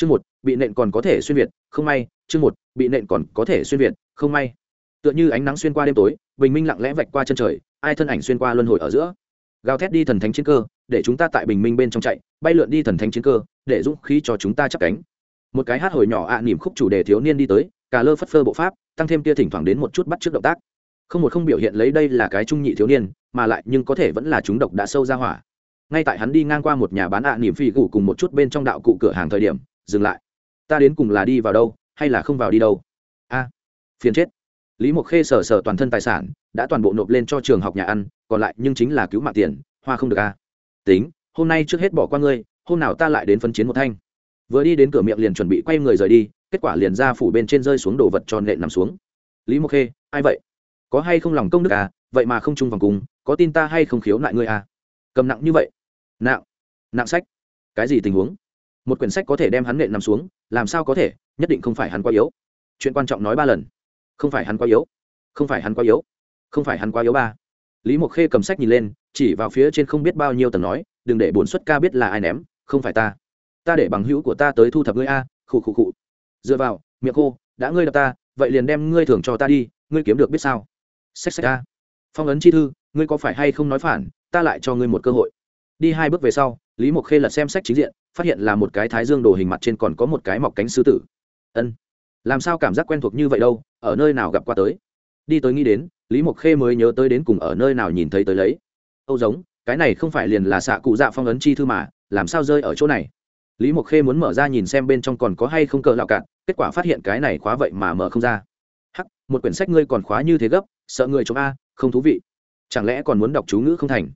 chương một bị nện còn có thể xuyên việt không may. Chương một bị nện còn có thể xuyên việt không may. Tựa như ánh nắng xuyên qua đêm tối bình minh lặng lẽ vạch qua chân trời ai thân ảnh xuyên qua luân hồi ở giữa. Gào thét đi thần thánh chiến cơ để chúng ta tại bình minh bên trong chạy bay lượn đi thần thánh chiến cơ để dũng khí cho chúng ta chấp cánh. Một cái hát hồi nhỏ ạ à, nỉm khúc chủ đề thiếu niên đi tới cả lơ phất phơ bộ pháp tăng thêm kia thỉnh thoảng đến một chút bắt trước động tác. Không một không biểu hiện lấy đây là cái trung nhị thiếu niên mà lại nhưng có thể vẫn là chúng độc đã sâu ra hỏa. Ngay tại hắn đi ngang qua một nhà bán ạ à, nỉm phi gủ cùng một chút bên trong đạo cụ cửa hàng thời điểm dừng lại. Ta đến cùng là đi vào đâu, hay là không vào đi đâu? A, phiền chết. Lý mộc khê sở sở toàn thân tài sản, đã toàn bộ nộp lên cho trường học nhà ăn, còn lại nhưng chính là cứu mạng tiền, hoa không được a. Tính, hôm nay trước hết bỏ qua ngươi, hôm nào ta lại đến phân chiến một thanh. Vừa đi đến cửa miệng liền chuẩn bị quay người rời đi, kết quả liền ra phủ bên trên rơi xuống đồ vật tròn nện nằm xuống. Lý mộc khê, ai vậy? Có hay không lòng công đức à? Vậy mà không chung vòng cùng, có tin ta hay không khiếu nại ngươi à? Cầm nặng như vậy. Nặng. Nặng sách. Cái gì tình huống? Một quyển sách có thể đem hắn nện nằm xuống, làm sao có thể, nhất định không phải hắn quá yếu. Chuyện quan trọng nói ba lần. Không phải hắn quá yếu. Không phải hắn quá yếu. Không phải hắn quá yếu ba. Lý mộc khê cầm sách nhìn lên, chỉ vào phía trên không biết bao nhiêu tầng nói, đừng để bổn xuất ca biết là ai ném, không phải ta. Ta để bằng hữu của ta tới thu thập ngươi a, khụ khụ khụ. Dựa vào, miệng cô đã ngươi đập ta, vậy liền đem ngươi thưởng cho ta đi, ngươi kiếm được biết sao? Sách sách a. Phong ấn chi thư, ngươi có phải hay không nói phản, ta lại cho ngươi một cơ hội. Đi hai bước về sau lý mộc khê lật xem sách chính diện, phát hiện là một cái thái dương đồ hình mặt trên còn có một cái mọc cánh sư tử. Ân, làm sao cảm giác quen thuộc như vậy đâu, ở nơi nào gặp qua tới? Đi tới nghĩ đến, lý mộc khê mới nhớ tới đến cùng ở nơi nào nhìn thấy tới lấy. Âu giống, cái này không phải liền là xạ cụ dạ phong ấn chi thư mà, làm sao rơi ở chỗ này? Lý mộc khê muốn mở ra nhìn xem bên trong còn có hay không cờ lạo cạn, kết quả phát hiện cái này khóa vậy mà mở không ra. Hắc, một quyển sách ngươi còn khóa như thế gấp, sợ người chống a, không thú vị. Chẳng lẽ còn muốn đọc chú ngữ không thành?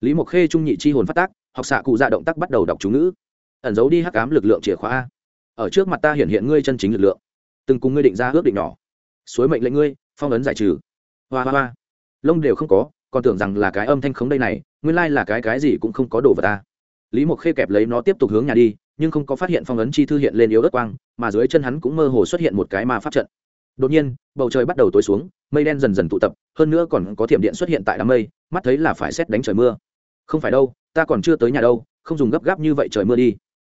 Lý mộc khê trung nhị chi hồn phát tác học xạ cụ dạ động tác bắt đầu đọc chú ngữ. Ẩn giấu đi hắc ám lực lượng chìa khóa a. Ở trước mặt ta hiện hiện ngươi chân chính lực lượng. Từng cùng ngươi định ra ước định nhỏ. Suối mệnh lệnh ngươi, phong ấn giải trừ. Hoa hoa hoa. Lông đều không có, còn tưởng rằng là cái âm thanh khống đây này, nguyên lai là cái cái gì cũng không có đồ vào ta lý mộc khê kẹp lấy nó tiếp tục hướng nhà đi, nhưng không có phát hiện phong ấn chi thư hiện lên yếu ớt quang, mà dưới chân hắn cũng mơ hồ xuất hiện một cái ma pháp trận. Đột nhiên, bầu trời bắt đầu tối xuống, mây đen dần dần tụ tập, hơn nữa còn có thiểm điện xuất hiện tại đám mây, mắt thấy là phải xét đánh trời mưa. Không phải đâu ta còn chưa tới nhà đâu, không dùng gấp gáp như vậy trời mưa đi.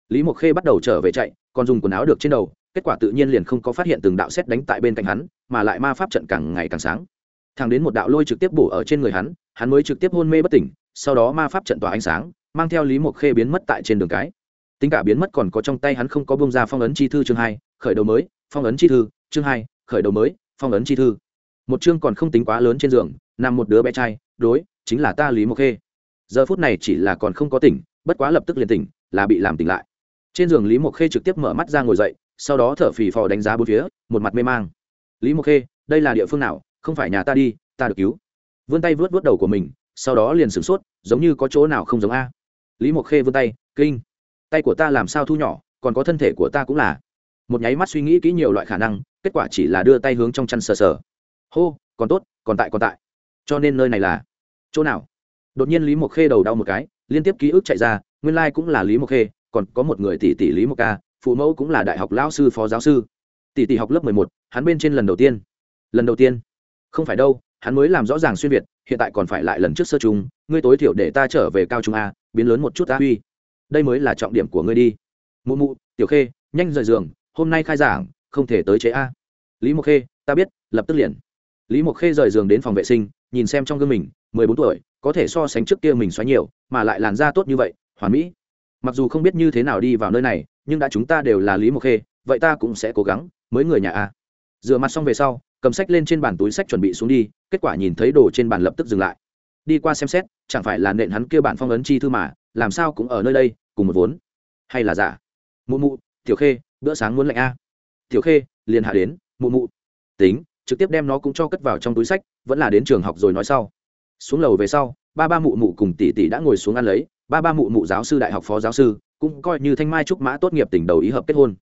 Lý mộc khê bắt đầu trở về chạy, còn dùng quần áo được trên đầu, kết quả tự nhiên liền không có phát hiện từng đạo xét đánh tại bên cạnh hắn, mà lại ma pháp trận càng ngày càng sáng. Thẳng đến một đạo lôi trực tiếp bổ ở trên người hắn hắn mới trực tiếp hôn mê bất tỉnh, sau đó ma pháp trận tỏa ánh sáng, mang theo lý mộc khê biến mất tại trên đường cái. Tính cả biến mất còn có trong tay hắn không có bông ra phong ấn chi thư chương hai, khởi đầu mới, phong ấn chi thư, chương hai, khởi đầu mới, phong ấn chi thư. Một chương còn không tính quá lớn trên giường, nằm một đứa bé trai, đối, chính là ta lý mộc khê giờ phút này chỉ là còn không có tỉnh, bất quá lập tức liền tỉnh, là bị làm tỉnh lại. Trên giường lý mộc khê trực tiếp mở mắt ra ngồi dậy, sau đó thở phì phò đánh giá bốn phía, một mặt mê mang. Lý mộc khê, đây là địa phương nào? Không phải nhà ta đi, ta được cứu. Vươn tay vớt vớt đầu của mình, sau đó liền sửng sốt, giống như có chỗ nào không giống a. Lý mộc khê vươn tay, kinh, tay của ta làm sao thu nhỏ, còn có thân thể của ta cũng là. Một nháy mắt suy nghĩ kỹ nhiều loại khả năng, kết quả chỉ là đưa tay hướng trong chăn sờ sờ. Hô, còn tốt, còn tại còn tại. Cho nên nơi này là chỗ nào? Đột nhiên lý mộc khê đầu đau một cái, liên tiếp ký ức chạy ra, nguyên lai、like、cũng là lý mộc khê, còn có một người tỷ tỷ lý mộc ca, phụ mẫu cũng là đại học lão sư phó giáo sư. Tỷ tỷ học lớp mười một, hắn bên trên lần đầu tiên. Lần đầu tiên? Không phải đâu, hắn mới làm rõ ràng xuyên việt, hiện tại còn phải lại lần trước sơ chúng ngươi tối thiểu để ta trở về cao trung a, biến lớn một chút a. Huy đây mới là trọng điểm của ngươi đi. Mụ mụ, tiểu khê, nhanh rời giường, hôm nay khai giảng, không thể tới chế a. Lý mộc khê, ta biết, lập tức liền. Lý mộc khê rời giường đến phòng vệ sinh nhìn xem trong gương mình, mười bốn tuổi, có thể so sánh trước kia mình xoáy nhiều, mà lại làn da tốt như vậy, hoàn mỹ. Mặc dù không biết như thế nào đi vào nơi này, nhưng đã chúng ta đều là lý mộc khê, vậy ta cũng sẽ cố gắng, mới người nhà a. Rửa mặt xong về sau, cầm sách lên trên bàn túi sách chuẩn bị xuống đi, kết quả nhìn thấy đồ trên bàn lập tức dừng lại. Đi qua xem xét, chẳng phải là nện hắn kia bản phong ấn chi thư mà, làm sao cũng ở nơi đây, cùng một vốn. Hay là giả? Mụ mụ, tiểu khê, bữa sáng muốn lạnh a. Tiểu khê, liền hạ đến, mụ mụ. Tính trực tiếp đem nó cũng cho cất vào trong túi sách, vẫn là đến trường học rồi nói sau. Xuống lầu về sau, ba ba mụ mụ cùng tỷ tỷ đã ngồi xuống ăn lấy, ba ba mụ mụ giáo sư đại học phó giáo sư, cũng coi như thanh mai trúc mã tốt nghiệp tỉnh đầu ý hợp kết hôn.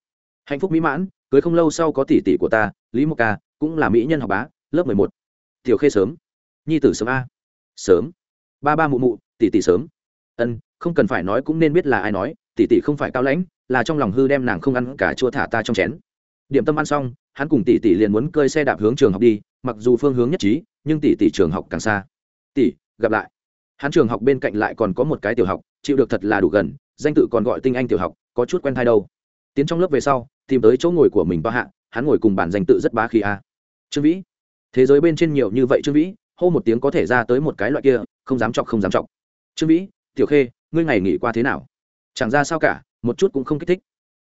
Hạnh phúc mỹ mãn, cưới không lâu sau có tỷ tỷ của ta, lý mộc ca, cũng là mỹ nhân học bá, lớp mười một. Tiểu khê sớm. Nhi tử sớm a. Sớm. Ba ba mụ mụ, tỷ tỷ sớm. Ân, không cần phải nói cũng nên biết là ai nói, tỷ tỷ không phải cao lãnh, là trong lòng hư đem nàng không ăn cả chua thả ta trong chén. Điểm tâm ăn xong hắn cùng tỷ tỷ liền muốn cơi xe đạp hướng trường học đi, mặc dù phương hướng nhất trí, nhưng tỷ tỷ trường học càng xa. Tỷ, gặp lại. Hắn trường học bên cạnh lại còn có một cái tiểu học, chịu được thật là đủ gần, danh tự còn gọi tinh anh tiểu học, có chút quen thai đâu. Tiến trong lớp về sau, tìm tới chỗ ngồi của mình ba hạ, hắn ngồi cùng bản danh tự rất bá khí a. Trương vĩ. Thế giới bên trên nhiều như vậy trương vĩ, hô một tiếng có thể ra tới một cái loại kia, không dám chọc không dám chọc. Trương vĩ, tiểu khê, ngươi ngày nghỉ qua thế nào? Chẳng ra sao cả, một chút cũng không kích thích.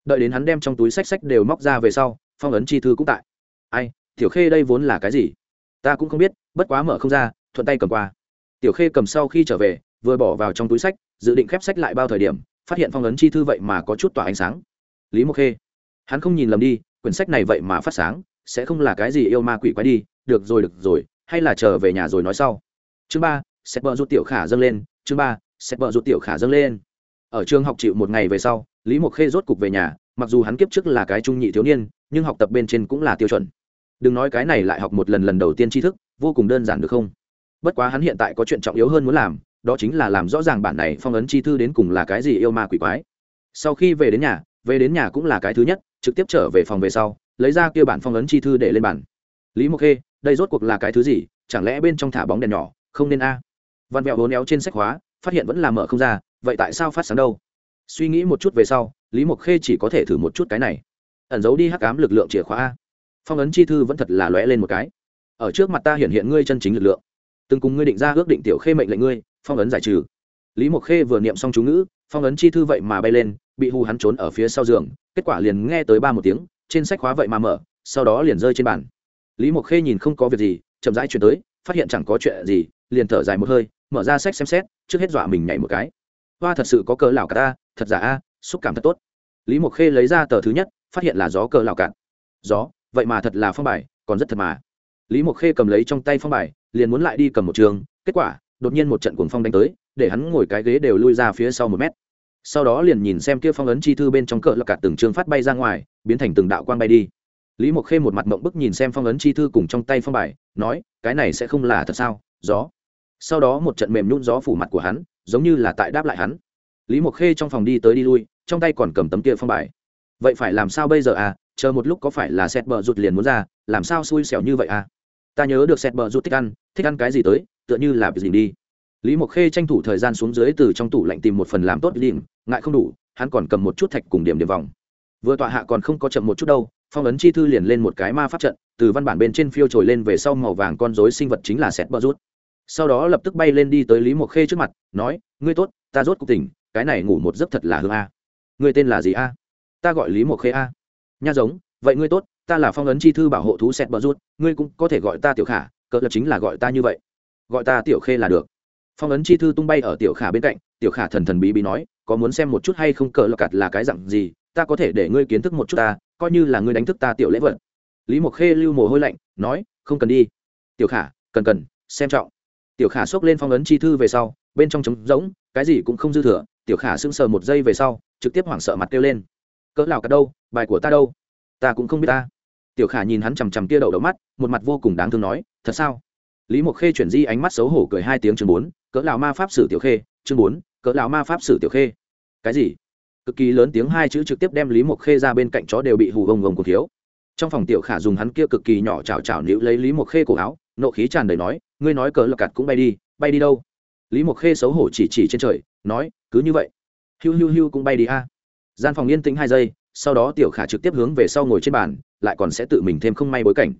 Đợi đến hắn đem trong túi sách sách đều móc ra về sau phong ấn chi thư cũng tại. Ai, tiểu khê đây vốn là cái gì? Ta cũng không biết, bất quá mở không ra, thuận tay cầm qua. Tiểu khê cầm sau khi trở về, vừa bỏ vào trong túi sách, dự định khép sách lại bao thời điểm, phát hiện phong ấn chi thư vậy mà có chút tỏa ánh sáng. Lý mộc khê, hắn không nhìn lầm đi, quyển sách này vậy mà phát sáng, sẽ không là cái gì yêu ma quỷ quái đi, được rồi được rồi, hay là trở về nhà rồi nói sau. Chương ba sẽ vợ rút tiểu khả dâng lên, chương ba sẽ vợ rút tiểu khả dâng lên. Ở trường học chịu một ngày về sau, lý mộc khê rốt cục về nhà mặc dù hắn kiếp trước là cái trung nhị thiếu niên, nhưng học tập bên trên cũng là tiêu chuẩn. Đừng nói cái này lại học một lần lần đầu tiên tri thức, vô cùng đơn giản được không? Bất quá hắn hiện tại có chuyện trọng yếu hơn muốn làm, đó chính là làm rõ ràng bản này phong ấn chi thư đến cùng là cái gì yêu ma quỷ quái. Sau khi về đến nhà, về đến nhà cũng là cái thứ nhất, trực tiếp trở về phòng về sau, lấy ra kia bản phong ấn chi thư để lên bản lý mộc khê, đây rốt cuộc là cái thứ gì? Chẳng lẽ bên trong thả bóng đèn nhỏ, không nên a? Văn vẹo hố néo trên sách hóa, phát hiện vẫn là mở không ra, vậy tại sao phát sáng đâu? Suy nghĩ một chút về sau, lý mộc khê chỉ có thể thử một chút cái này. Ẩn giấu đi hắc cám lực lượng chìa khóa a. Phong ấn chi thư vẫn thật là lóe lên một cái. Ở trước mặt ta hiện hiện ngươi chân chính lực lượng. Từng cùng ngươi định ra ước định tiểu khê mệnh lệnh ngươi, phong ấn giải trừ. Lý mộc khê vừa niệm xong chú ngữ, phong ấn chi thư vậy mà bay lên, bị hù hắn trốn ở phía sau giường, kết quả liền nghe tới ba một tiếng, trên sách khóa vậy mà mở, sau đó liền rơi trên bàn. Lý mộc khê nhìn không có việc gì, chậm rãi chuyển tới, phát hiện chẳng có chuyện gì, liền thở dài một hơi, mở ra sách xem xét, trước hết dọa mình nhảy một cái hoa thật sự có cờ lào cả ta, thật giả a, xúc cảm thật tốt. Lý mộc khê lấy ra tờ thứ nhất, phát hiện là gió cờ lào cạn gió, vậy mà thật là phong bài, còn rất thật mà. Lý mộc khê cầm lấy trong tay phong bài, liền muốn lại đi cầm một trường, kết quả, đột nhiên một trận cuồng phong đánh tới, để hắn ngồi cái ghế đều lui ra phía sau một mét. Sau đó liền nhìn xem kia phong ấn chi thư bên trong cờ là cả từng trường phát bay ra ngoài, biến thành từng đạo quang bay đi. Lý mộc khê một mặt mộng bức nhìn xem phong ấn chi thư cùng trong tay phong bài, nói, cái này sẽ không là thật sao? Gió. Sau đó một trận mềm nhún gió phủ mặt của hắn giống như là tại đáp lại hắn. Lý mộc khê trong phòng đi tới đi lui, trong tay còn cầm tấm kia phong bài. Vậy phải làm sao bây giờ à? Chờ một lúc có phải là sẹt bờ rụt liền muốn ra, làm sao xui xẻo như vậy à? Ta nhớ được sẹt bờ rụt thích ăn thích ăn cái gì tới, tựa như là việc gì đi. Lý mộc khê tranh thủ thời gian xuống dưới từ trong tủ lạnh tìm một phần làm tốt điểm ngại không đủ, hắn còn cầm một chút thạch cùng điểm điểm vòng. Vừa tọa hạ còn không có chậm một chút đâu, phong ấn chi thư liền lên một cái ma pháp trận, từ văn bản bên trên phiêu trồi lên về sau màu vàng con rối sinh vật chính là sẹt bờ rút sau đó lập tức bay lên đi tới lý mộc khê trước mặt, nói, ngươi tốt, ta rốt cuộc tỉnh, cái này ngủ một giấc thật là hương a. Ngươi tên là gì a? Ta gọi lý mộc khê a. Nha giống, vậy ngươi tốt, ta là phong ấn chi thư bảo hộ thú xét bờ rút, ngươi cũng có thể gọi ta tiểu khả cỡ lập chính là gọi ta như vậy. Gọi ta tiểu khê là được. Phong ấn chi thư tung bay ở tiểu khả bên cạnh, tiểu khả thần thần bí bí nói, có muốn xem một chút hay không cỡ lập cặt là cái dặn gì, ta có thể để ngươi kiến thức một chút ta, coi như là ngươi đánh thức ta tiểu lễ vật. Lý mộc khê lưu mồ hôi lạnh, nói, không cần đi. Tiểu khả, cần cần, xem trọng tiểu khả xốc lên phong ấn chi thư về sau, bên trong trống rỗng, cái gì cũng không dư thừa, tiểu khả sững sờ một giây về sau, trực tiếp hoảng sợ mặt kêu lên. Cỡ nào cả đâu, bài của ta đâu? Ta cũng không biết ta. Tiểu khả nhìn hắn chằm chằm kia đậu đậu mắt, một mặt vô cùng đáng thương nói, thật sao? Lý mộc khê chuyển di ánh mắt xấu hổ cười hai tiếng chương bốn, cỡ nào ma pháp sử tiểu khê? Chương bốn, cỡ nào ma pháp sử tiểu khê? Cái gì? Cực kỳ lớn tiếng hai chữ trực tiếp đem lý mộc khê ra bên cạnh chó đều bị hù gồng gồng cổ thiếu. Trong phòng tiểu khả dùng hắn kia cực kỳ nhỏ chảo chảo níu lấy lý mộc khê cổ áo nộ khí tràn đầy nói, ngươi nói cờ lọc cạt cũng bay đi bay đi đâu? Lý mộc khê xấu hổ chỉ chỉ trên trời, nói, cứ như vậy, hiu hiu hiu cũng bay đi a. Gian phòng yên tĩnh hai giây, sau đó tiểu khả trực tiếp hướng về sau ngồi trên bàn, lại còn sẽ tự mình thêm không may bối cảnh.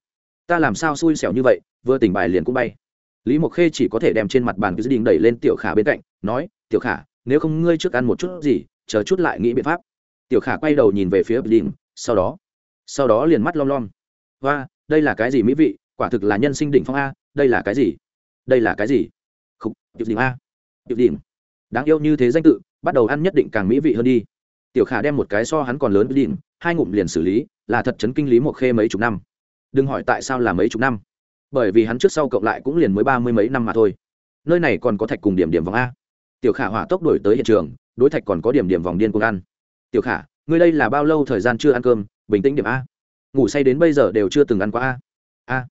Ta làm sao xui xẻo như vậy, vừa tỉnh bài liền cũng bay. Lý mộc khê chỉ có thể đem trên mặt bàn cái đình đẩy lên tiểu khả bên cạnh, nói, tiểu khả, nếu không ngươi trước ăn một chút gì, chờ chút lại nghĩ biện pháp. Tiểu khả quay đầu nhìn về phía đình sau đó sau đó liền mắt lom lom. Và đây là cái gì mỹ vị quả thực là nhân sinh đỉnh phong a, đây là cái gì? Đây là cái gì? Không tiểu đỉnh a. Tiểu đỉnh đáng yêu như thế danh tự, bắt đầu ăn nhất định càng mỹ vị hơn đi. Tiểu khả đem một cái so hắn còn lớn với đỉnh hai ngụm liền xử lý, là thật chấn kinh lý một khê mấy chục năm. Đừng hỏi tại sao là mấy chục năm. Bởi vì hắn trước sau cộng lại cũng liền mới ba mươi mấy năm mà thôi. Nơi này còn có thạch cùng điểm điểm vòng a. Tiểu khả hỏa tốc đổi tới hiện trường, đối thạch còn có điểm điểm vòng điên cuồng ăn. Tiểu khả, ngươi đây là bao lâu thời gian chưa ăn cơm? Bình tĩnh điểm a. Ngủ say đến bây giờ đều chưa từng ăn qua a. A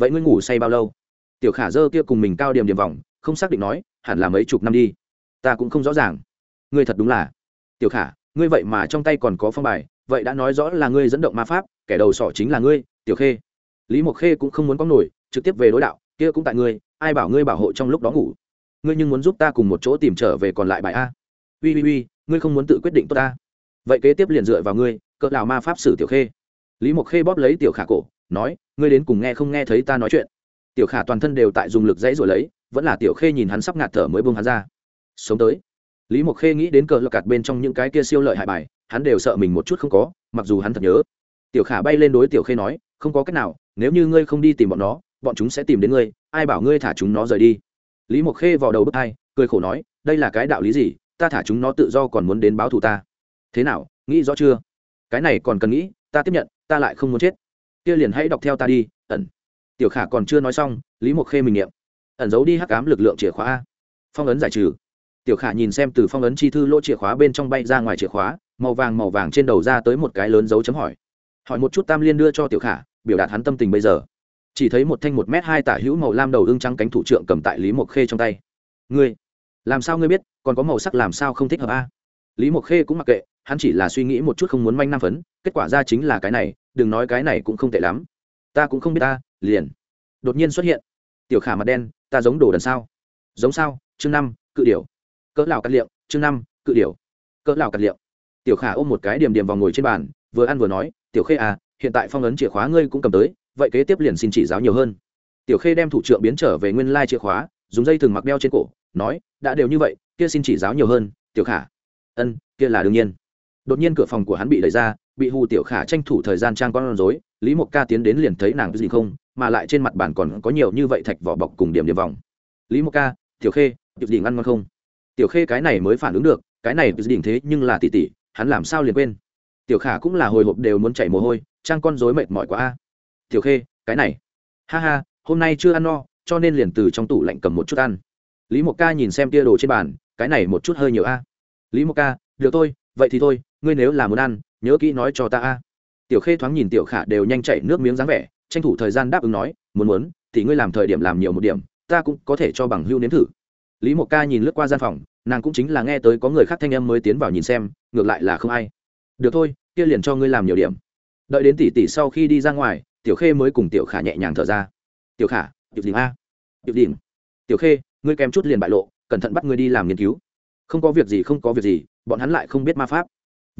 vậy ngươi ngủ say bao lâu? Tiểu khả dơ kia cùng mình cao điểm điểm vòng, không xác định nói, hẳn là mấy chục năm đi. Ta cũng không rõ ràng. Ngươi thật đúng là. Tiểu khả, ngươi vậy mà trong tay còn có phong bài, vậy đã nói rõ là ngươi dẫn động ma pháp, kẻ đầu sỏ chính là ngươi, tiểu khê. Lý mộc khê cũng không muốn có nổi, trực tiếp về đối đạo, kia cũng tại ngươi, ai bảo ngươi bảo hộ trong lúc đó ngủ? Ngươi nhưng muốn giúp ta cùng một chỗ tìm trở về còn lại bài a. Ui ui ui ngươi không muốn tự quyết định tốt ta. Vậy kế tiếp liền dựa vào ngươi, cỡ nào ma pháp sử tiểu khê? Lý mộc khê bóp lấy tiểu khả cổ, nói ngươi đến cùng nghe không nghe thấy ta nói chuyện. Tiểu khả toàn thân đều tại dùng lực dãy rồi lấy, vẫn là tiểu khê nhìn hắn sắp ngạt thở mới buông hắn ra. Sống tới. Lý mộc khê nghĩ đến cờ lọc cạt bên trong những cái kia siêu lợi hại bài, hắn đều sợ mình một chút không có, mặc dù hắn thật nhớ. Tiểu khả bay lên đối tiểu khê nói, không có cách nào, nếu như ngươi không đi tìm bọn nó, bọn chúng sẽ tìm đến ngươi, ai bảo ngươi thả chúng nó rời đi? Lý mộc khê vào đầu bước hai, cười khổ nói, đây là cái đạo lý gì? Ta thả chúng nó tự do còn muốn đến báo thù ta. Thế nào? Nghĩ rõ chưa? Cái này còn cần nghĩ, ta tiếp nhận, ta lại không muốn chết kia liền hãy đọc theo ta đi, ẩn. Tiểu khả còn chưa nói xong, lý mộc khê mình nghiệm ẩn giấu đi hắc cám lực lượng chìa khóa a. Phong ấn giải trừ. Tiểu khả nhìn xem từ phong ấn chi thư lỗ chìa khóa bên trong bay ra ngoài chìa khóa, màu vàng màu vàng trên đầu ra tới một cái lớn dấu chấm hỏi. Hỏi một chút tam liên đưa cho tiểu khả, biểu đạt hắn tâm tình bây giờ. Chỉ thấy một thanh một m hai tả hữu màu lam đầu ưng trắng cánh thủ trượng cầm tại lý mộc khê trong tay. Ngươi, làm sao ngươi biết, còn có màu sắc làm sao không thích hợp a? Lý mộc khê cũng mặc kệ, hắn chỉ là suy nghĩ một chút không muốn manh nam phấn, kết quả ra chính là cái này đừng nói cái này cũng không tệ lắm. Ta cũng không biết ta, liền. Đột nhiên xuất hiện. Tiểu khả mặt đen, ta giống đồ đần sao? Giống sao? Chương năm, cự điểu. Cỡ lào cắt liệu? chương năm, cự điểu. Cỡ lào cắt liệu? tiểu khả ôm một cái điểm điểm vào ngồi trên bàn, vừa ăn vừa nói, tiểu khê à hiện tại phong ấn chìa khóa ngươi cũng cầm tới, vậy kế tiếp liền xin chỉ giáo nhiều hơn. Tiểu khê đem thủ trưởng biến trở về nguyên lai chìa khóa, dùng dây thừng mặc đeo trên cổ, nói, đã đều như vậy, kia xin chỉ giáo nhiều hơn, tiểu khả. Ân, kia là đương nhiên. Đột nhiên cửa phòng của hắn bị đẩy ra bị hù tiểu khả tranh thủ thời gian trang con rối, lý mộc ca tiến đến liền thấy nàng gì không, mà lại trên mặt bàn còn có nhiều như vậy thạch vỏ bọc cùng điểm điểm vòng. Lý mộc ca, tiểu khê, tiểu đình ăn ngon không? Tiểu khê cái này mới phản ứng được, cái này tiểu đình thế nhưng là tỷ tỷ, hắn làm sao liền quên? Tiểu khả cũng là hồi hộp đều muốn chảy mồ hôi, trang con rối mệt mỏi quá a. Tiểu khê, cái này. Ha ha, hôm nay chưa ăn no, cho nên liền từ trong tủ lạnh cầm một chút ăn. Lý mộc ca nhìn xem tia đồ trên bàn, cái này một chút hơi nhiều a. Lý mộc ca, được thôi, vậy thì thôi, ngươi nếu là muốn ăn nhớ kỹ nói cho ta a. Tiểu khê thoáng nhìn tiểu khả đều nhanh chảy nước miếng dáng vẻ, tranh thủ thời gian đáp ứng nói, muốn muốn, thì ngươi làm thời điểm làm nhiều một điểm, ta cũng có thể cho bằng hưu nếm thử. Lý mộc ca nhìn lướt qua gian phòng, nàng cũng chính là nghe tới có người khác thanh em mới tiến vào nhìn xem, ngược lại là không ai. Được thôi, kia liền cho ngươi làm nhiều điểm. Đợi đến tỷ tỷ sau khi đi ra ngoài, tiểu khê mới cùng tiểu khả nhẹ nhàng thở ra. Tiểu khả, tiểu đình a, tiểu đình tiểu khê, ngươi kèm chút liền bại lộ, cẩn thận bắt ngươi đi làm nghiên cứu. Không có việc gì, không có việc gì, bọn hắn lại không biết ma pháp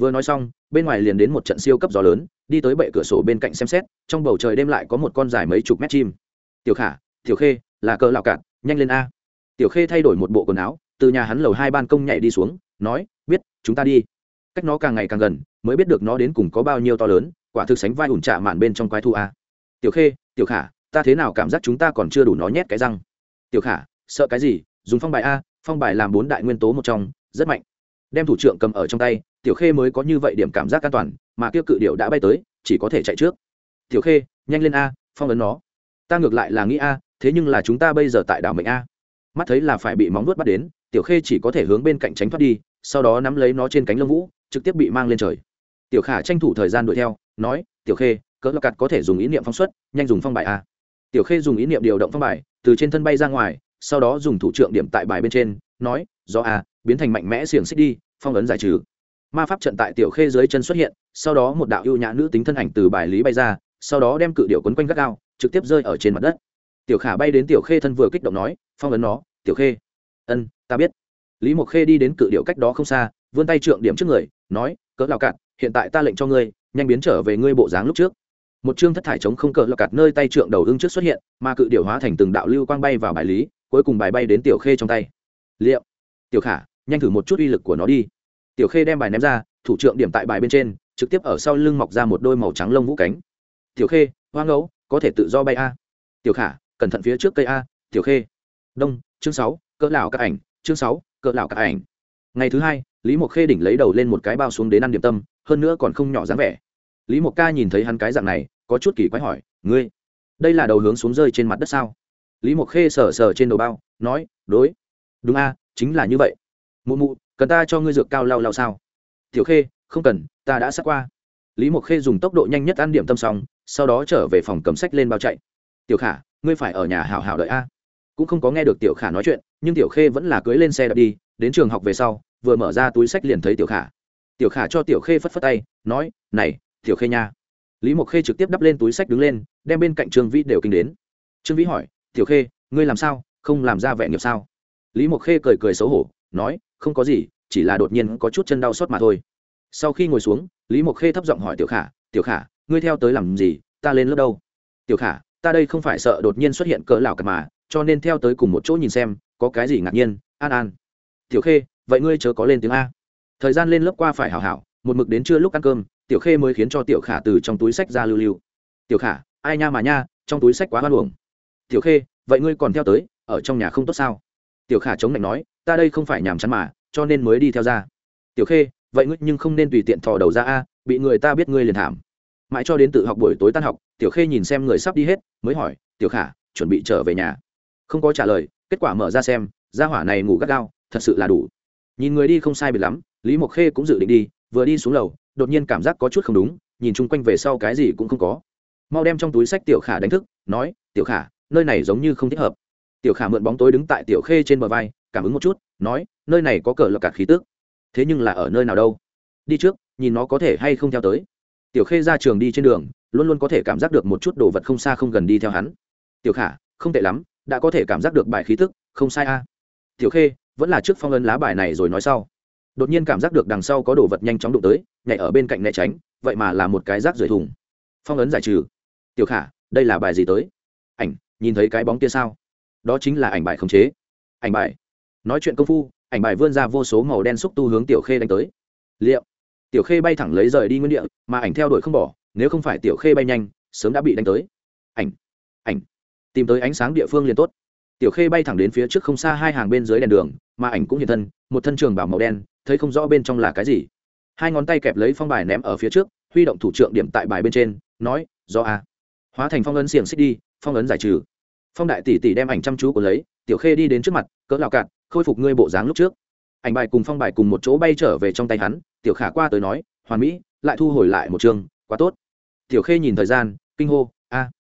vừa nói xong, bên ngoài liền đến một trận siêu cấp gió lớn, đi tới bệ cửa sổ bên cạnh xem xét, trong bầu trời đêm lại có một con dài mấy chục mét chim. Tiểu khả, tiểu khê, là cờ lạo cạn, nhanh lên a. Tiểu khê thay đổi một bộ quần áo, từ nhà hắn lầu hai ban công nhảy đi xuống, nói, biết, chúng ta đi. Cách nó càng ngày càng gần, mới biết được nó đến cùng có bao nhiêu to lớn, quả thực sánh vai ủn trạ mạn bên trong quái thu a. Tiểu khê, tiểu khả, ta thế nào cảm giác chúng ta còn chưa đủ nó nhét cái răng? Tiểu khả, sợ cái gì? Dùng phong bài a, phong bài làm bốn đại nguyên tố một trong, rất mạnh đem thủ trưởng cầm ở trong tay, tiểu khê mới có như vậy điểm cảm giác an toàn, mà kia cự điệu đã bay tới, chỉ có thể chạy trước. Tiểu khê, nhanh lên a, phong ấn nó. Ta ngược lại là nghĩ a, thế nhưng là chúng ta bây giờ tại đảo mệnh a. Mắt thấy là phải bị móng nuốt bắt đến, tiểu khê chỉ có thể hướng bên cạnh tránh thoát đi, sau đó nắm lấy nó trên cánh lông vũ, trực tiếp bị mang lên trời. Tiểu khả tranh thủ thời gian đuổi theo, nói, tiểu khê, cỡ lọc cặt có thể dùng ý niệm phong suất nhanh dùng phong bài a. Tiểu khê dùng ý niệm điều động phong bài, từ trên thân bay ra ngoài, sau đó dùng thủ trưởng điểm tại bài bên trên, nói do a biến thành mạnh mẽ xiềng xích đi, phong ấn giải trừ. Ma pháp trận tại tiểu khê dưới chân xuất hiện, sau đó một đạo ưu nhã nữ tính thân ảnh từ bài lý bay ra, sau đó đem cự điệu quấn quanh gắt gao, trực tiếp rơi ở trên mặt đất. Tiểu khả bay đến tiểu khê thân vừa kích động nói, phong ấn nó, tiểu khê. Ân, ta biết. Lý mộc khê đi đến cự điệu cách đó không xa, vươn tay trượng điểm trước người, nói, cỡ lào cạn, hiện tại ta lệnh cho ngươi, nhanh biến trở về ngươi bộ dáng lúc trước. Một chương thất thải chống không cờ lọc cạt nơi tay trượng đầu ưng trước xuất hiện, mà cự điệu hóa thành từng đạo lưu quang bay vào bài lý, cuối cùng bài bay đến tiểu khê trong tay. Liệu tiểu khả, nhanh thử một chút uy lực của nó đi. Tiểu khê đem bài ném ra, thủ trưởng điểm tại bài bên trên, trực tiếp ở sau lưng mọc ra một đôi màu trắng lông vũ cánh. Tiểu khê hoa ngẫu, có thể tự do bay a. Tiểu khả, cẩn thận phía trước cây a. Tiểu khê. Đông, chương sáu, cỡ lão các ảnh, chương sáu, cỡ lão các ảnh. Ngày thứ hai, lý mộc khê đỉnh lấy đầu lên một cái bao xuống đến ăn điểm tâm, hơn nữa còn không nhỏ dáng vẻ. Lý mộc ca nhìn thấy hắn cái dạng này, có chút kỳ quái hỏi, ngươi, đây là đầu hướng xuống rơi trên mặt đất sao? Lý mộc khê sờ sờ trên đầu bao, nói, đối. Đúng a chính là như vậy. Mụ mụ, cần ta cho ngươi dược cao lao lao sao? Tiểu khê, không cần, ta đã sắp qua. Lý mộc khê dùng tốc độ nhanh nhất ăn điểm tâm xong, sau đó trở về phòng cầm sách lên bao chạy. Tiểu khả, ngươi phải ở nhà hảo hảo đợi a. Cũng không có nghe được tiểu khả nói chuyện, nhưng tiểu khê vẫn là cưới lên xe đạp đi, đến trường học về sau, vừa mở ra túi sách liền thấy tiểu khả. Tiểu khả cho tiểu khê phất phất tay, nói, này, tiểu khê nha. Lý mộc khê trực tiếp đắp lên túi sách đứng lên, đem bên cạnh trương vĩ đều kinh đến. Trương vĩ hỏi, tiểu khê, ngươi làm sao? Không làm ra vẻ nghiệp sao? Lý mộc khê cười cười xấu hổ, nói, không có gì, chỉ là đột nhiên có chút chân đau xót mà thôi. Sau khi ngồi xuống, lý mộc khê thấp giọng hỏi tiểu khả tiểu khả, ngươi theo tới làm gì? Ta lên lớp đâu? Tiểu khả, ta đây không phải sợ đột nhiên xuất hiện cỡ lào cả mà, cho nên theo tới cùng một chỗ nhìn xem, có cái gì ngạc nhiên, an an. Tiểu khê, vậy ngươi chớ có lên tiếng a. Thời gian lên lớp qua phải hảo hảo, một mực đến trưa lúc ăn cơm, tiểu khê mới khiến cho tiểu khả từ trong túi sách ra lưu lưu. Tiểu khả, ai nha mà nha, trong túi sách quá hoan hồng tiểu khê, vậy ngươi còn theo tới, ở trong nhà không tốt sao? Tiểu khả chống lạnh nói, ta đây không phải nhàm chán mà, cho nên mới đi theo ra. Tiểu khê, vậy ngươi nhưng không nên tùy tiện thò đầu ra a, bị người ta biết ngươi liền thảm. Mãi cho đến tự học buổi tối tan học, tiểu khê nhìn xem người sắp đi hết, mới hỏi, tiểu khả, chuẩn bị trở về nhà? Không có trả lời, kết quả mở ra xem ra hỏa này ngủ gắt gao, thật sự là đủ. Nhìn người đi không sai biệt lắm, lý mộc khê cũng dự định đi, vừa đi xuống lầu, đột nhiên cảm giác có chút không đúng, nhìn chung quanh về sau cái gì cũng không có. Mau đem trong túi sách tiểu khả đánh thức, nói, tiểu khả, nơi này giống như không thích hợp tiểu khả mượn bóng tối đứng tại tiểu khê trên bờ vai, cảm ứng một chút, nói, nơi này có cờ lọc cả khí tước thế nhưng là ở nơi nào đâu? Đi trước, nhìn nó có thể hay không theo tới. Tiểu khê ra trường đi trên đường, luôn luôn có thể cảm giác được một chút đồ vật không xa không gần đi theo hắn. Tiểu khả, không tệ lắm, đã có thể cảm giác được bài khí tức, không sai a. Tiểu khê, vẫn là trước phong ấn lá bài này rồi nói sau. Đột nhiên cảm giác được đằng sau có đồ vật nhanh chóng đụng tới, nhảy ở bên cạnh né tránh, vậy mà là một cái rác rưởi thùng. Phong ấn giải trừ. Tiểu khả, đây là bài gì tới? Ảnh, nhìn thấy cái bóng kia sao? Đó chính là ảnh bài khống chế. Ảnh bài. Nói chuyện công phu, ảnh bài vươn ra vô số màu đen xúc tu hướng tiểu khê đánh tới. Liệu, tiểu khê bay thẳng lấy rời đi nguyên địa, mà ảnh theo đuổi không bỏ, nếu không phải tiểu khê bay nhanh, sớm đã bị đánh tới. Ảnh ảnh. Tìm tới ánh sáng địa phương liền tốt. Tiểu khê bay thẳng đến phía trước không xa hai hàng bên dưới đèn đường, mà ảnh cũng hiện thân, một thân trường bảo màu đen, thấy không rõ bên trong là cái gì. Hai ngón tay kẹp lấy phong bài ném ở phía trước, huy động thủ trưởng điểm tại bài bên trên, nói do a à. hóa thành phong ấn xiềng xích đi, phong ấn giải trừ phong đại tỷ tỷ đem ảnh chăm chú của lấy tiểu khê đi đến trước mặt cỡ lào cạn khôi phục ngươi bộ dáng lúc trước. Ảnh bài cùng phong bài cùng một chỗ bay trở về trong tay hắn tiểu khả qua tới nói hoàn mỹ lại thu hồi lại một trường, quá tốt. Tiểu khê nhìn thời gian kinh hô a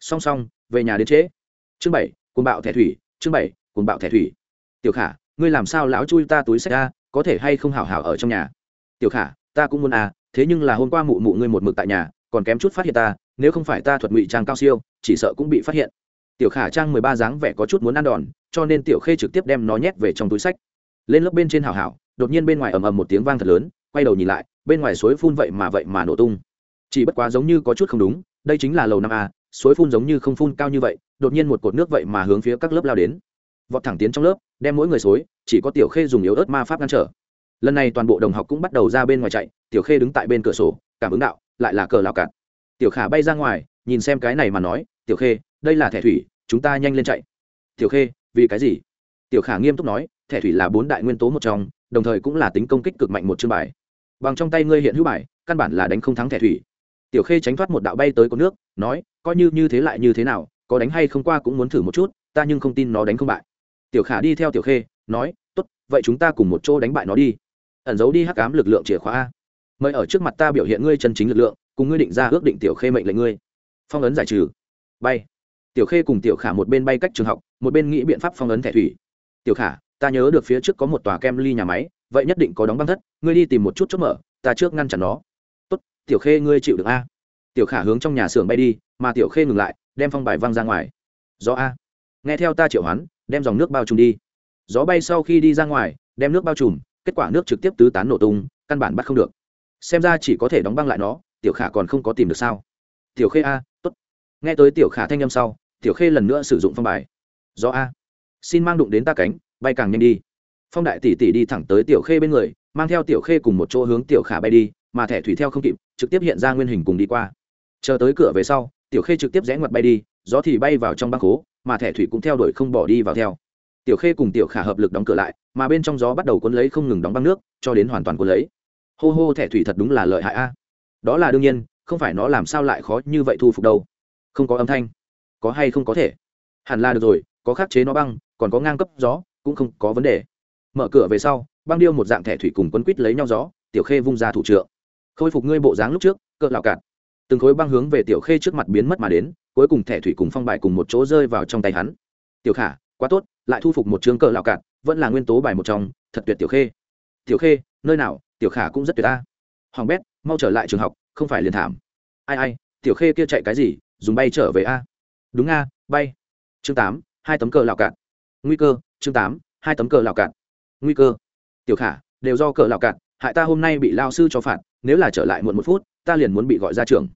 song song về nhà đến trễ. Chương bảy cuồng bạo thẻ thủy chương bảy cuồng bạo thẻ thủy. Tiểu khả ngươi làm sao lão chui ta túi sách a có thể hay không hảo hảo ở trong nhà? Tiểu khả ta cũng muốn a thế nhưng là hôm qua mụ mụ ngươi một mực tại nhà còn kém chút phát hiện ta nếu không phải ta thuật ngụy trang cao siêu chỉ sợ cũng bị phát hiện tiểu khả trang mười ba dáng vẻ có chút muốn ăn đòn, cho nên tiểu khê trực tiếp đem nó nhét về trong túi sách. Lên lớp bên trên hào hảo, đột nhiên bên ngoài ầm ầm một tiếng vang thật lớn, quay đầu nhìn lại, bên ngoài suối phun vậy mà vậy mà nổ tung. Chỉ bất quá giống như có chút không đúng, đây chính là lầu năm a, suối phun giống như không phun cao như vậy, đột nhiên một cột nước vậy mà hướng phía các lớp lao đến. Vọt thẳng tiến trong lớp, đem mỗi người xối, chỉ có tiểu khê dùng yếu ớt ma pháp ngăn trở. Lần này toàn bộ đồng học cũng bắt đầu ra bên ngoài chạy, tiểu khê đứng tại bên cửa sổ, cảm ứng đạo, lại là cờ lão cạn. Tiểu khả bay ra ngoài, nhìn xem cái này mà nói, tiểu khê, đây là thẻ thủy chúng ta nhanh lên chạy. Tiểu khê, vì cái gì? Tiểu khả nghiêm túc nói, thẻ thủy là bốn đại nguyên tố một trong, đồng thời cũng là tính công kích cực mạnh một chương bài. Bằng trong tay ngươi hiện hữu bài, căn bản là đánh không thắng thẻ thủy. Tiểu khê tránh thoát một đạo bay tới con nước, nói, coi như như thế lại như thế nào, có đánh hay không qua cũng muốn thử một chút, ta nhưng không tin nó đánh không bại. Tiểu khả đi theo tiểu khê, nói, tốt, vậy chúng ta cùng một chỗ đánh bại nó đi. Ẩn giấu đi hắc cám lực lượng chìa khóa a. Mời ở trước mặt ta biểu hiện ngươi chân chính lực lượng, cùng ngươi định ra ước định tiểu khê mệnh lệnh ngươi. Phong ấn giải trừ. Bay tiểu khê cùng tiểu khả một bên bay cách trường học, một bên nghĩ biện pháp phong ấn thẻ thủy. Tiểu khả, ta nhớ được phía trước có một tòa kem ly nhà máy, vậy nhất định có đóng băng thất, ngươi đi tìm một chút chốt mở, ta trước ngăn chặn nó. Tốt, tiểu khê ngươi chịu được a. Tiểu khả hướng trong nhà xưởng bay đi, mà tiểu khê ngừng lại, đem phong bài văng ra ngoài. Gió a. Nghe theo ta triệu hoán, đem dòng nước bao trùm đi. Gió bay sau khi đi ra ngoài, đem nước bao trùm, kết quả nước trực tiếp tứ tán nổ tung, căn bản bắt không được. Xem ra chỉ có thể đóng băng lại nó, tiểu khả còn không có tìm được sao. Tiểu khê a t ố t nghe tới tiểu khả thanh â m sau tiểu khê lần nữa sử dụng phong bài. Do a. Xin mang đụng đến ta cánh, bay càng nhanh đi. Phong đại tỷ tỷ đi thẳng tới tiểu khê bên người, mang theo tiểu khê cùng một chỗ hướng tiểu khả bay đi, mà thẻ thủy theo không kịp, trực tiếp hiện ra nguyên hình cùng đi qua. Chờ tới cửa về sau, tiểu khê trực tiếp rẽ ngoặt bay đi, gió thì bay vào trong băng khố, mà thẻ thủy cũng theo đuổi không bỏ đi vào theo. Tiểu khê cùng tiểu khả hợp lực đóng cửa lại, mà bên trong gió bắt đầu cuốn lấy không ngừng đóng băng nước, cho đến hoàn toàn cuốn lấy. Hô hô, thẻ thủy thật đúng là lợi hại a. Đó là đương nhiên, không phải nó làm sao lại khó như vậy thu phục đâu. Không có âm thanh có hay không có thể? Hẳn là được rồi, có khắc chế nó băng, còn có ngang cấp gió, cũng không có vấn đề. Mở cửa về sau, băng điêu một dạng thẻ thủy cùng quấn quít lấy nhau gió, tiểu khê vung ra thủ trượng. Khôi phục ngươi bộ dáng lúc trước, cỡ lạo cạn. Từng khối băng hướng về tiểu khê trước mặt biến mất mà đến, cuối cùng thẻ thủy cùng phong bài cùng một chỗ rơi vào trong tay hắn. Tiểu khả, quá tốt, lại thu phục một chương cỡ lạo cạn, vẫn là nguyên tố bài một trong, thật tuyệt tiểu khê. Tiểu khê, nơi nào, tiểu khả cũng rất tuyệt ta. Hoàng bét, mau trở lại trường học, không phải liền thảm. Ai ai, tiểu khê kia chạy cái gì, dùng bay trở về a đúng a, bay. Chương tám, hai tấm cờ lạo cạn. Nguy cơ, chương tám, hai tấm cờ lạo cạn. Nguy cơ. Tiểu khả, đều do cờ lạo cạn, hại ta hôm nay bị lao sư cho phạt, nếu là trở lại muộn một phút, ta liền muốn bị gọi ra trường.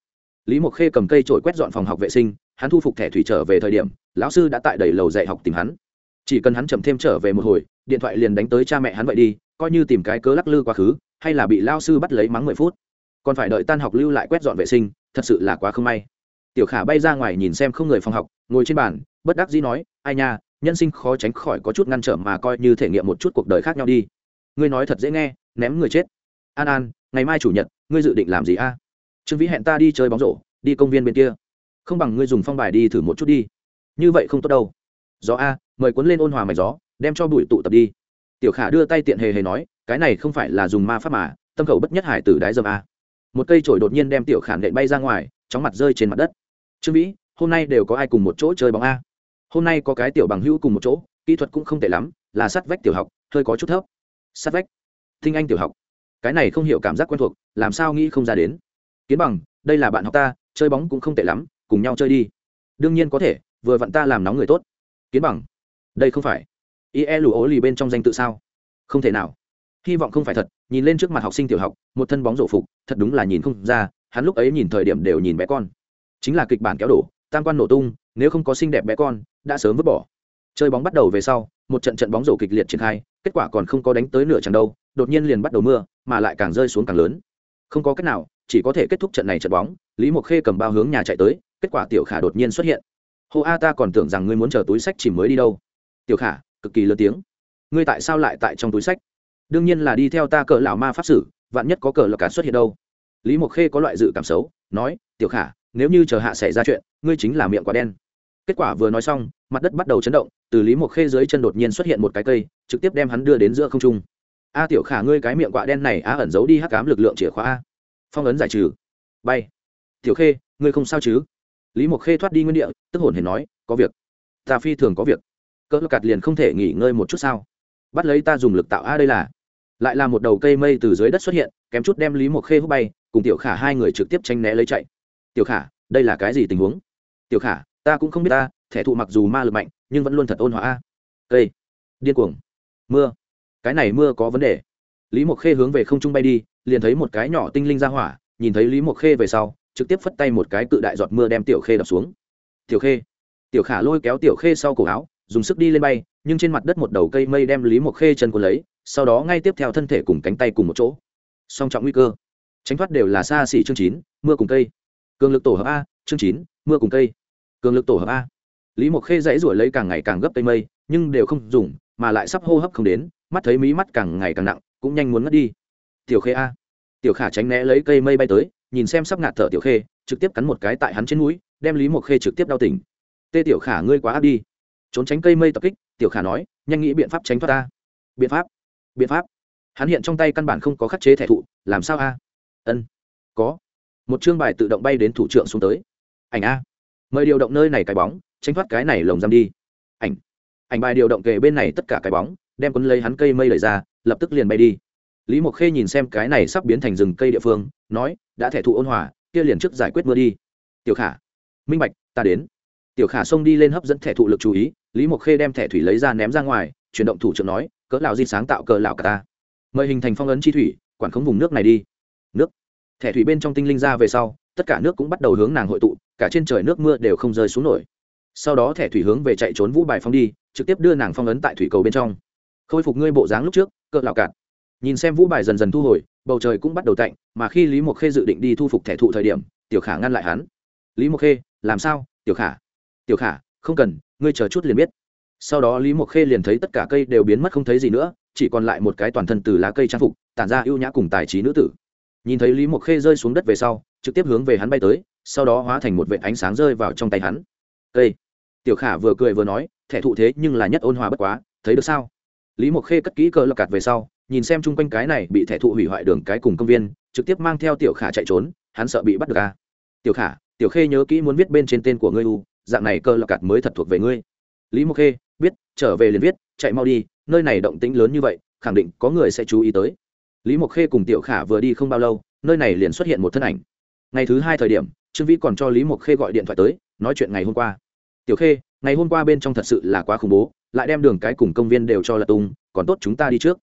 Lý mộc khê cầm cây trổi quét dọn phòng học vệ sinh, hắn thu phục thẻ thủy trở về thời điểm, lão sư đã tại đầy lầu dạy học tìm hắn. Chỉ cần hắn chậm thêm trở về một hồi, điện thoại liền đánh tới cha mẹ hắn vậy đi, coi như tìm cái cớ lắc lư quá khứ, hay là bị lao sư bắt lấy mắng mười phút. Còn phải đợi tan học lưu lại quét dọn vệ sinh, thật sự là quá không may tiểu khả bay ra ngoài nhìn xem không người phòng học, ngồi trên bàn, bất đắc dĩ nói, ai nha, nhân sinh khó tránh khỏi có chút ngăn trở mà coi như thể nghiệm một chút cuộc đời khác nhau đi. Ngươi nói thật dễ nghe, ném người chết. An an, ngày mai chủ nhật, ngươi dự định làm gì a? Trương vĩ hẹn ta đi chơi bóng rổ, đi công viên bên kia. Không bằng ngươi dùng phong bài đi thử một chút đi. Như vậy không tốt đâu. Gió a, mời cuốn lên ôn hòa mạch gió, đem cho bụi tụ tập đi. Tiểu khả đưa tay tiện hề hề nói, cái này không phải là dùng ma pháp mà, tâm khẩu bất nhất hải tử đái dầm a. Một cây chổi đột nhiên đem tiểu khả nện bay ra ngoài, chóng mặt rơi trên mặt đất trương vĩ, hôm nay đều có ai cùng một chỗ chơi bóng a? Hôm nay có cái tiểu bằng hữu cùng một chỗ, kỹ thuật cũng không tệ lắm, là sát vách tiểu học, hơi có chút thấp. Sát vách? Thinh anh tiểu học. Cái này không hiểu cảm giác quen thuộc, làm sao nghĩ không ra đến. Kiến bằng, đây là bạn học ta, chơi bóng cũng không tệ lắm, cùng nhau chơi đi. Đương nhiên có thể, vừa vặn ta làm nóng người tốt. Kiến bằng, đây không phải. Ie lù ố lì bên trong danh tự sao? Không thể nào. Hy vọng không phải thật, nhìn lên trước mặt học sinh tiểu học, một thân bóng rổ phục, thật đúng là nhìn không ra, hắn lúc ấy nhìn thời điểm đều nhìn bé con chính là kịch bản kéo đổ, tam quan nổ tung, nếu không có xinh đẹp bé con, đã sớm vứt bỏ. Chơi bóng bắt đầu về sau, một trận trận bóng rổ kịch liệt triển khai, kết quả còn không có đánh tới nửa trận đâu, đột nhiên liền bắt đầu mưa, mà lại càng rơi xuống càng lớn. Không có cách nào, chỉ có thể kết thúc trận này trận bóng, lý mộc khê cầm bao hướng nhà chạy tới, kết quả tiểu khả đột nhiên xuất hiện. Hô a, ta còn tưởng rằng ngươi muốn chờ túi sách chỉ mới đi đâu. Tiểu khả, cực kỳ lớn tiếng. Ngươi tại sao lại tại trong túi sách? Đương nhiên là đi theo ta cờ lão ma pháp sử, vạn nhất có cờ lộc cả xuất hiện đâu. Lý mộc khê có loại dự cảm xấu, nói, tiểu khả nếu như chờ hạ xảy ra chuyện, ngươi chính là miệng quả đen. Kết quả vừa nói xong, mặt đất bắt đầu chấn động, từ lý mộc khê dưới chân đột nhiên xuất hiện một cái cây, trực tiếp đem hắn đưa đến giữa không trung. A tiểu khả ngươi cái miệng quạ đen này a ẩn giấu đi hắc cám lực lượng chìa khóa a. Phong ấn giải trừ. Bay. Tiểu khê, ngươi không sao chứ? Lý mộc khê thoát đi nguyên địa, tức hồn hề nói, có việc. Ta phi thường có việc. Cỡ cạt liền không thể nghỉ ngơi một chút sao? Bắt lấy ta dùng lực tạo a đây là. Lại là một đầu cây mây từ dưới đất xuất hiện, kém chút đem lý mộc khê hút bay, cùng tiểu khả hai người trực tiếp tranh né lấy chạy tiểu khả, đây là cái gì tình huống? Tiểu khả, ta cũng không biết ta, thẻ thụ mặc dù ma lực mạnh, nhưng vẫn luôn thật ôn hòa a. Cây, điên cuồng. Mưa. Cái này mưa có vấn đề. Lý mộc khê hướng về không trung bay đi, liền thấy một cái nhỏ tinh linh ra hỏa, nhìn thấy lý mộc khê về sau, trực tiếp phất tay một cái cự đại giọt mưa đem tiểu khê đập xuống. Tiểu khê. Tiểu khả lôi kéo tiểu khê sau cổ áo, dùng sức đi lên bay, nhưng trên mặt đất một đầu cây mây đem lý mộc khê chân cuốn lấy, sau đó ngay tiếp theo thân thể cùng cánh tay cùng một chỗ. Song trọng nguy cơ. Tránh thoát đều là xa xỉ chương chín, mưa cùng cây cường lực tổ hợp a, chương chín, mưa cùng cây. Cường lực tổ hợp a. Lý mộc khê dãy ruổi lấy càng ngày càng gấp cây mây, nhưng đều không dùng, mà lại sắp hô hấp không đến, mắt thấy mí mắt càng ngày càng nặng, cũng nhanh muốn ngất đi. Tiểu khê a. Tiểu khả tránh né lấy cây mây bay tới, nhìn xem sắp ngạt thở tiểu khê, trực tiếp cắn một cái tại hắn trên núi đem lý mộc khê trực tiếp đau tỉnh. Tê tiểu khả, ngươi quá áp đi. Trốn tránh cây mây tập kích, tiểu khả nói, nhanh nghĩ biện pháp tránh thoát ta. Biện pháp? Biện pháp? Hắn hiện trong tay căn bản không có khắc chế thẻ thụ, làm sao a? Ân, có một chương bài tự động bay đến thủ trưởng xuống tới. Ảnh a. Mời điều động nơi này cái bóng, tránh thoát cái này lồng giam đi. Ảnh. Ảnh bài điều động kề bên này tất cả cái bóng, đem quấn lấy hắn cây mây lời ra, lập tức liền bay đi. Lý mộc khê nhìn xem cái này sắp biến thành rừng cây địa phương, nói, đã thẻ thụ ôn hòa, kia liền trước giải quyết mưa đi. Tiểu khả. Minh bạch, ta đến. Tiểu khả xông đi lên hấp dẫn thẻ thụ lực chú ý, lý mộc khê đem thẻ thủy lấy ra ném ra ngoài, chuyển động thủ trưởng nói, cỡ lão di sáng tạo cờ lão cả ta. Mời hình thành phong ấn chi thủy, quản khống vùng nước này đi. Nước? Thẻ thủy bên trong tinh linh ra về sau, tất cả nước cũng bắt đầu hướng nàng hội tụ, cả trên trời nước mưa đều không rơi xuống nổi. Sau đó thẻ thủy hướng về chạy trốn vũ bài phong đi, trực tiếp đưa nàng phong ấn tại thủy cầu bên trong. Khôi phục ngươi bộ dáng lúc trước, cỡ lạo cạn. Nhìn xem vũ bài dần dần thu hồi, bầu trời cũng bắt đầu tạnh, mà khi lý mộc khê dự định đi thu phục thẻ thụ thời điểm, tiểu khả ngăn lại hắn. Lý mộc khê, làm sao, tiểu khả? Tiểu khả, không cần, ngươi chờ chút liền biết. Sau đó lý mộc khê liền thấy tất cả cây đều biến mất không thấy gì nữa, chỉ còn lại một cái toàn thân từ lá cây trang phục, tản ra ưu nhã cùng tài trí nữ tử nhìn thấy lý mộc khê rơi xuống đất về sau, trực tiếp hướng về hắn bay tới, sau đó hóa thành một vệ ánh sáng rơi vào trong tay hắn. Cây tiểu khả vừa cười vừa nói, thẻ thụ thế nhưng là nhất ôn hòa bất quá, thấy được sao? Lý mộc khê cất kỹ cờ lọc cạt về sau, nhìn xem chung quanh cái này bị thẻ thụ hủy hoại đường cái cùng công viên, trực tiếp mang theo tiểu khả chạy trốn, hắn sợ bị bắt được à. tiểu khả, tiểu khê nhớ kỹ muốn viết bên trên tên của ngươi u, dạng này cơ lọc cạt mới thật thuộc về ngươi. Lý mộc khê, biết, trở về liền viết, chạy mau đi, nơi này động tĩnh lớn như vậy, khẳng định có người sẽ chú ý tới lý mộc khê cùng tiểu khả vừa đi không bao lâu, nơi này liền xuất hiện một thân ảnh. Ngày thứ hai thời điểm, trương vĩ còn cho lý mộc khê gọi điện thoại tới, nói chuyện ngày hôm qua. Tiểu khê, ngày hôm qua bên trong thật sự là quá khủng bố, lại đem đường cái cùng công viên đều cho lật tung, còn tốt chúng ta đi trước.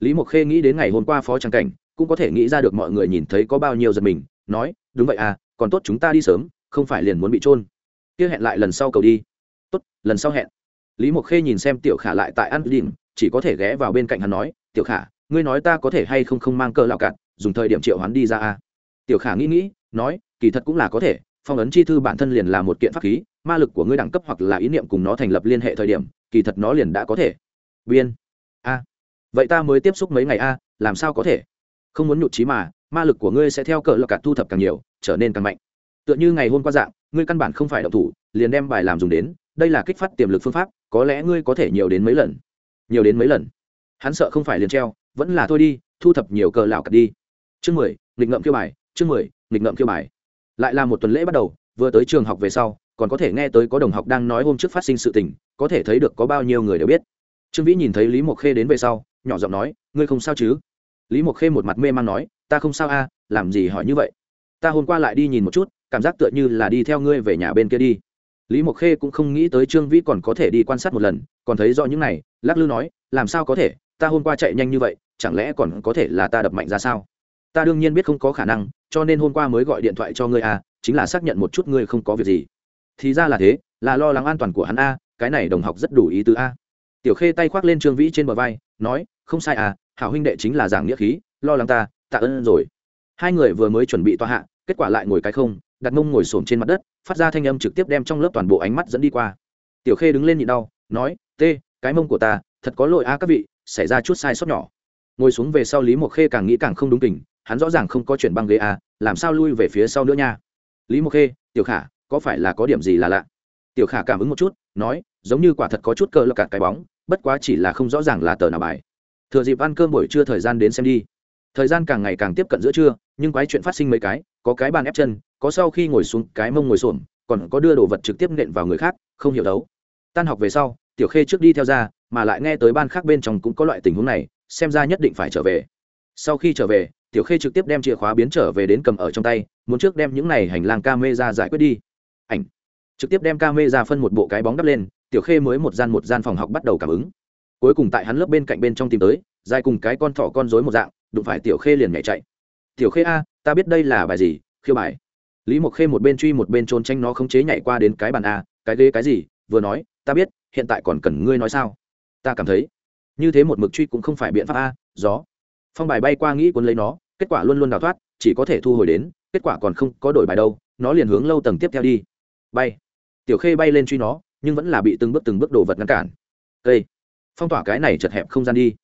Lý mộc khê nghĩ đến ngày hôm qua phó trang cảnh, cũng có thể nghĩ ra được mọi người nhìn thấy có bao nhiêu giật mình, nói, đúng vậy à còn tốt chúng ta đi sớm, không phải liền muốn bị trôn kia hẹn lại lần sau cầu đi. Tốt, lần sau hẹn. Lý mộc khê nhìn xem tiểu khả lại tại ăn đỉnh, chỉ có thể ghé vào bên cạnh hắn nói, tiểu khả ngươi nói ta có thể hay không không mang cơ lạo cạn dùng thời điểm triệu hoán đi ra a. Tiểu khả nghĩ nghĩ, nói, kỳ thật cũng là có thể, phong ấn chi thư bản thân liền là một kiện pháp khí, ma lực của ngươi đẳng cấp hoặc là ý niệm cùng nó thành lập liên hệ thời điểm, kỳ thật nó liền đã có thể. Biên. A. Vậy ta mới tiếp xúc mấy ngày a, làm sao có thể? Không muốn nhụt trí mà, ma lực của ngươi sẽ theo cờ lọc cạt thu thập càng nhiều, trở nên càng mạnh. Tựa như ngày hôm qua dạng, ngươi căn bản không phải động thủ, liền đem bài làm dùng đến, đây là kích phát tiềm lực phương pháp, có lẽ ngươi có thể nhiều đến mấy lần. Nhiều đến mấy lần. Hắn sợ không phải liền treo vẫn là thôi đi, thu thập nhiều cờ lạo cạt đi. Chương mười, nghịch ngậm kêu bài, chương mười, nghịch ngậm kêu bài. Lại là một tuần lễ bắt đầu, vừa tới trường học về sau, còn có thể nghe tới có đồng học đang nói hôm trước phát sinh sự tình, có thể thấy được có bao nhiêu người đều biết. Trương vĩ nhìn thấy lý mộc khê đến về sau, nhỏ giọng nói, ngươi không sao chứ? Lý mộc khê một mặt mê man nói, ta không sao a, làm gì hỏi như vậy? Ta hôm qua lại đi nhìn một chút, cảm giác tựa như là đi theo ngươi về nhà bên kia đi. Lý mộc khê cũng không nghĩ tới trương vĩ còn có thể đi quan sát một lần, còn thấy rõ những này, lắc lư nói, làm sao có thể? Ta hôm qua chạy nhanh như vậy, chẳng lẽ còn có thể là ta đập mạnh ra sao? Ta đương nhiên biết không có khả năng, cho nên hôm qua mới gọi điện thoại cho ngươi a chính là xác nhận một chút ngươi không có việc gì. Thì ra là thế, là lo lắng an toàn của hắn a, cái này đồng học rất đủ ý tứ a. Tiểu khê tay khoác lên trương vĩ trên bờ vai, nói, không sai à hảo huynh đệ chính là giảng nghĩa khí, lo lắng ta, tạ ơn rồi. Hai người vừa mới chuẩn bị tòa hạ, kết quả lại ngồi cái không, đặt mông ngồi xổm trên mặt đất, phát ra thanh âm trực tiếp đem trong lớp toàn bộ ánh mắt dẫn đi qua. Tiểu khê đứng lên nhịn đau, nói, tê, cái mông của ta, thật có lỗi a các vị xảy ra chút sai sót nhỏ. Ngồi xuống về sau lý mộc khê càng nghĩ càng không đúng tình hắn rõ ràng không có chuyện băng ghế a làm sao lui về phía sau nữa nha? Lý mộc khê, tiểu khả, có phải là có điểm gì là lạ? Tiểu khả cảm ứng một chút, nói, giống như quả thật có chút cơ lập cả cái bóng, bất quá chỉ là không rõ ràng là tờ nào bài. Thừa dịp ăn cơm buổi trưa thời gian đến xem đi. Thời gian càng ngày càng tiếp cận giữa trưa, nhưng quái chuyện phát sinh mấy cái, có cái bàn ép chân, có sau khi ngồi xuống cái mông ngồi xổm, còn có đưa đồ vật trực tiếp nện vào người khác, không hiểu đấu. Tan học về sau, tiểu khê trước đi theo ra mà lại nghe tới ban khác bên trong cũng có loại tình huống này, xem ra nhất định phải trở về. Sau khi trở về, tiểu khê trực tiếp đem chìa khóa biến trở về đến cầm ở trong tay, muốn trước đem những này hành lang ca mê ra giải quyết đi. Ảnh. Trực tiếp đem ca mê ra phân một bộ cái bóng đắp lên, tiểu khê mới một gian một gian phòng học bắt đầu cảm ứng. Cuối cùng tại hắn lớp bên cạnh bên trong tìm tới, dài cùng cái con thỏ con rối một dạng, đụng phải tiểu khê liền nhảy chạy. Tiểu khê a, ta biết đây là bài gì, khiêu bài. Lý mộc khê một bên truy một bên trốn tranh nó khống chế nhảy qua đến cái bàn a, cái ghế cái gì, vừa nói, ta biết, hiện tại còn cần ngươi nói sao? Ta cảm thấy. Như thế một mực truy cũng không phải biện pháp a, gió. Phong bài bay qua nghĩ cuốn lấy nó, kết quả luôn luôn đào thoát, chỉ có thể thu hồi đến, kết quả còn không có đổi bài đâu, nó liền hướng lâu tầng tiếp theo đi. Bay. Tiểu khê bay lên truy nó, nhưng vẫn là bị từng bước từng bước đồ vật ngăn cản. Cây. Phong tỏa cái này chật hẹp không gian đi.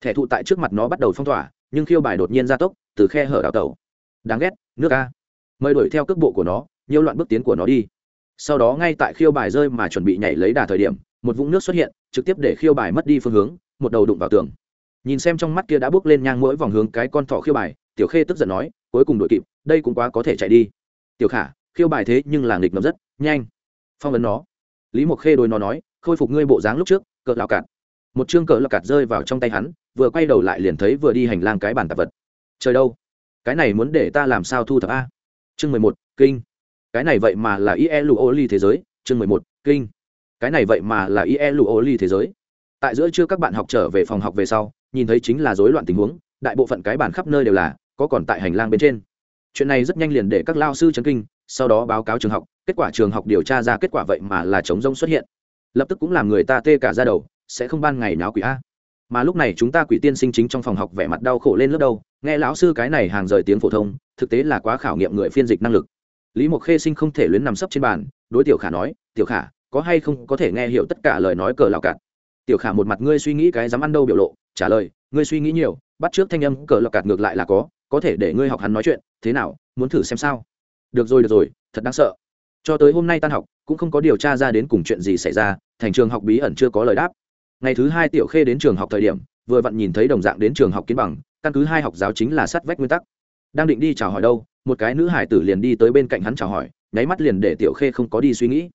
Thẻ thụ tại trước mặt nó bắt đầu phong tỏa, nhưng khiêu bài đột nhiên ra tốc, từ khe hở đào tẩu. Đáng ghét, nước a. Mời đuổi theo cước bộ của nó, nhiều loạn bước tiến của nó đi. Sau đó ngay tại khiêu bài rơi mà chuẩn bị nhảy lấy đà thời điểm, một vũng nước xuất hiện trực tiếp để khiêu bài mất đi phương hướng, một đầu đụng vào tường. Nhìn xem trong mắt kia đã bước lên nhang mỗi vòng hướng cái con thỏ khiêu bài, tiểu khê tức giận nói, cuối cùng đội kịp, đây cũng quá có thể chạy đi. Tiểu khả, khiêu bài thế nhưng là nghịch ngầm rất nhanh. Phong vấn nó. Lý mộc khê đôi nó nói, khôi phục ngươi bộ dáng lúc trước, cỡ lào cạt một chương cỡ lào cạt rơi vào trong tay hắn, vừa quay đầu lại liền thấy vừa đi hành lang cái bàn tạp vật. Trời đâu? Cái này muốn để ta làm sao thu thập a? Chương mười một, kinh. Cái này vậy mà là ie lụ ô ly thế giới, chương mười một, kinh cái này vậy mà là ie lụ ô thế giới. Tại giữa trưa các bạn học trở về phòng học về sau, nhìn thấy chính là rối loạn tình huống, đại bộ phận cái bàn khắp nơi đều là có còn tại hành lang bên trên. Chuyện này rất nhanh liền để các lao sư chấn kinh, sau đó báo cáo trường học, kết quả trường học điều tra ra kết quả vậy mà là chống rông xuất hiện. Lập tức cũng làm người ta tê cả ra đầu, sẽ không ban ngày náo quỷ a. Mà lúc này chúng ta quỷ tiên sinh chính trong phòng học vẻ mặt đau khổ lên lớp đâu, nghe lão sư cái này hàng rời tiếng phổ thông, thực tế là quá khảo nghiệm người phiên dịch năng lực. Lý mộc khê sinh không thể luyến nằm sấp trên bàn, đối tiểu khả nói, tiểu khả có hay không có thể nghe hiểu tất cả lời nói cờ lào cạn tiểu khả một mặt ngươi suy nghĩ cái dám ăn đâu biểu lộ, trả lời, ngươi suy nghĩ nhiều, bắt trước thanh âm cờ lọc cạt ngược lại là có có thể để ngươi học hắn nói chuyện, thế nào, muốn thử xem sao? Được rồi được rồi, thật đáng sợ. Cho tới hôm nay tan học, cũng không có điều tra ra đến cùng chuyện gì xảy ra, thành trường học bí ẩn chưa có lời đáp. Ngày thứ hai tiểu khê đến trường học thời điểm, vừa vặn nhìn thấy đồng dạng đến trường học kiến bằng, căn cứ hai học giáo chính là sát vách nguyên tắc. Đang định đi chào hỏi đâu, một cái nữ hải tử liền đi tới bên cạnh hắn chào hỏi, nháy mắt liền để tiểu khê không có đi suy nghĩ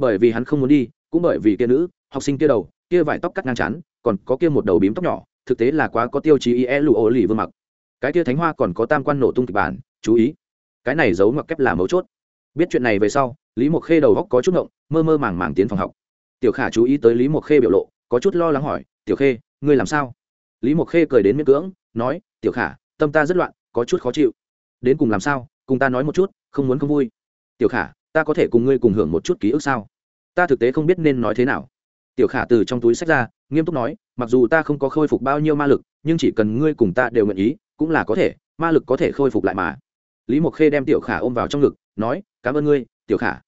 bởi vì hắn không muốn đi, cũng bởi vì kia nữ, học sinh kia đầu, kia vải tóc cắt ngang chán, còn có kia một đầu bím tóc nhỏ, thực tế là quá có tiêu chí ie lụ ô lì vương mặc. Cái kia thánh hoa còn có tam quan nổ tung kịch bản, chú ý. Cái này giấu ngoặc kép là mấu chốt. Biết chuyện này về sau, lý mộc khê đầu góc có chút ngộng, mơ mơ màng màng tiến phòng học. Tiểu khả chú ý tới lý mộc khê biểu lộ, có chút lo lắng hỏi, tiểu khê, ngươi làm sao? Lý mộc khê cười đến miễn cưỡng, nói, tiểu khả, tâm ta rất loạn, có chút khó chịu. Đến cùng làm sao, cùng ta nói một chút, không muốn không vui. Tiểu khả ta có thể cùng ngươi cùng hưởng một chút ký ức sao? Ta thực tế không biết nên nói thế nào. Tiểu khả từ trong túi sách ra, nghiêm túc nói, mặc dù ta không có khôi phục bao nhiêu ma lực, nhưng chỉ cần ngươi cùng ta đều nguyện ý, cũng là có thể, ma lực có thể khôi phục lại mà. Lý mộc khê đem tiểu khả ôm vào trong ngực, nói, cảm ơn ngươi, tiểu khả.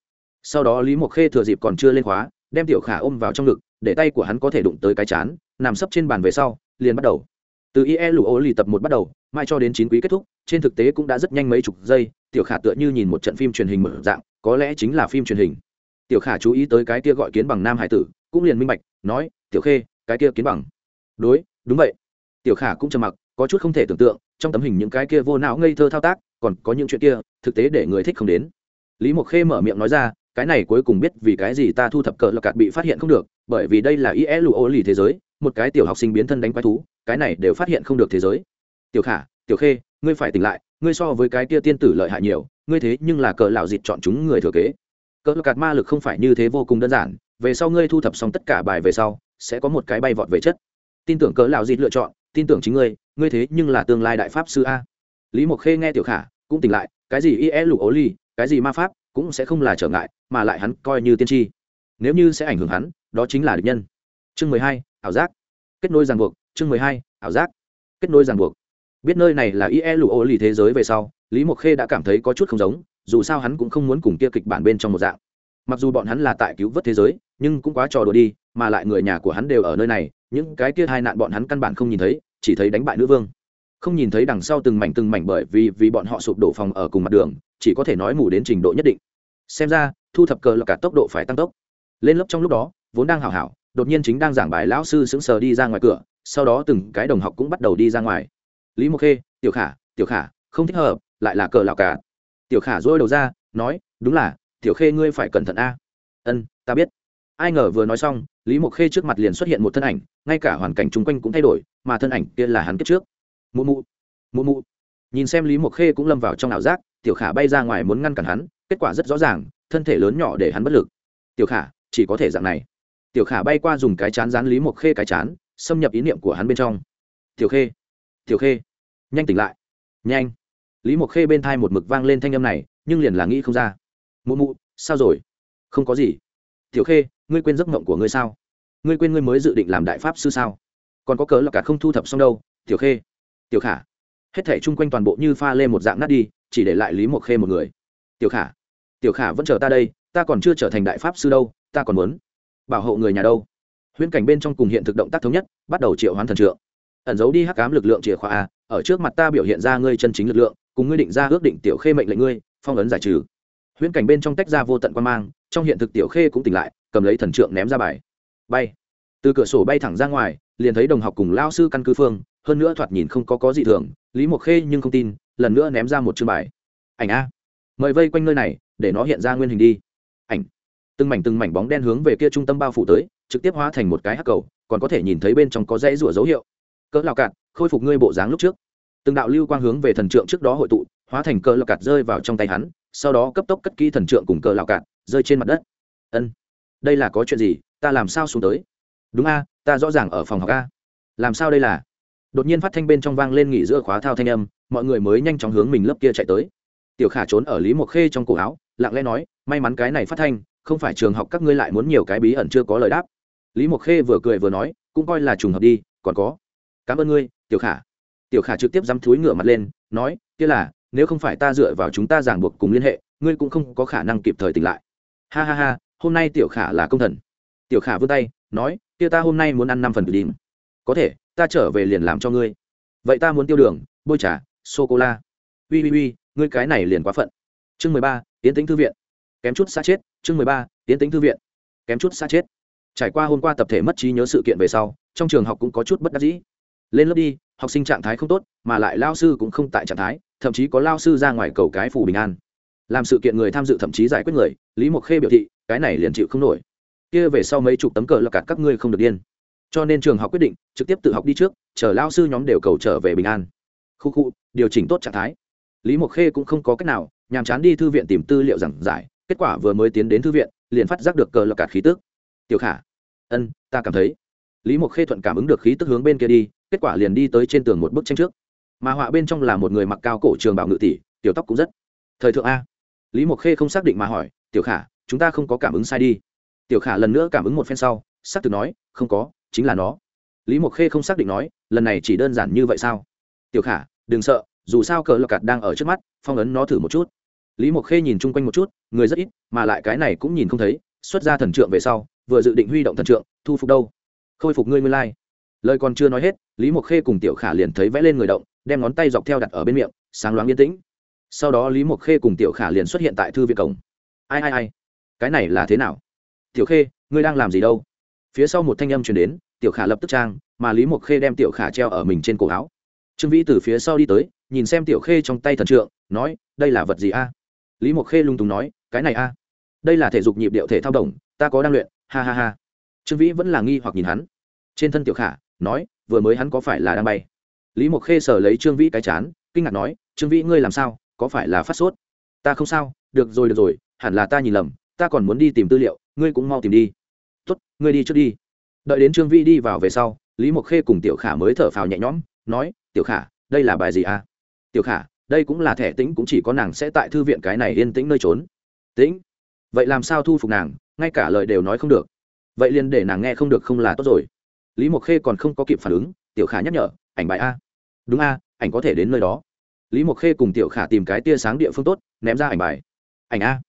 Sau đó lý mộc khê thừa dịp còn chưa lên khóa, đem tiểu khả ôm vào trong ngực, để tay của hắn có thể đụng tới cái chán, nằm sấp trên bàn về sau, liền bắt đầu. Từ ie lụ ô lì tập một bắt đầu mai cho đến chín quý kết thúc, trên thực tế cũng đã rất nhanh mấy chục giây, tiểu khả tựa như nhìn một trận phim truyền hình mở dạng có lẽ chính là phim truyền hình. Tiểu khả chú ý tới cái kia gọi kiến bằng nam hải tử, cũng liền minh bạch, nói, tiểu khê, cái kia kiến bằng. Đối, đúng vậy. Tiểu khả cũng trầm mặc, có chút không thể tưởng tượng, trong tấm hình những cái kia vô não ngây thơ thao tác, còn có những chuyện kia, thực tế để người thích không đến. Lý mộc khê mở miệng nói ra, cái này cuối cùng biết vì cái gì ta thu thập cờ lọc cạt bị phát hiện không được, bởi vì đây là ie lụ ô lì thế giới, một cái tiểu học sinh biến thân đánh quái thú, cái này đều phát hiện không được thế giới. Tiểu khả, tiểu khê, ngươi phải tỉnh lại ngươi so với cái kia tiên tử lợi hại nhiều, ngươi thế nhưng là cờ lão dịt chọn chúng người thừa kế. Cờ cạt ma lực không phải như thế vô cùng đơn giản, về sau ngươi thu thập xong tất cả bài về sau, sẽ có một cái bay vọt về chất. Tin tưởng cờ lão dịt lựa chọn, tin tưởng chính ngươi ngươi thế nhưng là tương lai đại pháp sư a. Lý mộc khê nghe tiểu khả, cũng tỉnh lại, cái gì ie lụ ố ly, cái gì ma pháp, cũng sẽ không là trở ngại, mà lại hắn coi như tiên tri. Nếu như sẽ ảnh hưởng hắn, đó chính là địch nhân. Chương mười hai, ảo giác. Kết nối ràng buộc, chương mười hai, ảo giác. Kết nối ràng buộc biết nơi này là ie lì thế giới về sau, lý mộc khê đã cảm thấy có chút không giống, dù sao hắn cũng không muốn cùng kia kịch bản bên trong một dạng. Mặc dù bọn hắn là tại cứu vớt thế giới, nhưng cũng quá trò đùa đi, mà lại người nhà của hắn đều ở nơi này, những cái kia hai nạn bọn hắn căn bản không nhìn thấy, chỉ thấy đánh bại nữ vương. Không nhìn thấy đằng sau từng mảnh từng mảnh bởi vì vì bọn họ sụp đổ phòng ở cùng mặt đường, chỉ có thể nói mù đến trình độ nhất định. Xem ra, thu thập cờ là cả tốc độ phải tăng tốc. Lên lớp trong lúc đó, vốn đang hào hảo, đột nhiên chính đang giảng bài lão sư sững sờ đi ra ngoài cửa, sau đó từng cái đồng học cũng bắt đầu đi ra ngoài lý mộc khê, tiểu khả tiểu khả, không thích hợp, lại là cờ lào cả. Tiểu khả dôi đầu ra, nói, đúng là, tiểu khê ngươi phải cẩn thận a. Ân, ta biết. Ai ngờ vừa nói xong, lý mộc khê trước mặt liền xuất hiện một thân ảnh, ngay cả hoàn cảnh chung quanh cũng thay đổi, mà thân ảnh kia là hắn kết trước. Mụ mụ mụ mụ. Nhìn xem lý mộc khê cũng lâm vào trong ảo giác, tiểu khả bay ra ngoài muốn ngăn cản hắn, kết quả rất rõ ràng, thân thể lớn nhỏ để hắn bất lực. Tiểu khả, chỉ có thể dạng này. Tiểu khả bay qua dùng cái chán dán lý mộc khê cái chán, xâm nhập ý niệm của hắn bên trong. Tiểu khê tiểu khê, nhanh tỉnh lại. Nhanh. Lý mộc khê bên thai một mực vang lên thanh âm này, nhưng liền là nghĩ không ra. Mụ mụ, sao rồi? Không có gì. Tiểu khê, ngươi quên giấc mộng của ngươi sao? Ngươi quên ngươi mới dự định làm đại pháp sư sao? Còn có cớ là cả không thu thập xong đâu, tiểu khê. Tiểu khả. Hết thể chung quanh toàn bộ như pha lên một dạng nát đi, chỉ để lại lý mộc khê một người. Tiểu khả. Tiểu khả vẫn chờ ta đây, ta còn chưa trở thành đại pháp sư đâu, ta còn muốn bảo hộ người nhà đâu. Huyễn cảnh bên trong cùng hiện thực động tác thống nhất, bắt đầu triệu hoán thần trượng ẩn giấu đi hắc cám lực lượng chìa khóa a, ở trước mặt ta biểu hiện ra ngươi chân chính lực lượng, cùng ngươi định ra ước định tiểu khê mệnh lệnh ngươi, phong ấn giải trừ. Huyễn cảnh bên trong tách ra vô tận quan mang, trong hiện thực tiểu khê cũng tỉnh lại, cầm lấy thần trượng ném ra bài. Bay. Từ cửa sổ bay thẳng ra ngoài, liền thấy đồng học cùng lao sư căn cứ phương, hơn nữa thoạt nhìn không có có gì thường, lý mộc khê nhưng không tin, lần nữa ném ra một chương bài. Ảnh a. Mời vây quanh nơi này, để nó hiện ra nguyên hình đi. Ảnh. Từng mảnh từng mảnh bóng đen hướng về kia trung tâm bao phủ tới, trực tiếp hóa thành một cái hắc cầu, còn có thể nhìn thấy bên trong có dãy rủa dấu hiệu cỡ lao cạn, khôi phục ngươi bộ dáng lúc trước. Từng đạo lưu quang hướng về thần trượng trước đó hội tụ, hóa thành cỡ lao cạn rơi vào trong tay hắn, sau đó cấp tốc cất kỹ thần trượng cùng cỡ lao cạn, rơi trên mặt đất. Ân, đây là có chuyện gì? Ta làm sao xuống tới? Đúng a, ta rõ ràng ở phòng học a. Làm sao đây là? Đột nhiên phát thanh bên trong vang lên nghỉ giữa khóa thao thanh âm, mọi người mới nhanh chóng hướng mình lớp kia chạy tới. Tiểu khả trốn ở lý mộc khê trong cổ áo, lặng lẽ nói, may mắn cái này phát thanh, không phải trường học các ngươi lại muốn nhiều cái bí ẩn chưa có lời đáp. Lý mộc khê vừa cười vừa nói, cũng coi là trùng hợp đi, còn có cảm ơn ngươi, tiểu khả. Tiểu khả trực tiếp dám thúi ngửa mặt lên, nói, kia là, nếu không phải ta dựa vào chúng ta giảng buộc cùng liên hệ, ngươi cũng không có khả năng kịp thời tỉnh lại. Ha ha ha, hôm nay tiểu khả là công thần. Tiểu khả vươn tay, nói, kia ta hôm nay muốn ăn năm phần tự đím có thể, ta trở về liền làm cho ngươi. Vậy ta muốn tiêu đường, bôi trà sô cô la ui ui ui ngươi cái này liền quá phận. Chương mười ba tiến tính thư viện. Kém chút xa chết. Chương mười ba tiến tính thư viện. Kém chút xa chết. Trải qua hôm qua tập thể mất trí nhớ sự kiện về sau, trong trường học cũng có chút bất đắc dĩ lên lớp đi, học sinh trạng thái không tốt, mà lại lao sư cũng không tại trạng thái, thậm chí có lao sư ra ngoài cầu cái phù bình an. Làm sự kiện người tham dự thậm chí giải quyết người, lý mộc khê biểu thị, cái này liền chịu không nổi. Kia về sau mấy chục tấm cờ là cả các ngươi không được điên. Cho nên trường học quyết định, trực tiếp tự học đi trước, chờ lao sư nhóm đều cầu trở về bình an. Khu khu, điều chỉnh tốt trạng thái. Lý mộc khê cũng không có cách nào, nhàm chán đi thư viện tìm tư liệu giảng giải, kết quả vừa mới tiến đến thư viện, liền phát giác được cờ lọc cả khí tức. Tiểu khả, ân, ta cảm thấy. Lý mộc khê thuận cảm ứng được khí tức hướng bên kia đi kết quả liền đi tới trên tường một bức tranh trước. Mà họa bên trong là một người mặc cao cổ trường bảo ngự tỷ, tiểu tóc cũng rất thời thượng a. Lý mộc khê không xác định mà hỏi, tiểu khả, chúng ta không có cảm ứng sai đi. Tiểu khả lần nữa cảm ứng một phen sau, xác thực nói, không có, chính là nó. Lý mộc khê không xác định nói, lần này chỉ đơn giản như vậy sao? Tiểu khả, đừng sợ, dù sao cờ lọc cạt đang ở trước mắt, phong ấn nó thử một chút. Lý mộc khê nhìn chung quanh một chút, người rất ít, mà lại cái này cũng nhìn không thấy, xuất ra thần trượng về sau, vừa dự định huy động thần trượng, thu phục đâu? Khôi phục ngươi nguyên lai、like lời còn chưa nói hết, lý mộc khê cùng tiểu khả liền thấy vẽ lên người động, đem ngón tay dọc theo đặt ở bên miệng, sáng loáng yên tĩnh. Sau đó lý mộc khê cùng tiểu khả liền xuất hiện tại thư viện cổng. Ai ai ai? Cái này là thế nào? Tiểu khê, ngươi đang làm gì đâu? Phía sau một thanh âm chuyển đến, tiểu khả lập tức trang, mà lý mộc khê đem tiểu khả treo ở mình trên cổ áo. Trương vĩ từ phía sau đi tới, nhìn xem tiểu khê trong tay thần trượng, nói, đây là vật gì a? Lý mộc khê lung tùng nói, cái này a? Đây là thể dục nhịp điệu thể thao đồng ta có đang luyện, ha ha ha. Trương vĩ vẫn là nghi hoặc nhìn hắn. Trên thân tiểu khả nói, vừa mới hắn có phải là đang bay? Lý mộc khê sờ lấy trương vĩ cái chán, kinh ngạc nói, trương vĩ, ngươi làm sao? Có phải là phát sốt? Ta không sao, được rồi được rồi, hẳn là ta nhìn lầm, ta còn muốn đi tìm tư liệu, ngươi cũng mau tìm đi. Tốt, ngươi đi trước đi. Đợi đến trương vĩ đi vào về sau, lý mộc khê cùng tiểu khả mới thở phào nhẹ nhõm, nói, tiểu khả, đây là bài gì à? Tiểu khả, đây cũng là thẻ tĩnh, cũng chỉ có nàng sẽ tại thư viện cái này yên tĩnh nơi trốn. Tĩnh? Vậy làm sao thu phục nàng? Ngay cả lời đều nói không được. Vậy liền để nàng nghe không được không là tốt rồi lý mộc khê còn không có kịp phản ứng, tiểu khả nhắc nhở, ảnh bài a. Đúng a, ảnh có thể đến nơi đó. Lý mộc khê cùng tiểu khả tìm cái tia sáng địa phương tốt, ném ra ảnh bài. Ảnh a,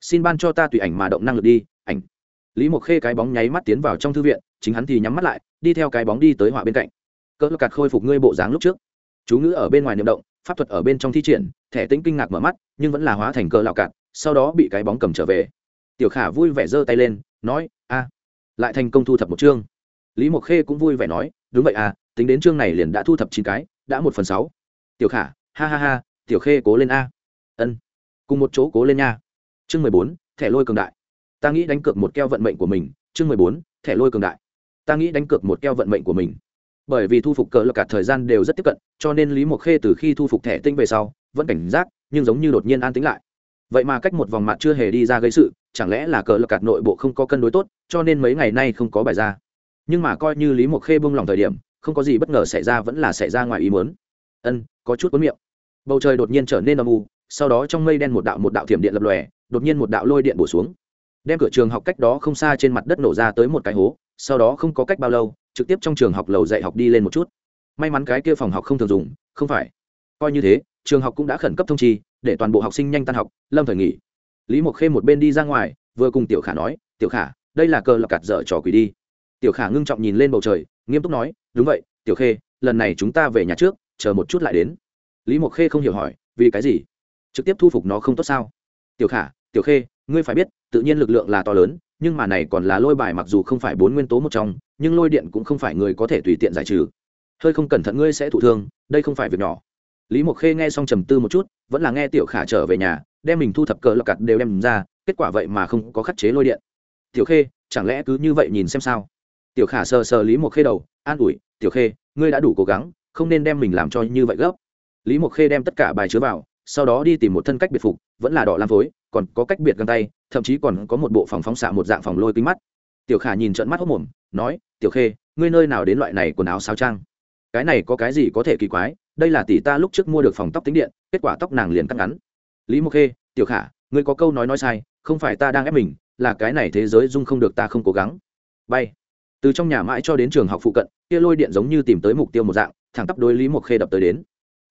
xin ban cho ta tùy ảnh mà động năng lực đi, ảnh. Lý mộc khê cái bóng nháy mắt tiến vào trong thư viện, chính hắn thì nhắm mắt lại, đi theo cái bóng đi tới họa bên cạnh. Cỡ cạt khôi phục ngươi bộ dáng lúc trước. Chú ngữ ở bên ngoài niệm động, pháp thuật ở bên trong thi triển, thẻ tính kinh ngạc mở mắt, nhưng vẫn là hóa thành cỡ lạo cạt, sau đó bị cái bóng cầm trở về. Tiểu khả vui vẻ giơ tay lên, nói, a, lại thành công thu thập một chương lý mộc khê cũng vui vẻ nói, đúng vậy à tính đến chương này liền đã thu thập chín cái, đã một phần sáu. Tiểu khả, ha ha ha, tiểu khê cố lên a. Ân, cùng một chỗ cố lên nha. Chương mười bốn, thẻ lôi cường đại. Ta nghĩ đánh cược một keo vận mệnh của mình. Chương mười bốn, thẻ lôi cường đại. Ta nghĩ đánh cược một keo vận mệnh của mình. Bởi vì thu phục cờ lập cả thời gian đều rất tiếp cận, cho nên lý mộc khê từ khi thu phục thẻ tinh về sau, vẫn cảnh giác, nhưng giống như đột nhiên an tính lại. Vậy mà cách một vòng mặt chưa hề đi ra gây sự, chẳng lẽ là cờ lập cạt nội bộ không có cân đối tốt, cho nên mấy ngày nay không có bài ra nhưng mà coi như lý mộc khê buông lòng thời điểm, không có gì bất ngờ xảy ra vẫn là xảy ra ngoài ý muốn. Ân, có chút cuốn miệng. Bầu trời đột nhiên trở nên âm u, sau đó trong mây đen một đạo một đạo thiểm điện lập lòe, đột nhiên một đạo lôi điện bổ xuống. Đem cửa trường học cách đó không xa trên mặt đất nổ ra tới một cái hố, sau đó không có cách bao lâu, trực tiếp trong trường học lầu dạy học đi lên một chút. May mắn cái kia phòng học không thường dùng, không phải. Coi như thế, trường học cũng đã khẩn cấp thông chi, để toàn bộ học sinh nhanh tan học, lâm thời nghỉ. Lý mộc khê một bên đi ra ngoài, vừa cùng tiểu khả nói, tiểu khả, đây là cờ lập cạt dở trò quỷ đi tiểu khả ngưng trọng nhìn lên bầu trời, nghiêm túc nói, đúng vậy, tiểu khê, lần này chúng ta về nhà trước, chờ một chút lại đến. Lý mộc khê không hiểu hỏi, vì cái gì? Trực tiếp thu phục nó không tốt sao? Tiểu khả, tiểu khê, ngươi phải biết, tự nhiên lực lượng là to lớn, nhưng mà này còn là lôi bài mặc dù không phải bốn nguyên tố một trong, nhưng lôi điện cũng không phải người có thể tùy tiện giải trừ. Hơi không cẩn thận ngươi sẽ thụ thương, đây không phải việc nhỏ. Lý mộc khê nghe xong trầm tư một chút, vẫn là nghe tiểu khả trở về nhà, đem mình thu thập cờ lọc cặt đều đem ra, kết quả vậy mà không có khắc chế lôi điện. Tiểu khê, chẳng lẽ cứ như vậy nhìn xem sao? Tiểu khả sờ sờ lý mộc khê đầu, an ủi, tiểu khê, ngươi đã đủ cố gắng, không nên đem mình làm cho như vậy gấp. Lý mộc khê đem tất cả bài chứa vào, sau đó đi tìm một thân cách biệt phục, vẫn là đỏ lam phối, còn có cách biệt găng tay, thậm chí còn có một bộ phòng phóng xạ một dạng phòng lôi kính mắt. Tiểu khả nhìn trận mắt hốc mồm, nói, tiểu khê, ngươi nơi nào đến loại này quần áo sao trang? Cái này có cái gì có thể kỳ quái, đây là tỷ ta lúc trước mua được phòng tóc tính điện, kết quả tóc nàng liền cắt ngắn. Lý mộc khê, tiểu khả, ngươi có câu nói nói sai, không phải ta đang ép mình, là cái này thế giới dung không được ta không cố gắng. Bay từ trong nhà mãi cho đến trường học phụ cận, kia lôi điện giống như tìm tới mục tiêu một dạng, thẳng tắp đối lý mộc khê đập tới đến.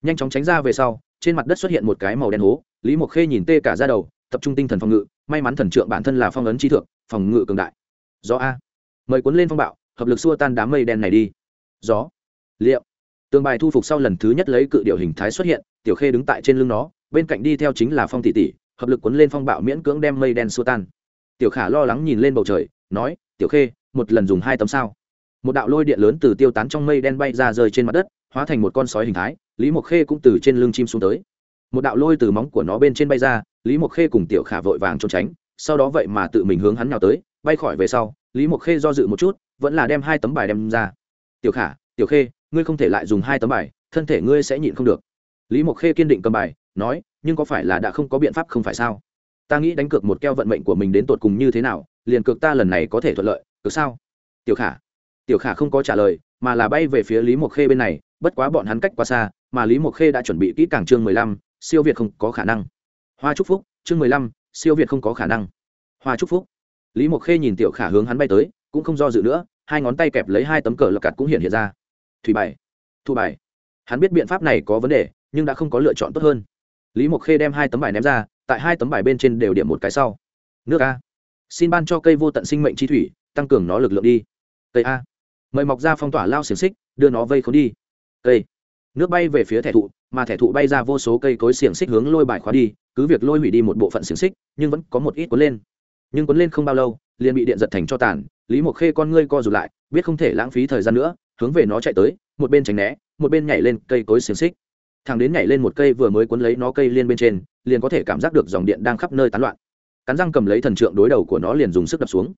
Nhanh chóng tránh ra về sau, trên mặt đất xuất hiện một cái màu đen hố, lý mộc khê nhìn tê cả ra đầu, tập trung tinh thần phòng ngự, may mắn thần trượng bản thân là phong ấn trí thượng, phòng ngự cường đại. Gió a. Mời cuốn lên phong bạo, hợp lực xua tan đám mây đen này đi. Gió. Liệu tường bài thu phục sau lần thứ nhất lấy cự điệu hình thái xuất hiện, tiểu khê đứng tại trên lưng nó, bên cạnh đi theo chính là phong tỷ tỷ, hợp lực cuốn lên phong bạo miễn cưỡng đem mây đen xua tan. Tiểu khả lo lắng nhìn lên bầu trời, nói, tiểu khê một lần dùng hai tấm sao. Một đạo lôi điện lớn từ tiêu tán trong mây đen bay ra rơi trên mặt đất, hóa thành một con sói hình thái, lý mộc khê cũng từ trên lưng chim xuống tới. Một đạo lôi từ móng của nó bên trên bay ra, lý mộc khê cùng tiểu khả vội vàng trốn tránh, sau đó vậy mà tự mình hướng hắn nào tới, bay khỏi về sau, lý mộc khê do dự một chút, vẫn là đem hai tấm bài đem ra. Tiểu khả, tiểu khê, ngươi không thể lại dùng hai tấm bài, thân thể ngươi sẽ nhịn không được. Lý mộc khê kiên định cầm bài, nói, nhưng có phải là đã không có biện pháp không phải sao? Ta nghĩ đánh cược một keo vận mệnh của mình đến tột cùng như thế nào, liền cược ta lần này có thể thuận lợi cược sao? Tiểu khả. Tiểu khả không có trả lời, mà là bay về phía lý mộc khê bên này, bất quá bọn hắn cách quá xa, mà lý mộc khê đã chuẩn bị kỹ càng chương mười lăm, siêu việt không có khả năng. Hoa trúc phúc, chương mười lăm, siêu việt không có khả năng. Hoa trúc phúc. Lý mộc khê nhìn tiểu khả hướng hắn bay tới, cũng không do dự nữa, hai ngón tay kẹp lấy hai tấm cờ lọc cặt cũng hiện hiện ra. Thủy bài thu bài. Hắn biết biện pháp này có vấn đề, nhưng đã không có lựa chọn tốt hơn. Lý mộc khê đem hai tấm bài ném ra, tại hai tấm bài bên trên đều điểm một cái sau. Nước a, xin ban cho cây vô tận sinh mệnh chi thủy tăng cường nó lực lượng đi. Cây a. Mời mọc ra phong tỏa lao xiềng xích, đưa nó vây khốn đi. Cây. Nước bay về phía thẻ thụ, mà thẻ thụ bay ra vô số cây cối xiềng xích hướng lôi bài khóa đi, cứ việc lôi hủy đi một bộ phận xiềng xích, nhưng vẫn có một ít cuốn lên. Nhưng cuốn lên không bao lâu, liền bị điện giật thành cho tàn, lý mộc khê con ngươi co rụt lại, biết không thể lãng phí thời gian nữa, hướng về nó chạy tới, một bên tránh né, một bên nhảy lên cây cối xiềng xích. Thằng đến nhảy lên một cây vừa mới cuốn lấy nó cây liên bên trên, liền có thể cảm giác được dòng điện đang khắp nơi tán loạn. Cắn răng cầm lấy thần trượng đối đầu của nó liền dùng sức đập xuống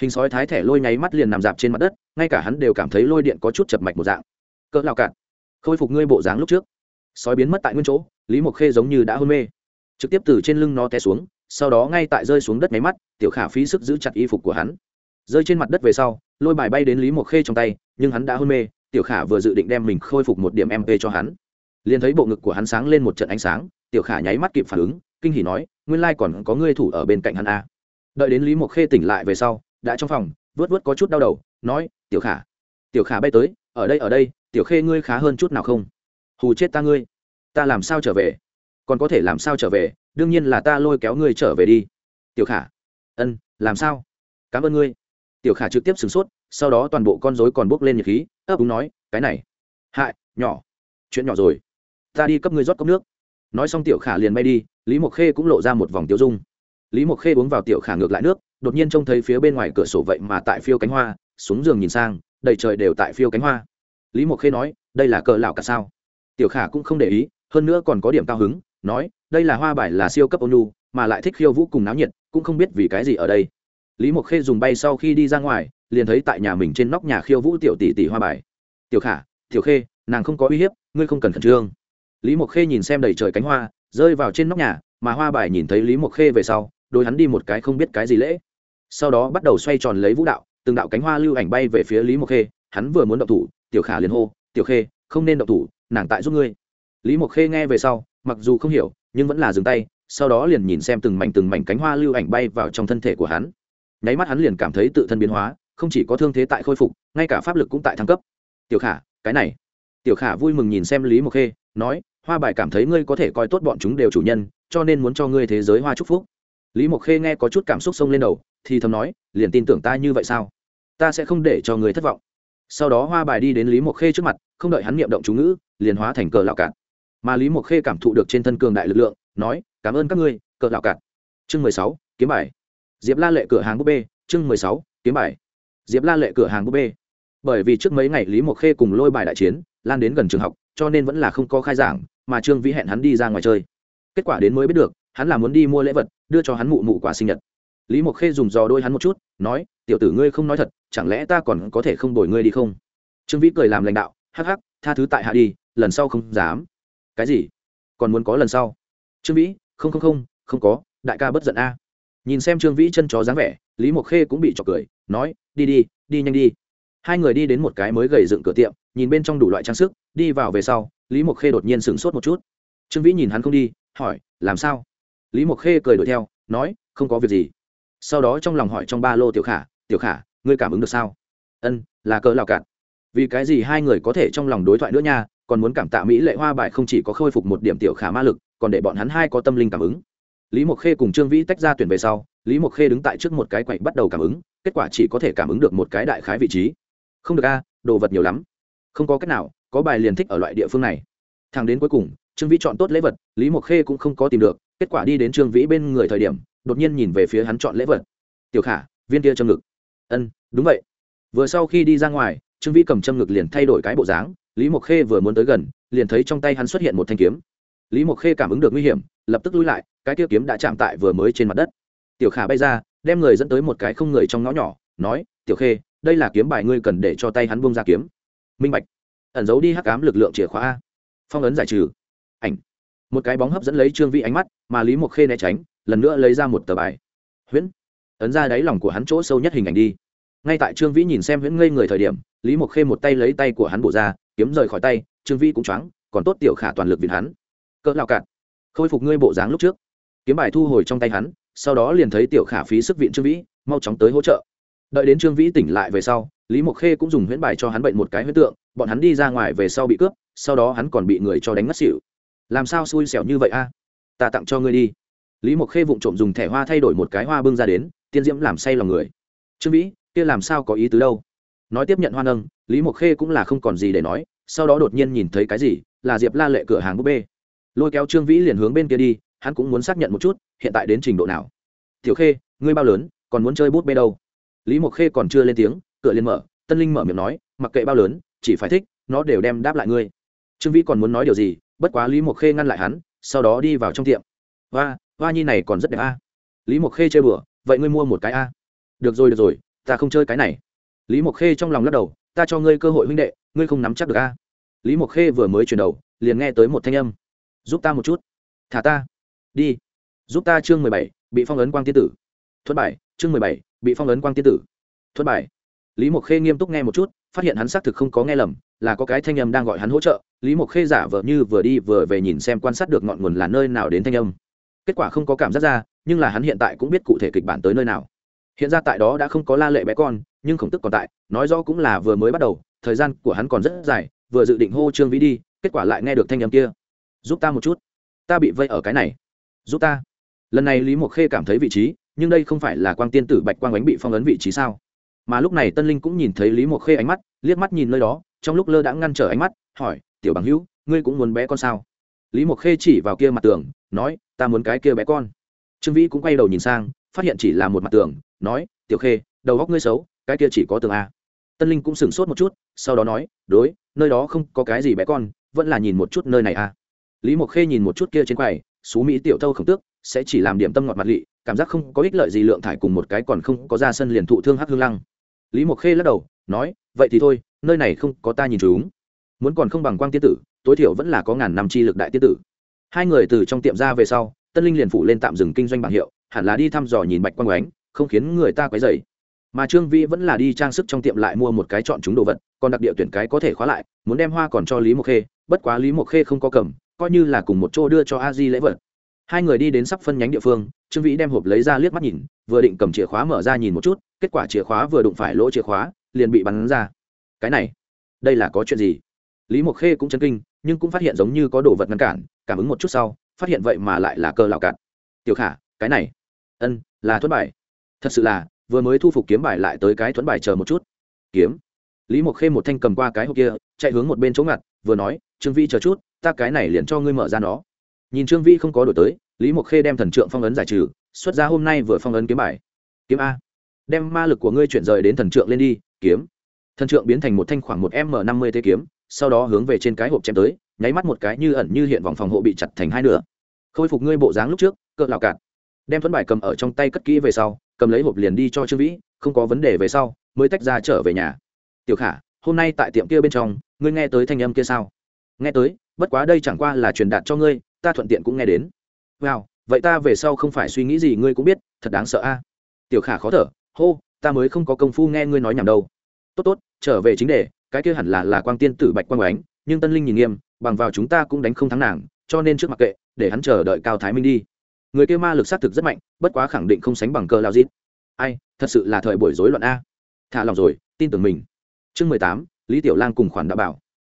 hình sói thái thẻ lôi nháy mắt liền nằm dạp trên mặt đất, ngay cả hắn đều cảm thấy lôi điện có chút chập mạch một dạng. Cỡ lao cạn khôi phục ngươi bộ dáng lúc trước. Sói biến mất tại nguyên chỗ, lý mộc khê giống như đã hôn mê. Trực tiếp từ trên lưng nó té xuống, sau đó ngay tại rơi xuống đất nháy mắt, tiểu khả phí sức giữ chặt y phục của hắn. Rơi trên mặt đất về sau, lôi bài bay đến lý mộc khê trong tay, nhưng hắn đã hôn mê, tiểu khả vừa dự định đem mình khôi phục một điểm mp cho hắn. Liền thấy bộ ngực của hắn sáng lên một trận ánh sáng, tiểu khả nháy mắt kịp phản ứng, kinh hỉ nói, nguyên lai còn có ngươi thủ ở bên cạnh hắn a đợi đến lý mộc khê tỉnh lại về sau đã trong phòng vớt vớt có chút đau đầu, nói, tiểu khả tiểu khả bay tới, ở đây ở đây, tiểu khê ngươi khá hơn chút nào không? Hù chết ta ngươi. Ta làm sao trở về? Còn có thể làm sao trở về? Đương nhiên là ta lôi kéo ngươi trở về đi. Tiểu khả. Ân, làm sao? Cảm ơn ngươi. Tiểu khả trực tiếp sửng sốt, sau đó toàn bộ con rối còn bốc lên nhiệt khí, ấp úng nói, cái này, hại, nhỏ, chuyện nhỏ rồi. Ta đi cấp ngươi rót cốc nước. Nói xong tiểu khả liền bay đi, lý mộc khê cũng lộ ra một vòng tiêu dung. Lý mộc khê uống vào tiểu khả ngược lại nước đột nhiên trông thấy phía bên ngoài cửa sổ vậy mà tại phiêu cánh hoa, xuống giường nhìn sang, đầy trời đều tại phiêu cánh hoa. Lý mộc khê nói, đây là cờ lão cả sao? Tiểu khả cũng không để ý, hơn nữa còn có điểm cao hứng, nói, đây là hoa bài là siêu cấp ônu, mà lại thích khiêu vũ cùng náo nhiệt, cũng không biết vì cái gì ở đây. Lý mộc khê dùng bay sau khi đi ra ngoài, liền thấy tại nhà mình trên nóc nhà khiêu vũ tiểu tỷ tỷ hoa bài. Tiểu khả, tiểu khê, nàng không có uy hiếp, ngươi không cần khẩn trương. Lý mộc khê nhìn xem đầy trời cánh hoa, rơi vào trên nóc nhà, mà hoa bài nhìn thấy lý mộc khê về sau đôi hắn đi một cái không biết cái gì lễ sau đó bắt đầu xoay tròn lấy vũ đạo, từng đạo cánh hoa lưu ảnh bay về phía lý mộc khê, hắn vừa muốn động thủ, tiểu khả liền hô, tiểu khê, không nên động thủ, nàng tại giúp ngươi. Lý mộc khê nghe về sau, mặc dù không hiểu, nhưng vẫn là dừng tay, sau đó liền nhìn xem từng mảnh từng mảnh cánh hoa lưu ảnh bay vào trong thân thể của hắn. Nháy mắt hắn liền cảm thấy tự thân biến hóa, không chỉ có thương thế tại khôi phục, ngay cả pháp lực cũng tại thăng cấp. Tiểu khả, cái này. Tiểu khả vui mừng nhìn xem lý mộc khê, nói, hoa bài cảm thấy ngươi có thể coi tốt bọn chúng đều chủ nhân, cho nên muốn cho ngươi thế giới hoa chúc phúc lý mộc khê nghe có chút cảm xúc sông lên đầu, thì thầm nói, liền tin tưởng ta như vậy sao? Ta sẽ không để cho người thất vọng. Sau đó hoa bài đi đến lý mộc khê trước mặt, không đợi hắn niệm động chú ngữ, liền hóa thành cờ lạo cạn mà lý mộc khê cảm thụ được trên thân cường đại lực lượng, nói, cảm ơn các ngươi, cờ lạo cạn chương mười sáu, kiếm bài. Diệp la lệ cửa hàng búp bê. Chương mười sáu, kiếm bài. Diệp la lệ cửa hàng búp bê. Bởi vì trước mấy ngày lý mộc khê cùng lôi bài đại chiến, lan đến gần trường học, cho nên vẫn là không có khai giảng, mà trương vĩ hẹn hắn đi ra ngoài chơi. Kết quả đến mới biết được hắn là muốn đi mua lễ vật, đưa cho hắn mụ mụ quà sinh nhật. Lý mộc khê dùng dò đôi hắn một chút, nói, tiểu tử ngươi không nói thật, chẳng lẽ ta còn có thể không đổi ngươi đi không? Trương vĩ cười làm lãnh đạo, hắc hắc, tha thứ tại hạ đi, lần sau không dám. Cái gì? Còn muốn có lần sau? Trương vĩ, không không không không có, đại ca bất giận a. Nhìn xem trương vĩ chân chó dáng vẻ, lý mộc khê cũng bị trọc cười, nói, đi đi đi nhanh đi. Hai người đi đến một cái mới gầy dựng cửa tiệm, nhìn bên trong đủ loại trang sức, đi vào về sau, lý mộc khê đột nhiên sửng sốt một chút. Trương vĩ nhìn hắn không đi, hỏi, làm sao? Lý mộc khê cười đuổi theo, nói, không có việc gì. Sau đó trong lòng hỏi trong ba lô tiểu khả tiểu khả, ngươi cảm ứng được sao? Ân, là cỡ lào cạn. Vì cái gì hai người có thể trong lòng đối thoại nữa nha, còn muốn cảm tạ mỹ lệ hoa bại không chỉ có khôi phục một điểm tiểu khả ma lực, còn để bọn hắn hai có tâm linh cảm ứng. Lý mộc khê cùng trương vĩ tách ra tuyển về sau, lý mộc khê đứng tại trước một cái quậy bắt đầu cảm ứng, kết quả chỉ có thể cảm ứng được một cái đại khái vị trí. Không được a, đồ vật nhiều lắm. Không có cách nào, có bài liền thích ở loại địa phương này. Thằng đến cuối cùng, trương vĩ chọn tốt lễ vật, lý mộc khê cũng không có tìm được kết quả đi đến trương vĩ bên người thời điểm, đột nhiên nhìn về phía hắn chọn lễ vật. Tiểu khả, viên kia châm ngực. Ân, đúng vậy. Vừa sau khi đi ra ngoài, trương vĩ cầm châm ngực liền thay đổi cái bộ dáng, lý mộc khê vừa muốn tới gần, liền thấy trong tay hắn xuất hiện một thanh kiếm. Lý mộc khê cảm ứng được nguy hiểm, lập tức lui lại, cái kia kiếm đã chạm tại vừa mới trên mặt đất. Tiểu khả bay ra, đem người dẫn tới một cái không người trong ngõ nhỏ, nói, tiểu khê, đây là kiếm bài ngươi cần để cho tay hắn buông ra kiếm. Minh bạch. Ẩn giấu đi hắc cám lực lượng chìa khóa a. Phong ấn giải trừ. Ảnh một cái bóng hấp dẫn lấy trương vĩ ánh mắt, mà lý mộc khê né tránh, lần nữa lấy ra một tờ bài. Huyễn, ấn ra đáy lòng của hắn chỗ sâu nhất hình ảnh đi. Ngay tại trương vĩ nhìn xem huyễn ngây người thời điểm, lý mộc khê một tay lấy tay của hắn bổ ra, kiếm rời khỏi tay, trương vĩ cũng choáng, còn tốt tiểu khả toàn lực vì hắn. Cỡ lao cạn. Khôi phục ngươi bộ dáng lúc trước. Kiếm bài thu hồi trong tay hắn, sau đó liền thấy tiểu khả phí sức viện trương vĩ, mau chóng tới hỗ trợ. Đợi đến trương vĩ tỉnh lại về sau, lý mộc khê cũng dùng huyễn bài cho hắn bệnh một cái huyết tượng, bọn hắn đi ra ngoài về sau bị cướp, sau đó hắn còn bị người cho đánh ngất xỉu làm sao xui xẻo như vậy a? Ta tặng cho ngươi đi. Lý mộc khê vụng trộm dùng thẻ hoa thay đổi một cái hoa bưng ra đến, tiên diễm làm say lòng người. Trương vĩ, kia làm sao có ý tứ đâu? Nói tiếp nhận hoa nâng, lý mộc khê cũng là không còn gì để nói, sau đó đột nhiên nhìn thấy cái gì, là diệp la lệ cửa hàng búp bê. Lôi kéo trương vĩ liền hướng bên kia đi, hắn cũng muốn xác nhận một chút, hiện tại đến trình độ nào. Tiểu khê, ngươi bao lớn, còn muốn chơi bút bê đâu? Lý mộc khê còn chưa lên tiếng, cửa liền mở, tân linh mở miệng nói, mặc kệ bao lớn, chỉ phải thích, nó đều đem đáp lại ngươi. Trương vĩ còn muốn nói điều gì bất quá lý mộc khê ngăn lại hắn, sau đó đi vào trong tiệm. Hoa hoa nhi này còn rất đẹp a. Lý mộc khê chơi bừa, vậy ngươi mua một cái a. Được rồi được rồi, ta không chơi cái này. Lý mộc khê trong lòng lắc đầu, ta cho ngươi cơ hội huynh đệ, ngươi không nắm chắc được a. Lý mộc khê vừa mới chuyển đầu, liền nghe tới một thanh âm. Giúp ta một chút. Thả ta. Đi. Giúp ta chương mười bảy, bị phong ấn quang tiên tử. Thuật bài, chương mười bảy, bị phong ấn quang tiên tử. Thuật bài. Lý mộc khê nghiêm túc nghe một chút, phát hiện hắn xác thực không có nghe lầm, là có cái thanh âm đang gọi hắn hỗ trợ lý mộc khê giả vờ như vừa đi vừa về nhìn xem quan sát được ngọn nguồn là nơi nào đến thanh âm. Kết quả không có cảm giác ra, nhưng là hắn hiện tại cũng biết cụ thể kịch bản tới nơi nào. Hiện ra tại đó đã không có la lệ bé con, nhưng khổng tức còn tại, nói rõ cũng là vừa mới bắt đầu, thời gian của hắn còn rất dài, vừa dự định hô trương vĩ đi, kết quả lại nghe được thanh âm kia. Giúp ta một chút. Ta bị vây ở cái này. Giúp ta. Lần này lý mộc khê cảm thấy vị trí, nhưng đây không phải là quang tiên tử bạch quang ánh bị phong ấn vị trí sao? Mà lúc này tân linh cũng nhìn thấy lý mộc khê ánh mắt, liếc mắt nhìn nơi đó, trong lúc lơ đã ngăn trở ánh mắt, hỏi tiểu bằng hữu, ngươi cũng muốn bé con sao? Lý mộc khê chỉ vào kia mặt tường, nói, ta muốn cái kia bé con. Trương vĩ cũng quay đầu nhìn sang, phát hiện chỉ là một mặt tường, nói, tiểu khê, đầu góc ngươi xấu, cái kia chỉ có tường a. Tân linh cũng sửng sốt một chút, sau đó nói, đối, nơi đó không có cái gì bé con, vẫn là nhìn một chút nơi này a. Lý mộc khê nhìn một chút kia trên quầy, xú mỹ tiểu thâu khổng tước, sẽ chỉ làm điểm tâm ngọt mặt lị, cảm giác không có ích lợi gì lượng thải cùng một cái còn không có ra sân liền thụ thương hắc hương lăng. Lý mộc khê lắc đầu, nói, vậy thì thôi, nơi này không có ta nhìn chúng muốn còn không bằng quang tiên tử, tối thiểu vẫn là có ngàn năm chi lực đại tiên tử. Hai người từ trong tiệm ra về sau, tân linh liền phụ lên tạm dừng kinh doanh bảng hiệu, hẳn là đi thăm dò nhìn bạch quang oánh không khiến người ta quấy dày mà trương vĩ vẫn là đi trang sức trong tiệm lại mua một cái chọn chúng đồ vật, còn đặc địa tuyển cái có thể khóa lại, muốn đem hoa còn cho lý mộc khê, bất quá lý mộc khê không có cầm, coi như là cùng một chỗ đưa cho a di lễ vật. Hai người đi đến sắp phân nhánh địa phương, trương vĩ đem hộp lấy ra liếc mắt nhìn, vừa định cầm chìa khóa mở ra nhìn một chút, kết quả chìa khóa vừa đụng phải lỗ chìa khóa, liền bị bắn ra. Cái này, đây là có chuyện gì? Lý mộc khê cũng chấn kinh, nhưng cũng phát hiện giống như có đồ vật ngăn cản, cảm ứng một chút sau, phát hiện vậy mà lại là cơ lạo cạn. Tiểu khả, cái này. Ân, là thuẫn bài. Thật sự là, vừa mới thu phục kiếm bài lại tới cái thuẫn bài chờ một chút. Kiếm? Lý mộc khê một thanh cầm qua cái hộp kia, chạy hướng một bên chỗ ngặt, vừa nói, trương vĩ chờ chút, ta cái này liền cho ngươi mở ra nó. Nhìn trương vĩ không có đổi tới, lý mộc khê đem thần trượng phong ấn giải trừ, xuất ra hôm nay vừa phong ấn kiếm bài. Kiếm a. Đem ma lực của ngươi chuyển rời đến thần trượng lên đi, kiếm. Thần trượng biến thành một thanh khoảng một m năm mươi thế kiếm sau đó hướng về trên cái hộp chém tới, nháy mắt một cái như ẩn như hiện vòng phòng hộ bị chặt thành hai nửa. Khôi phục ngươi bộ dáng lúc trước, cỡ lào cạn. Đem thuẫn bài cầm ở trong tay cất kỹ về sau, cầm lấy hộp liền đi cho trương vĩ, không có vấn đề về sau, mới tách ra trở về nhà. Tiểu khả, hôm nay tại tiệm kia bên trong, ngươi nghe tới thanh âm kia sao? Nghe tới, bất quá đây chẳng qua là truyền đạt cho ngươi, ta thuận tiện cũng nghe đến. Wow, vậy ta về sau không phải suy nghĩ gì ngươi cũng biết, thật đáng sợ a. Tiểu khả khó thở, hô, ta mới không có công phu nghe ngươi nói nhảm đâu. Tốt tốt, trở về chính đề cái kia hẳn là là quang tiên tử bạch quang ánh, nhưng tân linh nhìn nghiêm, bằng vào chúng ta cũng đánh không thắng nàng, cho nên trước mặc kệ, để hắn chờ đợi cao thái minh đi. Người kia ma lực xác thực rất mạnh, bất quá khẳng định không sánh bằng cơ lao dít ai, thật sự là thời buổi rối loạn a. Thả lòng rồi, tin tưởng mình. Chương mười tám, lý tiểu lang cùng khoản đạo bảo.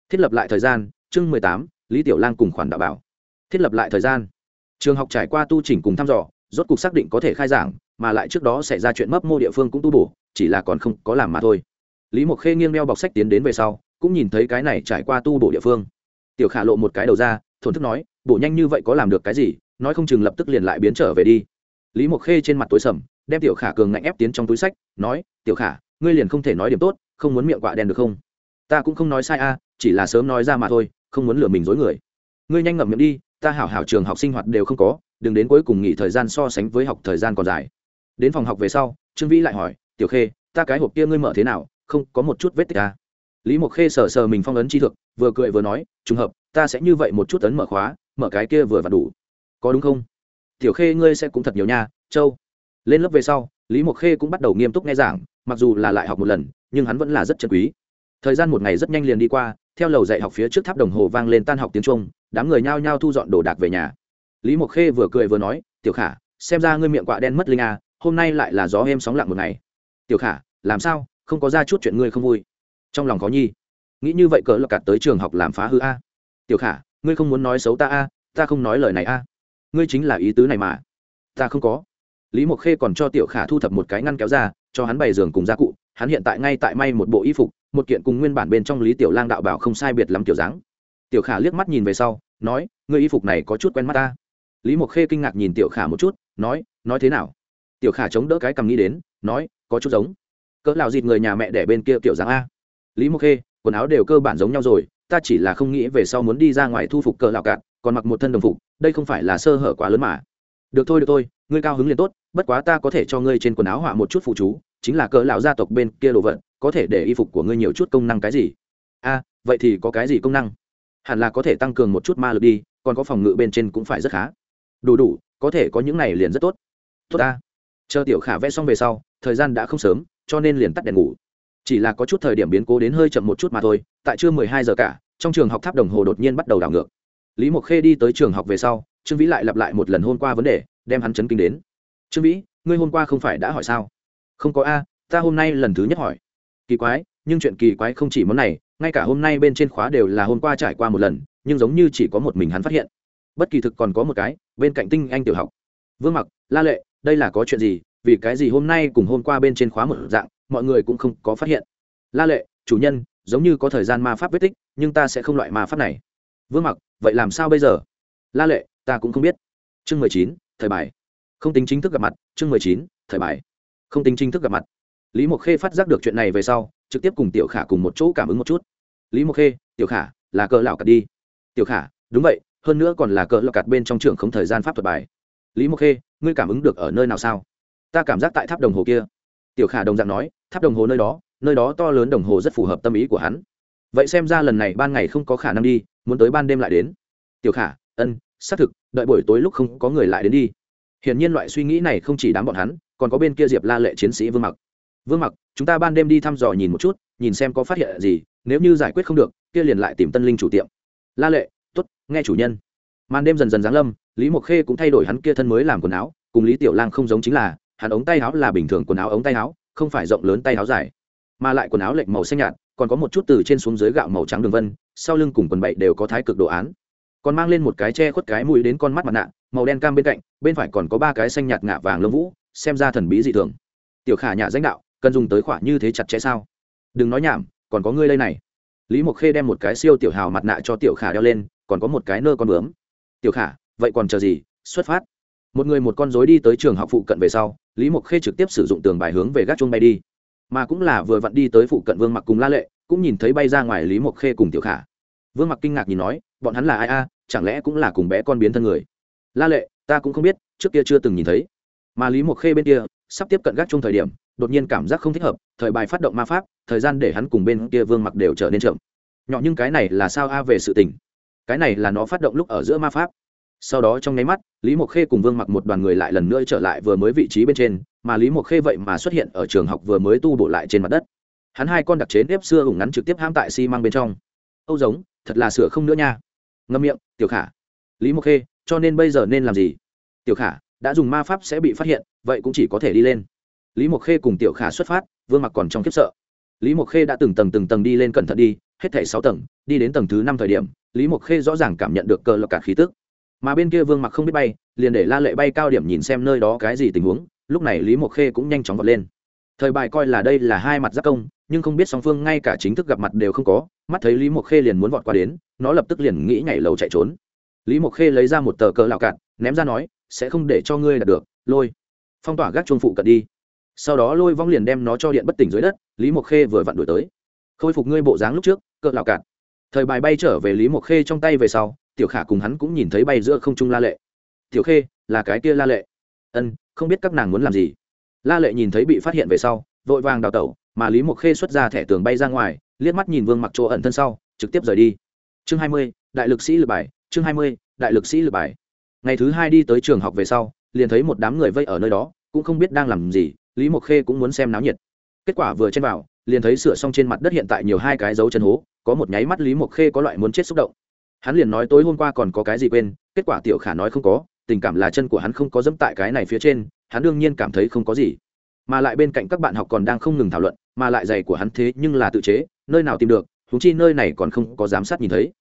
Thiết lập lại thời gian, chương mười tám, lý tiểu lang cùng khoản đạo bảo. Thiết lập lại thời gian. Trường học trải qua tu chỉnh cùng thăm dò, rốt cuộc xác định có thể khai giảng, mà lại trước đó xảy ra chuyện mấp mô địa phương cũng tu bổ, chỉ là còn không có làm mà thôi lý mộc khê nghiêng đeo bọc sách tiến đến về sau, cũng nhìn thấy cái này trải qua tu bổ địa phương. Tiểu khả lộ một cái đầu ra, thổn thức nói, bổ nhanh như vậy có làm được cái gì? Nói không chừng lập tức liền lại biến trở về đi. Lý mộc khê trên mặt tối sầm, đem tiểu khả cường ngạnh ép tiến trong túi sách, nói, tiểu khả, ngươi liền không thể nói điểm tốt, không muốn miệng quạ đen được không? Ta cũng không nói sai a, chỉ là sớm nói ra mà thôi, không muốn lừa mình dối người. Ngươi nhanh ngậm miệng đi, ta hảo hảo trường học sinh hoạt đều không có, đừng đến cuối cùng nghỉ thời gian so sánh với học thời gian còn dài. Đến phòng học về sau, trương vĩ lại hỏi, tiểu khê, ta cái hộp kia ngươi mở thế nào? Không có một chút vết tích à. lý mộc khê sờ sờ mình phong ấn chi thực, vừa cười vừa nói, trùng hợp, ta sẽ như vậy một chút ấn mở khóa, mở cái kia vừa và đủ. Có đúng không? Tiểu khê, ngươi sẽ cũng thật nhiều nha, châu. Lên lớp về sau, lý mộc khê cũng bắt đầu nghiêm túc nghe giảng, mặc dù là lại học một lần, nhưng hắn vẫn là rất chân quý. Thời gian một ngày rất nhanh liền đi qua, theo lầu dạy học phía trước tháp đồng hồ vang lên tan học tiếng trung, đám người nhao nhao thu dọn đồ đạc về nhà. Lý mộc khê vừa cười vừa nói, tiểu khả, xem ra ngươi miệng quạ đen mất linh à hôm nay lại là gió êm sóng lặng một ngày. Tiểu khả, làm sao? Không có ra chút chuyện ngươi không vui. Trong lòng có nhi. Nghĩ như vậy cỡ lọc cạt tới trường học làm phá hư a. Tiểu khả, ngươi không muốn nói xấu ta a, ta không nói lời này a. Ngươi chính là ý tứ này mà. Ta không có. Lý mộc khê còn cho tiểu khả thu thập một cái ngăn kéo ra, cho hắn bày giường cùng gia cụ. Hắn hiện tại ngay tại may một bộ y phục, một kiện cùng nguyên bản bên trong lý tiểu lang đạo bảo không sai biệt lắm kiểu dáng. Tiểu khả liếc mắt nhìn về sau, nói, ngươi y phục này có chút quen mắt ta. Lý mộc khê kinh ngạc nhìn tiểu khả một chút, nói nói thế nào? Tiểu khả chống đỡ cái cầm nghĩ đến, nói, có chút giống cỡ lào dịt người nhà mẹ đẻ bên kia kiểu dáng a. Lý mộc khê, quần áo đều cơ bản giống nhau rồi, ta chỉ là không nghĩ về sau muốn đi ra ngoài thu phục cỡ lào cạn, còn mặc một thân đồng phục, đây không phải là sơ hở quá lớn mà. Được thôi được thôi, ngươi cao hứng liền tốt, bất quá ta có thể cho ngươi trên quần áo họa một chút phụ chú, chính là cỡ lão gia tộc bên kia đồ vật, có thể để y phục của ngươi nhiều chút công năng cái gì? A, vậy thì có cái gì công năng? Hẳn là có thể tăng cường một chút ma lực đi, còn có phòng ngự bên trên cũng phải rất khá. Đủ đủ, có thể có những này liền rất tốt. Tốt ta. Chờ tiểu khả vẽ xong về sau, thời gian đã không sớm cho nên liền tắt đèn ngủ. Chỉ là có chút thời điểm biến cố đến hơi chậm một chút mà thôi, tại trưa mười hai giờ cả, trong trường học tháp đồng hồ đột nhiên bắt đầu đảo ngược. Lý mộc khê đi tới trường học về sau, trương vĩ lại lặp lại một lần hôm qua vấn đề, đem hắn chấn kinh đến. Trương vĩ, ngươi hôm qua không phải đã hỏi sao? Không có a, ta hôm nay lần thứ nhất hỏi. Kỳ quái, nhưng chuyện kỳ quái không chỉ món này, ngay cả hôm nay bên trên khóa đều là hôm qua trải qua một lần, nhưng giống như chỉ có một mình hắn phát hiện. Bất kỳ thực còn có một cái, bên cạnh tinh anh tiểu học. Vương mặc, la lệ, đây là có chuyện gì? Vì cái gì hôm nay cùng hôm qua bên trên khóa một dạng, mọi người cũng không có phát hiện. La lệ, chủ nhân, giống như có thời gian ma pháp vết tích, nhưng ta sẽ không loại ma pháp này. Vương mặc, vậy làm sao bây giờ? La lệ, ta cũng không biết. Chương mười chín, thời bài. Không tính chính thức gặp mặt, chương mười chín, thời bài. Không tính chính thức gặp mặt. Lý mộc khê phát giác được chuyện này về sau, trực tiếp cùng tiểu khả cùng một chỗ cảm ứng một chút. Lý mộc khê, tiểu khả, là cờ lão cặt đi. Tiểu khả, đúng vậy, hơn nữa còn là cờ lão cặt bên trong trường không thời gian pháp thuật bài. Lý mộc khê, ngươi cảm ứng được ở nơi nào sao? Ta cảm giác tại tháp đồng hồ kia. Tiểu khả đồng dạng nói, tháp đồng hồ nơi đó nơi đó to lớn đồng hồ rất phù hợp tâm ý của hắn. Vậy xem ra lần này ban ngày không có khả năng đi, muốn tới ban đêm lại đến. Tiểu khả, ân, xác thực, đợi buổi tối lúc không có người lại đến đi. Hiển nhiên loại suy nghĩ này không chỉ đám bọn hắn, còn có bên kia diệp la lệ chiến sĩ vương mặc. Vương mặc, chúng ta ban đêm đi thăm dò nhìn một chút, nhìn xem có phát hiện gì, nếu như giải quyết không được, kia liền lại tìm tân linh chủ tiệm. La lệ t ố t nghe chủ nhân. Màn đêm dần dần giáng lâm, lý mộc khê cũng thay đổi hắn kia thân mới làm quần áo, cùng lý tiểu lang không giống chính là hắn ống tay áo là bình thường quần áo ống tay áo, không phải rộng lớn tay áo dài, mà lại quần áo lệch màu xanh nhạt, còn có một chút từ trên xuống dưới gạo màu trắng đường vân, sau lưng cùng quần bậy đều có thái cực đồ án. Còn mang lên một cái che khuất cái mũi đến con mắt mặt nạ, màu đen cam bên cạnh, bên phải còn có ba cái xanh nhạt ngạ vàng lông vũ, xem ra thần bí dị thường. Tiểu khả nhà danh đạo, cần dùng tới khỏa như thế chặt chẽ sao? Đừng nói nhảm, còn có ngươi đây này. Lý mộc khê đem một cái siêu tiểu hào mặt nạ cho tiểu khả đeo lên, còn có một cái nơ con bướm. Tiểu khả, vậy còn chờ gì? Xuất phát. Một người một con dối đi tới trường học phụ cận về sau lý mộc khê trực tiếp sử dụng tường bài hướng về gác chuông bay đi. Mà cũng là vừa vặn đi tới phụ cận vương mặc cùng la lệ, cũng nhìn thấy bay ra ngoài lý mộc khê cùng tiểu khả. Vương mặc kinh ngạc nhìn nói, bọn hắn là ai a? Chẳng lẽ cũng là cùng bé con biến thân người? La lệ, ta cũng không biết, trước kia chưa từng nhìn thấy. Mà lý mộc khê bên kia, sắp tiếp cận gác chung thời điểm, đột nhiên cảm giác không thích hợp, thời bài phát động ma pháp, thời gian để hắn cùng bên kia vương mặc đều trở nên chậm. Nhỏ nhưng cái này là sao a về sự tình? Cái này là nó phát động lúc ở giữa ma pháp sau đó trong nháy mắt, lý mộc khê cùng vương mặc một đoàn người lại lần nữa trở lại vừa mới vị trí bên trên, mà lý mộc khê vậy mà xuất hiện ở trường học vừa mới tu bổ lại trên mặt đất. Hắn hai con đặc chế nếp xưa ủng ngắn trực tiếp ham tại xi、si、măng bên trong. Âu giống, thật là sửa không nữa nha. Ngâm miệng, tiểu khả. Lý mộc khê, cho nên bây giờ nên làm gì? Tiểu khả, đã dùng ma pháp sẽ bị phát hiện, vậy cũng chỉ có thể đi lên. Lý mộc khê cùng tiểu khả xuất phát, vương mặc còn trong kiếp sợ. Lý mộc khê đã từng tầng từng tầng đi lên cẩn thận đi, hết thảy sáu tầng, đi đến tầng thứ năm thời điểm, lý mộc khê rõ ràng cảm nhận được cờ lộc cả khí tức mà bên kia vương mặc không biết bay, liền để la lệ bay cao điểm nhìn xem nơi đó cái gì tình huống, lúc này lý mộc khê cũng nhanh chóng vọt lên. Thời bài coi là đây là hai mặt giác công, nhưng không biết song phương ngay cả chính thức gặp mặt đều không có, mắt thấy lý mộc khê liền muốn vọt qua đến, nó lập tức liền nghĩ nhảy lầu chạy trốn. Lý mộc khê lấy ra một tờ cờ lạo cạn ném ra nói, sẽ không để cho ngươi đạt được, lôi. Phong tỏa gác chuông phụ cận đi. Sau đó lôi vong liền đem nó cho điện bất tỉnh dưới đất, lý mộc khê vừa vặn đuổi tới. Khôi phục ngươi bộ dáng lúc trước, cờ lạo cạn thời bài bay trở về lý mộc khê trong tay về sau tiểu khả cùng hắn cũng nhìn thấy bay giữa không trung la lệ. Tiểu khê, là cái kia la lệ. Ân, không biết các nàng muốn làm gì. La lệ nhìn thấy bị phát hiện về sau, vội vàng đào tẩu, mà lý mộc khê xuất ra thẻ tường bay ra ngoài, liếc mắt nhìn vương mặc chỗ ẩn thân sau, trực tiếp rời đi. Chương hai mươi, đại lực sĩ lượt bài, chương hai mươi, đại lực sĩ lượt bài. Ngày thứ hai đi tới trường học về sau, liền thấy một đám người vây ở nơi đó, cũng không biết đang làm gì, lý mộc khê cũng muốn xem náo nhiệt. Kết quả vừa chen vào, liền thấy sửa xong trên mặt đất hiện tại nhiều hai cái dấu chân hố, có một nháy mắt lý mộc khê có loại muốn chết xúc động hắn liền nói tối hôm qua còn có cái gì quên, kết quả tiểu khả nói không có, tình cảm là chân của hắn không có dẫm tại cái này phía trên, hắn đương nhiên cảm thấy không có gì. Mà lại bên cạnh các bạn học còn đang không ngừng thảo luận, mà lại giày của hắn thế nhưng là tự chế, nơi nào tìm được thú chi nơi này còn không có giám sát nhìn thấy.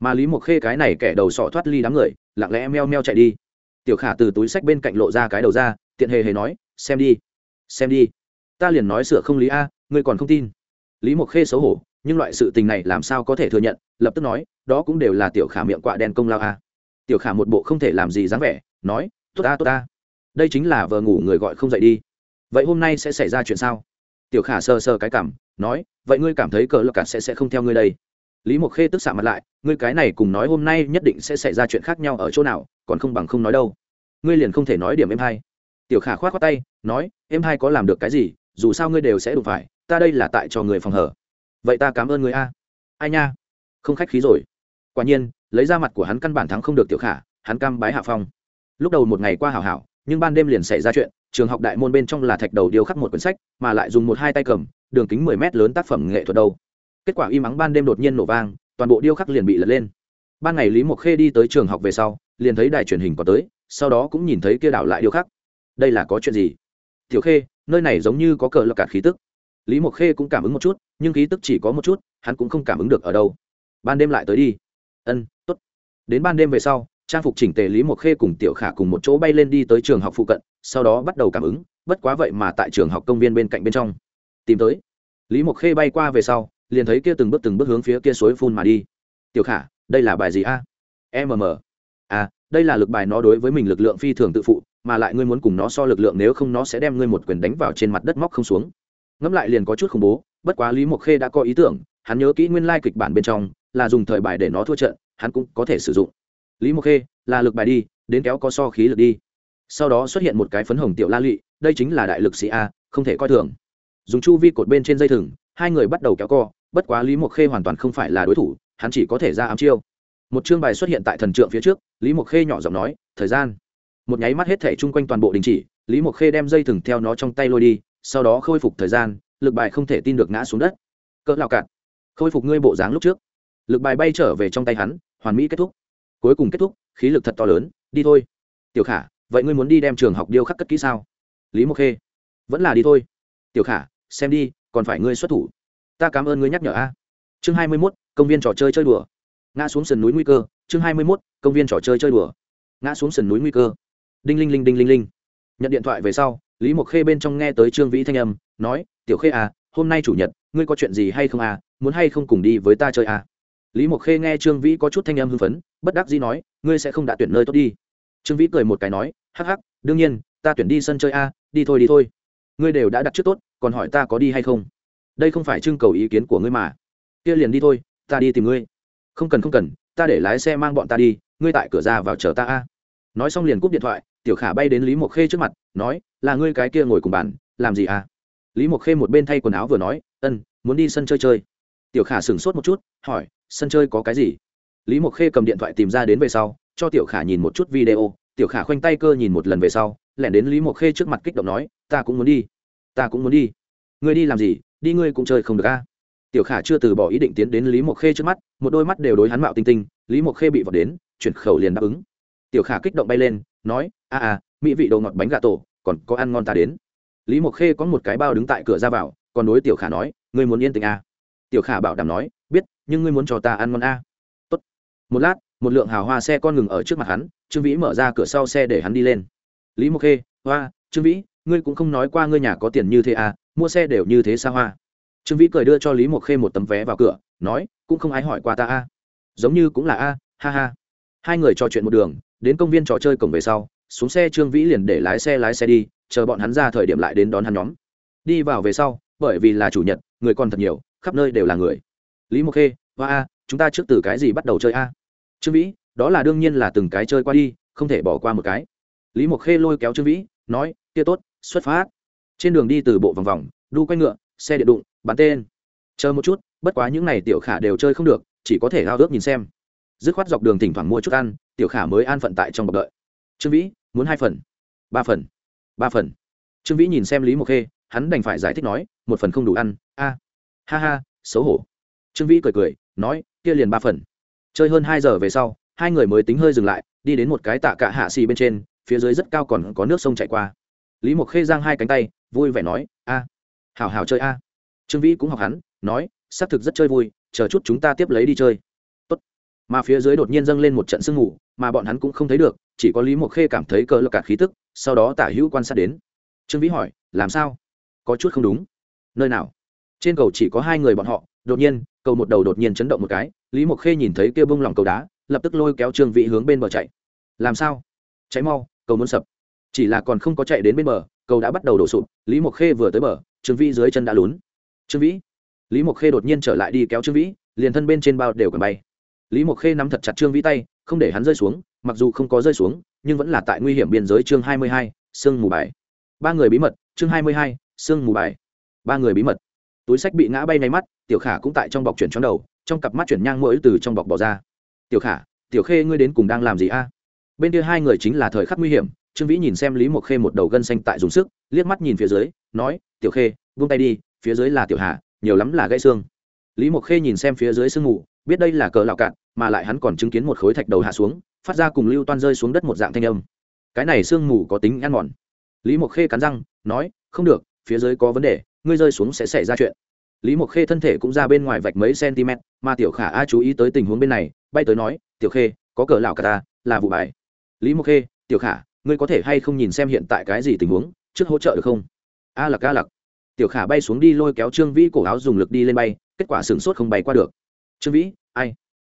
Mà lý mộc khê cái này kẻ đầu sọ thoát ly đám người, lặng lẽ meo meo chạy đi. Tiểu khả từ túi sách bên cạnh lộ ra cái đầu ra, tiện hề hề nói, xem đi xem đi. Ta liền nói sửa không lý a, ngươi còn không tin. Lý mộc khê xấu hổ nhưng loại sự tình này làm sao có thể thừa nhận, lập tức nói, đó cũng đều là tiểu khả miệng quạ đen công lao a tiểu khả một bộ không thể làm gì dáng vẻ, nói, tốt ta tốt ta. Đây chính là vợ ngủ người gọi không dậy đi. Vậy hôm nay sẽ xảy ra chuyện sao? Tiểu khả sờ sờ cái cảm, nói, vậy ngươi cảm thấy cờ lộc cả sẽ sẽ không theo ngươi đây. Lý mộc khê tức xạ mặt lại, ngươi cái này cùng nói hôm nay nhất định sẽ xảy ra chuyện khác nhau ở chỗ nào, còn không bằng không nói đâu. Ngươi liền không thể nói điểm em hai. Tiểu khả khoát khoát tay, nói, em hai có làm được cái gì, dù sao ngươi đều sẽ đụng phải, ta đây là tại cho người phòng hở vậy ta cảm ơn người a. Ai nha? Không khách khí rồi. Quả nhiên, lấy ra mặt của hắn căn bản thắng không được tiểu khả, hắn cam bái hạ phong. Lúc đầu một ngày qua hảo hảo, nhưng ban đêm liền xảy ra chuyện, trường học đại môn bên trong là thạch đầu điêu khắc một quyển sách, mà lại dùng một hai tay cầm, đường kính mười mét lớn tác phẩm nghệ thuật đâu. Kết quả y mắng ban đêm đột nhiên nổ vang, toàn bộ điêu khắc liền bị lật lên. Ban ngày lý mộc khê đi tới trường học về sau, liền thấy đài truyền hình có tới, sau đó cũng nhìn thấy kia đảo lại điêu khắc. Đây là có chuyện gì? Tiểu khê, nơi này giống như có cờ lập cả khí tức lý mộc khê cũng cảm ứng một chút, nhưng khí tức chỉ có một chút, hắn cũng không cảm ứng được ở đâu. Ban đêm lại tới đi. Ân t ố t đến ban đêm về sau, trang phục chỉnh tề lý mộc khê cùng tiểu khả cùng một chỗ bay lên đi tới trường học phụ cận, sau đó bắt đầu cảm ứng, bất quá vậy mà tại trường học công viên bên cạnh bên trong. Tìm tới. Lý mộc khê bay qua về sau, liền thấy kia từng bước từng bước hướng phía kia suối phun mà đi. Tiểu khả, đây là bài gì a? À? mm à đây là lực bài nó đối với mình lực lượng phi thường tự phụ, mà lại ngươi muốn cùng nó so lực lượng, nếu không nó sẽ đem ngươi một quyền đánh vào trên mặt đất móc không xuống ngẫm lại liền có chút khủng bố, bất quá lý mộc khê đã có ý tưởng, hắn nhớ kỹ nguyên lai kịch bản bên trong, là dùng thời bài để nó thua trận, hắn cũng có thể sử dụng. Lý mộc khê, là lực bài đi, đến kéo có so khí lực đi. Sau đó xuất hiện một cái phấn hồng tiểu la lụy đây chính là đại lực sĩ a, không thể coi thường. Dùng chu vi cột bên trên dây thừng, hai người bắt đầu kéo co, bất quá lý mộc khê hoàn toàn không phải là đối thủ, hắn chỉ có thể ra ám chiêu. Một chương bài xuất hiện tại thần trượng phía trước, lý mộc khê nhỏ giọng nói, thời gian. Một nháy mắt hết thể chung quanh toàn bộ đình chỉ, lý mộc khê đem dây thừng theo nó trong tay lôi đi sau đó khôi phục thời gian, lực bài không thể tin được ngã xuống đất. Cỡ lao cạn khôi phục ngươi bộ dáng lúc trước. Lực bài bay trở về trong tay hắn, hoàn mỹ kết thúc. Cuối cùng kết thúc, khí lực thật to lớn, đi thôi. Tiểu khả, vậy ngươi muốn đi đem trường học điêu khắc cất kỹ sao? Lý mộc khê. Vẫn là đi thôi. Tiểu khả, xem đi, còn phải ngươi xuất thủ. Ta cảm ơn ngươi nhắc nhở a. Chương hai mươi mốt, công viên trò chơi chơi đùa. Ngã xuống sườn núi nguy cơ. Chương hai mươi mốt, công viên trò chơi chơi đùa. Ngã xuống sườn núi nguy cơ. Đinh linh linh đinh linh linh. Nhận điện thoại về sau lý mộc khê bên trong nghe tới trương vĩ thanh âm, nói, tiểu khê à hôm nay chủ nhật, ngươi có chuyện gì hay không à muốn hay không cùng đi với ta chơi à? Lý mộc khê nghe trương vĩ có chút thanh âm hưng phấn, bất đắc dĩ nói, ngươi sẽ không đã tuyển nơi tốt đi. Trương vĩ cười một cái nói, hắc hắc, đương nhiên, ta tuyển đi sân chơi a đi thôi đi thôi. Ngươi đều đã đặt trước tốt, còn hỏi ta có đi hay không? Đây không phải trưng cầu ý kiến của ngươi mà. Kia liền đi thôi, ta đi tìm ngươi. Không cần không cần, ta để lái xe mang bọn ta đi, ngươi tại cửa ra vào chờ ta a nói xong liền cúp điện thoại tiểu khả bay đến lý mộc khê trước mặt, nói, là ngươi cái kia ngồi cùng bàn, làm gì à? Lý mộc khê một bên thay quần áo vừa nói, ân, muốn đi sân chơi chơi. Tiểu khả sửng sốt một chút, hỏi, sân chơi có cái gì? Lý mộc khê cầm điện thoại tìm ra đến về sau, cho tiểu khả nhìn một chút video, tiểu khả khoanh tay cơ nhìn một lần về sau, lẻn đến lý mộc khê trước mặt kích động nói, ta cũng muốn đi, ta cũng muốn đi. Ngươi đi làm gì? Đi ngươi cũng chơi không được a tiểu khả chưa từ bỏ ý định tiến đến lý mộc khê trước mắt, một đôi mắt đều đối hắn mạo tinh tinh, lý mộc khê bị vọt đến, chuyển khẩu liền đáp ứng tiểu khả kích động bay lên, nói, a a, mỹ vị đồ ngọt bánh gà tổ, còn có ăn ngon ta đến. Lý mộc khê có một cái bao đứng tại cửa ra vào, còn đối tiểu khả nói, ngươi muốn yên tĩnh a? Tiểu khả bảo đảm nói, biết, nhưng ngươi muốn cho ta ăn ngon a? Tốt. một lát, một lượng hào hoa xe con ngừng ở trước mặt hắn, trương vĩ mở ra cửa sau xe để hắn đi lên. Lý mộc khê, hoa, trương vĩ, ngươi cũng không nói qua ngươi nhà có tiền như thế à mua xe đều như thế xa hoa. Trương vĩ cười đưa cho lý mộc khê một tấm vé vào cửa, nói, cũng không ai hỏi qua ta a. Giống như cũng là a, ha ha. Hai người trò chuyện một đường đến công viên trò chơi cổng về sau, xuống xe trương vĩ liền để lái xe lái xe đi, chờ bọn hắn ra thời điểm lại đến đón hắn nhóm. Đi vào về sau, bởi vì là chủ nhật, người còn thật nhiều, khắp nơi đều là người. Lý mộc khê, hoa a, chúng ta trước từ cái gì bắt đầu chơi a? Trương vĩ, đó là đương nhiên là từng cái chơi qua đi, không thể bỏ qua một cái. Lý mộc khê lôi kéo trương vĩ, nói, kia tốt, xuất phát. Trên đường đi từ bộ vòng vòng, đu quay ngựa, xe điện đụng, bắn tên. Chờ một chút, bất quá những n à y tiểu khả đều chơi không được, chỉ có thể lao ước nhìn xem. Dứt khoát dọc đường thỉnh thoảng mua chút ăn tiểu khả mới an phận tại trong bậc đợi. Trương vĩ, muốn hai phần. Ba phần. Ba phần. Trương vĩ nhìn xem lý mộc khê, hắn đành phải giải thích nói, một phần không đủ ăn, a. Ha ha, xấu hổ. Trương vĩ cười cười, nói, kia liền ba phần. Chơi hơn hai giờ về sau, hai người mới tính hơi dừng lại, đi đến một cái tạ cạ hạ xì bên trên, phía dưới rất cao còn có nước sông chạy qua. Lý mộc khê giang hai cánh tay, vui vẻ nói, a. Hào hào chơi a. Trương vĩ cũng học hắn, nói, xác thực rất chơi vui, chờ chút chúng ta tiếp lấy đi chơi mà phía dưới đột nhiên dâng lên một trận sương mù, mà bọn hắn cũng không thấy được, chỉ có lý mộc khê cảm thấy cờ lực cả khí tức, sau đó tả hữu quan sát đến. Trương vĩ hỏi, làm sao? Có chút không đúng. Nơi nào? Trên cầu chỉ có hai người bọn họ. Đột nhiên, cầu một đầu đột nhiên chấn động một cái, lý mộc khê nhìn thấy kia bông lòng cầu đá, lập tức lôi kéo trương vĩ hướng bên bờ chạy. Làm sao? Cháy mau, cầu muốn sập. Chỉ là còn không có chạy đến bên bờ, cầu đã bắt đầu đổ sụp, lý mộc khê vừa tới bờ, trương vĩ dưới chân đã lún. Trương vĩ. Lý mộc khê đột nhiên trở lại đi kéo trương vĩ, liền thân bên trên bao đều cầm bay lý mộc khê nắm thật chặt trương vĩ tay, không để hắn rơi xuống, mặc dù không có rơi xuống, nhưng vẫn là tại nguy hiểm biên giới chương hai mươi hai, sương mù bài. Ba người bí mật, chương hai mươi hai, sương mù bài. Ba người bí mật. Túi sách bị ngã bay nháy mắt, tiểu khả cũng tại trong bọc chuyển trong đầu, trong cặp mắt chuyển nhang mũi từ trong bọc bỏ ra. Tiểu khả, tiểu khê ngươi đến cùng đang làm gì a? Bên kia hai người chính là thời khắc nguy hiểm, trương vĩ nhìn xem lý mộc khê một đầu gân xanh tại dùng sức, liếc mắt nhìn phía dưới, nói, tiểu khê vung tay đi, phía dưới là tiểu hà, nhiều lắm là gãy xương. Lý mộc khê nhìn xem phía dưới sương mù, biết đây là cờ lạo cạn mà lại hắn còn chứng kiến một khối thạch đầu hạ xuống, phát ra cùng lưu toan rơi xuống đất một dạng thanh âm. Cái này sương mù có tính ăn mòn. Lý mộc khê cắn răng, nói, không được, phía dưới có vấn đề, ngươi rơi xuống sẽ xảy ra chuyện. Lý mộc khê thân thể cũng ra bên ngoài vạch mấy cm mà tiểu khả a chú ý tới tình huống bên này, bay tới nói, tiểu khê, có cờ lạo cả ta, là vụ bài. Lý mộc khê, tiểu khả, ngươi có thể hay không nhìn xem hiện tại cái gì tình huống, trước hỗ trợ được không? A lặc a lặc tiểu khả bay xuống đi lôi kéo trương vĩ cổ áo dùng lực đi lên bay, kết quả sửng sốt không bay qua được. Trương vĩ, ai?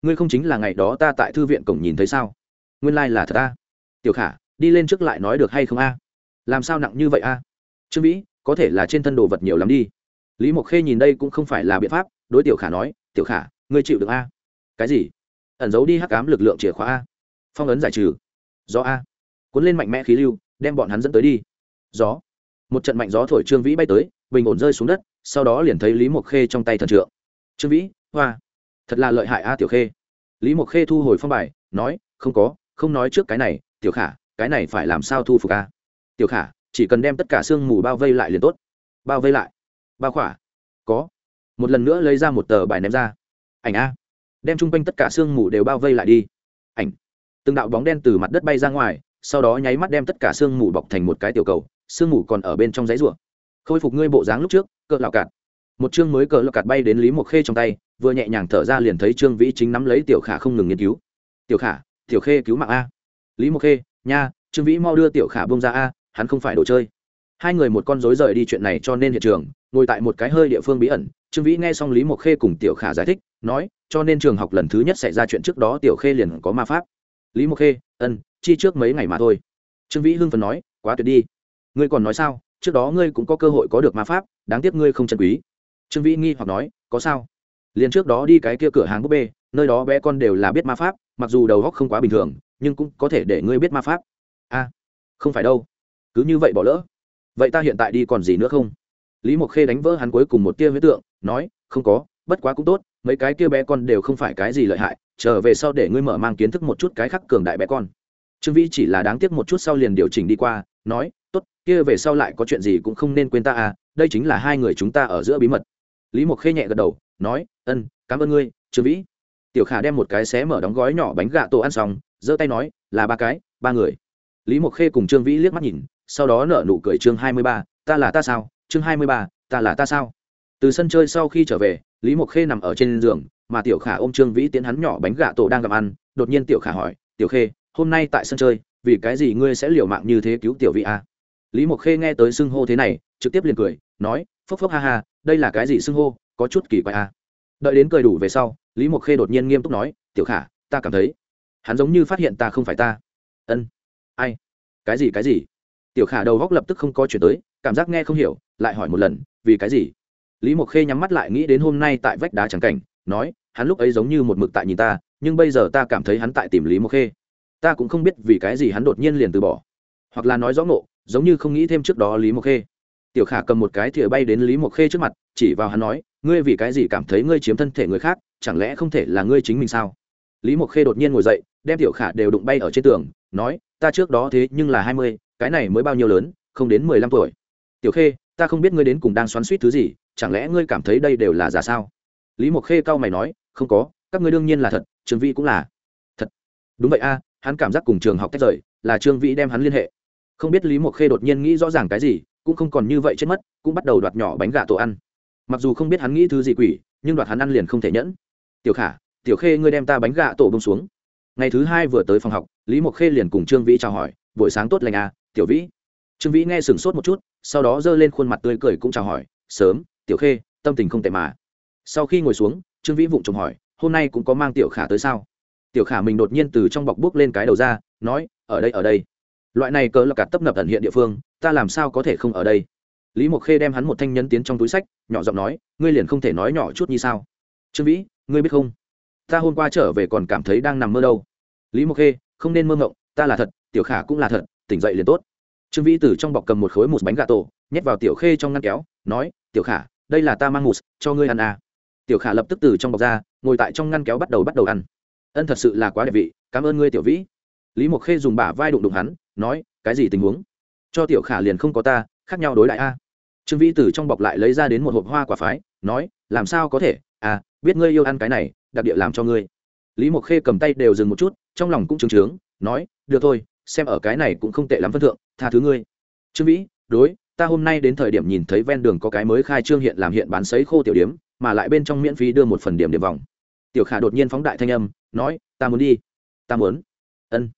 Ngươi không chính là ngày đó ta tại thư viện cổng nhìn thấy sao? Nguyên lai、like、là thật a. Tiểu khả, đi lên trước lại nói được hay không a? Làm sao nặng như vậy a? Trương vĩ, có thể là trên thân đồ vật nhiều lắm đi. Lý mộc khê nhìn đây cũng không phải là biện pháp, đối tiểu khả nói, tiểu khả, ngươi chịu được a? Cái gì? Ẩn giấu đi hắc cám lực lượng chìa khóa a? Phong ấn giải trừ. Gió a. Cuốn lên mạnh mẽ khí lưu, đem bọn hắn dẫn tới đi. Gió. Một trận mạnh gió thổi trương vĩ bay tới, bình ổn rơi xuống đất, sau đó liền thấy lý mộc khê trong tay thần trượng. Trương vĩ, hoa thật là lợi hại a tiểu khê. Lý mộc khê thu hồi phong bài, nói, không có, không nói trước cái này, tiểu khả, cái này phải làm sao thu phục a? Tiểu khả, chỉ cần đem tất cả sương mù bao vây lại liền tốt. Bao vây lại. Bao khỏa. Có. Một lần nữa lấy ra một tờ bài ném ra. Ảnh a. Đem chung quanh tất cả sương mù đều bao vây lại đi. Ảnh. Từng đạo bóng đen từ mặt đất bay ra ngoài, sau đó nháy mắt đem tất cả sương mù bọc thành một cái tiểu cầu, sương mù còn ở bên trong giấy rùa khôi phục ngươi bộ dáng lúc trước, cỡ lạo cạn một chương mới cỡ lộc cạt bay đến lý mộc khê trong tay, vừa nhẹ nhàng thở ra liền thấy trương vĩ chính nắm lấy tiểu khả không ngừng nghiên cứu. Tiểu khả, tiểu khê cứu mạng a. Lý mộc khê, nha, trương vĩ mau đưa tiểu khả bông ra a, hắn không phải đồ chơi. Hai người một con rối rời đi chuyện này cho nên hiện trường, ngồi tại một cái hơi địa phương bí ẩn, trương vĩ nghe xong lý mộc khê cùng tiểu khả giải thích, nói, cho nên trường học lần thứ nhất xảy ra chuyện trước đó tiểu khê liền có ma pháp. Lý mộc khê, ân, chi trước mấy ngày mà thôi. Trương vĩ hưng phần nói, quá tuyệt đi. Ngươi còn nói sao? Trước đó ngươi cũng có cơ hội có được ma pháp, đáng tiếc ngươi không chân quý trương vĩ nghi hoặc nói, có sao? Liền trước đó đi cái kia cửa hàng búp bê, nơi đó bé con đều là biết ma pháp, mặc dù đầu góc không quá bình thường, nhưng cũng có thể để ngươi biết ma pháp. A, không phải đâu. Cứ như vậy bỏ lỡ. Vậy ta hiện tại đi còn gì nữa không? Lý mộc khê đánh vỡ hắn cuối cùng một tia huyết tượng, nói, không có, bất quá cũng tốt, mấy cái kia bé con đều không phải cái gì lợi hại, trở về sau để ngươi mở mang kiến thức một chút cái khắc cường đại bé con. Trương vĩ chỉ là đáng tiếc một chút sau liền điều chỉnh đi qua, nói, tốt, kia về sau lại có chuyện gì cũng không nên quên ta à đây chính là hai người chúng ta ở giữa bí mật lý mộc khê nhẹ gật đầu, nói, ân, cảm ơn ngươi, trương vĩ. Tiểu khả đem một cái xé mở đóng gói nhỏ bánh gà tổ ăn xong, giơ tay nói, là ba cái, ba người. Lý mộc khê cùng trương vĩ liếc mắt nhìn, sau đó nở nụ cười, chương hai mươi ba, ta là ta sao? Chương hai mươi ba, ta là ta sao? Từ sân chơi sau khi trở về, lý mộc khê nằm ở trên giường, mà tiểu khả ôm trương vĩ tiến hắn nhỏ bánh gà tổ đang gặm ăn, đột nhiên tiểu khả hỏi, tiểu khê, hôm nay tại sân chơi, vì cái gì ngươi sẽ liều mạng như thế cứu tiểu vị a à? lý mộc khê nghe tới xưng hô thế này, trực tiếp liền cười, nói, phốc phốc ha ha đây là cái gì xưng hô, có chút kỳ quái a đợi đến cười đủ về sau, lý mộc khê đột nhiên nghiêm túc nói, tiểu khả, ta cảm thấy hắn giống như phát hiện ta không phải ta. Ân, ai? Cái gì cái gì? Tiểu khả đầu góc lập tức không có chuyển tới, cảm giác nghe không hiểu, lại hỏi một lần, vì cái gì? Lý mộc khê nhắm mắt lại nghĩ đến hôm nay tại vách đá trắng cảnh, nói, hắn lúc ấy giống như một mực tại nhìn ta, nhưng bây giờ ta cảm thấy hắn tại tìm lý mộc khê. Ta cũng không biết vì cái gì hắn đột nhiên liền từ bỏ. Hoặc là nói rõ ngộ, giống như không nghĩ thêm trước đó lý mộc khê tiểu khả cầm một cái thìa bay đến lý mộc khê trước mặt, chỉ vào hắn nói, ngươi vì cái gì cảm thấy ngươi chiếm thân thể người khác, chẳng lẽ không thể là ngươi chính mình sao? Lý mộc khê đột nhiên ngồi dậy, đem tiểu khả đều đụng bay ở trên tường, nói, ta trước đó thế nhưng là hai mươi, cái này mới bao nhiêu lớn, không đến mười lăm tuổi. Tiểu khê, ta không biết ngươi đến cùng đang xoắn suýt thứ gì, chẳng lẽ ngươi cảm thấy đây đều là giả sao? Lý mộc khê cau mày nói, không có, các ngươi đương nhiên là thật Trường vĩ cũng là thật. Đúng vậy a, hắn cảm giác cùng trường học tách rời, là trương vĩ đem hắn liên hệ. Không biết lý mộc khê đột nhiên nghĩ rõ ràng cái gì cũng không còn như vậy chết mất, cũng bắt đầu đoạt nhỏ bánh gà tổ ăn. Mặc dù không biết hắn nghĩ thứ gì quỷ, nhưng đoạt hắn ăn liền không thể nhẫn. Tiểu khả, tiểu khê, ngươi đem ta bánh gà tổ bông xuống. Ngày thứ hai vừa tới phòng học, lý mộc khê liền cùng trương vĩ chào hỏi, buổi sáng tốt lành à tiểu vĩ? Trương vĩ nghe sửng sốt một chút, sau đó giơ lên khuôn mặt tươi cười cũng chào hỏi, sớm, tiểu khê, tâm tình không tệ mà. Sau khi ngồi xuống, trương vĩ vụng trộm hỏi, hôm nay cũng có mang tiểu khả tới sao? Tiểu khả mình đột nhiên từ trong bọc bước lên cái đầu ra, nói, ở đây ở đây. Loại này cỡ là cả tấp nập thần hiện địa phương ta làm sao có thể không ở đây? Lý mộc khê đem hắn một thanh nhân tiến trong túi sách, nhỏ giọng nói, ngươi liền không thể nói nhỏ chút như sao? Trương vĩ, ngươi biết không? Ta hôm qua trở về còn cảm thấy đang nằm mơ đâu. Lý mộc khê, không nên mơ ngộng, ta là thật, tiểu khả cũng là thật, tỉnh dậy liền tốt. Trương vĩ từ trong bọc cầm một khối mousse bánh gà tổ, nhét vào tiểu khê trong ngăn kéo, nói, tiểu khả, đây là ta mang mousse cho ngươi ăn à. tiểu khả lập tức từ trong bọc ra, ngồi tại trong ngăn kéo bắt đầu bắt đầu ăn. Ân thật sự là quá đẹp vị, cảm ơn ngươi, tiểu vĩ. Lý mộc khê dùng bả vai đụng đụng hắn, nói, cái gì tình huống? Cho tiểu khả liền không có ta, khác nhau đối lại a. Trương vĩ từ trong bọc lại lấy ra đến một hộp hoa quả phái, nói, làm sao có thể? À biết ngươi yêu ăn cái này, đặc địa làm cho ngươi. Lý mộc khê cầm tay đều dừng một chút, trong lòng cũng trướng trướng, nói, được thôi, xem ở cái này cũng không tệ lắm phân thượng, tha thứ ngươi. Trương vĩ, đối, ta hôm nay đến thời điểm nhìn thấy ven đường có cái mới khai trương hiện làm hiện bán sấy khô tiểu điếm mà lại bên trong miễn phí đưa một phần điểm điểm vòng. Tiểu khả đột nhiên phóng đại thanh âm, nói, ta muốn đi. Ta muốn. Ân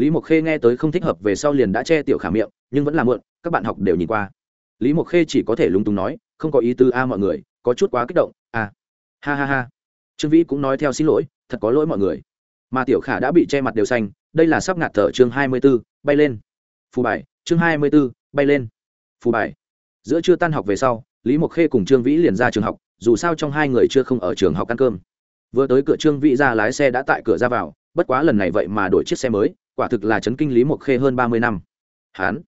lý mộc khê nghe tới không thích hợp về sau liền đã che tiểu khả miệng, nhưng vẫn là muộn, các bạn học đều nhìn qua. Lý mộc khê chỉ có thể lúng túng nói, không có ý tư a mọi người, có chút quá kích động a ha ha ha. Trương vĩ cũng nói theo xin lỗi, thật có lỗi mọi người. Mà tiểu khả đã bị che mặt đều xanh, đây là sắp ngạt thở chương hai mươi b ố bay lên. Phù bài, chương hai mươi b ố bay lên. Phù bài. Giữa chưa tan học về sau, lý mộc khê cùng trương vĩ liền ra trường học, dù sao trong hai người chưa không ở trường học ăn cơm. Vừa tới cửa trương vĩ ra lái xe đã tại cửa ra vào, bất quá lần này vậy mà đổi chiếc xe mới quả thực là chấn kinh lý mộc khê hơn ba mươi năm. Hán,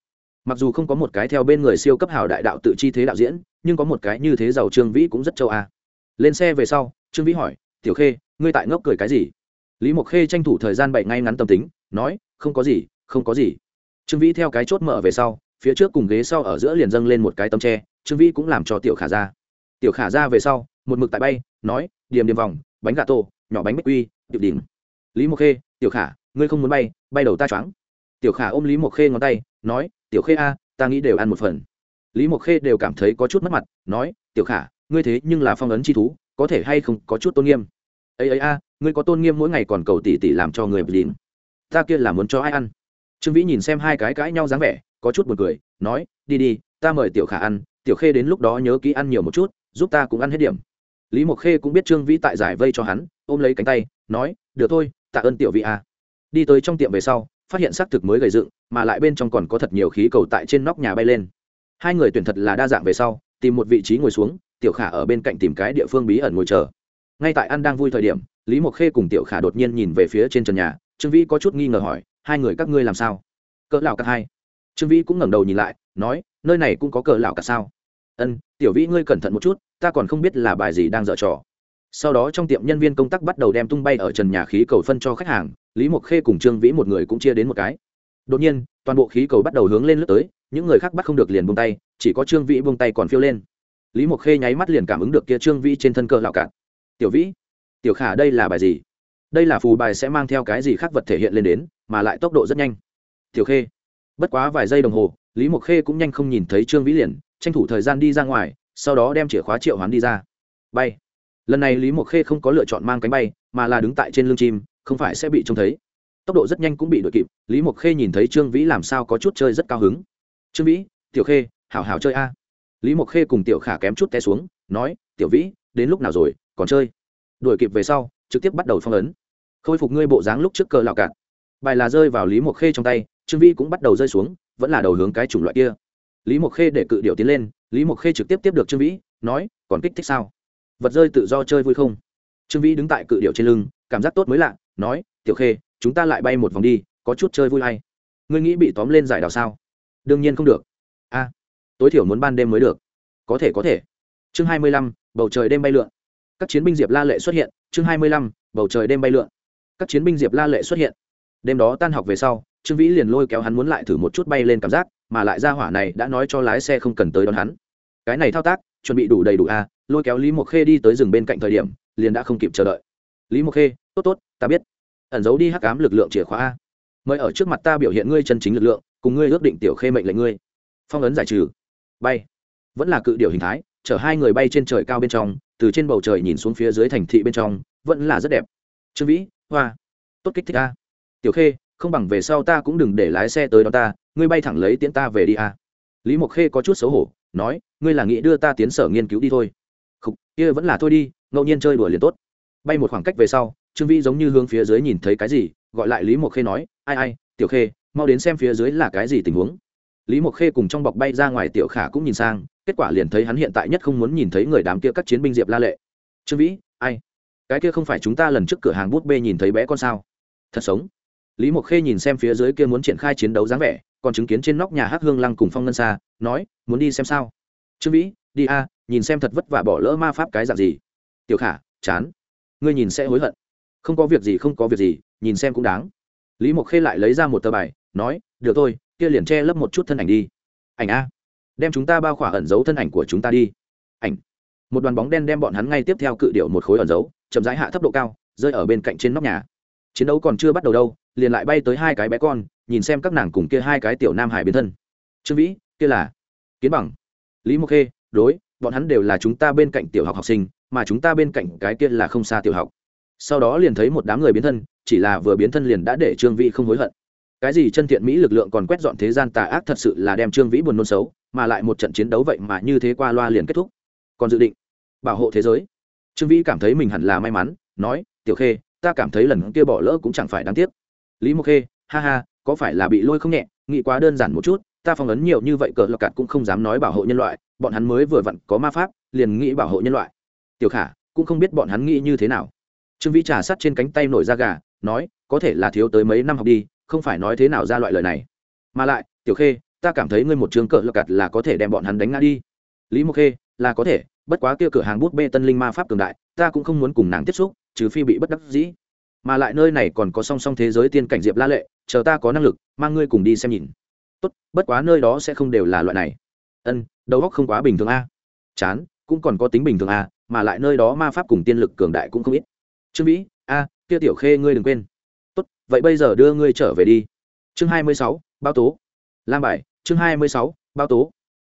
mặc dù không có một cái theo bên người siêu cấp hào đại đạo tự chi thế đạo diễn, nhưng có một cái như thế giàu trương vĩ cũng rất châu a. Lên xe về sau, trương vĩ hỏi, tiểu khê, ngươi tại ngốc cười cái gì? Lý mộc khê tranh thủ thời gian bậy ngay ngắn tâm tính, nói, không có gì, không có gì. Trương vĩ theo cái chốt mở về sau, phía trước cùng ghế sau ở giữa liền dâng lên một cái tấm tre, trương vĩ cũng làm cho tiểu khả ra. Tiểu khả ra về sau, một mực tại bay, nói điểm điểm vòng, bánh gà tô, nhỏ bánh bích quy điệu đỉnh. Lý mộc khê, tiểu khả ngươi không muốn bay bay đầu ta choáng. Tiểu khả ôm lý mộc khê ngón tay, nói, tiểu khê a, ta nghĩ đều ăn một phần. Lý mộc khê đều cảm thấy có chút mất mặt, nói, tiểu khả, ngươi thế nhưng là phong ấn chi thú, có thể hay không có chút tôn nghiêm? Ấy ấy a, ngươi có tôn nghiêm mỗi ngày còn cầu tỷ tỷ làm cho người bịn ta kia là muốn cho ai ăn? Trương vĩ nhìn xem hai cái cãi nhau dáng vẻ, có chút buồn cười, nói, đi đi, ta mời tiểu khả ăn, tiểu khê đến lúc đó nhớ kỹ ăn nhiều một chút, giúp ta cũng ăn hết điểm. Lý mộc khê cũng biết trương vĩ tại giải vây cho hắn, ôm lấy cánh tay, nói, được thôi, tạ ơn tiểu vị a đi tới trong tiệm về sau, phát hiện xác thực mới gầy dựng, mà lại bên trong còn có thật nhiều khí cầu tại trên nóc nhà bay lên. Hai người tuyển thật là đa dạng về sau, tìm một vị trí ngồi xuống, tiểu khả ở bên cạnh tìm cái địa phương bí ẩn ngồi chờ. Ngay tại ăn đang vui thời điểm, lý mộc khê cùng tiểu khả đột nhiên nhìn về phía trên trần nhà, trương vĩ có chút nghi ngờ hỏi, hai người các ngươi làm sao? Cỡ lào cả hai. Trương vĩ cũng ngẩng đầu nhìn lại, nói, nơi này cũng có cỡ lào cả sao? Ân, tiểu vĩ ngươi cẩn thận một chút, ta còn không biết là bài gì đang dở trò sau đó trong tiệm nhân viên công tác bắt đầu đem tung bay ở trần nhà khí cầu phân cho khách hàng, lý mộc khê cùng trương vĩ một người cũng chia đến một cái. Đột nhiên, toàn bộ khí cầu bắt đầu hướng lên lướt tới, những người khác bắt không được liền buông tay, chỉ có trương vĩ buông tay còn phiêu lên. Lý mộc khê nháy mắt liền cảm ứng được kia trương vĩ trên thân cơ lạo cạn. Tiểu vĩ, tiểu khả đây là bài gì? Đây là phù bài sẽ mang theo cái gì khác vật thể hiện lên đến, mà lại tốc độ rất nhanh. Tiểu khê. Bất quá vài giây đồng hồ, lý mộc khê cũng nhanh không nhìn thấy trương vĩ liền, tranh thủ thời gian đi ra ngoài, sau đó đem chìa khóa triệu hoán đi ra. Bay lần này lý mộc khê không có lựa chọn mang cánh bay, mà là đứng tại trên lưng chim, không phải sẽ bị trông thấy. Tốc độ rất nhanh cũng bị đội kịp, lý mộc khê nhìn thấy trương vĩ làm sao có chút chơi rất cao hứng. Trương vĩ, tiểu khê, hảo hảo chơi a. Lý mộc khê cùng tiểu khả kém chút té xuống, nói, tiểu vĩ, đến lúc nào rồi, còn chơi? Đuổi kịp về sau, trực tiếp bắt đầu phong ấn. Khôi phục ngươi bộ dáng lúc trước cờ lạo cạn. Bài là rơi vào lý mộc khê trong tay, trương vĩ cũng bắt đầu rơi xuống, vẫn là đầu hướng cái chủng loại kia. Lý mộc khê để cự điệu tiến lên, lý mộc khê trực tiếp tiếp được trương vĩ, nói, còn kích thích sao? Vật rơi tự do chơi vui không? Trương vĩ đứng tại cự điệu trên lưng, cảm giác tốt mới lạ, nói, tiểu khê, chúng ta lại bay một vòng đi, có chút chơi vui hay. Ngươi nghĩ bị tóm lên giải đào sao? Đương nhiên không được. A, tối thiểu muốn ban đêm mới được. Có thể có thể. Chương hai mươi lăm, bầu trời đêm bay lượn. Các chiến binh diệp la lệ xuất hiện. Chương hai mươi lăm, bầu trời đêm bay lượn. Các chiến binh diệp la lệ xuất hiện. Đêm đó tan học về sau, trương vĩ liền lôi kéo hắn muốn lại thử một chút bay lên cảm giác, mà lại ra hỏa này đã nói cho lái xe không cần tới đón hắn. Cái này thao tác chuẩn bị đủ đầy đủ a, lôi kéo lý mộc khê đi tới rừng bên cạnh thời điểm, liền đã không kịp chờ đợi. Lý mộc khê, tốt tốt, ta biết. Ẩn giấu đi hắc ám lực lượng chìa khóa a. Mời ở trước mặt ta biểu hiện ngươi chân chính lực lượng, cùng ngươi ước định tiểu khê mệnh lệnh ngươi. Phong ấn giải trừ. Bay. Vẫn là cự điều hình thái, chở hai người bay trên trời cao bên trong, từ trên bầu trời nhìn xuống phía dưới thành thị bên trong, vẫn là rất đẹp. Trương vĩ, hoa. Tốt kích thích a. Tiểu khê, không bằng về sau ta cũng đừng để lái xe tới đó ta, ngươi bay thẳng lấy tiễn ta về đi a. Lý mộc khê có chút xấu hổ nói, ngươi là nghĩ đưa ta tiến sở nghiên cứu đi thôi. Không kia vẫn là thôi đi, ngẫu nhiên chơi đùa liền tốt. Bay một khoảng cách về sau, trương vĩ giống như hướng phía dưới nhìn thấy cái gì, gọi lại lý mộc khê nói, ai ai, tiểu khê, mau đến xem phía dưới là cái gì tình huống. Lý mộc khê cùng trong bọc bay ra ngoài tiểu khả cũng nhìn sang, kết quả liền thấy hắn hiện tại nhất không muốn nhìn thấy người đám kia các chiến binh diệp la lệ. Trương vĩ, ai? Cái kia không phải chúng ta lần trước cửa hàng bút bê nhìn thấy bé con sao? Thật sống lý mộc khê nhìn xem phía dưới kia muốn triển khai chiến đấu dáng vẻ, còn chứng kiến trên nóc nhà hát hương lăng cùng phong ngân xa nói, muốn đi xem sao? Trương vĩ, đi a, nhìn xem thật vất vả bỏ lỡ ma pháp cái dạng gì. Tiểu khả, chán. Ngươi nhìn sẽ hối hận. Không có việc gì, không có việc gì, nhìn xem cũng đáng. Lý mộc khê lại lấy ra một tờ bài, nói, được thôi, kia liền che lấp một chút thân ảnh đi. Ảnh a, đem chúng ta bao khỏa ẩn giấu thân ảnh của chúng ta đi. Ảnh. Một đoàn bóng đen đem bọn hắn ngay tiếp theo cự điệu một khối ẩn giấu, chậm rãi hạ thấp độ cao, rơi ở bên cạnh trên nóc nhà chiến đấu còn chưa bắt đầu đâu, liền lại bay tới hai cái bé con, nhìn xem các nàng cùng kia hai cái tiểu nam hải biến thân. Trương vĩ, kia là kiến bằng, lý mộc khê, đối, bọn hắn đều là chúng ta bên cạnh tiểu học học sinh, mà chúng ta bên cạnh cái kia là không xa tiểu học. Sau đó liền thấy một đám người biến thân, chỉ là vừa biến thân liền đã để trương vĩ không hối hận. Cái gì chân thiện mỹ lực lượng còn quét dọn thế gian tà ác thật sự là đem trương vĩ buồn nôn xấu, mà lại một trận chiến đấu vậy mà như thế qua loa liền kết thúc. Còn dự định bảo hộ thế giới. Trương vĩ cảm thấy mình hẳn là may mắn, nói, tiểu khê ta cảm thấy lần kia bỏ lỡ cũng chẳng phải đáng tiếc. Lý mộc khê, ha ha, có phải là bị lôi không nhẹ? Nghĩ quá đơn giản một chút, ta phong ấn nhiều như vậy cờ lọc cạt cũng không dám nói bảo hộ nhân loại, bọn hắn mới vừa vặn có ma pháp, liền nghĩ bảo hộ nhân loại. Tiểu khả, cũng không biết bọn hắn nghĩ như thế nào. Trương vĩ trà sắt trên cánh tay nổi da gà, nói, có thể là thiếu tới mấy năm học đi, không phải nói thế nào ra loại lời này. Mà lại, tiểu khê, ta cảm thấy ngươi một trường cờ lọc cạt là có thể đem bọn hắn đánh ngã đi. Lý mộc khê, là có thể, bất quá kia cửa hàng bút bê tân linh ma pháp cường đại, ta cũng không muốn cùng nàng tiếp xúc trừ phi bị bất đắc dĩ. Mà lại nơi này còn có song song thế giới tiên cảnh diệp la lệ, chờ ta có năng lực, mang ngươi cùng đi xem nhìn. Tốt, bất quá nơi đó sẽ không đều là loại này. Ân, đầu óc không quá bình thường a. Chán, cũng còn có tính bình thường a, mà lại nơi đó ma pháp cùng tiên lực cường đại cũng không ít. Trương vĩ, a, kia tiểu khê ngươi đừng quên. Tốt, vậy bây giờ đưa ngươi trở về đi. Chương hai mươi sáu bao tố. Lam bài, chương hai mươi sáu bao tố.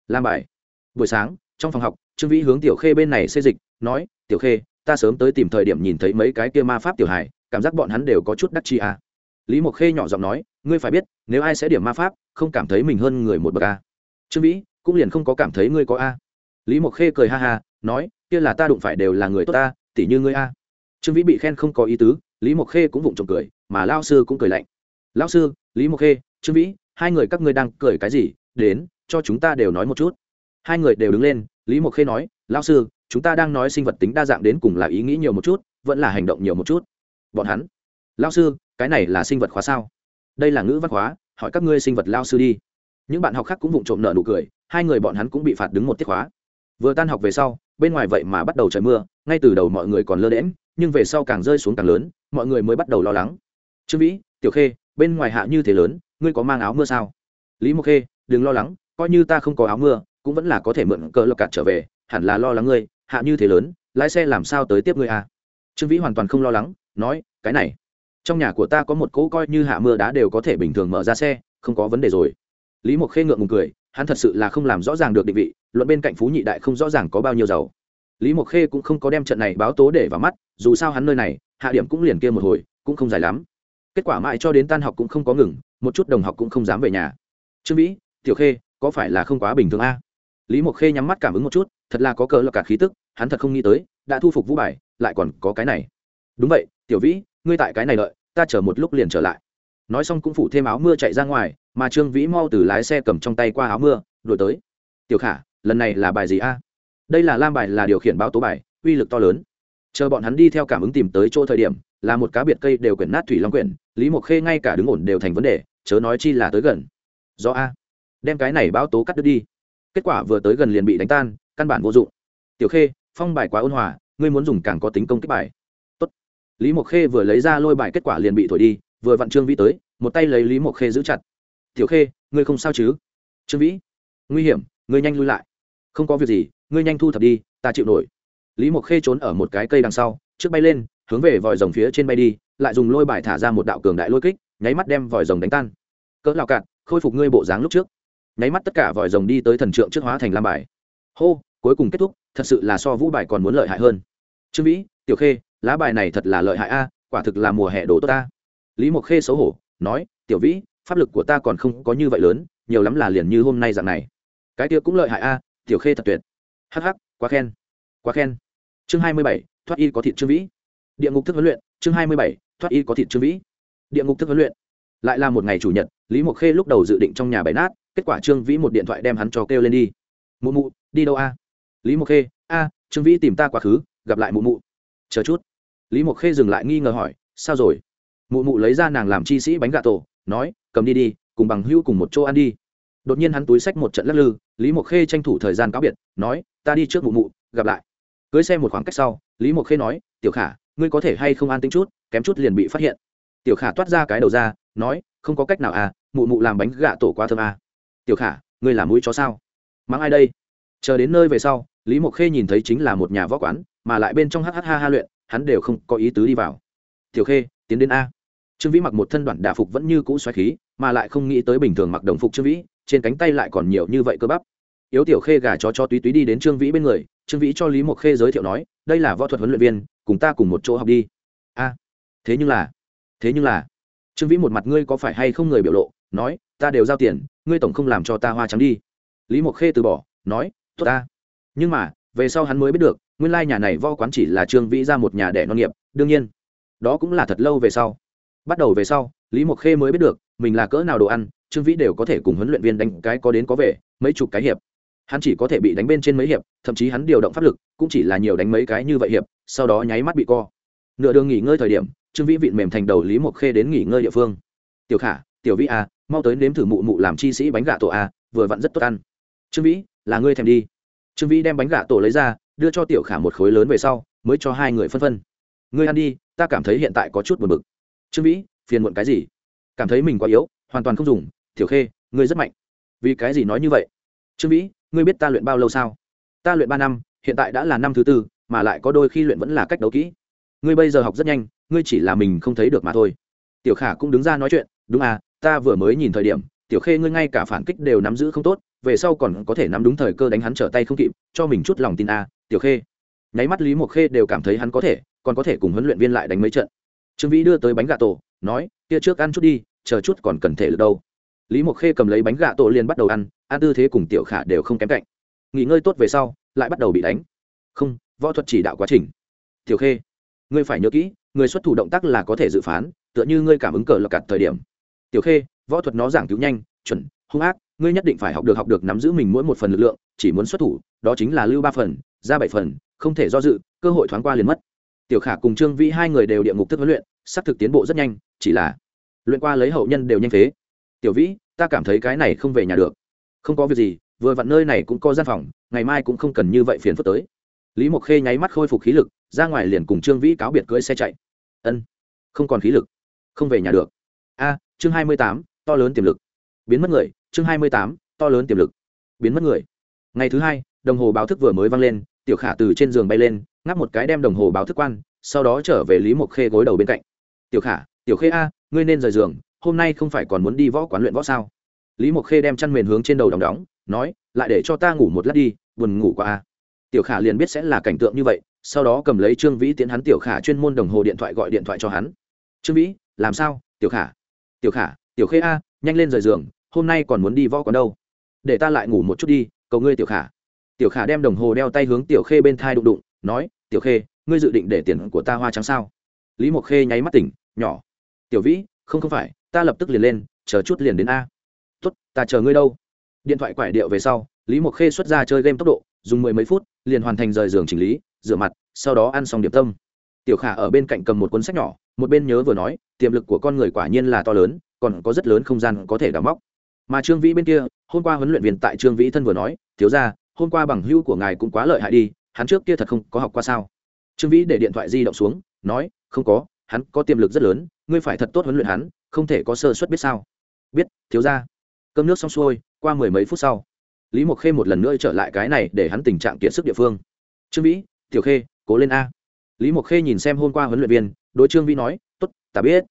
Lam bài. Buổi sáng, trong phòng học, trương vĩ hướng tiểu khê bên này xê dịch, nói, tiểu khê ta sớm tới tìm thời điểm nhìn thấy mấy cái kia ma pháp tiểu hài, cảm giác bọn hắn đều có chút đắc chi à. lý mộc khê nhỏ giọng nói, ngươi phải biết, nếu ai sẽ điểm ma pháp, không cảm thấy mình hơn người một bậc a trương vĩ, cũng liền không có cảm thấy ngươi có a lý mộc khê cười ha ha, nói, kia là ta đụng phải đều là người tốt ta, tỉ như ngươi a trương vĩ bị khen không có ý tứ, lý mộc khê cũng vụng trộm cười, mà lao sư cũng cười lạnh. Lao sư, lý mộc khê, trương vĩ, hai người các ngươi đang cười cái gì? Đến, cho chúng ta đều nói một chút. Hai người đều đứng lên, lý mộc khê nói lao sư chúng ta đang nói sinh vật tính đa dạng đến cùng là ý nghĩ nhiều một chút, vẫn là hành động nhiều một chút. Bọn hắn lao sư, cái này là sinh vật khóa sao? Đây là ngữ văn khóa, hỏi các ngươi sinh vật lao sư đi. Những bạn học khác cũng vụng trộm nợ nụ cười, hai người bọn hắn cũng bị phạt đứng một tiết khóa. Vừa tan học về sau, bên ngoài vậy mà bắt đầu trời mưa, ngay từ đầu mọi người còn lơ đễm nhưng về sau càng rơi xuống càng lớn, mọi người mới bắt đầu lo lắng. Trương vĩ, tiểu khê, bên ngoài hạ như thế lớn, ngươi có mang áo mưa sao? Lý mộc khê, đừng lo lắng, coi như ta không có áo mưa, cũng vẫn là có thể mượn cờ lộc cạt trở về, hẳn là lo lắng ngươi hạ như thế lớn, lái xe làm sao tới tiếp ngươi à? Trương vĩ hoàn toàn không lo lắng, nói, cái này, trong nhà của ta có một cỗ coi như hạ mưa đá đều có thể bình thường mở ra xe, không có vấn đề rồi. Lý mộc khê ngượng ngùng cười, hắn thật sự là không làm rõ ràng được định vị, luận bên cạnh phú nhị đại không rõ ràng có bao nhiêu giàu. Lý mộc khê cũng không có đem trận này báo tố để vào mắt, dù sao hắn nơi này, hạ điểm cũng liền kia một hồi, cũng không dài lắm. Kết quả mãi cho đến tan học cũng không có ngừng, một chút đồng học cũng không dám về nhà. Trương vĩ, tiểu khê, có phải là không quá bình thường a lý mộc khê nhắm mắt cảm ứng một chút, thật là có cờ là cả khí tức hắn thật không nghĩ tới, đã thu phục vũ bài, lại còn có cái này. Đúng vậy, tiểu vĩ, ngươi tại cái này đợi, ta chờ một lúc liền trở lại. Nói xong cũng phủ thêm áo mưa chạy ra ngoài, mà trương vĩ mau từ lái xe cầm trong tay qua áo mưa đổi tới. Tiểu khả, lần này là bài gì a? Đây là lam bài là điều khiển báo tố bài, uy lực to lớn. Chờ bọn hắn đi theo cảm ứng tìm tới chỗ thời điểm, là một cá biệt cây đều quyển nát thủy long quyển, lý mộc khê ngay cả đứng ổn đều thành vấn đề, chớ nói chi là tới gần. Do a, đem cái này báo tố cắt đứt đi. Kết quả vừa tới gần liền bị đánh tan, căn bản vô dụng. Tiểu khê phong bài quá ôn hòa, ngươi muốn dùng càng có tính công kích bài. Tốt. lý mộc khê vừa lấy ra lôi bài kết quả liền bị thổi đi, vừa vặn trương vĩ tới, một tay lấy lý mộc khê giữ chặt. Tiểu khê, ngươi không sao chứ? Trương vĩ. Nguy hiểm, ngươi nhanh lui lại. Không có việc gì, ngươi nhanh thu thập đi, ta chịu nổi. Lý mộc khê trốn ở một cái cây đằng sau, trước bay lên, hướng về vòi rồng phía trên bay đi, lại dùng lôi bài thả ra một đạo cường đại lôi kích, nháy mắt đem vòi rồng đánh tan. Cỡ lào cạn, khôi phục ngươi bộ dáng lúc trước. Nháy mắt tất cả vòi rồng đi tới thần trượng trước hóa thành lam bài. Hô! Cuối cùng kết thúc, thật sự là so vũ bài còn muốn lợi hại hơn. Trương vĩ, tiểu khê, lá bài này thật là lợi hại a, quả thực là mùa hè đổ tốt ta. Lý mộc khê xấu hổ, nói, tiểu vĩ, pháp lực của ta còn không có như vậy lớn, nhiều lắm là liền như hôm nay dạng này. Cái kia cũng lợi hại a, tiểu khê thật tuyệt. Hh quá khen quá khen. Chương hai mươi bảy, thoát y có thịt trương vĩ. Địa ngục thức huấn luyện, chương hai mươi bảy, thoát y có thịt trương vĩ. Địa ngục thức huấn luyện. Lại là một ngày chủ nhật, lý mộc khê lúc đầu dự định trong nhà bày nát, kết quả trương vĩ một điện thoại đem hắn cho kêu lên đi. Mụ mụ, đi đâu a? Lý mộc khê, a, trương vĩ tìm ta quá khứ, gặp lại mụ mụ. Chờ chút. Lý mộc khê dừng lại nghi ngờ hỏi, sao rồi? Mụ mụ lấy ra nàng làm chi sĩ bánh gà tổ, nói, cầm đi đi, cùng bằng hữu cùng một chỗ ăn đi. Đột nhiên hắn túi sách một trận lắc lư, lý mộc khê tranh thủ thời gian cáo biệt, nói, ta đi trước mụ mụ, gặp lại. Cưới xe một khoảng cách sau, lý mộc khê nói, tiểu khả, ngươi có thể hay không an tính chút, kém chút liền bị phát hiện. Tiểu khả toát ra cái đầu ra, nói, không có cách nào à mụ mụ làm bánh gà tổ quá thơm à. tiểu khả, ngươi làm mũi chó sao? Mắng ai đây? Chờ đến nơi về sau lý mộc khê nhìn thấy chính là một nhà võ quán, mà lại bên trong hh ha ha luyện, hắn đều không có ý tứ đi vào. Tiểu khê, tiến đến a. Trương vĩ mặc một thân đoạn đà phục vẫn như cũ xoáy khí, mà lại không nghĩ tới bình thường mặc đồng phục trương vĩ, trên cánh tay lại còn nhiều như vậy cơ bắp. Yếu tiểu khê gà chó cho túy túy đi đến trương vĩ bên người, trương vĩ cho lý mộc khê giới thiệu nói, đây là võ thuật huấn luyện viên, cùng ta cùng một chỗ học đi. A, thế nhưng là, thế nhưng là. Trương vĩ một mặt, ngươi có phải hay không người biểu lộ, nói, ta đều giao tiền, ngươi tổng không làm cho ta hoa trắng đi. Lý mộc khê từ bỏ, nói, tốt ta nhưng mà về sau hắn mới biết được nguyên lai nhà này võ quán chỉ là trương vĩ ra một nhà đẻ non nghiệp đương nhiên đó cũng là thật lâu về sau. Bắt đầu về sau lý mộc khê mới biết được mình là cỡ nào đồ ăn trương vĩ đều có thể cùng huấn luyện viên đánh cái có đến có về mấy chục cái hiệp. Hắn chỉ có thể bị đánh bên trên mấy hiệp thậm chí hắn điều động pháp lực cũng chỉ là nhiều đánh mấy cái như vậy hiệp sau đó nháy mắt bị co. Nửa đường nghỉ ngơi thời điểm trương vĩ vịn mềm thành đầu lý mộc khê đến nghỉ ngơi địa phương. Tiểu khả tiểu vĩ a à, mau tới nếm thử mụ mụ làm chi sĩ bánh gà tổ a à, vừa vặn rất tốt ăn. Trương vĩ là ngươi thèm đi trương vĩ đem bánh gà tổ lấy ra, đưa cho tiểu khả một khối lớn về sau, mới cho hai người phân phân. Ngươi ăn đi, ta cảm thấy hiện tại có chút buồn bực. Trương vĩ, phiền muộn cái gì? Cảm thấy mình quá yếu, hoàn toàn không dùng. Tiểu khê, ngươi rất mạnh. Vì cái gì nói như vậy? Trương vĩ, ngươi biết ta luyện bao lâu sao? Ta luyện ba năm, hiện tại đã là năm thứ tư, mà lại có đôi khi luyện vẫn là cách đấu kỹ. Ngươi bây giờ học rất nhanh, ngươi chỉ là mình không thấy được mà thôi. Tiểu khả cũng đứng ra nói chuyện, đúng à ta vừa mới nhìn thời điểm, tiểu khê ngươi ngay cả phản kích đều nắm giữ không tốt về sau còn có thể nắm đúng thời cơ đánh hắn trở tay không kịp cho mình chút lòng tin a à, tiểu khê. Nháy mắt lý mộc khê đều cảm thấy hắn có thể còn có thể cùng huấn luyện viên lại đánh mấy trận. Trương vĩ đưa tới bánh gà tổ nói kia trước ăn chút đi chờ chút còn cần thể lực đâu. Lý mộc khê cầm lấy bánh gà tổ liền bắt đầu ăn ăn tư thế cùng tiểu khả đều không kém cạnh. Nghỉ ngơi tốt về sau lại bắt đầu bị đánh. Không võ thuật chỉ đạo quá trình. Tiểu khê ngươi phải nhớ kỹ người xuất thủ động tác là có thể dự phán tựa như ngươi cảm ứng cờ lọc cặt thời điểm. Tiểu khê võ thuật nó giảng cứu nhanh chuẩn hung ác ngươi nhất định phải học được học được nắm giữ mình mỗi một phần lực lượng, chỉ muốn xuất thủ, đó chính là lưu ba phần, ra bảy phần, không thể do dự, cơ hội thoáng qua liền mất. Tiểu khả cùng trương vĩ hai người đều địa ngục thức huấn luyện sắp thực tiến bộ rất nhanh, chỉ là luyện qua lấy hậu nhân đều nhanh phế. Tiểu vĩ, ta cảm thấy cái này không về nhà được. Không có việc gì, vừa vặn nơi này cũng có gian phòng, ngày mai cũng không cần như vậy phiền phức tới. Lý mộc khê nháy mắt khôi phục khí lực, ra ngoài liền cùng trương vĩ cáo biệt cưỡi xe chạy. Ân, không còn khí lực, không về nhà được. A, chương hai mươi tám, to lớn tiềm lực. Biến mất người chương hai mươi tám, to lớn tiềm lực. Biến mất người. Ngày thứ hai, đồng hồ báo thức vừa mới vang lên, tiểu khả từ trên giường bay lên, ngáp một cái đem đồng hồ báo thức quan, sau đó trở về lý mộc khê gối đầu bên cạnh. Tiểu khả, tiểu khê a, ngươi nên rời giường, hôm nay không phải còn muốn đi võ quán luyện võ sao? Lý mộc khê đem chăn mền hướng trên đầu đóng đóng, nói, lại để cho ta ngủ một lát đi, buồn ngủ qua a. Tiểu khả liền biết sẽ là cảnh tượng như vậy, sau đó cầm lấy trương vĩ tiến hắn tiểu khả chuyên môn đồng hồ điện thoại gọi điện thoại cho hắn. Trương vĩ, làm sao? Tiểu khả tiểu khả, tiểu khê a, nhanh lên rời giường hôm nay còn muốn đi võ quán đâu? Để ta lại ngủ một chút đi, cầu ngươi tiểu khả. Tiểu khả đem đồng hồ đeo tay hướng tiểu khê bên thai đụng đụng, nói, tiểu khê, ngươi dự định để tiền của ta hoa trắng sao? Lý mộc khê nháy mắt tỉnh, nhỏ, tiểu vĩ, không không phải, ta lập tức liền lên, chờ chút liền đến a. Tốt, ta chờ ngươi đâu? Điện thoại quải điệu về sau, lý mộc khê xuất ra chơi game tốc độ, dùng mười mấy phút, liền hoàn thành rời giường chỉnh lý, rửa mặt, sau đó ăn xong điểm tâm. Tiểu khả ở bên cạnh cầm một cuốn sách nhỏ, một bên nhớ vừa nói, tiềm lực của con người quả nhiên là to lớn, còn có rất lớn không gian có thể đào móc mà trương vĩ bên kia, hôm qua huấn luyện viên tại trương vĩ thân vừa nói, thiếu ra hôm qua bằng hữu của ngài cũng quá lợi hại đi, hắn trước kia thật không có học qua sao? Trương vĩ để điện thoại di động xuống, nói, không có, hắn có tiềm lực rất lớn, ngươi phải thật tốt huấn luyện hắn, không thể có sơ suất biết sao. Biết, thiếu ra cơm nước xong xuôi, qua mười mấy phút sau, lý mộc khê một lần nữa trở lại cái này để hắn tình trạng kiệt sức địa phương. Trương vĩ, tiểu khê, cố lên a. Lý mộc khê nhìn xem hôm qua huấn luyện viên, đối trương vĩ nói t ố t ta biết.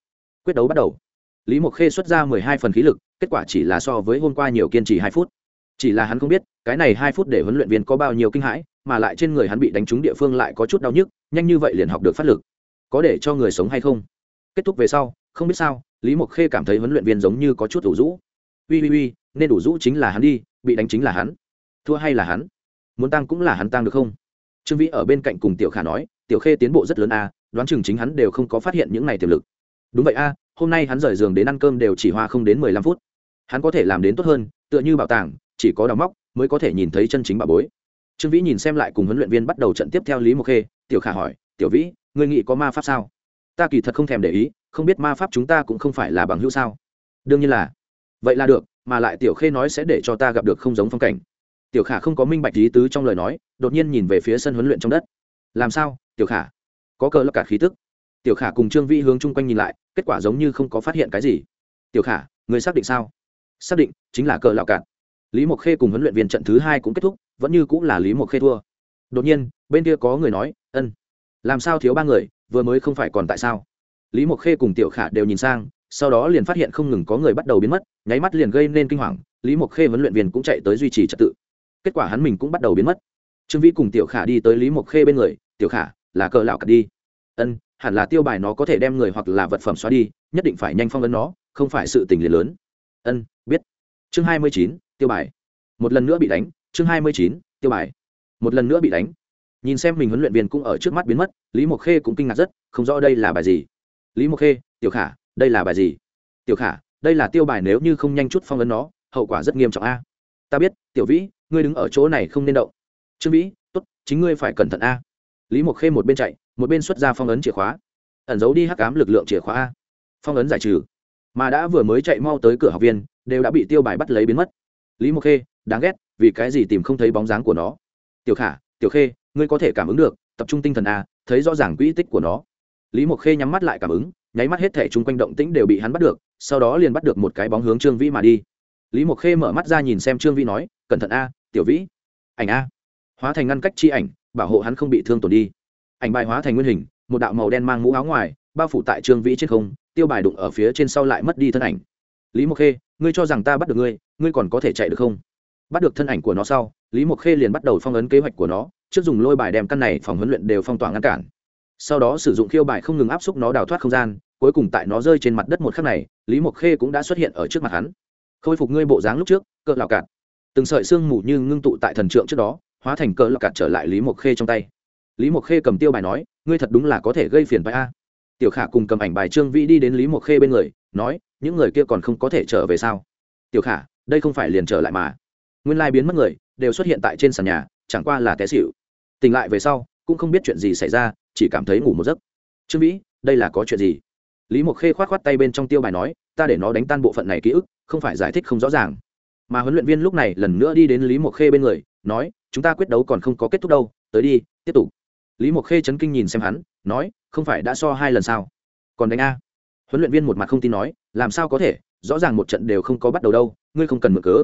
Quyết đấu bắt đầu lý mộc khê xuất ra mười hai phần khí lực, kết quả chỉ là so với hôm qua nhiều kiên trì hai phút. Chỉ là hắn không biết, cái này hai phút để huấn luyện viên có bao nhiêu kinh hãi, mà lại trên người hắn bị đánh trúng địa phương lại có chút đau nhức, nhanh như vậy liền học được phát lực. Có để cho người sống hay không? Kết thúc về sau, không biết sao, lý mộc khê cảm thấy huấn luyện viên giống như có chút đủ rũ. Ui ui ui, nên đủ rũ chính là hắn đi, bị đánh chính là hắn. Thua hay là hắn? Muốn tăng cũng là hắn tăng được không? Trương vĩ ở bên cạnh cùng tiểu khả nói, tiểu khê tiến bộ rất lớn a đoán chừng chính hắn đều không có phát hiện những này tiềm lực. Đúng vậy a hôm nay hắn rời giường đến ăn cơm đều chỉ hoa không đến mười lăm phút. Hắn có thể làm đến tốt hơn, tựa như bảo tàng, chỉ có đào móc mới có thể nhìn thấy chân chính bà bối. Trương vĩ nhìn xem lại cùng huấn luyện viên bắt đầu trận tiếp theo lý mộc khê, tiểu khả hỏi, tiểu vĩ, ngươi nghĩ có ma pháp sao? Ta kỳ thật không thèm để ý, không biết ma pháp chúng ta cũng không phải là bằng hữu sao. Đương nhiên là. Vậy là được, mà lại tiểu khê nói sẽ để cho ta gặp được không giống phong cảnh. Tiểu khả không có minh bạch lý tứ trong lời nói, đột nhiên nhìn về phía sân huấn luyện trong đất. Làm sao, tiểu khả? Có cờ lọc cả khí tức tiểu khả cùng trương vĩ hướng chung quanh nhìn lại, kết quả giống như không có phát hiện cái gì. Tiểu khả, người xác định sao? Xác định, chính là cờ lạo cạn. Lý mộc khê cùng huấn luyện viên trận thứ hai cũng kết thúc, vẫn như cũng là lý mộc khê thua. Đột nhiên, bên kia có người nói, ân, làm sao thiếu ba người, vừa mới không phải còn tại sao? Lý mộc khê cùng tiểu khả đều nhìn sang, sau đó liền phát hiện không ngừng có người bắt đầu biến mất, nháy mắt liền gây nên kinh hoàng, lý mộc khê huấn luyện viên cũng chạy tới duy trì trật tự. Kết quả hắn mình cũng bắt đầu biến mất. Trương vĩ cùng tiểu khả đi tới lý mộc khê bên người, tiểu khả, là cờ lão cặt đi. Ân hẳn là tiêu bài nó có thể đem người hoặc là vật phẩm xóa đi, nhất định phải nhanh phong ấn nó, không phải sự tình liền lớn. Ân, biết. Chương hai mươi chín, tiêu bài. Một lần nữa bị đánh, chương hai mươi chín, tiêu bài. Một lần nữa bị đánh. Nhìn xem mình huấn luyện viên cũng ở trước mắt biến mất, lý mộc khê cũng kinh ngạc rất, không rõ đây là bài gì. Lý mộc khê, tiểu khả, đây là bài gì? Tiểu khả, đây là tiêu bài nếu như không nhanh chút phong ấn nó, hậu quả rất nghiêm trọng a. Ta biết, tiểu vĩ, ngươi đứng ở chỗ này không nên động. Trương vĩ, tốt, chính ngươi phải cẩn thận a lý mộc khê một bên chạy, một bên xuất ra phong ấn chìa khóa. Ẩn giấu đi hắc cám lực lượng chìa khóa a. Phong ấn giải trừ. Mà đã vừa mới chạy mau tới cửa học viên, đều đã bị tiêu bài bắt lấy biến mất. Lý mộc khê, đáng ghét, vì cái gì tìm không thấy bóng dáng của nó? Tiểu khả, tiểu khê, ngươi có thể cảm ứng được, tập trung tinh thần a, thấy rõ ràng quỹ tích của nó. Lý mộc khê nhắm mắt lại cảm ứng, nháy mắt hết thể chung quanh động tĩnh đều bị hắn bắt được, sau đó liền bắt được một cái bóng hướng trương vĩ mà đi. Lý mộc khê mở mắt ra nhìn xem trương vĩ nói, cẩn thận a, tiểu vĩ. Ảnh a. Hóa thành ngăn cách chi ảnh bảo hộ hắn không bị thương tổn đi. Ảnh bài hóa thành nguyên hình, một đạo màu đen mang mũ áo ngoài, bao phủ tại trương vĩ trên không, tiêu bài đụng ở phía trên sau lại mất đi thân ảnh. Lý mộc khê, ngươi cho rằng ta bắt được ngươi ngươi còn có thể chạy được không? Bắt được thân ảnh của nó sau, lý mộc khê liền bắt đầu phong ấn kế hoạch của nó, trước dùng lôi bài đem căn này phòng huấn luyện đều phong tỏa ngăn cản. Sau đó sử dụng khiêu bài không ngừng áp xúc nó đào thoát không gian, cuối cùng tại nó rơi trên mặt đất một khắc này, lý mộc khê cũng đã xuất hiện ở trước mặt hắn. Khôi phục ngươi bộ dáng lúc trước, cỡ lạo cạn. Từng sợi xương mù như ngưng tụ tại thần trượng trước đó hóa thành cỡ lọc cạn trở lại lý mộc khê trong tay. Lý mộc khê cầm tiêu bài nói, ngươi thật đúng là có thể gây phiền bài a. Tiểu khả cùng cầm ảnh bài trương vĩ đi đến lý mộc khê bên người, nói, những người kia còn không có thể trở về sao? Tiểu khả, đây không phải liền trở lại mà. Nguyên lai biến mất người, đều xuất hiện tại trên sàn nhà, chẳng qua là té xịu tỉnh lại về sau, cũng không biết chuyện gì xảy ra, chỉ cảm thấy ngủ một giấc. Trương vĩ, đây là có chuyện gì? Lý mộc khê k h o á t k h o á t tay bên trong tiêu bài nói, ta để nó đánh tan bộ phận này ký ức, không phải giải thích không rõ ràng mà huấn luyện viên lúc này lần nữa đi đến lý mộc khê bên người, nói, chúng ta quyết đấu còn không có kết thúc đâu, tới đi, tiếp tục. Lý mộc khê chấn kinh nhìn xem hắn, nói, không phải đã so hai lần sao? Còn đánh a. Huấn luyện viên một mặt không tin nói, làm sao có thể? Rõ ràng một trận đều không có bắt đầu đâu, ngươi không cần mở cớ.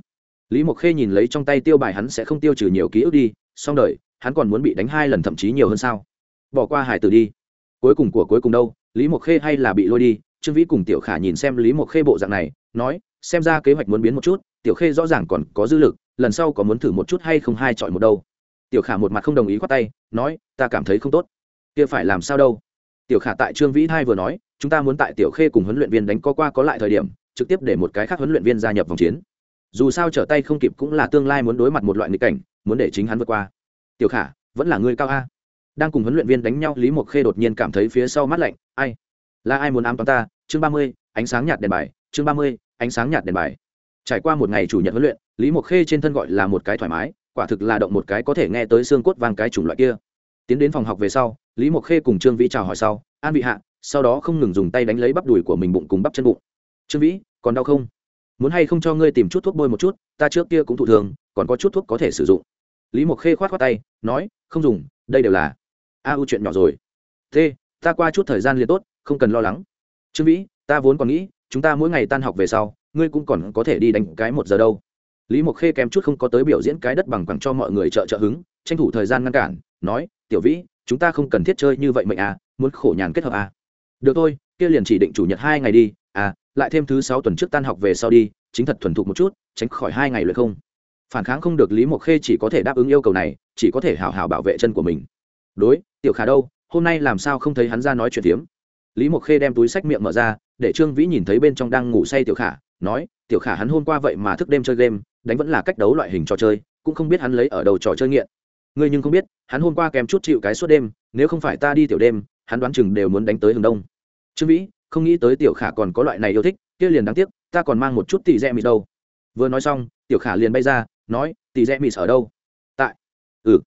Lý mộc khê nhìn lấy trong tay tiêu bài hắn sẽ không tiêu trừ nhiều ký ức đi, xong đời, hắn còn muốn bị đánh hai lần thậm chí nhiều hơn sao? Bỏ qua hải tử đi. Cuối cùng của cuối cùng đâu, lý mộc khê hay là bị lôi đi? Trương vĩ cùng tiểu khả nhìn xem lý mộc khê bộ dạng này, nói, xem ra kế hoạch muốn biến một chút tiểu khê rõ ràng còn có dư lực, lần sau có muốn thử một chút hay không hai chọi một đâu. Tiểu khả một mặt không đồng ý khoát tay, nói, ta cảm thấy không tốt. Kia phải làm sao đâu? Tiểu khả tại trương vĩ hai vừa nói, chúng ta muốn tại tiểu khê cùng huấn luyện viên đánh có qua có lại thời điểm, trực tiếp để một cái khác huấn luyện viên gia nhập vòng chiến. Dù sao trở tay không kịp cũng là tương lai muốn đối mặt một loại nghịch cảnh, muốn để chính hắn vượt qua. Tiểu khả, vẫn là người cao a. Đang cùng huấn luyện viên đánh nhau, lý mộc khê đột nhiên cảm thấy phía sau mắt lạnh, ai? Là ai muốn ám toán ta? Chương ba mươi, ánh sáng nhạt đèn bài, chương ba mươi, ánh sáng nhạt đèn bài trải qua một ngày chủ nhật huấn luyện, lý mộc khê trên thân gọi là một cái thoải mái, quả thực là động một cái có thể nghe tới xương cốt vang cái chủng loại kia. Tiến đến phòng học về sau, lý mộc khê cùng trương vĩ chào hỏi sau, an vị hạ, sau đó không ngừng dùng tay đánh lấy bắp đùi của mình bụng cùng bắp chân bụng. Trương vĩ, còn đau không? Muốn hay không cho ngươi tìm chút thuốc bôi một chút, ta trước kia cũng thụ thường, còn có chút thuốc có thể sử dụng. Lý mộc khê khoát khoát tay, nói, không dùng, đây đều là a u chuyện nhỏ rồi. T ta qua chút thời gian liền tốt, không cần lo lắng. Trương vĩ, ta vốn còn nghĩ, chúng ta mỗi ngày tan học về sau ngươi cũng còn có thể đi đánh cái một giờ đâu. Lý mộc khê kém chút không có tới biểu diễn cái đất bằng bằng cho mọi người trợ trợ hứng, tranh thủ thời gian ngăn cản, nói, tiểu vĩ, chúng ta không cần thiết chơi như vậy mệnh à muốn khổ nhàn kết hợp à. Được thôi, kia liền chỉ định chủ nhật hai ngày đi à lại thêm thứ sáu tuần trước tan học về sau đi, chính thật thuần thục một chút, tránh khỏi hai ngày luyện không. Phản kháng không được lý mộc khê chỉ có thể đáp ứng yêu cầu này, chỉ có thể hào hào bảo vệ chân của mình. Đối, tiểu khả đâu, hôm nay làm sao không thấy hắn ra nói chuyện tiếm lý mộc khê đem túi sách miệng mở ra, để trương vĩ nhìn thấy bên trong đang ngủ say tiểu khả nói, tiểu khả hắn hôm qua vậy mà thức đêm chơi game, đánh vẫn là cách đấu loại hình trò chơi, cũng không biết hắn lấy ở đầu trò chơi nghiện. Ngươi nhưng không biết, hắn hôm qua kèm chút chịu cái suốt đêm, nếu không phải ta đi tiểu đêm, hắn đoán chừng đều muốn đánh tới hướng đông. Trương vĩ, không nghĩ tới tiểu khả còn có loại này yêu thích, kia liền đáng tiếc, ta còn mang một chút tỷ rẽ mịt đâu. Vừa nói xong, tiểu khả liền bay ra, nói, tỷ rẽ mịt ở đâu? Tại. Ừ.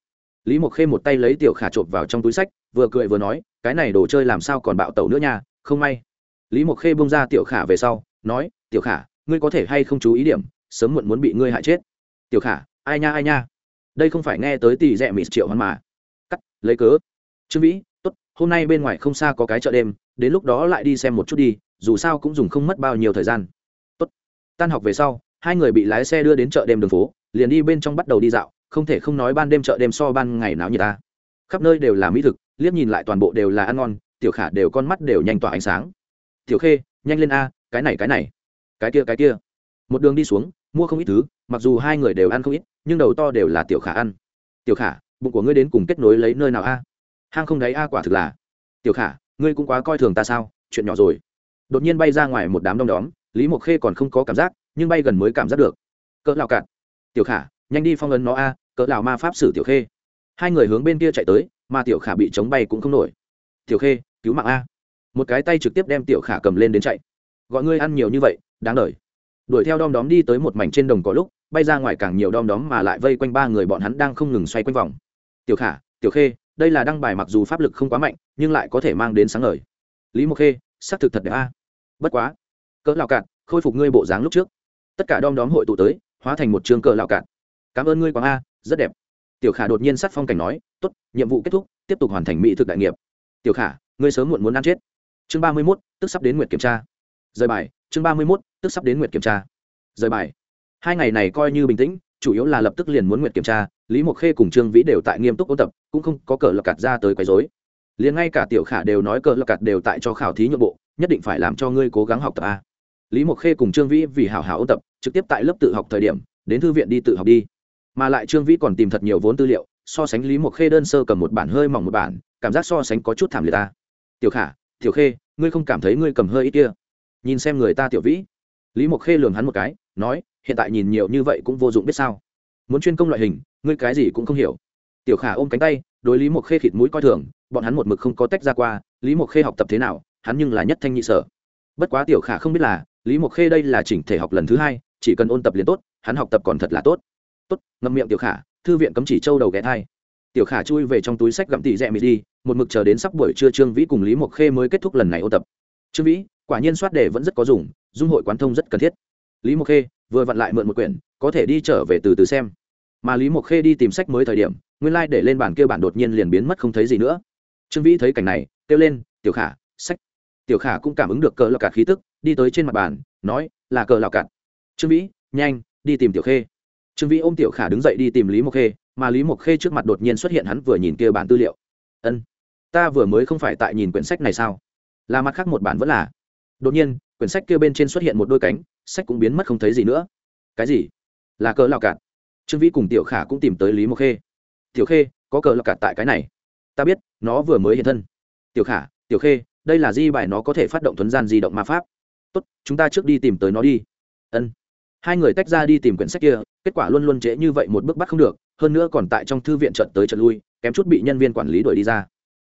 Lý mộc khê một tay lấy tiểu khả chộp vào trong túi sách, vừa cười vừa nói, cái này đồ chơi làm sao còn bạo tẩu nữa nha, không may. Lý mộc khê bông ra tiểu khả về sau, nói tiểu khả, ngươi có thể hay không chú ý điểm, sớm muộn muốn bị ngươi hại chết. Tiểu khả, ai nha ai nha? Đây không phải nghe tới tỷ rẽ mịt triệu hắn mà. Cắt, lấy cớ. Trương vĩ, tốt, hôm nay bên ngoài không xa có cái chợ đêm, đến lúc đó lại đi xem một chút đi, dù sao cũng dùng không mất bao nhiêu thời gian. Tốt. Tan học về sau, hai người bị lái xe đưa đến chợ đêm đường phố, liền đi bên trong bắt đầu đi dạo, không thể không nói ban đêm chợ đêm so ban ngày náo như ta. Khắp nơi đều là mỹ thực, liếc nhìn lại toàn bộ đều là ăn ngon, tiểu khả đều con mắt đều nhanh tỏa ánh sáng. Tiểu khê, nhanh lên a, cái này cái này cái kia cái kia. Một đường đi xuống, mua không ít thứ, mặc dù hai người đều ăn không ít, nhưng đầu to đều là tiểu khả ăn. Tiểu khả, bụng của ngươi đến cùng kết nối lấy nơi nào a? Hang không đáy a, quả thực là. Tiểu khả, ngươi cũng quá coi thường ta sao? Chuyện nhỏ rồi. Đột nhiên bay ra ngoài một đám đông đóm, lý mộc khê còn không có cảm giác, nhưng bay gần mới cảm giác được. Cỡ lào cạn. Tiểu khả, nhanh đi phong ấn nó a, cỡ lào ma pháp sử tiểu khê. Hai người hướng bên kia chạy tới, mà tiểu khả bị chống bay cũng không nổi. Tiểu khê, cứu mạng a. Một cái tay trực tiếp đem tiểu khả cầm lên đến chạy. Gọi ngươi ăn nhiều như vậy đáng đ đuổi theo đom đóm đi tới một mảnh trên đồng có lúc, bay ra ngoài càng nhiều đom đóm mà lại vây quanh ba người bọn hắn đang không ngừng xoay quanh vòng. Tiểu khả, tiểu khê, đây là đăng bài mặc dù pháp lực không quá mạnh, nhưng lại có thể mang đến sáng lời lý mộc khê, xác thực thật đẹp a. Bất quá. Cỡ lào cạn, khôi phục ngươi bộ dáng lúc trước. Tất cả đom đóm hội tụ tới, hóa thành một trường cỡ lào cạn. Cảm ơn ngươi quảng a, rất đẹp. Tiểu khả đột nhiên sát phong cảnh nói, tốt, nhiệm vụ kết thúc, tiếp tục hoàn thành mỹ thực đại nghiệp. Tiểu khả, ngươi sớm muộn muốn ăn chết. Chương ba mươi mốt, tức sắp đến nguyện kiểm tra rời bài, chương ba mươi mốt, tức sắp đến nguyện kiểm tra. Rời bài. Hai ngày này coi như bình tĩnh, chủ yếu là lập tức liền muốn nguyện kiểm tra, lý mộc khê cùng trương vĩ đều tại nghiêm túc ôn tập, cũng không có cờ lọc cạt ra tới quấy dối liền ngay cả tiểu khả đều nói cờ lọc cạt đều tại cho khảo thí nhượng bộ, nhất định phải làm cho ngươi cố gắng học tập a. Lý mộc khê cùng trương vĩ vì hảo hảo ôn tập, trực tiếp tại lớp tự học thời điểm, đến thư viện đi tự học đi. Mà lại trương vĩ còn tìm thật nhiều vốn tư liệu, so sánh lý mộc khê đơn sơ cầm một bản hơi mỏng một bản, cảm giác so sánh có chút thảm liệt ta. Tiểu khả, tiểu khê, ngươi không cảm thấy ngươi cầm hơi ít kia? Nhìn xem người ta tiểu vĩ. Lý mộc khê lường hắn một cái, nói, hiện tại nhìn nhiều như vậy cũng vô dụng biết sao. Muốn chuyên công loại hình, ngươi cái gì cũng không hiểu. Tiểu khả ôm cánh tay, đối lý mộc khê khịt mũi coi thường, bọn hắn một mực không có tách ra qua, lý mộc khê học tập thế nào, hắn nhưng là nhất thanh nhị sở. Bất quá tiểu khả không biết là, lý mộc khê đây là chỉnh thể học lần thứ hai, chỉ cần ôn tập liền tốt, hắn học tập còn thật là tốt. Tốt, ngậm miệng tiểu khả, thư viện cấm chỉ châu đầu ghé thai. Tiểu khả chui về trong túi sách gặm tỉ rẽ mịt đi, một mực chờ đến sắp buổi trưa trương vĩ cùng lý mộc khê mới kết thúc lần này ôn tập. Trương vĩ quả nhiên soát đề vẫn rất có dùng, dung hội quán thông rất cần thiết. Lý mộc khê, vừa vặn lại mượn một quyển, có thể đi trở về từ từ xem. Mà lý mộc khê đi tìm sách mới thời điểm, nguyên lai、like、để lên bản kia bản đột nhiên liền biến mất không thấy gì nữa. Trương vĩ thấy cảnh này, kêu lên, tiểu khả, sách. Tiểu khả cũng cảm ứng được cờ lọc cạt khí tức, đi tới trên mặt bàn, nói, là cờ lọc cạt. Trương vĩ, nhanh, đi tìm tiểu khê. Trương vĩ ôm tiểu khả đứng dậy đi tìm lý mộc khê, mà lý mộc khê trước mặt đột nhiên xuất hiện hắn vừa nhìn kia bản tư liệu. Ân, ta vừa mới không phải tại nhìn quyển sách này sao? Là mặt khác một bản vẫn là? Đột nhiên, quyển sách kia bên trên xuất hiện một đôi cánh, sách cũng biến mất không thấy gì nữa. Cái gì? Là cờ lao cạt. Trương vĩ cùng tiểu khả cũng tìm tới lý mộc khê. Tiểu khê, có cờ lao cạt tại cái này. Ta biết, nó vừa mới hiện thân. Tiểu khả, tiểu khê, đây là di bài nó có thể phát động thuấn gian di động ma pháp. Tốt, chúng ta trước đi tìm tới nó đi. Ân. Hai người tách ra đi tìm quyển sách kia, kết quả luôn luôn trễ như vậy một bước bắt không được, hơn nữa còn tại trong thư viện trận tới trận lui, kém chút bị nhân viên quản lý đuổi đi ra.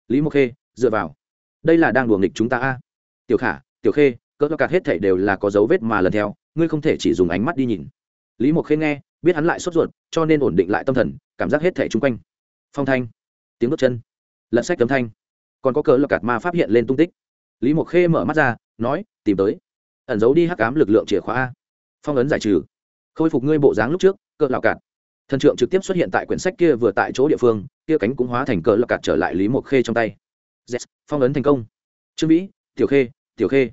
Lý mộc khê, dựa vào. Đây là đang đùa nghịch chúng ta a. Tiểu khả tiểu khê cỡ cạt hết thảy đều là có dấu vết mà lần theo ngươi không thể chỉ dùng ánh mắt đi nhìn. Lý mộc khê nghe biết hắn lại sốt ruột cho nên ổn định lại tâm thần cảm giác hết thảy chung quanh. Phong thanh tiếng bước chân lật sách tấm thanh còn có cỡ lọc cạt ma pháp hiện lên tung tích. Lý mộc khê mở mắt ra nói tìm tới. Ẩn giấu đi hắc ám lực lượng chìa khóa a. Phong ấn giải trừ. Khôi phục ngươi bộ dáng lúc trước cỡ lọc cạt. Thần trượng trực tiếp xuất hiện tại quyển sách kia vừa tại chỗ địa phương kia cánh cũng hóa thành cỡ lọc cạt trở lại lý mộc khê trong tay. Yes, phong ấn thành công. Trương vĩ tiểu khê tiểu khê,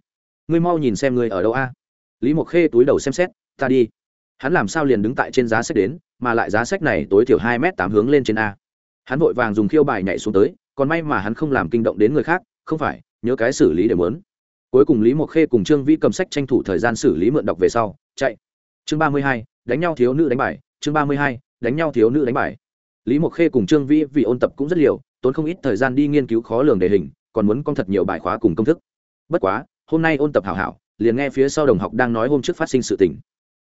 ngươi mau nhìn xem ngươi ở đâu a. Lý mộc khê túi đầu xem xét, ta đi. Hắn làm sao liền đứng tại trên giá sách đến, mà lại giá sách này tối thiểu hai m tám hướng lên trên a. Hắn vội vàng dùng khiêu bài nhảy xuống tới, còn may mà hắn không làm kinh động đến người khác, không phải, nhớ cái xử lý để mớn. Cuối cùng lý mộc khê cùng trương vĩ cầm sách tranh thủ thời gian xử lý mượn đọc về sau, chạy. Chương ba mươi hai, đánh nhau thiếu nữ đánh bài, chương ba mươi hai, đánh nhau thiếu nữ đánh bài. Lý mộc khê cùng trương vĩ vì ôn tập cũng rất liều tốn không ít thời gian đi nghiên cứu khó lường đề hình, còn muốn con thật nhiều bài khóa cùng công thức bất quá, hôm nay ôn tập hảo hảo, liền nghe phía sau đồng học đang nói hôm trước phát sinh sự tình.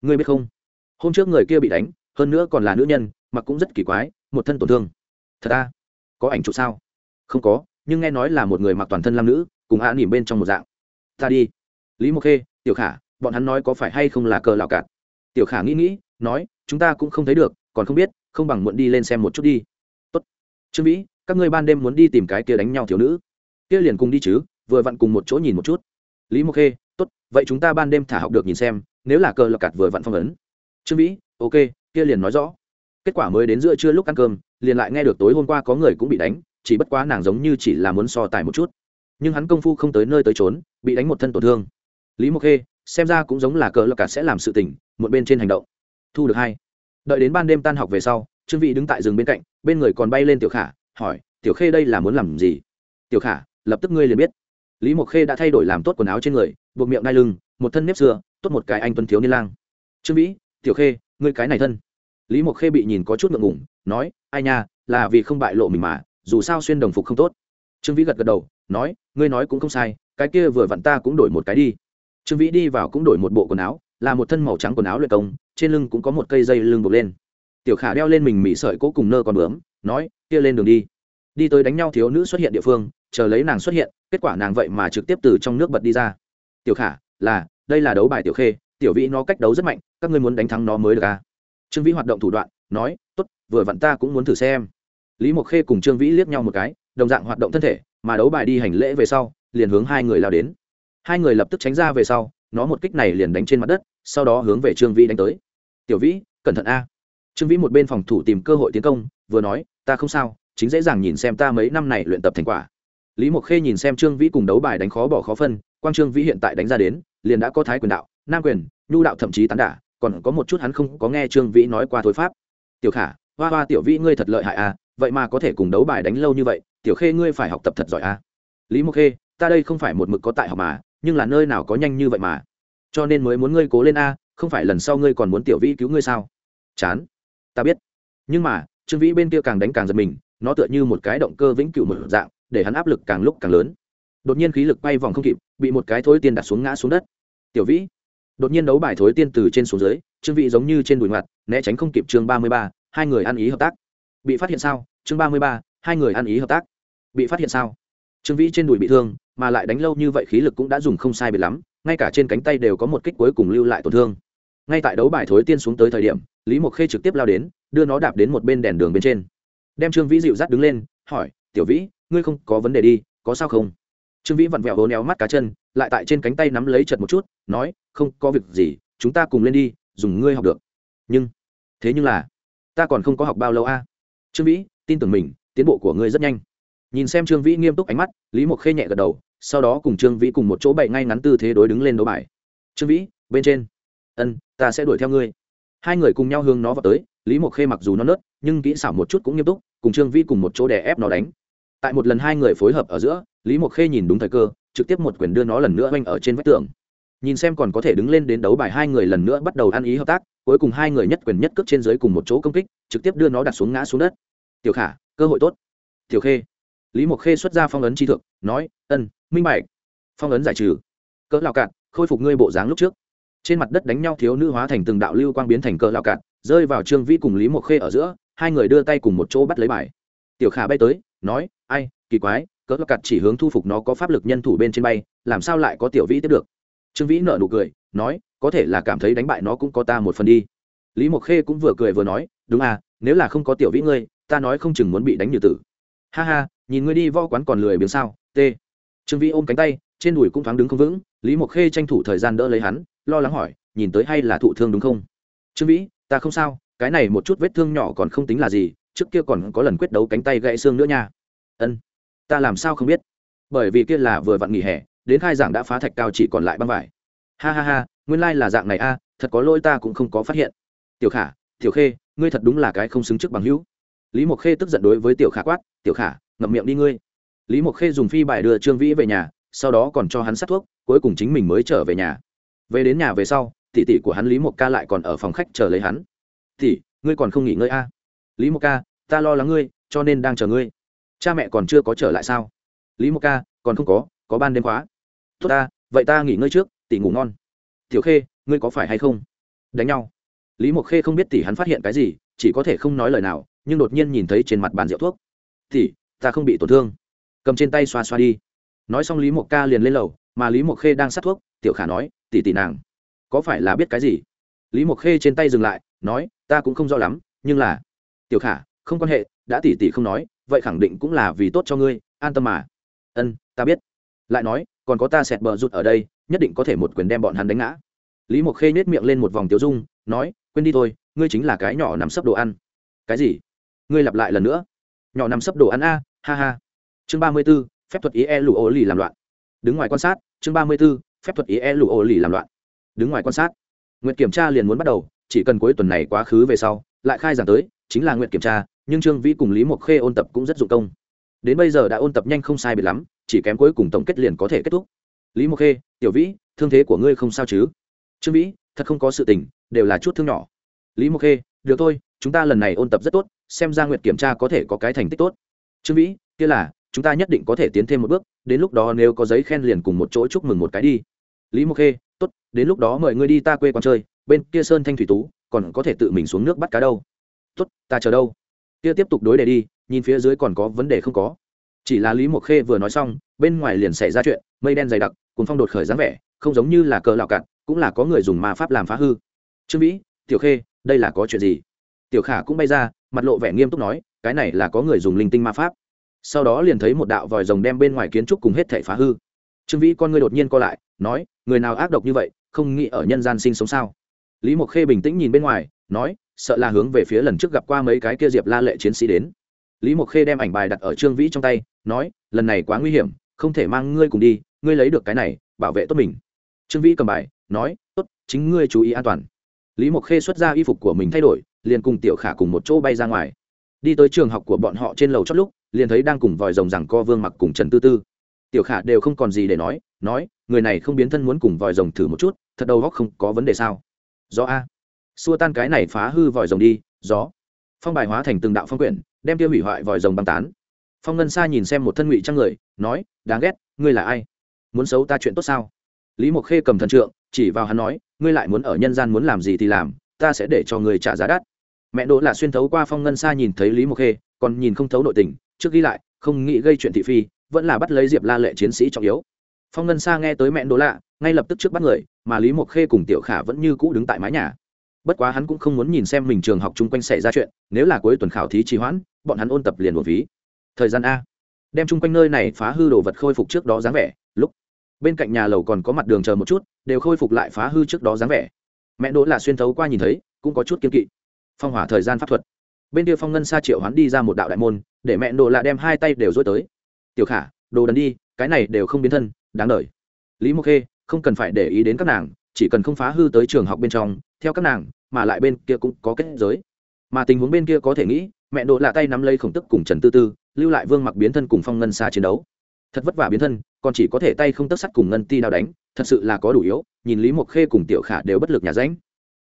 Ngươi biết không? Hôm trước người kia bị đánh, hơn nữa còn là nữ nhân, mặc cũng rất kỳ quái, một thân tổn thương. Thật à? Có ảnh chụp sao? Không có, nhưng nghe nói là một người mặc toàn thân lam nữ, cùng hạ nỉm bên trong một dạng. Ta đi. Lý mộc khê, tiểu khả, bọn hắn nói có phải hay không là cờ lào cạt? Tiểu khả nghĩ nghĩ, nói, chúng ta cũng không thấy được, còn không biết, không bằng muộn đi lên xem một chút đi. Tốt. Trương vĩ, các ngươi ban đêm muốn đi tìm cái kia đánh nhau thiếu nữ. Kia liền cùng đi chứ vừa vặn cùng một chỗ nhìn một chút. Lý mộc khê, tốt, vậy chúng ta ban đêm thả học được nhìn xem, nếu là cờ lọc cạt vừa vặn phong ấn. Trương vĩ, ok, kia liền nói rõ. Kết quả mới đến giữa trưa lúc ăn cơm, liền lại nghe được tối hôm qua có người cũng bị đánh, chỉ bất quá nàng giống như chỉ là muốn so tài một chút. Nhưng hắn công phu không tới nơi tới trốn, bị đánh một thân tổn thương. Lý mộc khê, xem ra cũng giống là cờ lọc cạt sẽ làm sự tình một bên trên hành động. Thu được hai. Đợi đến ban đêm tan học về sau, trương vị đứng tại rừng bên cạnh, bên người còn bay lên tiểu khả, hỏi, tiểu khê đây là muốn làm gì? Tiểu khả, lập tức ngươi liền biết lý mộc khê đã thay đổi làm tốt quần áo trên người, buộc miệng đai lưng, một thân nếp xưa, tốt một cái anh tuân thiếu niên lang. Trương vĩ, tiểu khê, ngươi cái này thân. Lý mộc khê bị nhìn có chút ngượng ngủng nói, ai nha, là vì không bại lộ mình mà, dù sao xuyên đồng phục không tốt. Trương vĩ gật gật đầu, nói, ngươi nói cũng không sai, cái kia vừa vặn ta cũng đổi một cái đi. Trương vĩ đi vào cũng đổi một bộ quần áo, là một thân màu trắng quần áo luyện công, trên lưng cũng có một cây dây lưng buộc lên. Tiểu khả đeo lên mình mị sợi cố cùng nơ còn bướm, nói, kia lên đường đi đi tới đánh nhau thiếu nữ xuất hiện địa phương, chờ lấy nàng xuất hiện, kết quả nàng vậy mà trực tiếp từ trong nước bật đi ra. Tiểu khả, là, đây là đấu bài tiểu khê, tiểu vĩ nó cách đấu rất mạnh, các ngươi muốn đánh thắng nó mới được à? Trương vĩ hoạt động thủ đoạn, nói, tốt, vừa vặn ta cũng muốn thử xem. Lý mộc khê cùng trương vĩ liếc nhau một cái, đồng dạng hoạt động thân thể, mà đấu bài đi hành lễ về sau, liền hướng hai người lao đến. Hai người lập tức tránh ra về sau, nó một kích này liền đánh trên mặt đất, sau đó hướng về trương vĩ đánh tới. Tiểu vĩ, cẩn thận a. Trương vĩ một bên phòng thủ tìm cơ hội tiến công, vừa nói, ta không sao chính dễ dàng nhìn xem ta mấy năm này luyện tập thành quả. Lý mộc khê nhìn xem trương vĩ cùng đấu bài đánh khó bỏ khó phân, quang trương vĩ hiện tại đánh ra đến, liền đã có thái quyền đạo, nam quyền, nhu đạo thậm chí tán đả, còn có một chút hắn không có nghe trương vĩ nói qua thối pháp. Tiểu khả, hoa hoa tiểu vĩ ngươi thật lợi hại à vậy mà có thể cùng đấu bài đánh lâu như vậy, tiểu khê ngươi phải học tập thật giỏi à. Lý mộc khê, ta đây không phải một mực có tại học mà, nhưng là nơi nào có nhanh như vậy mà. Cho nên mới muốn ngươi cố lên a, không phải lần sau ngươi còn muốn tiểu vĩ cứu ngươi sao? Chán. Ta biết. Nhưng mà, trương vĩ bên kia càng đánh càng giật mình nó tựa như một cái động cơ vĩnh cửu một dạng, để hắn áp lực càng lúc càng lớn. Đột nhiên khí lực bay vòng không kịp, bị một cái thối tiên đặt xuống ngã xuống đất. Tiểu vĩ! Đột nhiên đấu bài thối tiên từ trên xuống dưới, trương vị giống như trên đùi mặt né tránh không kịp chương ba mươi ba, hai người ăn ý hợp tác. Bị phát hiện sao? Chương ba mươi ba, hai người ăn ý hợp tác. Bị phát hiện sao? Trương vĩ trên đùi bị thương, mà lại đánh lâu như vậy khí lực cũng đã dùng không sai biệt lắm, ngay cả trên cánh tay đều có một kích cuối cùng lưu lại tổn thương. Ngay tại đấu bài thối tiên xuống tới thời điểm, lý mộc khê trực tiếp lao đến, đưa nó đạp đến một bên đèn đường bên trên đem trương vĩ dịu dắt đứng lên, hỏi, tiểu vĩ, ngươi không có vấn đề đi, có sao không? Trương vĩ vặn vẹo hố néo mắt cá chân, lại tại trên cánh tay nắm lấy chật một chút, nói, không có việc gì, chúng ta cùng lên đi, dùng ngươi học được. Nhưng, thế nhưng là, ta còn không có học bao lâu a. Trương vĩ, tin tưởng mình, tiến bộ của ngươi rất nhanh. Nhìn xem trương vĩ nghiêm túc ánh mắt, lý mộc khê nhẹ gật đầu, sau đó cùng trương vĩ cùng một chỗ bậy ngay ngắn tư thế đối đứng lên đấu bài. Trương vĩ, bên trên. Ân, ta sẽ đuổi theo ngươi. Hai người cùng nhau hướng nó vào tới, lý mộc khê mặc dù nó nớt, nhưng kỹ xảo một chút cũng nghiêm túc cùng trương vĩ cùng một chỗ đè ép nó đánh. Tại một lần hai người phối hợp ở giữa, lý mộc khê nhìn đúng thời cơ, trực tiếp một quyền đưa nó lần nữa oanh ở trên vách tường. Nhìn xem còn có thể đứng lên đến đấu bài hai người lần nữa bắt đầu ăn ý hợp tác, cuối cùng hai người nhất quyền nhất cước trên dưới cùng một chỗ công kích, trực tiếp đưa nó đặt xuống ngã xuống đất. Tiểu khả, cơ hội tốt. Tiểu khê. Lý mộc khê xuất ra phong ấn chi thượng, nói, ân, minh bạch. Phong ấn giải trừ. Cỡ lao cạn, khôi phục ngươi bộ dáng lúc trước. Trên mặt đất đánh nhau thiếu nữ hóa thành từng đạo lưu quang biến thành cỡ lao cạn, rơi vào trương vĩ cùng lý mộc khê ở giữa hai người đưa tay cùng một chỗ bắt lấy bài. Tiểu khả bay tới, nói, ai, kỳ quái, cỡ lào chỉ hướng thu phục nó có pháp lực nhân thủ bên trên bay, làm sao lại có tiểu vĩ tiếp được? Trương vĩ nợ nụ cười, nói, có thể là cảm thấy đánh bại nó cũng có ta một phần đi. Lý mộc khê cũng vừa cười vừa nói, đúng à nếu là không có tiểu vĩ ngươi, ta nói không chừng muốn bị đánh như tử. Ha ha, nhìn ngươi đi vo quán còn lười biếng sao t trương vĩ ôm cánh tay, trên đùi cũng thoáng đứng không vững, lý mộc khê tranh thủ thời gian đỡ lấy hắn, lo lắng hỏi, nhìn tới hay là thụ thương đúng không? Trương vĩ, ta không sao cái này một chút vết thương nhỏ còn không tính là gì, trước kia còn có lần quyết đấu cánh tay gãy xương nữa nha. Ân, ta làm sao không biết? Bởi vì kia là vừa vặn nghỉ hè, đến khai giảng đã phá thạch cao chỉ còn lại băng vải. Ha ha ha, nguyên lai、like、là dạng này a, thật có lỗi ta cũng không có phát hiện. Tiểu khả, tiểu khê, ngươi thật đúng là cái không xứng trước bằng hữu. Lý mộc khê tức giận đối với tiểu khả quát, tiểu khả, ngậm miệng đi ngươi. Lý mộc khê dùng phi bài đưa trương vĩ về nhà, sau đó còn cho hắn sát thuốc, cuối cùng chính mình mới trở về nhà. Về đến nhà về sau, tỷ tỷ của hắn lý mộc ca lại còn ở phòng khách chờ lấy hắn tỷ, ngươi còn không nghỉ ngơi a à? lý mộc ca, ta lo lắng ngươi, cho nên đang chờ ngươi. Cha mẹ còn chưa có trở lại sao? Lý mộc ca, còn không có có ban đêm khóa. Tốt ta, vậy ta nghỉ ngơi trước, tỷ ngủ ngon. Tiểu khê, ngươi có phải hay không? Đánh nhau. Lý mộc khê không biết tỷ hắn phát hiện cái gì, chỉ có thể không nói lời nào, nhưng đột nhiên nhìn thấy trên mặt bàn rượu thuốc. Tỷ, ta không bị tổn thương. Cầm trên tay xoa xoa đi. Nói xong lý mộc ca liền lên lầu, mà lý mộc khê đang sát thuốc, tiểu khả nói, tỷ tỷ nàng, có phải là biết cái gì? Lý mộc khê trên tay dừng lại nói, ta cũng không rõ lắm, nhưng là, tiểu khả, không quan hệ, đã tỷ tỷ không nói, vậy khẳng định cũng là vì tốt cho ngươi, an tâm mà. Ân, ta biết. Lại nói, còn có ta sẹt bờ rụt ở đây, nhất định có thể một quyền đem bọn hắn đánh ngã. Lý mộc khê nhét miệng lên một vòng tiêu dung, nói, quên đi thôi, ngươi chính là cái nhỏ nằm sấp đồ ăn. Cái gì? Ngươi lặp lại lần nữa? Nhỏ nằm sấp đồ ăn a, ha ha. Chương ba mươi b ố phép thuật ý e lụ ô lì làm loạn. Đứng ngoài quan sát, chương ba mươi b ố phép thuật ý e lụ ô lì làm loạn. Đứng ngoài quan sát. Nguyệt kiểm tra liền muốn bắt đầu chỉ cần cuối tuần này quá khứ về sau, lại khai giảng tới, chính là nguyện kiểm tra, nhưng trương vĩ cùng lý mộc khê ôn tập cũng rất dụng công. Đến bây giờ đã ôn tập nhanh không sai biệt lắm, chỉ kém cuối cùng tổng kết liền có thể kết thúc. Lý mộc khê, tiểu vĩ, thương thế của ngươi không sao chứ? Trương vĩ, thật không có sự tình, đều là chút thương nhỏ. Lý mộc khê, được thôi, chúng ta lần này ôn tập rất tốt, xem ra nguyện kiểm tra có thể có cái thành tích tốt. Trương vĩ, kia là, chúng ta nhất định có thể tiến thêm một bước, đến lúc đó nếu có giấy khen liền cùng một chỗ chúc mừng một cái đi. Lý mộc khê, tốt, đến lúc đó mời ngươi đi ta quê quán chơi bên kia sơn thanh thủy tú, còn có thể tự mình xuống nước bắt cá đâu. Tốt, ta chờ đâu? Kia tiếp tục đối đề đi, nhìn phía dưới còn có vấn đề không có. Chỉ là lý mộc khê vừa nói xong, bên ngoài liền xảy ra chuyện, mây đen dày đặc cùng phong đột khởi dáng vẻ, không giống như là cờ lạo cạn, cũng là có người dùng ma pháp làm phá hư. Trương vĩ, tiểu khê, đây là có chuyện gì? Tiểu khả cũng bay ra, mặt lộ vẻ nghiêm túc nói, cái này là có người dùng linh tinh ma pháp. Sau đó liền thấy một đạo vòi rồng đem bên ngoài kiến trúc cùng hết thể phá hư. Trương vĩ con ngươi đột nhiên co lại, nói, người nào ác độc như vậy, không nghĩ ở nhân gian sinh sống sao? Lý mộc khê bình tĩnh nhìn bên ngoài, nói, sợ là hướng về phía lần trước gặp qua mấy cái kia diệp la lệ chiến sĩ đến. Lý mộc khê đem ảnh bài đặt ở trương vĩ trong tay, nói, lần này quá nguy hiểm, không thể mang ngươi cùng đi, ngươi lấy được cái này, bảo vệ tốt mình. Trương vĩ cầm bài, nói, tốt, chính ngươi chú ý an toàn. Lý mộc khê xuất ra y phục của mình thay đổi, liền cùng tiểu khả cùng một chỗ bay ra ngoài. Đi tới trường học của bọn họ trên lầu chót lúc, liền thấy đang cùng vòi rồng rằng co vương mặc cùng trần tư tư. Tiểu khả đều không còn gì để nói nói, người này không biến thân muốn cùng vòi rồng thử một chút, thật đầu góc không có vấn đề sao? Gió a. Xua tan cái này phá hư vòi rồng đi, gió. Phong bài hóa thành từng đạo phong quyển, đem tiêu hủy hoại vòi rồng băng tán. Phong ngân xa nhìn xem một thân ngụy trang người, nói, đáng ghét, ngươi là ai? Muốn xấu ta chuyện tốt sao? Lý mộc khê cầm thần trượng, chỉ vào hắn nói, ngươi lại muốn ở nhân gian muốn làm gì thì làm, ta sẽ để cho người trả giá đắt. Mẹ đỗ là xuyên thấu qua phong ngân xa nhìn thấy lý mộc khê, còn nhìn không thấu nội tình, trước ghi lại, không nghĩ gây chuyện thị phi, vẫn là bắt lấy diệp la lệ chiến sĩ trọng yếu. Phong ngân xa nghe tới mẹ đỗ lạ ngay lập tức trước bắt người, mà lý mộc khê cùng tiểu khả vẫn như cũ đứng tại mái nhà. Bất quá hắn cũng không muốn nhìn xem mình trường học chung quanh xảy ra chuyện, nếu là cuối tuần khảo thí trì hoãn, bọn hắn ôn tập liền một ví. thời gian a. Đem chung quanh nơi này phá hư đồ vật khôi phục trước đó dáng vẻ, lúc. Bên cạnh nhà lầu còn có mặt đường chờ một chút, đều khôi phục lại phá hư trước đó dáng vẻ. Mẹ đỗ là xuyên thấu qua nhìn thấy, cũng có chút kiên kỵ. Phong hỏa thời gian pháp thuật. Bên kia phong ngân xa triệu hắn đi ra một đạo đại môn, để mẹ đỗ là đem hai tay đều dối tới. Tiểu khả, đồ đần đi, cái này đều không biến thân, đáng đời lý mộc khê không cần phải để ý đến các nàng, chỉ cần không phá hư tới trường học bên trong, theo các nàng, mà lại bên kia cũng có kết giới. Mà tình huống bên kia có thể nghĩ, mẹ đỗ lạ tay nắm lấy khổng tức cùng trần tư tư, lưu lại vương mặc biến thân cùng phong ngân xa chiến đấu. Thật vất vả biến thân, còn chỉ có thể tay không tất sắt cùng ngân ti đao đánh, thật sự là có đủ yếu, nhìn lý mộc khê cùng tiểu khả đều bất lực nhà ránh.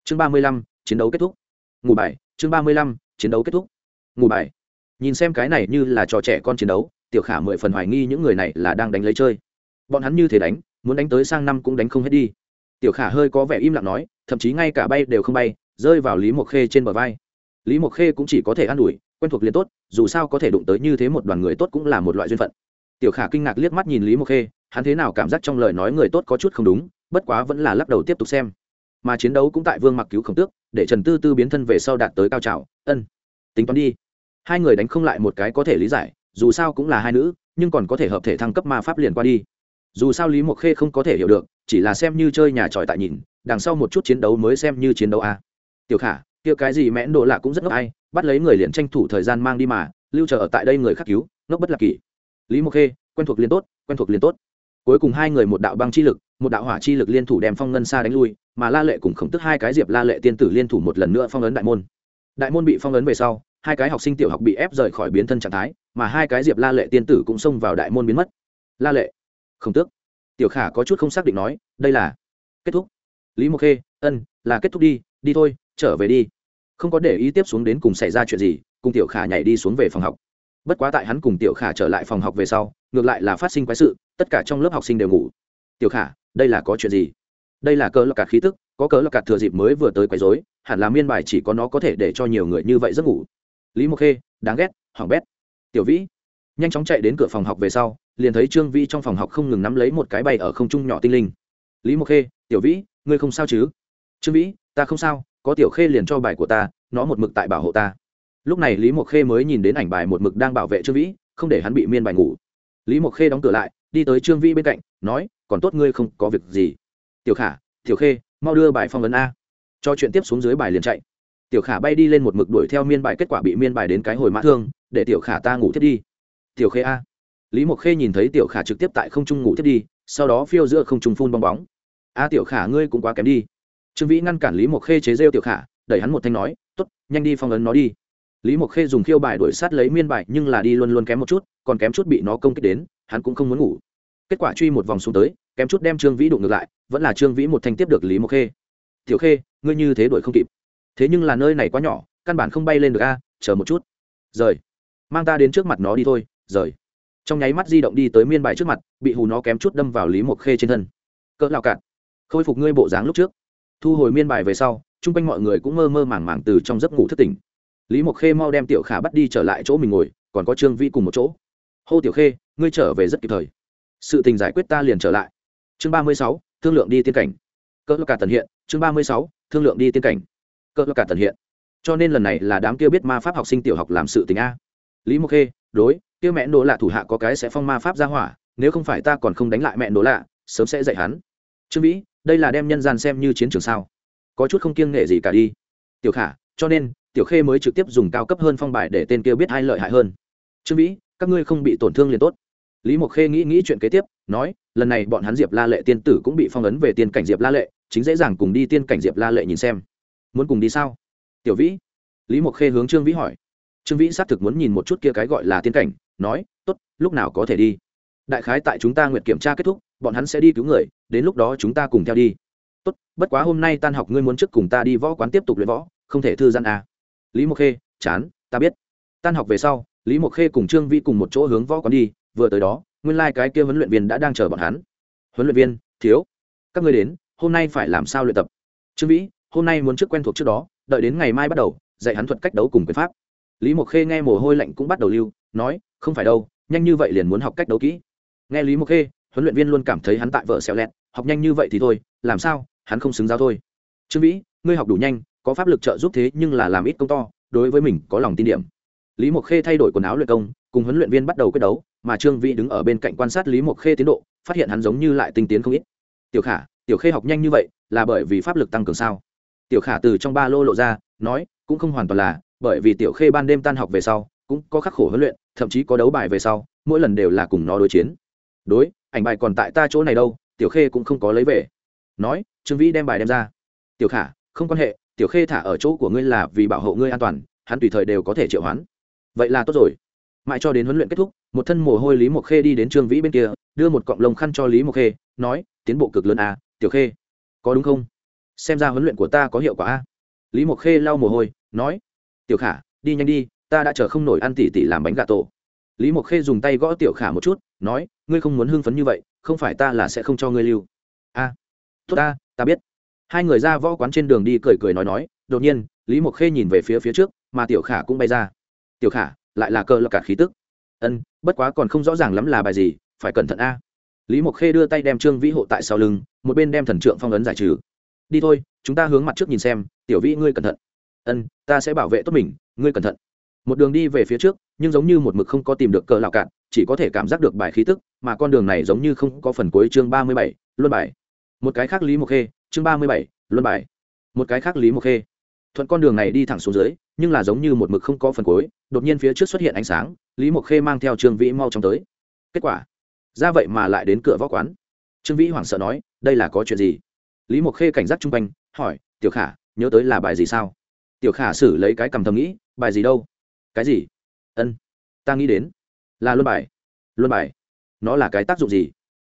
Chương ba mươi lăm, chiến đấu kết thúc. Ngủ bài, chương ba mươi lăm, chiến đấu kết thúc. Ngủ bài. Nhìn xem cái này như là trò trẻ con chiến đấu, tiểu khả mười phần hoài nghi những người này là đang đánh lấy chơi. Bọn hắn như thế đánh muốn đánh tới sang năm cũng đánh không hết đi. Tiểu khả hơi có vẻ im lặng nói, thậm chí ngay cả bay đều không bay, rơi vào lý mộc khê trên bờ vai. Lý mộc khê cũng chỉ có thể an ủi, quen thuộc liền tốt, dù sao có thể đụng tới như thế một đoàn người tốt cũng là một loại duyên phận. Tiểu khả kinh ngạc liếc mắt nhìn lý mộc khê, hắn thế nào cảm giác trong lời nói người tốt có chút không đúng, bất quá vẫn là lắc đầu tiếp tục xem. Mà chiến đấu cũng tại vương mặc cứu khổng tước, để trần tư tư biến thân về sau đạt tới cao trào, ân, tính toán đi. Hai người đánh không lại một cái có thể lý giải, dù sao cũng là hai nữ, nhưng còn có thể hợp thể thăng cấp ma pháp liền qua đi dù sao lý mộc khê không có thể hiểu được, chỉ là xem như chơi nhà tròi tại nhìn, đằng sau một chút chiến đấu mới xem như chiến đấu a tiểu khả, kia cái gì mẽn độ lạ cũng rất ngốc ai bắt lấy người liền tranh thủ thời gian mang đi mà, lưu chờ ở tại đây người khắc cứu, ngốc bất lạc kỷ. Lý mộc khê, quen thuộc liền tốt, quen thuộc liền tốt. Cuối cùng hai người một đạo băng chi lực, một đạo hỏa chi lực liên thủ đem phong ngân xa đánh lui, mà la lệ cùng khổng tức hai cái diệp la lệ tiên tử liên thủ một lần nữa phong ấn đại môn. Đại môn bị phong ấn về sau, hai cái học sinh tiểu học bị ép rời khỏi biến thân trạng thái, mà hai cái diệp la lệ tiên tử cũng xông vào đại môn biến mất. La lệ không tước. Tiểu khả có chút không xác định nói, đây là kết thúc. Lý mộc khê, ân, là kết thúc đi đi thôi, trở về đi. Không có để ý tiếp xuống đến cùng xảy ra chuyện gì, cùng tiểu khả nhảy đi xuống về phòng học. Bất quá tại hắn cùng tiểu khả trở lại phòng học về sau, ngược lại là phát sinh quái sự, tất cả trong lớp học sinh đều ngủ. Tiểu khả, đây là có chuyện gì? Đây là cỡ lọc cạt khí tức, có cỡ lọc cạt thừa dịp mới vừa tới quấy dối hẳn là miên bài chỉ có nó có thể để cho nhiều người như vậy giấc ngủ. Lý mộc khê, đáng ghét hỏng bét. Tiểu vĩ, nhanh chóng chạy đến cửa phòng học về sau liền thấy trương vĩ trong phòng học không ngừng nắm lấy một cái bay ở không trung nhỏ tinh linh. Lý mộc khê, tiểu vĩ, ngươi không sao chứ? Trương vĩ, ta không sao, có tiểu khê liền cho bài của ta, nó một mực tại bảo hộ ta. Lúc này lý mộc khê mới nhìn đến ảnh bài một mực đang bảo vệ trương vĩ, không để hắn bị miên bài ngủ. Lý mộc khê đóng cửa lại, đi tới trương vĩ bên cạnh, nói, còn tốt ngươi không có việc gì. Tiểu khả, tiểu khê, mau đưa bài phong vấn a. Cho chuyện tiếp xuống dưới bài liền chạy. Tiểu khả bay đi lên một mực đuổi theo miên bài, kết quả bị miên bài đến cái hồi mã thương, để tiểu khả ta ngủ thiết đi. Tiểu khê a lý mộc khê nhìn thấy tiểu khả trực tiếp tại không trung ngủ thiết đi, sau đó phiêu giữa không trung phun bong bóng. A tiểu khả, ngươi cũng quá kém đi. Trương vĩ ngăn cản lý mộc khê chế rêu tiểu khả, đẩy hắn một thanh nói t ố t nhanh đi phong ấn nó đi. Lý mộc khê dùng khiêu bài đuổi sát lấy miên bài, nhưng là đi luôn luôn kém một chút, còn kém chút bị nó công kích đến, hắn cũng không muốn ngủ. Kết quả truy một vòng xuống tới, kém chút đem trương vĩ đụng ngược lại, vẫn là trương vĩ một thanh tiếp được lý mộc khê. Tiểu khê, ngươi như thế đuổi không kịp. Thế nhưng là nơi này quá nhỏ, căn bản không bay lên được a, chờ một chút. Rời. Mang ta đến trước mặt nó đi thôi, rời trong nháy mắt di động đi tới miên bài trước mặt, bị hù nó kém chút đâm vào lý mộc khê trên thân. Cỡ lao cạn. Khôi phục ngươi bộ dáng lúc trước. Thu hồi miên bài về sau, chung quanh mọi người cũng mơ mơ màng màng từ trong giấc ngủ thất tỉnh. Lý mộc khê mau đem tiểu khả bắt đi trở lại chỗ mình ngồi, còn có trương vi cùng một chỗ. Hô tiểu khê, ngươi trở về rất kịp thời. Sự tình giải quyết ta liền trở lại. Chương ba mươi sáu, thương lượng đi tiên cảnh. Cỡ cả tần hiện. Chương ba mươi sáu, thương lượng đi tiên cảnh. Cỡ cả tần hiện. Cho nên lần này là đám kia biết ma pháp học sinh tiểu học làm sự tình a. Lý mộc khê, đối kia mẹ đồ lạ thủ hạ có cái sẽ phong ma pháp ra hỏa, nếu không phải ta còn không đánh lại mẹ đồ lạ, sớm sẽ dạy hắn. Trương vĩ, đây là đem nhân gian xem như chiến trường sao? Có chút không kiêng nghệ gì cả đi. Tiểu khả, cho nên, tiểu khê mới trực tiếp dùng cao cấp hơn phong bài để tên kia biết hai lợi hại hơn. Trương vĩ, các ngươi không bị tổn thương liền tốt. Lý mộc khê nghĩ nghĩ chuyện kế tiếp, nói, lần này bọn hắn diệp la lệ tiên tử cũng bị phong ấn về tiên cảnh diệp la lệ, chính dễ dàng cùng đi tiên cảnh diệp la lệ nhìn xem. Muốn cùng đi sao? Tiểu vĩ. Lý mộc khê hướng trương vĩ hỏi. Trương vĩ xác thực muốn nhìn một chút kia cái gọi là tiên cảnh nói t ố t lúc nào có thể đi? Đại khái tại chúng ta nguyện kiểm tra kết thúc, bọn hắn sẽ đi cứu người, đến lúc đó chúng ta cùng theo đi. Tốt, bất quá hôm nay tan học ngươi muốn trước cùng ta đi võ quán tiếp tục luyện võ, không thể thư gian à. lý mộc khê, chán, ta biết. Tan học về sau, lý mộc khê cùng trương vĩ cùng một chỗ hướng võ quán đi, vừa tới đó, nguyên lai、like、cái kia huấn luyện viên đã đang chờ bọn hắn. Huấn luyện viên, thiếu, các ngươi đến, hôm nay phải làm sao luyện tập? Trương vĩ, hôm nay muốn trước quen thuộc trước đó, đợi đến ngày mai bắt đầu, dạy hắn thuật cách đấu cùng quyền pháp. Lý mộc khê nghe mồ hôi lạnh cũng bắt đầu lưu, nói không phải đâu, nhanh như vậy liền muốn học cách đấu kỹ. Nghe lý mộc khê, huấn luyện viên luôn cảm thấy hắn tại vợ xẹo lẹt, học nhanh như vậy thì thôi, làm sao, hắn không xứng giao thôi. Trương vĩ, ngươi học đủ nhanh, có pháp lực trợ giúp thế nhưng là làm ít công to, đối với mình có lòng tin điểm. Lý mộc khê thay đổi quần áo luyện công, cùng huấn luyện viên bắt đầu quyết đấu, mà trương vĩ đứng ở bên cạnh quan sát lý mộc khê tiến độ, phát hiện hắn giống như lại tinh tiến không ít. Tiểu khả, tiểu khê học nhanh như vậy, là bởi vì pháp lực tăng cường sao? Tiểu khả từ trong ba lô lộ ra, nói, cũng không hoàn toàn là, bởi vì tiểu khê ban đêm tan học về sau cũng có khắc khổ huấn luyện, thậm chí có đấu bài về sau, mỗi lần đều là cùng nó đối chiến. Đối, ảnh bài còn tại ta chỗ này đâu, tiểu khê cũng không có lấy về. Nói, trương vĩ đem bài đem ra. Tiểu khả, không quan hệ, tiểu khê thả ở chỗ của ngươi là vì bảo hộ ngươi an toàn, hắn tùy thời đều có thể triệu hoán. Vậy là tốt rồi. Mãi cho đến huấn luyện kết thúc, một thân mồ hôi lý mộc khê đi đến trương vĩ bên kia, đưa một cọng lông khăn cho lý mộc khê, nói, tiến bộ cực lớn à tiểu khê, có đúng không? Xem ra huấn luyện của ta có hiệu quả a lý mộc khê lau mồ hôi, nói, tiểu khả, đi nhanh đi ta đã chờ không nổi ăn tỉ tỉ làm bánh gà tổ. Lý mộc khê dùng tay gõ tiểu khả một chút, nói, ngươi không muốn hưng phấn như vậy, không phải ta là sẽ không cho ngươi lưu. A tốt ta ta biết. Hai người ra võ quán trên đường đi cười cười nói nói, đột nhiên, lý mộc khê nhìn về phía phía trước, mà tiểu khả cũng bay ra. Tiểu khả, lại là cơ lập cả khí tức. Ân, bất quá còn không rõ ràng lắm là bài gì, phải cẩn thận a. Lý mộc khê đưa tay đem trương vĩ hộ tại sau lưng, một bên đem thần trượng phong ấn giải trừ. Đi thôi, chúng ta hướng mặt trước nhìn xem, tiểu vĩ ngươi cẩn thận. Ân, ta sẽ bảo vệ tốt mình, ngươi cẩn thận một đường đi về phía trước, nhưng giống như một mực không có tìm được cờ lào cạn, chỉ có thể cảm giác được bài khí tức, mà con đường này giống như không có phần cuối chương ba mươi bảy, luân bài. Một cái khác lý mộc khê, chương ba mươi bảy, luân bài. Một cái khác lý mộc khê. Thuận con đường này đi thẳng xuống dưới, nhưng là giống như một mực không có phần cuối, đột nhiên phía trước xuất hiện ánh sáng, lý mộc khê mang theo trương vĩ mau chóng tới. Kết quả? Ra vậy mà lại đến cửa võ quán. Trương vĩ hoảng sợ nói, đây là có chuyện gì? Lý mộc khê cảnh giác chung quanh, hỏi, tiểu khả, nhớ tới là bài gì sao? Tiểu khả xử lấy cái cầm thầm nghĩ, bài gì đâu? Cái gì? Ân, ta nghĩ đến. Là luân bài. Luân bài. Nó là cái tác dụng gì?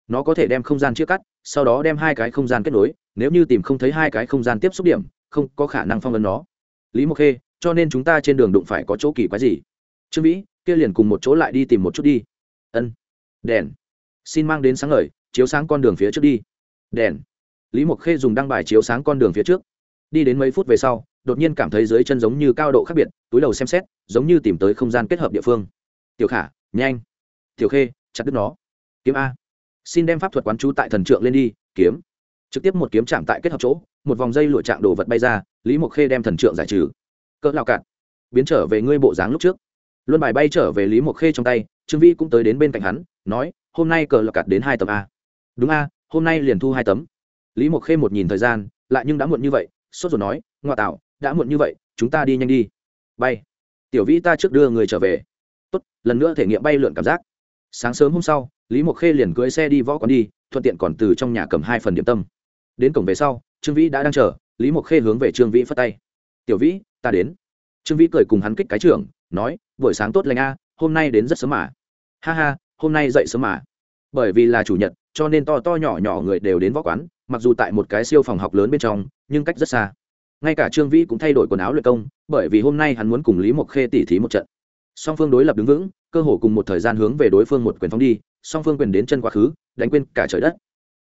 Nó có thể đem không gian chia cắt, sau đó đem hai cái không gian kết nối, nếu như tìm không thấy hai cái không gian tiếp xúc điểm, không có khả năng phong ấn nó. Lý mộc khê, cho nên chúng ta trên đường đụng phải có chỗ kỳ quái gì? Trương vĩ, kia liền cùng một chỗ lại đi tìm một chút đi. Ân. Đèn. Xin mang đến sáng ngời, chiếu sáng con đường phía trước đi. Đèn. Lý mộc khê dùng đăng bài chiếu sáng con đường phía trước. Đi đến mấy phút về sau đột nhiên cảm thấy dưới chân giống như cao độ khác biệt, túi đầu xem xét, giống như tìm tới không gian kết hợp địa phương. Tiểu khả, nhanh. Tiểu khê, chặt đứt nó. Kiếm a. Xin đem pháp thuật quán chú tại thần trượng lên đi, kiếm. Trực tiếp một kiếm chạm tại kết hợp chỗ, một vòng dây lụa chạm đồ vật bay ra, lý mộc khê đem thần trượng giải trừ. Cỡ lao cạn. Biến trở về ngươi bộ dáng lúc trước. Luân bài bay trở về lý mộc khê trong tay, trương vĩ cũng tới đến bên cạnh hắn, nói, hôm nay cờ lọc cạt đến hai tấm a. Đúng a, hôm nay liền thu hai tấm. Lý mộc khê một nhìn thời gian, lại nhưng đã muộn như vậy, sốt rồi nói ngoại tạo đã muộn như vậy, chúng ta đi nhanh đi. Bay. Tiểu vĩ ta trước đưa người trở về. Tốt, lần nữa thể nghiệm bay lượn cảm giác. Sáng sớm hôm sau, lý mộc khê liền cưỡi xe đi võ quán đi, thuận tiện còn từ trong nhà cầm hai phần điểm tâm. Đến cổng về sau, trương vĩ đã đang chờ, lý mộc khê hướng về trương vĩ phất tay. Tiểu vĩ, ta đến. Trương vĩ cười cùng hắn kích cái trưởng, nói, buổi sáng tốt lành a, hôm nay đến rất sớm mà. Ha ha, hôm nay dậy sớm mà. Bởi vì là chủ nhật, cho nên to to nhỏ nhỏ người đều đến võ quán, mặc dù tại một cái siêu phòng học lớn bên trong, nhưng cách rất xa ngay cả trương vĩ cũng thay đổi quần áo luyện công, bởi vì hôm nay hắn muốn cùng lý mộc khê tỉ thí một trận. Song phương đối lập đứng vững, cơ hồ cùng một thời gian hướng về đối phương một quyền phóng đi, song phương quyền đến chân quá khứ, đánh quên cả trời đất.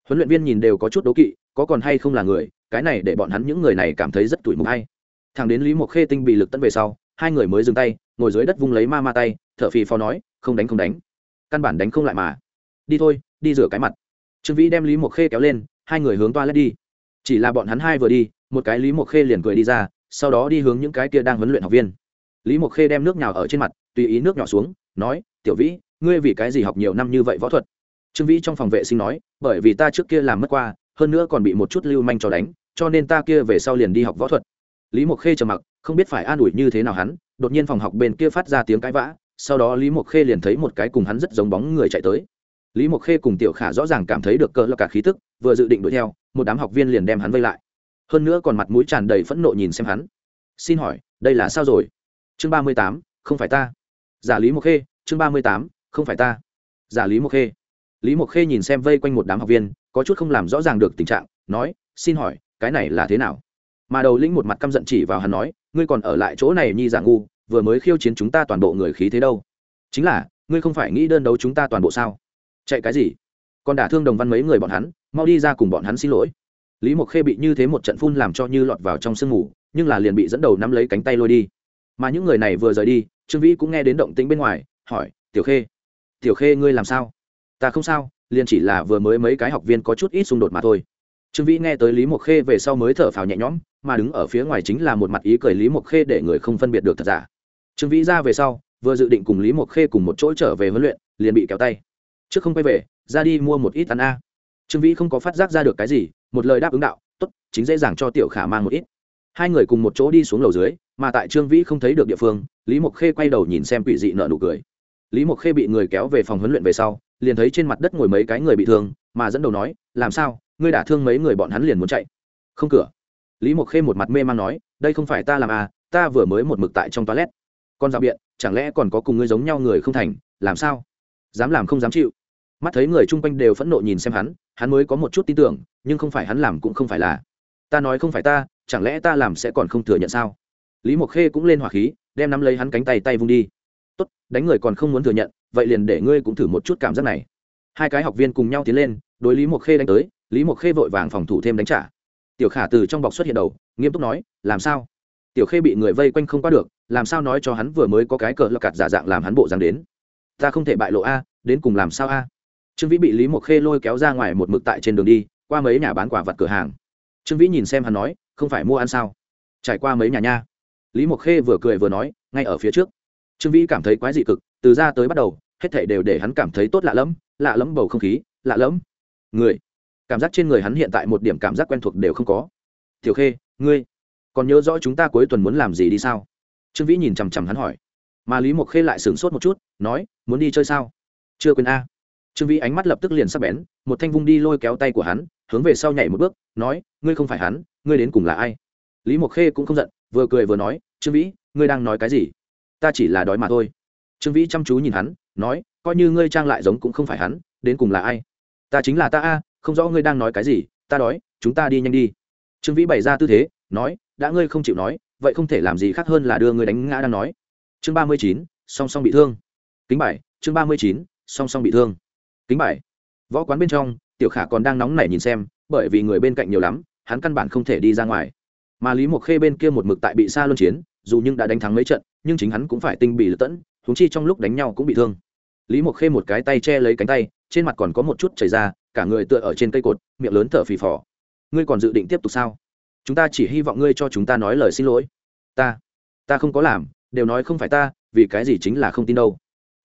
Huấn luyện viên nhìn đều có chút đố kỵ, có còn hay không là người, cái này để bọn hắn những người này cảm thấy rất tủi mục hay. Thằng đến lý mộc khê tinh bị lực tấn về sau, hai người mới dừng tay, ngồi dưới đất vung lấy ma ma tay thợ phì phò nói, không đánh không đánh, căn bản đánh không lại mà. Đi thôi, đi rửa cái mặt. Trương vĩ đem lý mộc khê kéo lên, hai người hướng toa lết đi chỉ là bọn hắn hai vừa đi, một cái lý mộc khê liền cười đi ra, sau đó đi hướng những cái kia đang huấn luyện học viên. Lý mộc khê đem nước nhào ở trên mặt, tùy ý nước nhỏ xuống, nói, tiểu vĩ, ngươi vì cái gì học nhiều năm như vậy võ thuật? Trương vĩ trong phòng vệ sinh nói, bởi vì ta trước kia làm mất qua, hơn nữa còn bị một chút lưu manh cho đánh, cho nên ta kia về sau liền đi học võ thuật. Lý mộc khê trầm mặc, không biết phải an ủi như thế nào hắn, đột nhiên phòng học bên kia phát ra tiếng cãi vã, sau đó lý mộc khê liền thấy một cái cùng hắn rất giống bóng người chạy tới. Lý mộc khê cùng tiểu khả rõ ràng cảm thấy được cỡ là cả khí tức, vừa dự định đuổi theo một đám học viên liền đem hắn vây lại. Hơn nữa còn mặt mũi tràn đầy phẫn nộ nhìn xem hắn. Xin hỏi, đây là sao rồi? Chương ba mươi tám, không phải ta. Giả lý mộc khê, chương ba mươi tám, không phải ta. Giả lý mộc khê. Lý mộc khê nhìn xem vây quanh một đám học viên, có chút không làm rõ ràng được tình trạng, nói, xin hỏi, cái này là thế nào? Mà đầu lĩnh một mặt căm giận chỉ vào hắn nói, ngươi còn ở lại chỗ này nhi giả ngu, vừa mới khiêu chiến chúng ta toàn bộ người khí thế đâu. Chính là, ngươi không phải nghĩ đơn đấu chúng ta toàn bộ sao? Chạy cái gì? Còn đả thương đồng văn mấy người bọn hắn mau đi ra cùng bọn hắn xin lỗi. Lý mộc khê bị như thế một trận phun làm cho như lọt vào trong sương mù, nhưng là liền bị dẫn đầu nắm lấy cánh tay lôi đi. Mà những người này vừa rời đi, trương vĩ cũng nghe đến động tĩnh bên ngoài, hỏi, tiểu khê tiểu khê ngươi làm sao? Ta không sao, liền chỉ là vừa mới mấy cái học viên có chút ít xung đột mà thôi. Trương vĩ nghe tới lý mộc khê về sau mới thở phào nhẹ nhõm, mà đứng ở phía ngoài chính là một mặt ý cười lý mộc khê để người không phân biệt được thật giả. Trương vĩ ra về sau, vừa dự định cùng lý mộc khê cùng một chỗ trở về huấn luyện, liền bị kéo tay. Trước không quay về, ra đi mua một ít ăn a trương vĩ không có phát giác ra được cái gì, một lời đáp ứng đạo t ố t chính dễ dàng cho tiểu khả mang một ít. Hai người cùng một chỗ đi xuống lầu dưới, mà tại trương vĩ không thấy được địa phương, lý mộc khê quay đầu nhìn xem quỷ dị nợ nụ cười. Lý mộc khê bị người kéo về phòng huấn luyện về sau, liền thấy trên mặt đất ngồi mấy cái người bị thương, mà dẫn đầu nói, làm sao, ngươi đả thương mấy người bọn hắn liền muốn chạy? Không cửa. Lý mộc khê một mặt mê man nói, đây không phải ta làm à ta vừa mới một mực tại trong toilet. Con rào biện, chẳng lẽ còn có cùng ngươi giống nhau người không thành, làm sao? Dám làm không dám chịu mắt thấy người chung quanh đều phẫn nộ nhìn xem hắn hắn mới có một chút tin tưởng, nhưng không phải hắn làm cũng không phải là. Ta nói không phải ta, chẳng lẽ ta làm sẽ còn không thừa nhận sao? Lý mộc khê cũng lên hỏa khí, đem nắm lấy hắn cánh tay tay vung đi. Tốt, đánh người còn không muốn thừa nhận, vậy liền để ngươi cũng thử một chút cảm giác này. Hai cái học viên cùng nhau tiến lên, đối lý mộc khê đánh tới, lý mộc khê vội vàng phòng thủ thêm đánh trả. Tiểu khả từ trong bọc xuất hiện đầu, nghiêm túc nói, làm sao? Tiểu khê bị người vây quanh không qua được, làm sao nói cho hắn vừa mới có cái cờ lọc cạt giả dạng làm hắn bộ dáng đến? Ta không thể bại lộ a, đến cùng làm sao a? Trương vĩ bị lý mộc khê lôi kéo ra ngoài một mực tại trên đường đi, qua mấy nhà bán quả vật cửa hàng. Trương vĩ nhìn xem hắn nói, không phải mua ăn sao? Trải qua mấy nhà nha. Lý mộc khê vừa cười vừa nói, ngay ở phía trước. Trương vĩ cảm thấy quái dị cực, từ ra tới bắt đầu, hết thảy đều để hắn cảm thấy tốt lạ lẫm lạ lẫm bầu không khí, lạ lẫm. Người. Cảm giác trên người hắn hiện tại một điểm cảm giác quen thuộc đều không có. Tiểu khê, ngươi còn nhớ rõ chúng ta cuối tuần muốn làm gì đi sao? Trương vĩ nhìn chằm chằm hắn hỏi. Mà lý mộc khê lại sửng sốt một chút, nói, muốn đi chơi sao? Chưa quên a trương vĩ ánh mắt lập tức liền sắp bén, một thanh vung đi lôi kéo tay của hắn, hướng về sau nhảy một bước, nói, ngươi không phải hắn, ngươi đến cùng là ai? Lý mộc khê cũng không giận, vừa cười vừa nói, trương vĩ, ngươi đang nói cái gì? Ta chỉ là đói mà thôi. Trương vĩ chăm chú nhìn hắn, nói, coi như ngươi trang lại giống cũng không phải hắn, đến cùng là ai? Ta chính là ta a, không rõ ngươi đang nói cái gì, ta đói, chúng ta đi nhanh đi. Trương vĩ bày ra tư thế, nói, đã ngươi không chịu nói, vậy không thể làm gì khác hơn là đưa ngươi đánh ngã đang nói. Chương ba mươi chín, song song bị thương. Kính bảy chương ba mươi chín, song song bị thương kính bài. Võ quán bên trong, tiểu khả còn đang nóng nảy nhìn xem, bởi vì người bên cạnh nhiều lắm, hắn căn bản không thể đi ra ngoài. Mà lý mộc khê bên kia một mực tại bị xa luân chiến, dù nhưng đã đánh thắng mấy trận, nhưng chính hắn cũng phải tinh bị lật tẫn thúng chi trong lúc đánh nhau cũng bị thương. Lý mộc khê một cái tay che lấy cánh tay, trên mặt còn có một chút chảy ra, cả người tựa ở trên cây cột, miệng lớn thở phì phò. Ngươi còn dự định tiếp tục sao? Chúng ta chỉ hy vọng ngươi cho chúng ta nói lời xin lỗi. Ta ta không có làm, đều nói không phải ta, vì cái gì chính là không tin đâu.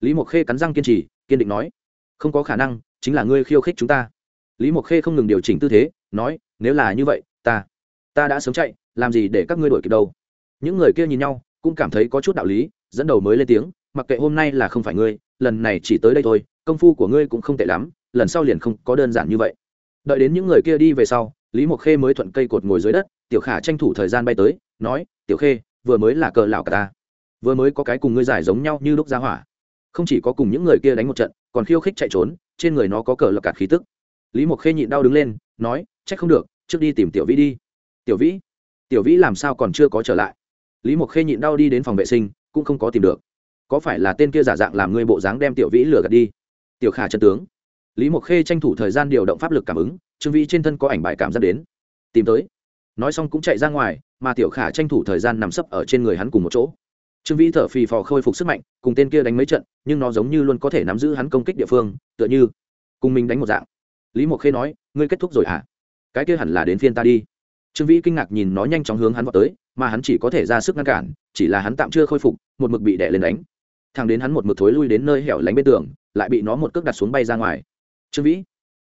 Lý mộc khê cắn răng kiên trì, kiên định nói không có khả năng, chính là ngươi khiêu khích chúng ta. Lý mộc khê không ngừng điều chỉnh tư thế, nói, nếu là như vậy, ta ta đã sớm chạy, làm gì để các ngươi đổi kịp đâu? Những người kia nhìn nhau, cũng cảm thấy có chút đạo lý, dẫn đầu mới lên tiếng, mặc kệ hôm nay là không phải ngươi, lần này chỉ tới đây thôi, công phu của ngươi cũng không tệ lắm, lần sau liền không có đơn giản như vậy. Đợi đến những người kia đi về sau, lý mộc khê mới thuận cây cột ngồi dưới đất, tiểu khả tranh thủ thời gian bay tới, nói, tiểu khê, vừa mới là cờ lão cả ta. Vừa mới có cái cùng ngươi giải giống nhau như lúc ra hỏa. Không chỉ có cùng những người kia đánh một trận còn khiêu khích chạy trốn, trên người nó có cờ lập cạt khí tức. Lý mộc khê nhịn đau đứng lên, nói, trách không được, trước đi tìm tiểu vĩ đi. Tiểu vĩ? Tiểu vĩ làm sao còn chưa có trở lại? Lý mộc khê nhịn đau đi đến phòng vệ sinh, cũng không có tìm được. Có phải là tên kia giả dạng làm ngươi bộ dáng đem tiểu vĩ lừa gạt đi? Tiểu khả chân tướng. Lý mộc khê tranh thủ thời gian điều động pháp lực cảm ứng, trương vĩ trên thân có ảnh bài cảm giác đến. Tìm tới. Nói xong cũng chạy ra ngoài, mà tiểu khả tranh thủ thời gian nằm sấp ở trên người hắn cùng một chỗ trương vĩ thở phì phò khôi phục sức mạnh, cùng tên kia đánh mấy trận, nhưng nó giống như luôn có thể nắm giữ hắn công kích địa phương, tựa như cùng mình đánh một dạng. Lý mộc khê nói, ngươi kết thúc rồi hả? Cái kia hẳn là đến phiên ta đi. Trương vĩ kinh ngạc nhìn nó nhanh chóng hướng hắn vào tới, mà hắn chỉ có thể ra sức ngăn cản, chỉ là hắn tạm chưa khôi phục, một mực bị đè lên đánh. Thằng đến hắn một mực thối lui đến nơi hẻo lánh bên tường, lại bị nó một cước đặt xuống bay ra ngoài. Trương vĩ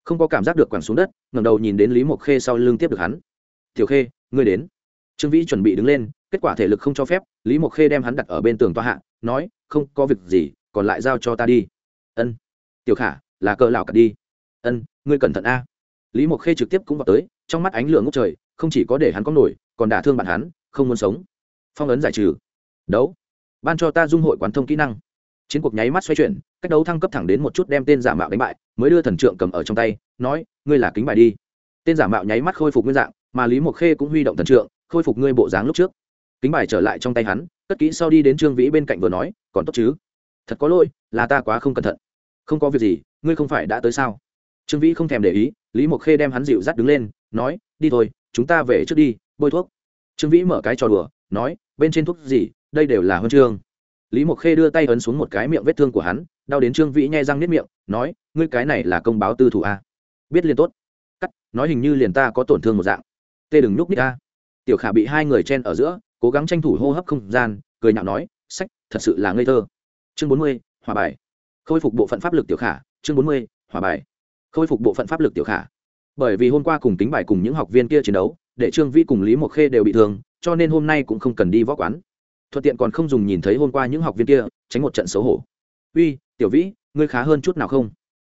không có cảm giác được quẳng xuống đất, ngẩng đầu nhìn đến lý mộc khê sau lưng tiếp được hắn. Tiểu khê, ngươi đến. Trương vĩ chuẩn bị đứng lên, kết quả thể lực không cho phép lý mộc khê đem hắn đặt ở bên tường toa hạ, nói, không có việc gì, còn lại giao cho ta đi. Ân, tiểu khả, là cờ lào cả đi. Ân, ngươi cẩn thận a. Lý mộc khê trực tiếp cũng vào tới, trong mắt ánh lửa ngốc trời, không chỉ có để hắn có nổi, còn đả thương bạn hắn, không muốn sống. Phong ấn giải trừ. Đấu, ban cho ta dung hội quán thông kỹ năng. Chiến cuộc nháy mắt xoay chuyển, cách đấu thăng cấp thẳng đến một chút đem tên giả mạo đánh bại, mới đưa thần trượng cầm ở trong tay, nói, ngươi là kính bài đi. Tên giả mạo nháy mắt khôi phục nguyên dạng, mà lý mộc khê cũng huy động thần trượng, khôi phục ngươi bộ dáng lúc trước kính bài trở lại trong tay hắn, cất kỹ sau đi đến trương vĩ bên cạnh vừa nói, còn tốt chứ? Thật có lỗi, là ta quá không cẩn thận. Không có việc gì, ngươi không phải đã tới sao? Trương vĩ không thèm để ý, lý mộc khê đem hắn dịu dắt đứng lên, nói, đi thôi, chúng ta về trước đi, bôi thuốc. Trương vĩ mở cái trò đùa, nói, bên trên thuốc gì, đây đều là huân chương. Lý mộc khê đưa tay ấn xuống một cái miệng vết thương của hắn, đau đến trương vĩ nhai răng nếp miệng, nói, ngươi cái này là công báo tư thủ a. Biết liền tốt. Cắt, nói hình như liền ta có tổn thương một dạng. Tê đừng nhúc nít a. Tiểu khả bị hai người chen ở giữa cố gắng tranh thủ hô hấp không gian, cười nhạo nói, sách, thật sự là ngây thơ. Chương bốn mươi, hòa bài. Khôi phục bộ phận pháp lực tiểu khả, chương bốn mươi, hòa bài. Khôi phục bộ phận pháp lực tiểu khả. Bởi vì hôm qua cùng tính bài cùng những học viên kia chiến đấu, để trương vĩ cùng lý mộc khê đều bị thương, cho nên hôm nay cũng không cần đi võ quán. Thuận tiện còn không dùng nhìn thấy hôm qua những học viên kia, tránh một trận xấu hổ. Uy, tiểu vĩ, ngươi khá hơn chút nào không?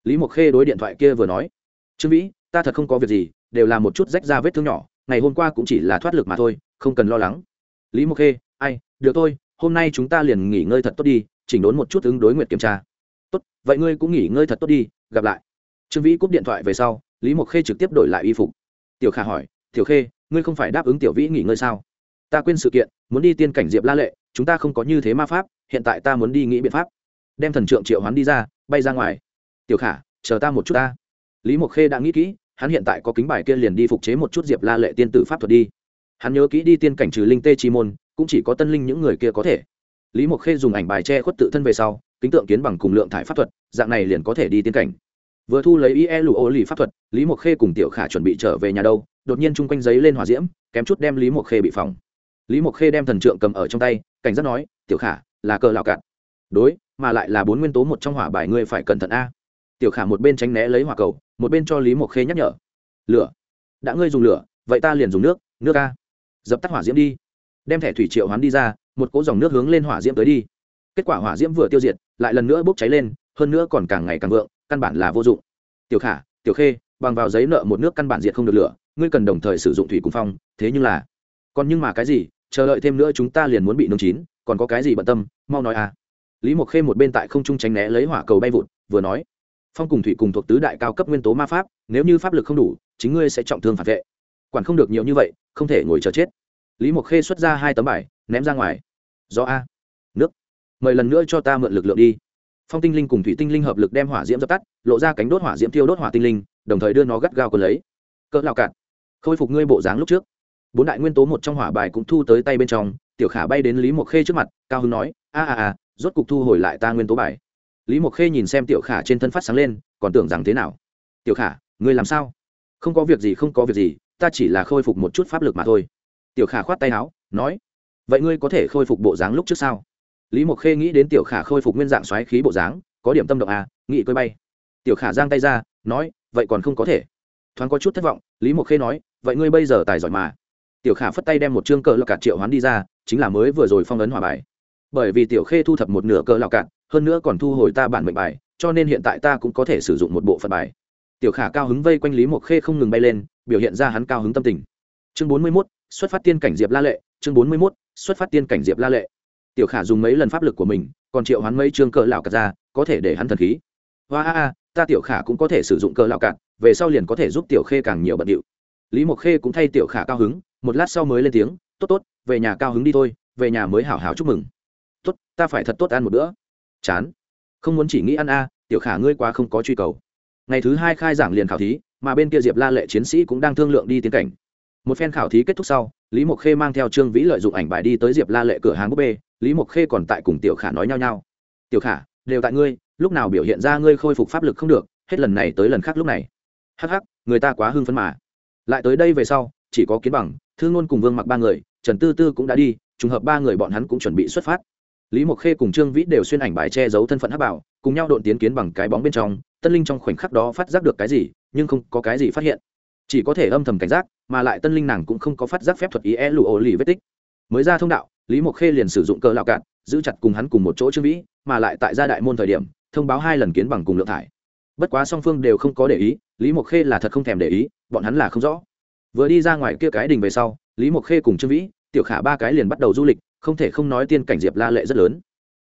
Lý mộc khê đối điện thoại kia vừa nói. Trương vĩ, ta thật không có việc gì, đều là một chút rách ra vết thương nhỏ, ngày hôm qua cũng chỉ là thoát lực mà thôi, không cần lo lắng lý mộc khê, ai, được thôi, hôm nay chúng ta liền nghỉ ngơi thật tốt đi, chỉnh đốn một chút ứng đối nguyện kiểm tra. Tốt, vậy ngươi cũng nghỉ ngơi thật tốt đi, gặp lại. Trương vĩ cúp điện thoại về sau, lý mộc khê trực tiếp đổi lại y phục. Tiểu khả hỏi, tiểu khê, ngươi không phải đáp ứng tiểu vĩ nghỉ ngơi sao? Ta quên sự kiện, muốn đi tiên cảnh diệp la lệ, chúng ta không có như thế ma pháp, hiện tại ta muốn đi nghĩ biện pháp. Đem thần trượng triệu hoán đi ra, bay ra ngoài. Tiểu khả, chờ ta một chút ta. Lý mộc khê đã nghĩ kỹ, hắn hiện tại có kính bài kia liền đi phục chế một chút diệp la lệ tiên tử pháp thuật đi hắn nhớ kỹ đi tiên cảnh trừ linh tê chi môn, cũng chỉ có tân linh những người kia có thể. Lý mộc khê dùng ảnh bài che khuất tự thân về sau, kính tượng kiến bằng cùng lượng thải pháp thuật, dạng này liền có thể đi tiên cảnh. Vừa thu lấy ie lụ ô lì pháp thuật, lý mộc khê cùng tiểu khả chuẩn bị trở về nhà đâu, đột nhiên chung quanh giấy lên hòa diễm, kém chút đem lý mộc khê bị phòng lý mộc khê đem thần trượng cầm ở trong tay, cảnh giác nói, tiểu khả, là cờ lạo cạn. Đối, mà lại là bốn nguyên tố một trong hỏa bài ngươi phải cẩn thận a. Tiểu khả một bên tránh né lấy hỏa cầu, một bên cho lý mộc khê nhắc nhở. Lửa, đã ngươi dùng lửa, vậy ta liền dùng nước nước a dập tắt hỏa diễm đi. Đem thẻ thủy triệu hoán đi ra, một cỗ dòng nước hướng lên hỏa diễm tới đi. Kết quả hỏa diễm vừa tiêu diệt, lại lần nữa bốc cháy lên, hơn nữa còn càng ngày càng vượng, căn bản là vô dụng. Tiểu khả, tiểu khê, bằng vào giấy nợ một nước căn bản diệt không được lửa, ngươi cần đồng thời sử dụng thủy cung phong, thế nhưng là còn nhưng mà cái gì, chờ đợi thêm nữa chúng ta liền muốn bị nung chín, còn có cái gì bận tâm, mau nói à. Lý mộc khê một bên tại không trung tránh né lấy hỏa cầu bay vụt, vừa nói, phong cùng thủy cùng thuộc tứ đại cao cấp nguyên tố ma pháp, nếu như pháp lực không đủ, chính ngươi sẽ trọng thương phản vệ. Quản không được nhiều như vậy, không thể ngồi chờ chết lý mộc khê xuất ra hai tấm bài, ném ra ngoài. Do a. Nước. Mời lần nữa cho ta mượn lực lượng đi. Phong tinh linh cùng thủy tinh linh hợp lực đem hỏa diễm dập tắt, lộ ra cánh đốt hỏa diễm tiêu đốt hỏa tinh linh, đồng thời đưa nó gắt gao còn lấy. Cỡ lao cạn. Khôi phục ngươi bộ dáng lúc trước. Bốn đại nguyên tố một trong hỏa bài cũng thu tới tay bên trong, tiểu khả bay đến lý mộc khê trước mặt, cao hưng nói, a a a, rốt cục thu hồi lại ta nguyên tố bài. Lý mộc khê nhìn xem tiểu khả trên thân phát sáng lên, còn tưởng rằng thế nào. Tiểu khả, ngươi làm sao? Không có việc gì, không có việc gì, ta chỉ là khôi phục một chút pháp lực mà thôi tiểu khả khoát tay áo, nói, vậy ngươi có thể khôi phục bộ dáng lúc trước sao? Lý mộc khê nghĩ đến tiểu khả khôi phục nguyên dạng xoáy khí bộ dáng, có điểm tâm động à nghị cơi bay. Tiểu khả giang tay ra, nói, vậy còn không có thể. Thoáng có chút thất vọng, lý mộc khê nói, vậy ngươi bây giờ tài giỏi mà. Tiểu khả phất tay đem một chương cờ lọc cạt triệu hoán đi ra, chính là mới vừa rồi phong ấn hòa bài. Bởi vì tiểu khê thu thập một nửa cờ lọc cạt, hơn nữa còn thu hồi ta bản mệnh bài, cho nên hiện tại ta cũng có thể sử dụng một bộ phận bài. Tiểu khả cao hứng vây quanh lý mộc khê không ngừng bay lên, biểu hiện ra hắn cao hứng tâm tình. Chương bốn mươi mốt xuất phát tiên cảnh diệp la lệ, chương bốn mươi mốt, xuất phát tiên cảnh diệp la lệ. Tiểu khả dùng mấy lần pháp lực của mình, còn triệu Hoán mấy chương cờ lão cạt ra, có thể để hắn thần khí. Hoa a a ta tiểu khả cũng có thể sử dụng cờ lão cạt, về sau liền có thể giúp tiểu khê càng nhiều bận điệu. Lý mộc khê cũng thay tiểu khả cao hứng, một lát sau mới lên tiếng, tốt tốt, về nhà cao hứng đi thôi, về nhà mới hảo hảo chúc mừng. Tốt, ta phải thật tốt ăn một bữa. Chán. Không muốn chỉ nghĩ ăn a, tiểu khả ngươi quá không có truy cầu. Ngày thứ hai khai giảng liền khảo thí, mà bên kia diệp la lệ chiến sĩ cũng đang thương lượng đi tiến cảnh một phen khảo thí kết thúc sau, lý mộc khê mang theo trương vĩ lợi dụng ảnh bài đi tới diệp la lệ cửa hàng búp bê. Lý mộc khê còn tại cùng tiểu khả nói nhau nhau. Tiểu khả, đều tại ngươi, lúc nào biểu hiện ra ngươi khôi phục pháp lực không được, hết lần này tới lần khác lúc này. Hắc hắc, người ta quá hưng phấn mà. Lại tới đây về sau, chỉ có kiến bằng thương ngôn cùng vương mặc ba người, trần tư tư cũng đã đi, trùng hợp ba người bọn hắn cũng chuẩn bị xuất phát. Lý mộc khê cùng trương vĩ đều xuyên ảnh bài che giấu thân phận hắc bảo, cùng nhau độn tiến kiến bằng cái bóng bên trong, tân linh trong khoảnh khắc đó phát giác được cái gì, nhưng không có cái gì phát hiện chỉ có thể âm thầm cảnh giác, mà lại tân linh nàng cũng không có phát giác phép thuật ý e lụ ổ lì vết tích. Mới ra thông đạo, lý mộc khê liền sử dụng cờ lạo cạn, giữ chặt cùng hắn cùng một chỗ trương vĩ, mà lại tại gia đại môn thời điểm, thông báo hai lần kiến bằng cùng lượng thải. Bất quá song phương đều không có để ý, lý mộc khê là thật không thèm để ý, bọn hắn là không rõ. Vừa đi ra ngoài kia cái đình về sau, lý mộc khê cùng trương vĩ, tiểu khả ba cái liền bắt đầu du lịch, không thể không nói tiên cảnh diệp la lệ rất lớn.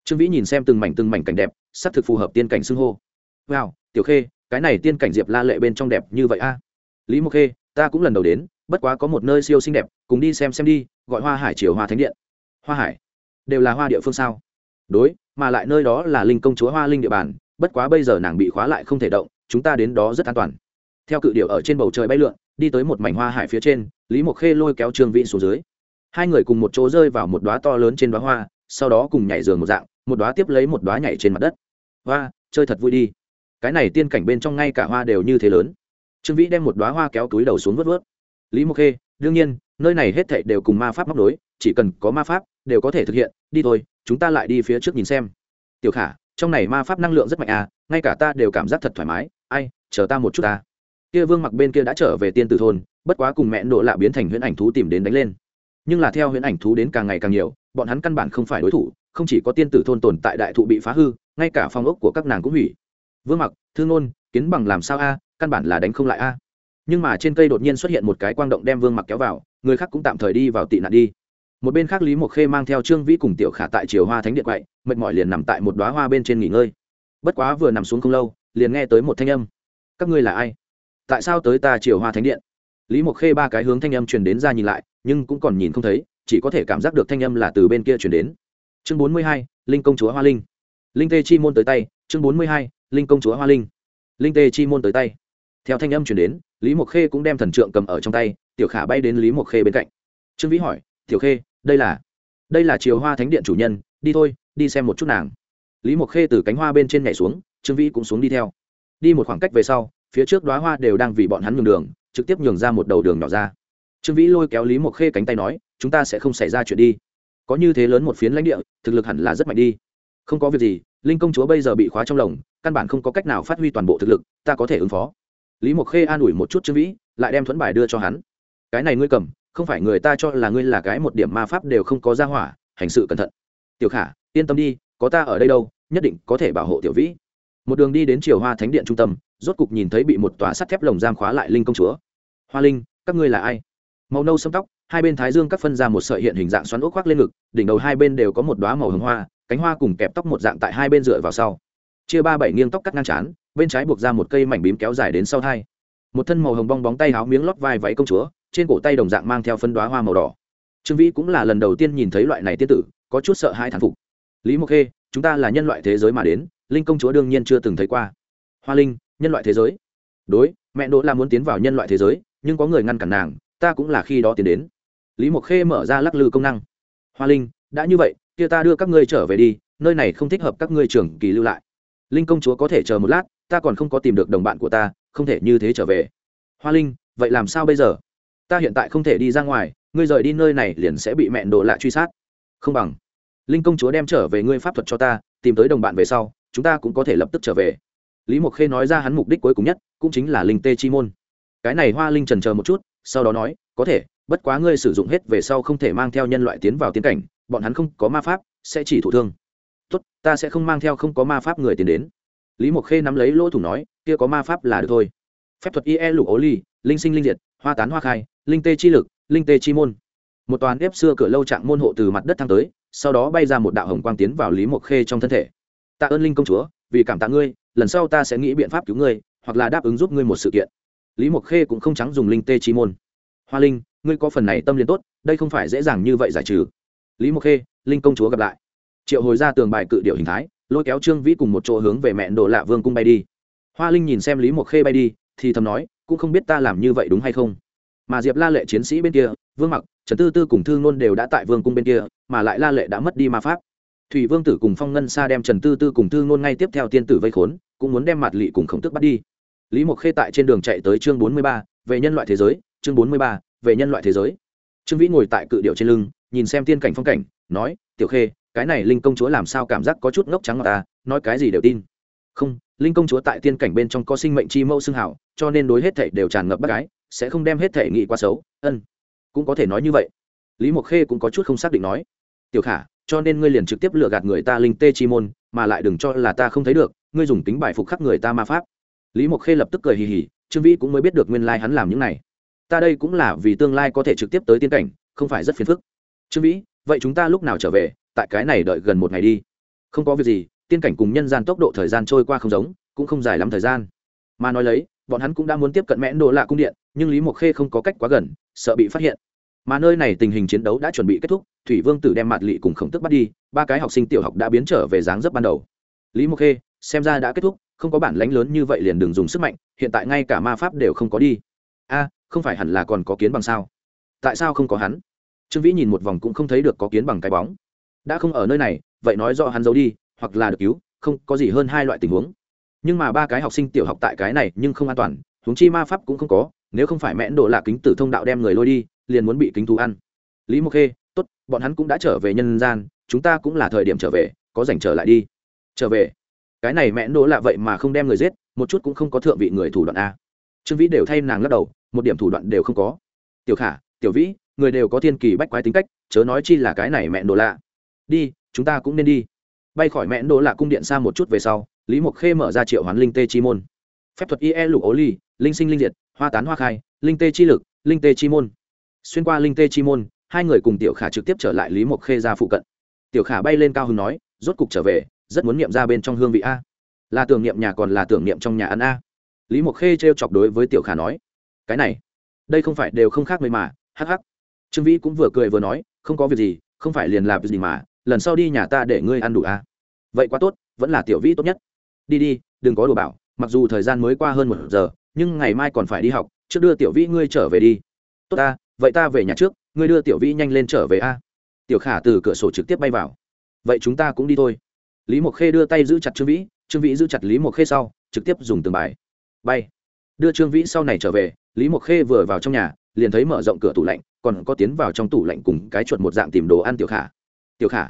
Trương vĩ nhìn xem từng mảnh từng mảnh cảnh đẹp, sắp thực phù hợp tiên cảnh xưng hô. Wow, tiểu khê, cái này tiên cảnh diệp la lệ bên trong đẹp như vậy a lý mộc khê, ta cũng lần đầu đến, bất quá có một nơi siêu xinh đẹp, cùng đi xem xem đi, gọi hoa hải triều hoa thánh điện. Hoa hải? Đều là hoa địa phương sao? Đối, mà lại nơi đó là linh công chúa hoa linh địa bàn, bất quá bây giờ nàng bị khóa lại không thể động, chúng ta đến đó rất an toàn. Theo cự điệu ở trên bầu trời bay lượn, đi tới một mảnh hoa hải phía trên, lý mộc khê lôi kéo trương vĩ xuống dưới. Hai người cùng một chỗ rơi vào một đoá to lớn trên đoá hoa, sau đó cùng nhảy giường một dạng, một đoá tiếp lấy một đoá nhảy trên mặt đất. Hoa, chơi thật vui đi. Cái này tiên cảnh bên trong ngay cả hoa đều như thế lớn trương vĩ đem một đoá hoa kéo túi đầu xuống vớt vớt. Lý mộc khê, đương nhiên, nơi này hết thảy đều cùng ma pháp móc đối chỉ cần có ma pháp, đều có thể thực hiện, đi thôi, chúng ta lại đi phía trước nhìn xem. Tiểu khả, trong này ma pháp năng lượng rất mạnh à ngay cả ta đều cảm giác thật thoải mái, ai, chờ ta một chút ta. Kia vương mặc bên kia đã trở về tiên tử thôn, bất quá cùng mẹ nộ lạ biến thành huyễn ảnh thú tìm đến đánh lên. Nhưng là theo huyễn ảnh thú đến càng ngày càng nhiều, bọn hắn căn bản không phải đối thủ, không chỉ có tiên tử thôn tồn tại đại thụ bị phá hư, ngay cả phong ốc của các nàng cũng hủy. Vương mặc thương ngôn, kiến bằng làm sao a căn bản là đánh không lại a. Nhưng mà trên cây đột nhiên xuất hiện một cái quang động đem vương mặc kéo vào, người khác cũng tạm thời đi vào tị nạn đi. Một bên khác lý mộc khê mang theo trương vĩ cùng tiểu khả tại chiều hoa thánh điện quậy, mệt mỏi liền nằm tại một đoá hoa bên trên nghỉ ngơi. Bất quá vừa nằm xuống không lâu, liền nghe tới một thanh âm. Các ngươi là ai? Tại sao tới ta chiều hoa thánh điện? Lý mộc khê ba cái hướng thanh âm truyền đến ra nhìn lại, nhưng cũng còn nhìn không thấy, chỉ có thể cảm giác được thanh âm là từ bên kia truyền đến. Chương bốn mươi hai, linh công chúa hoa linh. Linh tê chi môn tới tay, chương bốn mươi hai, linh công chúa hoa linh. Linh tê chi môn tới tay theo thanh âm truyền đến, lý mộc khê cũng đem thần trượng cầm ở trong tay, tiểu khả bay đến lý mộc khê bên cạnh. Trương vĩ hỏi, tiểu khê, đây là? Đây là chiều hoa thánh điện chủ nhân, đi thôi, đi xem một chút nàng. Lý mộc khê từ cánh hoa bên trên nhảy xuống, trương vĩ cũng xuống đi theo. Đi một khoảng cách về sau, phía trước đoá hoa đều đang vì bọn hắn nhường đường, trực tiếp nhường ra một đầu đường nhỏ ra. Trương vĩ lôi kéo lý mộc khê cánh tay nói, chúng ta sẽ không xảy ra chuyện đi. Có như thế lớn một phiến lãnh địa, thực lực hẳn là rất mạnh đi. Không có việc gì, linh công chúa bây giờ bị khóa trong lồng, căn bản không có cách nào phát huy toàn bộ thực lực, ta có thể ứng phó lý mộc khê an ủi một chút trương vĩ, lại đem thuẫn bài đưa cho hắn. Cái này ngươi cầm, không phải người ta cho là ngươi là cái một điểm ma pháp đều không có ra hỏa, hành sự cẩn thận. Tiểu khả, yên tâm đi, có ta ở đây đâu, nhất định có thể bảo hộ tiểu vĩ. Một đường đi đến triều hoa thánh điện trung tâm, rốt cục nhìn thấy bị một tòa sắt thép lồng giam khóa lại linh công chúa. Hoa linh, các ngươi là ai? Màu nâu sâm tóc, hai bên thái dương cắt phân ra một sợi hiện hình dạng xoắn ốc khoác lên ngực, đỉnh đầu hai bên đều có một đoá màu hồng hoa, cánh hoa cùng kẹp tóc một dạng tại hai bên dựa vào sau. Chia ba bảy nghiêng tóc cắt ngang chán bên trái buộc ra một cây mảnh bím kéo dài đến sau thai. Một thân màu hồng bong bóng tay áo miếng lót vai váy công chúa, trên cổ tay đồng dạng mang theo phân đoá hoa màu đỏ. Trương vĩ cũng là lần đầu tiên nhìn thấy loại này tiên tử, có chút sợ hai thán phục. Lý mộc khê, chúng ta là nhân loại thế giới mà đến, linh công chúa đương nhiên chưa từng thấy qua. Hoa linh, nhân loại thế giới. Đối, mẹ đỗ là muốn tiến vào nhân loại thế giới, nhưng có người ngăn cản nàng, ta cũng là khi đó tiến đến. Lý mộc khê mở ra lắc lư công năng. Hoa linh, đã như vậy, kia ta đưa các ngươi trở về đi, nơi này không thích hợp các ngươi trưởng kỳ lưu lại. Linh công chúa có thể chờ một lát ta còn không có tìm được đồng bạn của ta, không thể như thế trở về. Hoa linh, vậy làm sao bây giờ? Ta hiện tại không thể đi ra ngoài, ngươi rời đi nơi này liền sẽ bị mẹ đồ lạ truy sát. Không bằng. Linh công chúa đem trở về ngươi pháp thuật cho ta, tìm tới đồng bạn về sau, chúng ta cũng có thể lập tức trở về. Lý mộc khê nói ra hắn mục đích cuối cùng nhất, cũng chính là linh tê chi môn. Cái này hoa linh trần chờ một chút, sau đó nói, có thể, bất quá ngươi sử dụng hết về sau không thể mang theo nhân loại tiến vào tiến cảnh, bọn hắn không có ma pháp, sẽ chỉ thụ thương. Tốt, ta sẽ không mang theo không có ma pháp người tiến đến lý mộc khê nắm lấy lỗ thủ nói, kia có ma pháp là được thôi. Phép thuật ie lục ố ly, linh sinh linh diệt, hoa tán hoa khai, linh tê chi lực, linh tê chi môn. Một toàn ép xưa cửa lâu trạng môn hộ từ mặt đất thăng tới, sau đó bay ra một đạo hồng quang tiến vào lý mộc khê trong thân thể. Tạ ơn linh công chúa, vì cảm tạ ngươi, lần sau ta sẽ nghĩ biện pháp cứu ngươi, hoặc là đáp ứng giúp ngươi một sự kiện. Lý mộc khê cũng không trắng dùng linh tê chi môn. Hoa linh, ngươi có phần này tâm liên tốt, đây không phải dễ dàng như vậy giải trừ. Lý mộc khê, linh công chúa gặp lại. Triệu hồi ra tường bài cự điệu hình thái lôi kéo trương vĩ cùng một chỗ hướng về mẹ đồ lạ vương cung bay đi. Hoa linh nhìn xem lý mộc khê bay đi, thì thầm nói, cũng không biết ta làm như vậy đúng hay không? Mà diệp la lệ chiến sĩ bên kia, vương mặc, trần tư tư cùng thương nôn đều đã tại vương cung bên kia, mà lại la lệ đã mất đi ma pháp. Thủy vương tử cùng phong ngân sa đem trần tư tư cùng thương nôn ngay tiếp theo tiên tử vây khốn, cũng muốn đem mặt lị cùng khổng tức bắt đi. Lý mộc khê tại trên đường chạy tới chương bốn mươi ba, về nhân loại thế giới, chương bốn mươi ba, về nhân loại thế giới. Trương vĩ ngồi tại cự điệu trên lưng, nhìn xem tiên cảnh phong cảnh, nói, tiểu khê cái này linh công chúa làm sao cảm giác có chút ngốc trắng ngọc ta, nói cái gì đều tin. Không, linh công chúa tại tiên cảnh bên trong có sinh mệnh chi mẫu xưng hảo, cho nên đối hết thảy đều tràn ngập bác gái sẽ không đem hết thảy nghị quá xấu, ân. Cũng có thể nói như vậy. Lý mộc khê cũng có chút không xác định nói. Tiểu khả, cho nên ngươi liền trực tiếp lừa gạt người ta linh tê chi môn, mà lại đừng cho là ta không thấy được, ngươi dùng tính bài phục khắc người ta ma pháp. Lý mộc khê lập tức cười hì hì, trương vĩ cũng mới biết được nguyên lai hắn làm những này. Ta đây cũng là vì tương lai có thể trực tiếp tới tiên cảnh, không phải rất phiền phức. Trương vĩ, vậy chúng ta lúc nào trở về? Tại cái này đợi gần một ngày đi. Không có việc gì, tiên cảnh cùng nhân gian tốc độ thời gian trôi qua không giống, cũng không dài lắm thời gian. Mà nói lấy, bọn hắn cũng đã muốn tiếp cận mẽn đồ lạ cung điện, nhưng lý mộc khê không có cách quá gần, sợ bị phát hiện. Mà nơi này tình hình chiến đấu đã chuẩn bị kết thúc, thủy vương tử đem mạt lị cùng khổng tức bắt đi, ba cái học sinh tiểu học đã biến trở về dáng dấp ban đầu. Lý mộc khê, xem ra đã kết thúc, không có bản lãnh lớn như vậy liền đừng dùng sức mạnh, hiện tại ngay cả ma pháp đều không có đi. A, không phải hẳn là còn có kiến bằng sao? Tại sao không có hắn? Trương vĩ nhìn một vòng cũng không thấy được có kiến bằng cái bóng đã không ở nơi này, vậy nói do hắn giấu đi, hoặc là được cứu, không có gì hơn hai loại tình huống. Nhưng mà ba cái học sinh tiểu học tại cái này nhưng không an toàn, huống chi ma pháp cũng không có, nếu không phải mẽn độ là kính tử thông đạo đem người lôi đi, liền muốn bị kính thú ăn. Lý mộc khê, tốt, bọn hắn cũng đã trở về nhân gian, chúng ta cũng là thời điểm trở về, có dành trở lại đi. Trở về. Cái này mẽn độ là vậy mà không đem người giết, một chút cũng không có thượng vị người thủ đoạn a. Trương vĩ đều thay nàng lắc đầu, một điểm thủ đoạn đều không có. Tiểu khả, tiểu vĩ, người đều có thiên kỳ bách quái tính cách, chớ nói chi là cái này mẹn đồ lạ đi, chúng ta cũng nên đi. Bay khỏi mẹn đỗ lạ cung điện xa một chút về sau, lý mộc khê mở ra triệu hoán linh tê chi môn. Phép thuật ie lục ố ly linh sinh linh diệt, hoa tán hoa khai, linh tê chi lực, linh tê chi môn. Xuyên qua linh tê chi môn, hai người cùng tiểu khả trực tiếp trở lại lý mộc khê ra phụ cận. Tiểu khả bay lên cao hứng nói, rốt cục trở về, rất muốn niệm ra bên trong hương vị a. Là tưởng niệm nhà còn là tưởng niệm trong nhà ăn a? Lý mộc khê t chọc đối với tiểu khả nói, cái này, đây không phải đều không khác mấy mà, hắc hắc. Trương vĩ cũng vừa cười vừa nói, không có việc gì, không phải liền làm việc gì mà lần sau đi nhà ta để ngươi ăn đủ a vậy quá tốt, vẫn là tiểu vĩ tốt nhất. Đi đi, đừng có đồ bảo, mặc dù thời gian mới qua hơn một giờ, nhưng ngày mai còn phải đi học, trước đưa tiểu vĩ ngươi trở về đi. Tốt ta, vậy ta về nhà trước, ngươi đưa tiểu vĩ nhanh lên trở về a. Tiểu khả từ cửa sổ trực tiếp bay vào. Vậy chúng ta cũng đi thôi. Lý mộc khê đưa tay giữ chặt trương vĩ trương vĩ giữ chặt lý mộc khê sau, trực tiếp dùng từng bài. Bay. Đưa trương vĩ sau này trở về, lý mộc khê vừa vào trong nhà, liền thấy mở rộng cửa tủ lạnh, còn có tiến vào trong tủ lạnh cùng cái chuột một dạng tìm đồ ăn tiểu khả tiểu khả.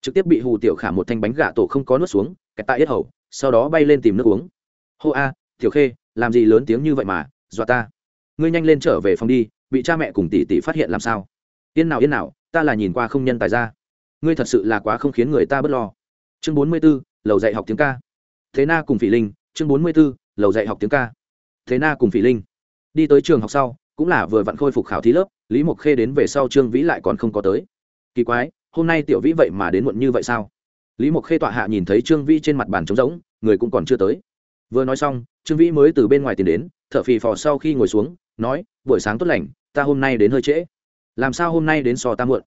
Trực tiếp bị hù tiểu khả một thanh bánh gà tổ không có nuốt xuống, kẹt tại yết hầu, sau đó bay lên tìm nước uống. Hô a, tiểu khê, làm gì lớn tiếng như vậy mà, dọa ta. Ngươi nhanh lên trở về phòng đi, bị cha mẹ cùng tỷ tỷ phát hiện làm sao? Yên nào yên nào, ta là nhìn qua không nhân tài ra. Ngươi thật sự là quá không khiến người ta bớt lo. Chương bốn mươi b ố lầu dạy học tiếng ca. Thế na cùng phỉ linh, chương bốn mươi b ố lầu dạy học tiếng ca. Thế na cùng phỉ linh. Đi tới trường học sau, cũng là vừa vặn khôi phục khảo thí lớp, lý mộc khê đến về sau trương vĩ lại còn không có tới. Kỳ quái hôm nay tiểu vĩ vậy mà đến muộn như vậy sao? Lý mộc khê tọa hạ nhìn thấy trương vĩ trên mặt bàn trống rỗng, người cũng còn chưa tới. Vừa nói xong, trương vĩ mới từ bên ngoài tìm đến t h ở phì phò sau khi ngồi xuống, nói, buổi sáng tốt lành, ta hôm nay đến hơi trễ. Làm sao hôm nay đến so ta muộn?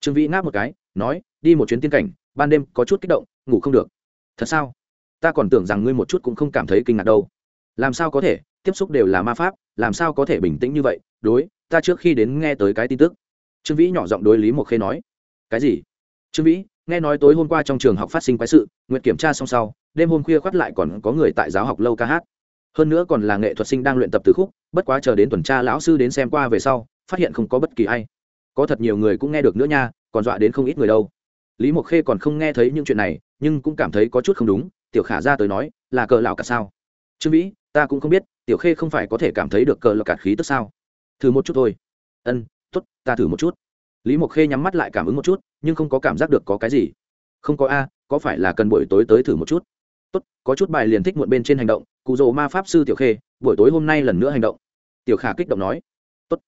Trương vĩ ngáp một cái, nói, đi một chuyến tiên cảnh, ban đêm có chút kích động, ngủ không được. Thật sao? Ta còn tưởng rằng ngươi một chút cũng không cảm thấy kinh ngạc đâu. Làm sao có thể? Tiếp xúc đều là ma pháp, làm sao có thể bình tĩnh như vậy? Đối, ta trước khi đến nghe tới cái tin tức. Trương vĩ nhỏ giọng đối lý mộc khê nói cái gì? Trương vĩ, nghe nói tối hôm qua trong trường học phát sinh quái sự nguyện kiểm tra xong sau, đêm hôm khuya khoắt lại còn có người tại giáo học lâu ca hát. Hơn nữa còn là nghệ thuật sinh đang luyện tập từ khúc, bất quá chờ đến tuần tra lão sư đến xem qua về sau, phát hiện không có bất kỳ ai. Có thật nhiều người cũng nghe được nữa nha, còn dọa đến không ít người đâu. Lý mộc khê còn không nghe thấy những chuyện này, nhưng cũng cảm thấy có chút không đúng, tiểu khả ra tới nói, là cờ lão cả sao? Trương vĩ, ta cũng không biết, tiểu khê không phải có thể cảm thấy được cờ lão cả khí tức sao? Thử một chút thôi. Ân t ố t ta thử một chút lý mộc khê nhắm mắt lại cảm ứng một chút, nhưng không có cảm giác được có cái gì. Không có a, có phải là cần buổi tối tới thử một chút? Tốt, có chút bài liền thích muộn bên trên hành động, cụ rồ ma pháp sư tiểu khê, buổi tối hôm nay lần nữa hành động. Tiểu khả kích động nói. Tốt.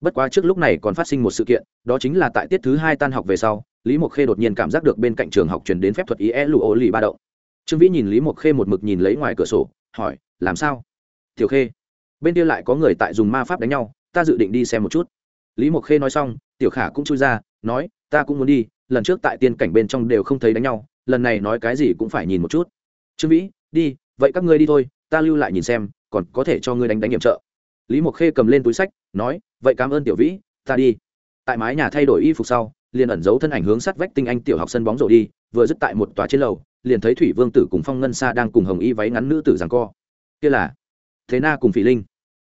Bất quá trước lúc này còn phát sinh một sự kiện, đó chính là tại tiết thứ hai tan học về sau, lý mộc khê đột nhiên cảm giác được bên cạnh trường học chuyển đến phép thuật ý e lụ ô lì ba động. Trương vĩ nhìn lý mộc khê một mực nhìn lấy ngoài cửa sổ, hỏi, làm sao? Tiểu khê, bên kia lại có người tại dùng ma pháp đánh nhau, ta dự định đi xem một chút lý mộc khê nói xong, tiểu khả cũng chui ra, nói, ta cũng muốn đi, lần trước tại tiên cảnh bên trong đều không thấy đánh nhau, lần này nói cái gì cũng phải nhìn một chút. Trương vĩ, đi, vậy các ngươi đi thôi, ta lưu lại nhìn xem, còn có thể cho ngươi đánh đánh nhiệm trợ. Lý mộc khê cầm lên túi sách, nói, vậy cảm ơn tiểu vĩ, ta đi. Tại mái nhà thay đổi y phục sau, liền ẩn giấu thân ảnh hướng sát vách tinh anh tiểu học sân bóng rổ đi, vừa dứt tại một tòa trên lầu, liền thấy thủy vương tử cùng phong ngân sa đang cùng hồng y váy ngắn nữ tử rằng co. Kia là thế na cùng phỉ linh.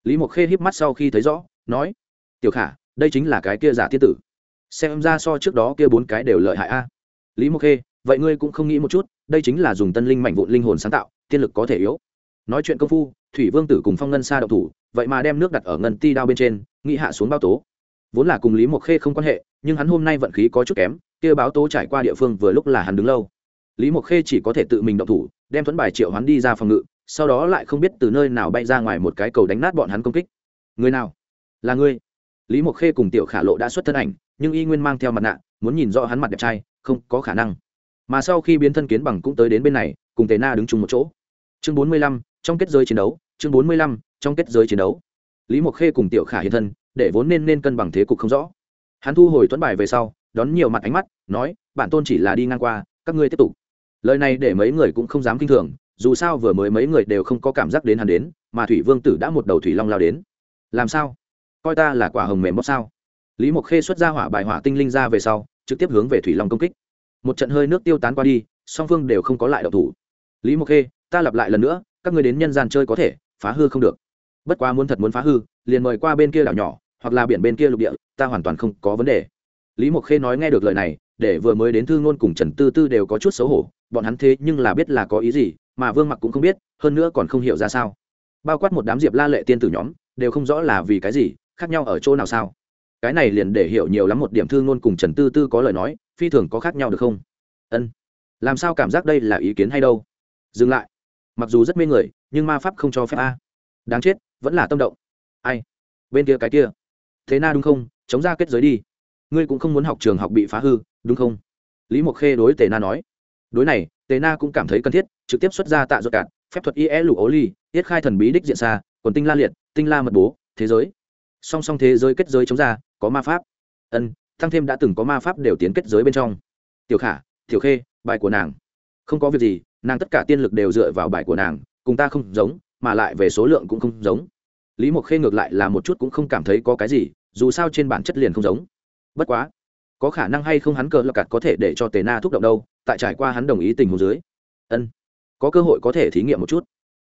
Lý mộc khê híp mắt sau khi thấy rõ, nói, tiểu khả đây chính là cái kia giả tiên tử. Xem ra so trước đó kia bốn cái đều lợi hại a. Lý mộc khê, vậy ngươi cũng không nghĩ một chút, đây chính là dùng tân linh mạnh vụn linh hồn sáng tạo, tiên lực có thể yếu. Nói chuyện công phu, thủy vương tử cùng phong ngân sa đậu thủ, vậy mà đem nước đặt ở ngân ti đao bên trên nghĩ hạ xuống bao tố. Vốn là cùng lý mộc khê không quan hệ, nhưng hắn hôm nay vận khí có chút kém, kia báo tố trải qua địa phương vừa lúc là hắn đứng lâu. Lý mộc khê chỉ có thể tự mình động thủ, đem thuẫn bài triệu hắn đi ra phòng ngự, sau đó lại không biết từ nơi nào bay ra ngoài một cái cầu đánh nát bọn hắn công kích. Người nào? Là ngươi lý mộc khê cùng tiểu khả lộ đã xuất thân ảnh, nhưng y nguyên mang theo mặt nạ, muốn nhìn rõ hắn mặt đẹp trai, không có khả năng. Mà sau khi biến thân kiến bằng cũng tới đến bên này, cùng tề na đứng chung một chỗ. Chương bốn mươi lăm, trong kết giới chiến đấu, chương bốn mươi lăm, trong kết giới chiến đấu. Lý mộc khê cùng tiểu khả hiện thân, để vốn nên nên cân bằng thế cục không rõ. Hắn thu hồi tuấn bài về sau, đón nhiều mặt ánh mắt, nói, bản tôn chỉ là đi ngang qua, các ngươi tiếp tục. Lời này để mấy người cũng không dám kinh thường, dù sao vừa mới mấy người đều không có cảm giác đến hắn đến, mà thủy vương tử đã một đầu thủy long lao đến. Làm sao? Coi ta là quả hồng mềm bóp sao? Lý mộc khê xuất ra hỏa bài hỏa tinh linh ra về sau, trực tiếp hướng về thủy long công kích. Một trận hơi nước tiêu tán qua đi, song phương đều không có lại đậu thủ. Lý mộc khê, ta lặp lại lần nữa, các người đến nhân gian chơi có thể, phá hư không được. Bất quá muốn thật muốn phá hư, liền mời qua bên kia đảo nhỏ, hoặc là biển bên kia lục địa, ta hoàn toàn không có vấn đề. Lý mộc khê nói nghe được lời này, để vừa mới đến thư ngôn cùng trần tư tư đều có chút xấu hổ, bọn hắn thế nhưng là biết là có ý gì, mà vương mặc cũng không biết, hơn nữa còn không hiểu ra sao. Bao quát một đám diệp la lệ tiên tử nhóm, đều không rõ là vì cái gì khác nhau ở chỗ nào sao? Cái này liền để hiểu nhiều lắm một điểm thư ngôn cùng trần tư tư có lời nói, phi thường có khác nhau được không? Ân. Làm sao cảm giác đây là ý kiến hay đâu? Dừng lại. Mặc dù rất mê người, nhưng ma pháp không cho phép a. Đáng chết, vẫn là tâm động. Ai? Bên kia cái kia. Thế na đúng không? Chống ra kết giới đi. Ngươi cũng không muốn học trường học bị phá hư, đúng không? Lý mộc khê đối tề na nói. Đối này, tề na cũng cảm thấy cần thiết, trực tiếp xuất ra tạ ruột cạn, phép thuật ie lụ ố ly, tiết khai thần bí đích diện xa còn tinh la liệt, tinh la mật bố, thế giới song song thế giới kết giới chống ra, có ma pháp. Ân tăng thêm đã từng có ma pháp đều tiến kết giới bên trong. Tiểu khả, tiểu khê, bài của nàng. Không có việc gì, nàng tất cả tiên lực đều dựa vào bài của nàng, cùng ta không giống, mà lại về số lượng cũng không giống. Lý mộc khê ngược lại là một chút cũng không cảm thấy có cái gì, dù sao trên bản chất liền không giống. Bất quá, có khả năng hay không hắn cờ lọc cặt có thể để cho tề na thúc động đâu, tại trải qua hắn đồng ý tình hồ dưới. Ân, có cơ hội có thể thí nghiệm một chút.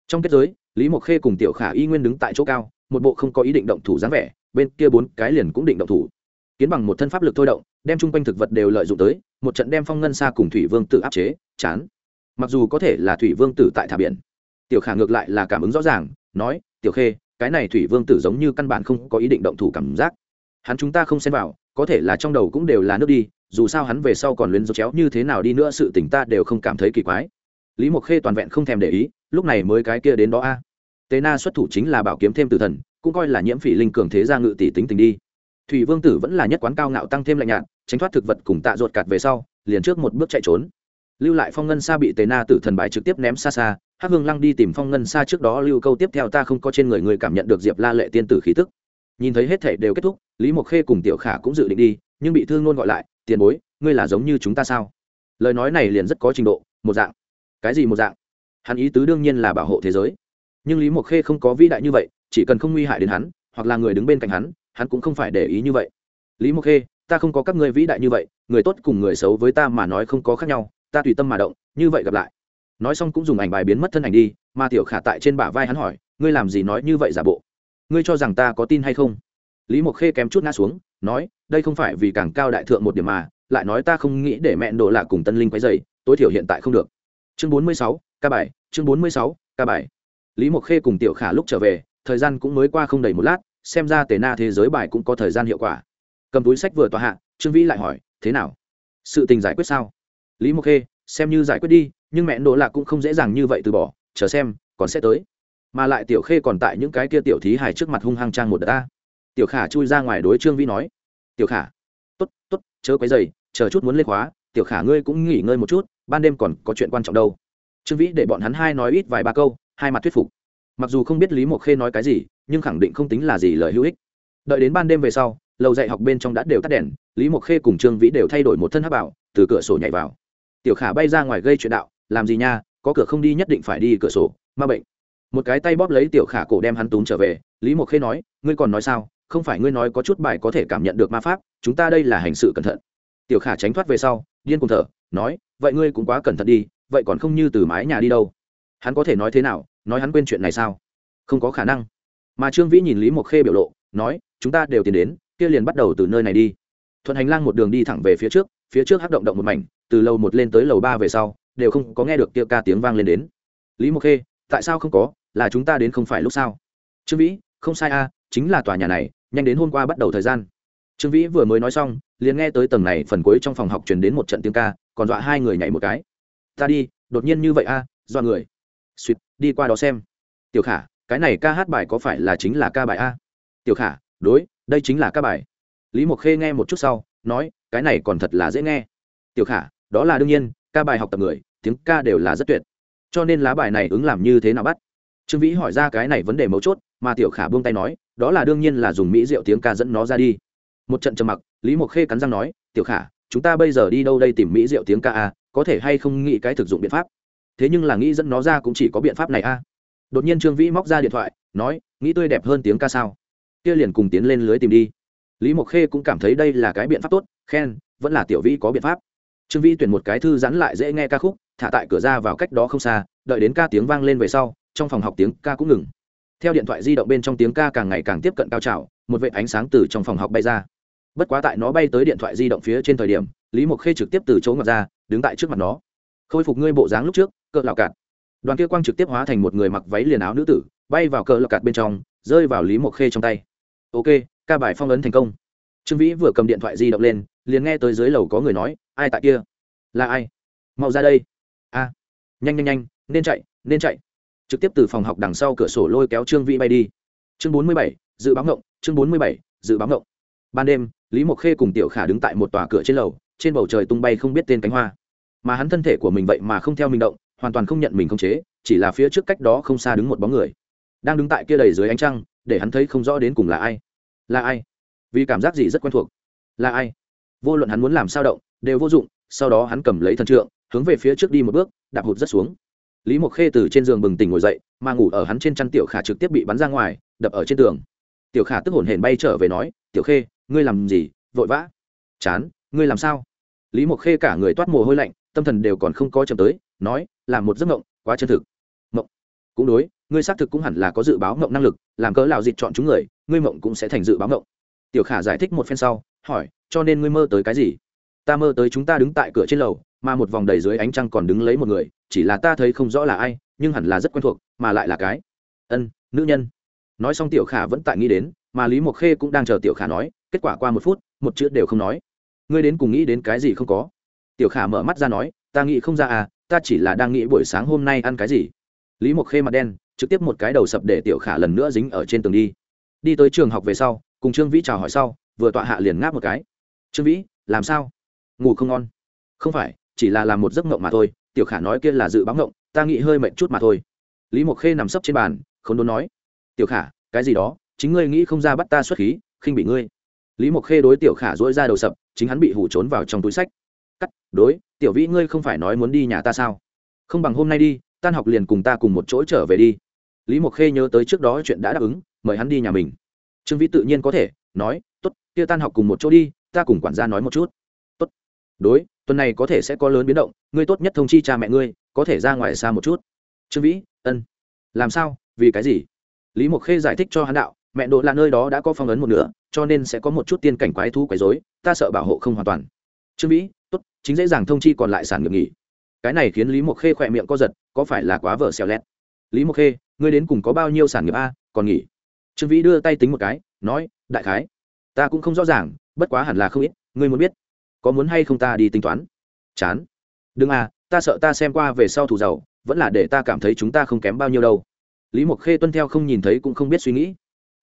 Trong kết giới, lý mộc khê cùng tiểu khả y nguyên đứng tại chỗ cao một bộ không có ý định động thủ dáng vẻ, bên kia bốn cái liền cũng định động thủ. Kiến bằng một thân pháp lực thôi động, đem chung quanh thực vật đều lợi dụng tới, một trận đem phong ngân xa cùng thủy vương tử áp chế, chán. Mặc dù có thể là thủy vương tử tại thả biển, tiểu khả ngược lại là cảm ứng rõ ràng, nói, tiểu khê, cái này thủy vương tử giống như căn bản không có ý định động thủ cảm giác. Hắn chúng ta không xem vào, có thể là trong đầu cũng đều là nước đi, dù sao hắn về sau còn luyến dấu chéo như thế nào đi nữa sự tỉnh ta đều không cảm thấy kỳ quái. Lý mộc khê toàn vẹn không thèm để ý, lúc này mới cái kia đến đó a. à tế na xuất thủ chính là bảo kiếm thêm tử thần, cũng coi là nhiễm phỉ linh cường thế gia ngự tỷ tính tình đi. Thủy vương tử vẫn là nhất quán cao ngạo tăng thêm lạnh nhạt, tránh thoát thực vật cùng tạ ruột cạt về sau, liền trước một bước chạy trốn. Lưu lại phong ngân xa bị tế na tử thần bài trực tiếp ném xa xa, hắc hương lăng đi tìm phong ngân xa trước đó lưu câu tiếp theo ta không có trên người người cảm nhận được diệp la lệ tiên tử khí tức. Nhìn thấy hết thể đều kết thúc, lý mộc khê cùng tiểu khả cũng dự định đi, nhưng bị thương luôn gọi lại, tiền bối, ngươi là giống như chúng ta sao? Lời nói này liền rất có trình độ, một dạng. Cái gì một dạng? Hắn ý tứ đương nhiên là bảo hộ thế giới nhưng lý mộc khê không có vĩ đại như vậy, chỉ cần không nguy hại đến hắn, hoặc là người đứng bên cạnh hắn hắn cũng không phải để ý như vậy. Lý mộc khê, ta không có các ngươi vĩ đại như vậy, người tốt cùng người xấu với ta mà nói không có khác nhau, ta tùy tâm mà động, như vậy gặp lại. Nói xong cũng dùng ảnh bài biến mất thân ảnh đi, mà tiểu khả tại trên bả vai hắn hỏi, ngươi làm gì nói như vậy giả bộ? Ngươi cho rằng ta có tin hay không? Lý mộc khê kém chút ngã xuống, nói, đây không phải vì càng cao đại thượng một điểm mà, lại nói ta không nghĩ để mẹ đồ lạ cùng tân linh quấy dày tối thiểu hiện tại không được. Chương bốn mươi sáu, ca bài, chương bốn mươi sáu, ca bài lý mộc khê cùng tiểu khả lúc trở về, thời gian cũng mới qua không đầy một lát, xem ra tề na thế giới bài cũng có thời gian hiệu quả. Cầm túi sách vừa tòa hạ, trương vĩ lại hỏi, thế nào? Sự tình giải quyết sao? Lý mộc khê, xem như giải quyết đi, nhưng mẹ đỗ lạc cũng không dễ dàng như vậy từ bỏ, chờ xem, còn sẽ tới. Mà lại tiểu khê còn tại những cái kia tiểu thí hài trước mặt hung hăng trang một đợt ta. Tiểu khả chui ra ngoài đối trương vĩ nói, tiểu khả t ố t t ố t chớ quấy dày chờ chút muốn lên khóa, tiểu khả ngươi cũng nghỉ ngơi một chút, ban đêm còn có chuyện quan trọng đâu. Trương vĩ để bọn hắn hai nói ít vài ba câu hai mặt thuyết phục. Mặc dù không biết lý mộc khê nói cái gì, nhưng khẳng định không tính là gì lời hữu ích. Đợi đến ban đêm về sau, lầu dạy học bên trong đã đều tắt đèn, lý mộc khê cùng trương vĩ đều thay đổi một thân hát bảo, từ cửa sổ nhảy vào. Tiểu khả bay ra ngoài gây chuyện đạo, làm gì nha, có cửa không đi nhất định phải đi cửa sổ, ma bệnh. Một cái tay bóp lấy tiểu khả cổ đem hắn túm trở về, lý mộc khê nói, ngươi còn nói sao? Không phải ngươi nói có chút bài có thể cảm nhận được ma pháp, chúng ta đây là hành sự cẩn thận. Tiểu khả tránh thoát về sau, điên cùng thở, nói, vậy ngươi cũng quá cẩn thận đi, vậy còn không như từ mái nhà đi đâu hắn có thể nói thế nào? Nói hắn quên chuyện này sao? Không có khả năng. Mà trương vĩ nhìn lý mộc khê biểu lộ, nói, chúng ta đều tiến đến, kia liền bắt đầu từ nơi này đi. Thuận hành lang một đường đi thẳng về phía trước phía trước hắc động động một mảnh, từ lầu một lên tới lầu ba về sau, đều không có nghe được kia ca tiếng vang lên đến. Lý mộc khê, tại sao không có? Là chúng ta đến không phải lúc sao? Trương vĩ, không sai a, chính là tòa nhà này, nhanh đến hôm qua bắt đầu thời gian. Trương vĩ vừa mới nói xong, liền nghe tới tầng này phần cuối trong phòng học truyền đến một trận tiếng ca, còn dọa hai người nhảy một cái. Ta đi, đột nhiên như vậy a, dọa người suýt, đi qua đó xem. Tiểu khả, cái này ca hát bài có phải là chính là ca bài a? Tiểu khả, đối, đây chính là ca bài. Lý mộc khê nghe một chút sau, nói, cái này còn thật là dễ nghe. Tiểu khả, đó là đương nhiên, ca bài học tập người, tiếng ca đều là rất tuyệt. Cho nên lá bài này ứng làm như thế nào bắt? Trương vĩ hỏi ra cái này vấn đề mấu chốt, mà tiểu khả buông tay nói, đó là đương nhiên là dùng mỹ rượu tiếng ca dẫn nó ra đi. Một trận trầm mặc, lý mộc khê cắn răng nói, tiểu khả, chúng ta bây giờ đi đâu đây tìm mỹ rượu tiếng ca a, có thể hay không nghĩ cái thực dụng biện pháp? Thế nhưng là nghĩ dẫn nó ra cũng chỉ có biện pháp này a. Đột nhiên trương vĩ móc ra điện thoại, nói, nghĩ tươi đẹp hơn tiếng ca sao? Kia liền cùng tiến lên lưới tìm đi. Lý mộc khê cũng cảm thấy đây là cái biện pháp tốt, khen, vẫn là tiểu vĩ có biện pháp. Trương vĩ tuyển một cái thư rắn lại dễ nghe ca khúc, thả tại cửa ra vào cách đó không xa, đợi đến ca tiếng vang lên về sau, trong phòng học tiếng ca cũng ngừng. Theo điện thoại di động bên trong tiếng ca càng ngày càng tiếp cận cao trào, một vệ ánh sáng từ trong phòng học bay ra. Bất quá tại nó bay tới điện thoại di động phía trên thời điểm, lý mộc khê trực tiếp từ chỗ ngọc ra, đứng tại trước mặt nó. Khôi phục ngươi bộ dáng lúc trước cỡ lạo cạn đoàn kia quang trực tiếp hóa thành một người mặc váy liền áo nữ tử, bay vào cỡ lạo cạn bên trong, rơi vào lý mộc khê trong tay. Ok, ca bài phong ấn thành công. Trương vĩ vừa cầm điện thoại di động lên, liền nghe tới dưới lầu có người nói, ai tại kia? Là ai? Mau ra đây. A, nhanh nhanh nhanh, nên chạy nên chạy. Trực tiếp từ phòng học đằng sau cửa sổ lôi kéo trương vĩ bay đi. Chương bốn mươi bảy, dự báo ngộng, chương bốn mươi bảy, dự báo ngộng. Ban đêm, lý mộc khê cùng tiểu khả đứng tại một tòa cửa trên lầu, trên bầu trời tung bay không biết tên cánh hoa. Mà hắn thân thể của mình vậy mà không theo mình động hoàn toàn không nhận mình không chế, chỉ là phía trước cách đó không xa đứng một bóng người. Đang đứng tại kia đầy dưới ánh trăng, để hắn thấy không rõ đến cùng là ai. Là ai? Vì cảm giác gì rất quen thuộc. Là ai? Vô luận hắn muốn làm sao động, đều vô dụng, sau đó hắn cầm lấy thần trượng, hướng về phía trước đi một bước, đạp hụt rất xuống. Lý mộc khê từ trên giường bừng tỉnh ngồi dậy, mà ngủ ở hắn trên chăn tiểu khả trực tiếp bị bắn ra ngoài, đập ở trên tường. Tiểu khả tức hổn hển bay trở về nói, tiểu khê, ngươi làm gì? Vội vã. Chán, ngươi làm sao? Lý mộc khê cả người toát mồ hôi lạnh tâm thần đều còn không có chậm tới, nói, làm một giấc mộng, quá chân thực. Mộng. Cũng đối, ngươi xác thực cũng hẳn là có dự báo mộng năng lực, làm cớ lào dịch chọn chúng người, ngươi mộng cũng sẽ thành dự báo mộng. Tiểu khả giải thích một phen sau, hỏi, cho nên ngươi mơ tới cái gì? Ta mơ tới chúng ta đứng tại cửa trên lầu, mà một vòng đầy dưới ánh trăng còn đứng lấy một người, chỉ là ta thấy không rõ là ai, nhưng hẳn là rất quen thuộc, mà lại là cái. Ân, nữ nhân. Nói xong tiểu khả vẫn tại nghĩ đến, mà lý mộc khê cũng đang chờ tiểu khả nói, kết quả qua một phút, một chữ đều không nói. Ngươi đến cùng nghĩ đến cái gì không có? Tiểu khả mở mắt ra nói, ta nghĩ không ra à ta chỉ là đang nghĩ buổi sáng hôm nay ăn cái gì. Lý mộc khê mặt đen, trực tiếp một cái đầu sập để tiểu khả lần nữa dính ở trên tường đi. Đi tới trường học về sau, cùng trương vĩ chào hỏi sau, vừa tọa hạ liền ngáp một cái. Trương vĩ, làm sao? Ngủ không ngon? Không phải, chỉ là làm một giấc ngộng mà thôi. Tiểu khả nói kia là dự báo ngộng ta nghĩ hơi mệt chút mà thôi. Lý mộc khê nằm sấp trên bàn không đốn nói, tiểu khả, cái gì đó? Chính ngươi nghĩ không ra bắt ta xuất khí, khinh bị ngươi. Lý mộc khê đối tiểu khả dỗi ra đầu sập, chính hắn bị hủ trốn vào trong túi sách cắt, đối, tiểu vĩ ngươi không phải nói muốn đi nhà ta sao? Không bằng hôm nay đi, tan học liền cùng ta cùng một chỗ trở về đi. Lý mộc khê nhớ tới trước đó chuyện đã đáp ứng, mời hắn đi nhà mình. Trương vĩ tự nhiên có thể, nói t ố t kia tan học cùng một chỗ đi, ta cùng quản gia nói một chút. Tốt. Đối, tuần này có thể sẽ có lớn biến động, ngươi tốt nhất thông chi cha mẹ ngươi, có thể ra ngoài xa một chút. Trương vĩ, ân. Làm sao, vì cái gì? Lý mộc khê giải thích cho hắn đạo, mẹ độ là nơi đó đã có phong ấn một nửa, cho nên sẽ có một chút tiên cảnh quái thú quấy dối ta sợ bảo hộ không hoàn toàn. Trương vĩ chính dễ dàng thông chi còn lại sản nghiệp nghỉ. Cái này khiến lý mộc khê khỏe miệng co giật, có phải là quá vợ xèo lét lý mộc khê, ngươi đến cùng có bao nhiêu sản nghiệp a, còn nghỉ? Trương vĩ đưa tay tính một cái, nói, đại khái, ta cũng không rõ ràng, bất quá hẳn là không ít, ngươi muốn biết, có muốn hay không ta đi tính toán? Chán. Đừng à ta sợ ta xem qua về sau thủ giàu, vẫn là để ta cảm thấy chúng ta không kém bao nhiêu đâu. Lý mộc khê tuân theo không nhìn thấy cũng không biết suy nghĩ.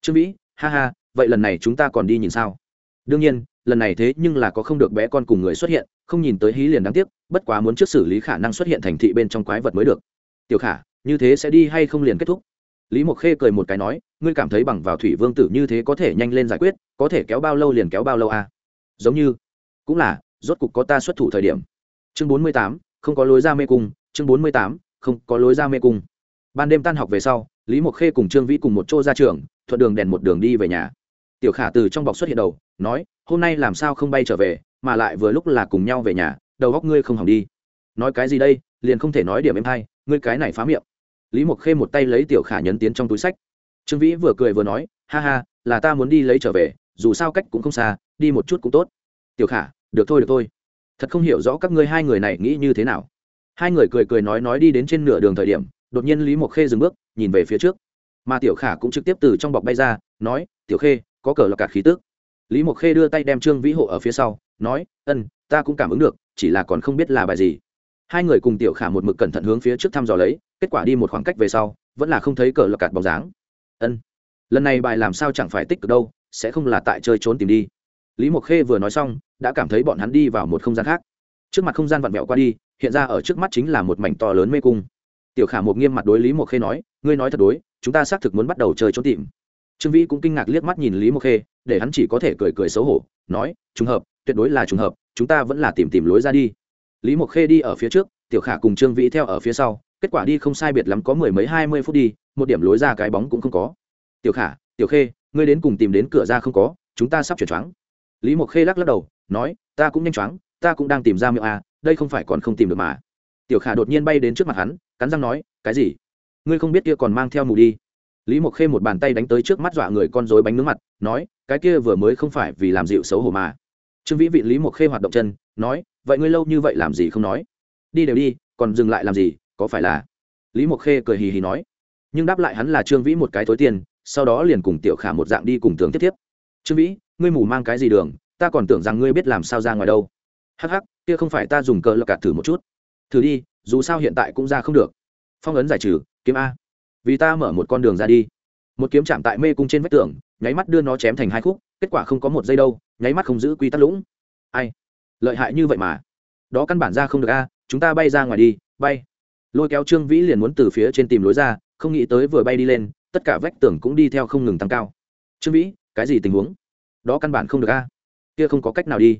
Trương vĩ, ha ha, vậy lần này chúng ta còn đi nhìn sao? Đương nhiên, lần này thế nhưng là có không được bé con cùng người xuất hiện không nhìn tới hí liền đáng tiếc, bất quá muốn trước xử lý khả năng xuất hiện thành thị bên trong quái vật mới được. Tiểu khả, như thế sẽ đi hay không liền kết thúc? Lý mộc khê cười một cái nói, ngươi cảm thấy bằng vào thủy vương tử như thế có thể nhanh lên giải quyết, có thể kéo bao lâu liền kéo bao lâu à? giống như, cũng là, rốt cục có ta xuất thủ thời điểm. Chương bốn mươi tám, không có lối ra mê cung, chương bốn mươi tám, không có lối ra mê cung. Ban đêm tan học về sau, lý mộc khê cùng trương vĩ cùng một chỗ ra trường, thuận đường đèn một đường đi về nhà. Tiểu khả từ trong bọc xuất hiện đầu, nói, hôm nay làm sao không bay trở về? Mà lại vừa lúc là cùng nhau về nhà, đầu góc ngươi không hỏng đi. Nói cái gì đây, liền không thể nói điểm em hay, ngươi cái này phá miệng. Lý mộc khê một tay lấy tiểu khả nhấn tiến trong túi sách. Trương vĩ vừa cười vừa nói, ha ha, là ta muốn đi lấy trở về, dù sao cách cũng không xa, đi một chút cũng tốt. Tiểu khả, được thôi được thôi. Thật không hiểu rõ các ngươi hai người này nghĩ như thế nào. Hai người cười cười nói nói đi đến trên nửa đường thời điểm, đột nhiên lý mộc khê dừng bước, nhìn về phía trước. Mà tiểu khả cũng trực tiếp từ trong bọc bay ra, nói, tiểu khê, có cờ lọc cả khí tước lý mộc khê đưa tay đem trương vĩ hộ ở phía sau, nói, ân, ta cũng cảm ứng được, chỉ là còn không biết là bài gì. Hai người cùng tiểu khả một mực cẩn thận hướng phía trước thăm dò lấy, kết quả đi một khoảng cách về sau, vẫn là không thấy cờ lọc cạt bóng dáng. Ân, lần này bài làm sao chẳng phải tích cực đâu, sẽ không là tại chơi trốn tìm đi. Lý mộc khê vừa nói xong, đã cảm thấy bọn hắn đi vào một không gian khác. Trước mặt không gian vặn vẹo qua đi, hiện ra ở trước mắt chính là một mảnh to lớn mê cung. Tiểu khả một nghiêm mặt đối lý mộc khê nói, ngươi nói thật đối, chúng ta xác thực muốn bắt đầu chơi trốn tìm trương vĩ cũng kinh ngạc liếc mắt nhìn lý mộc khê, để hắn chỉ có thể cười cười xấu hổ, nói, trùng hợp, tuyệt đối là trùng hợp, chúng ta vẫn là tìm tìm lối ra đi. Lý mộc khê đi ở phía trước, tiểu khả cùng trương vĩ theo ở phía sau, kết quả đi không sai biệt lắm có mười mấy hai mươi phút đi, một điểm lối ra cái bóng cũng không có. Tiểu khả, tiểu khê, ngươi đến cùng tìm đến cửa ra không có, chúng ta sắp chuyển choáng. Lý mộc khê lắc lắc đầu, nói, ta cũng nhanh choáng, ta cũng đang tìm ra miệng à đây không phải còn không tìm được mà. Tiểu khả đột nhiên bay đến trước mặt hắn, cắn răng nói, cái gì? Ngươi không biết kia còn mang theo mù đi? Lý mộc khê một bàn tay đánh tới trước mắt dọa người con dối bánh nướng mặt, nói, cái kia vừa mới không phải vì làm dịu xấu hổ mà. Trương vĩ vị lý mộc khê hoạt động chân, nói, vậy ngươi lâu như vậy làm gì không nói? Đi đều đi, còn dừng lại làm gì, có phải là? Lý mộc khê cười hì hì nói, nhưng đáp lại hắn là trương vĩ một cái thối tiền, sau đó liền cùng tiểu khả một dạng đi cùng tường tiếp tiếp. Trương vĩ, ngươi mù mang cái gì đường, ta còn tưởng rằng ngươi biết làm sao ra ngoài đâu. Hắc hắc, kia không phải ta dùng cờ lọc cả thử một chút. Thử đi, dù sao hiện tại cũng ra không được. Phong ấn giải trừ, kiếm a vì ta mở một con đường ra đi. Một kiếm chạm tại mê cung trên vách tường, nháy mắt đưa nó chém thành hai khúc, kết quả không có một giây đâu, nháy mắt không giữ quy tắc lũng. Ai? Lợi hại như vậy mà. Đó căn bản ra không được a, chúng ta bay ra ngoài đi, bay. Lôi kéo trương vĩ liền muốn từ phía trên tìm lối ra, không nghĩ tới vừa bay đi lên, tất cả vách tường cũng đi theo không ngừng tăng cao. Trương vĩ, cái gì tình huống? Đó căn bản không được a. Kia không có cách nào đi.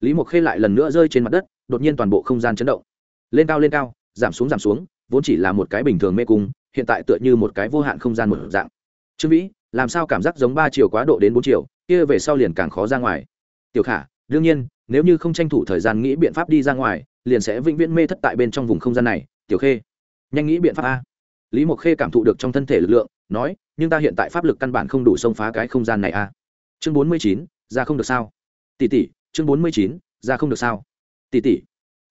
Lý mộc khê lại lần nữa rơi trên mặt đất, đột nhiên toàn bộ không gian chấn động. Lên cao lên cao, giảm xuống giảm xuống, vốn chỉ là một cái bình thường mê cung hiện tại tựa như một cái vô hạn không gian một dạng. Trương vĩ, làm sao cảm giác giống ba chiều quá độ đến bốn chiều, kia về sau liền càng khó ra ngoài. Tiểu khả, đương nhiên, nếu như không tranh thủ thời gian nghĩ biện pháp đi ra ngoài, liền sẽ vĩnh viễn mê thất tại bên trong vùng không gian này. Tiểu khê, nhanh nghĩ biện pháp a. Lý mộc khê cảm thụ được trong thân thể lực lượng, nói, nhưng ta hiện tại pháp lực căn bản không đủ xông phá cái không gian này a. Chương bốn mươi chín, ra không được sao? Tỷ tỷ, chương bốn mươi chín, ra không được sao? Tỷ tỷ.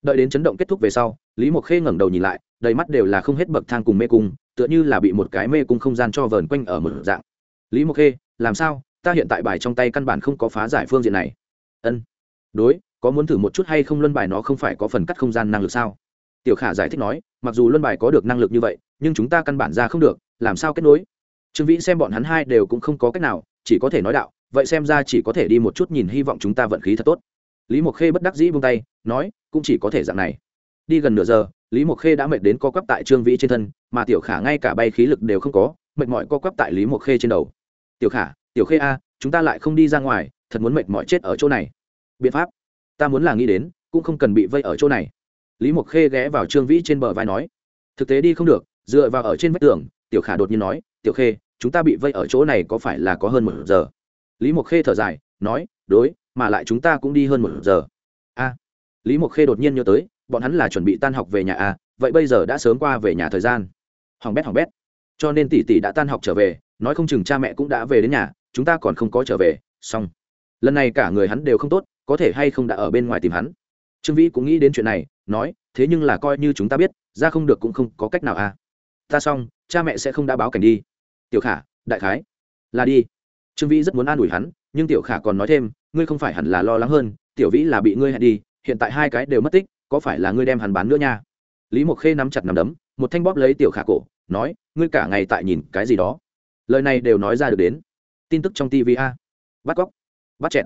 Đợi đến chấn động kết thúc về sau, lý mộc khê ngẩng đầu nhìn lại, đầy mắt đều là không hết bậc thang cùng mê cung tựa như là bị một cái mê cung không gian cho vờn quanh ở một dạng. Lý mộc khê, làm sao? Ta hiện tại bài trong tay căn bản không có phá giải phương diện này. Ân. Đối, có muốn thử một chút hay không luân bài nó không phải có phần cắt không gian năng lực sao? Tiểu khả giải thích nói, mặc dù luân bài có được năng lực như vậy, nhưng chúng ta căn bản ra không được, làm sao kết nối? Trương vĩ xem bọn hắn hai đều cũng không có cách nào, chỉ có thể nói đạo, vậy xem ra chỉ có thể đi một chút nhìn hy vọng chúng ta vận khí thật tốt. Lý mộc khê bất đắc dĩ buông tay, nói, cũng chỉ có thể dạng này. Đi gần nửa giờ lý mộc khê đã mệt đến co quắp tại trương vĩ trên thân, mà tiểu khả ngay cả bay khí lực đều không có, mệt mỏi co quắp tại lý mộc khê trên đầu. Tiểu khả, tiểu khê a, chúng ta lại không đi ra ngoài, thật muốn mệt mỏi chết ở chỗ này. Biện pháp, ta muốn là nghĩ đến, cũng không cần bị vây ở chỗ này. Lý mộc khê ghé vào trương vĩ trên bờ vai nói, thực tế đi không được, dựa vào ở trên vách tường, tiểu khả đột nhiên nói, tiểu khê, chúng ta bị vây ở chỗ này có phải là có hơn một giờ? Lý mộc khê thở dài, nói, đối, mà lại chúng ta cũng đi hơn một giờ. A, lý mộc khê đột nhiên nhớ tới bọn hắn là chuẩn bị tan học về nhà à? vậy bây giờ đã sớm qua về nhà thời gian. Hỏng bét hỏng bét. Cho nên tỷ tỷ đã tan học trở về, nói không chừng cha mẹ cũng đã về đến nhà, chúng ta còn không có trở về. Xong. Lần này cả người hắn đều không tốt, có thể hay không đã ở bên ngoài tìm hắn. Trương vĩ cũng nghĩ đến chuyện này, nói, thế nhưng là coi như chúng ta biết, ra không được cũng không có cách nào à. Ta xong, cha mẹ sẽ không đã báo cảnh đi. Tiểu khả, đại khái. Là đi. Trương vĩ rất muốn an ủi hắn, nhưng tiểu khả còn nói thêm, ngươi không phải hẳn là lo lắng hơn, tiểu vĩ là bị ngươi hẹn đi, hiện tại hai cái đều mất tích có phải là ngươi đem hắn bán nữa nha? Lý mộc khê nắm chặt nắm đấm, một thanh bóp lấy tiểu khả cổ, nói, ngươi cả ngày tại nhìn cái gì đó. Lời này đều nói ra được đến. Tin tức trong tv a. Bắt cóc. Bắt chẹn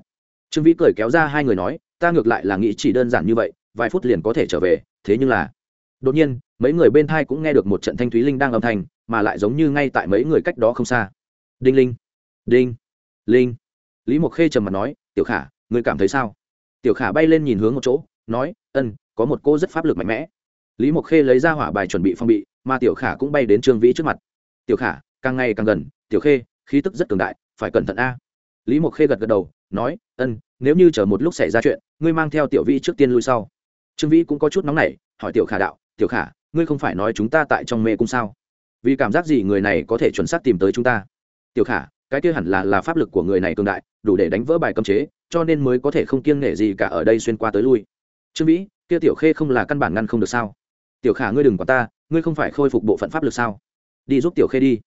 trương vĩ cười kéo ra hai người nói, ta ngược lại là nghĩ chỉ đơn giản như vậy, vài phút liền có thể trở về, thế nhưng là đột nhiên, mấy người bên thai cũng nghe được một trận thanh thúy linh đang âm thanh, mà lại giống như ngay tại mấy người cách đó không xa. Đinh linh. Đinh. Linh. Lý mộc khê trầm mặt nói, tiểu khả, ngươi cảm thấy sao? Tiểu khả bay lên nhìn hướng một chỗ, nói, ân có một cô rất pháp lực mạnh mẽ. Lý mộc khê lấy ra hỏa bài chuẩn bị phong bị, mà tiểu khả cũng bay đến trương vĩ trước mặt. Tiểu khả, càng ngày càng gần, tiểu khê, khí tức rất cường đại, phải cẩn thận a. Lý mộc khê gật gật đầu, nói, ân, nếu như chờ một lúc xảy ra chuyện, ngươi mang theo tiểu vĩ trước tiên lui sau. Trương vĩ cũng có chút nóng nảy, hỏi tiểu khả đạo, tiểu khả, ngươi không phải nói chúng ta tại trong mê cung sao? Vì cảm giác gì người này có thể chuẩn xác tìm tới chúng ta? Tiểu khả, cái kia hẳn là là pháp lực của người này cường đại, đủ để đánh vỡ bài cấm chế, cho nên mới có thể không kiêng nể gì cả ở đây xuyên qua tới lui. Trương vĩ kia tiểu khê không là căn bản ngăn không được sao? Tiểu khả ngươi đừng quản ta, ngươi không phải khôi phục bộ phận pháp lực sao? Đi giúp tiểu khê đi.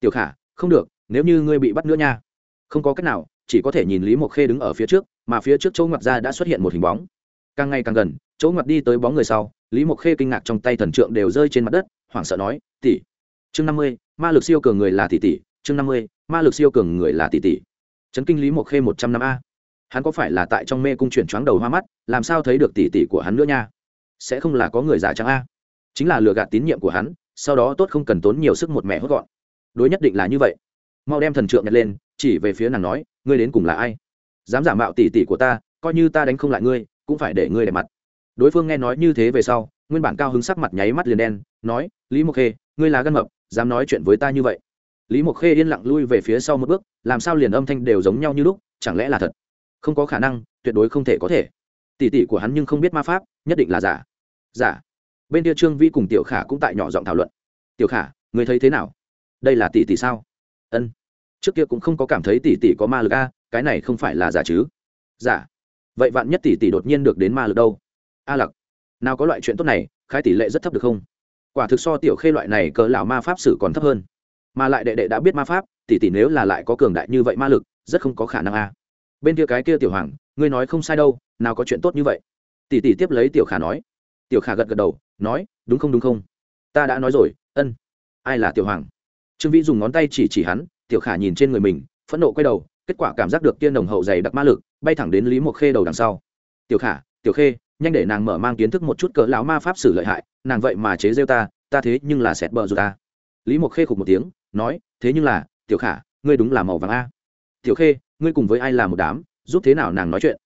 Tiểu khả, không được, nếu như ngươi bị bắt nữa nha. Không có cách nào, chỉ có thể nhìn lý mộc khê đứng ở phía trước, mà phía trước chỗ ngoặt ra đã xuất hiện một hình bóng. Càng ngày càng gần chỗ ngoặt đi tới bóng người sau, lý mộc khê kinh ngạc trong tay thần trượng đều rơi trên mặt đất, hoảng sợ nói, tỷ, chương năm mươi, ma lực siêu cường người là tỷ tỷ, chương năm mươi, ma lực siêu cường người là tỷ tỷ. Trấn kinh lý mộc khê một trăm năm a hắn có phải là tại trong mê cung chuyển choáng đầu hoa mắt, làm sao thấy được tỷ tỷ của hắn nữa nha? Sẽ không là có người giả trắng a? Chính là lừa gạt tín nhiệm của hắn, sau đó tốt không cần tốn nhiều sức một mẹ hốt gọn. Đối nhất định là như vậy. Mau đem thần trượng nhặt lên, chỉ về phía nàng nói, ngươi đến cùng là ai? Dám giả mạo tỷ tỷ của ta, coi như ta đánh không lại ngươi, cũng phải để ngươi đẹp mặt. Đối phương nghe nói như thế về sau, nguyên bản cao hứng sắc mặt nháy mắt liền đen, nói, lý mộc khê, ngươi là gân mập, dám nói chuyện với ta như vậy. Lý mộc khê yên lặng lui về phía sau một bước, làm sao liền âm thanh đều giống nhau như lúc, chẳng lẽ là thật? Không có khả năng, tuyệt đối không thể có thể. Tỷ tỷ của hắn nhưng không biết ma pháp, nhất định là giả. Giả. Bên kia trương vi cùng tiểu khả cũng tại nhỏ giọng thảo luận. Tiểu khả, người thấy thế nào? Đây là tỷ tỷ sao? Ân. Trước kia cũng không có cảm thấy tỷ tỷ có ma lực a, cái này không phải là giả chứ? Giả. Vậy vạn nhất tỷ tỷ đột nhiên được đến ma lực đâu? A lặc. Nào có loại chuyện tốt này, khai tỷ lệ rất thấp được không? Quả thực so tiểu khê loại này cỡ lão ma pháp sử còn thấp hơn. Mà lại đệ đệ đã biết ma pháp, tỷ tỷ nếu là lại có cường đại như vậy ma lực, rất không có khả năng a bên kia cái kia tiểu hoàng, ngươi nói không sai đâu, nào có chuyện tốt như vậy. Tỷ tỷ tiếp lấy tiểu khả nói. Tiểu khả gật gật đầu, nói, đúng không đúng không? Ta đã nói rồi, ân. Ai là tiểu hoàng? Trương vĩ dùng ngón tay chỉ chỉ hắn, tiểu khả nhìn trên người mình, phẫn nộ quay đầu, kết quả cảm giác được tiên đồng hậu dày đặc ma lực, bay thẳng đến lý mộc khê đầu đằng sau. Tiểu khả, tiểu khê, nhanh để nàng mở mang kiến thức một chút cỡ lão ma pháp sử lợi hại, nàng vậy mà chế rêu ta ta thế nhưng là sẹt bờ rồi ta. Lý mộc khê khục một tiếng, nói, thế nhưng là, tiểu khả, ngươi đúng là màu vàng a. Tiểu khê ngươi cùng với ai là một đám, giúp thế nào nàng nói chuyện?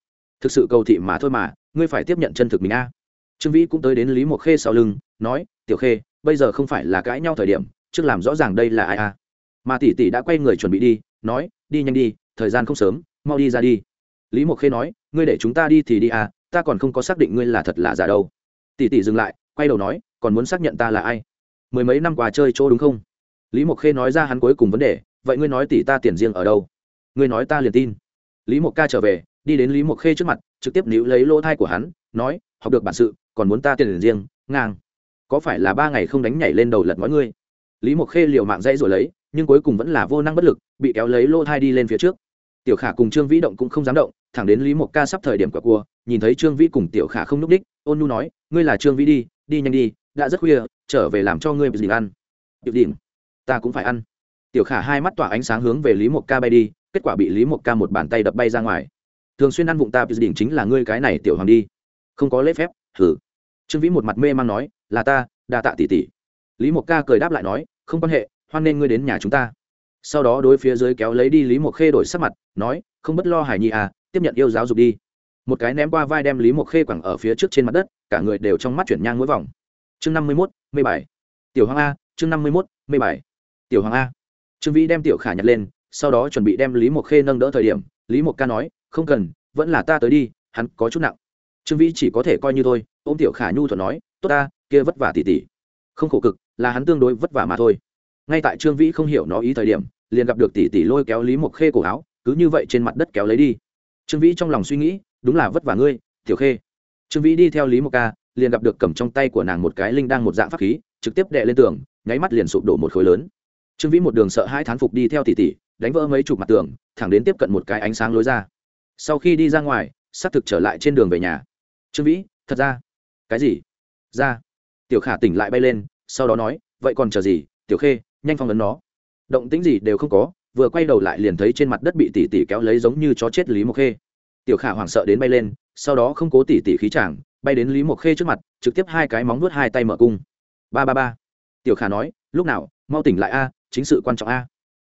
Thực sự cầu thị mà thôi mà, ngươi phải tiếp nhận chân thực mình a. Trương vĩ cũng tới đến lý mộc khê sau lưng, nói, tiểu khê, bây giờ không phải là cãi nhau thời điểm, trước làm rõ ràng đây là ai a? Mà tỷ tỷ đã quay người chuẩn bị đi, nói, đi nhanh đi, thời gian không sớm, mau đi ra đi. Lý mộc khê nói, ngươi để chúng ta đi thì đi à ta còn không có xác định ngươi là thật là giả đâu. Tỷ tỷ dừng lại, quay đầu nói, còn muốn xác nhận ta là ai? Mười mấy năm qua chơi chỗ đúng không? Lý mộc khê nói ra hắn cuối cùng vấn đề, vậy ngươi nói tỷ ta tiền riêng ở đâu? Ngươi nói ta liền tin. Lý mộc ca trở về, đi đến lý mộc khê trước mặt, trực tiếp níu lấy lỗ thai của hắn, nói, học được bản sự, còn muốn ta tiền riêng, ngang. Có phải là ba ngày không đánh nhảy lên đầu lật mọi ngươi? Lý mộc khê liều mạng dãy rồi lấy, nhưng cuối cùng vẫn là vô năng bất lực, bị kéo lấy lỗ thai đi lên phía trước. Tiểu khả cùng trương vĩ động cũng không dám động, thẳng đến lý mộc ca sắp thời điểm quả cua, nhìn thấy trương vĩ cùng tiểu khả không n ú c đích, ôn nu nói, ngươi là trương vĩ đi đi nhanh đi, đã rất khuya, trở về làm cho ngươi gì ăn. Điệu đỉnh ta cũng phải ăn. Tiểu khả hai mắt tỏa ánh sáng hướng về lý mộc ca bay đi kết quả bị lý một ca một bàn tay đập bay ra ngoài. Thường xuyên ăn vụng ta đỉnh chính là ngươi cái này tiểu hoàng đi. Không có lễ phép thử trương vĩ một mặt mê man nói, là ta, đa tạ tỷ tỷ. Lý một ca cười đáp lại nói, không quan hệ, hoan nên ngươi đến nhà chúng ta. Sau đó đối phía dưới kéo lấy đi lý một khê đổi sắc mặt, nói, không bất lo hải nhi à tiếp nhận yêu giáo dục đi. Một cái ném qua vai đem lý một khê quẳng ở phía trước trên mặt đất, cả người đều trong mắt chuyển nhang mỗi vòng. Chương năm mươi mốt, mê bài. Tiểu hoàng a, chương năm mươi mốt, mê bài. Tiểu hoàng a. Trương vĩ đem tiểu khả nhặt lên sau đó chuẩn bị đem lý Mộc khê nâng đỡ thời điểm, lý Mộc ca nói, không cần, vẫn là ta tới đi, hắn có chút nặng. Trương vĩ chỉ có thể coi như thôi ô m tiểu khả nhu thuận nói, tốt ta, kia vất vả tỉ tỉ. Không khổ cực, là hắn tương đối vất vả mà thôi. Ngay tại trương vĩ không hiểu nó ý thời điểm, liền gặp được tỷ tỷ lôi kéo lý Mộc khê cổ áo, cứ như vậy trên mặt đất kéo lấy đi. Trương vĩ trong lòng suy nghĩ, đúng là vất vả ngươi, tiểu khê. Trương vĩ đi theo lý Mộc ca, liền gặp được cầm trong tay của nàng một cái linh đang một dạng pháp khí, trực tiếp đệ lên tường, nháy mắt liền sụp đổ một khối lớn trương vĩ một đường sợ hai thán phục đi theo tỷ tỷ, đánh vỡ mấy chục mặt tường, thẳng đến tiếp cận một cái ánh sáng lối ra. Sau khi đi ra ngoài, xác thực trở lại trên đường về nhà. Trương vĩ, thật ra? Cái gì? Ra. Tiểu khả tỉnh lại bay lên, sau đó nói, vậy còn chờ gì? Tiểu khê, nhanh phong ấn nó. Động tĩnh gì đều không có, vừa quay đầu lại liền thấy trên mặt đất bị tỷ tỷ kéo lấy giống như chó chết lý mộc khê. Tiểu khả hoảng sợ đến bay lên, sau đó không cố tỷ tỷ khí chàng, bay đến lý mộc khê trước mặt, trực tiếp hai cái móng nuốt hai tay mở cung. Ba ba ba. Tiểu khả nói, lúc nào? Mau tỉnh lại a chính sự quan trọng a.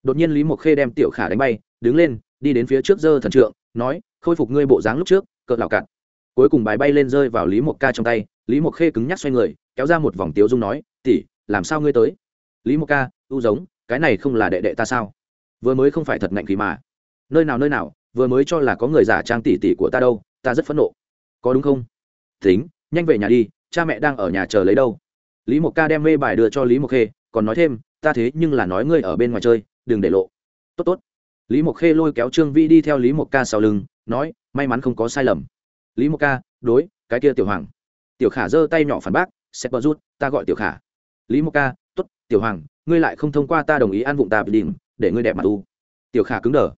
Đột nhiên lý mộc khê đem tiểu khả đánh bay, đứng lên, đi đến phía trước dơ thần trượng, nói, khôi phục ngươi bộ dáng lúc trước, cợt lào cạn cuối cùng bài bay lên rơi vào lý mộc ca trong tay, lý mộc khê cứng nhắc xoay người, kéo ra một vòng tiếu dung nói, tỷ, làm sao ngươi tới? Lý mộc ca, u giống, cái này không là đệ đệ ta sao? Vừa mới không phải thật ngạnh khí mà. Nơi nào nơi nào, vừa mới cho là có người giả trang tỷ tỷ của ta đâu, ta rất phẫn nộ. Có đúng không? Tính, nhanh về nhà đi, cha mẹ đang ở nhà chờ lấy đâu. Lý mộc ca đem mê bài đưa cho lý mộc khê, còn nói thêm ta thế nhưng là nói ngươi ở bên ngoài chơi, đừng để lộ. Tốt tốt. Lý mộc khê lôi kéo trương vi đi theo lý mộc ca sau lưng, nói, may mắn không có sai lầm. Lý mộc ca, đối, cái kia tiểu hoàng. Tiểu khả giơ tay nhỏ phản bác sẽ bờ rút, ta gọi tiểu khả. Lý mộc ca t ố t tiểu hoàng, ngươi lại không thông qua ta đồng ý ăn vụng ta bị đình để ngươi đẹp mặt u. Tiểu khả cứng đờ.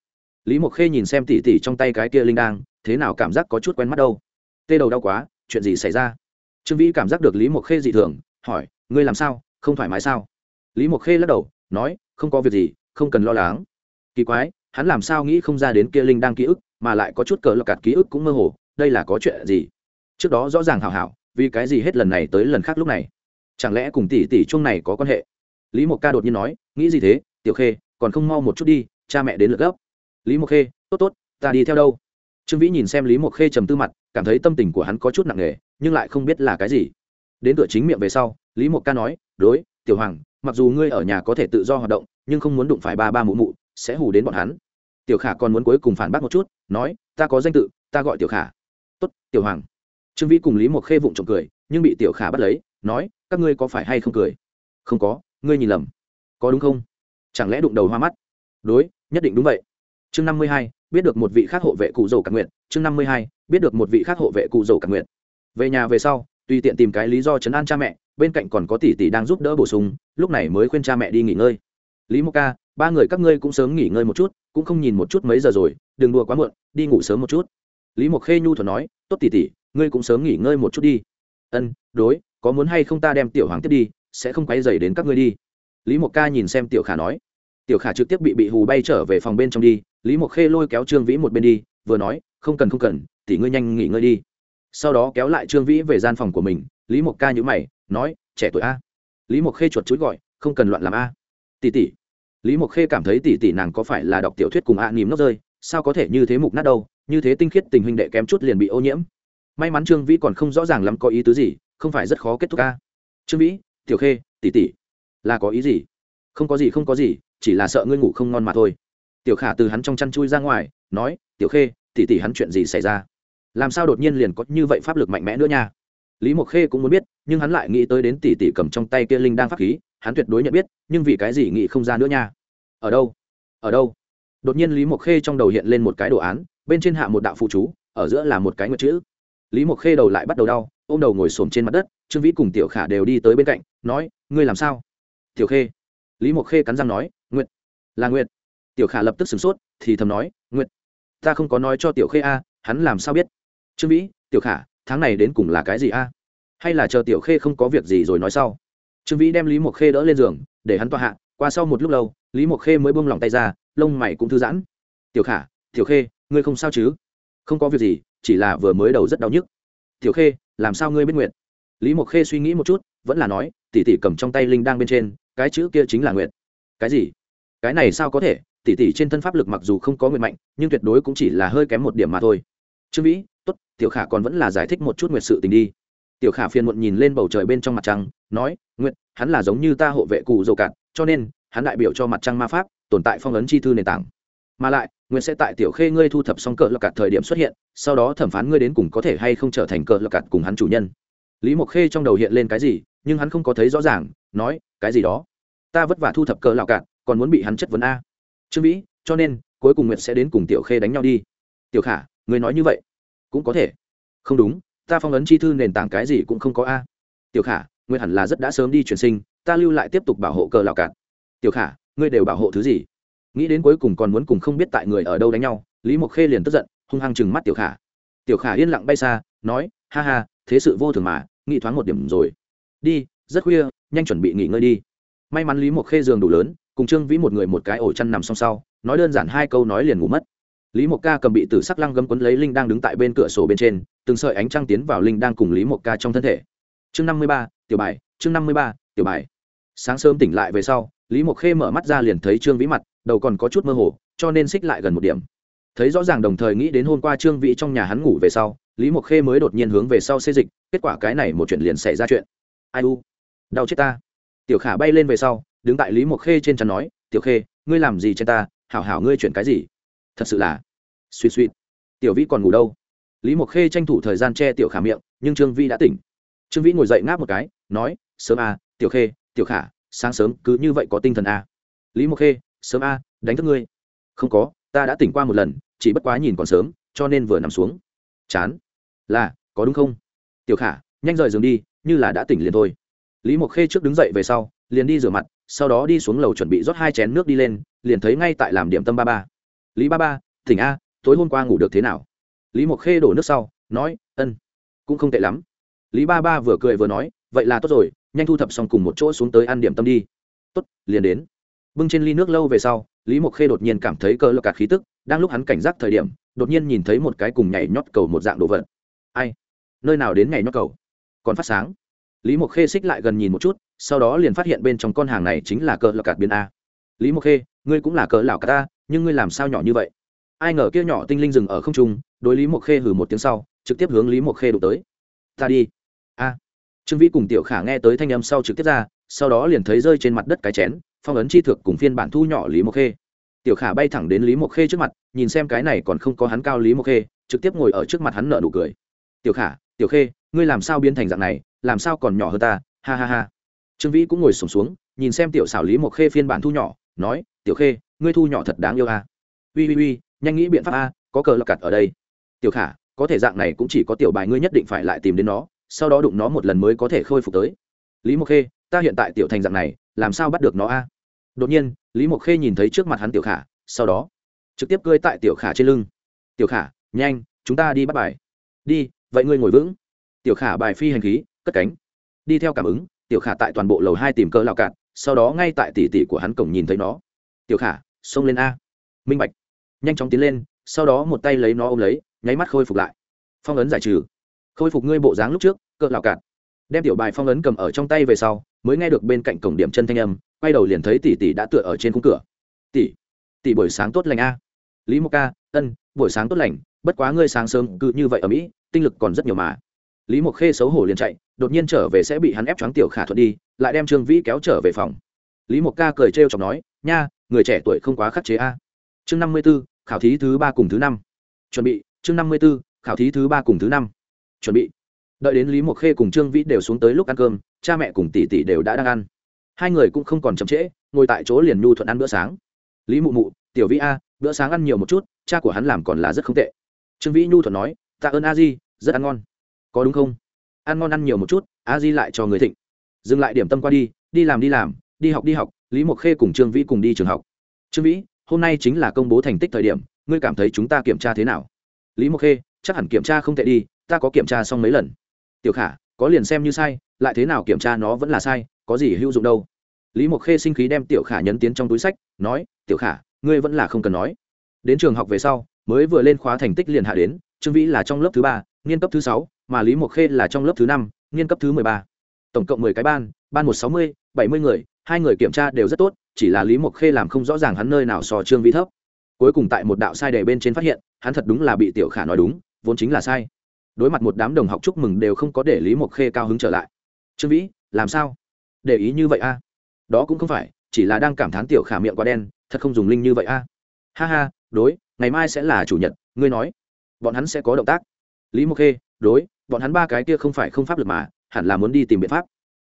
Lý mộc khê nhìn xem tỉ tỉ trong tay cái kia linh đang thế nào cảm giác có chút quen mắt đâu. Tê đầu đau quá, chuyện gì xảy ra? Trương vĩ cảm giác được lý mộc khê dị thường, hỏi, ngươi làm sao? Không thoải mái sao? Lý mộc khê lắc đầu, nói, không có việc gì, không cần lo lắng. Kỳ quái, hắn làm sao nghĩ không ra đến kia linh đang ký ức, mà lại có chút cờ lọc cạt ký ức cũng mơ hồ, đây là có chuyện gì? Trước đó rõ ràng hảo hảo, vì cái gì hết lần này tới lần khác lúc này? Chẳng lẽ cùng tỷ tỷ chung này có quan hệ? Lý mộc ca đột nhiên nói, nghĩ gì thế, tiểu khê, còn không mau một chút đi, cha mẹ đến lượt gấp. Lý mộc khê, tốt tốt, ta đi theo đâu? Trương vĩ nhìn xem lý mộc khê trầm tư mặt, cảm thấy tâm tình của hắn có chút nặng nề, nhưng lại không biết là cái gì. Đến cửa chính miệng về sau, lý mộc ca nói, đối, tiểu hoàng mặc dù ngươi ở nhà có thể tự do hoạt động, nhưng không muốn đụng phải ba ba mụ mụ, sẽ hù đến bọn hắn. Tiểu khả còn muốn cuối cùng phản bác một chút, nói, ta có danh tự, ta gọi tiểu khả. Tốt, tiểu hoàng. Trương vĩ cùng lý một khê vụng trộm cười, nhưng bị tiểu khả bắt lấy, nói, các ngươi có phải hay không cười? Không có, ngươi nhìn lầm. Có đúng không? Chẳng lẽ đụng đầu hoa mắt? Đối, nhất định đúng vậy. Chương năm mươi hai, biết được một vị khác hộ vệ cụ dầu cả nguyện chương năm mươi hai, biết được một vị khác hộ vệ cụ dầu cả nguyện về nhà về sau tùy tiện tìm cái lý do chấn an cha mẹ, bên cạnh còn có tỷ tỷ đang giúp đỡ bổ sung, lúc này mới khuyên cha mẹ đi nghỉ ngơi. Lý mộc ca, ba người các ngươi cũng sớm nghỉ ngơi một chút, cũng không nhìn một chút mấy giờ rồi, đừng đùa quá muộn, đi ngủ sớm một chút. Lý mộc khê nhu thuận nói, tốt tỷ tỷ, ngươi cũng sớm nghỉ ngơi một chút đi. Ân, đối, có muốn hay không ta đem tiểu hoàng tiếp đi, sẽ không quay dày đến các ngươi đi. Lý mộc ca nhìn xem tiểu khả nói. Tiểu khả trực tiếp bị bị hù bay trở về phòng bên trong đi, lý mộc khê lôi kéo trương vĩ một bên đi, vừa nói, không cần không cần, tỷ ngươi nhanh nghỉ ngơi đi sau đó kéo lại trương vĩ về gian phòng của mình, lý mộc ca nhữ mày, nói, trẻ tuổi a. Lý mộc khê chuột chuối gọi, không cần loạn làm a. Tỷ tỷ. Lý mộc khê cảm thấy tỷ tỷ nàng có phải là đọc tiểu thuyết cùng ạ nìm nóc rơi, sao có thể như thế mục nát đâu, như thế tinh khiết tình huynh đệ kém chút liền bị ô nhiễm. May mắn trương vĩ còn không rõ ràng lắm có ý tứ gì, không phải rất khó kết thúc a. Trương vĩ, tiểu khê, tỷ tỷ. Là có ý gì? Không có gì, không có gì, chỉ là sợ ngươi ngủ không ngon mà thôi. Tiểu khả từ hắn trong chăn chui ra ngoài, nói, tiểu khê, tỷ tỷ hắn chuyện gì xảy ra? Làm sao đột nhiên liền có như vậy pháp lực mạnh mẽ nữa nha? Lý mộc khê cũng muốn biết, nhưng hắn lại nghĩ tới đến tỷ tỷ cầm trong tay kia linh đang pháp khí, hắn tuyệt đối nhận biết, nhưng vì cái gì nghĩ không ra nữa nha? Ở đâu? Ở đâu? Đột nhiên lý mộc khê trong đầu hiện lên một cái đồ án, bên trên hạ một đạo phụ chú, ở giữa là một cái nguyệt chữ. Lý mộc khê đầu lại bắt đầu đau ô m đầu ngồi xổm trên mặt đất, trương vĩ cùng tiểu khả đều đi tới bên cạnh, nói, ngươi làm sao? Tiểu khê. Lý mộc khê cắn răng nói, nguyệt. Là nguyệt. Tiểu khả lập tức sửng sốt, thì thầm nói, nguyệt, ta không có nói cho tiểu khê a, hắn làm sao biết? Trương vĩ, tiểu khả, tháng này đến cùng là cái gì a? Hay là chờ tiểu khê không có việc gì rồi nói sau? Trương vĩ đem lý mộc khê đỡ lên giường, để hắn tọa hạ, qua sau một lúc lâu, lý mộc khê mới buông lỏng tay ra, lông mày cũng thư giãn. Tiểu khả, tiểu khê, ngươi không sao chứ? Không có việc gì, chỉ là vừa mới đầu rất đau nhức. Tiểu khê, làm sao ngươi biết nguyện lý mộc khê suy nghĩ một chút, vẫn là nói tỷ tỷ cầm trong tay linh đang bên trên, cái chữ kia chính là nguyện cái gì? Cái này sao có thể? Tỷ tỷ trên thân pháp lực mặc dù không có nguyện mạnh, nhưng tuyệt đối cũng chỉ là hơi kém một điểm mà thôi. Trương vĩ tốt tiểu khả còn vẫn là giải thích một chút nguyệt sự tình đi. Tiểu khả phiền muộn nhìn lên bầu trời bên trong mặt trăng nói Nguyệt, hắn là giống như ta hộ vệ cụ dầu cạn cho nên hắn đại biểu cho mặt trăng ma pháp tồn tại phong ấn chi thư nền tảng. Mà lại Nguyệt sẽ tại tiểu khê ngươi thu thập xong cờ lọc cạt thời điểm xuất hiện sau đó thẩm phán ngươi đến cùng có thể hay không trở thành cờ lọc cạt cùng hắn chủ nhân. Lý mộc khê trong đầu hiện lên cái gì nhưng hắn không có thấy rõ ràng nói cái gì đó? Ta vất vả thu thập cờ lọc cạt còn muốn bị hắn chất vấn a? Trương vĩ cho nên cuối cùng nguyệt sẽ đến cùng tiểu khê đánh nhau đi. Tiểu khả ngươi nói như vậy cũng có thể. Không đúng, ta phong ấn chi thư nền tảng cái gì cũng không có a. Tiểu khả nguyệt hẳn là rất đã sớm đi chuyển sinh, ta lưu lại tiếp tục bảo hộ cờ lào cạn. Tiểu khả, ngươi đều bảo hộ thứ gì? Nghĩ đến cuối cùng còn muốn cùng không biết tại người ở đâu đánh nhau, lý mộc khê liền tức giận, hung hăng chừng mắt tiểu khả. Tiểu khả yên lặng bay xa, nói, ha ha, thế sự vô thường mà, nghĩ thoáng một điểm rồi. Đi, rất khuya, nhanh chuẩn bị nghỉ ngơi đi. May mắn lý mộc khê giường đủ lớn, cùng trương vĩ một người một cái ổ chăn nằm song sau nói đơn giản hai câu nói liền ngủ mất lý mộc ca cầm bị tử sắc lăng gấm quấn lấy linh đang đứng tại bên cửa sổ bên trên, từng sợi ánh trăng tiến vào linh đang cùng lý mộc ca trong thân thể. Chương năm mươi ba, tiểu bài, chương năm mươi ba, tiểu bài. Sáng sớm tỉnh lại về sau, lý mộc khê mở mắt ra liền thấy trương vĩ mặt, đầu còn có chút mơ hồ, cho nên xích lại gần một điểm. Thấy rõ ràng đồng thời nghĩ đến hôm qua trương vĩ trong nhà hắn ngủ về sau, lý mộc khê mới đột nhiên hướng về sau xê dịch, kết quả cái này một chuyện liền xảy ra chuyện. Ai u? Đau chết ta. Tiểu khả bay lên về sau, đứng tại lý mộc khê trên chắn nói, tiểu khê, ngươi làm gì trên ta? Hảo hảo ngươi chuyện cái gì? Thật sự là suy suy. Tiểu vĩ còn ngủ đâu? Lý mộc khê tranh thủ thời gian che tiểu khả miệng, nhưng trương vĩ đã tỉnh. Trương vĩ ngồi dậy ngáp một cái, nói, sớm a, tiểu khê, tiểu khả, sáng sớm cứ như vậy có tinh thần a. Lý mộc khê, sớm a, đánh thức ngươi. Không có, ta đã tỉnh qua một lần, chỉ bất quá nhìn còn sớm, cho nên vừa nằm xuống. Chán. Là, có đúng không? Tiểu khả, nhanh rời giường đi, như là đã tỉnh liền thôi. Lý mộc khê trước đứng dậy về sau, liền đi rửa mặt, sau đó đi xuống lầu chuẩn bị rót hai chén nước đi lên, liền thấy ngay tại làm điểm tâm ba ba lý ba ba thỉnh a, tối hôm qua ngủ được thế nào? Lý mộc khê đổ nước sau, nói, ân, cũng không tệ lắm. Lý ba ba vừa cười vừa nói, vậy là tốt rồi, nhanh thu thập xong cùng một chỗ xuống tới ăn điểm tâm đi. Tốt, liền đến. Bưng trên ly nước lâu về sau, lý mộc khê đột nhiên cảm thấy cơ lộc cạt khí tức, đang lúc hắn cảnh giác thời điểm, đột nhiên nhìn thấy một cái cùng nhảy nhót cầu một dạng đồ vật. Ai? Nơi nào đến nhảy nhót cầu? Còn phát sáng. Lý mộc khê xích lại gần nhìn một chút, sau đó liền phát hiện bên trong con hàng này chính là cờ lọc cạt biến a. Lý mộc khê, ngươi cũng là cờ lào cạt ta nhưng ngươi làm sao nhỏ như vậy? Ai ngờ kia nhỏ tinh linh dừng ở không trung đối lý mộc khê hử một tiếng sau trực tiếp hướng lý mộc khê đụng tới. Ta đi. A. Trương vĩ cùng tiểu khả nghe tới thanh âm sau trực tiếp ra sau đó liền thấy rơi trên mặt đất cái chén phong ấn chi thực cùng phiên bản thu nhỏ lý mộc khê. Tiểu khả bay thẳng đến lý mộc khê trước mặt nhìn xem cái này còn không có hắn cao lý mộc khê trực tiếp ngồi ở trước mặt hắn nợ nụ cười. Tiểu khả tiểu khê ngươi làm sao biến thành dạng này làm sao còn nhỏ hơn ta? Ha ha ha. Trương vĩ cũng ngồi sổm xuống, xuống nhìn xem tiểu xảo lý mộc khê phiên bản thu nhỏ nói tiểu khê ngươi thu nhỏ thật đáng yêu a. À. ui ui ui, nhanh nghĩ biện pháp a, có cờ lọc cặt ở đây. Tiểu khả, có thể dạng này cũng chỉ có tiểu bài ngươi nhất định phải lại tìm đến nó, sau đó đụng nó một lần mới có thể khôi phục tới. Lý mộc khê, ta hiện tại tiểu thành dạng này, làm sao bắt được nó a? Đột nhiên, lý mộc khê nhìn thấy trước mặt hắn tiểu khả, sau đó, trực tiếp cơi tại tiểu khả trên lưng. Tiểu khả, nhanh, chúng ta đi bắt bài. Đi, vậy ngươi ngồi vững. Tiểu khả bài phi hành khí, cất cánh. Đi theo cảm ứng, tiểu khả tại toàn bộ lầu hai tìm cơ lao cạn sau đó ngay tại tỉ tỉ của hắn cổng nhìn thấy nó. Tiểu khả xông lên a. Minh bạch. Nhanh chóng tiến lên, sau đó một tay lấy nó ôm lấy, nháy mắt khôi phục lại. Phong ấn giải trừ. Khôi phục ngươi bộ dáng lúc trước, cỡ lào cạn. Đem tiểu bài phong ấn cầm ở trong tay về sau, mới nghe được bên cạnh cổng điểm chân thanh âm, quay đầu liền thấy tỷ tỷ đã tựa ở trên khung cửa. Tỷ tỷ buổi sáng tốt lành a. Lý mộc ca, ân, buổi sáng tốt lành, bất quá ngươi sáng sớm cứ như vậy ở mỹ, tinh lực còn rất nhiều mà. Lý mộc khê xấu hổ liền chạy, đột nhiên trở về sẽ bị hắn ép choáng tiểu khả thuận đi, lại đem trương vĩ kéo trở về phòng. Lý mộc ca cười trêu chọc nói, nha người trẻ tuổi không quá khắc chế a. Chương năm mươi b ố khảo thí thứ ba cùng thứ năm. Chuẩn bị, chương năm mươi b ố khảo thí thứ ba cùng thứ năm. Chuẩn bị. Đợi đến lý mộc khê cùng trương vĩ đều xuống tới lúc ăn cơm, cha mẹ cùng tỷ tỷ đều đã đang ăn. Hai người cũng không còn chậm trễ, ngồi tại chỗ liền nhu thuận ăn bữa sáng. Lý mụ mụ, tiểu vĩ a, bữa sáng ăn nhiều một chút, cha của hắn làm còn là rất không tệ. Trương vĩ nhu thuận nói tạ ơn a di, rất ăn ngon. Có đúng không? Ăn ngon ăn nhiều một chút, a di lại cho người thịnh. Dừng lại điểm tâm qua đi đi làm đi làm, đi học đi học lý mộc khê cùng trương vĩ cùng đi trường học. Trương vĩ, hôm nay chính là công bố thành tích thời điểm, ngươi cảm thấy chúng ta kiểm tra thế nào? Lý mộc khê, chắc hẳn kiểm tra không tệ đi, ta có kiểm tra xong mấy lần. Tiểu khả, có liền xem như sai, lại thế nào kiểm tra nó vẫn là sai, có gì hữu dụng đâu? Lý mộc khê sinh khí đem tiểu khả nhấn tiến trong túi sách, nói, tiểu khả, ngươi vẫn là không cần nói. Đến trường học về sau, mới vừa lên khóa thành tích liền hạ đến, trương vĩ là trong lớp thứ ba nghiên cấp thứ sáu, mà lý mộc khê là trong lớp thứ năm nghiên cấp thứ mười ba. Tổng cộng mười cái ban ban một sáu mươi, bảy mươi người hai người kiểm tra đều rất tốt, chỉ là lý mộc khê làm không rõ ràng hắn nơi nào so trương vĩ thấp. Cuối cùng tại một đạo sai đề bên trên phát hiện, hắn thật đúng là bị tiểu khả nói đúng, vốn chính là sai. Đối mặt một đám đồng học chúc mừng đều không có để lý mộc khê cao hứng trở lại. Trương vĩ, làm sao? Để ý như vậy a? Đó cũng không phải, chỉ là đang cảm thán tiểu khả miệng quá đen, thật không dùng linh như vậy a. Ha ha, đối, ngày mai sẽ là chủ nhật, ngươi nói, bọn hắn sẽ có động tác. Lý mộc khê, đối, bọn hắn ba cái kia không phải không pháp lực mà, hẳn là muốn đi tìm biện pháp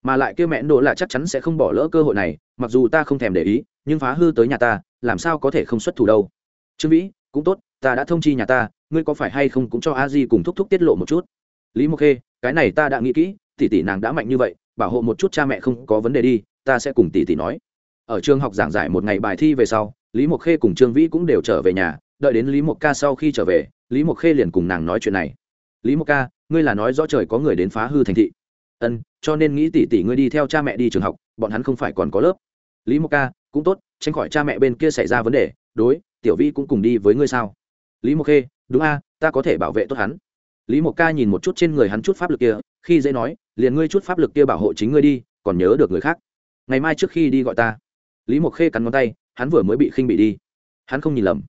mà lại kêu mẹn đồ là chắc chắn sẽ không bỏ lỡ cơ hội này, mặc dù ta không thèm để ý, nhưng phá hư tới nhà ta, làm sao có thể không xuất thủ đâu. Trương vĩ, cũng tốt, ta đã thông chi nhà ta, ngươi có phải hay không cũng cho a di cùng thúc thúc tiết lộ một chút. Lý mộc khê, cái này ta đã nghĩ kỹ, tỷ tỷ nàng đã mạnh như vậy, bảo hộ một chút cha mẹ không có vấn đề đi, ta sẽ cùng tỷ tỷ nói. Ở trường học giảng giải một ngày bài thi về sau, lý mộc khê cùng trương vĩ cũng đều trở về nhà, đợi đến lý mộc ca sau khi trở về, lý mộc khê liền cùng nàng nói chuyện này. Lý mộc ca, ngươi là nói rõ trời có người đến phá hư thành thị ân, cho nên nghĩ tỷ tỷ ngươi đi theo cha mẹ đi trường học, bọn hắn không phải còn có lớp. Lý mộc ca, cũng tốt, tránh khỏi cha mẹ bên kia xảy ra vấn đề, đối, tiểu vi cũng cùng đi với ngươi sao? Lý mộc khê, đúng a, ta có thể bảo vệ tốt hắn. Lý mộc ca nhìn một chút trên người hắn chút pháp lực kia, khi dễ nói, liền ngươi chút pháp lực kia bảo hộ chính ngươi đi, còn nhớ được người khác. Ngày mai trước khi đi gọi ta. Lý mộc khê cắn ngón tay, hắn vừa mới bị khinh bị đi. Hắn không nhìn lầm.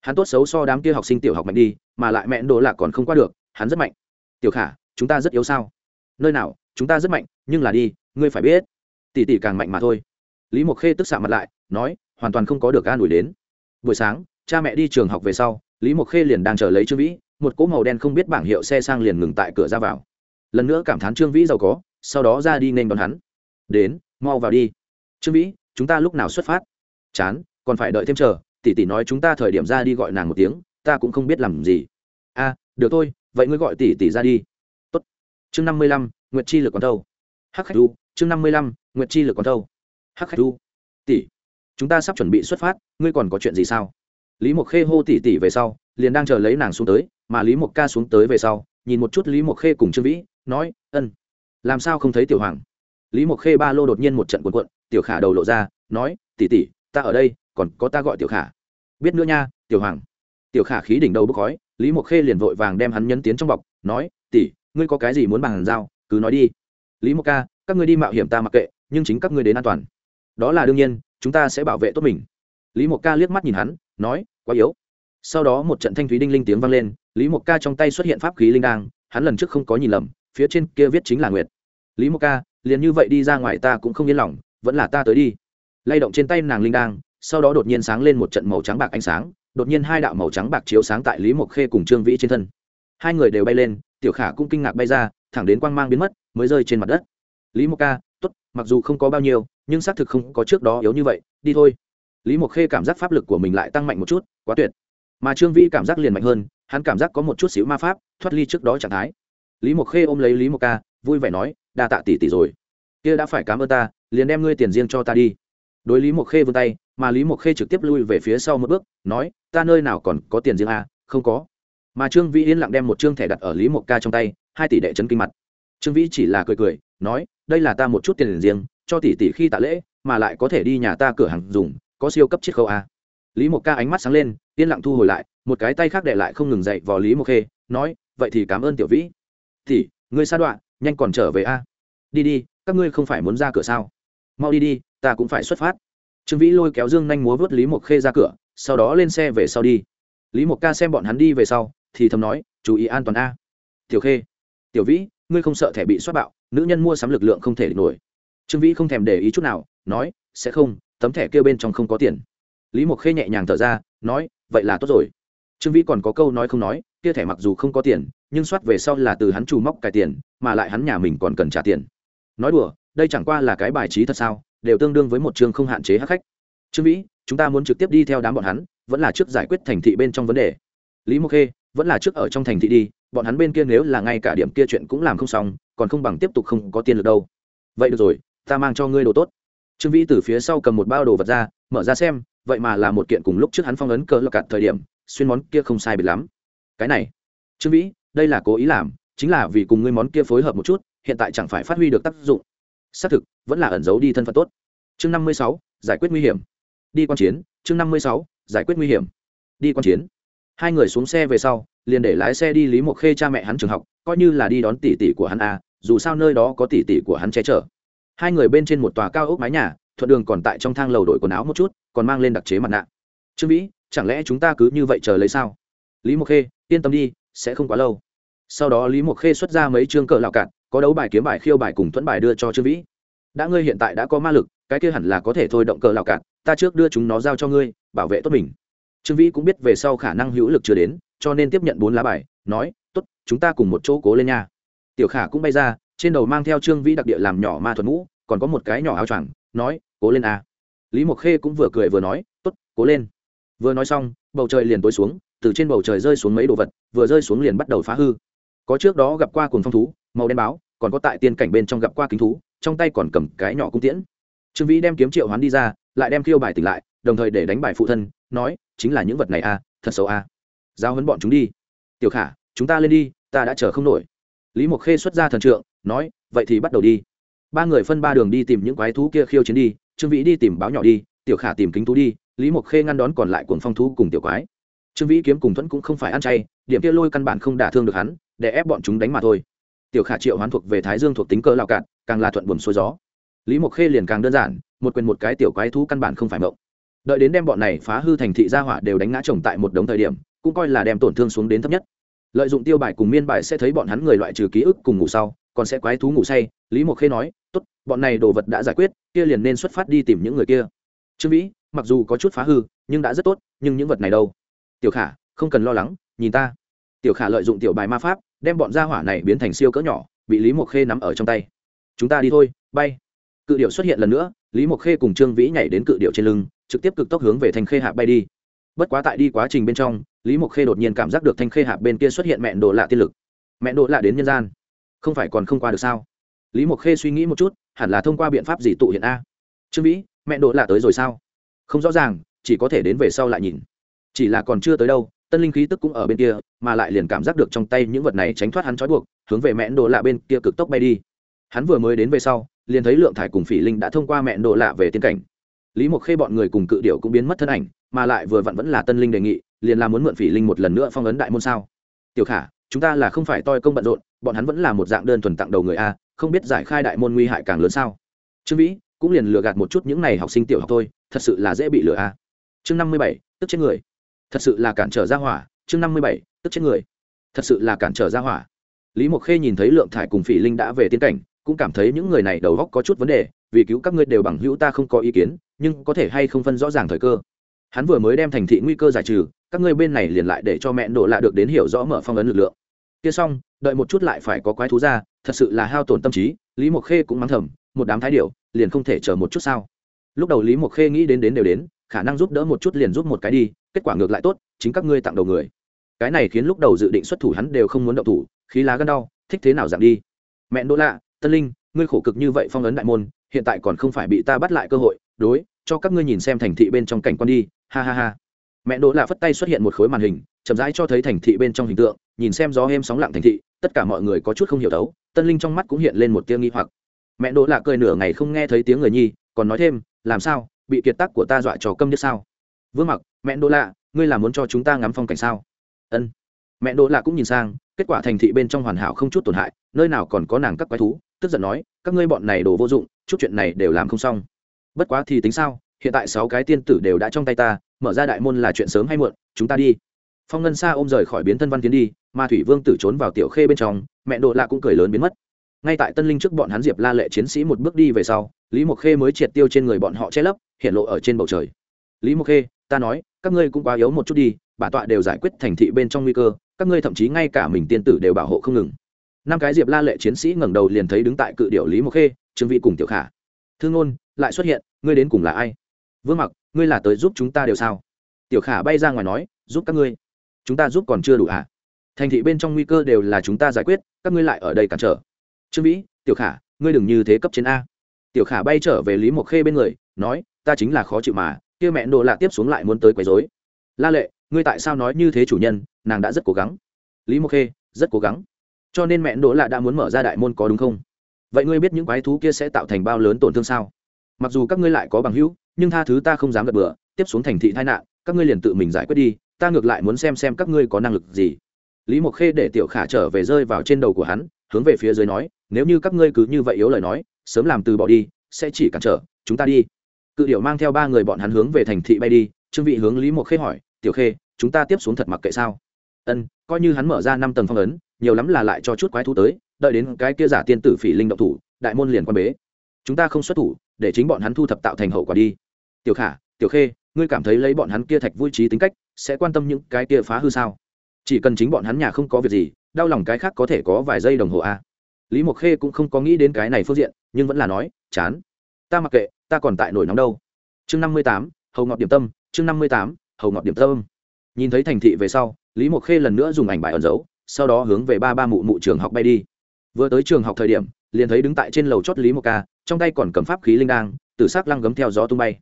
Hắn tốt xấu so đám kia học sinh tiểu học mạnh đi, mà lại mẹ đồ lạc còn không qua được, hắn rất mạnh. Tiểu khả, chúng ta rất yếu sao? Nơi nào, chúng ta rất mạnh, nhưng là đi, ngươi phải biết. Tỷ tỷ càng mạnh mà thôi. Lý mộc khê tức xạ mặt lại, nói, hoàn toàn không có được an ủi đến. Buổi sáng, cha mẹ đi trường học về sau, lý mộc khê liền đang chờ lấy trương vĩ, một cỗ màu đen không biết bảng hiệu xe sang liền ngừng tại cửa ra vào. Lần nữa cảm thán trương vĩ giàu có, sau đó ra đi nên đón hắn. Đến, mau vào đi. Trương vĩ, chúng ta lúc nào xuất phát? Chán, còn phải đợi thêm chờ. Tỷ tỷ nói chúng ta thời điểm ra đi gọi nàng một tiếng, ta cũng không biết làm gì. A, được thôi, vậy ngươi gọi tỷ tỷ ra đi chương năm mươi lăm, nguyệt chi lực còn thâu. Hắc khách du chương năm mươi lăm, nguyệt chi lực còn thâu. Hắc khách du tỷ, chúng ta sắp chuẩn bị xuất phát, ngươi còn có chuyện gì sao? Lý mộc khê hô tỷ tỷ về sau, liền đang chờ lấy nàng xuống tới, mà lý mộc ca xuống tới về sau, nhìn một chút lý mộc khê cùng trương vĩ, nói, ân, làm sao không thấy tiểu hoàng? Lý mộc khê ba lô đột nhiên một trận cuộn cuộn, tiểu khả đầu lộ ra, nói, tỷ tỷ, ta ở đây, còn có ta gọi tiểu khả. Biết nữa nha, tiểu hoàng. Tiểu khả khí đỉnh đầu bốc khói, lý mộc khê liền vội vàng đem hắn nhấn tiến trong bọc, nói, tỷ ngươi có cái gì muốn bàn giao, cứ nói đi. Lý mộc ca, các ngươi đi mạo hiểm ta mặc kệ, nhưng chính các ngươi đến an toàn. Đó là đương nhiên, chúng ta sẽ bảo vệ tốt mình. Lý mộc ca liếc mắt nhìn hắn, nói, quá yếu. Sau đó một trận thanh thúy đinh linh tiếng vang lên, lý mộc ca trong tay xuất hiện pháp khí linh đang hắn lần trước không có nhìn lầm, phía trên kia viết chính là nguyệt. Lý mộc ca, liền như vậy đi ra ngoài ta cũng không yên lòng, vẫn là ta tới đi. Lay động trên tay nàng linh đang sau đó đột nhiên sáng lên một trận màu trắng bạc ánh sáng, đột nhiên hai đạo màu trắng bạc chiếu sáng tại lý mộc khê cùng trương vĩ trên thân. Hai người đều bay lên tiểu khả cũng kinh ngạc bay ra thẳng đến quang mang biến mất mới rơi trên mặt đất. Lý mộc ca t ố t mặc dù không có bao nhiêu nhưng xác thực không có trước đó yếu như vậy đi thôi. Lý mộc khê cảm giác pháp lực của mình lại tăng mạnh một chút quá tuyệt. Mà trương vĩ cảm giác liền mạnh hơn hắn cảm giác có một chút xíu ma pháp thoát ly trước đó trạng thái. Lý mộc khê ôm lấy lý mộc ca vui vẻ nói đa tạ tỷ tỷ rồi. Kia đã phải cảm ơn ta liền đem ngươi tiền riêng cho ta đi. Đối lý mộc khê vươn tay mà lý mộc khê trực tiếp lui về phía sau một bước nói ta nơi nào còn có tiền riêng à, không có mà trương vĩ yên lặng đem một trương thẻ đặt ở lý mộc ca trong tay, hai tỷ đệ chấn kinh mặt. Trương vĩ chỉ là cười cười, nói, đây là ta một chút tiền riêng, cho tỷ tỷ khi tạ lễ, mà lại có thể đi nhà ta cửa hàng dùng, có siêu cấp chiết khấu à. lý mộc ca ánh mắt sáng lên, yên lặng thu hồi lại, một cái tay khác để lại không ngừng dậy vào lý mộc khê, nói, vậy thì cảm ơn tiểu vĩ. Tỷ, ngươi sa đoạn nhanh còn trở về a. Đi đi, các ngươi không phải muốn ra cửa sao? Mau đi đi, ta cũng phải xuất phát. Trương vĩ lôi kéo dương nhanh múa vớt lý mộc khê ra cửa, sau đó lên xe về sau đi. Lý mộc ca xem bọn hắn đi về sau thì thầm nói, chú ý an toàn a. Tiểu khê, tiểu vĩ, ngươi không sợ thẻ bị xoát bạo, nữ nhân mua sắm lực lượng không thể nổi. Trương vĩ không thèm để ý chút nào, nói, sẽ không, tấm thẻ kêu bên trong không có tiền. Lý mộc khê nhẹ nhàng thở ra, nói, vậy là tốt rồi. Trương vĩ còn có câu nói không nói, kia thẻ mặc dù không có tiền, nhưng soát về sau là từ hắn trù móc cài tiền, mà lại hắn nhà mình còn cần trả tiền. Nói đùa, đây chẳng qua là cái bài trí thật sao, đều tương đương với một trường không hạn chế hát khách. Trương vĩ, chúng ta muốn trực tiếp đi theo đám bọn hắn, vẫn là trước giải quyết thành thị bên trong vấn đề. Lý mộc khê vẫn là trước ở trong thành thị đi, bọn hắn bên kia nếu là ngay cả điểm kia chuyện cũng làm không xong, còn không bằng tiếp tục không có tiền được đâu. Vậy được rồi, ta mang cho ngươi đồ tốt. Trương vĩ từ phía sau cầm một bao đồ vật ra, mở ra xem, vậy mà là một kiện cùng lúc trước hắn phong ấn cờ lọc cạn thời điểm, xuyên món kia không sai biệt lắm. Cái này, trương vĩ, đây là cố ý làm, chính là vì cùng ngươi món kia phối hợp một chút, hiện tại chẳng phải phát huy được tác dụng. Xác thực, vẫn là ẩn giấu đi thân phận tốt. Chương năm mươi sáu, giải quyết nguy hiểm. Đi quan chiến, chương năm mươi sáu, giải quyết nguy hiểm. Đi quan chiến hai người xuống xe về sau, liền để lái xe đi lý mộc khê cha mẹ hắn trường học, coi như là đi đón tỷ tỷ của hắn à dù sao nơi đó có tỷ tỷ của hắn che chở. Hai người bên trên một tòa cao ốc mái nhà, thuận đường còn tại trong thang lầu đổi quần áo một chút, còn mang lên đặc chế mặt nạ. Trương vĩ, chẳng lẽ chúng ta cứ như vậy chờ lấy sao? Lý mộc khê, yên tâm đi, sẽ không quá lâu. Sau đó lý mộc khê xuất ra mấy chương cờ lạo cạn, có đấu bài kiếm bài khiêu bài cùng thuẫn bài đưa cho trương vĩ. Đã ngươi hiện tại đã có ma lực, cái kia hẳn là có thể thôi động cờ lạo cạn, ta trước đưa chúng nó giao cho ngươi, bảo vệ tốt mình trương vĩ cũng biết về sau khả năng hữu lực chưa đến, cho nên tiếp nhận bốn lá bài, nói, tốt, chúng ta cùng một chỗ cố lên nha. Tiểu khả cũng bay ra, trên đầu mang theo trương vĩ đặc địa làm nhỏ ma thuật ngũ, còn có một cái nhỏ áo choàng, nói, cố lên a. Lý mộc khê cũng vừa cười vừa nói, tốt, cố lên. Vừa nói xong, bầu trời liền tối xuống, từ trên bầu trời rơi xuống mấy đồ vật, vừa rơi xuống liền bắt đầu phá hư. Có trước đó gặp qua cùng phong thú, màu đen báo, còn có tại tiên cảnh bên trong gặp qua kính thú, trong tay còn cầm cái nhỏ cung tiễn. Trương vĩ đem kiếm triệu hoán đi ra, lại đem khiêu bài tỉnh lại, đồng thời để đánh bài phụ thân nói, chính là những vật này a thật xấu a giao hấn bọn chúng đi. Tiểu khả, chúng ta lên đi, ta đã chờ không nổi. Lý mộc khê xuất ra thần trượng, nói, vậy thì bắt đầu đi. Ba người phân ba đường đi tìm những quái thú kia khiêu chiến đi, trương vĩ đi tìm báo nhỏ đi, tiểu khả tìm kính thú đi, lý mộc khê ngăn đón còn lại cuồng phong thú cùng tiểu quái. Trương vĩ kiếm cùng thuẫn cũng không phải ăn chay, điểm kia lôi căn bản không đả thương được hắn, để ép bọn chúng đánh mà thôi. Tiểu khả triệu hoán thuộc về thái dương thuộc tính cơ lao cạn, càng là thuận buồm xuôi gió. Lý mộc khê liền càng đơn giản, một quyền một cái tiểu quái thú căn bản không phải mộng đợi đến đem bọn này phá hư thành thị gia hỏa đều đánh ngã chồng tại một đống thời điểm, cũng coi là đem tổn thương xuống đến thấp nhất. Lợi dụng tiêu bài cùng miên bài sẽ thấy bọn hắn người loại trừ ký ức cùng ngủ sau, còn sẽ quái thú ngủ say, lý mộc khê nói, tốt, bọn này đồ vật đã giải quyết, kia liền nên xuất phát đi tìm những người kia. Trương vĩ, mặc dù có chút phá hư, nhưng đã rất tốt, nhưng những vật này đâu? Tiểu khả, không cần lo lắng, nhìn ta. Tiểu khả lợi dụng tiểu bài ma pháp, đem bọn gia hỏa này biến thành siêu cỡ nhỏ, bị lý mộc khê nắm ở trong tay. Chúng ta đi thôi, bay. Cự điệu xuất hiện lần nữa, lý mộc khê cùng trương vĩ nhảy đến cự điệu trên lưng trực tiếp cực tốc hướng về thanh khê hạ bay đi. Bất quá tại đi quá trình bên trong, lý mộc khê đột nhiên cảm giác được thanh khê hạ bên kia xuất hiện mẹ đồ lạ tiên lực. Mẹ đồ lạ đến nhân gian. Không phải còn không qua được sao? Lý mộc khê suy nghĩ một chút, hẳn là thông qua biện pháp gì tụ hiện a? Trương vĩ mẹ đồ lạ tới rồi sao? Không rõ ràng, chỉ có thể đến về sau lại nhìn. Chỉ là còn chưa tới đâu, tân linh khí tức cũng ở bên kia, mà lại liền cảm giác được trong tay những vật này tránh thoát hắn trói buộc, hướng về mẹ đồ lạ bên kia cực tốc bay đi. Hắn vừa mới đến về sau, liền thấy lượng thải cùng phỉ linh đã thông qua mẹ đồ lạ về tiên cảnh lý mộc khê bọn người cùng cự điệu cũng biến mất thân ảnh, mà lại vừa vặn vẫn là tân linh đề nghị, liền là muốn mượn phỉ linh một lần nữa phong ấn đại môn sao? Tiểu khả, chúng ta là không phải toi công bận rộn, bọn hắn vẫn là một dạng đơn thuần tặng đầu người a, không biết giải khai đại môn nguy hại càng lớn sao? Trương vĩ, cũng liền lừa gạt một chút những n à y học sinh tiểu học thôi, thật sự là dễ bị lừa a. Chương năm mươi bảy, tức chết người. Thật sự là cản trở ra hỏa, chương năm mươi bảy, tức chết người. Thật sự là cản trở ra hỏa. Lý mộc khê nhìn thấy lượng thải cùng phỉ linh đã về tiến cảnh, cũng cảm thấy những người này đầu góc có chút vấn đề, vì cứu các ngươi đều bằng hữu ta không có ý kiến nhưng có thể hay không phân rõ ràng thời cơ. Hắn vừa mới đem thành thị nguy cơ giải trừ, các ngươi bên này liền lại để cho mẹ nổ lạ được đến hiểu rõ mở phong ấn lực lượng. Kia xong, đợi một chút lại phải có quái thú ra, thật sự là hao tổn tâm trí, lý mộc khê cũng mắng thầm, một đám thái điệu liền không thể chờ một chút sao. Lúc đầu lý mộc khê nghĩ đến đến đều đến, khả năng giúp đỡ một chút liền giúp một cái đi, kết quả ngược lại tốt, chính các ngươi tặng đầu người. Cái này khiến lúc đầu dự định xuất thủ hắn đều không muốn động thủ, khí lá gân đau, thích thế nào giảm đi. Mẹ đỗ lạ, tân linh, ngươi khổ cực như vậy phong ấn đại môn hiện tại còn không phải bị ta bắt lại cơ hội đối cho các ngươi nhìn xem thành thị bên trong cảnh quan đi ha ha ha. Mẹ đỗ lạ phất tay xuất hiện một khối màn hình chậm rãi cho thấy thành thị bên trong hình tượng nhìn xem gió êm sóng lặng thành thị tất cả mọi người có chút không hiểu tấu, tân linh trong mắt cũng hiện lên một tiếng nghi hoặc. Mẹ đỗ lạ cười nửa ngày không nghe thấy tiếng người nhi còn nói thêm làm sao bị kiệt tác của ta dọa trò câm như sao? Vương mặc mẹ đỗ lạ ngươi là muốn cho chúng ta ngắm phong cảnh sao? Ân. Mẹ đỗ lạ cũng nhìn sang kết quả thành thị bên trong hoàn hảo không chút tổn hại nơi nào còn có nàng các quái thú tức giận nói các ngươi bọn này đồ vô dụng, chút chuyện này đều làm không xong. Bất quá thì tính sao, hiện tại sáu cái tiên tử đều đã trong tay ta, mở ra đại môn là chuyện sớm hay muộn, chúng ta đi. Phong ngân xa ôm rời khỏi biến thân văn tiến đi, mà thủy vương tử trốn vào tiểu khê bên trong, mẹ độ lạ cũng cười lớn biến mất. Ngay tại tân linh trước bọn hắn diệp la lệ chiến sĩ một bước đi về sau, lý mộc khê mới triệt tiêu trên người bọn họ che lấp, hiện lộ ở trên bầu trời. Lý mộc khê, ta nói, các ngươi cũng quá yếu một chút đi bản tọa đều giải quyết thành thị bên trong nguy cơ, các ngươi thậm chí ngay cả mình tiên tử đều bảo hộ không ngừng năm cái diệp la lệ chiến sĩ ngẩng đầu liền thấy đứng tại cự điệu lý mộc khê, trương vị cùng tiểu khả. Thương ngôn, lại xuất hiện, ngươi đến cùng là ai? Vương mặc, ngươi là tới giúp chúng ta đều sao? Tiểu khả bay ra ngoài nói, giúp các ngươi. Chúng ta giúp còn chưa đủ à? Thành thị bên trong nguy cơ đều là chúng ta giải quyết, các ngươi lại ở đây cản trở. Trương vĩ, tiểu khả, ngươi đừng như thế cấp trên a. Tiểu khả bay trở về lý mộc khê bên người, nói, ta chính là khó chịu mà, kia mẹ đồ lạ tiếp xuống lại muốn tới quấy rối. La lệ, ngươi tại sao nói như thế chủ nhân, nàng đã rất cố gắng. Lý mộc khê, rất cố gắng cho nên mẹ đỗ lạ đã muốn mở ra đại môn có đúng không? Vậy ngươi biết những quái thú kia sẽ tạo thành bao lớn tổn thương sao? Mặc dù các ngươi lại có bằng hữu, nhưng tha thứ ta không dám gật bừa, tiếp xuống thành thị tai nạn, các ngươi liền tự mình giải quyết đi, ta ngược lại muốn xem xem các ngươi có năng lực gì. Lý mộc khê để tiểu khả trở về rơi vào trên đầu của hắn, hướng về phía dưới nói, nếu như các ngươi cứ như vậy yếu lời nói, sớm làm từ bỏ đi, sẽ chỉ cản trở, chúng ta đi. Cự điệu mang theo ba người bọn hắn hướng về thành thị bay đi, trương vị hướng lý mộc khê hỏi, tiểu khê, chúng ta tiếp xuống thật mặc kệ sao? Ân, coi như hắn mở ra năm tầng phong ấn nhiều lắm là lại cho chút quái thú tới, đợi đến cái kia giả tiên tử phỉ linh động thủ, đại môn liền quan bế. Chúng ta không xuất thủ, để chính bọn hắn thu thập tạo thành hậu quả đi. Tiểu khả, tiểu khê, ngươi cảm thấy lấy bọn hắn kia thạch vui trí tính cách, sẽ quan tâm những cái kia phá hư sao? Chỉ cần chính bọn hắn nhà không có việc gì, đau lòng cái khác có thể có vài giây đồng hồ a lý mộc khê cũng không có nghĩ đến cái này phương diện, nhưng vẫn là nói, chán. Ta mặc kệ, ta còn tại nổi nóng đâu. Chương năm mươi tám, hầu ngọt điểm tâm. Chương năm mươi tám, hầu ngọt điểm tâm. Nhìn thấy thành thị về sau, lý mộc khê lần nữa dùng ảnh bài ẩn giấu sau đó hướng về ba ba mụ mụ trường học bay đi. Vừa tới trường học thời điểm, liền thấy đứng tại trên lầu chót lý một ca, trong tay còn cầm pháp khí linh đang từ s ắ c lăng gấm theo gió tung bay.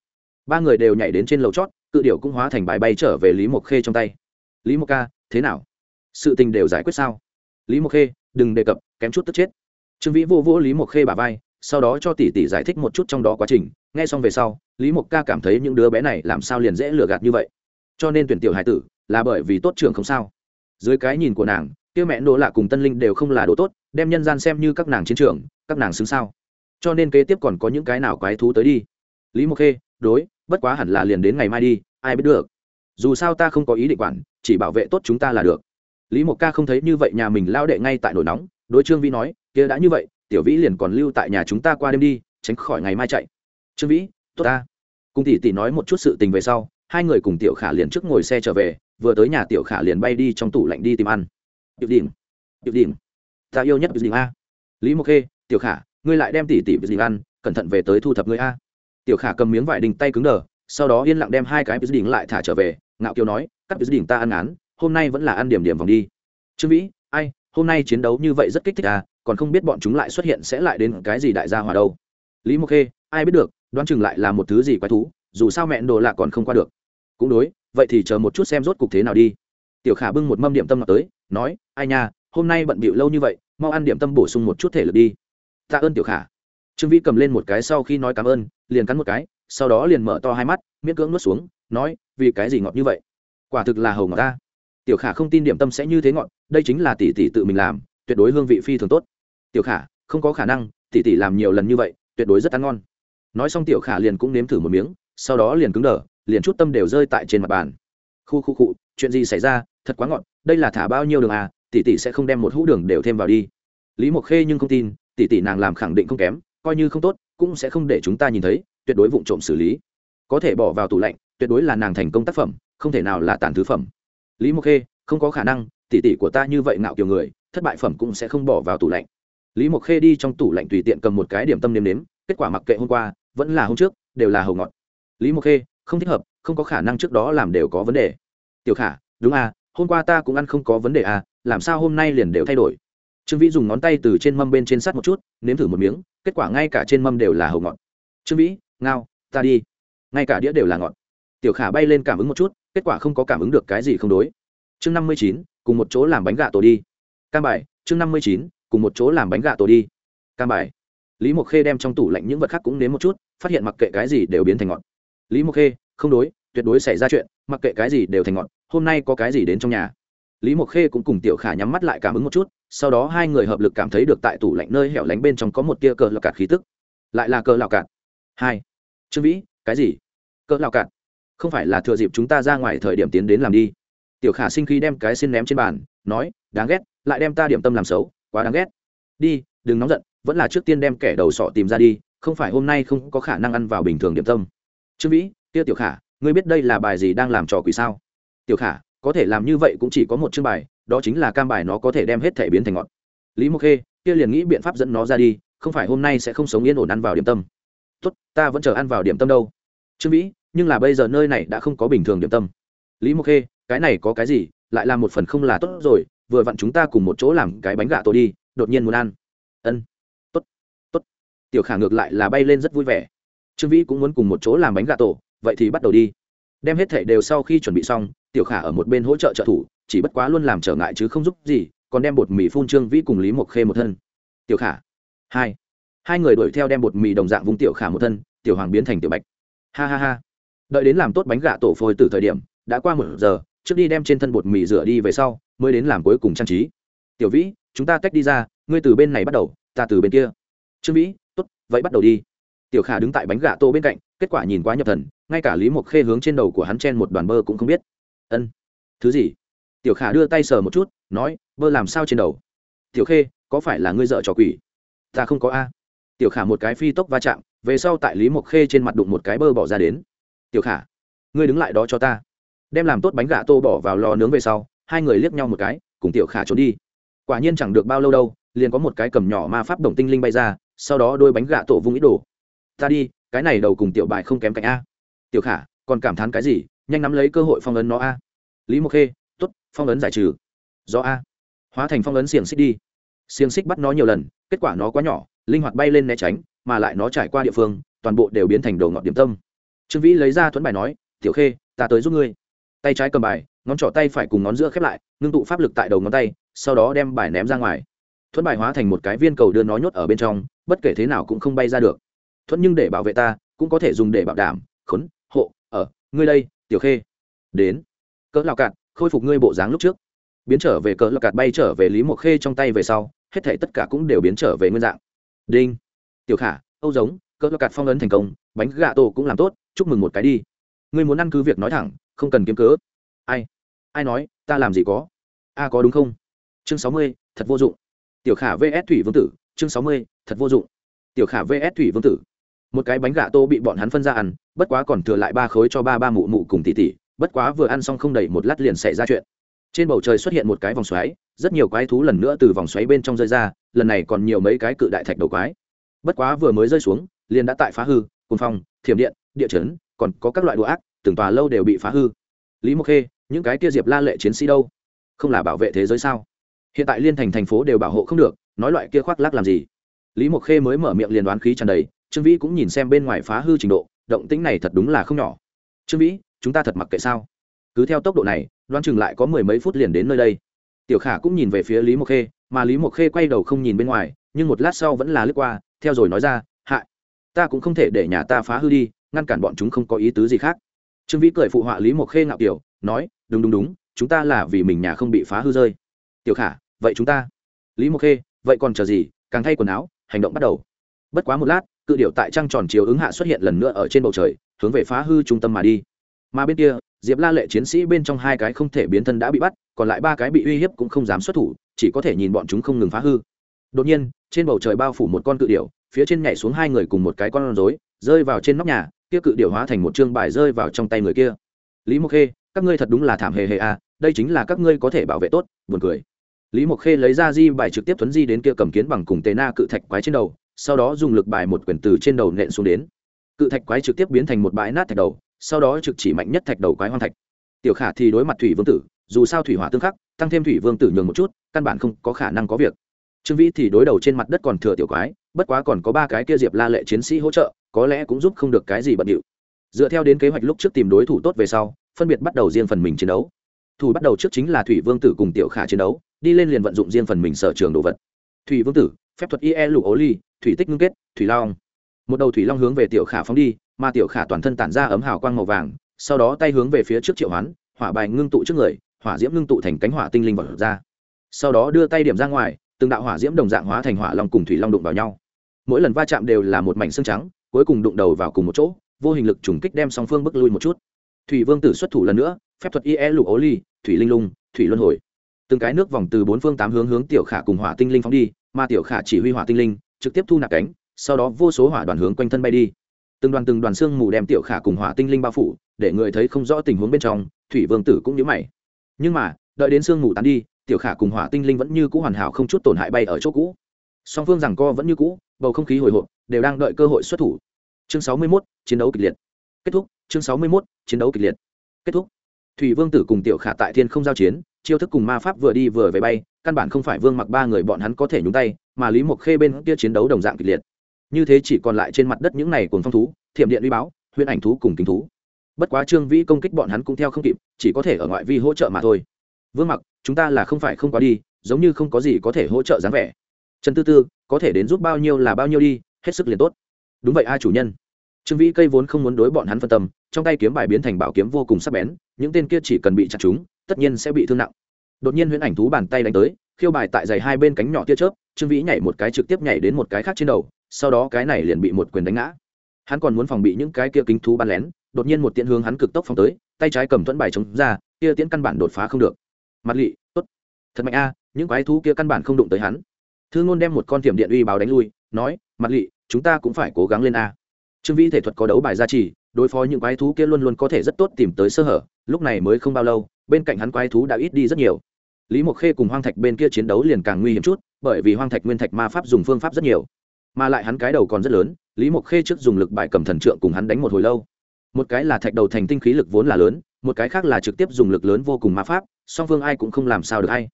Ba người đều nhảy đến trên lầu chót, cự điệu cũng hóa thành bài bay trở về lý mộc khê trong tay. Lý mộc ca, thế nào? Sự tình đều giải quyết sao? Lý mộc khê, đừng đề cập, kém chút tức chết. Trương vĩ vô vô lý mộc khê bà vai, sau đó cho tỷ tỷ giải thích một chút trong đó quá trình. Nghe xong về sau, lý mộc ca cảm thấy những đứa bé này làm sao liền dễ lừa gạt như vậy. Cho nên tuyển tiểu hải tử là bởi vì tốt trường không sao dưới cái nhìn của nàng, kia mẹ nỗ lạ cùng tân linh đều không là đồ tốt, đem nhân gian xem như các nàng chiến trường, các nàng xứng sao. Cho nên kế tiếp còn có những cái nào quái thú tới đi? Lý mộc khê, đối, bất quá hẳn là liền đến ngày mai đi, ai biết được. Dù sao ta không có ý định quản, chỉ bảo vệ tốt chúng ta là được. Lý mộc ca không thấy như vậy nhà mình lao đệ ngay tại nổi nóng, đối trương vĩ nói, kia đã như vậy, tiểu vĩ liền còn lưu tại nhà chúng ta qua đêm đi, tránh khỏi ngày mai chạy. Trương vĩ, tốt ta. Cùng tỷ tỷ nói một chút sự tình về sau hai người cùng tiểu khả liền trước ngồi xe trở về, vừa tới nhà tiểu khả liền bay đi trong tủ lạnh đi tìm ăn. Tiểu đỉnh tiểu đỉnh ta yêu nhất đỉnh a. Lý mộc khê, tiểu khả, ngươi lại đem tỷ tỷ đỉnh ăn, cẩn thận về tới thu thập ngươi a. Tiểu khả cầm miếng vải đình tay cứng đờ, sau đó yên lặng đem hai cái đỉnh lại thả trở về, ngạo kiều nói, cắt đỉnh ta ăn án, hôm nay vẫn là ăn điểm điểm vòng đi. Trương vĩ, ai, hôm nay chiến đấu như vậy rất kích thích à còn không biết bọn chúng lại xuất hiện sẽ lại đến cái gì đại gia hòa đâu. Lý mộc khê, ai biết được, đoán chừng lại là một thứ gì quái thú, dù sao mẹ đồ lạ còn không qua được cũng đối, vậy thì chờ một chút xem rốt cục thế nào đi. Tiểu khả bưng một mâm điểm tâm ngọt tới, nói, ai nha, hôm nay bận bịu lâu như vậy, mau ăn điểm tâm bổ sung một chút thể lực đi. Tạ ơn, tiểu khả. Trương vĩ cầm lên một cái sau khi nói cảm ơn, liền cắn một cái, sau đó liền mở to hai mắt, miễn cưỡng nuốt xuống, nói, vì cái gì ngọt như vậy? Quả thực là hầu ngọt ta. Tiểu khả không tin điểm tâm sẽ như thế ngọt, đây chính là tỷ tỷ tự mình làm, tuyệt đối hương vị phi thường tốt. Tiểu khả, không có khả năng, tỷ tỷ làm nhiều lần như vậy, tuyệt đối rất ăn ngon. Nói xong tiểu khả liền cũng nếm thử một miếng, sau đó liền cứng đờ liền chút tâm đều rơi tại trên mặt bàn. Khu khu cụ chuyện gì xảy ra? Thật quá ngọt, đây là thả bao nhiêu đường à? Tỷ tỷ sẽ không đem một hũ đường đều thêm vào đi. Lý mộc khê nhưng không tin, tỷ tỷ nàng làm khẳng định không kém, coi như không tốt, cũng sẽ không để chúng ta nhìn thấy, tuyệt đối vụng trộm xử lý. Có thể bỏ vào tủ lạnh, tuyệt đối là nàng thành công tác phẩm, không thể nào là tàn thứ phẩm. Lý mộc khê, không có khả năng, tỷ tỷ của ta như vậy ngạo kiểu người, thất bại phẩm cũng sẽ không bỏ vào tủ lạnh. Lý mộc khê đi trong tủ lạnh tùy tiện cầm một cái điểm tâm nếm nếm, kết quả mặc kệ hôm qua, vẫn là hôm trước, đều là hầu ngọt. Lý mộc khê không thích hợp, không có khả năng trước đó làm đều có vấn đề. Tiểu khả, đúng à hôm qua ta cũng ăn không có vấn đề à làm sao hôm nay liền đều thay đổi? Trương vĩ dùng ngón tay từ trên mâm bên trên sắt một chút, nếm thử một miếng, kết quả ngay cả trên mâm đều là hầu ngọt. Trương vĩ, ngao, ta đi. Ngay cả đĩa đều là ngọt. Tiểu khả bay lên cảm ứng một chút, kết quả không có cảm ứng được cái gì không đối. Chương năm mươi chín, cùng một chỗ làm bánh gà tổ đi. Cam bài, chương năm mươi chín, cùng một chỗ làm bánh gà tổ đi. Cam bài. Lý mộc khê đem trong tủ lạnh những vật khác cũng nếm một chút, phát hiện mặc kệ cái gì đều biến thành ngọt lý mộc khê, không đối, tuyệt đối xảy ra chuyện, mặc kệ cái gì đều thành ngọn. hôm nay có cái gì đến trong nhà. Lý mộc khê cũng cùng tiểu khả nhắm mắt lại cảm ứng một chút, sau đó hai người hợp lực cảm thấy được tại tủ lạnh nơi hẻo lánh bên trong có một tia cờ lọc cạt khí tức. Lại là cờ lọc cạt. Hai. Trương vĩ, cái gì? Cờ lọc cạt. Không phải là thừa dịp chúng ta ra ngoài thời điểm tiến đến làm đi. Tiểu khả sinh khi đem cái xin ném trên bàn, nói, đáng ghét, lại đem ta điểm tâm làm xấu, quá đáng ghét. Đi, đừng nóng giận, vẫn là trước tiên đem kẻ đầu sọ tìm ra đi, không phải hôm nay không có khả năng ăn vào bình thường điểm tâm trương vĩ, kia tiểu khả, ngươi biết đây là bài gì đang làm trò quỷ sao? Tiểu khả, có thể làm như vậy cũng chỉ có một chương bài, đó chính là cam bài nó có thể đem hết thể biến thành ngọt lý mộc khê, kia liền nghĩ biện pháp dẫn nó ra đi, không phải hôm nay sẽ không sống yên ổn ăn vào điểm tâm. Tốt, ta vẫn chờ ăn vào điểm tâm đâu. Trương vĩ, nhưng là bây giờ nơi này đã không có bình thường điểm tâm. Lý mộc khê, cái này có cái gì? Lại là một phần không là tốt rồi, vừa vặn chúng ta cùng một chỗ làm cái bánh gà tổ đi, đột nhiên muốn ăn. Ân, tốt tốt. Tiểu khả ngược lại là bay lên rất vui vẻ trương vĩ cũng muốn cùng một chỗ làm bánh gà tổ, vậy thì bắt đầu đi. Đem hết thảy đều sau khi chuẩn bị xong, tiểu khả ở một bên hỗ trợ trợ thủ, chỉ bất quá luôn làm trở ngại chứ không giúp gì, còn đem bột mì phun trương vĩ cùng lý mộc khê một thân. Tiểu khả. Hai. Hai người đuổi theo đem bột mì đồng dạng vung tiểu khả một thân, tiểu hoàng biến thành tiểu bạch. Ha ha ha. Đợi đến làm tốt bánh gà tổ phôi từ thời điểm, đã qua một giờ, trước đi đem trên thân bột mì rửa đi về sau, mới đến làm cuối cùng trang trí. Tiểu vĩ, chúng ta tách đi ra, ngươi từ bên này bắt đầu, ta từ bên kia. Trương vĩ, tốt, vậy bắt đầu đi tiểu khả đứng tại bánh gà tô bên cạnh, kết quả nhìn quá nhập thần, ngay cả lý mộc khê hướng trên đầu của hắn chen một đoàn bơ cũng không biết. Ân, thứ gì? Tiểu khả đưa tay sờ một chút, nói, bơ làm sao trên đầu? Tiểu khê, có phải là ngươi dợ trò quỷ? Ta không có a. Tiểu khả một cái phi tốc va chạm, về sau tại lý mộc khê trên mặt đụng một cái bơ bỏ ra đến. Tiểu khả, ngươi đứng lại đó cho ta. Đem làm tốt bánh gà tô bỏ vào lò nướng về sau, hai người liếc nhau một cái, cùng tiểu khả trốn đi. Quả nhiên chẳng được bao lâu đâu, liền có một cái cầm nhỏ ma pháp đồng tinh linh bay ra, sau đó đôi bánh gà tổ vung ít đồ ta đi, cái này đầu cùng tiểu bài không kém cạnh a. Tiểu khả, còn cảm thán cái gì? Nhanh nắm lấy cơ hội phong ấn nó a. Lý mộc khê t ố t phong ấn giải trừ. Do a. Hóa thành phong ấn xiềng xích đi. Xiềng xích bắt nó nhiều lần, kết quả nó quá nhỏ, linh hoạt bay lên né tránh, mà lại nó trải qua địa phương, toàn bộ đều biến thành đồ ngọt điểm tâm. Trương vĩ lấy ra thuẫn bài nói, tiểu khê, ta tới giúp ngươi. Tay trái cầm bài, ngón trỏ tay phải cùng ngón giữa khép lại, ngưng tụ pháp lực tại đầu ngón tay, sau đó đem bài ném ra ngoài. Thuẫn bài hóa thành một cái viên cầu đưa nó nhốt ở bên trong, bất kể thế nào cũng không bay ra được thuẫn nhưng để bảo vệ ta, cũng có thể dùng để bảo đảm, khốn, hộ, ở, ngươi đây, tiểu khê. Đến. Cỡ lào cạn, khôi phục ngươi bộ dáng lúc trước. Biến trở về cỡ lào cạn bay trở về lý mộc khê trong tay về sau, hết thể tất cả cũng đều biến trở về nguyên dạng. Đinh. Tiểu khả, âu giống, cỡ lào cạn phong ấn thành công, bánh gà tổ cũng làm tốt, chúc mừng một cái đi. Ngươi muốn ăn cứ việc nói thẳng, không cần kiếm cớ. Ai? Ai nói, ta làm gì có? A có đúng không? Chương sáu mươi, thật vô dụng. Tiểu khả vs thủy vương tử, chương sáu mươi, thật vô dụng. Tiểu khả vs thủy vương tử một cái bánh gà tô bị bọn hắn phân ra ăn, bất quá còn thừa lại ba khối cho ba ba mụ mụ cùng tỷ tỷ, bất quá vừa ăn xong không đầy một lát liền xảy ra chuyện. Trên bầu trời xuất hiện một cái vòng xoáy, rất nhiều quái thú lần nữa từ vòng xoáy bên trong rơi ra, lần này còn nhiều mấy cái cự đại thạch đầu quái. Bất quá vừa mới rơi xuống, liền đã tại phá hư cồn phong, thiểm điện, địa chấn, còn có các loại đũa ác, từng tòa lâu đều bị phá hư. Lý mộc khê, những cái kia diệp la lệ chiến sĩ đâu? Không là bảo vệ thế giới sao? Hiện tại liên thành thành phố đều bảo hộ không được, nói loại kia khoác lác làm gì? Lý mộc khê mới mở miệng liền đoán khí tràn đầy trương vĩ cũng nhìn xem bên ngoài phá hư trình độ, động tĩnh này thật đúng là không nhỏ. Trương vĩ, chúng ta thật mặc kệ sao? Cứ theo tốc độ này Đoan chừng lại có mười mấy phút liền đến nơi đây. Tiểu khả cũng nhìn về phía lý mộc khê, mà lý mộc khê quay đầu không nhìn bên ngoài, nhưng một lát sau vẫn là lướt qua, theo rồi nói ra hại ta cũng không thể để nhà ta phá hư đi, ngăn cản bọn chúng không có ý tứ gì khác. Trương vĩ cười phụ họa lý mộc khê ngạo kiểu, nói, đúng đúng đúng, chúng ta là vì mình nhà không bị phá hư rơi. Tiểu khả, vậy chúng ta? Lý mộc khê, vậy còn chờ gì, càng thay quần áo, hành động bắt đầu. Bất quá một lát cự điệu tại trăng tròn chiếu ứng hạ xuất hiện lần nữa ở trên bầu trời, hướng về phá hư trung tâm mà đi. Mà bên kia, diệp la lệ chiến sĩ bên trong hai cái không thể biến thân đã bị bắt, còn lại ba cái bị uy hiếp cũng không dám xuất thủ, chỉ có thể nhìn bọn chúng không ngừng phá hư. Đột nhiên, trên bầu trời bao phủ một con cự điểu, phía trên nhảy xuống hai người cùng một cái con rối, rơi vào trên nóc nhà, kia cự điểu hóa thành một chương bài rơi vào trong tay người kia. Lý mộc khê, các ngươi thật đúng là thảm hề hề à đây chính là các ngươi có thể bảo vệ tốt, buồn cười. Lý mộc khê lấy ra di bài trực tiếp thuấn di đến kia cầm kiến bằng cùng tề na cự thạch quái trên đầu sau đó dùng lực bài một quyển từ trên đầu nện xuống đến. Cự thạch quái trực tiếp biến thành một bãi nát thạch đầu, sau đó trực chỉ mạnh nhất thạch đầu quái hoang thạch. Tiểu khả thì đối mặt thủy vương tử, dù sao thủy hỏa tương khắc, tăng thêm thủy vương tử nhường một chút, căn bản không có khả năng có việc. Trương vĩ thì đối đầu trên mặt đất còn thừa tiểu quái, bất quá còn có ba cái kia diệp la lệ chiến sĩ hỗ trợ, có lẽ cũng giúp không được cái gì bận điệu. Dựa theo đến kế hoạch lúc trước tìm đối thủ tốt về sau, phân biệt bắt đầu riêng phần mình chiến đấu. Thủ bắt đầu trước chính là thủy vương tử cùng tiểu khả chiến đấu, đi lên liền vận dụng riêng phần mình sở trường đồ vật. Thủy vương tử phép thuật ie lụ ố ly thủy tích ngưng kết, thủy long. Một đầu thủy long hướng về tiểu khả phóng đi, mà tiểu khả toàn thân tản ra ấm hào quang màu vàng, sau đó tay hướng về phía trước triệu hoán, hỏa bài ngưng tụ trước người, hỏa diễm ngưng tụ thành cánh hỏa tinh linh vật ra. Sau đó đưa tay điểm ra ngoài, từng đạo hỏa diễm đồng dạng hóa thành hỏa long cùng thủy long đụng vào nhau. Mỗi lần va chạm đều là một mảnh xương trắng, cuối cùng đụng đầu vào cùng một chỗ, vô hình lực trùng kích đem song phương bước lui một chút. Thủy vương tử xuất thủ lần nữa, phép thuật ie lụ ố ly thủy linh lung, thủy luân hồi. Từng cái nước vòng từ bốn phương tám hướng hướng tiểu khả cùng hỏa tinh linh phóng đi mà tiểu khả chỉ huy hỏa tinh linh trực tiếp thu nạp cánh sau đó vô số hỏa đoàn hướng quanh thân bay đi. Từng đoàn từng đoàn xương mù đem tiểu khả cùng hỏa tinh linh bao phủ để người thấy không rõ tình huống bên trong thủy vương tử cũng nhớ mày. Nhưng mà đợi đến xương mù tán đi tiểu khả cùng hỏa tinh linh vẫn như cũ hoàn hảo không chút tổn hại bay ở chỗ cũ. Song phương rằng co vẫn như cũ bầu không khí hồi hộp đều đang đợi cơ hội xuất thủ. Chương sáu mươi 61, chiến đấu kịch liệt. Kết thúc. Chương sáu mươi 61, chiến đấu kịch liệt. Kết thúc. Thủy vương tử cùng tiểu khả tại thiên không giao chiến chiêu thức cùng ma pháp vừa đi vừa về bay, căn bản không phải vương mặc ba người bọn hắn có thể nhúng tay, mà lý mộc khê bên kia chiến đấu đồng dạng kịch liệt. Như thế chỉ còn lại trên mặt đất những này cùng phong thú, thiểm điện uy báo, huyễn ảnh thú cùng kính thú. Bất quá trương vĩ công kích bọn hắn cũng theo không kịp, chỉ có thể ở ngoại vi hỗ trợ mà thôi. Vương mặc, chúng ta là không phải không có đi, giống như không có gì có thể hỗ trợ dáng vẻ. Trần tư tư, có thể đến giúp bao nhiêu là bao nhiêu đi, hết sức liền tốt. Đúng vậy ai chủ nhân. Trương vĩ cây vốn không muốn đối bọn hắn phân tâm, trong tay kiếm bài biến thành bảo kiếm vô cùng sắc bén, những tên kia chỉ cần bị chặt chúng tất nhiên sẽ bị thương nặng. Đột nhiên huyễn ảnh thú bàn tay đánh tới, khiêu bài tại giày hai bên cánh nhỏ tia chớp, trương vĩ nhảy một cái trực tiếp nhảy đến một cái khác trên đầu, sau đó cái này liền bị một quyền đánh ngã. Hắn còn muốn phòng bị những cái kia kính thú bắn lén, đột nhiên một tiễn hướng hắn cực tốc phóng tới, tay trái cầm thuẫn bài chống ra, kia tiễn căn bản đột phá không được. Mặt lị, tốt. Thật mạnh a, những quái thú kia căn bản không đụng tới hắn. Thương ngôn đem một con tiềm điện uy báo đánh lui, nói, mặt lị, chúng ta cũng phải cố gắng lên a. Trương vĩ thể thuật có đấu bài gia trì đối phó những quái thú kia luôn luôn có thể rất tốt tìm tới sơ hở, lúc này mới không bao lâu, bên cạnh hắn quái thú đã ít đi rất nhiều. Lý mộc khê cùng hoang thạch bên kia chiến đấu liền càng nguy hiểm chút, bởi vì hoang thạch nguyên thạch ma pháp dùng phương pháp rất nhiều. Mà lại hắn cái đầu còn rất lớn, lý mộc khê trước dùng lực bại cầm thần trượng cùng hắn đánh một hồi lâu. Một cái là thạch đầu thành tinh khí lực vốn là lớn, một cái khác là trực tiếp dùng lực lớn vô cùng ma pháp, song phương ai cũng không làm sao được hay.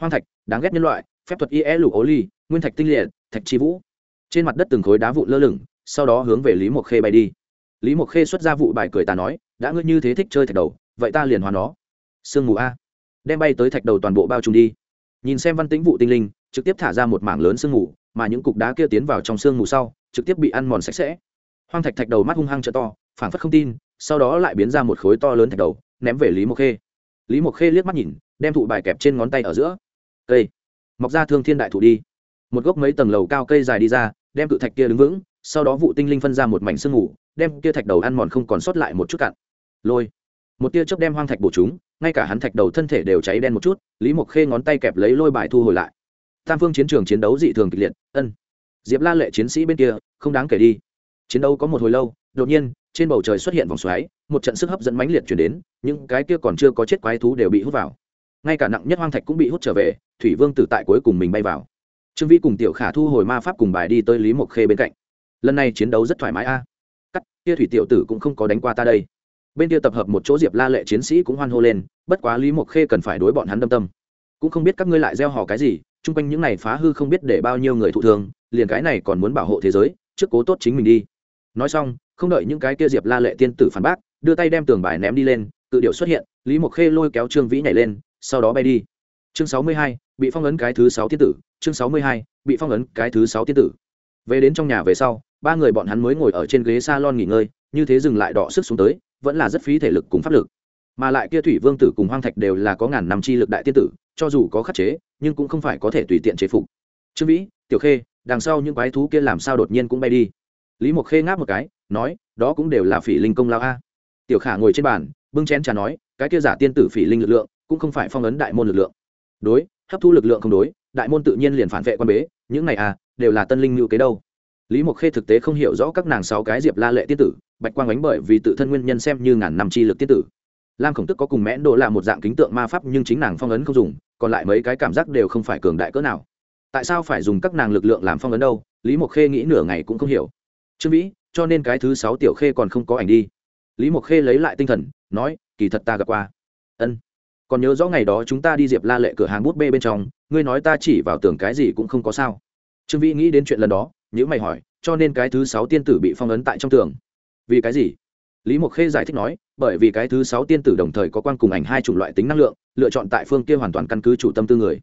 Hoang thạch, đáng ghét nhân loại, phép thuật ie lụ ố ly, nguyên thạch tinh liệt, thạch chi vũ. Trên mặt đất từng khối đá vụn lơ lửng, sau đó hướng về lý mộc khê bay đi lý mộc khê xuất ra vụ bài cười ta nói, đã ngươi như thế thích chơi thạch đầu, vậy ta liền hòa nó. Sương mù a. Đem bay tới thạch đầu toàn bộ bao trùm đi. Nhìn xem văn tĩnh vụ tinh linh, trực tiếp thả ra một mảng lớn sương mù, mà những cục đá kia tiến vào trong sương mù sau, trực tiếp bị ăn mòn sạch sẽ. Hoang thạch thạch đầu mắt hung hăng trợ to, phảng phất không tin, sau đó lại biến ra một khối to lớn thạch đầu, ném về lý mộc khê. Lý mộc khê liếc mắt nhìn, đem thụ bài kẹp trên ngón tay ở giữa. Cây. Mọc ra thương thiên đại thụ đi. Một gốc mấy tầng lầu cao cây dài đi ra, đem cự thạch kia đứng vững, sau đó vụ tinh linh phân ra một mảnh sương mù đem kia thạch đầu ăn mòn không còn sót lại một chút cạn. Lôi. Một tia chớp đem hoang thạch bổ chúng, ngay cả hắn thạch đầu thân thể đều cháy đen một chút, lý mộc khê ngón tay kẹp lấy lôi bài thu hồi lại. Tam phương chiến trường chiến đấu dị thường kịch liệt, ân. Diệp la lệ chiến sĩ bên kia, không đáng kể đi. Chiến đấu có một hồi lâu, đột nhiên, trên bầu trời xuất hiện vòng xoáy, một trận sức hấp dẫn mãnh liệt chuyển đến, những cái kia còn chưa có chết quái thú đều bị hút vào. Ngay cả nặng nhất hoang thạch cũng bị hút trở về, thủy vương tử tại cuối cùng mình bay vào. Trương vĩ cùng tiểu khả thu hồi ma pháp cùng bài đi tới lý mộc khê bên cạnh. Lần này chiến đấu rất thoải mái a kia thủy tiểu tử cũng không có đánh qua ta đây. Bên kia tập hợp một chỗ diệp la lệ chiến sĩ cũng hoan hô lên, bất quá lý mộc khê cần phải đối bọn hắn đâm tâm. Cũng không biết các ngươi lại gieo hò cái gì, chung quanh những này phá hư không biết để bao nhiêu người thụ thương, liền cái này còn muốn bảo hộ thế giới, trước cố tốt chính mình đi. Nói xong, không đợi những cái kia diệp la lệ tiên tử phản bác, đưa tay đem tường bài ném đi lên tự điệu xuất hiện, lý mộc khê lôi kéo trương vĩ nhảy lên, sau đó bay đi. Chương sáu mươi hai, bị phong ấn cái thứ sáu tiên tử, chương sáu mươi hai, bị phong ấn cái thứ sáu tiên tử. Về đến trong nhà về sau ba người bọn hắn mới ngồi ở trên ghế salon nghỉ ngơi, như thế dừng lại đọ sức xuống tới, vẫn là rất phí thể lực cùng pháp lực. Mà lại kia thủy vương tử cùng hoang thạch đều là có ngàn năm chi lực đại tiên tử, cho dù có khắc chế, nhưng cũng không phải có thể tùy tiện chế phục. Trương vĩ, tiểu khê, đằng sau những quái thú kia làm sao đột nhiên cũng bay đi? Lý mộc khê ngáp một cái, nói, đó cũng đều là phỉ linh công lao a. Tiểu khả ngồi trên bàn, bưng chén trà nói, cái kia giả tiên tử phỉ linh lực lượng, cũng không phải phong ấn đại môn lực lượng. Đối, hấp thu lực lượng không đối, đại môn tự nhiên liền phản vệ quan bế, những này à đều là tân linh lưu kế đâu lý mộc khê thực tế không hiểu rõ các nàng sáu cái diệp la lệ tiên tử, bạch quang ánh bởi vì tự thân nguyên nhân xem như ngàn năm chi lực tiên tử. Lam khổng tức có cùng mẽn đồ là một dạng kính tượng ma pháp nhưng chính nàng phong ấn không dùng, còn lại mấy cái cảm giác đều không phải cường đại cỡ nào. Tại sao phải dùng các nàng lực lượng làm phong ấn đâu? Lý mộc khê nghĩ nửa ngày cũng không hiểu. Trương vĩ, cho nên cái thứ sáu tiểu khê còn không có ảnh đi. Lý mộc khê lấy lại tinh thần, nói, kỳ thật ta gặp qua. Ân. Còn nhớ rõ ngày đó chúng ta đi diệp la lệ cửa hàng bút bê bên trong, ngươi nói ta chỉ vào tưởng cái gì cũng không có sao. Trương vĩ nghĩ đến chuyện lần đó nhữ mày hỏi, cho nên cái thứ sáu tiên tử bị phong ấn tại trong tường? Vì cái gì? Lý mộc khê giải thích nói, bởi vì cái thứ sáu tiên tử đồng thời có quan cùng ảnh hai chủng loại tính năng lượng, lựa chọn tại phương kia hoàn toàn căn cứ chủ tâm tư người.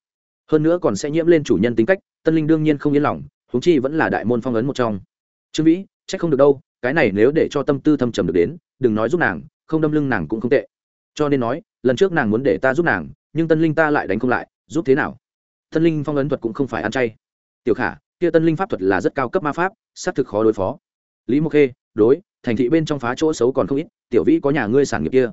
Hơn nữa còn sẽ nhiễm lên chủ nhân tính cách, tân linh đương nhiên không yên lòng húng chi vẫn là đại môn phong ấn một trong. Trương vĩ c h ắ c không được đâu, cái này nếu để cho tâm tư thâm trầm được đến, đừng nói giúp nàng, không đâm lưng nàng cũng không tệ. Cho nên nói, lần trước nàng muốn để ta giúp nàng, nhưng tân linh ta lại đánh không lại, giúp thế nào? Tân linh phong ấn thuật cũng không phải ăn chay. Tiểu khả kia tân linh pháp thuật là rất cao cấp ma pháp, xác thực khó đối phó. Lý mộc khê, đối, thành thị bên trong phá chỗ xấu còn không ít, tiểu vĩ có nhà ngươi sản nghiệp kia.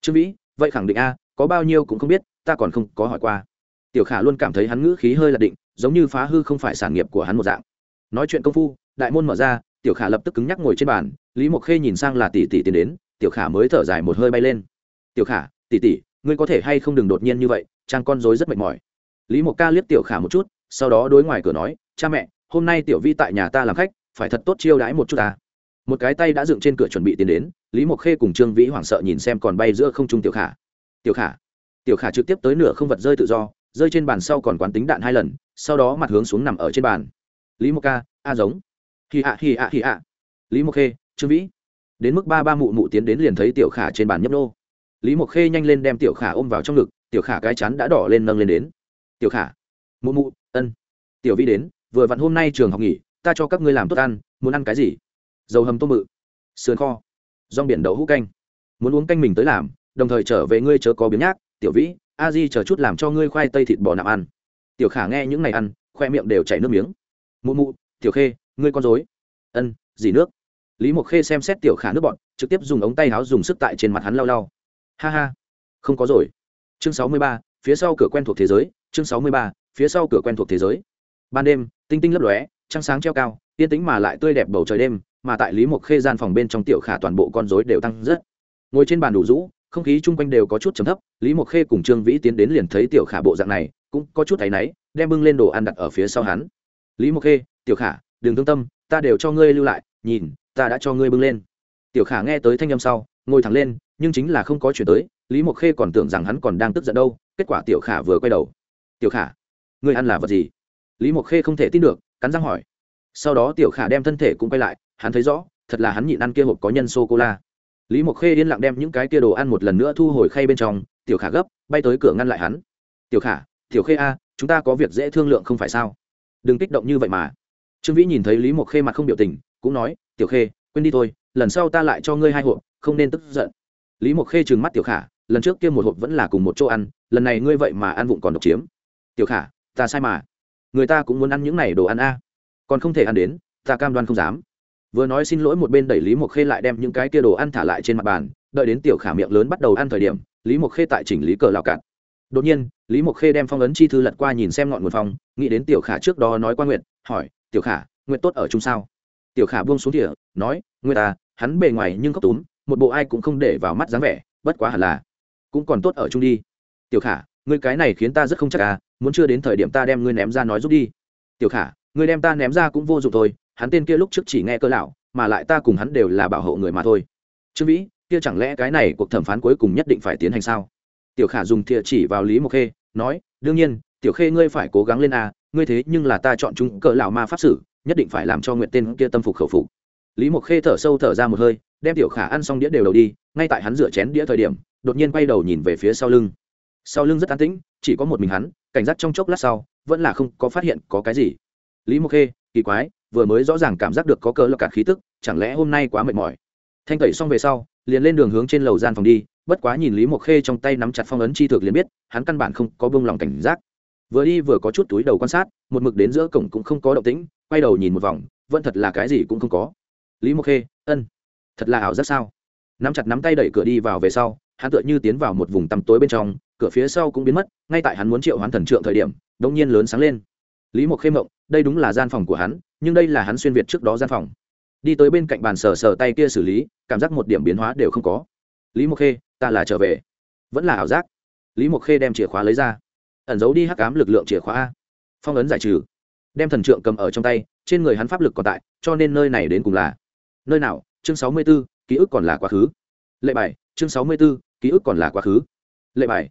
Trương vĩ, vậy khẳng định a, có bao nhiêu cũng không biết, ta còn không có hỏi qua. Tiểu khả luôn cảm thấy hắn ngữ khí hơi là định, giống như phá hư không phải sản nghiệp của hắn một dạng. Nói chuyện công phu, đại môn mở ra, tiểu khả lập tức cứng nhắc ngồi trên bàn, lý mộc khê nhìn sang là tỷ tỷ tiến đến, tiểu khả mới thở dài một hơi bay lên. Tiểu khả, tỷ tỷ, ngươi có thể hay không đừng đột nhiên như vậy, trang con dối rất mệt mỏi. Lý mộc ca liếc tiểu khả một chút, sau đó đối ngoài cửa nói cha mẹ, hôm nay tiểu vi tại nhà ta làm khách, phải thật tốt chiêu đãi một chút ta. Một cái tay đã dựng trên cửa chuẩn bị tiến đến, lý mộc khê cùng trương vĩ hoảng sợ nhìn xem còn bay giữa không trung tiểu khả. Tiểu khả. Tiểu khả trực tiếp tới nửa không vật rơi tự do, rơi trên bàn sau còn quán tính đạn hai lần, sau đó mặt hướng xuống nằm ở trên bàn. Lý mộc ca, a giống. Hì ạ hì ạ hì ạ lý mộc khê, trương vĩ. Đến mức ba ba mụ mụ tiến đến liền thấy tiểu khả trên bàn nhấp nô. Lý mộc khê nhanh lên đem tiểu khả ôm vào trong ngực, tiểu khả cái chắn đã đỏ lên nâng lên đến. Tiểu khả. Mụ mụ, ân. Tiểu vi đến vừa vặn hôm nay trường học nghỉ, ta cho các ngươi làm tốt ăn, muốn ăn cái gì? Dầu hầm tôm mự sườn kho, rong biển đậu hũ canh. Muốn uống canh mình tới làm, đồng thời trở về ngươi chớ có biếng nhác, tiểu vĩ, a di chờ chút làm cho ngươi khoai tây thịt bò nạm ăn. Tiểu khả nghe những ngày ăn, khoe miệng đều chảy nước miếng. Mụ mụ, tiểu khê, ngươi con dối ân, dì nước. Lý mộc khê xem xét tiểu khả nước bọn trực tiếp dùng ống tay áo dùng sức tại trên mặt hắn lau lau. Ha ha, không có rồi. Chương sáu mươi ba, phía sau cửa quen thuộc thế giới, chương sáu mươi ba, phía sau cửa quen thuộc thế giới ban đêm, tinh tinh lấp lóe, trăng sáng treo cao, yên tĩnh mà lại tươi đẹp bầu trời đêm, mà tại lý mộc khê gian phòng bên trong tiểu khả toàn bộ con rối đều tăng rất. Ngồi trên bàn đủ rũ, không khí chung quanh đều có chút trầm thấp, lý mộc khê cùng trương vĩ tiến đến liền thấy tiểu khả bộ dạng này, cũng có chút thấy náy, đem bưng lên đồ ăn đặt ở phía sau hắn. Lý mộc khê, tiểu khả, đừng thương tâm, ta đều cho ngươi lưu lại, nhìn, ta đã cho ngươi bưng lên. Tiểu khả nghe tới thanh âm sau, ngồi thẳng lên, nhưng chính là không có chuyển tới, lý mộc khê còn tưởng rằng hắn còn đang tức giận đâu, kết quả tiểu khả vừa quay đầu. Tiểu khả, ngươi ăn là vật gì? Lý mộc khê không thể tin được, cắn răng hỏi. Sau đó tiểu khả đem thân thể cũng quay lại, hắn thấy rõ, thật là hắn nhịn ăn kia hộp có nhân sô cô la lý mộc khê yên lặng đem những cái kia đồ ăn một lần nữa thu hồi khay bên trong, tiểu khả gấp, bay tới cửa ngăn lại hắn. Tiểu khả, tiểu khê a, chúng ta có việc dễ thương lượng không phải sao? Đừng kích động như vậy mà. Trương vĩ nhìn thấy lý mộc khê mặt không biểu tình, cũng nói, tiểu khê, quên đi thôi, lần sau ta lại cho ngươi hai hộp, không nên tức giận. Lý mộc khê trừng mắt tiểu khả, lần trước kia một hộp vẫn là cùng một chỗ ăn, lần này ngươi vậy mà ăn vụng còn độc chiếm. Tiểu khả, ta sai mà người ta cũng muốn ăn những này đồ ăn a. Còn không thể ăn đến ta cam đoan không dám. Vừa nói xin lỗi một bên đẩy lý mộc khê lại đem những cái kia đồ ăn thả lại trên mặt bàn đợi đến tiểu khả miệng lớn bắt đầu ăn thời điểm lý mộc khê tại chỉnh lý cờ lào cạn đột nhiên lý mộc khê đem phong ấn chi thư lật qua nhìn xem ngọn nguồn phong nghĩ đến tiểu khả trước đó nói qua nguyện hỏi tiểu khả nguyện tốt ở chung sao? Tiểu khả buông xuống tỉa nói nguyện ta à, hắn bề ngoài nhưng cốc túm một bộ ai cũng không để vào mắt dáng vẻ bất quá hẳn là cũng còn tốt ở chung đi. Tiểu khả ngươi cái này khiến ta rất không chắc à muốn chưa đến thời điểm ta đem ngươi ném ra nói giúp đi. Tiểu khả, ngươi đem ta ném ra cũng vô dụng thôi, hắn tên kia lúc trước chỉ nghe cơ lão, mà lại ta cùng hắn đều là bảo hộ người mà thôi. Trương vĩ, kia chẳng lẽ cái này cuộc thẩm phán cuối cùng nhất định phải tiến hành sao? Tiểu khả dùng thìa chỉ vào lý mộc khê, nói, đương nhiên, tiểu khê ngươi phải cố gắng lên a ngươi thế nhưng là ta chọn chúng cỡ lão ma pháp sử, nhất định phải làm cho nguyện tên kia tâm phục khẩu phục. Lý mộc khê thở sâu thở ra một hơi, đem tiểu khả ăn xong đĩa đều đầu đi, ngay tại hắn rửa chén đĩa thời điểm, đột nhiên quay đầu nhìn về phía sau lưng sau lưng rất an tĩnh, chỉ có một mình hắn, cảnh giác trong chốc lát sau, vẫn là không có phát hiện có cái gì. Lý mộc khê, kỳ quái, vừa mới rõ ràng cảm giác được có cỡ lọc cạt khí tức, chẳng lẽ hôm nay quá mệt mỏi? Thanh tẩy xong về sau, liền lên đường hướng trên lầu gian phòng đi, bất quá nhìn lý mộc khê trong tay nắm chặt phong ấn chi thực liền biết, hắn căn bản không có bông lòng cảnh giác. Vừa đi vừa có chút túi đầu quan sát, một mực đến giữa cổng cũng không có động tĩnh, quay đầu nhìn một vòng, vẫn thật là cái gì cũng không có. Lý mộc khê, ân, thật là ảo giác sao? Nắm chặt nắm tay đẩy cửa đi vào về sau hắn tựa như tiến vào một vùng tăm tối bên trong, cửa phía sau cũng biến mất, ngay tại hắn muốn triệu hoán thần trượng thời điểm đông nhiên lớn sáng lên. Lý mộc khê mộng, đây đúng là gian phòng của hắn, nhưng đây là hắn xuyên việt trước đó gian phòng. Đi tới bên cạnh bàn sờ sờ tay kia xử lý, cảm giác một điểm biến hóa đều không có. Lý mộc khê, ta là trở về. Vẫn là ảo giác. Lý mộc khê đem chìa khóa lấy ra. Ẩn giấu đi hắc ám lực lượng chìa khóa a. Phong ấn giải trừ. Đem thần trượng cầm ở trong tay, trên người hắn pháp lực còn tại, cho nên nơi này đến cùng là. Nơi nào? Chương sáu mươi b ố ký ức còn là quá khứ. Lệ bài, chương sáu mươi b ố ký ức còn là quá khứ. Lệ bài.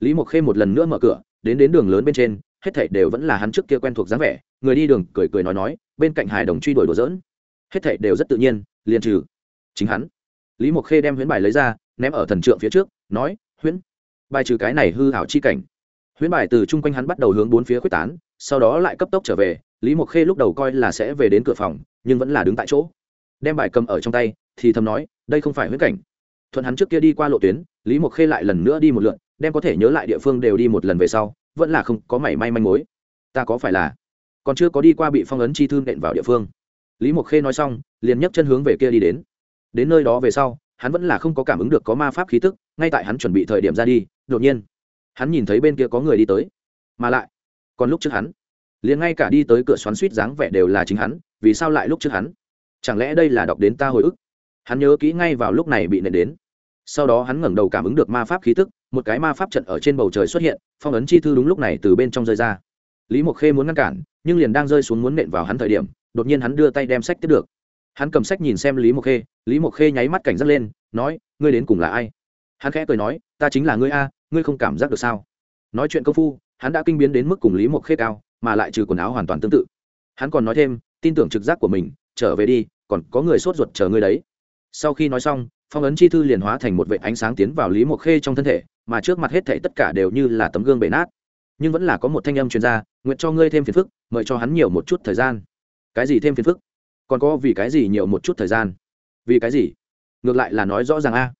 Lý mộc khê một lần nữa mở cửa, đến đến đường lớn bên trên, hết thảy đều vẫn là hắn trước kia quen thuộc dáng vẻ, người đi đường cười cười nói nói, bên cạnh hài đồng truy đuổi đùa dỡn hết thảy đều rất tự nhiên, liền trừ chính hắn. Lý mộc khê đem huyễn bài lấy ra, ném ở thần trượng phía trước, nói, huyễn, bài trừ cái này hư hảo chi cảnh. Huyễn bài từ chung quanh hắn bắt đầu hướng bốn phía quyết tán, sau đó lại cấp tốc trở về, lý mộc khê lúc đầu coi là sẽ về đến cửa phòng, nhưng vẫn là đứng tại chỗ. Đem bài cầm ở trong tay, thì thầm nói, đây không phải huyễn cảnh. Thuận hắn trước kia đi qua lộ tuyến lý mộc khê lại lần nữa đi một lượn, đem có thể nhớ lại địa phương đều đi một lần về sau, vẫn là không có mảy may manh mối. Ta có phải là còn chưa có đi qua bị phong ấn chi thư nện vào địa phương? Lý mộc khê nói xong, liền nhấc chân hướng về kia đi đến. Đến nơi đó về sau, hắn vẫn là không có cảm ứng được có ma pháp khí tức, ngay tại hắn chuẩn bị thời điểm ra đi, đột nhiên, hắn nhìn thấy bên kia có người đi tới. Mà lại, còn lúc trước hắn, liền ngay cả đi tới cửa xoắn suýt dáng vẻ đều là chính hắn, vì sao lại lúc trước hắn? Chẳng lẽ đây là đọc đến ta hồi ức? Hắn nhớ kỹ ngay vào lúc này bị nện đến sau đó hắn ngẩng đầu cảm ứng được ma pháp khí tức, một cái ma pháp trận ở trên bầu trời xuất hiện, phong ấn chi thư đúng lúc này từ bên trong rơi ra. Lý mộc khê muốn ngăn cản, nhưng liền đang rơi xuống muốn nện vào hắn thời điểm, đột nhiên hắn đưa tay đem sách tiếp được. Hắn cầm sách nhìn xem lý mộc khê, lý mộc khê nháy mắt cảnh giác lên, nói, ngươi đến cùng là ai? Hắn khẽ cười nói, ta chính là ngươi a, ngươi không cảm giác được sao? Nói chuyện công phu, hắn đã kinh biến đến mức cùng lý mộc khê cao, mà lại trừ quần áo hoàn toàn tương tự. Hắn còn nói thêm, tin tưởng trực giác của mình, trở về đi, còn có người sốt ruột chờ ngươi đấy. Sau khi nói xong phong ấn chi thư liền hóa thành một vệ ánh sáng tiến vào lý mộc khê trong thân thể, mà trước mặt hết thảy tất cả đều như là tấm gương bể nát. Nhưng vẫn là có một thanh âm truyền ra, nguyện cho ngươi thêm phiền phức, mời cho hắn nhiều một chút thời gian. Cái gì thêm phiền phức? Còn có vì cái gì nhiều một chút thời gian? Vì cái gì? Ngược lại là nói rõ ràng a.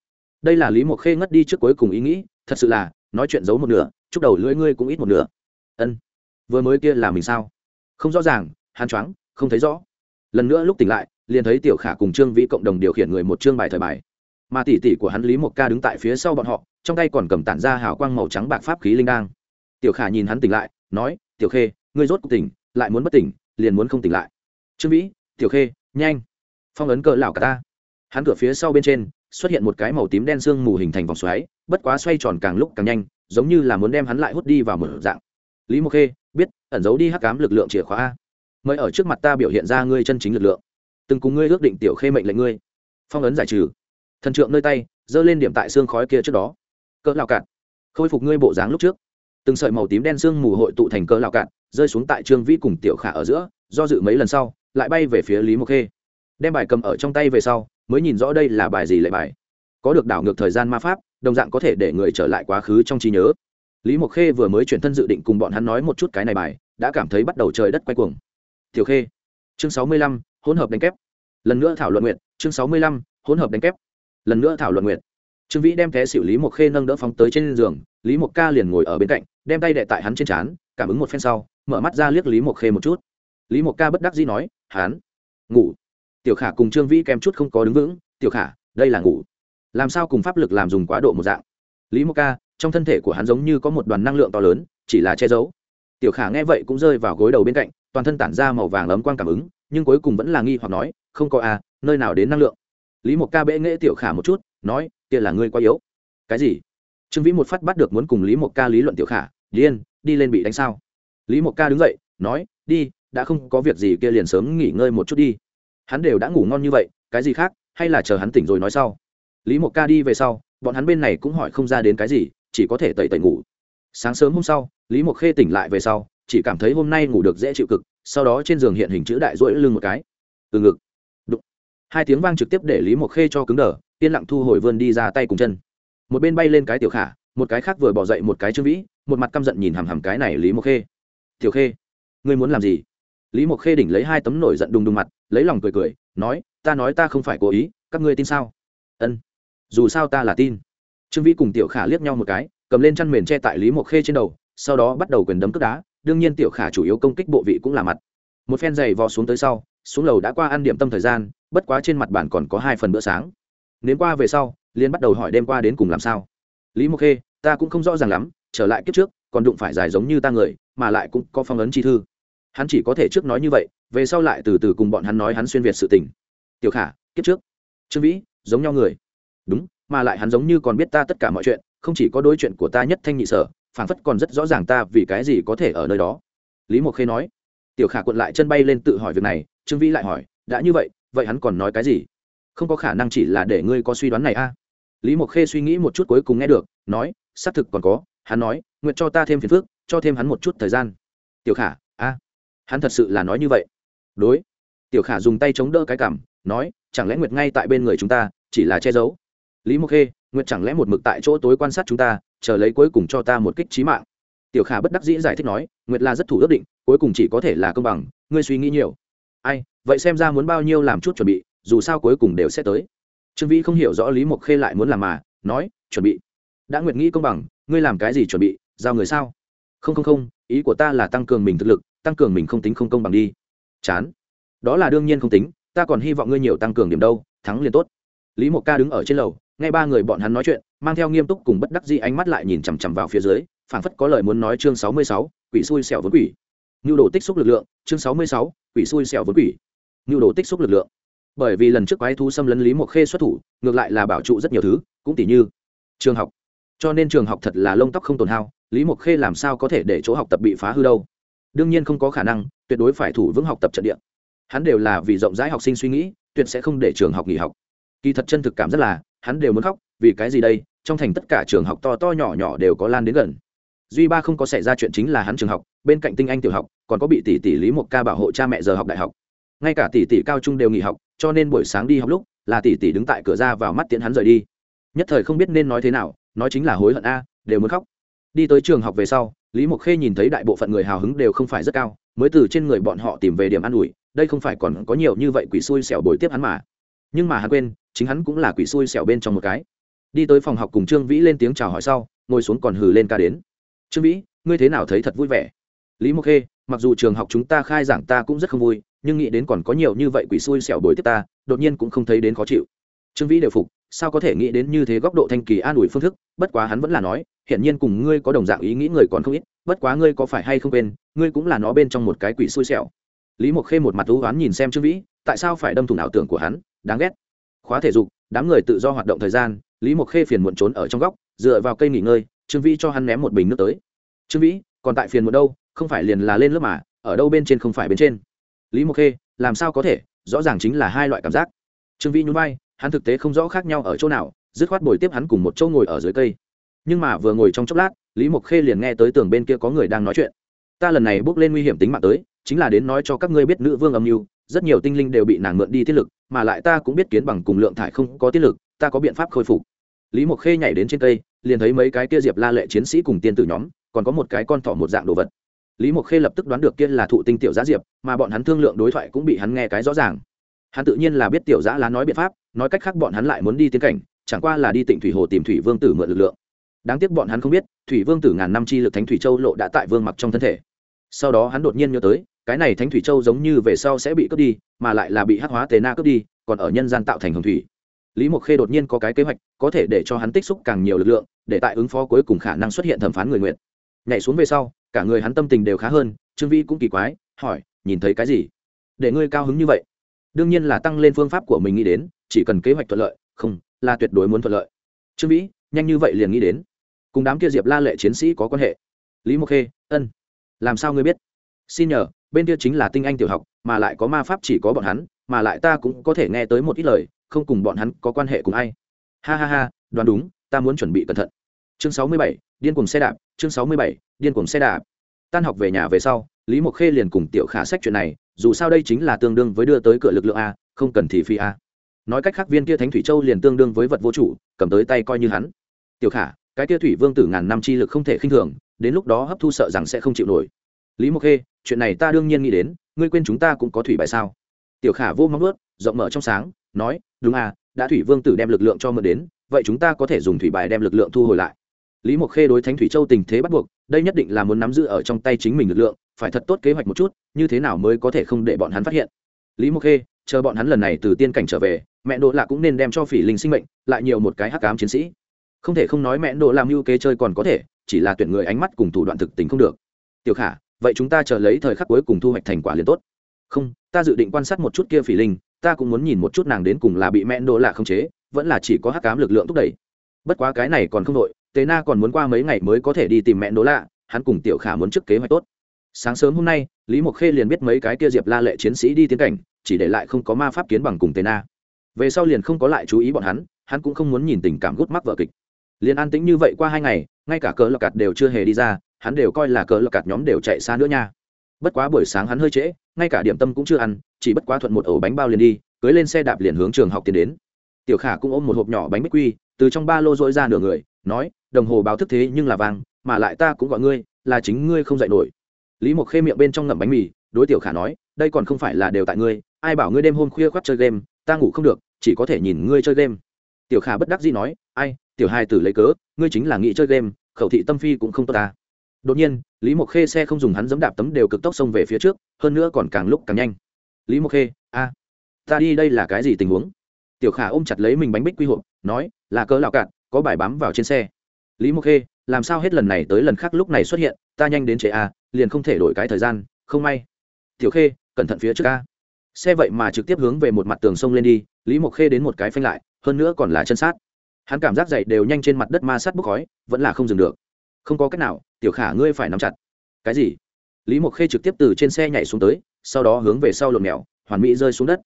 Đây là lý mộc khê ngất đi trước cuối cùng ý nghĩ, thật sự là, nói chuyện giấu một nửa, chúc đầu lưỡi ngươi cũng ít một nửa. Ân. Vừa mới kia là mình sao? Không rõ ràng hàn choáng, không thấy rõ. Lần nữa lúc tỉnh lại, liền thấy tiểu khả cùng trương vĩ cộng đồng điều khiển người một chương bài thời bài mà tỷ tỷ của hắn lý một ca đứng tại phía sau bọn họ, trong tay còn cầm tản ra hào quang màu trắng bạc pháp khí linh đang tiểu khả nhìn hắn tỉnh lại, nói, tiểu khê, ngươi rốt cuộc tỉnh, lại muốn bất tỉnh, liền muốn không tỉnh lại. Trương vĩ, tiểu khê, nhanh, phong ấn cỡ lão cả ta. Hắn cửa phía sau bên trên, xuất hiện một cái màu tím đen sương mù hình thành vòng xoáy, bất quá xoay tròn càng lúc càng nhanh, giống như là muốn đem hắn lại hút đi vào một dạng. Lý mộc khê, biết, ẩn giấu đi hắc cám lực lượng chìa khóa a. Mời ở trước mặt ta biểu hiện ra ngươi chân chính lực lượng. Từng cùng ngươi ước định tiểu khê mệnh lệnh ngươi. Phong ấn giải trừ thần trượng nơi tay, giơ lên điểm tại xương khói kia trước đó. Cỡ lao cạn, khôi phục ngươi bộ dáng lúc trước. Từng sợi màu tím đen xương mù hội tụ thành cỡ lao cạn, rơi xuống tại trương vĩ cùng tiểu khả ở giữa, do dự mấy lần sau, lại bay về phía lý mộc khê. Đem bài cầm ở trong tay về sau, mới nhìn rõ đây là bài gì lệ bài. Có được đảo ngược thời gian ma pháp, đồng dạng có thể để người trở lại quá khứ trong trí nhớ. Lý mộc khê vừa mới chuyển thân dự định cùng bọn hắn nói một chút cái này bài, đã cảm thấy bắt đầu trời đất quay cuồng. Tiểu khê, chương sáu mươi lăm, hỗn hợp đánh kép. Lần nữa thảo luận nguyện, chương sáu mươi lăm, hỗn hợp đánh kép lần nữa thảo luận nguyện trương vĩ đem té xử lý mộc khê nâng đỡ phóng tới trên giường, lý mộc ca liền ngồi ở bên cạnh, đem tay đệ tại hắn trên trán, cảm ứng một phen sau, mở mắt ra liếc lý mộc khê một chút. Lý mộc ca bất đắc dĩ nói, hắn, ngủ. Tiểu khả cùng trương vĩ kèm chút không có đứng vững, tiểu khả, đây là ngủ. Làm sao cùng pháp lực làm dùng quá độ một dạng? Lý mộc ca, trong thân thể của hắn giống như có một đoàn năng lượng to lớn, chỉ là che giấu. Tiểu khả nghe vậy cũng rơi vào gối đầu bên cạnh, toàn thân tản ra màu vàng ấm quang cảm ứng, nhưng cuối cùng vẫn là nghi hoặc nói, không có à nơi nào đến năng lượng? Lý mộc ca bệ nghệ tiểu khả một chút, nói, kia là ngươi quá yếu. Cái gì? Trương vĩ một phát bắt được muốn cùng lý mộc ca lý luận tiểu khả, điên, đi lên bị đánh sao? Lý mộc ca đứng dậy, nói, đi, đã không có việc gì kia liền sớm nghỉ ngơi một chút đi. Hắn đều đã ngủ ngon như vậy, cái gì khác, hay là chờ hắn tỉnh rồi nói sau. Lý mộc ca đi về sau, bọn hắn bên này cũng hỏi không ra đến cái gì, chỉ có thể tẩy tẩy ngủ. Sáng sớm hôm sau, lý mộc khê tỉnh lại về sau, chỉ cảm thấy hôm nay ngủ được dễ chịu cực, sau đó trên giường hiện hình chữ đại rỗi lưng một cái. Từ ngực hai tiếng vang trực tiếp để lý mộc khê cho cứng đờ, yên lặng thu hồi vươn đi ra tay cùng chân. Một bên bay lên cái tiểu khả, một cái khác vừa bỏ dậy một cái trương vĩ, một mặt căm giận nhìn hằm hằm cái này lý mộc khê. Tiểu khê, ngươi muốn làm gì? Lý mộc khê đỉnh lấy hai tấm nổi giận đùng đùng mặt, lấy lòng cười cười, nói, ta nói ta không phải cố ý, các ngươi tin sao? Ân, dù sao ta là tin. Trương vĩ cùng tiểu khả liếc nhau một cái, cầm lên chăn mền che tại lý mộc khê trên đầu, sau đó bắt đầu quyền đấm cướp đá, đương nhiên tiểu khả chủ yếu công kích bộ vị cũng là mặt. Một phen giày vò xuống tới sau, xuống lầu đã qua ăn điểm tâm thời gian bất quá trên mặt bản còn có hai phần bữa sáng. Nếu qua về sau liên bắt đầu hỏi đêm qua đến cùng làm sao. Lý mộc khê, ta cũng không rõ ràng lắm, trở lại kiếp trước, còn đụng phải dài giống như ta người, mà lại cũng có phong ấn chi thư. Hắn chỉ có thể trước nói như vậy, về sau lại từ từ cùng bọn hắn nói hắn xuyên việt sự tình. Tiểu khả, kiếp trước, trương vĩ, giống nhau người. Đúng, mà lại hắn giống như còn biết ta tất cả mọi chuyện, không chỉ có đối chuyện của ta nhất thanh nhị sở, phảng phất còn rất rõ ràng ta vì cái gì có thể ở nơi đó. Lý mộc khê nói. Tiểu khả quận lại chân bay lên tự hỏi việc này, trương vĩ lại hỏi, đã như vậy vậy hắn còn nói cái gì? Không có khả năng chỉ là để ngươi có suy đoán này a. À? lý mộc khê suy nghĩ một chút cuối cùng nghe được, nói, xác thực còn có, hắn nói, nguyện cho ta thêm phiền phước cho thêm hắn một chút thời gian. Tiểu khả, a, hắn thật sự là nói như vậy. Đối. Tiểu khả dùng tay chống đỡ cái cảm, nói, chẳng lẽ nguyệt ngay tại bên người chúng ta, chỉ là che giấu? Lý mộc khê, nguyệt chẳng lẽ một mực tại chỗ tối quan sát chúng ta, chờ lấy cuối cùng cho ta một kích trí mạng? Tiểu khả bất đắc dĩ giải thích nói, nguyệt là rất thủ ước định, cuối cùng chỉ có thể là công bằng, ngươi suy nghĩ nhiều. Ai vậy xem ra muốn bao nhiêu làm chút chuẩn bị, dù sao cuối cùng đều sẽ tới. Trương vĩ không hiểu rõ lý mộc khê lại muốn làm mà, nói, chuẩn bị. Đã nguyệt nghĩ công bằng, ngươi làm cái gì chuẩn bị, giao người sao? Không không không, ý của ta là tăng cường mình thực lực, tăng cường mình không tính không công bằng đi. Chán. Đó là đương nhiên không tính, ta còn hy vọng ngươi nhiều tăng cường điểm đâu, thắng liền tốt. Lý mộc ca đứng ở trên lầu, nghe ba người bọn hắn nói chuyện, mang theo nghiêm túc cùng bất đắc dĩ ánh mắt lại nhìn chằm chằm vào phía dưới, phảng phất có lời muốn nói chương sáu mươi sáu, quỷ xui xẻo vốn quỷ. Nhu đồ tích xúc lực lượng, chương sáu mươi sáu, quỷ xui xẻo vốn quỷ nhu đồ tích xúc lực lượng. Bởi vì lần trước quái thú xâm lấn lý mộc khê xuất thủ, ngược lại là bảo trụ rất nhiều thứ, cũng tỷ như trường học. Cho nên trường học thật là lông tóc không tồn hao, lý mộc khê làm sao có thể để chỗ học tập bị phá hư đâu? Đương nhiên không có khả năng, tuyệt đối phải thủ vững học tập trận địa. Hắn đều là vì rộng rãi học sinh suy nghĩ, tuyệt sẽ không để trường học nghỉ học. Kỳ thật chân thực cảm rất là, hắn đều muốn khóc, vì cái gì đây? Trong thành tất cả trường học to to nhỏ nhỏ đều có lan đến gần. Duy ba không có xảy ra chuyện chính là hắn trường học, bên cạnh tinh anh tiểu học, còn có bị tỷ tỷ lý một ca bảo hộ cha mẹ giờ học đại học ngay cả tỷ tỷ cao trung đều nghỉ học, cho nên buổi sáng đi học lúc, là tỷ tỷ đứng tại cửa ra vào mắt tiễn hắn rời đi. Nhất thời không biết nên nói thế nào, nói chính là hối hận a, đều muốn khóc. Đi tới trường học về sau, lý mộc khê nhìn thấy đại bộ phận người hào hứng đều không phải rất cao, mới từ trên người bọn họ tìm về điểm an ủi, đây không phải còn có nhiều như vậy quỷ xui xẻo bồi tiếp hắn mà. Nhưng mà hắn quên, chính hắn cũng là quỷ xui xẻo bên trong một cái. Đi tới phòng học cùng trương vĩ lên tiếng chào hỏi sau, ngồi xuống còn hừ lên ca đến. Trương vĩ, ngươi thế nào thấy thật vui vẻ? Lý mộc khê mặc dù trường học chúng ta khai giảng ta cũng rất không vui, nhưng nghĩ đến còn có nhiều như vậy quỷ xui xẻo bồi tiếp ta, đột nhiên cũng không thấy đến khó chịu. Trương vĩ đều phục, sao có thể nghĩ đến như thế góc độ thanh kỳ an ủi phương thức, bất quá hắn vẫn là nói hiện nhiên cùng ngươi có đồng dạng ý nghĩ người còn không ít, bất quá ngươi có phải hay không quên, ngươi cũng là nó bên trong một cái quỷ xui xẻo. Lý mộc khê một mặt thú oán nhìn xem trương vĩ, tại sao phải đâm thủng ảo tưởng của hắn, đáng ghét. Khóa thể dục, đám người tự do hoạt động thời gian, lý mộc khê phiền muộn trốn ở trong góc, dựa vào cây nghỉ ngơi, trương vĩ cho hắn ném một bình nước tới. Trương vĩ, còn tại phiền muộn đâu? Không phải liền là lên lớp mà, ở đâu bên trên không phải bên trên. Lý mộc khê, làm sao có thể? Rõ ràng chính là hai loại cảm giác. Trương vĩ nhún vai, hắn thực tế không rõ khác nhau ở chỗ nào, dứt khoát bồi tiếp hắn cùng một chỗ ngồi ở dưới cây. Nhưng mà vừa ngồi trong chốc lát, lý mộc khê liền nghe tới tường bên kia có người đang nói chuyện. Ta lần này bước lên nguy hiểm tính mạng tới, chính là đến nói cho các ngươi biết nữ vương âm mưu, rất nhiều tinh linh đều bị nàng mượn đi tiết lực, mà lại ta cũng biết kiến bằng cùng lượng thải không có tiết lực, ta có biện pháp khôi phục. Lý mộc khê nhảy đến trên cây, liền thấy mấy cái kia diệp la lệ chiến sĩ cùng tiên tử nhóm, còn có một cái con thỏ một dạng đồ vật lý mộc khê lập tức đoán được kia là thụ tinh tiểu giá diệp, mà bọn hắn thương lượng đối thoại cũng bị hắn nghe cái rõ ràng. Hắn tự nhiên là biết tiểu giã lá nói biện pháp, nói cách khác bọn hắn lại muốn đi tiến cảnh, chẳng qua là đi tỉnh thủy hồ tìm thủy vương tử mượn lực lượng. Đáng tiếc bọn hắn không biết, thủy vương tử ngàn năm chi lực thánh thủy châu lộ đã tại vương mặc trong thân thể. Sau đó hắn đột nhiên nhớ tới, cái này thánh thủy châu giống như về sau sẽ bị cướp đi, mà lại là bị hắc hóa tế na cướp đi, còn ở nhân gian tạo thành hồng thủy. Lý mộc khê đột nhiên có cái kế hoạch, có thể để cho hắn tích xúc càng nhiều lực lượng, để tại ứng phó cuối cùng khả năng xuất hiện thẩm phán người nguyện. Nhảy xuống về sau cả người hắn tâm tình đều khá hơn, trương vi cũng kỳ quái, hỏi, nhìn thấy cái gì? Để ngươi cao hứng như vậy. Đương nhiên là tăng lên phương pháp của mình nghĩ đến, chỉ cần kế hoạch thuận lợi, không, là tuyệt đối muốn thuận lợi. Trương vĩ, nhanh như vậy liền nghĩ đến. Cùng đám kia diệp la lệ chiến sĩ có quan hệ. Lý mộc khê, ân. Làm sao ngươi biết? Xin nhờ, bên kia chính là tinh anh tiểu học, mà lại có ma pháp chỉ có bọn hắn, mà lại ta cũng có thể nghe tới một ít lời, không cùng bọn hắn có quan hệ cùng ai. Ha ha ha, đoán đúng, ta muốn chuẩn bị cẩn thận chương sáu mươi bảy, điên cùng xe đạp, chương sáu mươi bảy, điên cùng xe đạp. Tan học về nhà về sau, lý mộc khê liền cùng tiểu khả sách chuyện này, dù sao đây chính là tương đương với đưa tới cửa lực lượng a, không cần thì phi a. Nói cách khác viên kia thánh thủy châu liền tương đương với vật vô chủ, cầm tới tay coi như hắn. Tiểu khả, cái kia thủy vương tử ngàn năm chi lực không thể khinh thường, đến lúc đó hấp thu sợ rằng sẽ không chịu nổi. Lý mộc khê, chuyện này ta đương nhiên nghĩ đến, ngươi quên chúng ta cũng có thủy bài sao? Tiểu khả vô móng ướt rộng mở trong sáng, nói, đúng à đã thủy vương tử đem lực lượng cho mượn đến, vậy chúng ta có thể dùng thủy bài đem lực lượng thu hồi lại lý mộc khê đối thánh thủy châu tình thế bắt buộc, đây nhất định là muốn nắm giữ ở trong tay chính mình lực lượng, phải thật tốt kế hoạch một chút, như thế nào mới có thể không để bọn hắn phát hiện. Lý mộc khê, chờ bọn hắn lần này từ tiên cảnh trở về, mẹ đỗ lạ cũng nên đem cho phỉ linh sinh mệnh, lại nhiều một cái hắc cám chiến sĩ. Không thể không nói mẹ đỗ làm mưu kế chơi còn có thể, chỉ là tuyển người ánh mắt cùng thủ đoạn thực tình không được. Tiểu khả, vậy chúng ta chờ lấy thời khắc cuối cùng thu hoạch thành quả liền tốt. Không, ta dự định quan sát một chút kia phỉ linh, ta cũng muốn nhìn một chút nàng đến cùng là bị mẹ đỗ lạ không chế, vẫn là chỉ có hắc cám lực lượng thúc đẩy. Bất quá cái này còn không đội tế na còn muốn qua mấy ngày mới có thể đi tìm mẹ nỗ lạ, hắn cùng tiểu khả muốn trước kế hoạch tốt. Sáng sớm hôm nay, lý mộc khê liền biết mấy cái kia diệp la lệ chiến sĩ đi tiến cảnh, chỉ để lại không có ma pháp kiến bằng cùng tế na. Về sau liền không có lại chú ý bọn hắn hắn cũng không muốn nhìn tình cảm gút mắc vợ kịch. Liền an tĩnh như vậy qua hai ngày, ngay cả cờ lọc cạt đều chưa hề đi ra, hắn đều coi là cờ lọc cạt nhóm đều chạy xa nữa nha. Bất quá buổi sáng hắn hơi trễ, ngay cả điểm tâm cũng chưa ăn, chỉ bất quá thuận một ổ bánh bao liền đi, cưới lên xe đạp liền hướng trường học tiến đến. Tiểu khả cũng ôm một hộp nhỏ bánh bích quy từ trong ba lô dỗi ra nửa người, nói, đồng hồ báo thức thế nhưng là vàng, mà lại ta cũng gọi ngươi, là chính ngươi không dạy nổi. Lý mộc khê miệng bên trong ngậm bánh mì, đối tiểu khả nói, đây còn không phải là đều tại ngươi, ai bảo ngươi đêm hôm khuya khoác chơi game, ta ngủ không được, chỉ có thể nhìn ngươi chơi game. Tiểu khả bất đắc dĩ nói, ai, tiểu hai tử lấy cớ, ngươi chính là nghĩ chơi game, khẩu thị tâm phi cũng không tốt ta. Đột nhiên, lý mộc khê xe không dùng hắn dẫm đạp tấm đều cực tốc xông về phía trước, hơn nữa còn càng lúc càng nhanh. Lý mộc khê, a, ta đi đây là cái gì tình huống? Tiểu khả ôm chặt lấy mình bánh bích quy hộp, nói là cỡ lạo cạn, có bài bám vào trên xe. Lý mộc khê, làm sao hết lần này tới lần khác lúc này xuất hiện, ta nhanh đến chế a à, liền không thể đổi cái thời gian, không may. Tiểu khê, cẩn thận phía trước a xe vậy mà trực tiếp hướng về một mặt tường sông lên đi, lý mộc khê đến một cái phanh lại, hơn nữa còn là chân sát. Hắn cảm giác dậy đều nhanh trên mặt đất ma sát bốc khói, vẫn là không dừng được. Không có cách nào, tiểu khả ngươi phải nắm chặt. Cái gì? Lý mộc khê trực tiếp từ trên xe nhảy xuống tới, sau đó hướng về sau lộn mèo hoàn mỹ rơi xuống đất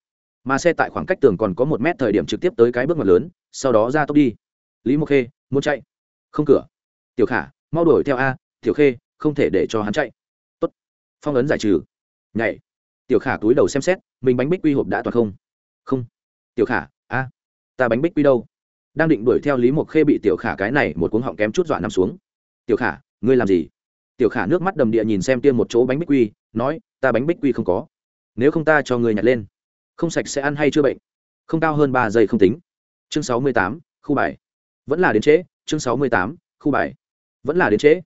mà xe tại khoảng cách tường còn có một mét thời điểm trực tiếp tới cái bước ngoặt lớn, sau đó ra tốc đi. Lý mộc khê, muốn chạy? Không cửa. Tiểu khả, mau đuổi theo a, tiểu khê, không thể để cho hắn chạy. Tốt. Phong ấn giải trừ. Nhảy. Tiểu khả túi đầu xem xét, mình bánh bích quy hộp đã toàn không. Không. Tiểu khả, a, ta bánh bích quy đâu? Đang định đuổi theo lý mộc khê bị tiểu khả cái này một cuống họng kém chút dọa nằm xuống. Tiểu khả, ngươi làm gì? Tiểu khả nước mắt đầm địa nhìn xem tiên một chỗ bánh bích quy, nói, ta bánh bích quy không có. Nếu không ta cho người nhặt lên không sạch sẽ ăn hay chưa bệnh, không cao hơn ba giây không tính. Chương sáu mươi tám, khu bài. Vẫn là đến trễ, chương sáu mươi tám, khu bài. Vẫn là đến trễ.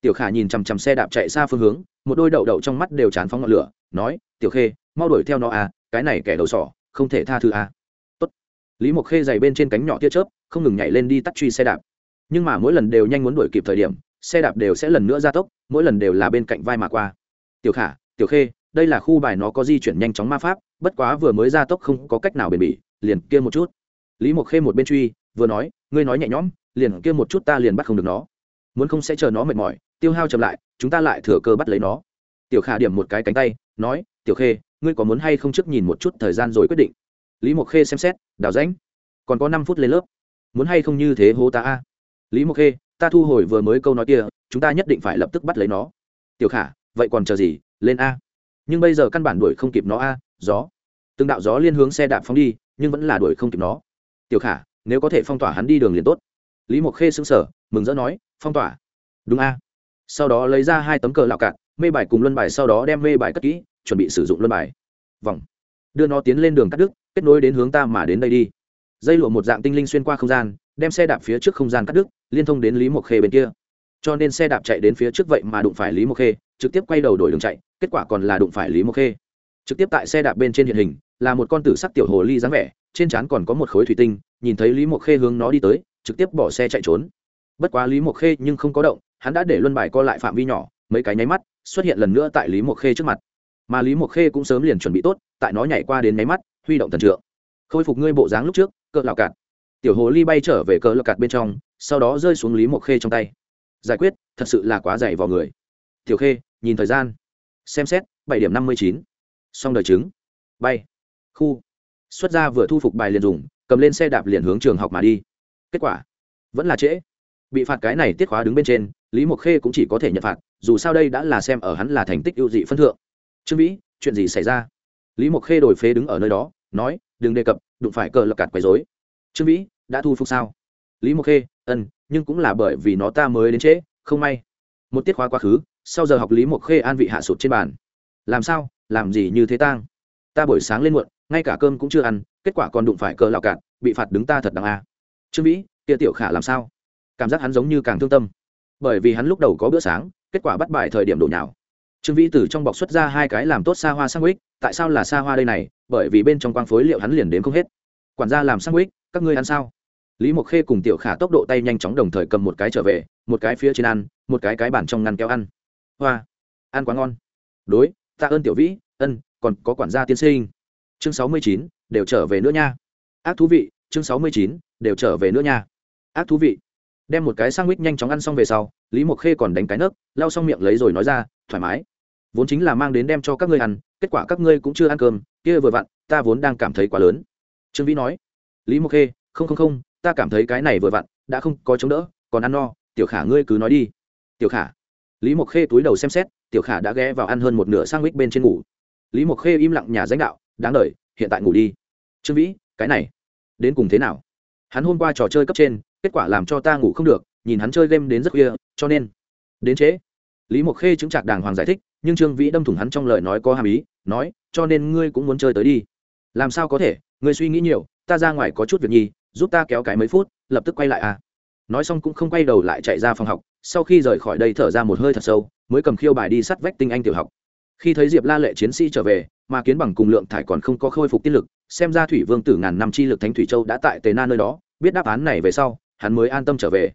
Tiểu khả nhìn chằm chằm xe đạp chạy xa phương hướng, một đôi đậu đậu trong mắt đều chán phóng ngọn lửa, nói, tiểu khê, mau đuổi theo nó à cái này kẻ đầu sỏ, không thể tha thứ à. Tốt. lý mộc khê dày bên trên cánh nhỏ tia chớp, không ngừng nhảy lên đi tắt truy xe đạp. Nhưng mà mỗi lần đều nhanh muốn đuổi kịp thời điểm, xe đạp đều sẽ lần nữa ra tốc, mỗi lần đều là bên cạnh vai mà qua. Tiểu khả, tiểu khê, đây là khu bài nó có di chuyển nhanh chóng ma pháp bất quá vừa mới ra tốc không có cách nào bền bỉ, liền kia một chút. Lý mộc khê một bên truy, vừa nói, ngươi nói nhẹ nhõm, liền kia một chút ta liền bắt không được nó. Muốn không sẽ chờ nó mệt mỏi, tiêu hao chậm lại, chúng ta lại thừa cơ bắt lấy nó. Tiểu khả điểm một cái cánh tay, nói, tiểu khê, ngươi có muốn hay không trước nhìn một chút thời gian rồi quyết định? Lý mộc khê xem xét, đào rãnh, còn có năm phút lên lớp. Muốn hay không như thế hô ta a? Lý mộc khê, ta thu hồi vừa mới câu nói kia, chúng ta nhất định phải lập tức bắt lấy nó. Tiểu khả, vậy còn chờ gì, lên a? Nhưng bây giờ căn bản đuổi không kịp nó a gió. Từng đạo gió liên hướng xe đạp phóng đi, nhưng vẫn là đuổi không kịp nó. Tiểu khả, nếu có thể phong tỏa hắn đi đường liền tốt. Lý mộc khê xứng sở mừng rỡ nói, phong tỏa. Đúng a. Sau đó lấy ra hai tấm cờ lạo cạn, mê bài cùng luân bài sau đó đem mê bài cất kỹ, chuẩn bị sử dụng luân bài. Vòng. Đưa nó tiến lên đường cắt đứt, kết nối đến hướng ta mà đến đây đi. Dây lụa một dạng tinh linh xuyên qua không gian, đem xe đạp phía trước không gian cắt đứt, liên thông đến lý mộc khê bên kia. Cho nên xe đạp chạy đến phía trước vậy mà đụng phải lý mộc khê, trực tiếp quay đầu đổi đường chạy, kết quả còn là đụng phải lý mộc khê trực tiếp tại xe đạp bên trên hiện hình, là một con tử sắc tiểu hồ ly dáng vẻ, trên trán còn có một khối thủy tinh, nhìn thấy lý mộc khê hướng nó đi tới, trực tiếp bỏ xe chạy trốn. Bất quá lý mộc khê nhưng không có động, hắn đã để luân bài co lại phạm vi nhỏ, mấy cái nháy mắt, xuất hiện lần nữa tại lý mộc khê trước mặt. Mà lý mộc khê cũng sớm liền chuẩn bị tốt, tại nó nhảy qua đến nháy mắt, huy động thần trượng. Khôi phục ngươi bộ dáng lúc trước, cỡ lạo cạn tiểu hồ ly bay trở về cỡ lạo cạn bên trong, sau đó rơi xuống lý mộc khê trong tay. Giải quyết, thật sự là quá dày vào người. Tiểu khê, nhìn thời gian. Xem xét, bảy điểm năm mươi chín xong đời chứng. Bay. Khu. Xuất ra vừa thu phục bài liền dùng, cầm lên xe đạp liền hướng trường học mà đi. Kết quả. Vẫn là trễ. Bị phạt cái này tiết khóa đứng bên trên, lý mộc khê cũng chỉ có thể nhận phạt, dù sao đây đã là xem ở hắn là thành tích ưu dị phân thượng. Trương vĩ, chuyện gì xảy ra? Lý mộc khê đổi phế đứng ở nơi đó, nói, đừng đề cập, đụng phải cờ lập cạt quấy dối trương vĩ, đã thu phục sao? Lý mộc khê ân nhưng cũng là bởi vì nó ta mới đến trễ, không may. Một tiết khóa quá khứ, sau giờ học lý mộc khê an vị hạ sụt trên bàn. Làm sao? Làm gì như thế tang? Ta buổi sáng lên muộn, ngay cả cơm cũng chưa ăn, kết quả còn đụng phải cờ lạo cạn, bị phạt đứng ta thật đằng a. Trương vĩ, kia tiểu khả làm sao? Cảm giác hắn giống như càng thương tâm. Bởi vì hắn lúc đầu có bữa sáng, kết quả bắt bài thời điểm đổ nhào. Trương vĩ từ trong bọc xuất ra hai cái làm tốt xa hoa sang ích tại sao là xa hoa đây này? Bởi vì bên trong quang phối liệu hắn liền đến không hết. Quản gia làm sang ích các ngươi ăn sao? Lý mộc khê cùng tiểu khả tốc độ tay nhanh chóng đồng thời cầm một cái trở về, một cái phía trên ăn, một cái cái bản trong ngăn kéo ăn. Hoa, ăn quá ngon. Đối tạ ơn tiểu vĩ, ân, còn có quản gia tiên sinh. Chương sáu mươi chín, đều trở về nữa nha. Ác thú vị, chương sáu mươi chín, đều trở về nữa nha. Ác thú vị. Đem một cái sang mít nhanh chóng ăn xong về sau, lý mộc khê còn đánh cái nấc, lau xong miệng lấy rồi nói ra, thoải mái. Vốn chính là mang đến đem cho các ngươi ăn, kết quả các ngươi cũng chưa ăn cơm, kia vừa vặn, ta vốn đang cảm thấy quá lớn. Trương vĩ nói, lý mộc khê, không không không, ta cảm thấy cái này vừa vặn, đã không có chống đỡ, còn ăn no, tiểu khả ngươi cứ nói đi. Tiểu khả? Lý mộc khê túi đầu xem xét tiểu khả đã ghé vào ăn hơn một nửa sang mít bên trên ngủ. Lý mộc khê im lặng nhà danh đạo, đáng đ hiện tại ngủ đi. Trương vĩ, cái này, đến cùng thế nào? Hắn hôm qua trò chơi cấp trên, kết quả làm cho ta ngủ không được, nhìn hắn chơi game đến rất khuya, cho nên đến trễ. Lý mộc khê chứng chặt đàng hoàng giải thích, nhưng trương vĩ đâm thủng hắn trong lời nói có hàm ý, nói, cho nên ngươi cũng muốn chơi tới đi. Làm sao có thể, ngươi suy nghĩ nhiều, ta ra ngoài có chút việc nhi giúp ta kéo cái mấy phút, lập tức quay lại à. Nói xong cũng không quay đầu lại chạy ra phòng học sau khi rời khỏi đây thở ra một hơi thật sâu, mới cầm khiêu bài đi sắt vách tinh anh tiểu học. Khi thấy diệp la lệ chiến sĩ trở về, mà kiến bằng cùng lượng thải còn không có khôi phục tiết lực, xem ra thủy vương tử ngàn năm chi lực thánh thủy châu đã tại tề na nơi đó, biết đáp án này về sau, hắn mới an tâm trở về.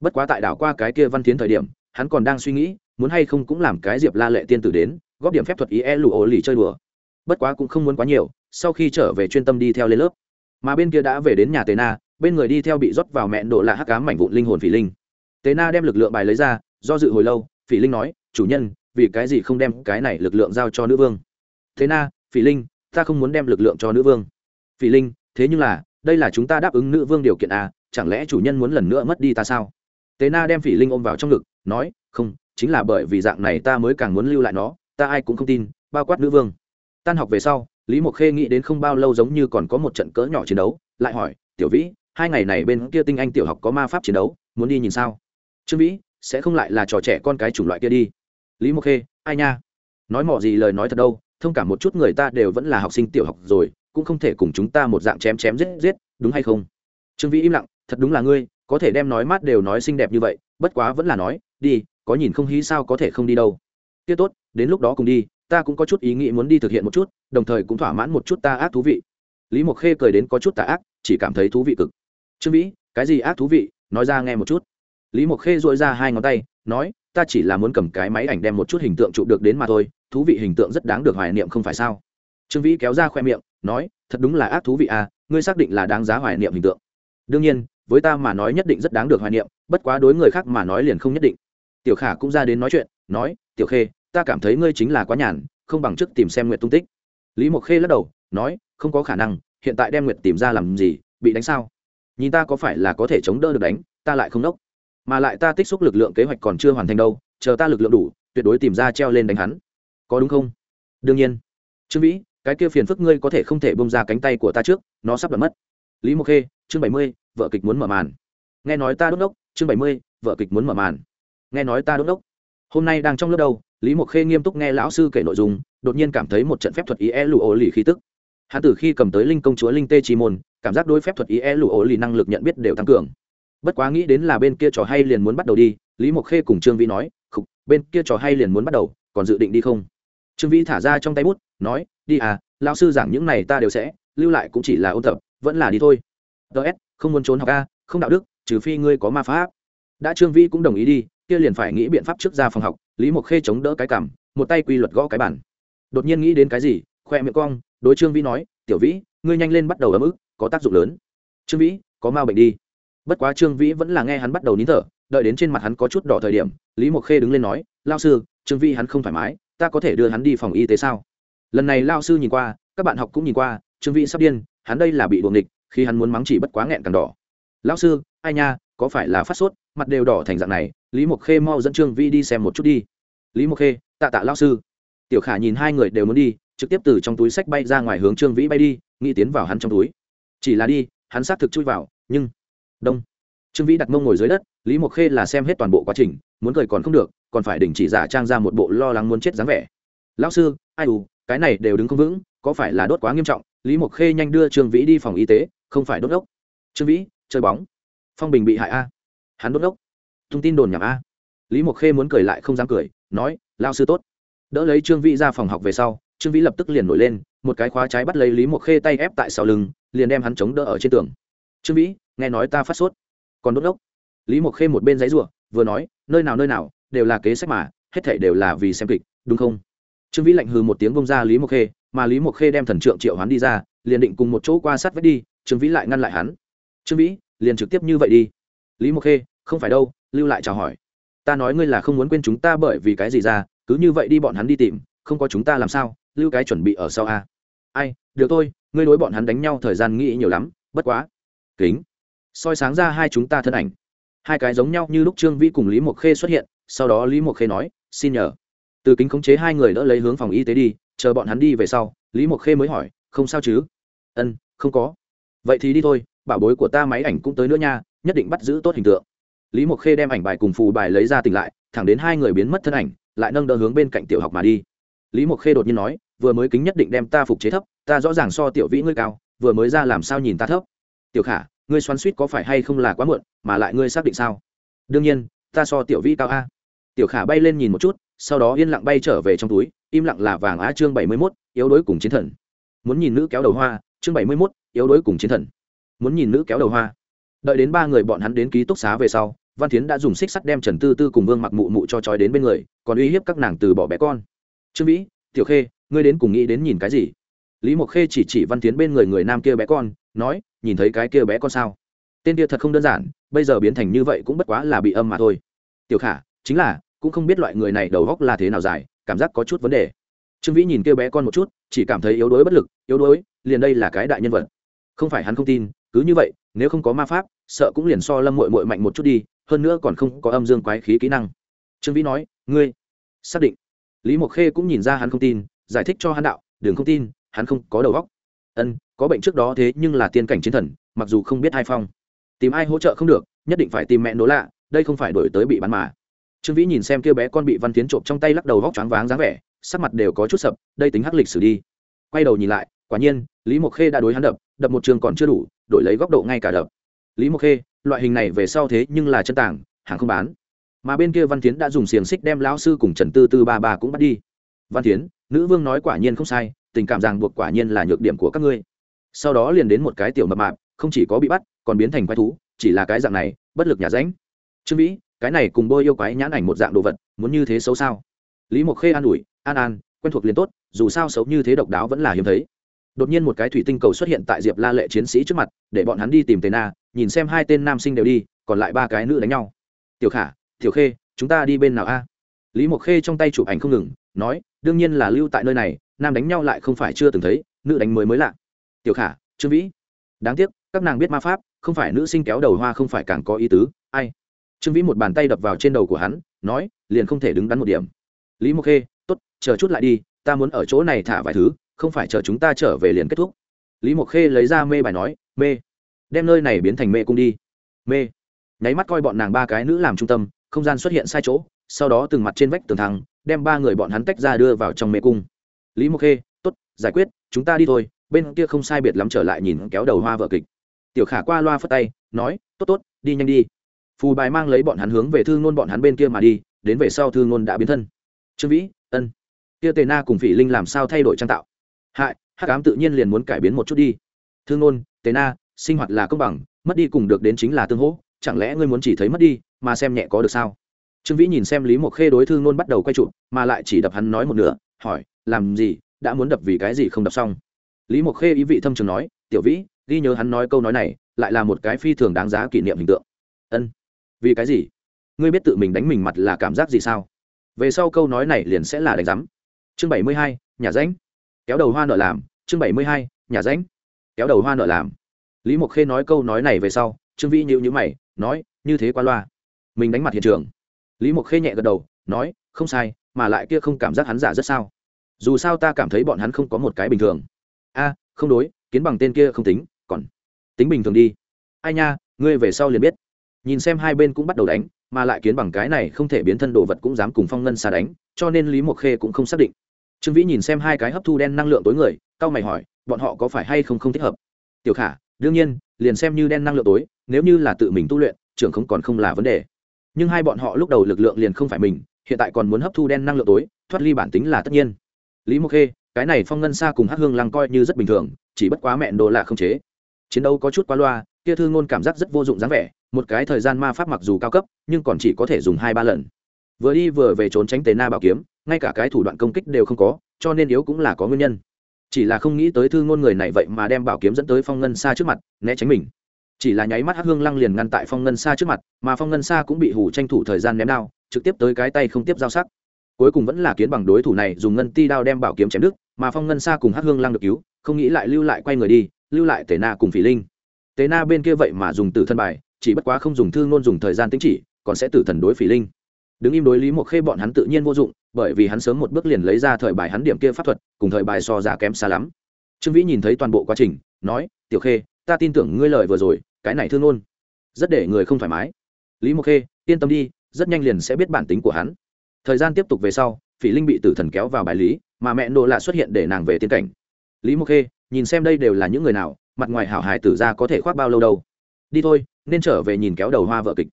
Bất quá tại đảo qua cái kia văn tiến thời điểm, hắn còn đang suy nghĩ, muốn hay không cũng làm cái diệp la lệ tiên tử đến, góp điểm phép thuật ý e lụ ổ lì chơi đùa. Bất quá cũng không muốn quá nhiều, sau khi trở về chuyên tâm đi theo lên lớp. Mà bên kia đã về đến nhà tề na, bên người đi theo bị rót vào mẹn độ lạ hắc cám mảnh vụn linh hồn phỉ linh tế na đem lực lượng bài lấy ra, do dự hồi lâu, phỉ linh nói, chủ nhân, vì cái gì không đem cái này lực lượng giao cho nữ vương? Thế na, phỉ linh, ta không muốn đem lực lượng cho nữ vương. Phỉ linh, thế nhưng là, đây là chúng ta đáp ứng nữ vương điều kiện à chẳng lẽ chủ nhân muốn lần nữa mất đi ta sao? Tế na đem phỉ linh ôm vào trong ngực, nói, không, chính là bởi vì dạng này ta mới càng muốn lưu lại nó, ta ai cũng không tin, bao quát nữ vương. Tan học về sau, lý mộc khê nghĩ đến không bao lâu giống như còn có một trận cỡ nhỏ chiến đấu, lại hỏi, tiểu vĩ, hai ngày này bên kia tinh anh tiểu học có ma pháp chiến đấu, muốn đi nhìn sao? Trương vĩ, sẽ không lại là trò trẻ con cái chủng loại kia đi. Lý mộc khê, ai nha? Nói mỏ gì lời nói thật đâu, thông cảm một chút người ta đều vẫn là học sinh tiểu học rồi, cũng không thể cùng chúng ta một dạng chém chém giết giết, đúng hay không? Trương vĩ im lặng, thật đúng là ngươi, có thể đem nói mát đều nói xinh đẹp như vậy, bất quá vẫn là nói, đi, có nhìn không hí sao có thể không đi đâu. Tiết tốt, đến lúc đó cùng đi, ta cũng có chút ý nghĩ muốn đi thực hiện một chút, đồng thời cũng thỏa mãn một chút ta ác thú vị. Lý mộc khê cười đến có chút tà ác, chỉ cảm thấy thú vị cực. Trương vĩ, cái gì ác thú vị? Nói ra nghe một chút lý mộc khê dội ra hai ngón tay, nói, ta chỉ là muốn cầm cái máy ảnh đem một chút hình tượng chụp được đến mà thôi, thú vị hình tượng rất đáng được hoài niệm không phải sao? Trương vĩ kéo ra khoe miệng, nói, thật đúng là ác thú vị à ngươi xác định là đáng giá hoài niệm hình tượng. Đương nhiên, với ta mà nói nhất định rất đáng được hoài niệm, bất quá đối người khác mà nói liền không nhất định. Tiểu khả cũng ra đến nói chuyện, nói, tiểu khê, ta cảm thấy ngươi chính là quá nhàn, không bằng chức tìm xem nguyệt tung tích. Lý mộc khê lắc đầu, nói, không có khả năng, hiện tại đem nguyệt tìm ra làm gì, bị đánh sao? Nhìn ta có phải là có thể chống đỡ được đánh, ta lại không đốc mà lại ta tích xúc lực lượng kế hoạch còn chưa hoàn thành đâu, chờ ta lực lượng đủ, tuyệt đối tìm ra treo lên đánh hắn. Có đúng không? Đương nhiên. Trương vĩ, cái kia phiền phức ngươi có thể không thể bông ra cánh tay của ta trước, nó sắp đ mất. Lý mộc khê, chương bảy mươi, vợ kịch muốn mở màn. Nghe nói ta đốt đốc, chương bảy mươi, vợ kịch muốn mở màn. Nghe nói ta đốt đốc. Hôm nay đang trong lớp đâu lý mộc khê nghiêm túc nghe lão sư kể nội dung, đột nhiên cảm thấy một trận phép thuật ý e lụ ổ lì khí tức. Hắn từ khi cầm tới linh công chúa linh tê chi môn, cảm giác đối phép thuật ý e lụ ổ lì năng lực nhận biết đều tăng cường bất quá nghĩ đến là bên kia trò hay liền muốn bắt đầu đi, lý mộc khê cùng trương vĩ nói, khục, bên kia trò hay liền muốn bắt đầu, còn dự định đi không? Trương vĩ thả ra trong tay bút, nói, đi à lão sư giảng những này ta đều sẽ, lưu lại cũng chỉ là ôn tập, vẫn là đi thôi. Ts không muốn trốn học a, không đạo đức, trừ phi ngươi có ma pháp. Đã trương vĩ cũng đồng ý đi, kia liền phải nghĩ biện pháp trước ra phòng học, lý mộc khê chống đỡ cái cảm một tay quy luật gõ cái bản đột nhiên nghĩ đến cái gì, khoe miệng cong, đối trương vĩ nói, tiểu vĩ, ngươi nhanh lên bắt đầu ấm ức, có tác dụng lớn. Trương vĩ, có ma bệnh đi bất quá trương vĩ vẫn là nghe hắn bắt đầu nín thở, đợi đến trên mặt hắn có chút đỏ thời điểm, lý mộc khê đứng lên nói lao sư, trương vĩ hắn không thoải mái, ta có thể đưa hắn đi phòng y tế sao? Lần này lao sư nhìn qua, các bạn học cũng nhìn qua, trương vĩ sắp điên, hắn đây là bị đuồng địch khi hắn muốn mắng chỉ bất quá nghẹn càng đỏ. Lao sư, ai nha, có phải là phát sốt, mặt đều đỏ thành dạng này, lý mộc khê mau dẫn trương vĩ đi xem một chút đi. Lý mộc khê, tạ tạ lao sư. Tiểu khả nhìn hai người đều muốn đi, trực tiếp từ trong túi sách bay ra ngoài hướng trương vĩ bay đi, nghĩ tiến vào hắn trong túi. Chỉ là đi, hắn xác thực chui vào, nhưng đông. Trương vĩ đặt mông ngồi dưới đất, lý mộc khê là xem hết toàn bộ quá trình, muốn cười còn không được, còn phải đình chỉ giả trang ra một bộ lo lắng muốn chết dáng vẻ. Lão sư, ai ù cái này đều đứng không vững, có phải là đốt quá nghiêm trọng? Lý mộc khê nhanh đưa trương vĩ đi phòng y tế, không phải đốt ốc. Trương vĩ, chơi bóng. Phong bình bị hại a. Hắn đốt ốc. Thông tin đồn nhảm a. Lý mộc khê muốn cười lại không dám cười, nói lao sư tốt. Đỡ lấy trương vĩ ra phòng học về sau, trương vĩ lập tức liền nổi lên, một cái khóa trái bắt lấy lý mộc khê tay ép tại sau lưng, liền đem hắn chống đỡ ở trên tường. Trương vĩ nghe nói ta phát sốt. Còn đốt đốc lý mộc khê một bên giấy ruộng vừa nói, nơi nào nơi nào, đều là kế sách mà, hết thể đều là vì xem kịch, đúng không? Trương vĩ lạnh hừ một tiếng bông ra lý mộc khê, mà lý mộc khê đem thần trượng triệu hắn đi ra, liền định cùng một chỗ qua sát vách đi, trương vĩ lại ngăn lại hắn. Trương vĩ, liền trực tiếp như vậy đi. Lý mộc khê, không phải đâu, lưu lại chào hỏi. Ta nói ngươi là không muốn quên chúng ta bởi vì cái gì ra, cứ như vậy đi bọn hắn đi tìm, không có chúng ta làm sao, lưu cái chuẩn bị ở sau a. Ai, được thôi, ngươi đối bọn hắn đánh nhau thời gian nghĩ nhiều lắm, bất quá. Kính soi sáng ra hai chúng ta thân ảnh. Hai cái giống nhau như lúc trương vĩ cùng lý mộc khê xuất hiện, sau đó lý mộc khê nói, xin nhờ. Từ kính khống chế hai người đỡ lấy hướng phòng y tế đi, chờ bọn hắn đi về sau, lý mộc khê mới hỏi, không sao chứ? Ân, không có. Vậy thì đi thôi, bảo bối của ta máy ảnh cũng tới nữa nha, nhất định bắt giữ tốt hình tượng. Lý mộc khê đem ảnh bài cùng phù bài lấy ra tỉnh lại, thẳng đến hai người biến mất thân ảnh, lại nâng đỡ hướng bên cạnh tiểu học mà đi. Lý mộc khê đột nhiên nói, vừa mới kính nhất định đem ta phục chế thấp, ta rõ ràng so tiểu vĩ ngươi cao, vừa mới ra làm sao nhìn ta thấp? Tiểu khả ngươi xoắn suýt có phải hay không là quá muộn, mà lại ngươi xác định sao? Đương nhiên, ta so tiểu vi cao a. Tiểu khả bay lên nhìn một chút, sau đó yên lặng bay trở về trong túi, im lặng là vàng á chương bảy mươi mốt, yếu đuối cùng chiến thần. Muốn nhìn nữ kéo đầu hoa, chương bảy mươi mốt, yếu đuối cùng chiến thần. Muốn nhìn nữ kéo đầu hoa. Đợi đến ba người bọn hắn đến ký túc xá về sau, văn tiến đã dùng xích sắt đem trần tư tư cùng vương mặc mụ mụ cho trói đến bên người, còn uy hiếp các nàng từ bỏ bé con. Trương vĩ, tiểu khê, ngươi đến cùng nghĩ đến nhìn cái gì? Lý mộc khê chỉ chỉ văn tiến bên người người nam kia bé con nói, nhìn thấy cái kia bé con sao? Tên kia thật không đơn giản, bây giờ biến thành như vậy cũng bất quá là bị âm mà thôi. Tiểu khả, chính là, cũng không biết loại người này đầu góc là thế nào dài, cảm giác có chút vấn đề. Trương vĩ nhìn kia bé con một chút, chỉ cảm thấy yếu đuối bất lực, yếu đuối, liền đây là cái đại nhân vật. Không phải hắn không tin, cứ như vậy, nếu không có ma pháp, sợ cũng liền so lâm mội mội mạnh một chút đi, hơn nữa còn không có âm dương quái khí kỹ năng. Trương vĩ nói, ngươi, xác định. Lý mộc khê cũng nhìn ra hắn không tin, giải thích cho hắn đạo, đừng không tin, hắn không có đầu góc ân, có bệnh trước đó thế nhưng là tiên cảnh chiến thần, mặc dù không biết hai phong. Tìm ai hỗ trợ không được, nhất định phải tìm mẹ nỗ lạ, đây không phải đổi tới bị bắn mà. Trương vĩ nhìn xem kia bé con bị văn tiến trộm trong tay lắc đầu vóc choáng váng dáng vẻ, sắc mặt đều có chút sập, đây tính hắc lịch sử đi. Quay đầu nhìn lại, quả nhiên, lý mộc khê đã đối hắn đập đập một trường còn chưa đủ, đổi lấy góc độ ngay cả đập. Lý mộc khê, loại hình này về sau thế nhưng là chân tảng hàng không bán. Mà bên kia văn tiến đã dùng xiềng xích đem lão sư cùng trần tư tư ba ba cũng bắt đi. Văn tiến nữ vương nói quả nhiên không sai tình cảm ràng buộc quả nhiên là nhược điểm của các ngươi. Sau đó liền đến một cái tiểu mập mạp, không chỉ có bị bắt, còn biến thành quái thú, chỉ là cái dạng này, bất lực nhà ránh trương vĩ, cái này cùng bôi yêu quái nhãn ảnh một dạng đồ vật, muốn như thế xấu sao? Lý mộc khê an ủi, an an, quen thuộc liền tốt, dù sao xấu như thế độc đáo vẫn là hiếm thấy. Đột nhiên một cái thủy tinh cầu xuất hiện tại diệp la lệ chiến sĩ trước mặt, để bọn hắn đi tìm tề na, nhìn xem hai tên nam sinh đều đi, còn lại ba cái nữ đánh nhau. Tiểu khả, tiểu khê, chúng ta đi bên nào a? Lý mộc khê trong tay chụp ảnh không ngừng, nói đương nhiên là lưu tại nơi này, nam đánh nhau lại không phải chưa từng thấy, nữ đánh mới mới lạ. Tiểu khả, trương vĩ. Đáng tiếc, các nàng biết ma pháp, không phải nữ sinh kéo đầu hoa không phải càng có ý tứ, ai? Trương vĩ một bàn tay đập vào trên đầu của hắn, nói, liền không thể đứng đắn một điểm. Lý mộc khê t ố t chờ chút lại đi, ta muốn ở chỗ này thả vài thứ, không phải chờ chúng ta trở về liền kết thúc. Lý mộc khê lấy ra mê bài nói, mê. Đem nơi này biến thành mê cung đi. Mê. Nháy mắt coi bọn nàng ba cái nữ làm trung tâm, không gian xuất hiện sai chỗ, sau đó từng mặt trên vách tường thăng đem ba người bọn hắn tách ra đưa vào trong mê cung. Lý mộc khê t ố t giải quyết, chúng ta đi thôi, bên kia không sai biệt lắm trở lại nhìn kéo đầu hoa vợ kịch. Tiểu khả qua loa phất tay, nói, tốt tốt, đi nhanh đi. Phù bài mang lấy bọn hắn hướng về thư ngôn bọn hắn bên kia mà đi, đến về sau thư ngôn đã biến thân. Trương vĩ, ân. Kia tề na cùng phỉ linh làm sao thay đổi trang tạo? Hại, hắc ám tự nhiên liền muốn cải biến một chút đi. Thương ngôn, tề na, sinh hoạt là công bằng, mất đi cùng được đến chính là tương hỗ, chẳng lẽ ngươi muốn chỉ thấy mất đi, mà xem nhẹ có được sao? Trương vĩ nhìn xem lý mộc khê đối thương ngôn bắt đầu quay trụ mà lại chỉ đập hắn nói một nửa, hỏi, làm gì? Đã muốn đập vì cái gì không đập xong? Lý mộc khê ý vị thâm trường nói, tiểu vĩ, ghi nhớ hắn nói câu nói này, lại là một cái phi thường đáng giá kỷ niệm hình tượng. Ân, vì cái gì? Ngươi biết tự mình đánh mình mặt là cảm giác gì sao? Về sau câu nói này liền sẽ là đánh giám. Chương bảy mươi hai, nhà ránh kéo đầu hoa nợ làm, chương bảy mươi hai, nhà ránh kéo đầu hoa nợ làm. Lý mộc khê nói câu nói này về sau, trương vĩ nhịu nhữ mày, nói, như thế qua loa. Mình đánh mặt hiện trường lý mộc khê nhẹ gật đầu, nói, không sai, mà lại kia không cảm giác hắn giả rất sao? Dù sao ta cảm thấy bọn hắn không có một cái bình thường. A, không đối, kiến bằng tên kia không tính, còn tính bình thường đi. Ai nha, ngươi về sau liền biết. Nhìn xem hai bên cũng bắt đầu đánh, mà lại kiến bằng cái này không thể biến thân đồ vật cũng dám cùng phong ngân xa đánh, cho nên lý mộc khê cũng không xác định. Trương vĩ nhìn xem hai cái hấp thu đen năng lượng tối người cao mày hỏi, bọn họ có phải hay không không thích hợp? Tiểu khả, đương nhiên, liền xem như đen năng lượng tối, nếu như là tự mình tu luyện, trưởng không còn không là vấn đề nhưng hai bọn họ lúc đầu lực lượng liền không phải mình, hiện tại còn muốn hấp thu đen năng lượng tối, thoát ly bản tính là tất nhiên. Lý mộc khê, cái này phong ngân xa cùng hát hương lăng coi như rất bình thường, chỉ bất quá mẹn đồ là không chế. Chiến đấu có chút quá loa, kia thư ngôn cảm giác rất vô dụng dáng vẻ, một cái thời gian ma pháp mặc dù cao cấp, nhưng còn chỉ có thể dùng hai ba lần. Vừa đi vừa về trốn tránh tề na bảo kiếm, ngay cả cái thủ đoạn công kích đều không có, cho nên yếu cũng là có nguyên nhân. Chỉ là không nghĩ tới thư ngôn người này vậy mà đem bảo kiếm dẫn tới phong ngân xa trước mặt, né tránh mình chỉ là nháy mắt hắc hương lăng liền ngăn tại phong ngân xa trước mặt, mà phong ngân xa cũng bị hủ tranh thủ thời gian ném đao, trực tiếp tới cái tay không tiếp giao sắc. Cuối cùng vẫn là kiến bằng đối thủ này dùng ngân ti đao đem bảo kiếm chém đứt, mà phong ngân xa cùng hắc hương lăng được cứu, không nghĩ lại lưu lại quay người đi, lưu lại tề na cùng phỉ linh. Tề na bên kia vậy mà dùng từ thân bài, chỉ bất quá không dùng thư ngôn dùng thời gian tính chỉ, còn sẽ tử thần đối phỉ linh. Đứng im đối lý một khê bọn hắn tự nhiên vô dụng, bởi vì hắn sớm một bước liền lấy ra thời bài hắn điểm kia pháp thuật, cùng thời bài so ra kém xa lắm. Trương vĩ nhìn thấy toàn bộ quá trình, nói, tiểu khê ta tin tưởng ngươi lời vừa rồi, cái này thương ôn rất để người không thoải mái. Lý mộc khê, yên tâm đi, rất nhanh liền sẽ biết bản tính của hắn. Thời gian tiếp tục về sau, phỉ linh bị tử thần kéo vào bài lý, mà mẹ nô lạ xuất hiện để nàng về tiên cảnh. Lý mộc khê, nhìn xem đây đều là những người nào, mặt ngoài hảo hài tử ra có thể khoác bao lâu đâu. Đi thôi, nên trở về nhìn kéo đầu hoa vợ kịch.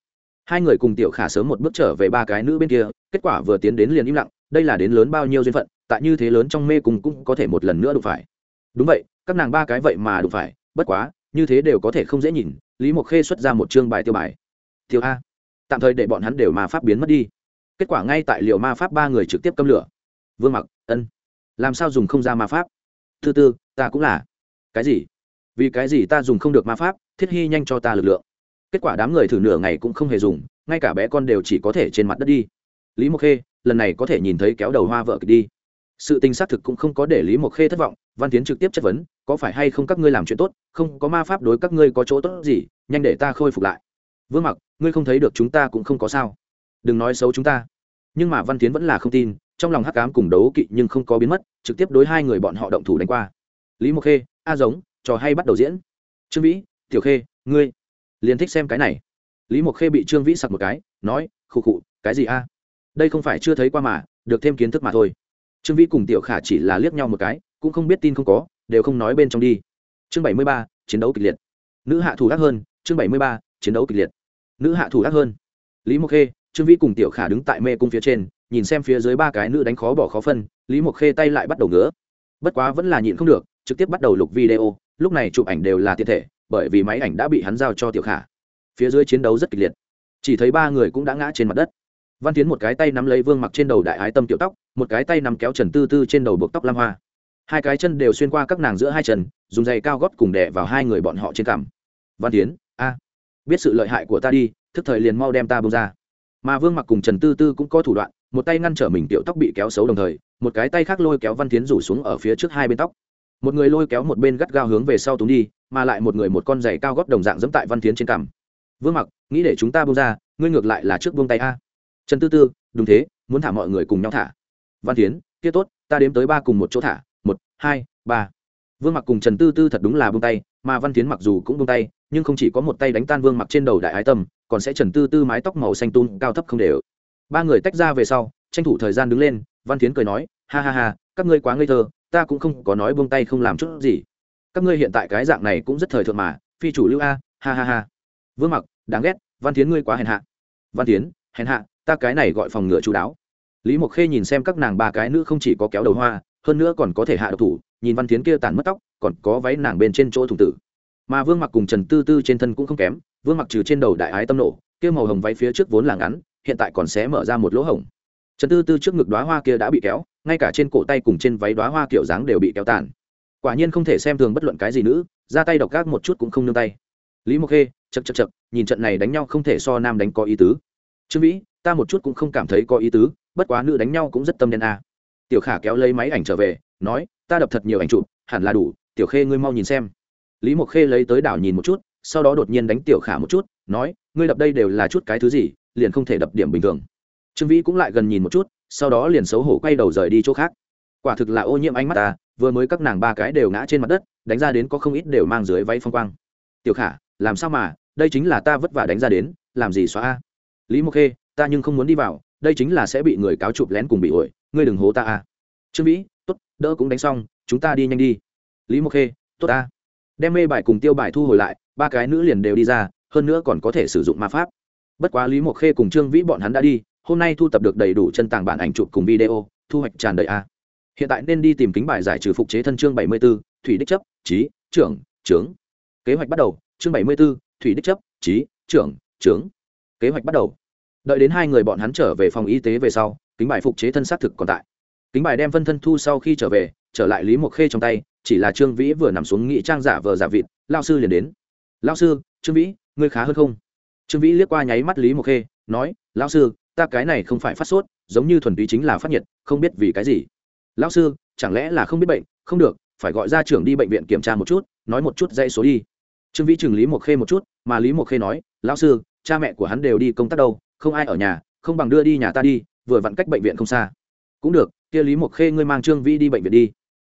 Hai người cùng tiểu khả sớm một bước trở về ba cái nữ bên kia, kết quả vừa tiến đến liền im lặng, đây là đến lớn bao nhiêu duyên phận, tại như thế lớn trong mê cùng cũng có thể một lần nữa đụng phải. Đúng vậy, các nàng ba cái vậy mà đụng phải, bất quá như thế đều có thể không dễ nhìn, lý mộc khê xuất ra một chương bài tiêu bài. Tiêu a. Tạm thời để bọn hắn đều ma pháp biến mất đi. Kết quả ngay tại liệu ma pháp ba người trực tiếp câm lửa. Vương mặc, ân. Làm sao dùng không ra ma pháp? Thứ tư, ta cũng là. Cái gì? Vì cái gì ta dùng không được ma pháp, thiết hy nhanh cho ta lực lượng. Kết quả đám người thử nửa ngày cũng không hề dùng, ngay cả bé con đều chỉ có thể trên mặt đất đi. Lý mộc khê, lần này có thể nhìn thấy kéo đầu hoa vợ kịch đi. Sự tình xác thực cũng không có để lý mộc khê thất vọng, văn tiến trực tiếp chất vấn có phải hay không các ngươi làm chuyện tốt, không có ma pháp đối các ngươi có chỗ tốt gì, nhanh để ta khôi phục lại. Vương mặc, ngươi không thấy được chúng ta cũng không có sao. Đừng nói xấu chúng ta. Nhưng mà văn tiến vẫn là không tin, trong lòng hắc cám cùng đấu kỵ nhưng không có biến mất, trực tiếp đối hai người bọn họ động thủ đánh qua. Lý mộc khê, a giống, trò hay bắt đầu diễn. Trương vĩ, tiểu khê, ngươi liền thích xem cái này. Lý mộc khê bị trương vĩ sặc một cái, nói, khụ khụ, cái gì a? Đây không phải chưa thấy qua mà, được thêm kiến thức mà thôi. Trương vĩ cùng tiểu khả chỉ là liếc nhau một cái, cũng không biết tin không có đều không nói bên trong đi. Chương bảy mươi ba, chiến đấu kịch liệt. Nữ hạ thủ ác hơn, chương bảy mươi ba, chiến đấu kịch liệt. Nữ hạ thủ ác hơn. Lý mộc khê, trương vĩ cùng tiểu khả đứng tại mê cung phía trên, nhìn xem phía dưới ba cái nữ đánh khó bỏ khó phân, lý mộc khê tay lại bắt đầu ngứa. Bất quá vẫn là nhịn không được, trực tiếp bắt đầu lục video, lúc này chụp ảnh đều là tiện thể, bởi vì máy ảnh đã bị hắn giao cho tiểu khả. Phía dưới chiến đấu rất kịch liệt. Chỉ thấy ba người cũng đã ngã trên mặt đất. Văn tiến một cái tay nắm lấy vương mặc trên đầu đại ái tâm tiểu tóc, một cái tay nắm kéo trần tư tư trên đầu buộc tóc lam hoa hai cái chân đều xuyên qua các nàng giữa hai chân, dùng giày cao gót cùng đè vào hai người bọn họ trên cằm. Văn tiến, a, biết sự lợi hại của ta đi, thức thời liền mau đem ta bông ra. Mà vương mặc cùng trần tư tư cũng có thủ đoạn, một tay ngăn trở mình tiểu tóc bị kéo xấu đồng thời, một cái tay khác lôi kéo văn tiến rủ xuống ở phía trước hai bên tóc. Một người lôi kéo một bên gắt gao hướng về sau túng đi, mà lại một người một con giày cao gót đồng dạng dẫm tại văn tiến trên cằm. Vương mặc, nghĩ để chúng ta bông ra, ngươi ngược lại là trước buông tay a. Trần tư tư, đúng thế, muốn thả mọi người cùng nhau thả. Văn tiến, kia tốt, ta đếm tới ba cùng một chỗ thả hai, ba. Vương mặc cùng trần tư tư thật đúng là buông tay, mà văn tiến mặc dù cũng buông tay, nhưng không chỉ có một tay đánh tan vương mặc trên đầu đại ái tâm, còn sẽ trần tư tư mái tóc màu xanh tung cao thấp không đều. Ba người tách ra về sau, tranh thủ thời gian đứng lên, văn tiến cười nói, ha ha ha, các ngươi quá ngây thơ, ta cũng không có nói buông tay không làm chút gì. Các ngươi hiện tại cái dạng này cũng rất thời thượng mà, phi chủ lưu a, ha ha ha. Vương mặc, đáng ghét, văn tiến ngươi quá hèn hạ. Văn tiến hèn hạ, ta cái này gọi phòng ngựa chú đáo. Lý mộc khê nhìn xem các nàng ba cái nữ không chỉ có kéo đầu hoa hơn nữa còn có thể hạ độc thủ, nhìn văn tiến kia tàn mất tóc, còn có váy nàng bên trên chỗ thùng tử. Mà vương mặc cùng trần tư tư trên thân cũng không kém, vương mặc trừ trên đầu đại ái tâm nổ, kia màu hồng váy phía trước vốn là ngắn, hiện tại còn sẽ mở ra một lỗ hổng trần tư tư trước ngực đoá hoa kia đã bị kéo, ngay cả trên cổ tay cùng trên váy đoá hoa kiểu dáng đều bị kéo tàn. Quả nhiên không thể xem thường bất luận cái gì nữ, ra tay độc gác một chút cũng không nương tay. Lý mộc khê chật chật chật nhìn trận này đánh nhau không thể so nam đánh có ý tứ. Trương vĩ, ta một chút cũng không cảm thấy có ý tứ, bất quá nữ đánh nhau cũng rất tâm đen a. à tiểu khả kéo lấy máy ảnh trở về, nói, ta đập thật nhiều ảnh chụp, hẳn là đủ, tiểu khê ngươi mau nhìn xem. Lý mộc khê lấy tới đảo nhìn một chút, sau đó đột nhiên đánh tiểu khả một chút, nói, ngươi đập đây đều là chút cái thứ gì, liền không thể đập điểm bình thường. Trương vĩ cũng lại gần nhìn một chút, sau đó liền xấu hổ quay đầu rời đi chỗ khác. Quả thực là ô nhiễm ánh mắt ta, vừa mới các nàng ba cái đều ngã trên mặt đất, đánh ra đến có không ít đều mang dưới váy phong quang. Tiểu khả, làm sao mà, đây chính là ta vất vả đánh ra đến, làm gì xóa a? Lý mộc khê, ta nhưng không muốn đi vào, đây chính là sẽ bị người cáo chụp lén cùng bị ổi ngươi đừng hố ta à. trương vĩ tốt đỡ cũng đánh xong chúng ta đi nhanh đi. Lý mộc khê tốt ta. Đem mê bài cùng tiêu bài thu hồi lại ba cái nữ liền đều đi ra hơn nữa còn có thể sử dụng ma pháp. Bất quá lý mộc khê cùng trương vĩ bọn hắn đã đi hôm nay thu tập được đầy đủ chân tàng bản ảnh chụp cùng video thu hoạch tràn đầy a. Hiện tại nên đi tìm kính bài giải trừ phục chế thân chương bảy mươi 74, thủy đích chấp trí trưởng trướng kế hoạch bắt đầu chương bảy mươi 74, thủy đích chấp trí trưởng trướng kế hoạch bắt đầu. Đợi đến hai người bọn hắn trở về phòng y tế về sau kính bài phục chế thân xác thực còn tại. Kính bài đem phân thân thu sau khi trở về, trở lại lý mộc khê trong tay, chỉ là trương vĩ vừa nằm xuống nghị trang giả vờ giả vịt lao sư liền đến. Lao sư, trương vĩ, ngươi khá hơn không? Trương vĩ liếc qua nháy mắt lý mộc khê, nói lao sư, ta cái này không phải phát sốt, giống như thuần túy chính là phát nhiệt, không biết vì cái gì. Lão sư, chẳng lẽ là không biết bệnh? Không được, phải gọi ra trưởng đi bệnh viện kiểm tra một chút, nói một chút dây số đi. Trương vĩ chừng lý mộc khê một chút, mà lý mộc khê nói, lão sư, cha mẹ của hắn đều đi công tác đâu, không ai ở nhà, không bằng đưa đi nhà ta đi vừa vặn cách bệnh viện không xa. Cũng được, kia lý mộc khê ngươi mang trương vĩ đi bệnh viện đi.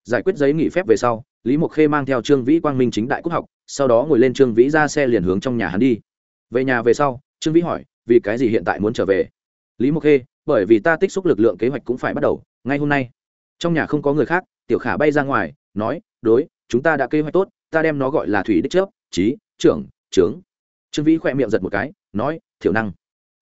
Giải quyết giấy nghỉ phép về sau, lý mộc khê mang theo trương vĩ quang minh chính đại quốc học, sau đó ngồi lên trương vĩ ra xe liền hướng trong nhà hắn đi. Về nhà về sau, trương vĩ hỏi, vì cái gì hiện tại muốn trở về? Lý mộc khê, bởi vì ta tích xúc lực lượng kế hoạch cũng phải bắt đầu, ngay hôm nay. Trong nhà không có người khác, tiểu khả bay ra ngoài, nói, đối, chúng ta đã kế hoạch tốt, ta đem nó gọi là thủy đích chớp trí trưởng, trướng. Trương vĩ khỏe miệng giật một cái, nói, thiểu năng,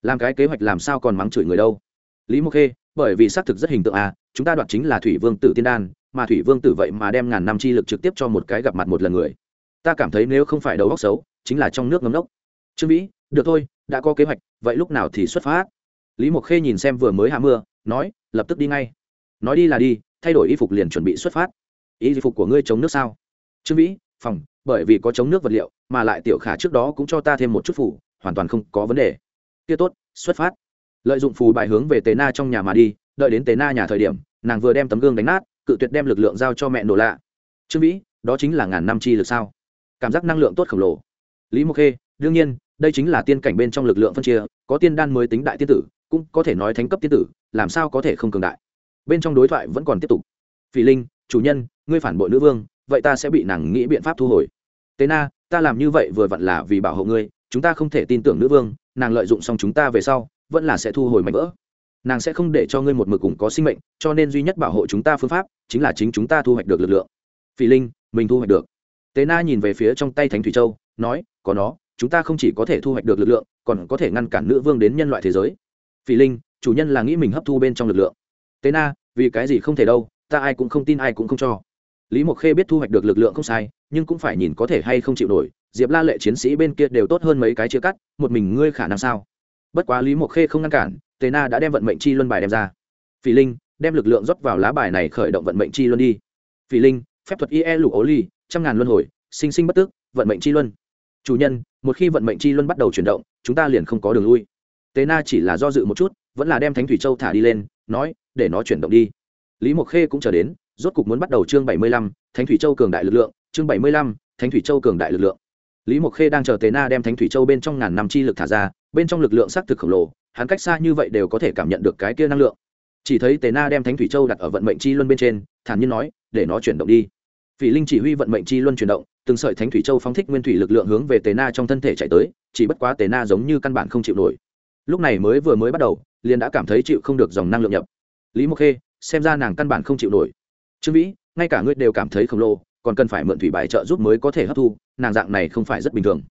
làm cái kế hoạch làm sao còn mắng chửi người đâu? Lý mộc khê, bởi vì xác thực rất hình tượng à chúng ta đoạt chính là thủy vương tử tiên đan, mà thủy vương tử vậy mà đem ngàn năm chi lực trực tiếp cho một cái gặp mặt một lần người. Ta cảm thấy nếu không phải đầu góc xấu, chính là trong nước ngấm nốc trương vĩ, được thôi, đã có kế hoạch, vậy lúc nào thì xuất phát? Lý mộc khê nhìn xem vừa mới hạ mưa, nói, lập tức đi ngay. Nói đi là đi, thay đổi y phục liền chuẩn bị xuất phát. Y phục của ngươi chống nước sao? Trương vĩ, phòng, bởi vì có chống nước vật liệu, mà lại tiểu khả trước đó cũng cho ta thêm một chút phủ, hoàn toàn không có vấn đề. Kia tốt, xuất phát lợi dụng phù bài hướng về tế na trong nhà mà đi, đợi đến tế na nhà thời điểm, nàng vừa đem tấm gương đánh nát, cự tuyệt đem lực lượng giao cho mẹ nổ lạ. Trương vĩ, đó chính là ngàn năm chi lực sao? Cảm giác năng lượng tốt khổng lồ. Lý mộc khê, đương nhiên, đây chính là tiên cảnh bên trong lực lượng phân chia, có tiên đan mới tính đại tiên tử, cũng có thể nói thánh cấp tiên tử, làm sao có thể không cường đại? Bên trong đối thoại vẫn còn tiếp tục. Phỉ linh, chủ nhân, ngươi phản bội nữ vương, vậy ta sẽ bị nàng nghĩ biện pháp thu hồi. Tế na, ta làm như vậy vừa vặn là vì bảo hộ ngươi, chúng ta không thể tin tưởng nữ vương, nàng lợi dụng xong chúng ta về sau vẫn là sẽ thu hồi mạnh vỡ. Nàng sẽ không để cho ngươi một mực cùng có sinh mệnh, cho nên duy nhất bảo hộ chúng ta phương pháp chính là chính chúng ta thu hoạch được lực lượng. Phỉ linh, mình thu hoạch được. Tế na nhìn về phía trong tay thánh thủy châu, nói, có nó, chúng ta không chỉ có thể thu hoạch được lực lượng, còn có thể ngăn cản nữ vương đến nhân loại thế giới. Phỉ linh, chủ nhân là nghĩ mình hấp thu bên trong lực lượng. Tế na, vì cái gì không thể đâu, ta ai cũng không tin, ai cũng không cho. Lý mộc khê biết thu hoạch được lực lượng không sai, nhưng cũng phải nhìn có thể hay không chịu nổi. Diệp la lệ chiến sĩ bên kia đều tốt hơn mấy cái chia cắt, một mình ngươi khả năng sao? Bất quá lý mộc khê không ngăn cản tế na đã đem vận mệnh chi luân bài đem ra. Phỉ linh, đem lực lượng rót vào lá bài này khởi động vận mệnh chi luân đi. Phỉ linh, phép thuật ie lụ ố ly trăm ngàn luân hồi, sinh sinh bất tức vận mệnh chi luân. Chủ nhân, một khi vận mệnh chi luân bắt đầu chuyển động, chúng ta liền không có đường lui. Tế na chỉ là do dự một chút, vẫn là đem thánh thủy châu thả đi lên, nói, để nó chuyển động đi. Lý mộc khê cũng chờ đến, rốt cục muốn bắt đầu chương bảy mươi lăm, thánh thủy châu cường đại lực lượng, chương bảy mươi lăm, thánh thủy châu cường đại lực lượng lý mộc khê đang chờ tế na đem thánh thủy châu bên trong ngàn năm chi lực thả ra, bên trong lực lượng xác thực khổng lồ, hắn cách xa như vậy đều có thể cảm nhận được cái kia năng lượng. Chỉ thấy tế na đem thánh thủy châu đặt ở vận mệnh chi luân bên trên, thản nhiên nói, để nó chuyển động đi. Phỉ linh chỉ huy vận mệnh chi luân chuyển động, từng sợi thánh thủy châu phóng thích nguyên thủy lực lượng hướng về tế na trong thân thể chạy tới, chỉ bất quá tế na giống như căn bản không chịu nổi. Lúc này mới vừa mới bắt đầu, liền đã cảm thấy chịu không được dòng năng lượng nhập. Lý mộc khê, xem ra nàng căn bản không chịu nổi. Trương vĩ, ngay cả ngươi đều cảm thấy khổng lồ còn cần phải mượn thủy bài trợ giúp mới có thể hấp thu, nàng dạng này không phải rất bình thường.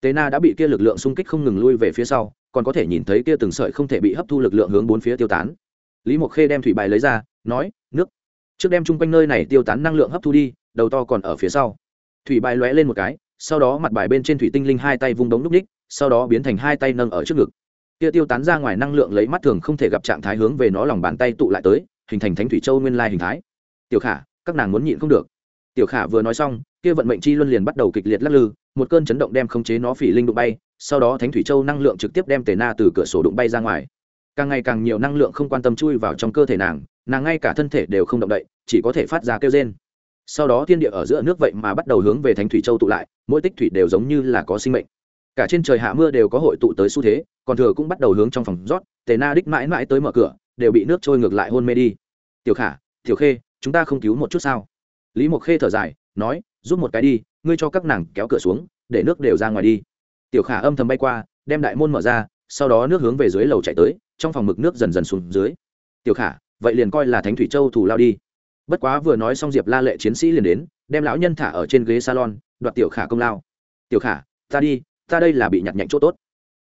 Tế na đã bị kia lực lượng xung kích không ngừng lui về phía sau, còn có thể nhìn thấy kia từng sợi không thể bị hấp thu lực lượng hướng bốn phía tiêu tán. Lý mộc khê đem thủy bài lấy ra, nói, nước, trước đem chung quanh nơi này tiêu tán năng lượng hấp thu đi, đầu to còn ở phía sau. Thủy bài lóe lên một cái, sau đó mặt bài bên trên thủy tinh linh hai tay vung đống núp ních, sau đó biến thành hai tay nâng ở trước ngực. Kia tiêu tán ra ngoài năng lượng lấy mắt thường không thể gặp trạng thái hướng về nó lòng bàn tay tụ lại tới, hình thành thánh thủy châu nguyên lai hình thái. Tiểu khả, các nàng muốn nhịn không được tiểu khả vừa nói xong, kia vận mệnh chi luân liền bắt đầu kịch liệt lắc lư, một cơn chấn động đem khống chế nó phỉ linh đụng bay, sau đó thánh thủy châu năng lượng trực tiếp đem tề na từ cửa sổ đụng bay ra ngoài. Càng ngày càng nhiều năng lượng không quan tâm chui vào trong cơ thể nàng nàng ngay cả thân thể đều không động đậy, chỉ có thể phát ra kêu rên. Sau đó thiên địa ở giữa nước vậy mà bắt đầu hướng về thánh thủy châu tụ lại, mỗi tích thủy đều giống như là có sinh mệnh. Cả trên trời hạ mưa đều có hội tụ tới xu thế, còn thừa cũng bắt đầu hướng trong phòng rót, tề na đích mãi mãi tới mở cửa, đều bị nước trôi ngược lại hôn mê đi. Tiểu khả, tiểu khê, chúng ta không cứu một chút sao? Lý mộc khê thở dài, nói giúp một cái đi, ngươi cho các nàng kéo cửa xuống, để nước đều ra ngoài đi. Tiểu khả âm thầm bay qua, đem đại môn mở ra, sau đó nước hướng về dưới lầu chạy tới, trong phòng mực nước dần dần xuống dưới. Tiểu khả, vậy liền coi là thánh thủy châu thủ lao đi. Bất quá vừa nói xong diệp la lệ chiến sĩ liền đến, đem lão nhân thả ở trên ghế salon, đoạt tiểu khả công lao. Tiểu khả, ta đi, ta đây là bị nhặt nhạnh chỗ tốt.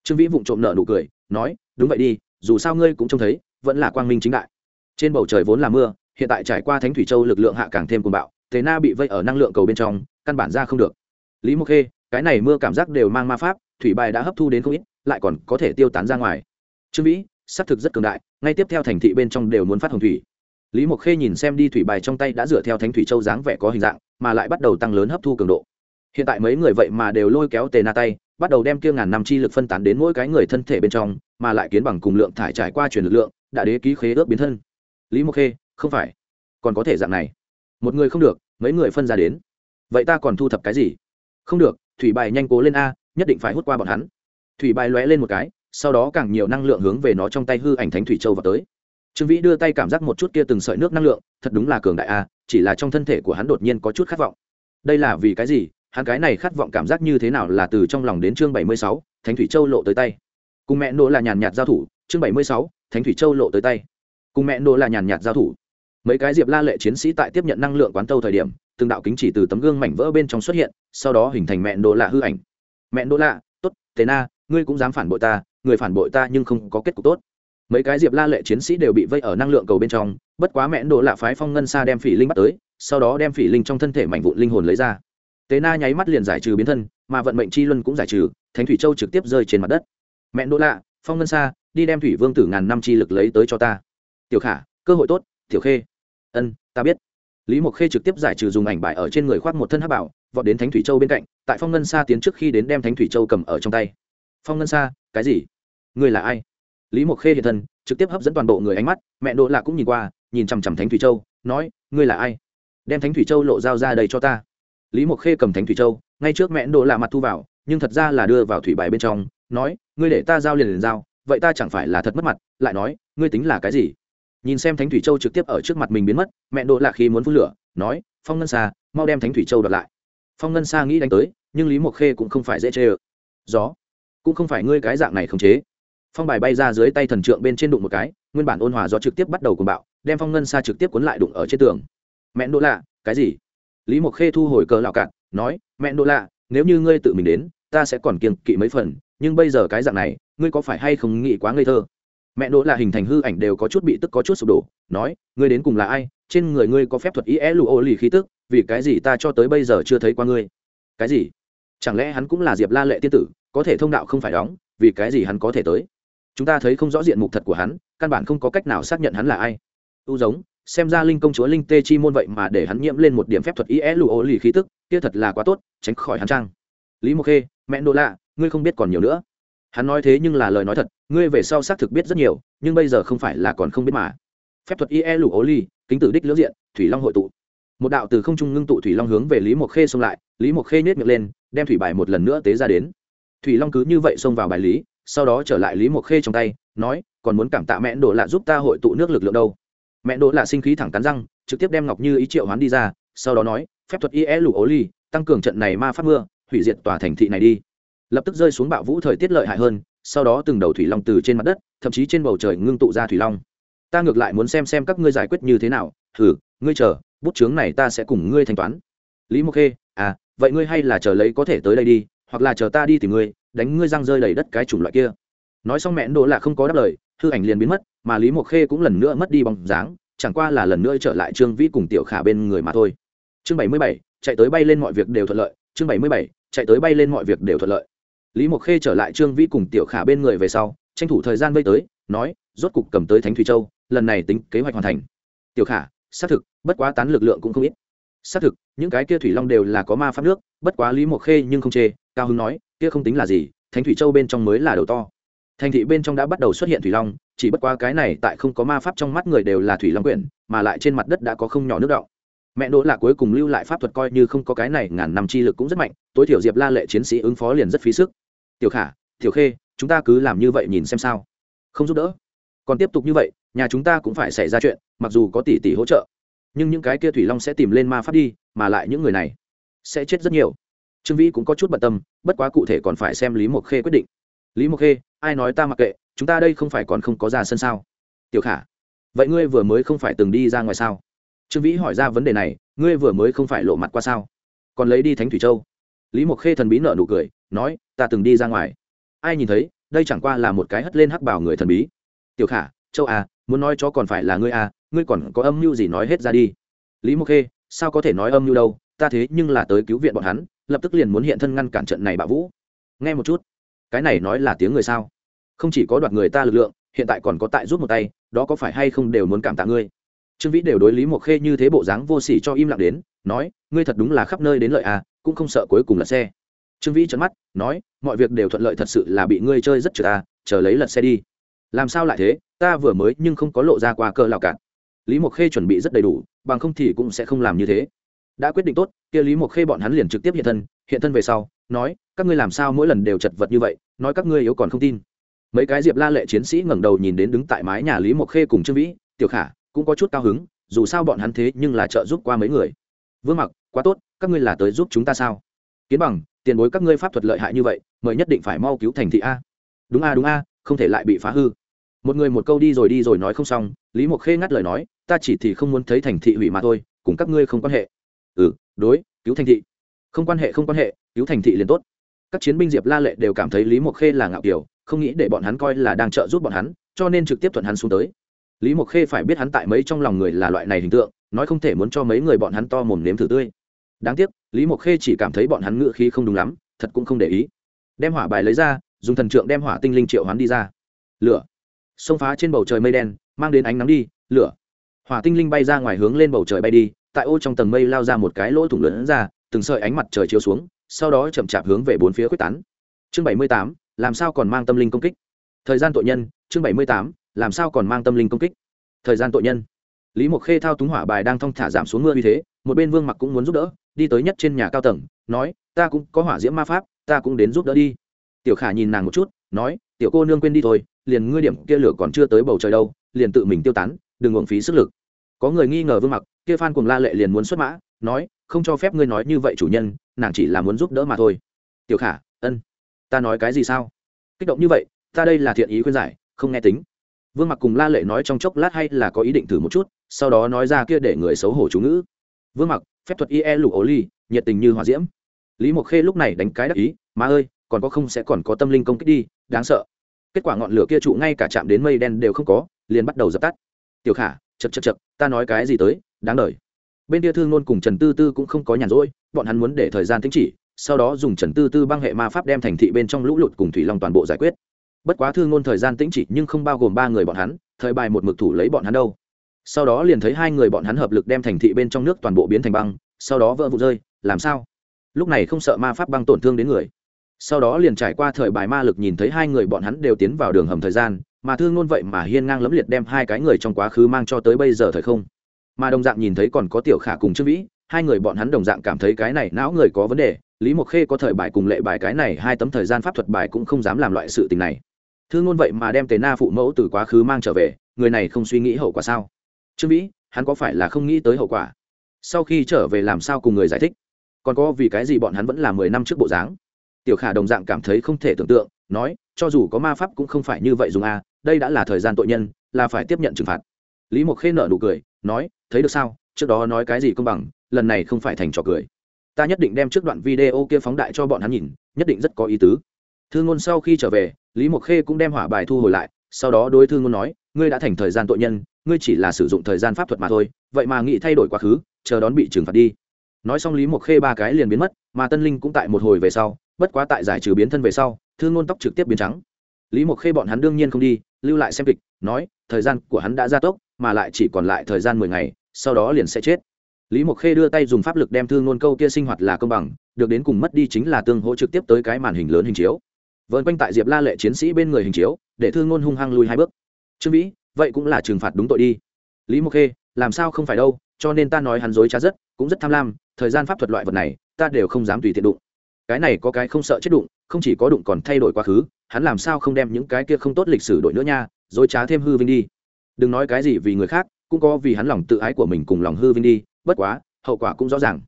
Trương vĩ vụng trộm nợ nụ cười, nói, đúng vậy đi, dù sao ngươi cũng trông thấy, vẫn là quang minh chính đại. Trên bầu trời vốn là mưa, hiện tại trải qua thánh thủy châu lực lượng hạ càng thêm cuồng bạo thế na bị vây ở năng lượng cầu bên trong, căn bản ra không được. Lý mộc khê, cái này mưa cảm giác đều mang ma pháp, thủy bài đã hấp thu đến không ít, lại còn có thể tiêu tán ra ngoài. Trương vĩ xác thực rất cường đại, ngay tiếp theo thành thị bên trong đều muốn phát hồng thủy. Lý mộc khê nhìn xem đi thủy bài trong tay đã dựa theo thánh thủy châu dáng vẻ có hình dạng, mà lại bắt đầu tăng lớn hấp thu cường độ. Hiện tại mấy người vậy mà đều lôi kéo tề na tay, bắt đầu đem kia ngàn năm chi lực phân tán đến mỗi cái người thân thể bên trong, mà lại kiến bằng cùng lượng thải trải qua truyền lực lượng, đã đế ký khế ước biến thân. Lý mộc khê, không phải. Còn có thể dạng này một người không được, mấy người phân ra đến. Vậy ta còn thu thập cái gì? Không được, thủy bài nhanh cố lên a, nhất định phải hút qua bọn hắn. Thủy bài lóe lên một cái, sau đó càng nhiều năng lượng hướng về nó trong tay hư ảnh thánh thủy châu vào tới. Trương vĩ đưa tay cảm giác một chút kia từng sợi nước năng lượng, thật đúng là cường đại a, chỉ là trong thân thể của hắn đột nhiên có chút khát vọng. Đây là vì cái gì? Hắn cái này khát vọng cảm giác như thế nào là từ trong lòng đến chương bảy mươi sáu, thánh thủy châu lộ tới tay. Cùng mẹ nỗ là nhàn nhạt giao thủ, chương bảy mươi sáu, thánh thủy châu lộ tới tay. Cùng mẹ nỗ là nhàn nhạt giao thủ mấy cái diệp la lệ chiến sĩ tại tiếp nhận năng lượng quán tâu thời điểm, từng đạo kính chỉ từ tấm gương mảnh vỡ bên trong xuất hiện, sau đó hình thành mẹ đô lạ hư ảnh. Mẹ đô lạ tốt thế na, ngươi cũng dám phản bội ta, người phản bội ta nhưng không có kết cục tốt. Mấy cái diệp la lệ chiến sĩ đều bị vây ở năng lượng cầu bên trong, bất quá mẹ đô lạ phái phong ngân xa đem phỉ linh bắt tới, sau đó đem phỉ linh trong thân thể mảnh vụn linh hồn lấy ra. Tế na nháy mắt liền giải trừ biến thân, mà vận mệnh chi luân cũng giải trừ, thánh thủy châu trực tiếp rơi trên mặt đất. Mẹ đô lạ phong ngân xa, đi đem thủy vương tử ngàn năm chi lực lấy tới cho ta. Tiểu khả, cơ hội tốt, tiểu khê ân, ta biết. Lý mộc khê trực tiếp giải trừ dùng ảnh bài ở trên người khoác một thân hát bảo, vọt đến thánh thủy châu bên cạnh, tại phong ngân sa tiến trước khi đến đem thánh thủy châu cầm ở trong tay. Phong ngân sa, cái gì? Người là ai? Lý mộc khê hiện thân, trực tiếp hấp dẫn toàn bộ người ánh mắt, mẹ đỗ lạ cũng nhìn qua, nhìn chằm chằm thánh thủy châu, nói, ngươi là ai? Đem thánh thủy châu lộ dao ra đây cho ta. Lý mộc khê cầm thánh thủy châu, ngay trước mẹ đỗ lạ mặt thu vào, nhưng thật ra là đưa vào thủy bài bên trong, nói, ngươi để ta giao liền liền giao, vậy ta chẳng phải là thật mất mặt, lại nói, ngươi tính là cái gì? Nhìn xem thánh thủy châu trực tiếp ở trước mặt mình biến mất, mẹ đỗ lạ khi muốn phun lửa, nói, phong ngân xa mau đem thánh thủy châu đoạt lại. Phong ngân xa nghĩ đánh tới, nhưng lý mộc khê cũng không phải dễ chê ơ. Gió, cũng không phải ngươi cái dạng này khống chế. Phong bài bay ra dưới tay thần trượng bên trên đụng một cái, nguyên bản ôn hòa do trực tiếp bắt đầu cùng bạo, đem phong ngân xa trực tiếp cuốn lại đụng ở trên tường. Mẹ đỗ lạ cái gì? Lý mộc khê thu hồi cờ lạo cạn, nói, mẹ đỗ lạ nếu như ngươi tự mình đến, ta sẽ còn kiêng kỵ mấy phần, nhưng bây giờ cái dạng này, ngươi có phải hay không nghĩ quá ngây thơ? Mẹ đỗ là hình thành hư ảnh đều có chút bị tức có chút sụp đổ, nói, ngươi đến cùng là ai? Trên người ngươi có phép thuật ý é lụ ô lì khí tức, vì cái gì ta cho tới bây giờ chưa thấy qua ngươi? Cái gì? Chẳng lẽ hắn cũng là diệp la lệ tiên tử, có thể thông đạo không phải đóng, vì cái gì hắn có thể tới? Chúng ta thấy không rõ diện mục thật của hắn, căn bản không có cách nào xác nhận hắn là ai. U giống, xem ra linh công chúa linh tê chi môn vậy mà để hắn nhiễm lên một điểm phép thuật ý é lụ ô lì khí tức, kia thật là quá tốt, tránh khỏi hắn trang lý mộc khê, mẹ nỗ lạ, ngươi không biết còn nhiều nữa. Hắn nói thế nhưng là lời nói thật ngươi về sau xác thực biết rất nhiều, nhưng bây giờ không phải là còn không biết mà. Phép thuật ie lụ ố ly, kính tử đích lưỡng diện, thủy long hội tụ. Một đạo từ không trung ngưng tụ thủy long hướng về lý mộc khê xông lại, lý mộc khê nhét miệng lên, đem thủy bài một lần nữa tế ra đến. Thủy long cứ như vậy xông vào bài lý, sau đó trở lại lý mộc khê trong tay, nói, còn muốn cảm tạ mẹ đồ lạ giúp ta hội tụ nước lực lượng đâu? Mẹ đồ lạ sinh khí thẳng cắn răng, trực tiếp đem ngọc như ý triệu hoán đi ra, sau đó nói, phép thuật ie lụ ố ly, tăng cường trận này ma phát mưa, hủy diệt tòa thành thị này đi. Lập tức rơi xuống bạo vũ thời tiết lợi hại hơn sau đó từng đầu thủy long từ trên mặt đất, thậm chí trên bầu trời ngưng tụ ra thủy long. Ta ngược lại muốn xem xem các ngươi giải quyết như thế nào. Thử ngươi chờ, bút chướng này ta sẽ cùng ngươi thanh toán. Lý mộc khê à vậy ngươi hay là chờ lấy có thể tới đây đi, hoặc là chờ ta đi tìm ngươi, đánh ngươi răng rơi đầy đất cái chủng loại kia. Nói xong mẹn đồ là không có đáp lời, hư ảnh liền biến mất, mà lý mộc khê cũng lần nữa mất đi bóng dáng, chẳng qua là lần nữa trở lại trương vĩ cùng tiểu khả bên người mà thôi. Chương bảy mươi bảy, chạy tới bay lên mọi việc đều thuận lợi. Chương bảy mươi bảy, chạy tới bay lên mọi việc đều thuận lợi lý mộc khê trở lại trương vĩ cùng tiểu khả bên người về sau, tranh thủ thời gian vây tới, nói, rốt cục cầm tới thánh thủy châu, lần này tính kế hoạch hoàn thành. Tiểu khả, xác thực, bất quá tán lực lượng cũng không ít. Xác thực, những cái kia thủy long đều là có ma pháp nước, bất quá lý mộc khê nhưng không chê. Cao hưng nói, kia không tính là gì, thánh thủy châu bên trong mới là đầu to. Thành thị bên trong đã bắt đầu xuất hiện thủy long, chỉ bất quá cái này tại không có ma pháp trong mắt người đều là thủy long quyển, mà lại trên mặt đất đã có không nhỏ nước động mẹ đỗ là cuối cùng lưu lại pháp thuật coi như không có cái này, ngàn năm chi lực cũng rất mạnh, tối thiểu diệp la lệ chiến sĩ ứng phó liền rất phí sức tiểu khả, tiểu khê, chúng ta cứ làm như vậy nhìn xem sao. Không giúp đỡ. Còn tiếp tục như vậy, nhà chúng ta cũng phải xảy ra chuyện, mặc dù có tỷ tỷ hỗ trợ. Nhưng những cái kia thủy long sẽ tìm lên ma pháp đi, mà lại những người này sẽ chết rất nhiều. Trương vĩ cũng có chút bận tâm, bất quá cụ thể còn phải xem lý mộc khê quyết định. Lý mộc khê, ai nói ta mặc kệ, chúng ta đây không phải còn không có ra sân sao? Tiểu khả, vậy ngươi vừa mới không phải từng đi ra ngoài sao? Trương vĩ hỏi ra vấn đề này, ngươi vừa mới không phải lộ mặt qua sao? Còn lấy đi thánh thủy châu. Lý mộc khê thần bí nợ nụ cười nói, ta từng đi ra ngoài. Ai nhìn thấy, đây chẳng qua là một cái hất lên hắc bảo người thần bí. Tiểu khả, châu à muốn nói cho còn phải là ngươi à ngươi còn có âm mưu gì nói hết ra đi? Lý mộc khê, sao có thể nói âm mưu đâu, ta thế nhưng là tới cứu viện bọn hắn, lập tức liền muốn hiện thân ngăn cản trận này bạo vũ. Nghe một chút, cái này nói là tiếng người sao? Không chỉ có đoạt người ta lực lượng, hiện tại còn có tại rút một tay, đó có phải hay không đều muốn cảm tạ ngươi? Trương vĩ đều đối lý mộc khê như thế bộ dáng vô sỉ cho im lặng đến, nói, ngươi thật đúng là khắp nơi đến lợi à cũng không sợ cuối cùng là xe trương vĩ trấn mắt, nói, mọi việc đều thuận lợi thật sự là bị ngươi chơi rất trừ ta à, chờ lấy lật xe đi. Làm sao lại thế? Ta vừa mới nhưng không có lộ ra qua cơ lào cạn. Lý mộc khê chuẩn bị rất đầy đủ, bằng không thì cũng sẽ không làm như thế. Đã quyết định tốt, kia lý mộc khê bọn hắn liền trực tiếp hiện thân. Hiện thân về sau, nói, các ngươi làm sao mỗi lần đều chật vật như vậy? Nói các ngươi yếu còn không tin. Mấy cái diệp la lệ chiến sĩ ngẩng đầu nhìn đến đứng tại mái nhà lý mộc khê cùng trương vĩ, tiểu khả, cũng có chút cao hứng, dù sao bọn hắn thế nhưng là trợ giúp qua mấy người. Vương mặc, quá tốt, các ngươi là tới giúp chúng ta sao? Kiến bằng tiền bối các ngươi pháp thuật lợi hại như vậy mời nhất định phải mau cứu thành thị a. Đúng a đúng a không thể lại bị phá hư. Một người một câu đi rồi đi rồi nói không xong lý mộc khê ngắt lời nói ta chỉ thì không muốn thấy thành thị hủy mà thôi cùng các ngươi không quan hệ. Ừ đối cứu thành thị. Không quan hệ không quan hệ cứu thành thị liền tốt. Các chiến binh diệp la lệ đều cảm thấy lý mộc khê là ngạo kiều, không nghĩ để bọn hắn coi là đang trợ giúp bọn hắn cho nên trực tiếp thuận hắn xuống tới. Lý mộc khê phải biết hắn tại mấy trong lòng người là loại này hình tượng nói không thể muốn cho mấy người bọn hắn to mồm nếm thử tươi đáng tiếc, lý mộc khê chỉ cảm thấy bọn hắn ngựa khí không đúng lắm, thật cũng không để ý. Đem hỏa bài lấy ra, dùng thần trượng đem hỏa tinh linh triệu hoán đi ra. Lửa. Xông phá trên bầu trời mây đen, mang đến ánh nắng đi, lửa. Hỏa tinh linh bay ra ngoài hướng lên bầu trời bay đi, tại ô trong tầng mây lao ra một cái lỗ thủng lớn ra, từng sợi ánh mặt trời chiếu xuống, sau đó chậm chạp hướng về bốn phía quyết tán. Chương bảy mươi tám, làm sao còn mang tâm linh công kích? Thời gian tội nhân, chương bảy mươi tám, làm sao còn mang tâm linh công kích? Thời gian tội nhân. Lý mộc khê thao túng hỏa bài đang thong thả giảm xuống mưa như thế, một bên vương mặc cũng muốn giúp đỡ đi tới nhất trên nhà cao tầng, nói, ta cũng có hỏa diễm ma pháp, ta cũng đến giúp đỡ đi. Tiểu khả nhìn nàng một chút, nói, tiểu cô nương quên đi thôi, liền ngươi điểm kia lửa còn chưa tới bầu trời đâu, liền tự mình tiêu tán, đừng uổng phí sức lực. Có người nghi ngờ vương mặc, kia phan cùng la lệ liền muốn xuất mã, nói, không cho phép ngươi nói như vậy chủ nhân, nàng chỉ là muốn giúp đỡ mà thôi. Tiểu khả, ân, ta nói cái gì sao? Kích động như vậy, ta đây là thiện ý khuyên giải, không nghe tính. Vương mặc cùng la lệ nói trong chốc lát hay là có ý định thử một chút, sau đó nói ra kia để người xấu hổ chú ngữ. Vương mặc phép thuật ie lục ố ly nhiệt tình như hòa diễm. Lý mộc khê lúc này đánh cái đắc ý, má ơi, còn có không sẽ còn có tâm linh công kích đi, đáng sợ. Kết quả ngọn lửa kia trụ ngay cả chạm đến mây đen đều không có, liền bắt đầu dập tắt. Tiểu khả chật chật chật ta nói cái gì tới, đáng lời. bên kia thương nôn cùng trần tư tư cũng không có nhàn rỗi, bọn hắn muốn để thời gian tính chỉ, sau đó dùng trần tư tư băng hệ ma pháp đem thành thị bên trong lũ lụt cùng thủy long toàn bộ giải quyết. Bất quá thương nôn thời gian tĩnh chỉ nhưng không bao gồm ba người bọn hắn, thời bài một mực thủ lấy bọn hắn đâu sau đó liền thấy hai người bọn hắn hợp lực đem thành thị bên trong nước toàn bộ biến thành băng, sau đó vỡ vụ rơi, làm sao? Lúc này không sợ ma pháp băng tổn thương đến người. Sau đó liền trải qua thời bài ma lực nhìn thấy hai người bọn hắn đều tiến vào đường hầm thời gian, mà thương ngôn vậy mà hiên ngang lẫm liệt đem hai cái người trong quá khứ mang cho tới bây giờ thời không. Mà đồng dạng nhìn thấy còn có tiểu khả cùng trương vĩ, hai người bọn hắn đồng dạng cảm thấy cái này não người có vấn đề, lý mộc khê có thời bài cùng lệ bài cái này hai tấm thời gian pháp thuật bài cũng không dám làm loại sự tình này. Thương ngôn vậy mà đem tề na phụ mẫu từ quá khứ mang trở về, người này không suy nghĩ hậu quả sao? Trương vĩ, hắn có phải là không nghĩ tới hậu quả? Sau khi trở về làm sao cùng người giải thích? Còn có vì cái gì bọn hắn vẫn là mười năm trước bộ dáng? Tiểu khả đồng dạng cảm thấy không thể tưởng tượng, nói, cho dù có ma pháp cũng không phải như vậy dùng a đây đã là thời gian tội nhân, là phải tiếp nhận trừng phạt. Lý mộc khê nợ nụ cười, nói, thấy được sao, trước đó nói cái gì công bằng, lần này không phải thành trò cười. Ta nhất định đem trước đoạn video kia phóng đại cho bọn hắn nhìn, nhất định rất có ý tứ. Thương ngôn sau khi trở về, lý mộc khê cũng đem hỏa bài thu hồi lại, sau đó đối thương ngôn nói, ngươi đã thành thời gian tội nhân ngươi chỉ là sử dụng thời gian pháp thuật mà thôi, vậy mà nghĩ thay đổi quá khứ, chờ đón bị trừng phạt đi. Nói xong lý mộc khê ba cái liền biến mất, mà tân linh cũng tại một hồi về sau, bất quá tại giải trừ biến thân về sau, thương ngôn tóc trực tiếp biến trắng. Lý mộc khê bọn hắn đương nhiên không đi, lưu lại xem kịch, nói, thời gian của hắn đã gia tốc, mà lại chỉ còn lại thời gian mười ngày, sau đó liền sẽ chết. Lý mộc khê đưa tay dùng pháp lực đem thương ngôn câu kia sinh hoạt là công bằng, được đến cùng mất đi chính là tương hỗ trực tiếp tới cái màn hình lớn hình chiếu. Vợn quanh tại diệp la lệ chiến sĩ bên người hình chiếu, để thương ngôn hung hăng lùi hai bước. Trương vĩ vậy cũng là trừng phạt đúng tội đi. Lý mộc khê, làm sao không phải đâu, cho nên ta nói hắn dối trá rất, cũng rất tham lam, thời gian pháp thuật loại vật này, ta đều không dám tùy tiện đụng. Cái này có cái không sợ chết đụng, không chỉ có đụng còn thay đổi quá khứ, hắn làm sao không đem những cái kia không tốt lịch sử đổi nữa nha, dối trá thêm hư vinh đi. Đừng nói cái gì vì người khác, cũng có vì hắn lòng tự ái của mình cùng lòng hư vinh đi, bất quá, hậu quả cũng rõ ràng.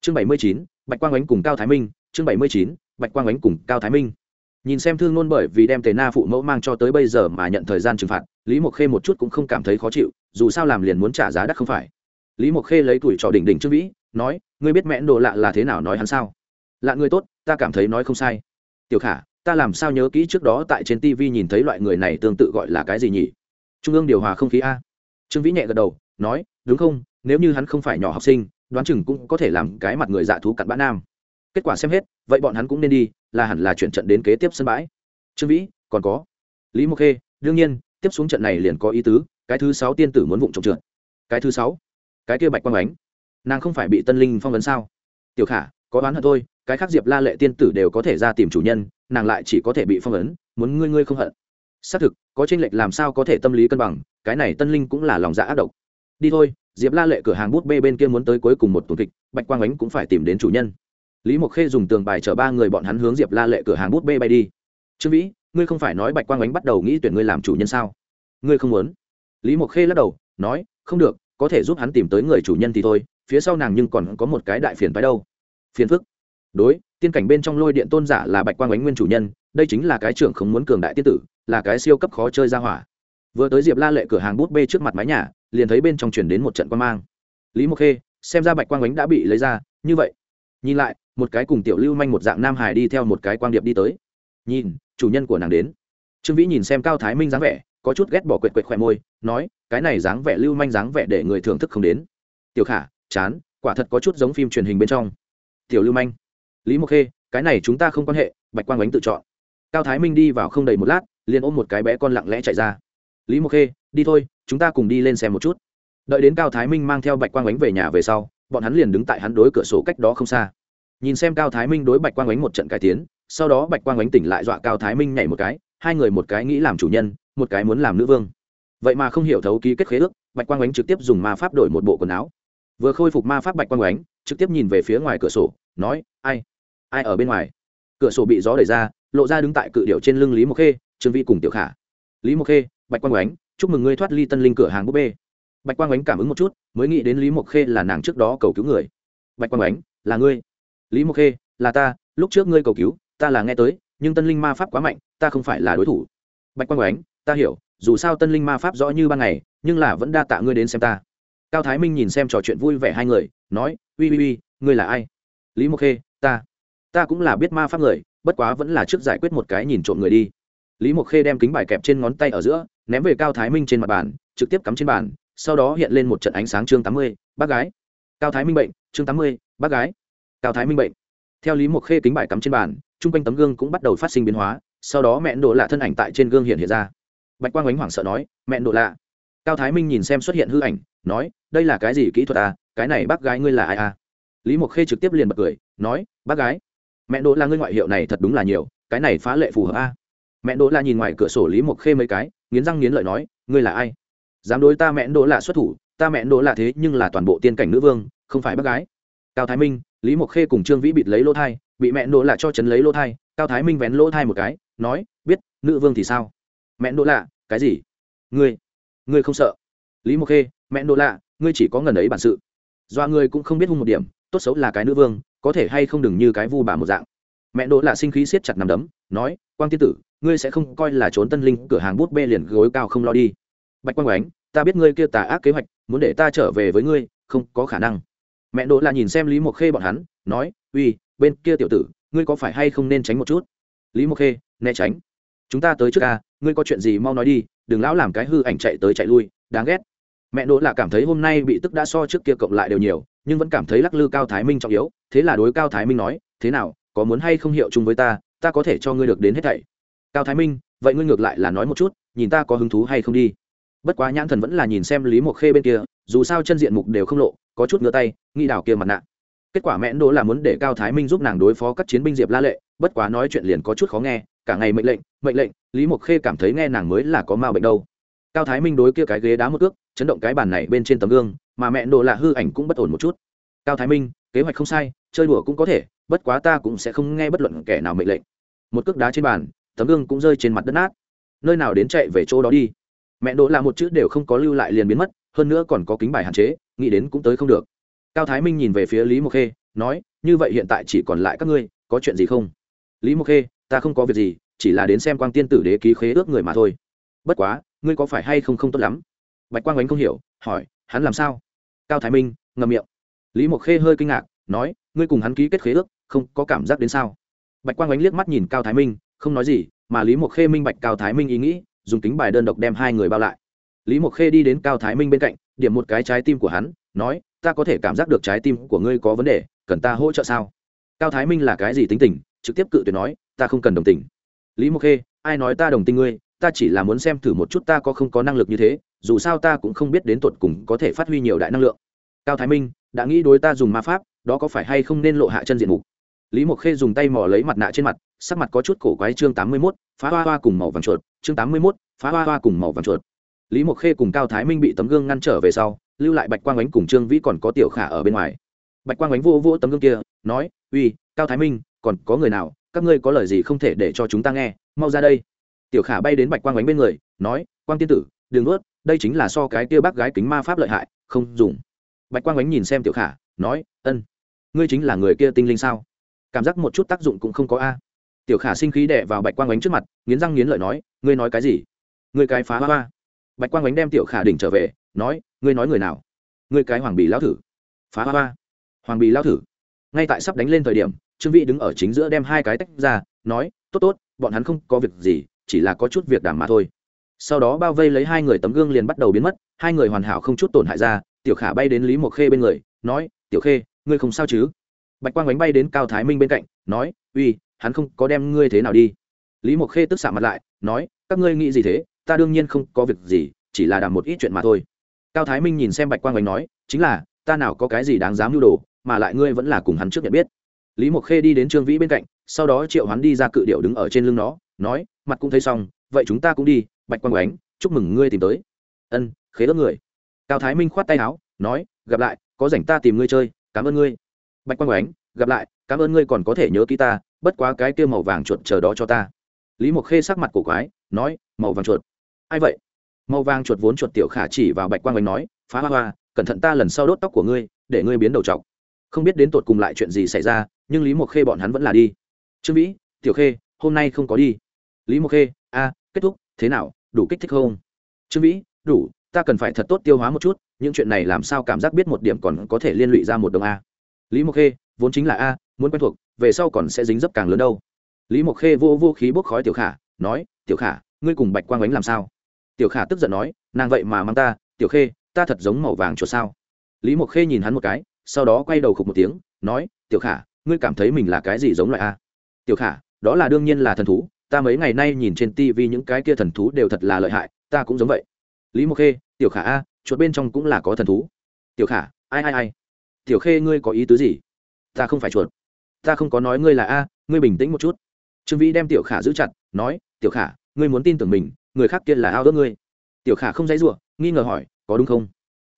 Chương bảy mươi chín, bạch quang ánh cùng cao thái minh, chương bảy mươi chín, bạch quang ánh cùng cao thái minh nhìn xem thương nôn bởi vì đem tề na phụ mẫu mang cho tới bây giờ mà nhận thời gian trừng phạt, lý mộc khê một chút cũng không cảm thấy khó chịu, dù sao làm liền muốn trả giá đắt không phải. Lý mộc khê lấy tuổi trò đỉnh đỉnh trương vĩ, nói, ngươi biết mẹn đồ lạ là thế nào nói hắn sao? Lạ người tốt, ta cảm thấy nói không sai. Tiểu khả, ta làm sao nhớ kỹ trước đó tại trên tv nhìn thấy loại người này tương tự gọi là cái gì nhỉ? Trung ương điều hòa không khí a. Trương vĩ nhẹ gật đầu, nói, đúng không, nếu như hắn không phải nhỏ học sinh, đoán chừng cũng có thể làm cái mặt người dạ thú cặn bã nam kết quả xem hết, vậy bọn hắn cũng nên đi, là hẳn là chuyển trận đến kế tiếp sân bãi. Trương vĩ, còn có. Lý mộc khê, đương nhiên, tiếp xuống trận này liền có ý tứ, cái thứ sáu tiên tử muốn vụng trồng trượt. Cái thứ sáu? Cái kia bạch quang ánh. Nàng không phải bị tân linh phong vấn sao? Tiểu khả, có đoán hận thôi, cái khác diệp la lệ tiên tử đều có thể ra tìm chủ nhân, nàng lại chỉ có thể bị phong vấn muốn ngươi ngươi không hận. Xác thực, có tranh lệch làm sao có thể tâm lý cân bằng, cái này tân linh cũng là lòng dạ ác độc. Đi thôi, diệp la lệ cửa hàng bút bê bên kia muốn tới cuối cùng một tuần kịch, bạch quang ánh cũng phải tìm đến chủ nhân lý mộc khê dùng tường bài chở ba người bọn hắn hướng diệp la lệ cửa hàng bút bê bay đi. Trương vĩ, ngươi không phải nói bạch quang ánh bắt đầu nghĩ tuyển ngươi làm chủ nhân sao? Ngươi không muốn. Lý mộc khê lắc đầu, nói, không được, có thể giúp hắn tìm tới người chủ nhân thì thôi, phía sau nàng nhưng còn có một cái đại phiền phái đâu. Phiền phức? Đối, tiên cảnh bên trong lôi điện tôn giả là bạch quang ánh nguyên chủ nhân, đây chính là cái trưởng không muốn cường đại tiên tử, là cái siêu cấp khó chơi ra hỏa. Vừa tới diệp la lệ cửa hàng bút bê trước mặt mái nhà, liền thấy bên trong chuyển đến một trận quan mang. Lý mộc khê, xem ra bạch quang ánh đã bị lấy ra, như vậy. Nhìn lại một cái cùng tiểu lưu manh một dạng nam hải đi theo một cái quang điệp đi tới. Nhìn, chủ nhân của nàng đến. Trương vĩ nhìn xem cao thái minh dáng vẻ, có chút ghét bỏ quệt quệt khỏe môi, nói, cái này dáng vẻ lưu manh dáng vẻ để người thưởng thức không đến. Tiểu khả, chán, quả thật có chút giống phim truyền hình bên trong. Tiểu lưu manh. Lý mộc khê, cái này chúng ta không quan hệ, bạch quang ánh tự chọn. Cao thái minh đi vào không đầy một lát, liền ôm một cái bé con lặng lẽ chạy ra. Lý mộc khê, đi thôi, chúng ta cùng đi lên xem một chút. Đợi đến cao thái minh mang theo bạch quang ánh về nhà về sau, bọn hắn liền đứng tại hắn đối cửa sổ cách đó không xa nhìn xem cao thái minh đối bạch quang ánh một trận cải tiến, sau đó bạch quang ánh tỉnh lại dọa cao thái minh nhảy một cái, hai người một cái nghĩ làm chủ nhân, một cái muốn làm nữ vương. Vậy mà không hiểu thấu ký kết khế ước, bạch quang ánh trực tiếp dùng ma pháp đổi một bộ quần áo. Vừa khôi phục ma pháp bạch quang ánh, trực tiếp nhìn về phía ngoài cửa sổ, nói, ai ai ở bên ngoài? Cửa sổ bị gió đẩy ra, lộ ra đứng tại cự điệu trên lưng lý mộc khê, trương vi cùng tiểu khả. Lý mộc khê, bạch quang ánh, chúc mừng ngươi thoát ly tân linh cửa hàng búp bê. Bạch quang ánh cảm ứng một chút, mới nghĩ đến lý mộc khê là nàng trước đó cầu cứu người. Bạch quang ánh, là ngươi lý mộc khê là ta, lúc trước ngươi cầu cứu, ta là nghe tới, nhưng tân linh ma pháp quá mạnh, ta không phải là đối thủ. Bạch quang ánh ta hiểu, dù sao tân linh ma pháp rõ như ban ngày, nhưng là vẫn đa tạ ngươi đến xem ta. Cao thái minh nhìn xem trò chuyện vui vẻ hai người, nói ui ui ui ngươi là ai? Lý mộc khê, ta. Ta cũng là biết ma pháp người, bất quá vẫn là trước giải quyết một cái nhìn trộm người đi. Lý mộc khê đem kính bài kẹp trên ngón tay ở giữa, ném về cao thái minh trên mặt bàn, trực tiếp cắm trên bàn, sau đó hiện lên một trận ánh sáng chương tám mươi, bác gái. Cao thái minh bệnh, chương tám mươi, bác gái cao thái minh bệnh. Theo lý mộc khê kính bài cắm trên bàn, chung quanh tấm gương cũng bắt đầu phát sinh biến hóa, sau đó mẹ đỗ lạ thân ảnh tại trên gương hiện hiện ra. Bạch quang ánh hoảng sợ nói, mẹ đỗ lạ. Cao thái minh nhìn xem xuất hiện hư ảnh, nói, đây là cái gì kỹ thuật à? Cái này bác gái ngươi là ai à? Lý mộc khê trực tiếp liền bật cười, nói, bác gái, mẹ đỗ là ngươi ngoại hiệu này thật đúng là nhiều, cái này phá lệ phù hợp a mẹ đỗ là nhìn ngoài cửa sổ lý mộc khê mấy cái, nghiến răng nghiến lợi nói, ngươi là ai? Dám đối ta mẹ đỗ là xuất thủ, ta mẹ đỗ là thế nhưng là toàn bộ tiên cảnh nữ vương, không phải bác gái. Cao thái minh lý mộc khê cùng trương vĩ bịt lấy lỗ thai, bị mẹ đỗ lạ cho chấn lấy lỗ thai, cao thái minh vén lỗ thai một cái, nói, biết, nữ vương thì sao? Mẹ đỗ lạ, cái gì? Ngươi ngươi không sợ? Lý mộc khê, mẹ đỗ lạ, ngươi chỉ có ngần ấy bản sự. Do ngươi cũng không biết hung một điểm, tốt xấu là cái nữ vương, có thể hay không đừng như cái vu bà một dạng. Mẹ đỗ lạ sinh khí siết chặt nằm đấm, nói, quang tiên tử, ngươi sẽ không coi là trốn tân linh, cửa hàng bút bê liền gối cao không lo đi. Bạch quang oánh ta biết ngươi kia tà ác kế hoạch, muốn để ta trở về với ngươi, không có khả năng mẹ đỗ là nhìn xem lý mộc khê bọn hắn, nói, uy, bên kia tiểu tử, ngươi có phải hay không nên tránh một chút? Lý mộc khê, né tránh. Chúng ta tới trước ca ngươi có chuyện gì mau nói đi, đừng lão làm cái hư ảnh chạy tới chạy lui, đáng ghét. Mẹ đỗ là cảm thấy hôm nay bị tức đã so trước kia cộng lại đều nhiều, nhưng vẫn cảm thấy lắc lư cao thái minh trọng yếu, thế là đối cao thái minh nói, thế nào, có muốn hay không hiệu chung với ta ta có thể cho ngươi được đến hết thảy. Cao thái minh, vậy ngươi ngược lại là nói một chút, nhìn ta có hứng thú hay không đi. Bất quá nhãn thần vẫn là nhìn xem lý mộc khê bên kia dù sao chân diện mục đều không lộ, có chút ngửa tay, nghĩ đào kia mặt nạ. Kết quả mẽn đỗ là muốn để cao thái minh giúp nàng đối phó các chiến binh diệp la lệ, bất quá nói chuyện liền có chút khó nghe, cả ngày mệnh lệnh mệnh lệnh, lý mộc khê cảm thấy nghe nàng mới là có ma bệnh đâu. Cao thái minh đối kia cái ghế đá một ước chấn động cái bàn này bên trên tấm gương, mà mẹ đồ là hư ảnh cũng bất ổn một chút. Cao thái minh, kế hoạch không sai, chơi đùa cũng có thể, bất quá ta cũng sẽ không nghe bất luận kẻ nào mệnh lệnh. Một cước đá trên bàn, tấm gương cũng rơi trên mặt đất nát. Nơi nào đến chạy về chỗ đó đi. Mẹ đỗ là một chữ đều không có lưu lại liền biến mất hơn nữa còn có kính bài hạn chế, nghĩ đến cũng tới không được. Cao thái minh nhìn về phía lý mộc khê, nói, như vậy hiện tại chỉ còn lại các ngươi, có chuyện gì không? Lý mộc khê, ta không có việc gì, chỉ là đến xem quang tiên tử đế ký khế ước người mà thôi. Bất quá, ngươi có phải hay không không tốt lắm? Bạch quang ánh không hiểu, hỏi, hắn làm sao? Cao thái minh ngậm miệng. Lý mộc khê hơi kinh ngạc, nói, ngươi cùng hắn ký kết khế ước, không có cảm giác đến sao? Bạch quang ánh liếc mắt nhìn cao thái minh, không nói gì, mà lý mộc khê minh bạch cao thái minh ý nghĩ, dùng tính bài đơn độc đem hai người bao lại lý mộc khê đi đến cao thái minh bên cạnh, điểm một cái trái tim của hắn, nói, ta có thể cảm giác được trái tim của ngươi có vấn đề, cần ta hỗ trợ sao? Cao thái minh là cái gì tính tình? Trực tiếp cự tuyệt nói, ta không cần đồng tình. Lý mộc khê, ai nói ta đồng tình ngươi? Ta chỉ là muốn xem thử một chút ta có không có năng lực như thế, dù sao ta cũng không biết đến tột cùng có thể phát huy nhiều đại năng lượng. Cao thái minh, đã nghĩ đối ta dùng ma pháp, đó có phải hay không nên lộ hạ chân diện mục? Lý mộc khê dùng tay mò lấy mặt nạ trên mặt, sắc mặt có chút cổ quái chương tám mươi mốt, phá hoa hoa cùng màu vàng chuột, chương tám mươi mốt, phá hoa hoa cùng màu vàng chuột lý mộc khê cùng cao thái minh bị tấm gương ngăn trở về sau, lưu lại bạch quang ánh cùng trương vĩ còn có tiểu khả ở bên ngoài. Bạch quang ánh vô vô tấm gương kia, nói, uy, cao thái minh, còn có người nào, các ngươi có lời gì không thể để cho chúng ta nghe, mau ra đây. Tiểu khả bay đến bạch quang ánh bên người, nói, quang tiên tử, đừng ướt đây chính là so cái kia bác gái kính ma pháp lợi hại, không dùng. Bạch quang ánh nhìn xem tiểu khả, nói, ân, ngươi chính là người kia tinh linh sao? Cảm giác một chút tác dụng cũng không có a. Tiểu khả sinh khí đẻ vào bạch quang ánh trước mặt, nghiến răng nghiến lợi nói, ngươi nói cái gì? Ngươi cái phá hoa hoa bạch quang ánh đem tiểu khả đỉnh trở về, nói, ngươi nói người nào? Ngươi cái hoàng bì lao thử. Phá hoa hoa. Hoàng bì lao thử. Ngay tại sắp đánh lên thời điểm, trương Vĩ đứng ở chính giữa đem hai cái tách ra, nói, tốt tốt, bọn hắn không có việc gì, chỉ là có chút việc đảm mà thôi. Sau đó bao vây lấy hai người tấm gương liền bắt đầu biến mất, hai người hoàn hảo không chút tổn hại ra, tiểu khả bay đến lý mộc khê bên người, nói, tiểu khê, ngươi không sao chứ? Bạch quang bánh bay đến cao thái minh bên cạnh, nói, uy, hắn không có đem ngươi thế nào đi. Lý mộc khê tức xạ mặt lại, nói, các ngươi nghĩ gì thế? Ta đương nhiên không có việc gì, chỉ là đàm một ít chuyện mà thôi. Cao thái minh nhìn xem bạch quang oanh nói, chính là, ta nào có cái gì đáng dám mưu đồ, mà lại ngươi vẫn là cùng hắn trước nhận biết. Lý mộc khê đi đến trương vĩ bên cạnh, sau đó triệu hắn đi ra cự điệu đứng ở trên lưng nó, nói, mặt cũng thấy xong, vậy chúng ta cũng đi, bạch quang oánh chúc mừng ngươi tìm tới. Ân, khế ớt người. Cao thái minh khoát tay áo, nói, gặp lại, có rảnh ta tìm ngươi chơi, cảm ơn ngươi. Bạch quang oánh gặp lại, cảm ơn ngươi còn có thể nhớ ký ta, bất quá cái kia màu vàng chuột chờ đó cho ta. Lý mộc khê sắc mặt cổ quái, nói, màu vàng chuột ai vậy? Màu vàng chuột vốn chuột tiểu khả chỉ vào bạch quang oánh nói, phá hoa hoa, cẩn thận ta lần sau đốt tóc của ngươi, để ngươi biến đầu trọc. Không biết đến tột cùng lại chuyện gì xảy ra, nhưng lý mộc khê bọn hắn vẫn là đi. Trương vĩ, tiểu khê, hôm nay không có đi. Lý mộc khê, a, kết thúc, thế nào, đủ kích thích không? Trương vĩ, đủ, ta cần phải thật tốt tiêu hóa một chút, những chuyện này làm sao cảm giác biết một điểm còn có thể liên lụy ra một đồng a. Lý mộc khê, vốn chính là a, muốn quen thuộc, về sau còn sẽ dính dấp càng lớn đâu. Lý mộc khê vô vô khí bốc khói tiểu khả, nói, tiểu khả, ngươi cùng bạch quang ánh làm sao? Tiểu khả tức giận nói, nàng vậy mà mang ta, tiểu khê, ta thật giống màu vàng chuột sao? Lý mộc khê nhìn hắn một cái, sau đó quay đầu khục một tiếng, nói, tiểu khả, ngươi cảm thấy mình là cái gì giống loại a? Tiểu khả, đó là đương nhiên là thần thú, ta mấy ngày nay nhìn trên tivi những cái kia thần thú đều thật là lợi hại, ta cũng giống vậy. Lý mộc khê, tiểu khả a, chuột bên trong cũng là có thần thú. Tiểu khả, ai ai ai? Tiểu khê ngươi có ý tứ gì? Ta không phải chuột. Ta không có nói ngươi là a, ngươi bình tĩnh một chút. Trương vĩ đem tiểu khả giữ chặt, nói, tiểu khả, ngươi muốn tin tưởng mình người khác kia là ao ước ngươi. Tiểu khả không dãy ruộng nghi ngờ hỏi, có đúng không?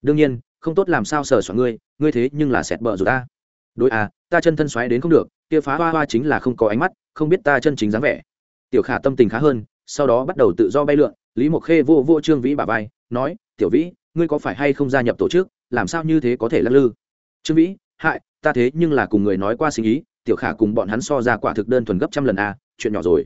Đương nhiên, không tốt làm sao sờ soạn ngươi ngươi thế nhưng là sẹt bờ rồi ta. Đối à ta chân thân xoáy đến không được, kia phá hoa hoa chính là không có ánh mắt, không biết ta chân chính dáng vẻ. Tiểu khả tâm tình khá hơn, sau đó bắt đầu tự do bay lượn, lý mộc khê vô vô trương vĩ bà vai, nói, tiểu vĩ, ngươi có phải hay không gia nhập tổ chức, làm sao như thế có thể lắc lư? Trương vĩ, hại, ta thế nhưng là cùng người nói qua sinh ý, tiểu khả cùng bọn hắn so ra quả thực đơn thuần gấp trăm lần a chuyện nhỏ rồi.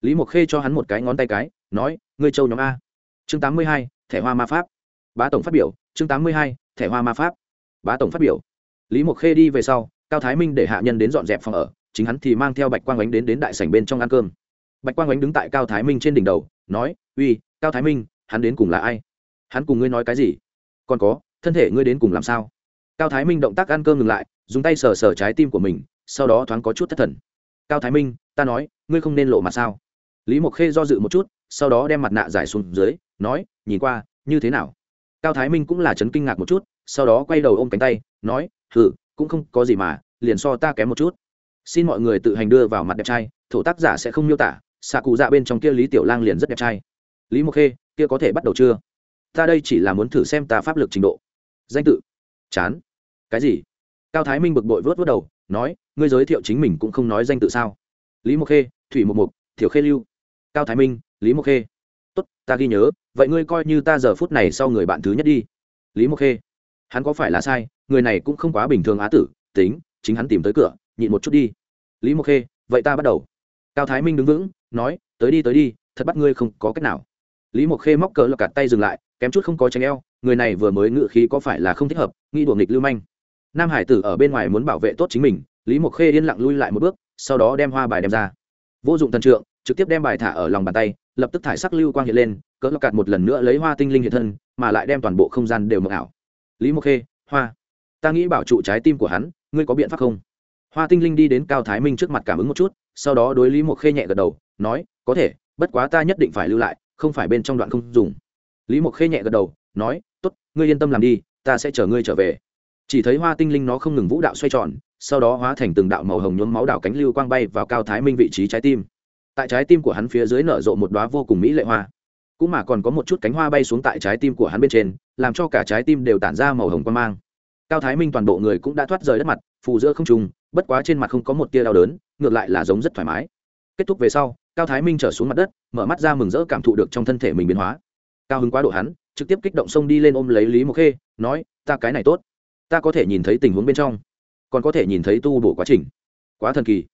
Lý mộc khê cho hắn một cái ngón tay cái nói, ngươi châu nhóm a. Chương tám mươi hai, thẻ hoa ma pháp. Bá tổng phát biểu, chương tám mươi hai, thẻ hoa ma pháp. Bá tổng phát biểu. Lý mộc khê đi về sau, cao thái minh để hạ nhân đến dọn dẹp phòng ở, chính hắn thì mang theo bạch quang ánh đến đến đại sảnh bên trong ăn cơm. Bạch quang ánh đứng tại cao thái minh trên đỉnh đầu, nói, uy, cao thái minh, hắn đến cùng là ai? Hắn cùng ngươi nói cái gì? Còn có, thân thể ngươi đến cùng làm sao? Cao thái minh động tác ăn cơm ngừng lại, dùng tay sờ sờ trái tim của mình, sau đó thoáng có chút thất thần. Cao thái minh, ta nói, ngươi không nên lộ mặt sao? Lý mộc khê do dự một chút sau đó đem mặt nạ giải xuống dưới, nói, nhìn qua, như thế nào? Cao thái minh cũng là chấn kinh ngạc một chút, sau đó quay đầu ôm cánh tay, nói thử cũng không có gì mà, liền so ta kém một chút. Xin mọi người tự hành đưa vào mặt đẹp trai, thổ tác giả sẽ không miêu tả, xạ cụ dạ bên trong kia lý tiểu lang liền rất đẹp trai. Lý mộc khê, kia có thể bắt đầu chưa? Ta đây chỉ là muốn thử xem ta pháp lực trình độ. Danh tự? Chán. Cái gì? Cao thái minh bực bội vớt vớt đầu, nói, ngươi giới thiệu chính mình cũng không nói danh tự sao? Lý mộc khê, thủy mộc mục thiểu khê lưu. Cao thái minh lý mộc khê. Tốt, ta ghi nhớ, vậy ngươi coi như ta giờ phút này sau người bạn thứ nhất đi. Lý mộc khê. Hắn có phải là sai? Người này cũng không quá bình thường á tử, tính, chính hắn tìm tới cửa, nhịn một chút đi. Lý mộc khê, vậy ta bắt đầu. Cao thái minh đứng vững, nói, tới đi tới đi, thật bắt ngươi không có cách nào. Lý mộc khê móc cờ lọc cạt tay dừng lại, kém chút không có tranh eo, người này vừa mới ngự khí có phải là không thích hợp nghĩ đùa nghịch lưu manh. Nam hải tử ở bên ngoài muốn bảo vệ tốt chính mình, lý mộc khê yên lặng lui lại một bước, sau đó đem hoa bài đem ra. Vô dụng thần trượng, trực tiếp đem bài thả ở lòng bàn tay lập tức thải sắc lưu quang hiện lên, cỡ lọc cạt một lần nữa lấy hoa tinh linh hiện thân, mà lại đem toàn bộ không gian đều mộng ảo. Lý mộc khê, hoa, ta nghĩ bảo trụ trái tim của hắn, ngươi có biện pháp không? Hoa tinh linh đi đến cao thái minh trước mặt cảm ứng một chút, sau đó đối lý mộc khê nhẹ gật đầu, nói, có thể, bất quá ta nhất định phải lưu lại, không phải bên trong đoạn không dùng. Lý mộc khê nhẹ gật đầu, nói t ố t ngươi yên tâm làm đi, ta sẽ chở ngươi trở về. Chỉ thấy hoa tinh linh nó không ngừng vũ đạo xoay tròn, sau đó hóa thành từng đạo màu hồng nhuốm máu đảo cánh lưu quang bay vào cao thái minh vị trí trái tim tại trái tim của hắn phía dưới nở rộ một đoá vô cùng mỹ lệ hoa. Cũng mà còn có một chút cánh hoa bay xuống tại trái tim của hắn bên trên, làm cho cả trái tim đều tản ra màu hồng quan mang. Cao thái minh toàn bộ người cũng đã thoát rời đất mặt, phù giữa không trùng bất quá trên mặt không có một tia đau đớn, ngược lại là giống rất thoải mái. Kết thúc về sau, cao thái minh trở xuống mặt đất, mở mắt ra mừng rỡ cảm thụ được trong thân thể mình biến hóa. Cao hứng quá độ hắn, trực tiếp kích động xông đi lên ôm lấy lý mộc khê, nói, ta cái này tốt. Ta có thể nhìn thấy tình huống bên trong. Còn có thể nhìn thấy tu bổ quá trình. Quá thần kỳ.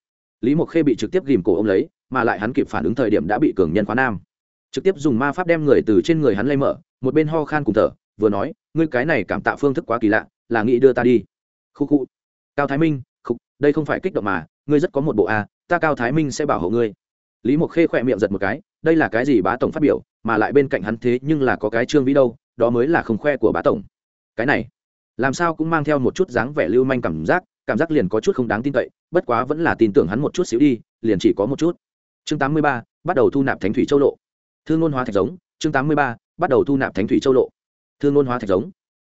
Lý mộc khê bị trực tiếp ghìm cổ ôm lấy mà lại hắn kịp phản ứng thời điểm đã bị cường nhân khóa nam. Trực tiếp dùng ma pháp đem người từ trên người hắn lay mở, một bên ho khan cùng thở, vừa nói, ngươi cái này cảm tạ phương thức quá kỳ lạ, là nghĩ đưa ta đi. Khu khu. Cao thái minh khục đây không phải kích động mà, ngươi rất có một bộ a, ta cao thái minh sẽ bảo hộ ngươi. Lý mộc khê khỏe miệng giật một cái, đây là cái gì bá tổng phát biểu, mà lại bên cạnh hắn thế nhưng là có cái trương vĩ đâu, đó mới là không khoe của bá tổng. Cái này, làm sao cũng mang theo một chút dáng vẻ lưu manh cảm giác cảm giác liền có chút không đáng tin cậy, bất quá vẫn là tin tưởng hắn một chút xíu đi, liền chỉ có một chút chương tám mươi ba, bắt đầu thu nạp thánh thủy châu lộ. Thương ngôn hóa thạch giống, chương tám mươi ba, bắt đầu thu nạp thánh thủy châu lộ. Thương ngôn hóa thạch giống.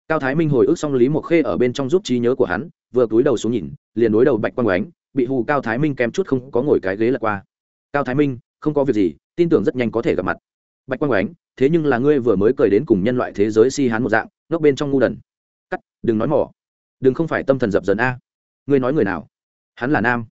Cao thái minh hồi ức xong lý mộc khê ở bên trong giúp trí nhớ của hắn, vừa cúi đầu xuống nhìn, liền đối đầu bạch quang oánh bị hù cao thái minh kém chút không có ngồi cái ghế lật qua. Cao thái minh, không có việc gì, tin tưởng rất nhanh có thể gặp mặt. Bạch quang oánh thế nhưng là ngươi vừa mới cười đến cùng nhân loại thế giới si hán một dạng, ngốc bên trong ngu đần. Cắt, đừng nói mỏ. Đừng không phải tâm thần dập dần a. Ngươi nói người nào? Hắn là nam.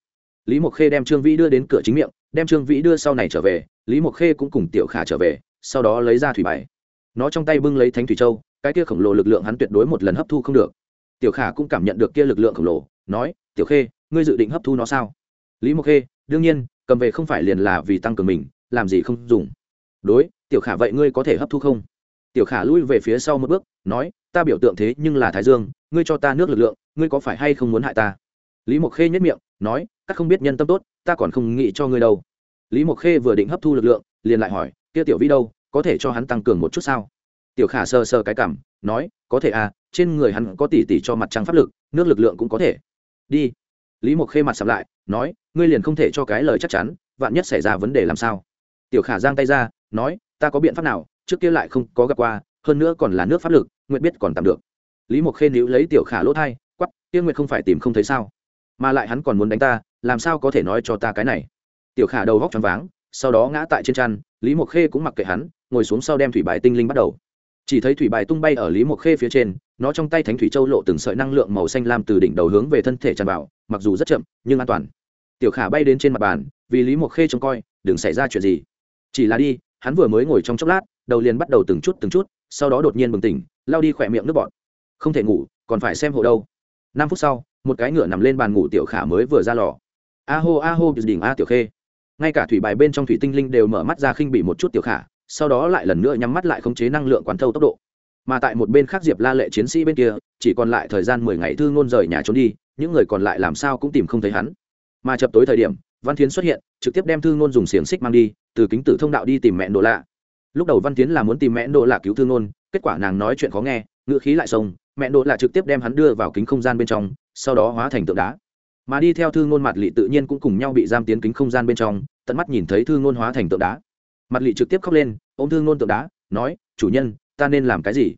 Lý mộc khê đem trương vĩ đưa đến cửa chính miệng đem trương vĩ đưa sau này trở về, lý mộc khê cũng cùng tiểu khả trở về, sau đó lấy ra thủy bài. Nó trong tay bưng lấy thánh thủy châu, cái kia khổng lồ lực lượng hắn tuyệt đối một lần hấp thu không được. Tiểu khả cũng cảm nhận được kia lực lượng khổng lồ, nói, tiểu khê, ngươi dự định hấp thu nó sao? Lý mộc khê, đương nhiên, cầm về không phải liền là vì tăng cường mình, làm gì không dùng. Đối, tiểu khả vậy ngươi có thể hấp thu không? Tiểu khả lui về phía sau một bước, nói, ta biểu tượng thế nhưng là thái dương, ngươi cho ta nước lực lượng, ngươi có phải hay không muốn hại ta? Lý mộc khê nhất miệng, nói, các không biết nhân tâm tốt, ta còn không nghĩ cho ngươi đâu. Lý mộc khê vừa định hấp thu lực lượng, liền lại hỏi, kia tiểu vĩ đâu, có thể cho hắn tăng cường một chút sao? Tiểu khả sơ sơ cái cảm, nói, có thể à trên người hắn có tỉ tỉ cho mặt trăng pháp lực, nước lực lượng cũng có thể. Đi. Lý mộc khê mặt sắm lại, nói, ngươi liền không thể cho cái lời chắc chắn, vạn nhất xảy ra vấn đề làm sao? Tiểu khả giang tay ra, nói, ta có biện pháp nào, trước kia lại không có gặp qua, hơn nữa còn là nước pháp lực, nguyện biết còn tạm được. Lý mộc khê níu lấy tiểu khả lỗ thai quắp tiêu nguyệt không phải tìm không thấy sao? Mà lại hắn còn muốn đánh ta, làm sao có thể nói cho ta cái này? Tiểu khả đầu góc choáng váng, sau đó ngã tại trên chăn, lý mộc khê cũng mặc kệ hắn, ngồi xuống sau đem thủy bài tinh linh bắt đầu. Chỉ thấy thủy bài tung bay ở lý mộc khê phía trên, nó trong tay thánh thủy châu lộ từng sợi năng lượng màu xanh lam từ đỉnh đầu hướng về thân thể tràn vào, mặc dù rất chậm, nhưng an toàn. Tiểu khả bay đến trên mặt bàn, vì lý mộc khê trông coi, đừng xảy ra chuyện gì. Chỉ là đi, hắn vừa mới ngồi trong chốc lát, đầu liền bắt đầu từng chút từng chút, sau đó đột nhiên bừng tỉnh lao đi khỏe miệng nước bọt. Không thể ngủ, còn phải xem hộ đâu. Năm phút sau một cái ngựa nằm lên bàn ngủ tiểu khả mới vừa ra lò. A hô a hô đỉnh a tiểu khê. Ngay cả thủy bài bên trong thủy tinh linh đều mở mắt ra khinh bị một chút tiểu khả, sau đó lại lần nữa nhắm mắt lại khống chế năng lượng quán thâu tốc độ. Mà tại một bên khác diệp la lệ chiến sĩ bên kia, chỉ còn lại thời gian mười ngày thư ngôn rời nhà trốn đi, những người còn lại làm sao cũng tìm không thấy hắn. Mà chập tối thời điểm, văn tiến xuất hiện, trực tiếp đem thư ngôn dùng xiềng xích mang đi, từ kính tử thông đạo đi tìm mẹ đồ lạ. Lúc đầu văn tiến là muốn tìm mẹ đồ lạ cứu thư ngôn, kết quả nàng nói chuyện khó nghe, ngựa khí lại sông, mẹ đồ lạ trực tiếp đem hắn đưa vào kính không gian bên trong sau đó hóa thành tượng đá. Mà đi theo thư ngôn mặt lị tự nhiên cũng cùng nhau bị giam tiến kính không gian bên trong, tận mắt nhìn thấy thư ngôn hóa thành tượng đá. Mặt lị trực tiếp khóc lên ô m thư ngôn tượng đá, nói, chủ nhân, ta nên làm cái gì?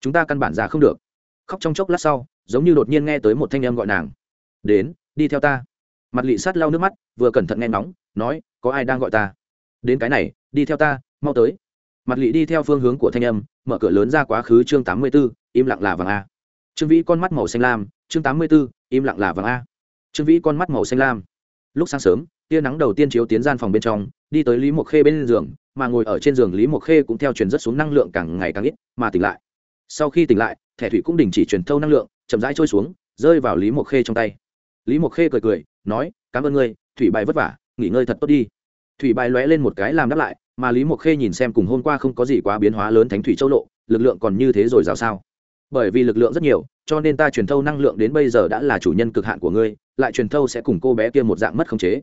Chúng ta căn bản ra không được. Khóc trong chốc lát sau, giống như đột nhiên nghe tới một thanh em gọi nàng. Đến, đi theo ta. Mặt lị sát lau nước mắt, vừa cẩn thận nghe ngóng, nói, có ai đang gọi ta? Đến cái này, đi theo ta, mau tới. Mặt lị đi theo phương hướng của thanh âm, mở cửa lớn ra quá khứ chương tám mươi b ố im lặng là vàng a. Trương vĩ con mắt màu xanh lam chương tám mươi b ố im lặng là vàng a. Trương vĩ con mắt màu xanh lam. Lúc sáng sớm, tia nắng đầu tiên chiếu tiến gian phòng bên trong, đi tới lý mộc khê bên giường, mà ngồi ở trên giường lý mộc khê cũng theo truyền rất xuống năng lượng càng ngày càng ít, mà tỉnh lại. Sau khi tỉnh lại, thẻ thủy cũng đình chỉ truyền thâu năng lượng, chậm rãi trôi xuống, rơi vào lý mộc khê trong tay. Lý mộc khê cười cười, nói, cảm ơn ngươi, thủy bài vất vả, nghỉ ngơi thật tốt đi. Thủy bài lóe lên một cái làm đáp lại, mà lý mộc khê nhìn xem cùng hôm qua không có gì quá biến hóa lớn thánh thủy châu lộ, lực lượng còn như thế rồi rào sao? Bởi vì lực lượng rất nhiều, cho nên ta truyền thâu năng lượng đến bây giờ đã là chủ nhân cực hạn của ngươi, lại truyền thâu sẽ cùng cô bé kia một dạng mất khống chế.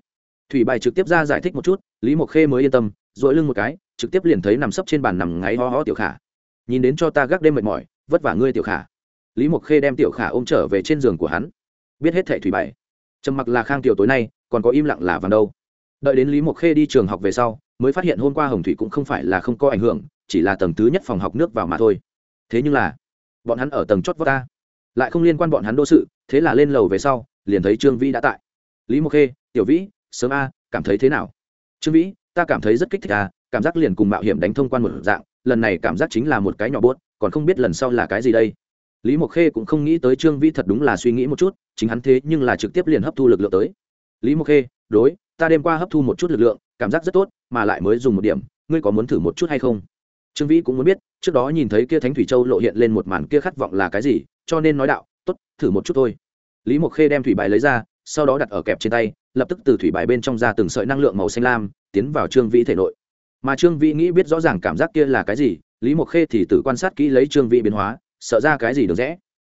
Thủy bài trực tiếp ra giải thích một chút, lý mộc khê mới yên tâm dội lưng một cái, trực tiếp liền thấy nằm sấp trên bàn nằm ngáy ho ho tiểu khả. Nhìn đến cho ta gác đêm mệt mỏi, vất vả ngươi tiểu khả. Lý mộc khê đem tiểu khả ôm trở về trên giường của hắn. Biết hết thẻ thủy bài. Trầm mặc là khang tiểu tối nay, còn có im lặng là vàng đâu. Đợi đến lý mộc khê đi trường học về sau, mới phát hiện hôm qua hồng thủy cũng không phải là không có ảnh hưởng, chỉ là tầng thứ nhất phòng học nước vào mà thôi. Thế nhưng là bọn hắn ở tầng chót vót ta. Lại không liên quan bọn hắn đô sự, thế là lên lầu về sau, liền thấy trương vĩ đã tại. Lý mộc khê, tiểu vĩ, sớm a, cảm thấy thế nào? Trương vĩ, ta cảm thấy rất kích thích a, cảm giác liền cùng mạo hiểm đánh thông quan một dạng, lần này cảm giác chính là một cái nhỏ bốt còn không biết lần sau là cái gì đây. Lý mộc khê cũng không nghĩ tới trương vĩ thật đúng là suy nghĩ một chút, chính hắn thế nhưng là trực tiếp liền hấp thu lực lượng tới. Lý mộc khê, đối, ta đêm qua hấp thu một chút lực lượng, cảm giác rất tốt, mà lại mới dùng một điểm, ngươi có muốn thử một chút hay không? Trương vĩ cũng muốn biết trước đó nhìn thấy kia thánh thủy châu lộ hiện lên một màn kia khát vọng là cái gì, cho nên nói đạo t ố t thử một chút thôi. Lý mộc khê đem thủy bài lấy ra, sau đó đặt ở kẹp trên tay, lập tức từ thủy bài bên trong ra từng sợi năng lượng màu xanh lam, tiến vào trương vĩ thể nội. Mà trương vĩ nghĩ biết rõ ràng cảm giác kia là cái gì, lý mộc khê thì tự quan sát kỹ lấy trương vĩ biến hóa, sợ ra cái gì được rẽ.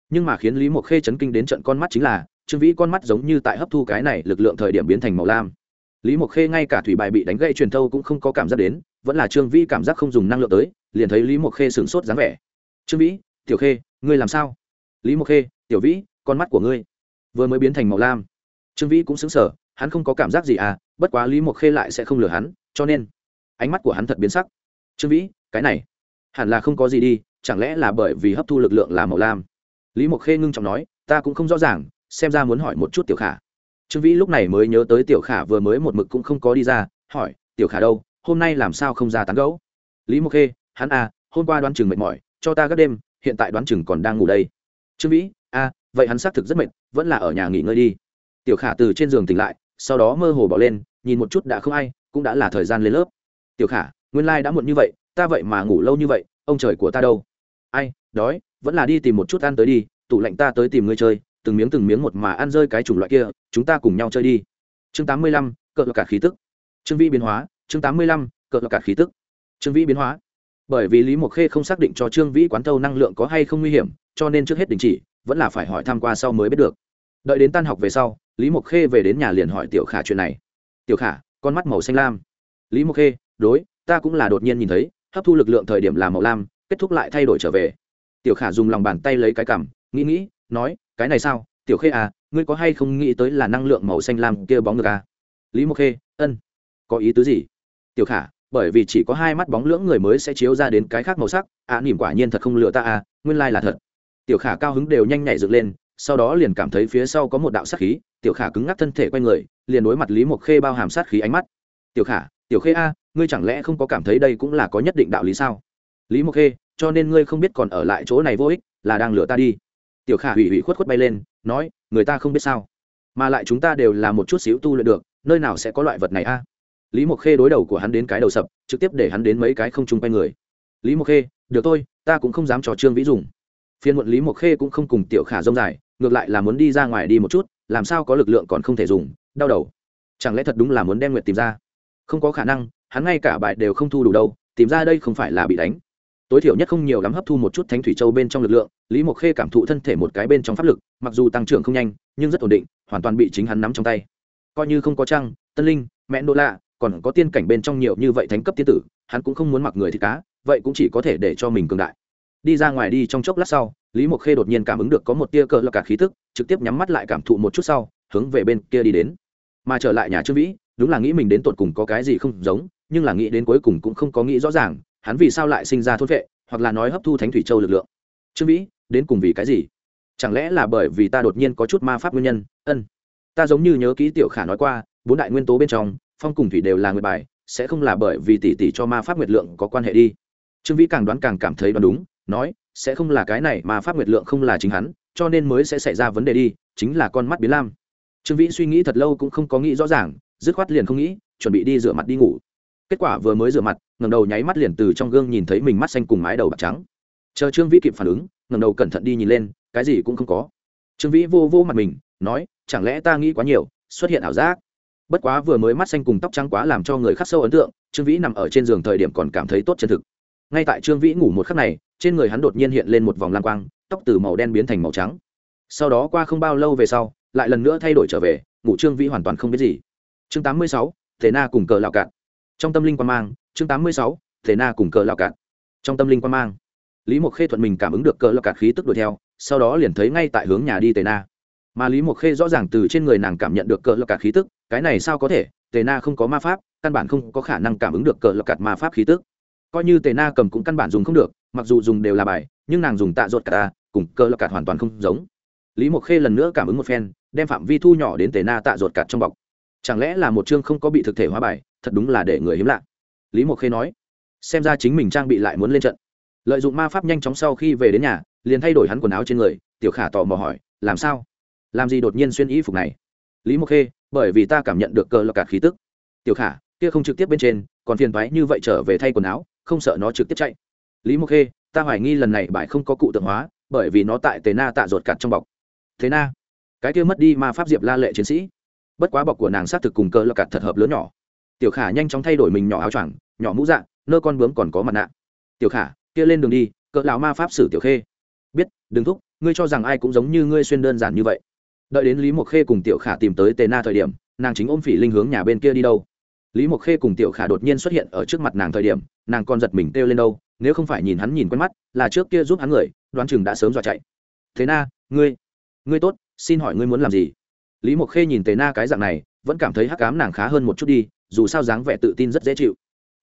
Nhưng mà khiến lý mộc khê chấn kinh đến trận con mắt chính là, trương vĩ con mắt giống như tại hấp thu cái này lực lượng thời điểm biến thành màu lam. Lý mộc khê ngay cả thủy bài bị đánh gây truyền thâu cũng không có cảm giác đến vẫn là trương vĩ cảm giác không dùng năng lượng tới, liền thấy lý mộc khê sửng sốt dáng vẻ. Trương vĩ, tiểu khê, ngươi làm sao? Lý mộc khê, tiểu vĩ, con mắt của ngươi vừa mới biến thành màu lam. Trương vĩ cũng xứng sở hắn không có cảm giác gì à bất quá lý mộc khê lại sẽ không lừa hắn, cho nên ánh mắt của hắn thật biến sắc. Trương vĩ, cái này hẳn là không có gì đi, chẳng lẽ là bởi vì hấp thu lực lượng là màu lam? Lý mộc khê ngưng trọng nói, ta cũng không rõ ràng, xem ra muốn hỏi một chút tiểu khả. Trương vĩ lúc này mới nhớ tới tiểu khả vừa mới một mực cũng không có đi ra, hỏi, tiểu khả đâu? Hôm nay làm sao không ra tán gấu lý mộc khê hắn à hôm qua đoán chừng mệt mỏi cho ta gấp đêm hiện tại đoán chừng còn đang ngủ đây. Trương vĩ a à, vậy hắn xác thực rất mệt vẫn là ở nhà nghỉ ngơi đi. Tiểu khả từ trên giường tỉnh lại sau đó mơ hồ bỏ lên nhìn một chút đã không ai cũng đã là thời gian lên lớp. Tiểu khả nguyên lai、like、đã muộn như vậy ta vậy mà ngủ lâu như vậy ông trời của ta đâu? Ai đói vẫn là đi tìm một chút ăn tới đi tủ lạnh ta tới tìm ngươi chơi từng miếng từng miếng một mà ăn rơi cái chủng loại kia chúng ta cùng nhau chơi đi. Chương tám mươi lăm cỡ cả khí tức. Trương vĩ biến hóa chương tám mươi lăm cỡ cả khí tức. Trương vĩ biến hóa. Bởi vì lý mộc khê không xác định cho trương vĩ quán thâu năng lượng có hay không nguy hiểm, cho nên trước hết đình chỉ, vẫn là phải hỏi tham q u a sau mới biết được. Đợi đến tan học về sau, lý mộc khê về đến nhà liền hỏi tiểu khả chuyện này. Tiểu khả, con mắt màu xanh lam. Lý mộc khê, đối, ta cũng là đột nhiên nhìn thấy, hấp thu lực lượng thời điểm là màu lam, kết thúc lại thay đổi trở về. Tiểu khả dùng lòng bàn tay lấy cái cảm nghĩ nghĩ, nói, cái này sao? Tiểu khê à ngươi có hay không nghĩ tới là năng lượng màu xanh lam kia bóng ngược à? lý mộc khê, ân. Có ý tứ gì? Tiểu khả bởi vì chỉ có hai mắt bóng lưỡng người mới sẽ chiếu ra đến cái khác màu sắc ạ à, nỉm quả nhiên thật không lừa ta à nguyên lai là thật. Tiểu khả cao hứng đều nhanh nhảy dựng lên sau đó liền cảm thấy phía sau có một đạo sát khí tiểu khả cứng ngắc thân thể quay người liền đối mặt lý mộc khê bao hàm sát khí ánh mắt. Tiểu khả tiểu khê a ngươi chẳng lẽ không có cảm thấy đây cũng là có nhất định đạo lý sao? Lý mộc khê cho nên ngươi không biết còn ở lại chỗ này vô ích là đang lừa ta đi. Tiểu khả hủy hủy khuất khuất bay lên nói người ta không biết sao mà lại chúng ta đều là một chút xíu tu luyện được nơi nào sẽ có loại vật này a? Lý mộc khê đối đầu của hắn đến cái đầu sập, trực tiếp để hắn đến mấy cái không chung quanh người. Lý mộc khê, được thôi, ta cũng không dám trò trương vĩ dùng. Phiên muộn lý mộc khê cũng không cùng tiểu khả rông dài, ngược lại là muốn đi ra ngoài đi một chút, làm sao có lực lượng còn không thể dùng, đau đầu. Chẳng lẽ thật đúng là muốn đem nguyệt tìm ra? Không có khả năng, hắn ngay cả bài đều không thu đủ đâu, tìm ra đây không phải là bị đánh. Tối thiểu nhất không nhiều lắm hấp thu một chút thánh thủy châu bên trong lực lượng, lý mộc khê cảm thụ thân thể một cái bên trong pháp lực, mặc dù tăng trưởng không nhanh, nhưng rất ổn định, hoàn toàn bị chính hắn nắm trong tay. Coi như không có trăng, tân linh mẹ nô lạ còn có tiên cảnh bên trong nhiều như vậy thánh cấp tiên tử, hắn cũng không muốn mặc người thì cá, vậy cũng chỉ có thể để cho mình cường đại. Đi ra ngoài đi trong chốc lát sau, lý mộc khê đột nhiên cảm ứng được có một tia cơ là cả khí thức trực tiếp nhắm mắt lại cảm thụ một chút sau, hướng về bên kia đi đến. Mà trở lại nhà trương vĩ, đúng là nghĩ mình đến tột cùng có cái gì không giống, nhưng là nghĩ đến cuối cùng cũng không có nghĩ rõ ràng, hắn vì sao lại sinh ra thôn vệ, hoặc là nói hấp thu thánh thủy châu lực lượng. Trương vĩ, đến cùng vì cái gì? Chẳng lẽ là bởi vì ta đột nhiên có chút ma pháp nguyên nhân? Ân, ta giống như nhớ kỹ tiểu khả nói qua, bốn đại nguyên tố bên trong phong cùng thủy đều là nguyệt bài, sẽ không là bởi vì tỷ tỷ cho ma pháp nguyệt lượng có quan hệ đi. Trương vĩ càng đoán càng cảm thấy đoán đúng, nói, sẽ không là cái này mà pháp nguyệt lượng không là chính hắn, cho nên mới sẽ xảy ra vấn đề đi, chính là con mắt biến lam. Trương vĩ suy nghĩ thật lâu cũng không có nghĩ rõ ràng, dứt khoát liền không nghĩ, chuẩn bị đi rửa mặt đi ngủ. Kết quả vừa mới rửa mặt ngầm đầu nháy mắt liền từ trong gương nhìn thấy mình mắt xanh cùng mái đầu bạc trắng. Chờ trương vĩ kịp phản ứng ngầm đầu cẩn thận đi nhìn lên, cái gì cũng không có. Trương vĩ vô vô mặt mình, nói, chẳng lẽ ta nghĩ quá nhiều, xuất hiện ảo giác bất quá vừa mới mắt xanh cùng tóc trắng quá làm cho người khắc sâu ấn tượng trương vĩ nằm ở trên giường thời điểm còn cảm thấy tốt chân thực. Ngay tại trương vĩ ngủ một khắc này trên người hắn đột nhiên hiện lên một vòng lang quang tóc từ màu đen biến thành màu trắng. Sau đó qua không bao lâu về sau lại lần nữa thay đổi trở về ngủ trương vĩ hoàn toàn không biết gì. Chương 86, thế na cùng cờ lạo cạn. Trong tâm linh quan mang chương 86, thế na cùng cờ lạo cạn. Trong tâm linh quan mang lý mộc khê thuận mình cảm ứng được cờ lạo cạn khí tức đuổi theo sau đó liền thấy ngay tại hướng nhà đi tề na. Mà lý mộc khê rõ ràng từ trên người nàng cảm nhận được cờ lạo cạn khí tức cái này sao có thể? Tề na không có ma pháp, căn bản không có khả năng cảm ứng được cờ lập cạt ma pháp khí tức. Coi như tề na cầm cũng căn bản dùng không được, mặc dù dùng đều là bài, nhưng nàng dùng tạ ruột cả ta, cùng cờ lập cạt hoàn toàn không giống. Lý mộc khê lần nữa cảm ứng một phen, đem phạm vi thu nhỏ đến tề na tạ ruột cạt trong bọc. Chẳng lẽ là một chương không có bị thực thể hóa bài, thật đúng là để người hiếm lạ? Lý mộc khê nói. Xem ra chính mình trang bị lại muốn lên trận. Lợi dụng ma pháp nhanh chóng sau khi về đến nhà, liền thay đổi hắn quần áo trên người, tiểu khả tò mò hỏi, làm sao? Làm gì đột nhiên xuyên y phục này? Lý mộc khê bởi vì ta cảm nhận được cờ lọc cạt khí tức. Tiểu khả, kia không trực tiếp bên trên, còn phiền thoái như vậy trở về thay quần áo, không sợ nó trực tiếp chạy. Lý mộc khê, ta hoài nghi lần này bài không có cụ tượng hóa, bởi vì nó tại tề na tạ ruột cặt trong bọc. Thế na, cái kia mất đi ma pháp diệp la lệ chiến sĩ. Bất quá bọc của nàng xác thực cùng cờ lọc cặt thật hợp lớn nhỏ. Tiểu khả nhanh chóng thay đổi mình nhỏ áo choàng, nhỏ mũ dạng nơ con bướm còn có mặt nạ. Tiểu khả, kia lên đường đi, cỡ lão ma pháp sử tiểu khê. Biết, đừng thúc, ngươi cho rằng ai cũng giống như ngươi xuyên đơn giản như vậy đợi đến lý mộc khê cùng tiểu khả tìm tới tề na thời điểm, nàng chính ôm phỉ linh hướng nhà bên kia đi đâu. Lý mộc khê cùng tiểu khả đột nhiên xuất hiện ở trước mặt nàng thời điểm, nàng còn giật mình kêu lên đâu, nếu không phải nhìn hắn nhìn quen mắt, là trước kia giúp hắn người, đoán chừng đã sớm dọa chạy. Thế na, ngươi ngươi tốt, xin hỏi ngươi muốn làm gì? Lý mộc khê nhìn tề na cái dạng này, vẫn cảm thấy hắc cám nàng khá hơn một chút đi, dù sao dáng vẻ tự tin rất dễ chịu.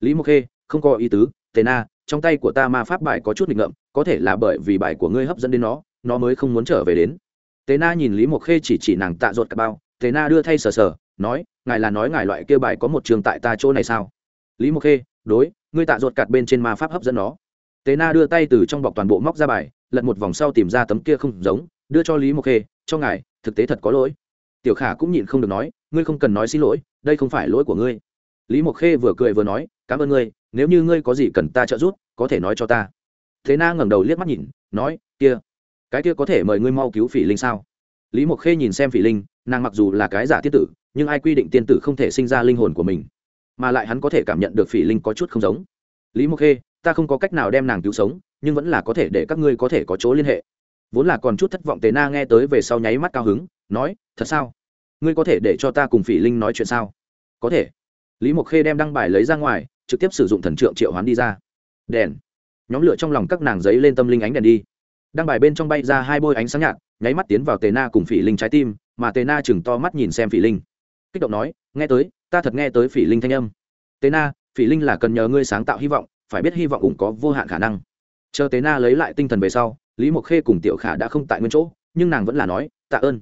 Lý mộc khê, không có ý tứ, tề na, trong tay của ta ma pháp bài có chút nghịch ngợm, có thể là bởi vì bài của ngươi hấp dẫn đến nó nó mới không muốn trở về đến tế na nhìn lý mộc khê chỉ chỉ nàng tạ ruột cả bao, tế na đưa thay sờ sờ, nói, ngài là nói ngài loại kia bài có một trường tại ta chỗ này sao? Lý mộc khê, đối, ngươi tạ ruột cạt bên trên ma pháp hấp dẫn nó. Tế na đưa tay từ trong bọc toàn bộ móc ra bài, lật một vòng sau tìm ra tấm kia không giống, đưa cho lý mộc khê, cho ngài, thực tế thật có lỗi. Tiểu khả cũng nhịn không được nói, ngươi không cần nói xin lỗi, đây không phải lỗi của ngươi. Lý mộc khê vừa cười vừa nói, cảm ơn ngươi, nếu như ngươi có gì cần ta trợ giúp, có thể nói cho ta. Thế na ngẩng đầu liếc mắt nhìn, nói, kia cái kia có thể mời ngươi mau cứu phỉ linh sao? Lý mộc khê nhìn xem phỉ linh, nàng mặc dù là cái giả tiết tử, nhưng ai quy định tiên tử không thể sinh ra linh hồn của mình? Mà lại hắn có thể cảm nhận được phỉ linh có chút không giống. Lý mộc khê, ta không có cách nào đem nàng cứu sống, nhưng vẫn là có thể để các ngươi có thể có chỗ liên hệ. Vốn là còn chút thất vọng tế na nghe tới về sau nháy mắt cao hứng, nói, thật sao? Ngươi có thể để cho ta cùng phỉ linh nói chuyện sao? Có thể. Lý mộc khê đem đăng bài lấy ra ngoài, trực tiếp sử dụng thần trượng triệu hoán đi ra. Đèn. Nhóm lửa trong lòng các nàng giấy lên tâm linh ánh đèn đi đăng bài bên trong bay ra hai bôi ánh sáng nhạt, nháy mắt tiến vào tề na cùng phỉ linh trái tim, mà tề na chừng to mắt nhìn xem phỉ linh. Kích động nói, nghe tới, ta thật nghe tới phỉ linh thanh âm. Tề na, phỉ linh là cần nhờ ngươi sáng tạo hy vọng, phải biết hy vọng cũng có vô hạn khả năng. Chờ tề na lấy lại tinh thần về sau, lý mộc khê cùng tiểu khả đã không tại nguyên chỗ, nhưng nàng vẫn là nói, tạ ơn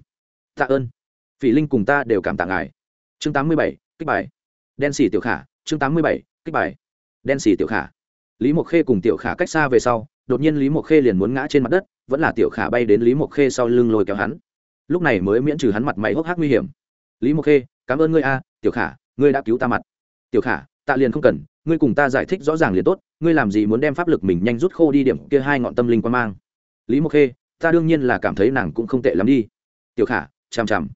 tạ ơn. Phỉ linh cùng ta đều cảm tạ ngài. Chương tám mươi bảy, kích bài. Đen xỉ tiểu khả, chương tám mươi bảy, kích bài. Đen xỉ tiểu khả. Lý mộc khê cùng tiểu khả cách xa về sau đột nhiên lý mộc khê liền muốn ngã trên mặt đất, vẫn là tiểu khả bay đến lý mộc khê sau lưng lôi kéo hắn. Lúc này mới miễn trừ hắn mặt mày hốc hác nguy hiểm. Lý mộc khê, cảm ơn ngươi a, tiểu khả, ngươi đã cứu ta mặt. Tiểu khả tạ liền không cần, ngươi cùng ta giải thích rõ ràng liền tốt, ngươi làm gì muốn đem pháp lực mình nhanh rút khô đi điểm kia hai ngọn tâm linh quan mang. Lý mộc khê, ta đương nhiên là cảm thấy nàng cũng không tệ lắm đi. Tiểu khả, chằm chằm.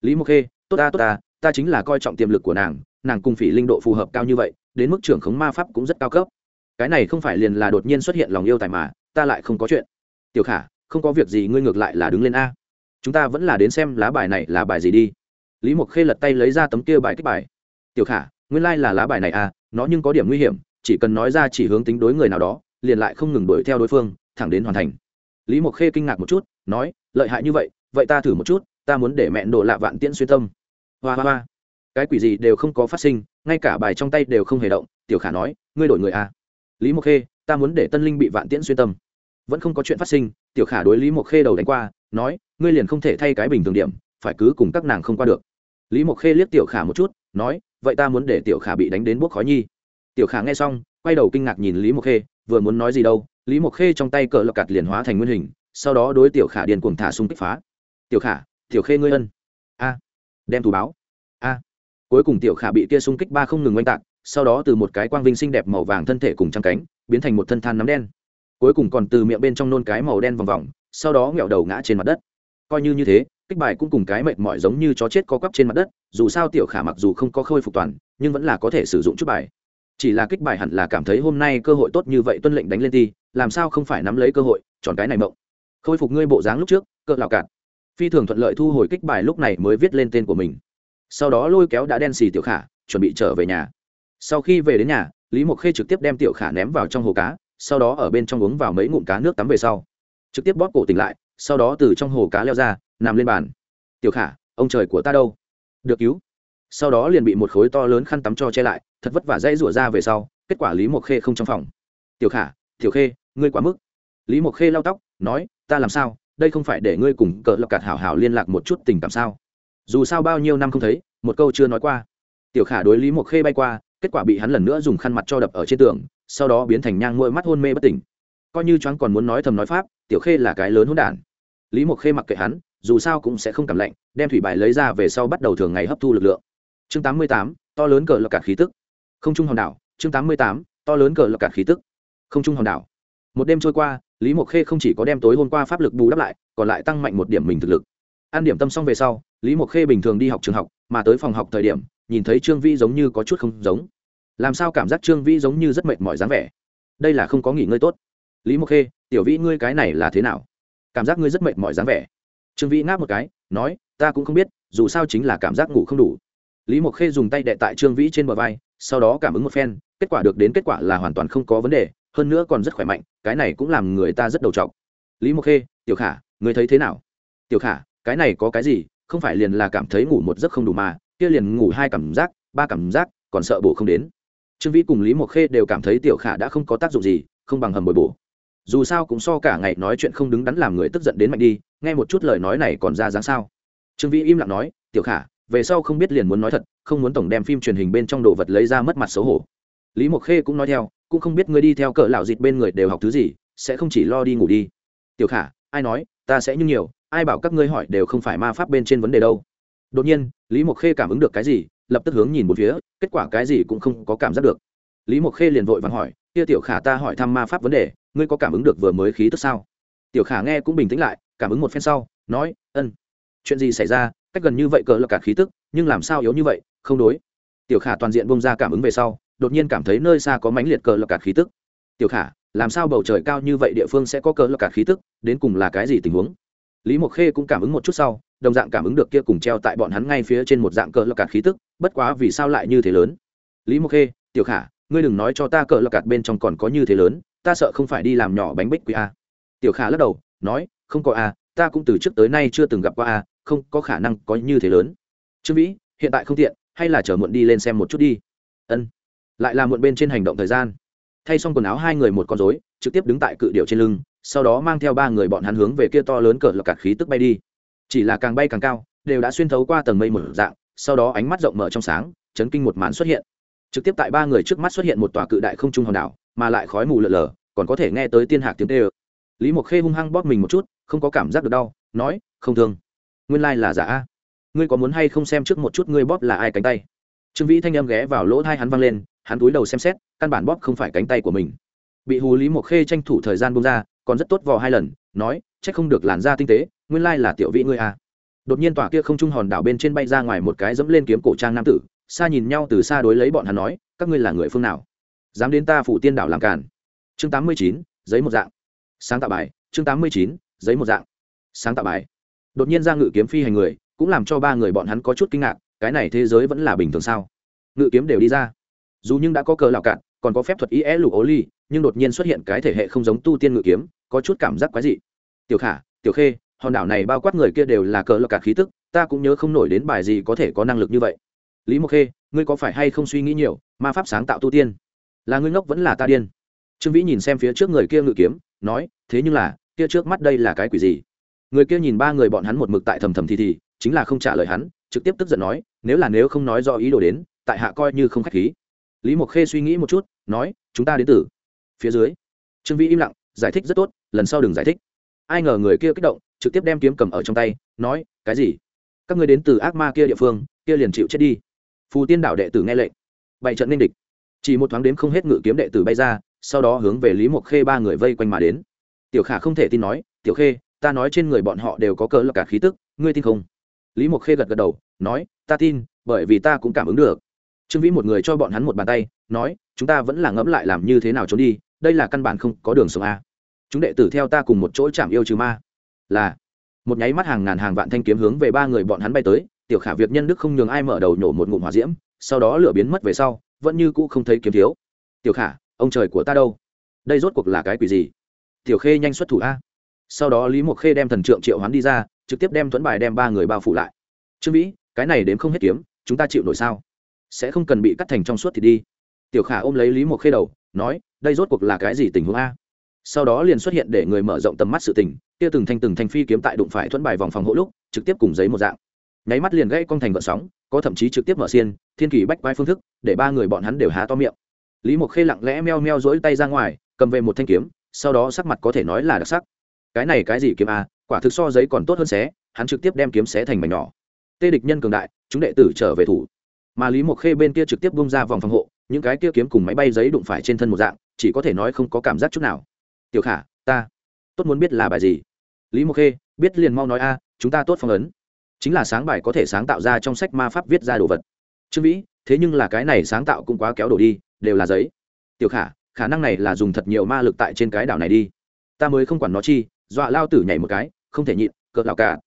Lý mộc khê, tốt ta tốt ta ta chính là coi trọng tiềm lực của nàng nàng cùng phỉ linh độ phù hợp cao như vậy, đến mức trưởng khống ma pháp cũng rất cao cấp cái này không phải liền là đột nhiên xuất hiện lòng yêu tài mà, ta lại không có chuyện. Tiểu khả, không có việc gì, ngươi ngược lại là đứng lên a. Chúng ta vẫn là đến xem lá bài này là bài gì đi. Lý mộc khê lật tay lấy ra tấm kia bài kích bài. Tiểu khả, nguyên lai、like、là lá bài này a, nó nhưng có điểm nguy hiểm, chỉ cần nói ra chỉ hướng tính đối người nào đó, liền lại không ngừng đuổi theo đối phương, thẳng đến hoàn thành. Lý mộc khê kinh ngạc một chút, nói, lợi hại như vậy vậy ta thử một chút, ta muốn để mẹn đồ lạ vạn tiễn xuyên tâm. Hoa hoa hoa. Cái quỷ gì đều không có phát sinh, ngay cả bài trong tay đều không hề động, tiểu khả nói, ngươi đổi người a lý mộc khê, ta muốn để tân linh bị vạn tiễn xuyên tâm. Vẫn không có chuyện phát sinh, tiểu khả đối lý mộc khê đầu đánh qua, nói, ngươi liền không thể thay cái bình thường điểm, phải cứ cùng các nàng không qua được. Lý mộc khê liếc tiểu khả một chút, nói, vậy ta muốn để tiểu khả bị đánh đến bốc khói nhi. Tiểu khả nghe xong, quay đầu kinh ngạc nhìn lý mộc khê, vừa muốn nói gì đâu, lý mộc khê trong tay cờ lọc cạt liền hóa thành nguyên hình, sau đó đối tiểu khả điền cuồng thả xung kích phá. Tiểu khả, tiểu khê ngươi ân. A, đem thù báo. A. Cuối cùng tiểu khả bị kia xung kích ba không ngừng oanh tạc sau đó từ một cái quang vinh xinh đẹp màu vàng thân thể cùng trăng cánh, biến thành một thân than nắm đen. Cuối cùng còn từ miệng bên trong nôn cái màu đen vòng vòng, sau đó nghẹo đầu ngã trên mặt đất. Coi như như thế, kích bài cũng cùng cái mệt mỏi giống như chó chết co quắp trên mặt đất, dù sao tiểu khả mặc dù không có khôi phục toàn, nhưng vẫn là có thể sử dụng chút bài. Chỉ là kích bài hẳn là cảm thấy hôm nay cơ hội tốt như vậy tuân lệnh đánh lên ti, làm sao không phải nắm lấy cơ hội, chọn cái này mộng. Khôi phục ngươi bộ dáng lúc trước, cỡ lào cạn. Phi thường thuận lợi thu hồi kích bài lúc này mới viết lên tên của mình. Sau đó lôi kéo đã đen xì tiểu khả, chuẩn bị trở về nhà sau khi về đến nhà, lý mộc khê trực tiếp đem tiểu khả ném vào trong hồ cá, sau đó ở bên trong uống vào mấy ngụm cá nước tắm về sau. Trực tiếp bóp cổ tỉnh lại, sau đó từ trong hồ cá leo ra, nằm lên bàn. Tiểu khả, ông trời của ta đâu? Được cứu. Sau đó liền bị một khối to lớn khăn tắm cho che lại, thật vất vả dây rủa ra về sau, kết quả lý mộc khê không trong phòng. Tiểu khả, tiểu khê, ngươi quá mức. Lý mộc khê lau tóc, nói, ta làm sao? Đây không phải để ngươi cùng cỡ lọc cạt hảo hảo liên lạc một chút tình cảm sao? Dù sao bao nhiêu năm không thấy, một câu chưa nói qua. Tiểu khả đối lý mộc khê bay qua kết quả bị hắn lần nữa dùng khăn mặt cho đập ở trên tường, sau đó biến thành nhang môi mắt hôn mê bất tỉnh. Coi như choáng còn muốn nói thầm nói pháp, tiểu khê là cái lớn hôn đản. Lý mộc khê mặc kệ hắn, dù sao cũng sẽ không cảm lạnh, đem thủy bài lấy ra về sau bắt đầu thường ngày hấp thu lực lượng. Chương tám mươi tám, to lớn cờ lọc cả khí tức. Không trung hòn đảo, chương tám mươi tám, to lớn cờ lọc cả khí tức. Không trung hòn đảo. Một đêm trôi qua, lý mộc khê không chỉ có đem tối hôm qua pháp lực bù đắp lại, còn lại tăng mạnh một điểm mình thực lực. An điểm tâm xong về sau, lý mộc khê bình thường đi học trường học, mà tới phòng học thời điểm, nhìn thấy trương Vi giống như có chút không giống làm sao cảm giác trương vĩ giống như rất mệt mỏi dáng vẻ? Đây là không có nghỉ ngơi tốt. Lý mộc khê, tiểu vĩ ngươi cái này là thế nào? Cảm giác ngươi rất mệt mỏi dáng vẻ. Trương vĩ ngáp một cái, nói, ta cũng không biết, dù sao chính là cảm giác ngủ không đủ. Lý mộc khê dùng tay đệ tại trương vĩ trên bờ vai, sau đó cảm ứng một phen, kết quả được đến kết quả là hoàn toàn không có vấn đề, hơn nữa còn rất khỏe mạnh, cái này cũng làm người ta rất đầu trọc. Lý mộc khê, tiểu khả, ngươi thấy thế nào? Tiểu khả, cái này có cái gì? Không phải liền là cảm thấy ngủ một giấc không đủ mà, kia liền ngủ hai cảm giác, ba cảm giác, còn sợ bổ không đến trương vĩ cùng lý mộc khê đều cảm thấy tiểu khả đã không có tác dụng gì, không bằng hầm bồi bổ. Dù sao cũng so cả ngày nói chuyện không đứng đắn làm người tức giận đến mạnh đi, nghe một chút lời nói này còn ra dáng sao? Trương vĩ im lặng nói, tiểu khả, về sau không biết liền muốn nói thật, không muốn tổng đem phim truyền hình bên trong đồ vật lấy ra mất mặt xấu hổ. Lý mộc khê cũng nói theo, cũng không biết ngươi đi theo cỡ lão dịt bên người đều học thứ gì, sẽ không chỉ lo đi ngủ đi. Tiểu khả, ai nói, ta sẽ như nhiều, ai bảo các ngươi hỏi đều không phải ma pháp bên trên vấn đề đâu. Đột nhiên, lý mộc khê cảm ứng được cái gì lập tức hướng nhìn một phía, kết quả cái gì cũng không có cảm giác được. Lý mộc khê liền vội vàng hỏi, kia tiểu khả ta hỏi thăm ma pháp vấn đề, ngươi có cảm ứng được vừa mới khí tức sao? Tiểu khả nghe cũng bình tĩnh lại, cảm ứng một phen sau, nói, ân, chuyện gì xảy ra, cách gần như vậy cờ là cả khí tức, nhưng làm sao yếu như vậy, không đối. Tiểu khả toàn diện bông ra cảm ứng về sau, đột nhiên cảm thấy nơi xa có mãnh liệt cờ là cả khí tức. Tiểu khả, làm sao bầu trời cao như vậy địa phương sẽ có cờ là cả khí tức, đến cùng là cái gì tình huống? Lý mộc khê cũng cảm ứng một chút sau đồng dạng cảm ứng được kia cùng treo tại bọn hắn ngay phía trên một dạng cờ lọc cạt khí tức, bất quá vì sao lại như thế lớn? Lý mộc khê, tiểu khả, ngươi đừng nói cho ta cờ lọc cạt bên trong còn có như thế lớn, ta sợ không phải đi làm nhỏ bánh bích quý a. Tiểu khả lắc đầu, nói, không có a, ta cũng từ trước tới nay chưa từng gặp qua a, không có khả năng có như thế lớn. Trương vĩ, hiện tại không tiện, hay là chờ muộn đi lên xem một chút đi. Ân. Lại là muộn bên trên hành động thời gian. Thay xong quần áo hai người một con rối, trực tiếp đứng tại cự điệu trên lưng, sau đó mang theo ba người bọn hắn hướng về kia to lớn cờ lọc cạt khí tức bay đi chỉ là càng bay càng cao, đều đã xuyên thấu qua tầng mây một dạng, sau đó ánh mắt rộng mở trong sáng, chấn kinh một màn xuất hiện. Trực tiếp tại ba người trước mắt xuất hiện một tòa cự đại không trung hòn đảo, mà lại khói mù lợn lờ còn có thể nghe tới tiên hạc tiếng tê ơ lý mộc khê hung hăng bóp mình một chút, không có cảm giác được đau, nói, không thương. Nguyên lai là giả a. Ngươi có muốn hay không xem trước một chút ngươi bóp là ai cánh tay? Trương vĩ thanh âm ghé vào lỗ thai hắn văng lên, hắn túi đầu xem xét, căn bản bóp không phải cánh tay của mình. Bị hù lý mộc khê tranh thủ thời gian bông ra, còn rất tốt vò hai lần, nói c h ắ c không được làn da tinh tế nguyên lai là tiểu vĩ ngươi a đột nhiên tòa kia không trung hòn đảo bên trên bay ra ngoài một cái dẫm lên kiếm cổ trang nam tử, xa nhìn nhau từ xa đối lấy bọn hắn nói, các ngươi là người phương nào? Dám đến ta phủ tiên đảo làm cản chương tám mươi chín, giấy một dạng. Sáng tạo bài, chương tám mươi chín, giấy một dạng. Sáng tạo bài. Đột nhiên ra ngự kiếm phi hành người, cũng làm cho ba người bọn hắn có chút kinh ngạc, cái này thế giới vẫn là bình thường sao? Ngự kiếm đều đi ra. Dù nhưng đã có cờ lào cạn, còn có phép thuật ý é lụ ố ly, nhưng đột nhiên xuất hiện cái thể hệ không giống tu tiên ngự kiếm, có chút cảm giác quái dị. Tiểu khả, tiểu khê hòn đảo này bao quát người kia đều là cờ lộc cả khí tức, ta cũng nhớ không nổi đến bài gì có thể có năng lực như vậy. Lý mộc khê, ngươi có phải hay không suy nghĩ nhiều, ma pháp sáng tạo tu tiên? Là ngươi ngốc vẫn là ta điên? Trương vĩ nhìn xem phía trước người kia ngự kiếm, nói, thế nhưng là, kia trước mắt đây là cái quỷ gì? Người kia nhìn ba người bọn hắn một mực tại thầm thầm thì thì, chính là không trả lời hắn, trực tiếp tức giận nói, nếu là nếu không nói do ý đồ đến, tại hạ coi như không khách khí. Lý mộc khê suy nghĩ một chút, nói, chúng ta đến từ phía dưới. Trương vĩ im lặng, giải thích rất tốt, lần sau đừng giải thích ai ngờ người kia kích động, trực tiếp đem kiếm cầm ở trong tay, nói, cái gì? Các người đến từ ác ma kia địa phương, kia liền chịu chết đi. Phù tiên đảo đệ tử nghe lệnh, bày trận nên địch. Chỉ một thoáng đếm không hết ngự kiếm đệ tử bay ra, sau đó hướng về lý mộc khê ba người vây quanh mà đến. Tiểu khả không thể tin nói, tiểu khê, ta nói trên người bọn họ đều có cỡ là cả khí tức, ngươi tin không? Lý mộc khê gật gật đầu, nói, ta tin, bởi vì ta cũng cảm ứng được. Trương vĩ một người cho bọn hắn một bàn tay, nói, chúng ta vẫn là ngẫm lại làm như thế nào trốn đi, đây là căn bản không có đường sống a chúng đệ tử theo ta cùng một chỗ chạm yêu trừ ma. Là, một nháy mắt hàng ngàn hàng vạn thanh kiếm hướng về ba người bọn hắn bay tới, tiểu khả việc nhân đức không nhường ai mở đầu nổ một ngụm hỏa diễm, sau đó lửa biến mất về sau, vẫn như cũ không thấy kiếm thiếu. Tiểu khả, ông trời của ta đâu? Đây rốt cuộc là cái quỷ gì? Tiểu khê nhanh xuất thủ a. Sau đó lý mộc khê đem thần trượng triệu hoán đi ra, trực tiếp đem thuẫn bài đem ba người bao phủ lại. Trương vĩ, cái này đếm không hết kiếm, chúng ta chịu nổi sao? Sẽ không cần bị cắt thành trong suốt thì đi. Tiểu khả ôm lấy lý mộc khê đầu, nói, đây rốt cuộc là cái gì tình huống a? Sau đó liền xuất hiện để người mở rộng tầm mắt sự tình, kia từng thanh từng thanh phi kiếm tại đụng phải thuẫn bài vòng phòng hộ lúc, trực tiếp cùng giấy một dạng. Nháy mắt liền gãy con thành vợ sóng, có thậm chí trực tiếp mở xiên, thiên kỳ bách quái phương thức, để ba người bọn hắn đều há to miệng. Lý mộc khê lặng lẽ meo meo rỗi tay ra ngoài, cầm về một thanh kiếm, sau đó sắc mặt có thể nói là đặc sắc. Cái này cái gì kiếm a, quả thực so giấy còn tốt hơn xé, hắn trực tiếp đem kiếm xé thành mảnh nhỏ. Tê địch nhân cường đại, chúng đệ tử trở về thủ. Mà lý mộc khê bên kia trực tiếp bung ra vòng phòng hộ, những cái kia kiếm cùng máy bay giấy đụng phải trên thân một dạng, chỉ có thể nói không có cảm giác chút nào tiểu khả, ta tốt muốn biết là bài gì? Lý mộc khê, biết liền mau nói a, chúng ta tốt phong ấn. Chính là sáng bài có thể sáng tạo ra trong sách ma pháp viết ra đồ vật. Trương vĩ, thế nhưng là cái này sáng tạo cũng quá kéo đổ đi, đều là giấy. Tiểu khả khả năng này là dùng thật nhiều ma lực tại trên cái đảo này đi. Ta mới không quản nó chi, dọa lao tử nhảy một cái, không thể nhịn, cỡ lào cả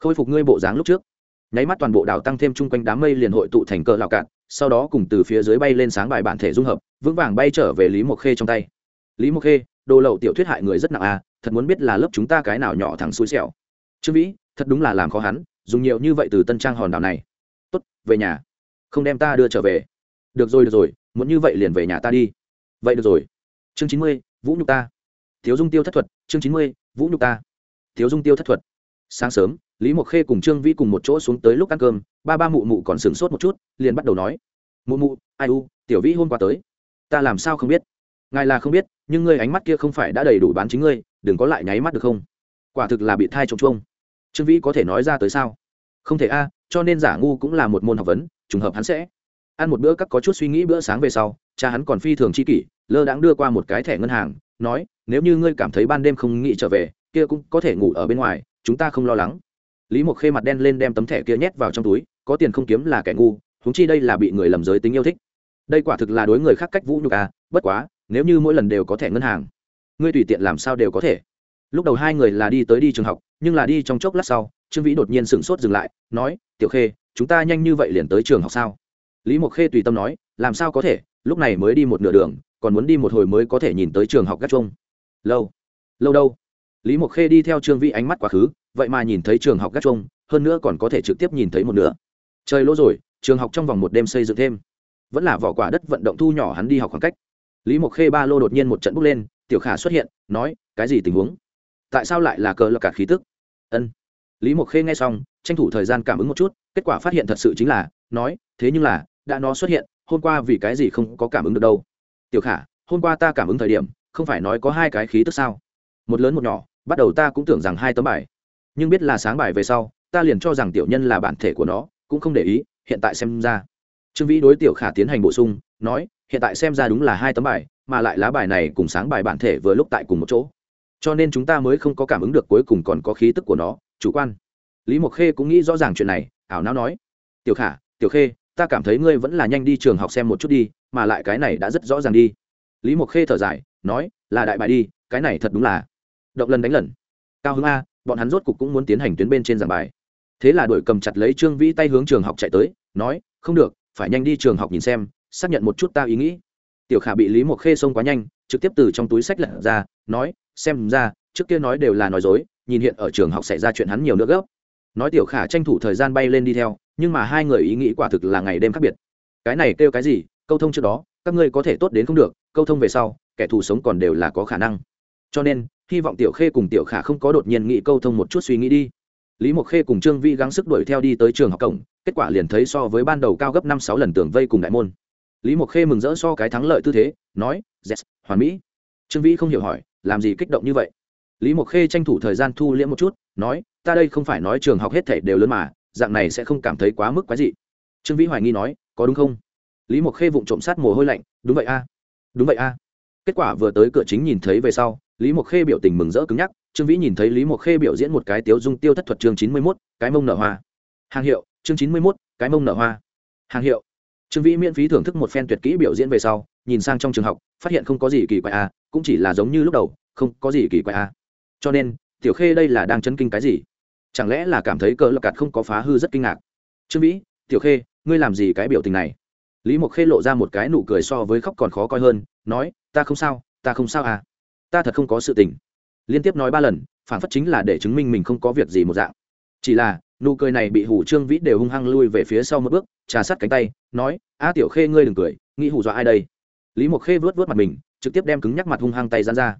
khôi phục ngươi bộ dáng lúc trước. Nháy mắt toàn bộ đảo tăng thêm chung quanh đám mây liền hội tụ thành cỡ lào cạn, sau đó cùng từ phía dưới bay lên sáng bài bản thể dung hợp, vững vàng bay trở về lý mộc khê trong tay. Lý mộc khê đồ lậu tiểu thuyết hại người rất nặng à thật muốn biết là lớp chúng ta cái nào nhỏ thẳng xui xẻo. Trương vĩ, thật đúng là làm khó hắn, dùng nhiều như vậy từ tân trang hòn đảo này. Tốt, về nhà. Không đem ta đưa trở về. Được rồi được rồi, muốn như vậy liền về nhà ta đi. Vậy được rồi. Chương chín mươi, vũ nhục ta. Thiếu dung tiêu thất thuật, chương chín mươi, vũ nhục ta. Thiếu dung tiêu thất thuật. Sáng sớm, lý mộc khê cùng trương vĩ cùng một chỗ xuống tới lúc ăn cơm, ba ba mụ mụ còn sửng sốt một chút, liền bắt đầu nói. Mụ mụ, ai u, tiểu vĩ hôm qua tới. Ta làm sao không biết? Ngài là không biết, nhưng ngươi ánh mắt kia không phải đã đầy đủ bán chính ngươi, đừng có lại nháy mắt được không? Quả thực là bị thai trông chuông. Trương vĩ có thể nói ra tới sao? Không thể a, cho nên giả ngu cũng là một môn học vấn, trùng hợp hắn sẽ ăn một bữa các có chút suy nghĩ bữa sáng về sau, cha hắn còn phi thường chi kỷ, lơ đãng đưa qua một cái thẻ ngân hàng, nói, nếu như ngươi cảm thấy ban đêm không nghĩ trở về, kia cũng có thể ngủ ở bên ngoài, chúng ta không lo lắng. Lý mộc khê mặt đen lên đem tấm thẻ kia nhét vào trong túi, có tiền không kiếm là kẻ ngu húng chi đây là bị người lầm giới tính yêu thích. Đây quả thực là đối người khác cách vũ nhục à bất quá nếu như mỗi lần đều có thẻ ngân hàng, ngươi tùy tiện làm sao đều có thể. Lúc đầu hai người là đi tới đi trường học, nhưng là đi trong chốc lát sau, trương vĩ đột nhiên sửng sốt dừng lại, nói, tiểu khê, chúng ta nhanh như vậy liền tới trường học sao? Lý mộc khê tùy tâm nói, làm sao có thể, lúc này mới đi một nửa đường, còn muốn đi một hồi mới có thể nhìn tới trường học gác chung lâu lâu đâu? Lý mộc khê đi theo trương vĩ ánh mắt quá khứ, vậy mà nhìn thấy trường học gác chung hơn nữa còn có thể trực tiếp nhìn thấy một nửa. Trời lỗ rồi, trường học trong vòng một đêm xây dựng thêm, vẫn là vỏ quả đất vận động thu nhỏ hắn đi học khoảng cách lý mộc khê ba lô đột nhiên một trận bước lên, tiểu khả xuất hiện, nói, cái gì tình huống? Tại sao lại là cờ lập cả khí tức? Ân. Lý mộc khê nghe xong, tranh thủ thời gian cảm ứng một chút, kết quả phát hiện thật sự chính là, nói, thế nhưng là, đã nó xuất hiện, hôm qua vì cái gì không có cảm ứng được đâu? Tiểu khả, hôm qua ta cảm ứng thời điểm, không phải nói có hai cái khí tức sao? Một lớn một nhỏ, bắt đầu ta cũng tưởng rằng hai tấm bài. Nhưng biết là sáng bài về sau, ta liền cho rằng tiểu nhân là bản thể của nó, cũng không để ý, hiện tại xem ra. Trương vĩ đối tiểu khả tiến hành bổ sung, nói hiện tại xem ra đúng là hai tấm bài, mà lại lá bài này cùng sáng bài bản thể vừa lúc tại cùng một chỗ. Cho nên chúng ta mới không có cảm ứng được cuối cùng còn có khí tức của nó, chủ quan. Lý mộc khê cũng nghĩ rõ ràng chuyện này, ảo não nói, tiểu khả, tiểu khê, ta cảm thấy ngươi vẫn là nhanh đi trường học xem một chút đi, mà lại cái này đã rất rõ ràng đi. Lý mộc khê thở dài, nói, là đại bài đi, cái này thật đúng là động lần đánh lần. Cao hứng a, bọn hắn rốt cục cũng muốn tiến hành tuyến bên trên giảng bài. Thế là đội cầm chặt lấy trương vĩ tay hướng trường học chạy tới, nói, không được, phải nhanh đi trường học nhìn xem xác nhận một chút ta ý nghĩ. Tiểu khả bị lý mộc khê xông quá nhanh, trực tiếp từ trong túi sách lật ra, nói, xem ra, trước kia nói đều là nói dối, nhìn hiện ở trường học xảy ra chuyện hắn nhiều nữa gấp. Nói tiểu khả tranh thủ thời gian bay lên đi theo, nhưng mà hai người ý nghĩ quả thực là ngày đêm khác biệt. Cái này kêu cái gì? Câu thông trước đó, các ngươi có thể tốt đến không được, câu thông về sau, kẻ thù sống còn đều là có khả năng. Cho nên, hy vọng tiểu khê cùng tiểu khả không có đột nhiên nghĩ câu thông một chút suy nghĩ đi. Lý mộc khê cùng trương vi gắng sức đuổi theo đi tới trường học cổng, kết quả liền thấy so với ban đầu cao gấp năm sáu lần tường vây cùng đại môn lý mộc khê mừng rỡ so cái thắng lợi tư thế, nói, yes, hoàn mỹ. Trương vĩ không hiểu hỏi, làm gì kích động như vậy? Lý mộc khê tranh thủ thời gian thu liễm một chút, nói, ta đây không phải nói trường học hết thể đều lớn mà, dạng này sẽ không cảm thấy quá mức quái dị. Trương vĩ hoài nghi nói, có đúng không? Lý mộc khê vụng trộm sát mồ hôi lạnh, đúng vậy a, đúng vậy a. Kết quả vừa tới cửa chính nhìn thấy về sau, lý mộc khê biểu tình mừng rỡ cứng nhắc, trương vĩ nhìn thấy lý mộc khê biểu diễn một cái tiếu dung tiêu thất thuật chương chín mươi mốt, cái mông nở hoa. Hàng hiệu, chương chín mươi mốt, cái mông nở hoa. Hàng hiệu trương vĩ miễn phí thưởng thức một phen tuyệt kỹ biểu diễn về sau, nhìn sang trong trường học, phát hiện không có gì kỳ quái a cũng chỉ là giống như lúc đầu, không có gì kỳ quái a cho nên, tiểu khê đây là đang chấn kinh cái gì? Chẳng lẽ là cảm thấy cỡ lọc cạt không có phá hư rất kinh ngạc? Trương vĩ, tiểu khê, ngươi làm gì cái biểu tình này? Lý mộc khê lộ ra một cái nụ cười so với khóc còn khó coi hơn, nói, ta không sao, ta không sao à. Ta thật không có sự tình. Liên tiếp nói ba lần, phản phất chính là để chứng minh mình không có việc gì một dạng. Chỉ là nụ cười này bị hủ trương vĩ đều hung hăng lui về phía sau một bước, trà sát cánh tay, nói, a tiểu khê ngươi đừng cười, nghĩ hù dọa ai đây? Lý mộc khê vớt vớt mặt mình, trực tiếp đem cứng nhắc mặt hung hăng tay dán ra.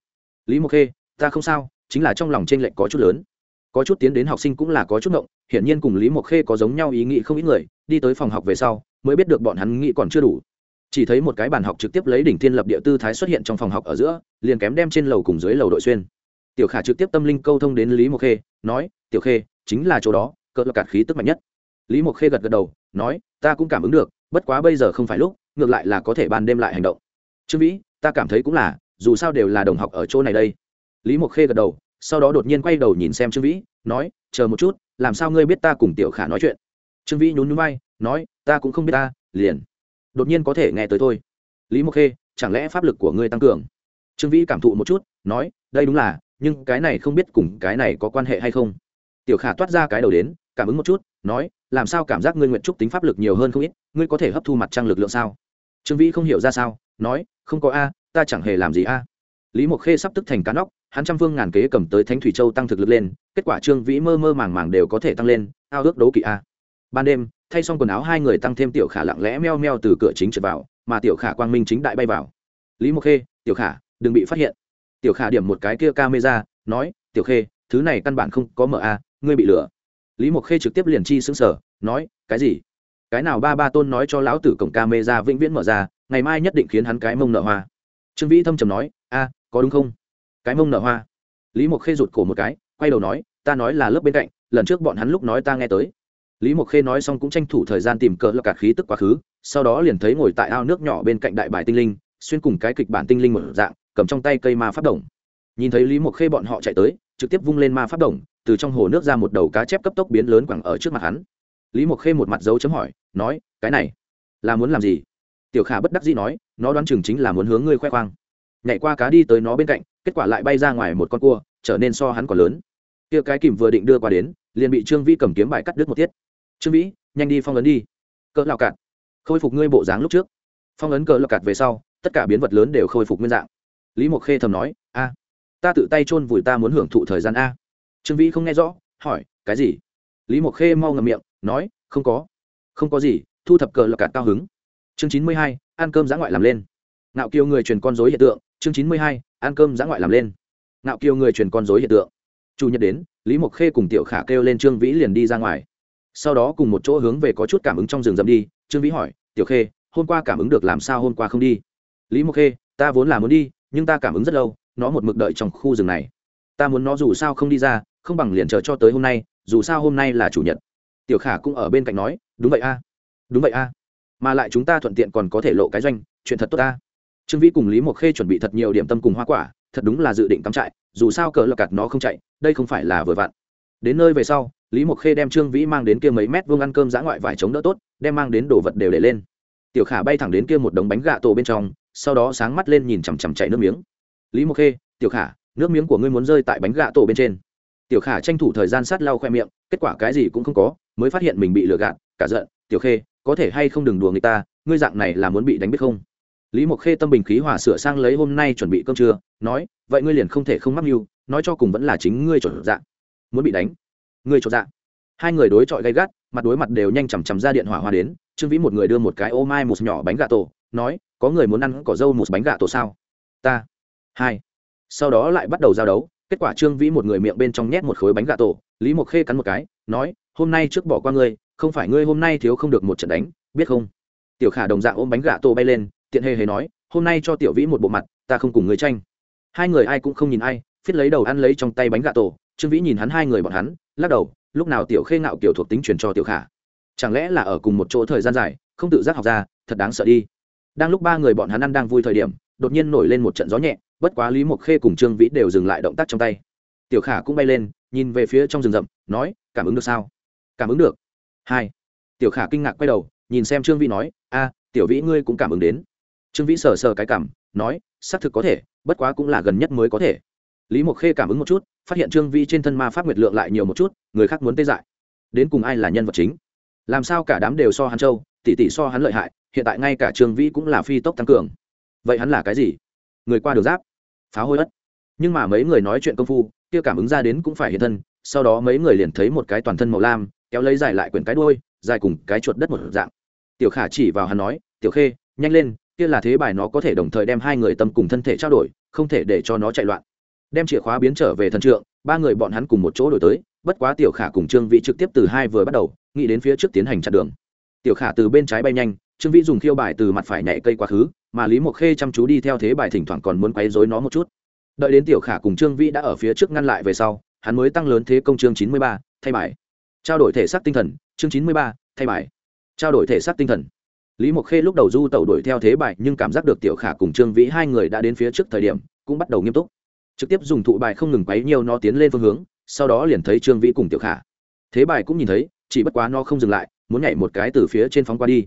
Lý mộc khê, ta không sao, chính là trong lòng t r ê n lệch có chút lớn. Có chút tiến đến học sinh cũng là có chút ngộng, hiển nhiên cùng lý mộc khê có giống nhau ý nghĩ không ít người, đi tới phòng học về sau, mới biết được bọn hắn nghĩ còn chưa đủ. Chỉ thấy một cái bàn học trực tiếp lấy đỉnh thiên lập địa tư thái xuất hiện trong phòng học ở giữa, liền kém đem trên lầu cùng dưới lầu đội xuyên. Tiểu khả trực tiếp tâm linh câu thông đến lý mộc khê, nói, tiểu khê, chính là chỗ đó cỡ là cạt khí tức mạnh nhất. Lý mộc khê gật gật đầu, nói, ta cũng cảm ứng được, bất quá bây giờ không phải lúc, ngược lại là có thể ban đêm lại hành động. Trương vĩ, ta cảm thấy cũng là, dù sao đều là đồng học ở chỗ này đây. Lý mộc khê gật đầu, sau đó đột nhiên quay đầu nhìn xem trương vĩ, nói, chờ một chút, làm sao ngươi biết ta cùng tiểu khả nói chuyện? Trương vĩ nhún nhún vai, nói, ta cũng không biết ta, liền. Đột nhiên có thể nghe tới thôi. Lý mộc khê, chẳng lẽ pháp lực của ngươi tăng cường? Trương vĩ cảm thụ một chút, nói, đây đúng là, nhưng cái này không biết cùng cái này có quan hệ hay không? Tiểu khả toát ra cái đầu đến cảm ứng một chút, nói, làm sao cảm giác ngươi nguyện trúc tính pháp lực nhiều hơn không ít, ngươi có thể hấp thu mặt trăng lực lượng sao? Trương vĩ không hiểu ra sao, nói, không có a, ta chẳng hề làm gì a. Lý mộc khê sắp tức thành cá nóc, hắn trăm phương ngàn kế cầm tới thánh thủy châu tăng thực lực lên, kết quả trương vĩ mơ mơ màng màng đều có thể tăng lên, ao ước đấu kỵ a. Ban đêm, thay xong quần áo hai người tăng thêm tiểu khả lặng lẽ meo meo từ cửa chính trượt vào, mà tiểu khả quang minh chính đại bay vào. Lý mộc khê, tiểu khả, đừng bị phát hiện. Tiểu khả điểm một cái kia camera, nói, tiểu khê, thứ này căn bản không có mở a, ngươi bị lừa lý mộc khê trực tiếp liền chi xứng sở nói cái gì? Cái nào ba ba tôn nói cho lão tử cổng camera vĩnh viễn mở ra ngày mai nhất định khiến hắn cái mông nợ hoa. Trương vĩ thâm trầm nói a có đúng không? Cái mông nợ hoa. Lý mộc khê rụt cổ một cái quay đầu nói ta nói là lớp bên cạnh lần trước bọn hắn lúc nói ta nghe tới. Lý mộc khê nói xong cũng tranh thủ thời gian tìm cỡ là cả khí tức quá khứ sau đó liền thấy ngồi tại ao nước nhỏ bên cạnh đại bài tinh linh xuyên cùng cái kịch bản tinh linh một dạng cầm trong tay cây ma phát động, nhìn thấy lý mộc khê bọn họ chạy tới trực tiếp vung lên ma pháp đồng, từ trong hồ nước ra một đầu cá chép cấp tốc biến lớn quẳng ở trước mặt hắn. Lý mộc khê một mặt dấu chấm hỏi, nói, cái này, là muốn làm gì? Tiểu khả bất đắc dĩ nói, nó đoán chừng chính là muốn hướng ngươi khoe khoang. Nhảy qua cá đi tới nó bên cạnh, kết quả lại bay ra ngoài một con cua, trở nên so hắn còn lớn. Kia cái kìm vừa định đưa qua đến, liền bị trương vĩ cầm kiếm bài cắt đứt một tiết. Trương vĩ, nhanh đi phong ấn đi. Cỡ lao cạn. Khôi phục ngươi bộ dáng lúc trước. Phong ấn cỡ lao cạt về sau, tất cả biến vật lớn đều khôi phục nguyên dạng. Lý mộc khê thầm nói, a ta tự tay chôn vùi ta muốn hưởng thụ thời gian a. Trương vĩ không nghe rõ, hỏi, cái gì? Lý mộc khê mau ngậm miệng, nói, không có. Không có gì, thu thập cờ là cạt cao hứng. Chương chín mươi hai, ăn cơm giã ngoại làm lên. Nạo kiều người truyền con dối hiện tượng. Chương chín mươi hai, ăn cơm giã ngoại làm lên. Nạo kiều người truyền con dối hiện tượng. Chủ nhật đến, lý mộc khê cùng tiểu khả kêu lên trương vĩ liền đi ra ngoài. Sau đó cùng một chỗ hướng về có chút cảm ứng trong rừng rậm đi. Trương vĩ hỏi, tiểu khê, hôm qua cảm ứng được làm sao hôm qua không đi? Lý mộc khê, ta vốn là muốn đi, nhưng ta cảm ứng rất lâu nó một mực đợi trong khu rừng này. Ta muốn nó dù sao không đi ra, không bằng liền chờ cho tới hôm nay, dù sao hôm nay là chủ nhật. Tiểu khả cũng ở bên cạnh nói, đúng vậy a, đúng vậy a. Mà lại chúng ta thuận tiện còn có thể lộ cái doanh, chuyện thật tốt ta. Trương vĩ cùng lý mộc khê chuẩn bị thật nhiều điểm tâm cùng hoa quả, thật đúng là dự định cắm trại, dù sao cờ lọc cặt nó không chạy, đây không phải là vừa vặn. Đến nơi về sau, lý mộc khê đem trương vĩ mang đến kia mấy mét vuông ăn cơm dã ngoại vải chống đỡ tốt, đem mang đến đồ vật đều để lên. Tiểu khả bay thẳng đến kia một đống bánh gà tổ bên trong, sau đó sáng mắt lên nhìn chằm chằm chạy nước miếng lý mộc khê, tiểu khả, nước miếng của ngươi muốn rơi tại bánh gà tổ bên trên. Tiểu khả tranh thủ thời gian sát lau khoe miệng, kết quả cái gì cũng không có, mới phát hiện mình bị lừa gạt, cả giận, tiểu khê, có thể hay không đừng đùa người ta, ngươi dạng này là muốn bị đánh biết không? Lý mộc khê tâm bình khí hòa sửa sang lấy hôm nay chuẩn bị cơm trưa, nói, vậy ngươi liền không thể không mắc mưu, nói cho cùng vẫn là chính ngươi trộn dạng muốn bị đánh? Ngươi trộn dạng hai người đối chọi gay gắt, mặt đối mặt đều nhanh chằm chằm ra điện hỏa hoa đến, trương vĩ một người đưa một cái ô mai một nhỏ bánh gà tổ, nói, có người muốn ăn cỏ dâu một bánh gà tổ sao? Ta hai. Sau đó lại bắt đầu giao đấu, kết quả trương vĩ một người miệng bên trong nhét một khối bánh gà tổ, lý mộc khê cắn một cái, nói, hôm nay trước bỏ qua ngươi, không phải ngươi hôm nay thiếu không được một trận đánh, biết không? Tiểu khả đồng dạng ôm bánh gà tổ bay lên, tiện hề hề nói, hôm nay cho tiểu vĩ một bộ mặt, ta không cùng ngươi tranh. Hai người ai cũng không nhìn ai, phiết lấy đầu ăn lấy trong tay bánh gà tổ, trương vĩ nhìn hắn hai người bọn hắn, lắc đầu, lúc nào tiểu khê ngạo kiểu thuộc tính truyền cho tiểu khả? Chẳng lẽ là ở cùng một chỗ thời gian dài, không tự giác học ra, thật đáng sợ đi. Đang lúc ba người bọn hắn ăn đang vui thời điểm, đột nhiên nổi lên một trận gió nhẹ bất quá lý mộc khê cùng trương vĩ đều dừng lại động tác trong tay. Tiểu khả cũng bay lên, nhìn về phía trong rừng rậm, nói, cảm ứng được sao? Cảm ứng được. Hai. Tiểu khả kinh ngạc quay đầu, nhìn xem trương vĩ nói, a, tiểu vĩ ngươi cũng cảm ứng đến. Trương vĩ sờ sờ cái cảm, nói, xác thực có thể, bất quá cũng là gần nhất mới có thể. Lý mộc khê cảm ứng một chút, phát hiện trương vĩ trên thân ma pháp nguyệt lượng lại nhiều một chút, người khác muốn tê dại. Đến cùng ai là nhân vật chính? Làm sao cả đám đều so hắn châu tỷ tỷ so hắn lợi hại, hiện tại ngay cả trương vĩ cũng là phi tốc tăng cường. Vậy hắn là cái gì? Người qua đường giáp phá hôi ất nhưng mà mấy người nói chuyện công phu, kia cảm ứng ra đến cũng phải hiện thân, sau đó mấy người liền thấy một cái toàn thân màu lam, kéo lấy dài lại quyển cái đôi dài cùng cái chuột đất một dạng. Tiểu khả chỉ vào hắn nói, tiểu khê, nhanh lên, kia là thế bài nó có thể đồng thời đem hai người tâm cùng thân thể trao đổi, không thể để cho nó chạy loạn. Đem chìa khóa biến trở về thần trượng, ba người bọn hắn cùng một chỗ đổi tới, bất quá tiểu khả cùng trương vĩ trực tiếp từ hai vừa bắt đầu, nghĩ đến phía trước tiến hành chặn đường. Tiểu khả từ bên trái bay nhanh trương vĩ dùng khiêu bài từ mặt phải nhảy cây quá khứ, mà lý mộc khê chăm chú đi theo thế bài thỉnh thoảng còn muốn quấy dối nó một chút. Đợi đến tiểu khả cùng trương vĩ đã ở phía trước ngăn lại về sau, hắn mới tăng lớn thế công chương chín mươi ba, thay bài. Trao đổi thể xác tinh thần, chương chín mươi ba, thay bài. Trao đổi thể xác tinh thần. Lý mộc khê lúc đầu du tẩu đuổi theo thế bài, nhưng cảm giác được tiểu khả cùng trương vĩ hai người đã đến phía trước thời điểm, cũng bắt đầu nghiêm túc. Trực tiếp dùng thụ bài không ngừng quấy nhiều nó tiến lên phương hướng, sau đó liền thấy trương vĩ cùng tiểu khả. Thế bài cũng nhìn thấy, chỉ bất quá nó không dừng lại, muốn nhảy một cái từ phía trên phóng qua đi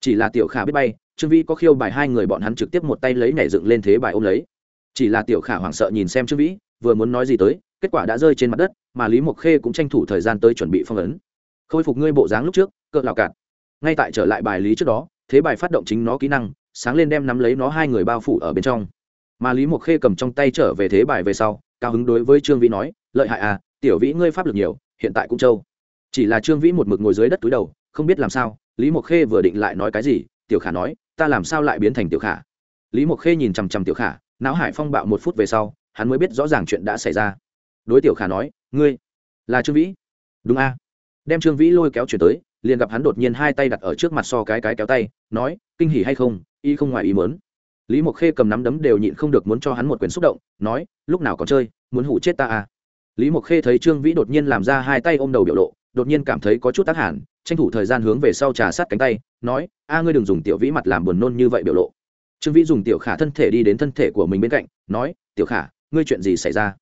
chỉ là tiểu khả biết bay, trương vĩ có khiêu bài hai người bọn hắn trực tiếp một tay lấy nhảy dựng lên thế bài ôm lấy. Chỉ là tiểu khả hoảng sợ nhìn xem trương vĩ, vừa muốn nói gì tới, kết quả đã rơi trên mặt đất, mà lý mộc khê cũng tranh thủ thời gian tới chuẩn bị phong ấn. Khôi phục ngươi bộ dáng lúc trước, cỡ lào cạn. Ngay tại trở lại bài lý trước đó, thế bài phát động chính nó kỹ năng, sáng lên đem nắm lấy nó hai người bao phủ ở bên trong. Mà lý mộc khê cầm trong tay trở về thế bài về sau, cao hứng đối với trương vĩ nói, lợi hại à tiểu vĩ ngươi pháp lực nhiều, hiện tại cũng châu chỉ là trương vĩ một mực ngồi dưới đất túi đầu, không biết làm sao lý mộc khê vừa định lại nói cái gì, tiểu khả nói, ta làm sao lại biến thành tiểu khả? Lý mộc khê nhìn chằm chằm tiểu khả, não hải phong bạo một phút về sau, hắn mới biết rõ ràng chuyện đã xảy ra. Đối tiểu khả nói, ngươi là trương vĩ. Đúng a. Đem trương vĩ lôi kéo chuyển tới, liền gặp hắn đột nhiên hai tay đặt ở trước mặt so cái cái kéo tay, nói, kinh hỉ hay không, y không ngoài ý mớn lý mộc khê cầm nắm đấm đều nhịn không được muốn cho hắn một quyền xúc động, nói, lúc nào còn chơi, muốn hủ chết ta à? Lý mộc khê thấy trương vĩ đột nhiên làm ra hai tay ôm đầu biểu lộ, đột nhiên cảm thấy có chút tác hẳn tranh thủ thời gian hướng về sau trà sát cánh tay, nói, a, ngươi đừng dùng tiểu vĩ mặt làm buồn nôn như vậy biểu lộ. Trương vĩ dùng tiểu khả thân thể đi đến thân thể của mình bên cạnh, nói, tiểu khả, ngươi chuyện gì xảy ra?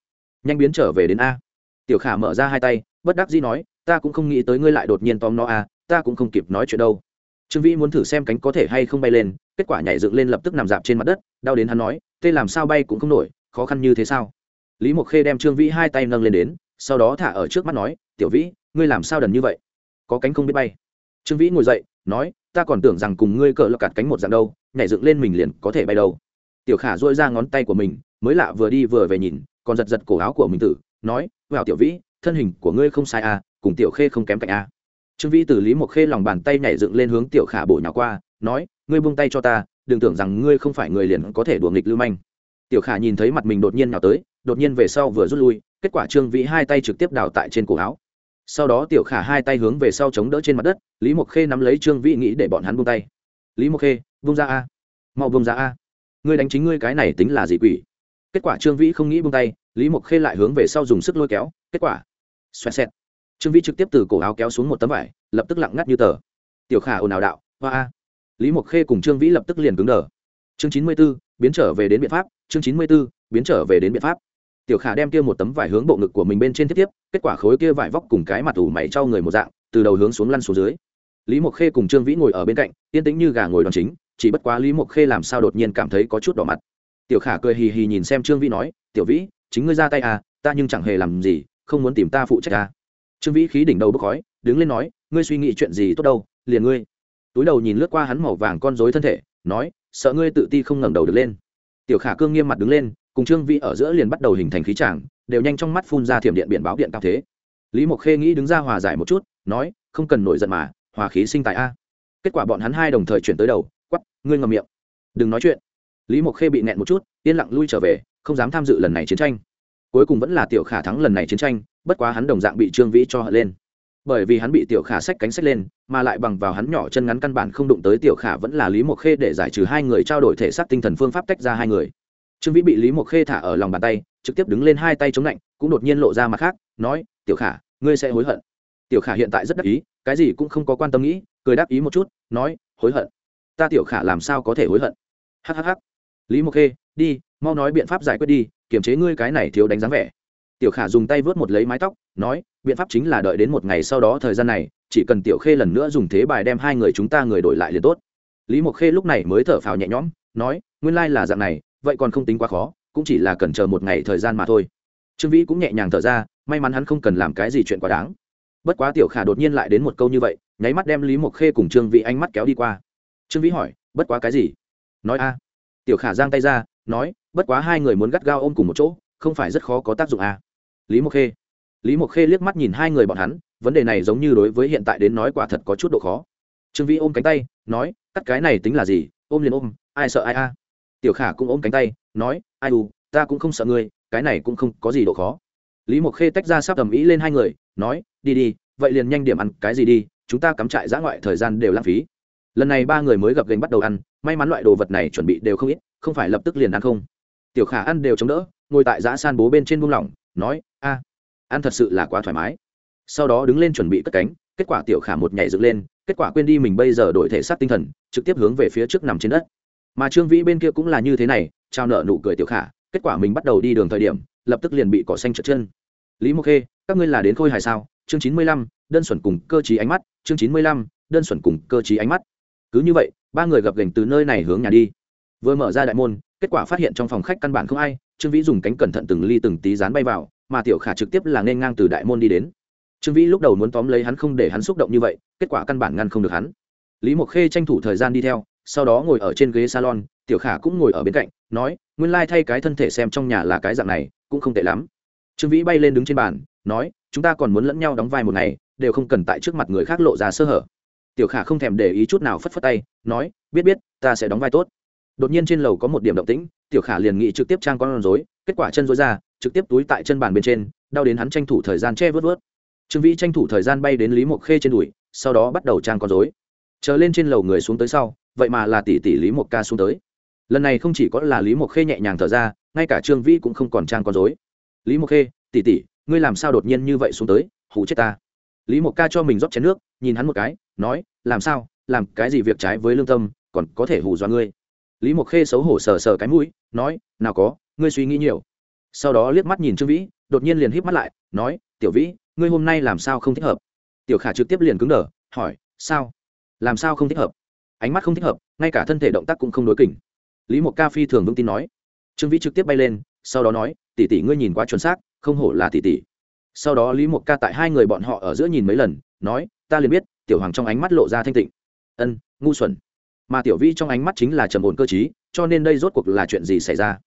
Nhanh biến trở về đến a. Tiểu khả mở ra hai tay, bất đắc dĩ nói, ta cũng không nghĩ tới ngươi lại đột nhiên tóm nó a, ta cũng không kịp nói chuyện đâu. Trương vĩ muốn thử xem cánh có thể hay không bay lên, kết quả nhảy dựng lên lập tức nằm dạp trên mặt đất, đau đến hắn nói, tê làm sao bay cũng không nổi, khó khăn như thế sao? Lý mộc khê đem trương vĩ hai tay nâng lên đến, sau đó thả ở trước mắt nói, tiểu vĩ, ngươi làm sao đần như vậy? Có cánh không biết bay. Trương vĩ ngồi dậy, nói, ta còn tưởng rằng cùng ngươi cỡ lọc cạt cánh một dạng đâu, nhảy dựng lên mình liền có thể bay đâu. Tiểu khả dội ra ngón tay của mình, mới lạ vừa đi vừa về nhìn, còn giật giật cổ áo của mình tử, nói, vào tiểu vĩ, thân hình của ngươi không sai à cùng tiểu khê không kém cạnh à. trương vĩ từ lý một khê lòng bàn tay nhảy dựng lên hướng tiểu khả bổ nhỏ qua, nói, ngươi buông tay cho ta, đừng tưởng rằng ngươi không phải người liền có thể đùa nghịch lưu manh. Tiểu khả nhìn thấy mặt mình đột nhiên nào tới, đột nhiên về sau vừa rút lui, kết quả trương vĩ hai tay trực tiếp đào tại trên cổ áo sau đó tiểu khả hai tay hướng về sau chống đỡ trên mặt đất, lý mộc khê nắm lấy trương vĩ nghĩ để bọn hắn buông tay. Lý mộc khê, buông ra a. Mau buông ra a. Ngươi đánh chính ngươi cái này tính là gì quỷ? Kết quả trương vĩ không nghĩ buông tay, lý mộc khê lại hướng về sau dùng sức lôi kéo, kết quả. Xoẹt xẹt. Trương vĩ trực tiếp từ cổ áo kéo xuống một tấm vải, lập tức lặng ngắt như tờ. Tiểu khả ồn ào đạo, hoa a. Lý mộc khê cùng trương vĩ lập tức liền cứng đờ. Chương chín mươi b ố biến trở về đến biện pháp, chương chín mươi b ố biến trở về đến biện pháp tiểu khả đem kia một tấm vải hướng bộ ngực của mình bên trên tiếp tiếp, kết quả khối kia vải vóc cùng cái mặt ủ mày trao người một dạng, từ đầu hướng xuống lăn xuống dưới. Lý mộc khê cùng trương vĩ ngồi ở bên cạnh, yên tĩnh như gà ngồi đòn chính, chỉ bất quá lý mộc khê làm sao đột nhiên cảm thấy có chút đỏ mặt. Tiểu khả cười hì hì nhìn xem trương vĩ nói, tiểu vĩ, chính ngươi ra tay à ta nhưng chẳng hề làm gì, không muốn tìm ta phụ trách à. Trương vĩ khí đỉnh đầu bốc khói, đứng lên nói, ngươi suy nghĩ chuyện gì tốt đâu, liền ngươi. Túi đầu nhìn lướt qua hắn màu vàng con rối thân thể, nói, sợ ngươi tự ti không ngẩng đầu được lên. Tiểu khả cương nghiêm mặt đứng lên cùng trương vĩ ở giữa liền bắt đầu hình thành khí tràng, đều nhanh trong mắt phun ra thiểm điện biển báo điện cao thế. Lý mộc khê nghĩ đứng ra hòa giải một chút, nói, không cần nổi giận mà, hòa khí sinh tại a. Kết quả bọn hắn hai đồng thời chuyển tới đầu quắp ngươi ngầm miệng. Đừng nói chuyện. Lý mộc khê bị nẹn một chút, yên lặng lui trở về, không dám tham dự lần này chiến tranh. Cuối cùng vẫn là tiểu khả thắng lần này chiến tranh, bất quá hắn đồng dạng bị trương vĩ cho hận lên. Bởi vì hắn bị tiểu khả sách cánh sách lên, mà lại bằng vào hắn nhỏ chân ngắn căn bản không đụng tới tiểu khả vẫn là lý mộc khê để giải trừ hai người trao đổi thể xác tinh thần phương pháp tách ra hai người trương vĩ bị lý mộc khê thả ở lòng bàn tay, trực tiếp đứng lên hai tay chống lạnh, cũng đột nhiên lộ ra mặt khác, nói, tiểu khả, ngươi sẽ hối hận. Tiểu khả hiện tại rất đắc ý, cái gì cũng không có quan tâm nghĩ, cười đáp ý một chút, nói, hối hận? Ta tiểu khả làm sao có thể hối hận? Hhh lý mộc khê, đi, mau nói biện pháp giải quyết đi kiềm chế ngươi cái này thiếu đánh dáng vẻ. Tiểu khả dùng tay vớt một lấy mái tóc, nói, biện pháp chính là đợi đến một ngày sau đó thời gian này, chỉ cần tiểu khê lần nữa dùng thế bài đem hai người chúng ta người đổi lại liền tốt. Lý mộc khê lúc này mới thở phào nhẹ nhõm, nói, nguyên lai là dạng này vậy còn không tính quá khó, cũng chỉ là cần chờ một ngày thời gian mà thôi. Trương vĩ cũng nhẹ nhàng thở ra, may mắn hắn không cần làm cái gì chuyện quá đáng. Bất quá tiểu khả đột nhiên lại đến một câu như vậy, nháy mắt đem lý mộc khê cùng trương vĩ ánh mắt kéo đi qua. Trương vĩ hỏi, bất quá cái gì? Nói, a. Tiểu khả giang tay ra, nói, bất quá hai người muốn gắt gao ôm cùng một chỗ, không phải rất khó có tác dụng, a. Lý mộc khê. Lý mộc khê liếc mắt nhìn hai người bọn hắn, vấn đề này giống như đối với hiện tại đến nói quả thật có chút độ khó. Trương vĩ ôm cánh tay, nói, cắt cái này tính là gì? Ôm liền ôm, ai sợ ai a? Tiểu khả cũng ôm cánh tay, nói, ai u, ta cũng không sợ ngươi, cái này cũng không có gì độ khó. Lý mộc khê tách ra sắp tầm ý lên hai người, nói, đi đi, vậy liền nhanh điểm ăn cái gì đi, chúng ta cắm trại giã ngoại thời gian đều lãng phí. Lần này ba người mới gặp gành bắt đầu ăn, may mắn loại đồ vật này chuẩn bị đều không ít, không phải lập tức liền ăn không. Tiểu khả ăn đều chống đỡ, ngồi tại giã san bố bên trên buông lỏng, nói, a, ăn thật sự là quá thoải mái. Sau đó đứng lên chuẩn bị cất cánh, kết quả tiểu khả một nhảy dựng lên, kết quả quên đi mình bây giờ đổi thể xác tinh thần, trực tiếp hướng về phía trước nằm trên đất mà trương vĩ bên kia cũng là như thế này, trao nợ nụ cười tiểu khả, kết quả mình bắt đầu đi đường thời điểm, lập tức liền bị cỏ xanh trượt chân. Lý mộc khê, các ngươi là đến khôi hài sao? Chương chín mươi lăm, đơn xuẩn cùng cơ chí ánh mắt, chương chín mươi lăm, đơn xuẩn cùng cơ chí ánh mắt. Cứ như vậy, ba người gặp gành từ nơi này hướng nhà đi. Vừa mở ra đại môn, kết quả phát hiện trong phòng khách căn bản không ai, trương vĩ dùng cánh cẩn thận từng ly từng tí dán bay vào, mà tiểu khả trực tiếp là nên ngang từ đại môn đi đến. Trương vĩ lúc đầu muốn tóm lấy hắn không để hắn xúc động như vậy, kết quả căn bản ngăn không được hắn. Lý mộc khê tranh thủ thời gian đi theo sau đó ngồi ở trên ghế salon, tiểu khả cũng ngồi ở bên cạnh, nói, nguyên lai、like、thay cái thân thể xem trong nhà là cái dạng này, cũng không tệ lắm. Trương vĩ bay lên đứng trên bàn, nói, chúng ta còn muốn lẫn nhau đóng vai một ngày, đều không cần tại trước mặt người khác lộ ra sơ hở. Tiểu khả không thèm để ý chút nào phất phất tay, nói, biết biết, ta sẽ đóng vai tốt. Đột nhiên trên lầu có một điểm động tĩnh, tiểu khả liền nghị trực tiếp trang con rối, kết quả chân rối ra, trực tiếp túi tại chân bàn bên trên, đau đến hắn tranh thủ thời gian che vớt vớt. Trương vĩ tranh thủ thời gian bay đến lý mộc khê trên đùi, sau đó bắt đầu trang con rối. Chờ lên trên lầu người xuống tới sau vậy mà là tỷ tỷ lý mộc ca xuống tới. Lần này không chỉ có là lý mộc khê nhẹ nhàng thở ra, ngay cả trương vĩ cũng không còn trang con dối lý mộc khê, tỷ tỷ, ngươi làm sao đột nhiên như vậy xuống tới hủ chết ta. Lý mộc ca cho mình rót chén nước, nhìn hắn một cái, nói, làm sao, làm cái gì việc trái với lương tâm, còn có thể hù dọa ngươi. Lý mộc khê xấu hổ sờ sờ cái mũi, nói, nào có, ngươi suy nghĩ nhiều. Sau đó liếc mắt nhìn trương vĩ, đột nhiên liền híp mắt lại, nói, tiểu vĩ, ngươi hôm nay làm sao không thích hợp? Tiểu khả trực tiếp liền cứng đờ, hỏi, sao? Làm sao không thích hợp? Ánh mắt không thích hợp, ngay cả thân thể động tác cũng không đối kỉnh lý mộc ca phi thường vững tin nói. Trương vĩ trực tiếp bay lên, sau đó nói, tỷ tỷ ngươi nhìn quá chuẩn xác, không hổ là tỷ tỷ. Sau đó lý mộc ca tại hai người bọn họ ở giữa nhìn mấy lần, nói, ta liền biết, tiểu hoàng trong ánh mắt lộ ra thanh tịnh. Ân, ngu xuẩn. Mà tiểu vĩ trong ánh mắt chính là trầm ổn cơ t cho nên đây rốt cuộc là chuyện gì xảy ra?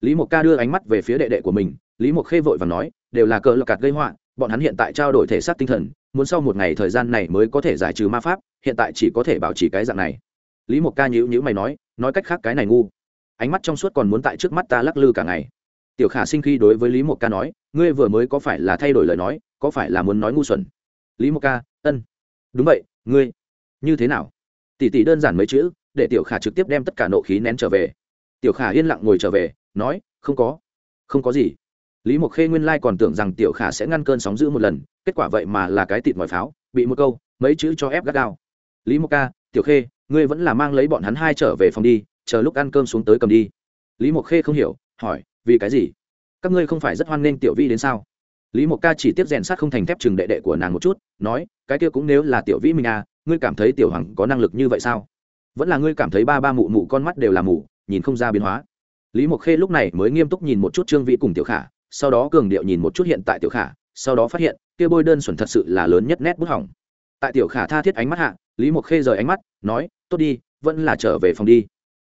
Lý mộc ca đưa ánh mắt về phía đệ đệ của mình, lý mộc khê vội và nói, đều là cờ lọc cạt gây họa, bọn hắn hiện tại trao đổi thể xác tinh thần muốn sau một ngày thời gian này mới có thể giải trừ ma pháp, hiện tại chỉ có thể bảo trì cái dạng này. Lý mộc ca nhữ nhữ mày nói nói cách khác cái này ngu. Ánh mắt trong suốt còn muốn tại trước mắt ta lắc lư cả ngày. Tiểu khả sinh khi đối với lý mộc ca nói, ngươi vừa mới có phải là thay đổi lời nói, có phải là muốn nói ngu xuẩn? Lý mộc ca, ân. Đúng vậy, ngươi. Như thế nào? Tỷ tỷ đơn giản mấy chữ, để tiểu khả trực tiếp đem tất cả nộ khí nén trở về. Tiểu khả yên lặng ngồi trở về, nói, không có. Không có gì lý mộc khê nguyên lai còn tưởng rằng tiểu khả sẽ ngăn cơn sóng giữ một lần, kết quả vậy mà là cái tịt mọi pháo, bị một câu, mấy chữ cho ép gắt gao. Lý mộc ca, tiểu khê, ngươi vẫn là mang lấy bọn hắn hai trở về phòng đi, chờ lúc ăn cơm xuống tới cầm đi. Lý mộc khê không hiểu, hỏi, vì cái gì? Các ngươi không phải rất hoan nghênh tiểu vi đến sao? Lý mộc ca chỉ tiếp rèn sát không thành thép chừng đệ đệ của nàng một chút, nói, cái kia cũng nếu là tiểu vĩ mình à ngươi cảm thấy tiểu hoàng có năng lực như vậy sao? Vẫn là ngươi cảm thấy ba ba mụ mụ con mắt đều là mù, nhìn không ra biến hóa. Lý mộc khê lúc này mới nghiêm túc nhìn một chút trương vĩ cùng tiểu khả sau đó cường điệu nhìn một chút hiện tại tiểu khả, sau đó phát hiện, kia bôi đơn xuẩn thật sự là lớn nhất nét bút hỏng. Tại tiểu khả tha thiết ánh mắt hạ, lý mộc khê rời ánh mắt, nói, tốt đi, vẫn là trở về phòng đi.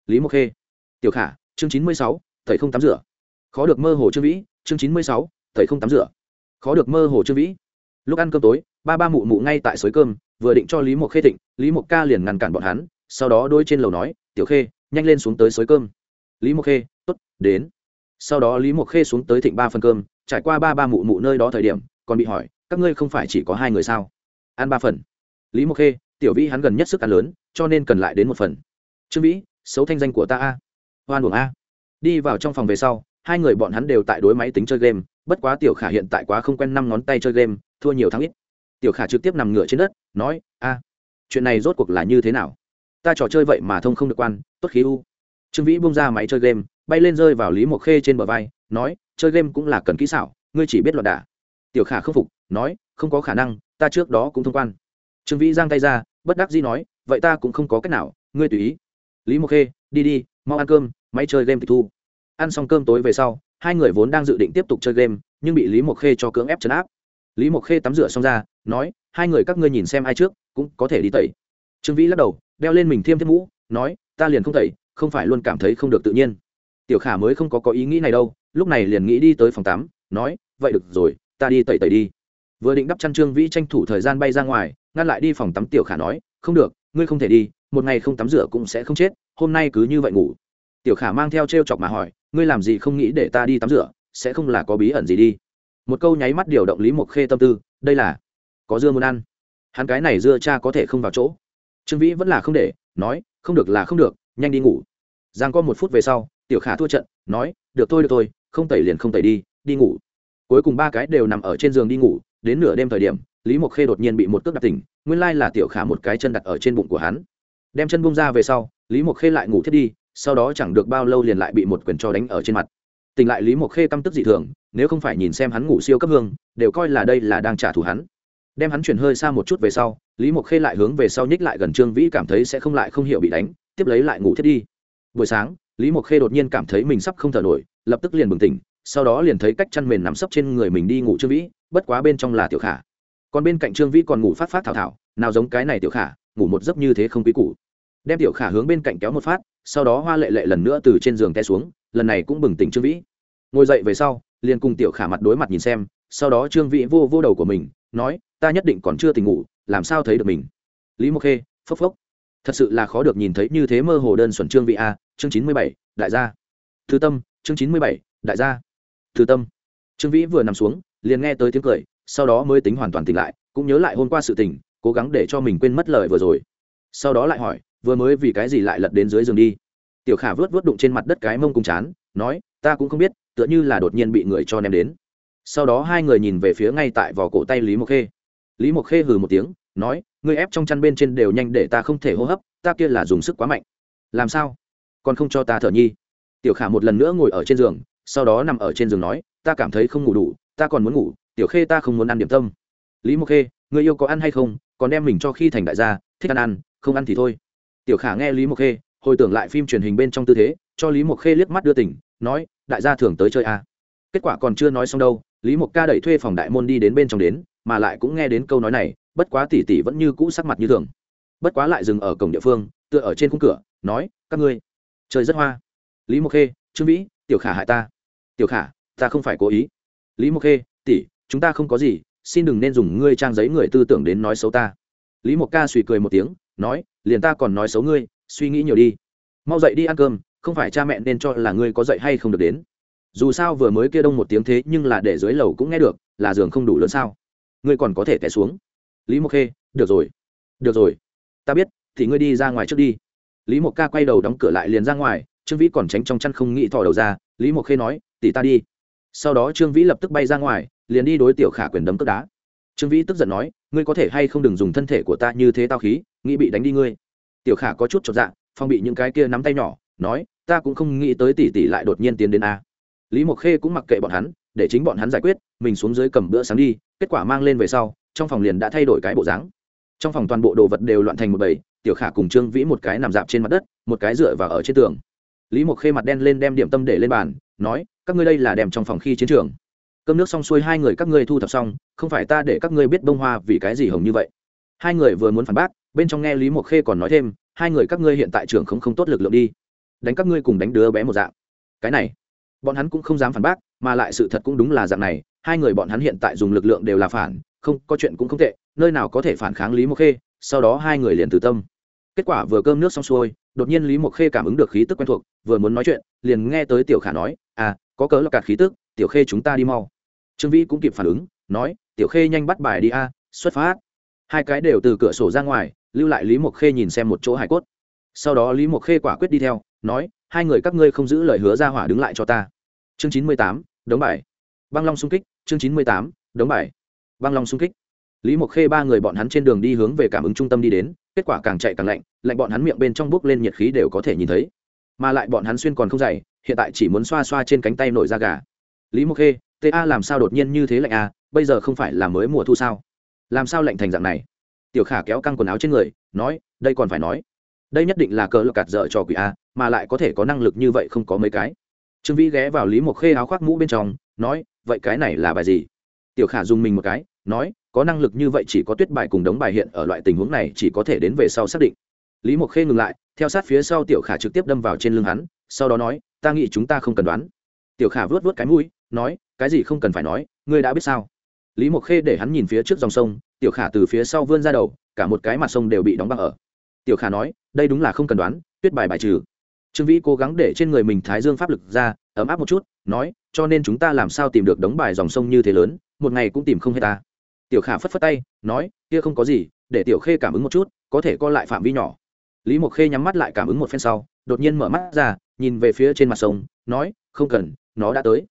Lý mộc khê, tiểu khả, chương chín mươi sáu, thầy không tắm rửa. Khó được mơ hồ trương vĩ, chương chín mươi sáu, thầy không tắm rửa. Khó được mơ hồ trương vĩ, lúc ăn cơm tối, ba ba mụ mụ ngay tại suối cơm, vừa định cho lý mộc khê thịnh, lý mộc ca liền ngăn cản bọn hắn, sau đó đôi trên lầu nói, tiểu khê, nhanh lên xuống tới suối cơm. Lý mộc khê t ố t đến sau đó lý mộc khê xuống tới thịnh ba phần cơm, trải qua ba ba mụ mụ nơi đó thời điểm, còn bị hỏi, các ngươi không phải chỉ có hai người sao? Ăn ba phần. Lý mộc khê, tiểu vĩ hắn gần nhất sức ăn lớn, cho nên cần lại đến một phần. Trương vĩ, xấu thanh danh của ta a. Hoan buồng a. Đi vào trong phòng về sau, hai người bọn hắn đều tại đối máy tính chơi game, bất quá tiểu khả hiện tại quá không quen năm ngón tay chơi game, thua nhiều tháng ít. Tiểu khả trực tiếp nằm ngửa trên đất, nói, a, chuyện này rốt cuộc là như thế nào? Ta trò chơi vậy mà thông không được quan, tốt khí u. Trương vĩ bung ra máy chơi game bay lên rơi vào lý mộc khê trên bờ vai, nói, chơi game cũng là cần kỹ xảo, ngươi chỉ biết loạn đả. Tiểu khả không phục, nói, không có khả năng, ta trước đó cũng thông quan. Trương vĩ giang tay ra, bất đắc dĩ nói, vậy ta cũng không có cách nào, ngươi tùy ý. Lý mộc khê, đi đi, mau ăn cơm, máy chơi game tịch thu. Ăn xong cơm tối về sau, hai người vốn đang dự định tiếp tục chơi game, nhưng bị lý mộc khê cho cưỡng ép chấn áp. Lý mộc khê tắm rửa xong ra, nói, hai người các ngươi nhìn xem ai trước, cũng có thể đi tẩy. Trương vĩ lắc đầu, đeo lên mình thiêm thêm mũ, nói, ta liền không tẩy, không phải luôn cảm thấy không được tự nhiên tiểu khả mới không có có ý nghĩ này đâu, lúc này liền nghĩ đi tới phòng tắm, nói, vậy được rồi, ta đi tẩy tẩy đi. Vừa định đắp chăn trương vĩ tranh thủ thời gian bay ra ngoài, ngăn lại đi phòng tắm tiểu khả nói, không được, ngươi không thể đi, một ngày không tắm rửa cũng sẽ không chết, hôm nay cứ như vậy ngủ. Tiểu khả mang theo t r e o chọc mà hỏi, ngươi làm gì không nghĩ để ta đi tắm rửa, sẽ không là có bí ẩn gì đi? Một câu nháy mắt điều động lý mộc khê tâm tư, đây là, có dưa muốn ăn. Hắn cái này dưa cha có thể không vào chỗ. Trương vĩ vẫn là không để, nói, không được là không được, nhanh đi ngủ. Giang có một phút về sau tiểu khả thua trận, nói, được thôi được thôi, không tẩy liền không tẩy đi đi ngủ. Cuối cùng ba cái đều nằm ở trên giường đi ngủ, đến nửa đêm thời điểm, lý mộc khê đột nhiên bị một cước đặt tỉnh, nguyên lai là tiểu khả một cái chân đặt ở trên bụng của hắn. Đem chân bung ra về sau, lý mộc khê lại ngủ thiết đi, sau đó chẳng được bao lâu liền lại bị một quyền cho đánh ở trên mặt. Tỉnh lại lý mộc khê căm tức dị thường, nếu không phải nhìn xem hắn ngủ siêu cấp hương, đều coi là đây là đang trả thù hắn. Đem hắn chuyển hơi xa một chút về sau, lý mộc khê lại hướng về sau nhích lại gần trương vĩ cảm thấy sẽ không lại không hiểu bị đánh, tiếp lấy lại ngủ thiết đi. Buổi sáng lý mộc khê đột nhiên cảm thấy mình sắp không thở nổi, lập tức liền bừng tỉnh, sau đó liền thấy cách chăn mền nằm sấp trên người mình đi ngủ trương vĩ, bất quá bên trong là tiểu khả. Còn bên cạnh trương vĩ còn ngủ phát phát thảo thảo, nào giống cái này tiểu khả, ngủ một giấc như thế không quý củ. Đem tiểu khả hướng bên cạnh kéo một phát, sau đó hoa lệ lệ lần nữa từ trên giường té xuống, lần này cũng bừng tỉnh trương vĩ. Ngồi dậy về sau, liền cùng tiểu khả mặt đối mặt nhìn xem, sau đó trương vĩ vô vô đầu của mình, nói, ta nhất định còn chưa tỉnh ngủ, làm sao thấy được mình? Lý mộc khê, phốc phốc. Thật sự là khó được nhìn thấy như thế mơ hồ đơn xuẩn trương Vĩ a chương chín mươi bảy, đại gia. Thư tâm, chương chín mươi bảy, đại gia. Thư tâm. Trương vĩ vừa nằm xuống, liền nghe tới tiếng cười, sau đó mới tính hoàn toàn tỉnh lại, cũng nhớ lại hôm qua sự tình, cố gắng để cho mình quên mất lời vừa rồi. Sau đó lại hỏi, vừa mới vì cái gì lại lật đến dưới giường đi? Tiểu khả vớt vớt đụng trên mặt đất cái mông cùng chán, nói, ta cũng không biết, tựa như là đột nhiên bị người cho ném đến. Sau đó hai người nhìn về phía ngay tại vỏ cổ tay lý mộc khê. Lý mộc khê hừ một tiếng, nói, ngươi ép trong chăn bên trên đều nhanh để ta không thể hô hấp, ta kia là dùng sức quá mạnh. Làm sao? Còn không cho ta thở nhi. Tiểu khả một lần nữa ngồi ở trên giường, sau đó nằm ở trên giường nói, ta cảm thấy không ngủ đủ, ta còn muốn ngủ, tiểu khê ta không muốn ăn điểm tâm. Lý mộc khê, người yêu có ăn hay không, còn đem mình cho khi thành đại gia, thích ăn ăn, không ăn thì thôi. Tiểu khả nghe lý mộc khê, hồi tưởng lại phim truyền hình bên trong tư thế, cho lý mộc khê liếc mắt đưa tỉnh, nói, đại gia thường tới chơi à. kết quả còn chưa nói xong đâu, lý mộc ca đẩy thuê phòng đại môn đi đến bên trong đến, mà lại cũng nghe đến câu nói này, bất quá tỷ tỷ vẫn như cũ sắc mặt như thường. Bất quá lại dừng ở cổng địa phương, tựa ở trên khung cửa, nói, các ngươi trời rất hoa. Lý mộc khê, trương vĩ, tiểu khả hại ta. Tiểu khả, ta không phải cố ý. Lý mộc khê, tỷ, chúng ta không có gì, xin đừng nên dùng ngươi trang giấy người tư tưởng đến nói xấu ta. Lý mộc ca suy cười một tiếng, nói, liền ta còn nói xấu ngươi, suy nghĩ nhiều đi. Mau dậy đi ăn cơm, không phải cha mẹ nên cho là ngươi có dậy hay không được đến. Dù sao vừa mới kia đông một tiếng thế nhưng là để dưới lầu cũng nghe được, là giường không đủ lớn sao. Ngươi còn có thể té xuống. Lý mộc khê, được rồi. Được rồi. Ta biết, thì ngươi đi ra ngoài trước đi lý mộc ca quay đầu đóng cửa lại liền ra ngoài, trương vĩ còn tránh trong chăn không nghĩ thò đầu ra, lý mộc khê nói tỉ ta đi. Sau đó trương vĩ lập tức bay ra ngoài, liền đi đối tiểu khả quyền đấm cướp đá. Trương vĩ tức giận nói, ngươi có thể hay không đừng dùng thân thể của ta như thế tao khí, nghĩ bị đánh đi ngươi. Tiểu khả có chút chột dạ phong bị những cái kia nắm tay nhỏ, nói, ta cũng không nghĩ tới tỷ tỷ lại đột nhiên tiến đến a. Lý mộc khê cũng mặc kệ bọn hắn, để chính bọn hắn giải quyết, mình xuống dưới cầm bữa sáng đi, kết quả mang lên về sau, trong phòng liền đã thay đổi cái bộ dáng. Trong phòng toàn bộ đồ vật đều loạn thành một bầy tiểu khả cùng trương vĩ một cái nằm dạp trên mặt đất, một cái dựa vào ở trên tường. Lý mộc khê mặt đen lên đem điểm tâm để lên bàn, nói, các ngươi đây là đem trong phòng khi chiến trường. Cơm nước xong xuôi hai người các ngươi thu thập xong, không phải ta để các ngươi biết bông hoa vì cái gì hồng như vậy. Hai người vừa muốn phản bác, bên trong nghe lý mộc khê còn nói thêm, hai người các ngươi hiện tại trường không không tốt lực lượng đi. Đánh các ngươi cùng đánh đứa bé một dạng. Cái này, bọn hắn cũng không dám phản bác, mà lại sự thật cũng đúng là dạng này, hai người bọn hắn hiện tại dùng lực lượng đều là phản, không, có chuyện cũng không tệ, nơi nào có thể phản kháng lý mộc khê sau đó hai người liền từ tâm. Kết quả vừa cơm nước xong xuôi, đột nhiên lý mộc khê cảm ứng được khí tức quen thuộc, vừa muốn nói chuyện, liền nghe tới tiểu khả nói à có cớ là cạt khí tức, tiểu khê chúng ta đi mau. Trương vĩ cũng kịp phản ứng, nói, tiểu khê nhanh bắt bài đi a, xuất phát. Hai cái đều từ cửa sổ ra ngoài, lưu lại lý mộc khê nhìn xem một chỗ hải cốt. Sau đó lý mộc khê quả quyết đi theo, nói, hai người các ngươi không giữ lời hứa ra hỏa đứng lại cho ta. Chương chín mươi tám, đống bài. Băng long xung kích, chương chín mươi tám, đống bài. Băng long xung kích lý mộc khê ba người bọn hắn trên đường đi hướng về cảm ứng trung tâm đi đến, kết quả càng chạy càng lạnh lạnh bọn hắn miệng bên trong bốc lên nhiệt khí đều có thể nhìn thấy. Mà lại bọn hắn xuyên còn không dày, hiện tại chỉ muốn xoa xoa trên cánh tay nổi da gà. Lý mộc khê ta làm sao đột nhiên như thế lạnh à? Bây giờ không phải là mới mùa thu sao? Làm sao lạnh thành dạng này? Tiểu khả kéo căng quần áo trên người, nói, đây còn phải nói. Đây nhất định là cờ lực cạt dở cho quỷ a mà lại có thể có năng lực như vậy không có mấy cái. Trương vĩ ghé vào lý mộc khê áo khoác mũ bên trong, nói, vậy cái này là bài gì? Tiểu khả dùng mình một cái, nói có năng lực như vậy chỉ có tuyết bài cùng đống bài hiện ở loại tình huống này chỉ có thể đến về sau xác định. Lý mộc khê ngừng lại, theo sát phía sau tiểu khả trực tiếp đâm vào trên lưng hắn, sau đó nói, ta nghĩ chúng ta không cần đoán. Tiểu khả vớt vớt cái mũi, nói, cái gì không cần phải nói, ngươi đã biết sao? Lý mộc khê để hắn nhìn phía trước dòng sông, tiểu khả từ phía sau vươn ra đầu, cả một cái mặt sông đều bị đóng băng ở. Tiểu khả nói, đây đúng là không cần đoán, tuyết bài bài trừ. Trương vĩ cố gắng để trên người mình thái dương pháp lực ra, ấm áp một chút, nói, cho nên chúng ta làm sao tìm được đống bài dòng sông như thế lớn, một ngày cũng tìm không hết ta tiểu khả phất phất tay, nói, kia không có gì, để tiểu khê cảm ứng một chút, có thể co lại phạm vi nhỏ. Lý mộc khê nhắm mắt lại cảm ứng một phen sau, đột nhiên mở mắt ra, nhìn về phía trên mặt sông, nói, không cần, nó đã tới.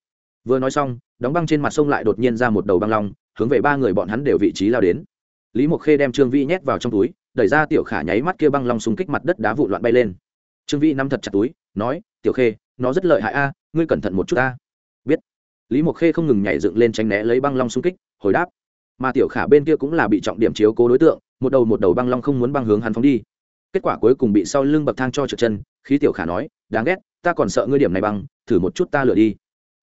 Vừa nói xong, đóng băng trên mặt sông lại đột nhiên ra một đầu băng long, hướng về ba người bọn hắn đều vị trí lao đến. Lý mộc khê đem trương vĩ nhét vào trong túi, đẩy ra tiểu khả nháy mắt kia băng long xung kích mặt đất đá vụ loạn bay lên. Trương vĩ nắm thật chặt túi, nói, tiểu khê, nó rất lợi hại a, ngươi cẩn thận một chút a biết. Lý mộc khê không ngừng nhảy dựng lên tránh né lấy băng long xung kích, hồi đáp mà tiểu khả bên kia cũng là bị trọng điểm chiếu cố đối tượng, một đầu một đầu băng long không muốn băng hướng hắn phóng đi. Kết quả cuối cùng bị sau lưng bậc thang cho trượt chân, khí tiểu khả nói, đáng ghét, ta còn sợ ngươi điểm này băng, thử một chút ta lựa đi.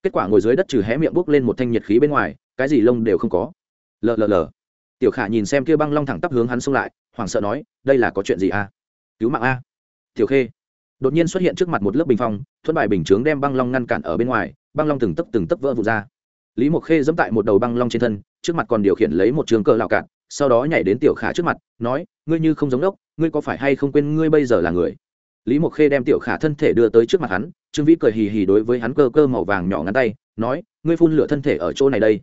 Kết quả ngồi dưới đất trừ hé miệng bốc lên một thanh nhiệt khí bên ngoài, cái gì lông đều không có. Lờ lờ lờ. Tiểu khả nhìn xem kia băng long thẳng tắp hướng hắn xông lại, hoảng sợ nói, đây là có chuyện gì a cứu mạng a. Tiểu khê đột nhiên xuất hiện trước mặt một lớp bình phong, thuẫn bài bình chướng đem băng long ngăn cản ở bên ngoài, băng long từng tấp từng tấp vỡ vụt ra lý mộc khê dẫm tại một đầu băng long trên thân, trước mặt còn điều khiển lấy một trường cờ lạo cạn, sau đó nhảy đến tiểu khả trước mặt, nói, ngươi như không giống đốc, ngươi có phải hay không quên ngươi bây giờ là người? Lý mộc khê đem tiểu khả thân thể đưa tới trước mặt hắn, trương vĩ cười hì hì đối với hắn cơ cơ màu vàng nhỏ ngắn tay, nói, ngươi phun lửa thân thể ở chỗ này đây.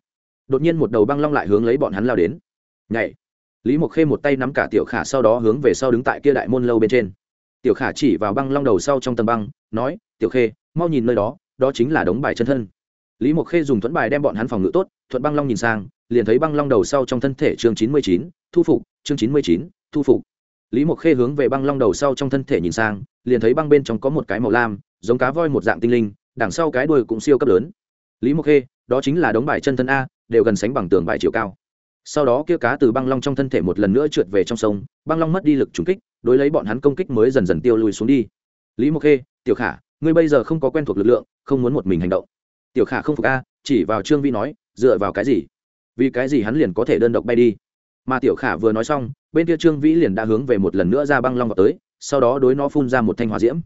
Đột nhiên một đầu băng long lại hướng lấy bọn hắn lao đến. Nhảy. Lý mộc khê một tay nắm cả tiểu khả sau đó hướng về sau đứng tại kia đại môn lâu bên trên. Tiểu khả chỉ vào băng long đầu sau trong tầng băng, nói, tiểu khê, mau nhìn nơi đó đó chính là đống bài chân thân lý mộc khê dùng thuẫn bài đem bọn hắn phòng ngự tốt, thuận băng long nhìn sang, liền thấy băng long đầu sau trong thân thể chương chín mươi chín, thu phục, chương chín mươi chín, thu phục. Lý mộc khê hướng về băng long đầu sau trong thân thể nhìn sang, liền thấy băng bên trong có một cái màu lam, giống cá voi một dạng tinh linh, đằng sau cái đuôi cũng siêu cấp lớn. Lý mộc khê, đó chính là đống bài chân thân a, đều gần sánh bằng tường bài chiều cao. Sau đó kia cá từ băng long trong thân thể một lần nữa trượt về trong sông, băng long mất đi lực trúng kích, đối lấy bọn hắn công kích mới dần dần tiêu lùi xuống đi. Lý mộc khê, tiểu khả, ngươi bây giờ không có quen thuộc lực lượng, không muốn một mình hành động tiểu khả không phục a, chỉ vào trương vi nói, dựa vào cái gì? Vì cái gì hắn liền có thể đơn độc bay đi? Mà tiểu khả vừa nói xong, bên kia trương vĩ liền đã hướng về một lần nữa ra băng long vào tới, sau đó đối nó phun ra một thanh hỏa diễm.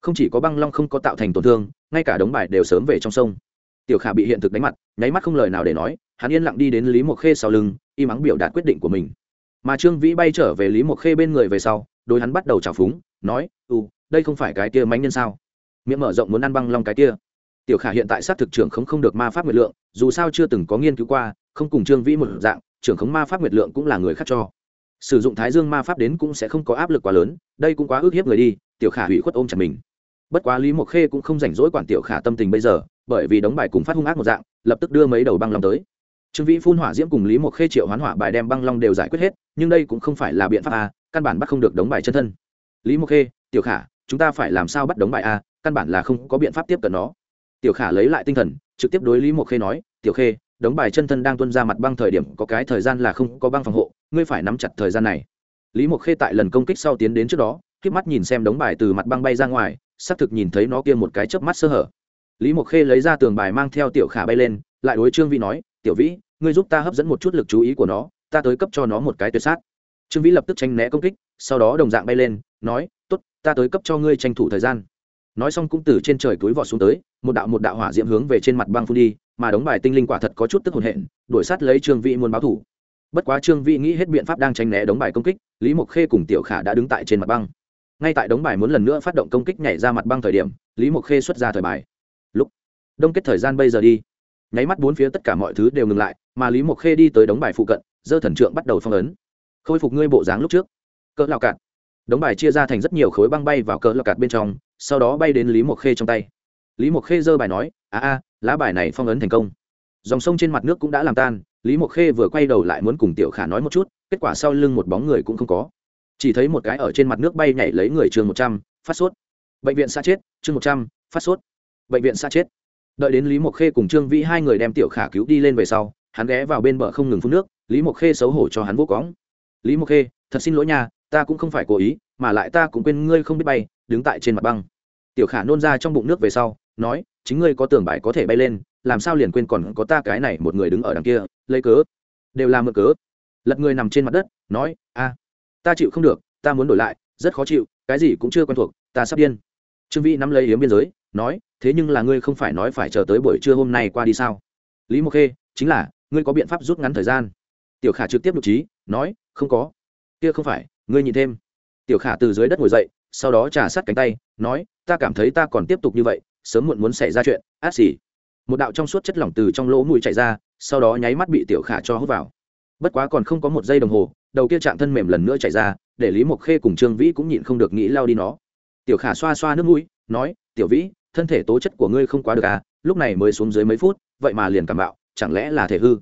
Không chỉ có băng long không có tạo thành tổn thương, ngay cả đống bài đều sớm về trong sông. Tiểu khả bị hiện thực đánh mặt, nháy mắt không lời nào để nói, hắn yên lặng đi đến lý mộc khê sau lưng, im ắng biểu đạt quyết định của mình. Mà trương vĩ bay trở về lý mộc khê bên người về sau, đối hắn bắt đầu trào phúng, nói ừ đây không phải cái kia mánh nhân sao? Miệng mở rộng muốn ăn băng long cái kia tiểu khả hiện tại xác thực trưởng không không được ma pháp nguyệt lượng, dù sao chưa từng có nghiên cứu qua, không cùng trương vĩ một dạng, trưởng khống ma pháp nguyệt lượng cũng là người khác cho. Sử dụng thái dương ma pháp đến cũng sẽ không có áp lực quá lớn, đây cũng quá ước hiếp người đi, tiểu khả hủy khuất ôm chặt mình. Bất quá lý mộc khê cũng không rảnh rỗi quản tiểu khả tâm tình bây giờ, bởi vì đóng bài cùng phát hung ác một dạng, lập tức đưa mấy đầu băng long tới. Trương vĩ phun hỏa diễm cùng lý mộc khê triệu hoán hỏa bài đem băng long đều giải quyết hết, nhưng đây cũng không phải là biện pháp a, căn bản bắt không được đóng bài chân thân. Lý mộc khê, tiểu khả, chúng ta phải làm sao bắt đóng bài a? Căn bản là không có biện pháp tiếp cận nó tiểu khả lấy lại tinh thần, trực tiếp đối lý mộc khê nói, tiểu khê, đống bài chân thân đang tuân ra mặt băng thời điểm, có cái thời gian là không có băng phòng hộ, ngươi phải nắm chặt thời gian này. Lý mộc khê tại lần công kích sau tiến đến trước đó k mắt nhìn xem đống bài từ mặt băng bay ra ngoài, xác thực nhìn thấy nó kia một cái chớp mắt sơ hở. Lý mộc khê lấy ra tường bài mang theo tiểu khả bay lên, lại đối trương vĩ nói, tiểu vĩ, ngươi giúp ta hấp dẫn một chút lực chú ý của nó, ta tới cấp cho nó một cái tuyệt sát. Trương vĩ lập tức tranh né công kích, sau đó đồng dạng bay lên, nói t ố t ta tới cấp cho ngươi tranh thủ thời gian nói xong cũng từ trên trời túi vọt xuống tới, một đạo một đạo hỏa diễm hướng về trên mặt băng phun đi, mà đống bài tinh linh quả thật có chút tức hồn hện, đuổi sát lấy trương vĩ muốn báo thủ. Bất quá trương vĩ nghĩ hết biện pháp đang tranh né đống bài công kích, lý mộc khê cùng tiểu khả đã đứng tại trên mặt băng. Ngay tại đống bài muốn lần nữa phát động công kích nhảy ra mặt băng thời điểm, lý mộc khê xuất ra thời bài. Lúc, đông kết thời gian bây giờ đi. Nháy mắt bốn phía tất cả mọi thứ đều ngừng lại, mà lý mộc khê đi tới đống bài phụ cận, dơ thần trượng bắt đầu phong ấn. Khôi phục ngươi bộ dáng lúc trước. Cỡ lao cạn đống bài chia ra thành rất nhiều khối băng bay vào cỡ lọc cạt bên trong, sau đó bay đến lý mộc khê trong tay. Lý mộc khê giơ bài nói, a a, lá bài này phong ấn thành công. Dòng sông trên mặt nước cũng đã làm tan, lý mộc khê vừa quay đầu lại muốn cùng tiểu khả nói một chút, kết quả sau lưng một bóng người cũng không có. Chỉ thấy một cái ở trên mặt nước bay nhảy lấy người chương một trăm, phát sốt. Bệnh viện xa chết chương một trăm, phát sốt. Bệnh viện xa chết. Đợi đến lý mộc khê cùng trương vĩ hai người đem tiểu khả cứu đi lên về sau, hắn ghé vào bên bờ không ngừng phun nước, lý mộc khê xấu hổ cho hắn vô cóng lý mộc khê, thật xin lỗi nha ta cũng không phải cố ý, mà lại ta cũng quên ngươi không biết bay, đứng tại trên mặt băng. Tiểu khả nôn ra trong bụng nước về sau, nói, chính ngươi có tường bài có thể bay lên, làm sao liền quên còn có ta cái này một người đứng ở đằng kia, lấy cớ. Đều là mượn cớ. Lật người nằm trên mặt đất, nói, a, ta chịu không được, ta muốn đổi lại, rất khó chịu, cái gì cũng chưa quen thuộc, ta sắp điên. Trương vĩ nắm lấy yếm biên giới, nói, thế nhưng là ngươi không phải nói phải chờ tới buổi trưa hôm nay qua đi sao? Lý mộc khê, chính là, ngươi có biện pháp rút ngắn thời gian. Tiểu khả trực tiếp đ trí, nói, không có. Kia không phải ngươi nhìn thêm. Tiểu khả từ dưới đất ngồi dậy, sau đó trà sát cánh tay, nói, ta cảm thấy ta còn tiếp tục như vậy, sớm muộn muốn xảy ra chuyện, át xỉ. Một đạo trong suốt chất lỏng từ trong lỗ mũi chạy ra, sau đó nháy mắt bị tiểu khả cho hút vào. Bất quá còn không có một giây đồng hồ, đầu kia chạm thân mềm lần nữa chạy ra, để lý mộc khê cùng trương vĩ cũng nhịn không được nghĩ lao đi nó. Tiểu khả xoa xoa nước mũi, nói, tiểu vĩ, thân thể tố chất của ngươi không quá được à lúc này mới xuống dưới mấy phút, vậy mà liền cảm bạo, chẳng lẽ là thể hư?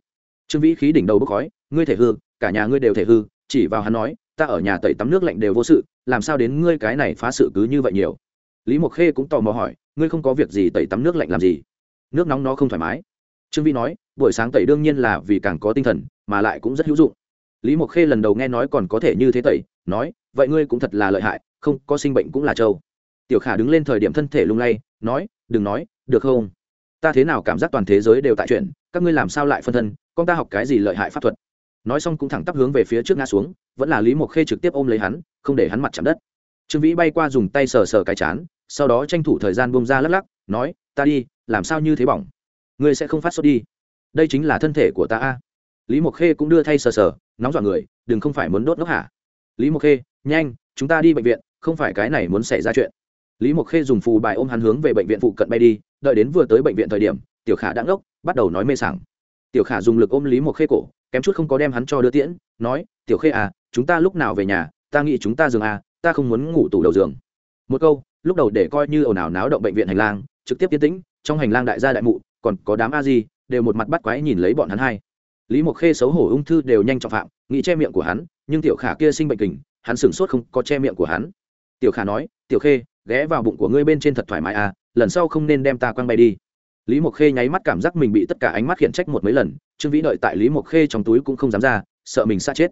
Trương vĩ khí đỉnh đầu bốc khói, ngươi thể hư, cả nhà ngươi đều thể hư, chỉ vào hắn nói ta ở nhà tẩy tắm nước lạnh đều vô sự, làm sao đến ngươi cái này phá sự cứ như vậy nhiều? Lý mộc khê cũng tò mò hỏi, ngươi không có việc gì tẩy tắm nước lạnh làm gì? Nước nóng nó không thoải mái. Trương vĩ nói, buổi sáng tẩy đương nhiên là vì càng có tinh thần, mà lại cũng rất hữu dụng. Lý mộc khê lần đầu nghe nói còn có thể như thế tẩy, nói, vậy ngươi cũng thật là lợi hại, không có sinh bệnh cũng là trâu. Tiểu khả đứng lên thời điểm thân thể lung lay, nói, đừng nói, được không? Ta thế nào cảm giác toàn thế giới đều tại chuyện các ngươi làm sao lại phân thân, con ta học cái gì lợi hại pháp thuật? Nói xong cũng thẳng tắp hướng về phía trước ngã xuống, vẫn là lý mộc khê trực tiếp ôm lấy hắn, không để hắn mặt chạm đất. Trương vĩ bay qua dùng tay sờ sờ cái chán, sau đó tranh thủ thời gian bông ra lắc lắc, nói, ta đi, làm sao như thế bỏng? Ngươi sẽ không phát sốt đi. Đây chính là thân thể của ta a. Lý mộc khê cũng đưa thay sờ sờ, nóng dọa người, đừng không phải muốn đốt ngốc hả? Lý mộc khê, nhanh, chúng ta đi bệnh viện, không phải cái này muốn xảy ra chuyện. Lý mộc khê dùng phù bài ôm hắn hướng về bệnh viện phụ cận bay đi, đợi đến vừa tới bệnh viện thời điểm, tiểu khả đã ngốc, bắt đầu nói mê sảng. Tiểu khả dùng lực ôm lý mộc khê cổ kém chút không có đem hắn cho đưa tiễn, nói, tiểu khê à chúng ta lúc nào về nhà, ta nghĩ chúng ta giường à ta không muốn ngủ tủ đầu giường. Một câu, lúc đầu để coi như ồn ào náo động bệnh viện hành lang, trực tiếp tiến tĩnh, trong hành lang đại gia đại mụ, còn có đám a di, đều một mặt bắt quái nhìn lấy bọn hắn hai. Lý mộc khê xấu hổ ung thư đều nhanh trọng phạm, nghĩ che miệng của hắn, nhưng tiểu khả kia sinh bệnh kình, hắn sửng sốt không có che miệng của hắn. Tiểu khả nói, tiểu khê, ghé vào bụng của ngươi bên trên thật thoải mái à lần sau không nên đem ta quăng bay đi. Lý mộc khê nháy mắt cảm giác mình bị tất cả ánh mắt khiển trách một mấy lần trương vĩ đợi tại lý mộc khê trong túi cũng không dám ra, sợ mình xa chết.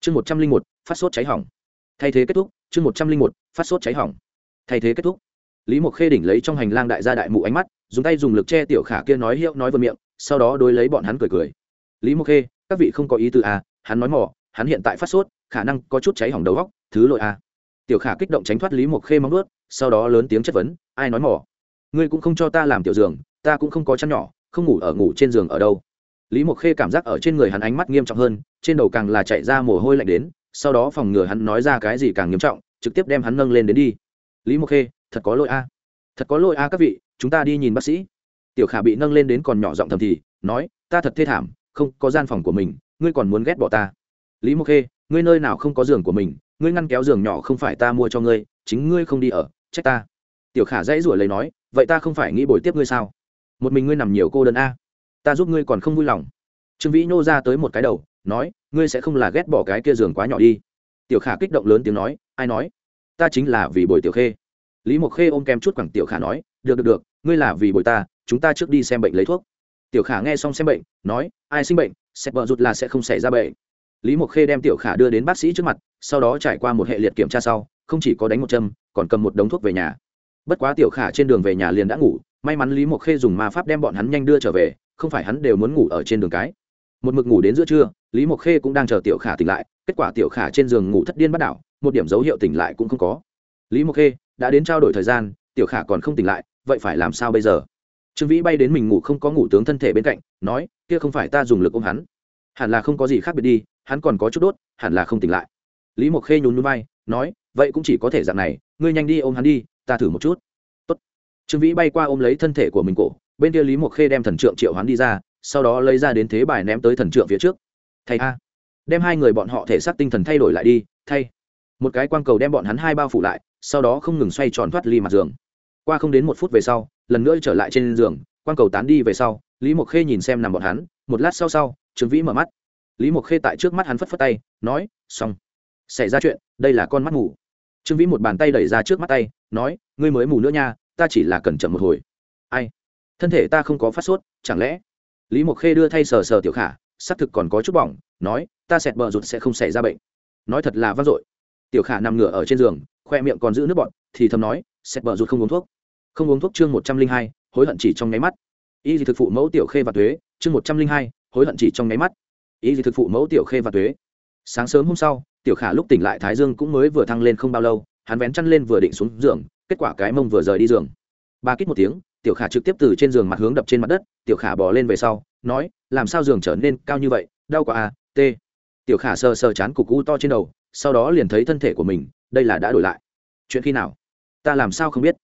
Chương một trăm linh một, phát sốt cháy hỏng. Thay thế kết thúc, chương một trăm linh một, phát sốt cháy hỏng. Thay thế kết thúc. Lý mộc khê đỉnh lấy trong hành lang đại gia đại mụ ánh mắt, dùng tay dùng lực che tiểu khả kia nói hiệu nói vượt miệng, sau đó đối lấy bọn hắn cười cười. Lý mộc khê, các vị không có ý tư à hắn nói mỏ, hắn hiện tại phát sốt, khả năng có chút cháy hỏng đầu góc thứ lội à. Tiểu khả kích động tránh thoát lý mộc khê móng ướt sau đó lớn tiếng chất vấn, ai nói mỏ? Ngươi cũng không cho ta làm tiểu giường, ta cũng không có chăn nhỏ, không ngủ ở ngủ trên giường ở đâu lý mộc khê cảm giác ở trên người hắn ánh mắt nghiêm trọng hơn, trên đầu càng là chạy ra mồ hôi lạnh đến, sau đó phòng ngừa hắn nói ra cái gì càng nghiêm trọng, trực tiếp đem hắn nâng lên đến đi. Lý mộc khê, thật có lỗi a. Thật có lỗi a các vị, chúng ta đi nhìn bác sĩ. Tiểu khả bị nâng lên đến còn nhỏ giọng thầm thì, nói, ta thật thê thảm, không có gian phòng của mình, ngươi còn muốn ghét bỏ ta. Lý mộc khê, ngươi nơi nào không có giường của mình, ngươi ngăn kéo giường nhỏ không phải ta mua cho ngươi, chính ngươi không đi ở, trách ta. Tiểu khả dãy ruổi lấy nói, vậy ta không phải nghĩ bồi tiếp ngươi sao? Một mình ngươi nằm nhiều cô đơn a ta giúp ngươi còn không vui lòng. Trương vĩ nô ra tới một cái đầu, nói, ngươi sẽ không là ghét bỏ cái kia giường quá nhỏ đi. Tiểu khả kích động lớn tiếng nói, ai nói? Ta chính là vì bồi tiểu khê. Lý mộc khê ôm kem chút quẳng tiểu khả nói, được được được, ngươi là vì bồi ta, chúng ta trước đi xem bệnh lấy thuốc. Tiểu khả nghe xong xem bệnh, nói, ai sinh bệnh, sẽ vợ rụt là sẽ không xảy ra bệnh. Lý mộc khê đem tiểu khả đưa đến bác sĩ trước mặt, sau đó trải qua một hệ liệt kiểm tra sau, không chỉ có đánh một châm, còn cầm một đống thuốc về nhà. Bất quá tiểu khả trên đường về nhà liền đã ngủ, may mắn lý mộc khê dùng ma pháp đem bọn hắn nhanh đưa trở về không phải hắn đều muốn ngủ ở trên đường cái. Một mực ngủ đến giữa trưa, lý mộc khê cũng đang chờ tiểu khả tỉnh lại, kết quả tiểu khả trên giường ngủ thất điên bắt đảo, một điểm dấu hiệu tỉnh lại cũng không có. Lý mộc khê, đã đến trao đổi thời gian, tiểu khả còn không tỉnh lại, vậy phải làm sao bây giờ? Trương vĩ bay đến mình ngủ không có ngủ tướng thân thể bên cạnh, nói, kia không phải ta dùng lực ôm hắn. Hẳn là không có gì khác biệt đi, hắn còn có chút đốt, hẳn là không tỉnh lại. Lý mộc khê nhún núi bay nói, vậy cũng chỉ có thể dạng này, ngươi nhanh đi ôm hắn đi, ta thử một chút. Tốt. trương vĩ bay qua ôm lấy thân thể của mình cổ bên kia lý mộc khê đem thần trượng triệu hoán đi ra, sau đó lấy ra đến thế bài ném tới thần trượng phía trước. Thay a. Đem hai người bọn họ thể xác tinh thần thay đổi lại đi, thay. Một cái quang cầu đem bọn hắn hai bao phủ lại, sau đó không ngừng xoay tròn thoát ly mặt giường. Qua không đến một phút về sau, lần nữa trở lại trên giường, quang cầu tán đi về sau, lý mộc khê nhìn xem nằm bọn hắn, một lát sau sau, trương vĩ mở mắt. Lý mộc khê tại trước mắt hắn phất phất tay, nói, xong. Xảy ra chuyện, đây là con mắt ngủ trương vĩ một bàn tay đẩy ra trước mắt tay, nói, ngươi mới mù nữa nha, ta chỉ là cần chậm một hồi. Ai? Thân thể ta không có phát sốt, chẳng lẽ? Lý mộc khê đưa thay sờ sờ tiểu khả, xác thực còn có chút bỏng, nói, ta xẹt bờ rụt sẽ không xảy ra bệnh. Nói thật là vang dội. Tiểu khả nằm ngửa ở trên giường, khoe miệng còn giữ nước bọt, thì thầm nói xẹt bờ rụt không uống thuốc. Không uống thuốc chương một trăm linh hai, hối hận chỉ trong nháy mắt. Y gì thực phụ mẫu tiểu khê và thuế chương một trăm linh hai, hối hận chỉ trong nháy mắt. Y gì thực phụ mẫu tiểu khê và thuế sáng sớm hôm sau, tiểu khả lúc tỉnh lại thái dương cũng mới vừa thăng lên không bao lâu, hắn vén chăn lên vừa định xuống giường, kết quả cái mông vừa rời đi giường. Ba kít một tiếng tiểu khả trực tiếp từ trên giường mặt hướng đập trên mặt đất, tiểu khả bỏ lên về sau, nói, làm sao giường trở nên cao như vậy, đau quá à t tiểu khả sờ sờ chán cục u to trên đầu, sau đó liền thấy thân thể của mình, đây là đã đổi lại. Chuyện khi nào? Ta làm sao không biết?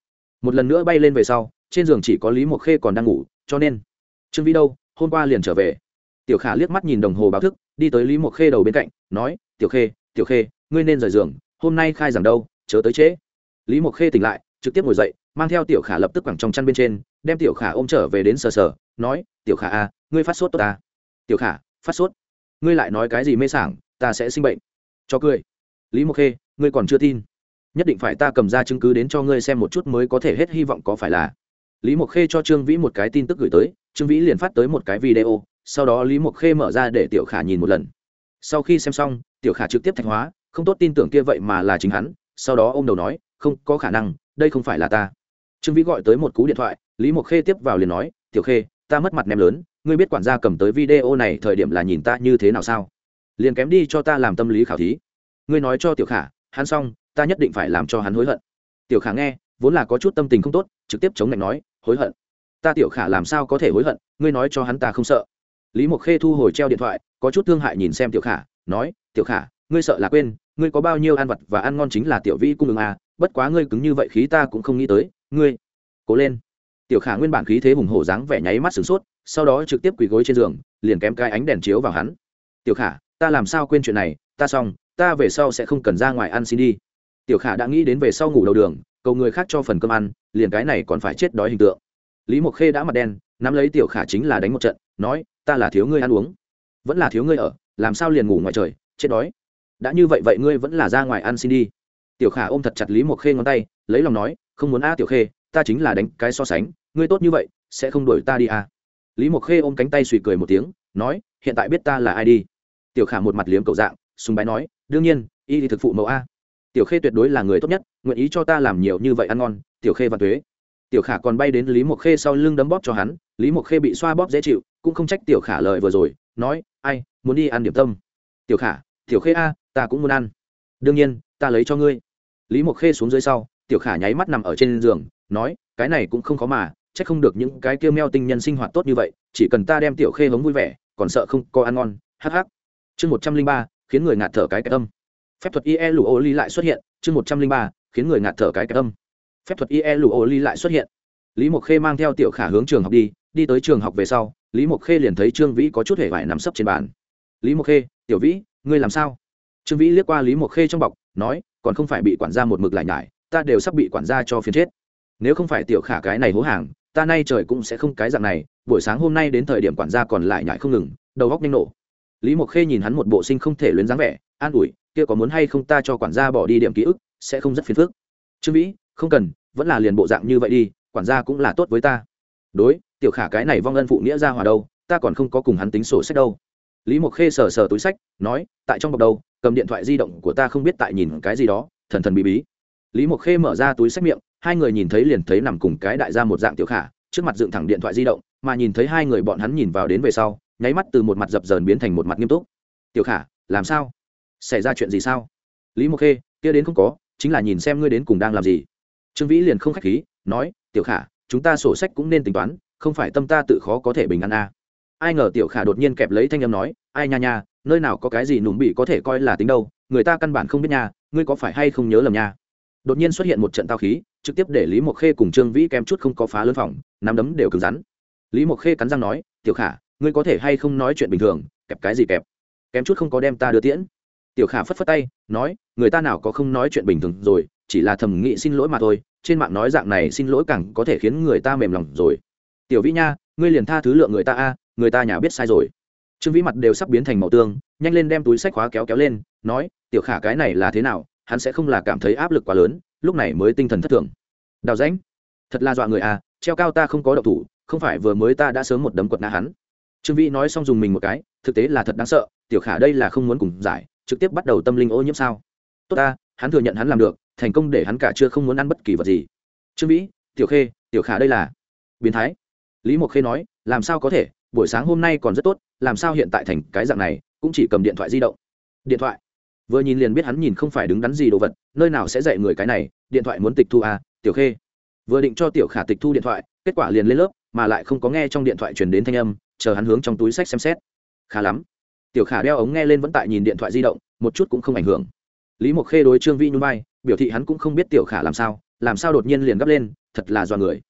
Một lần nữa bay lên về sau, trên giường chỉ có lý mộc khê còn đang ngủ, cho nên, trương vĩ đâu, hôm qua liền trở về. Tiểu khả liếc mắt nhìn đồng hồ báo thức, đi tới lý mộc khê đầu bên cạnh, nói, tiểu khê tiểu khê, ngươi nên rời giường, hôm nay khai giảng đâu, chớ tới trễ. Lý mộc khê tỉnh lại, trực tiếp ngồi dậy mang theo tiểu khả lập tức quẳng trong chăn bên trên đem tiểu khả ôm trở về đến sờ sờ nói tiểu khả a à, ngươi phát sốt tốt ta. Tiểu khả phát sốt? Ngươi lại nói cái gì mê sảng ta sẽ sinh bệnh. Cho cười. Lý mộc khê ngươi còn chưa tin. Nhất định phải ta cầm ra chứng cứ đến cho ngươi xem một chút mới có thể hết hy vọng có phải là. Lý mộc khê cho trương vĩ một cái tin tức gửi tới trương vĩ liền phát tới một cái video sau đó lý mộc khê mở ra để tiểu khả nhìn một lần. Sau khi xem xong tiểu khả trực tiếp thạch hóa không tốt tin tưởng kia vậy mà là chính hắn sau đó ô m đầu nói không có khả năng đây không phải là ta trương vĩ gọi tới một cú điện thoại, lý mộc khê tiếp vào liền nói, tiểu khê, ta mất mặt ném lớn, ngươi biết quản gia cầm tới video này thời điểm là nhìn ta như thế nào sao? Liền kém đi cho ta làm tâm lý khảo thí. Ngươi nói cho tiểu khả, hắn xong, ta nhất định phải làm cho hắn hối hận. Tiểu khả nghe, vốn là có chút tâm tình không tốt, trực tiếp chống lạnh nói, hối hận? Ta tiểu khả làm sao có thể hối hận? Ngươi nói cho hắn ta không sợ. Lý mộc khê thu hồi treo điện thoại, có chút thương hại nhìn xem tiểu khả, nói, tiểu khả, ngươi sợ là quên, ngươi có bao nhiêu ăn vật và ăn ngon chính là tiểu vi cung ứng à bất quá ngươi cứng như vậy khí ta cũng không nghĩ tới, ngươi, cố lên. Tiểu khả nguyên bản khí thế hùng hổ dáng vẻ nháy mắt sửng sốt, sau đó trực tiếp quỳ gối trên giường, liền kém cái ánh đèn chiếu vào hắn. Tiểu khả, ta làm sao quên chuyện này, ta xong, ta về sau sẽ không cần ra ngoài ăn xin đi. Tiểu khả đã nghĩ đến về sau ngủ đầu đường, cầu người khác cho phần cơm ăn, liền cái này còn phải chết đói hình tượng. Lý mộc khê đã mặt đen, nắm lấy tiểu khả chính là đánh một trận, nói, ta là thiếu ngươi ăn uống. Vẫn là thiếu ngươi ở, làm sao liền ngủ ngoài trời, chết đói. Đã như vậy vậy ngươi vẫn là ra ngoài ăn xin đi tiểu khả ôm thật chặt lý mộc khê ngón tay, lấy lòng nói, không muốn a tiểu khê, ta chính là đánh cái so sánh, ngươi tốt như vậy, sẽ không đuổi ta đi a lý mộc khê ôm cánh tay suy cười một tiếng, nói, hiện tại biết ta là ai đi. Tiểu khả một mặt liếm cầu dạng, sùng bái nói, đương nhiên, y thì thực phụ mẫu a. Tiểu khê tuyệt đối là người tốt nhất, nguyện ý cho ta làm nhiều như vậy ăn ngon, tiểu khê và thuế tiểu khả còn bay đến lý mộc khê sau lưng đấm bóp cho hắn, lý mộc khê bị xoa bóp dễ chịu, cũng không trách tiểu khả lời vừa rồi, nói, ai, muốn đi ăn điểm tâm. Tiểu khả, tiểu khê a, ta cũng muốn ăn. Đương nhiên ta lấy cho ngươi. Lý mộc khê xuống dưới sau, tiểu khả nháy mắt nằm ở trên giường, nói, cái này cũng không khó mà c h ắ c không được những cái kêu meo tinh nhân sinh hoạt tốt như vậy, chỉ cần ta đem tiểu khê hống vui vẻ, còn sợ không có ăn ngon hh chương một trăm linh ba, khiến người ngạt thở cái cái âm. Phép thuật ie lụ ô ly lại xuất hiện, chương một trăm linh ba, khiến người ngạt thở cái cái âm. Phép thuật ie lụ ô ly lại xuất hiện. Lý mộc khê mang theo tiểu khả hướng trường học đi đi tới trường học về sau, lý mộc khê liền thấy trương vĩ có chút hề vải nằm sấp trên bàn. Lý mộc khê, tiểu vĩ, ngươi làm sao? Trương vĩ liếc qua lý mộc khê trong bọc nói, còn không phải bị quản gia một mực lại nhải, ta đều sắp bị quản gia cho phiền chết. Nếu không phải tiểu khả cái này hố hàng, ta nay trời cũng sẽ không cái dạng này, buổi sáng hôm nay đến thời điểm quản gia còn lại nhải không ngừng, đầu góc nhanh nổ. Lý mộc khê nhìn hắn một bộ sinh không thể luyến dáng vẻ, an ủi, kia có muốn hay không ta cho quản gia bỏ đi điểm ký ức, sẽ không rất phiền phức. Trương vĩ, không cần, vẫn là liền bộ dạng như vậy đi, quản gia cũng là tốt với ta. Đối, tiểu khả cái này vong ân phụ nghĩa ra hòa đâu, ta còn không có cùng hắn tính sổ sách đâu lý mộc khê sờ sờ túi sách, nói, tại trong bọc đâu? Cầm điện thoại di động của ta không biết tại nhìn cái gì đó. Thần thần bí bí. Lý mộc khê mở ra túi sách miệng, hai người nhìn thấy liền thấy nằm cùng cái đại gia một dạng tiểu khả, trước mặt dựng thẳng điện thoại di động, mà nhìn thấy hai người bọn hắn nhìn vào đến về sau, nháy mắt từ một mặt dập dờn biến thành một mặt nghiêm túc. Tiểu khả, làm sao? Xảy ra chuyện gì sao? Lý mộc khê, kia đến không có, chính là nhìn xem ngươi đến cùng đang làm gì. Trương vĩ liền không k h á c h khí, nói, tiểu khả, chúng ta sổ sách cũng nên tính toán, không phải tâm ta tự khó có thể bình an a. à ai ngờ tiểu khả đột nhiên kẹp lấy thanh âm nói, ai nha nha, nơi nào có cái gì nùm bị có thể coi là tính đâu, người ta căn bản không biết nha, ngươi có phải hay không nhớ lầm nha? Đột nhiên xuất hiện một trận tao khí, trực tiếp để lý mộc khê cùng trương vĩ kém chút không có phá lớn phòng, nắm đấm đều cứng rắn. Lý mộc khê cắn răng nói, tiểu khả, ngươi có thể hay không nói chuyện bình thường, kẹp cái gì kẹp? Kém chút không có đem ta đưa tiễn. Tiểu khả phất phất tay, nói, người ta nào có không nói chuyện bình thường rồi, chỉ là thầm nghĩ xin lỗi mà thôi, trên mạng nói dạng này xin lỗi càng có thể khiến người ta mềm lòng rồi. Tiểu vĩ nha, ngươi liền tha thứ lượng người ta a người ta nhà biết sai rồi. Trương vĩ mặt đều sắp biến thành màu tương, nhanh lên đem túi sách khóa kéo kéo lên, nói, tiểu khả cái này là thế nào? Hắn sẽ không là cảm thấy áp lực quá lớn, lúc này mới tinh thần thất thường. Đào rãnh, thật là dọa người à treo cao ta không có độc thủ, không phải vừa mới ta đã sớm một đấm quật nã hắn. Trương vĩ nói xong dùng mình một cái, thực tế là thật đáng sợ, tiểu khả đây là không muốn cùng giải, trực tiếp bắt đầu tâm linh ô nhiễm sao? Tốt ta, hắn thừa nhận hắn làm được, thành công để hắn cả chưa không muốn ăn bất kỳ vật gì. Trương vĩ, tiểu khê, tiểu khả đây là biến thái. Lý mộc khê nói, làm sao có thể buổi sáng hôm nay còn rất tốt, làm sao hiện tại thành cái dạng này, cũng chỉ cầm điện thoại di động. Điện thoại. Vừa nhìn liền biết hắn nhìn không phải đứng đắn gì đồ vật, nơi nào sẽ dạy người cái này, điện thoại muốn tịch thu à tiểu khê. Vừa định cho tiểu khả tịch thu điện thoại, kết quả liền lên lớp, mà lại không có nghe trong điện thoại truyền đến thanh âm, chờ hắn hướng trong túi sách xem xét. Khá lắm. Tiểu khả đeo ống nghe lên vẫn tại nhìn điện thoại di động, một chút cũng không ảnh hưởng. Lý mộc khê đối trương vi nhung bay biểu thị hắn cũng không biết tiểu khả làm sao làm sao đột nhiên liền gấp lên, thật là do người.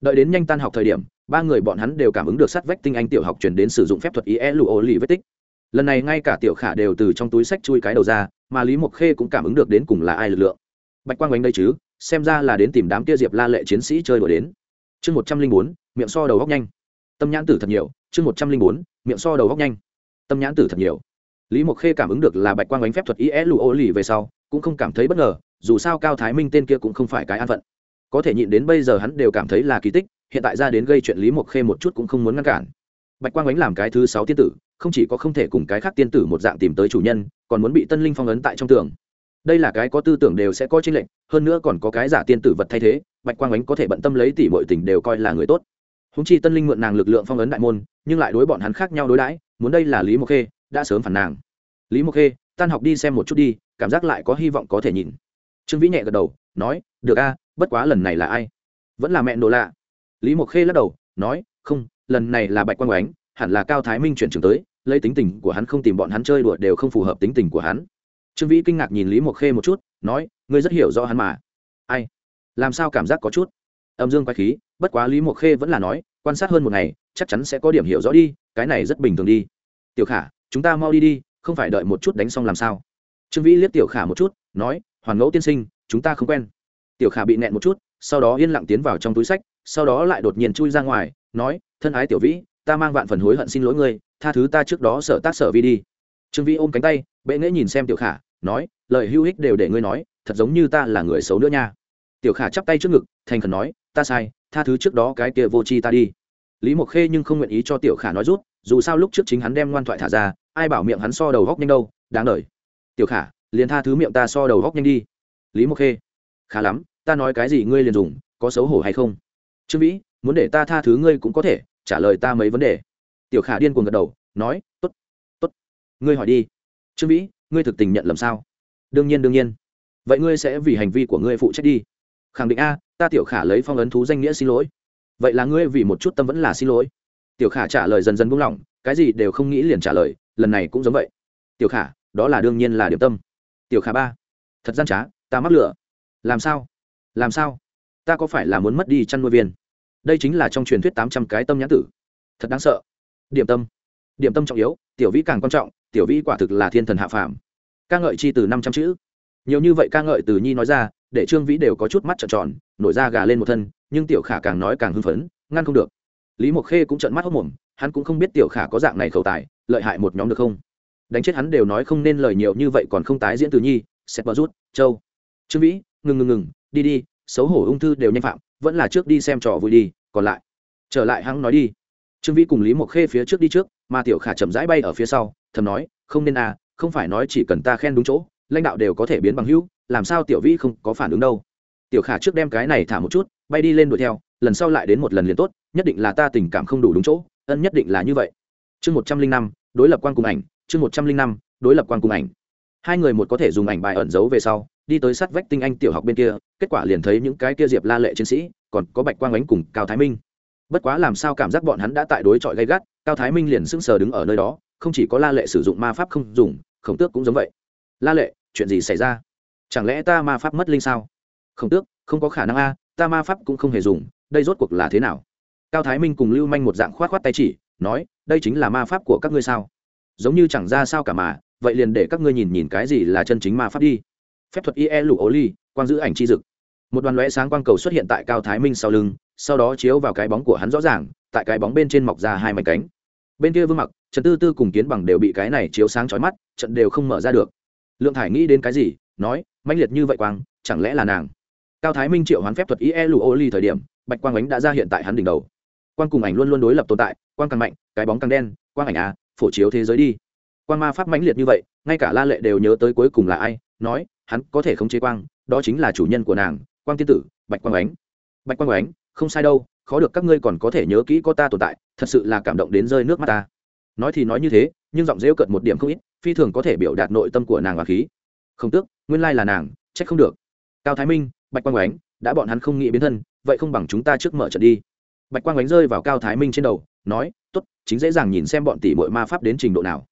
Đợi đến nhanh tan học thời điểm ba người bọn hắn đều cảm ứng được sát vách tinh anh tiểu học chuyển đến sử dụng phép thuật ý e lụ ô lì vết tích. Lần này ngay cả tiểu khả đều từ trong túi sách chui cái đầu ra, mà lý mộc khê cũng cảm ứng được đến cùng là ai lực lượng. Bạch quang oanh đây chứ, xem ra là đến tìm đám kia diệp la lệ chiến sĩ chơi đuổi đến. Chương một trăm linh bốn, miệng so đầu góc nhanh. Tâm nhãn tử thật nhiều, chương một trăm linh bốn, miệng so đầu góc nhanh. Tâm nhãn tử thật nhiều. Lý mộc khê cảm ứng được là bạch quang oanh phép thuật is lụ ô lì về sau, cũng không cảm thấy bất ngờ, dù sao cao thái minh tên kia cũng không phải cái an phận. Có thể nhịn đến bây giờ hắn đều cảm thấy là kỳ tích hiện tại ra đến gây chuyện lý mộc khê một chút cũng không muốn ngăn cản. Bạch quang ánh làm cái thứ sáu tiên tử, không chỉ có không thể cùng cái khác tiên tử một dạng tìm tới chủ nhân, còn muốn bị tân linh phong ấn tại trong tường. Đây là cái có tư tưởng đều sẽ có tranh lệch, hơn nữa còn có cái giả tiên tử vật thay thế, bạch quang ánh có thể bận tâm lấy tỷ mọi tình đều coi là người tốt. Húng chi tân linh mượn nàng lực lượng phong ấn đại môn, nhưng lại đối bọn hắn khác nhau đối đãi, muốn đây là lý mộc khê, đã sớm phản nàng. Lý mộc khê, tan học đi xem một chút đi, cảm giác lại có hy vọng có thể nhìn. Trương vĩ nhẹ gật đầu, nói, được a, bất quá lần này là ai? Vẫn là mẹ nổ lạ lý mộc khê lắc đầu, nói, không, lần này là bạch quang oánh hẳn là cao thái minh chuyển trường tới, lấy tính tình của hắn không tìm bọn hắn chơi đùa đều không phù hợp tính tình của hắn. Trương vĩ kinh ngạc nhìn lý mộc khê một chút, nói, ngươi rất hiểu rõ hắn mà. Ai? Làm sao cảm giác có chút? Âm dương quái khí, bất quá lý mộc khê vẫn là nói, quan sát hơn một ngày, chắc chắn sẽ có điểm hiểu rõ đi, cái này rất bình thường đi. Tiểu khả, chúng ta mau đi đi, không phải đợi một chút đánh xong làm sao? Trương vĩ liếc tiểu khả một chút, nói, hoàn ngẫu tiên sinh, chúng ta không quen. Tiểu khả bị nẹn một chút sau đó yên lặng tiến vào trong túi sách, sau đó lại đột nhiên chui ra ngoài, nói, thân ái tiểu vĩ, ta mang vạn phần hối hận xin lỗi ngươi, tha thứ ta trước đó sợ tác sở vi đi. Trương vĩ ôm cánh tay, bệ nghễ nhìn xem tiểu khả, nói, lời hữu ích đều để ngươi nói, thật giống như ta là người xấu nữa nha. Tiểu khả chắp tay trước ngực, thành khẩn nói, ta sai, tha thứ trước đó cái kia vô tri ta đi. Lý mộc khê nhưng không nguyện ý cho tiểu khả nói rút, dù sao lúc trước chính hắn đem ngoan thoại thả ra, ai bảo miệng hắn so đầu góc nhanh đâu, đáng lời tiểu khả, liền tha thứ miệng ta so đầu góc nhanh đi. Lý mộc khê khá lắm ta nói cái gì ngươi liền dùng, có xấu hổ hay không? Trương vĩ, muốn để ta tha thứ ngươi cũng có thể, trả lời ta mấy vấn đề. Tiểu khả điên cuồng gật đầu, nói t ố t t ố t ngươi hỏi đi. Trương vĩ, ngươi thực tình nhận lầm sao? Đương nhiên đương nhiên. Vậy ngươi sẽ vì hành vi của ngươi phụ trách đi. Khẳng định a, ta tiểu khả lấy phong ấn thú danh nghĩa xin lỗi. Vậy là ngươi vì một chút tâm vẫn là xin lỗi? Tiểu khả trả lời dần dần buông lỏng, cái gì đều không nghĩ liền trả lời, lần này cũng giống vậy. Tiểu khả, đó là đương nhiên là điểm tâm. Tiểu khả ba, thật gian trá, ta mắc lửa. Làm sao? Làm sao? Ta có phải là muốn mất đi chăn nuôi viên? Đây chính là trong truyền thuyết tám trăm cái tâm nhãn tử. Thật đáng sợ. Điểm tâm. Điểm tâm trọng yếu, tiểu vĩ càng quan trọng, tiểu vĩ quả thực là thiên thần hạ phàm. Ca ngợi chi từ năm trăm chữ. Nhiều như vậy ca ngợi từ nhi nói ra, để trương vĩ đều có chút mắt trợn tròn, nổi ra gà lên một thân, nhưng tiểu khả càng nói càng hưng phấn, ngăn không được. Lý mộc khê cũng trợn mắt hốc mồm, hắn cũng không biết tiểu khả có dạng này khẩu tài, lợi hại một nhóm được không? Đánh chết hắn đều nói không nên lời nhiều như vậy còn không tái diễn từ nhi xét bờ rút, châu. Trương vĩ, ngừng ngừng ngừng đi đi, xấu hổ ung thư đều nhanh phạm, vẫn là trước đi xem trò vui đi, còn lại, trở lại hắn nói đi. Trương vĩ cùng lý mộc khê phía trước đi trước, mà tiểu khả chậm rãi bay ở phía sau, thầm nói, không nên à không phải nói chỉ cần ta khen đúng chỗ, lãnh đạo đều có thể biến bằng hữu, làm sao tiểu vĩ không có phản ứng đâu? Tiểu khả trước đem cái này thả một chút, bay đi lên đuổi theo, lần sau lại đến một lần liền tốt, nhất định là ta tình cảm không đủ đúng chỗ, ân nhất định là như vậy. Chương một trăm linh năm, đối lập quan cùng ảnh, chương một trăm linh năm, đối lập quan cùng ảnh. Hai người một có thể dùng ảnh bài ẩn giấu về sau, đi tới sát vách tinh anh tiểu học bên kia kết quả liền thấy những cái kia diệp la lệ chiến sĩ còn có bạch quang ánh cùng cao thái minh bất quá làm sao cảm giác bọn hắn đã tại đối chọi gay gắt cao thái minh liền sững sờ đứng ở nơi đó không chỉ có la lệ sử dụng ma pháp không dùng khổng tước cũng giống vậy la lệ chuyện gì xảy ra chẳng lẽ ta ma pháp mất linh sao khổng tước không có khả năng a ta ma pháp cũng không hề dùng đây rốt cuộc là thế nào cao thái minh cùng lưu manh một dạng khoát khoát tay chỉ nói đây chính là ma pháp của các ngươi sao giống như chẳng ra sao cả mà vậy liền để các ngươi nhìn nhìn cái gì là chân chính ma pháp đi phép thuật ie lụ ố ly quang giữ ảnh chi dực. Một đoàn lóe sáng quang cầu xuất hiện tại cao thái minh sau lưng, sau đó chiếu vào cái bóng của hắn rõ ràng, tại cái bóng bên trên mọc ra hai mảnh cánh. Bên kia vương mặc, trần tư tư cùng kiến bằng đều bị cái này chiếu sáng chói mắt, trận đều không mở ra được. Lượng thải nghĩ đến cái gì, nói, mãnh liệt như vậy quang, chẳng lẽ là nàng? Cao thái minh triệu hoán phép thuật ie lụ ô ly thời điểm, bạch quang ánh đã ra hiện tại hắn đỉnh đầu. Quang cùng ảnh luôn luôn đối lập tồn tại, quang càng mạnh, cái bóng càng đen, quang ảnh à phổ chiếu thế giới đi. Quang ma pháp mãnh liệt như vậy, ngay cả la lệ đều nhớ tới cuối cùng là ai, nói, hắn có thể khống chế quang đó chính là chủ nhân của nàng, quang tiên tử, bạch quang ánh. Bạch quang ánh, không sai đâu, khó được các ngươi còn có thể nhớ kỹ có ta tồn tại, thật sự là cảm động đến rơi nước mắt ta. Nói thì nói như thế, nhưng giọng rêu cợt một điểm không ít, phi thường có thể biểu đạt nội tâm của nàng và khí. Không tước, nguyên lai là nàng, trách không được. Cao thái minh, bạch quang ánh, đã bọn hắn không nghĩ biến thân, vậy không bằng chúng ta trước mở trận đi. Bạch quang ánh rơi vào cao thái minh trên đầu, nói t ố t chính dễ dàng nhìn xem bọn tỷ mội ma pháp đến trình độ nào.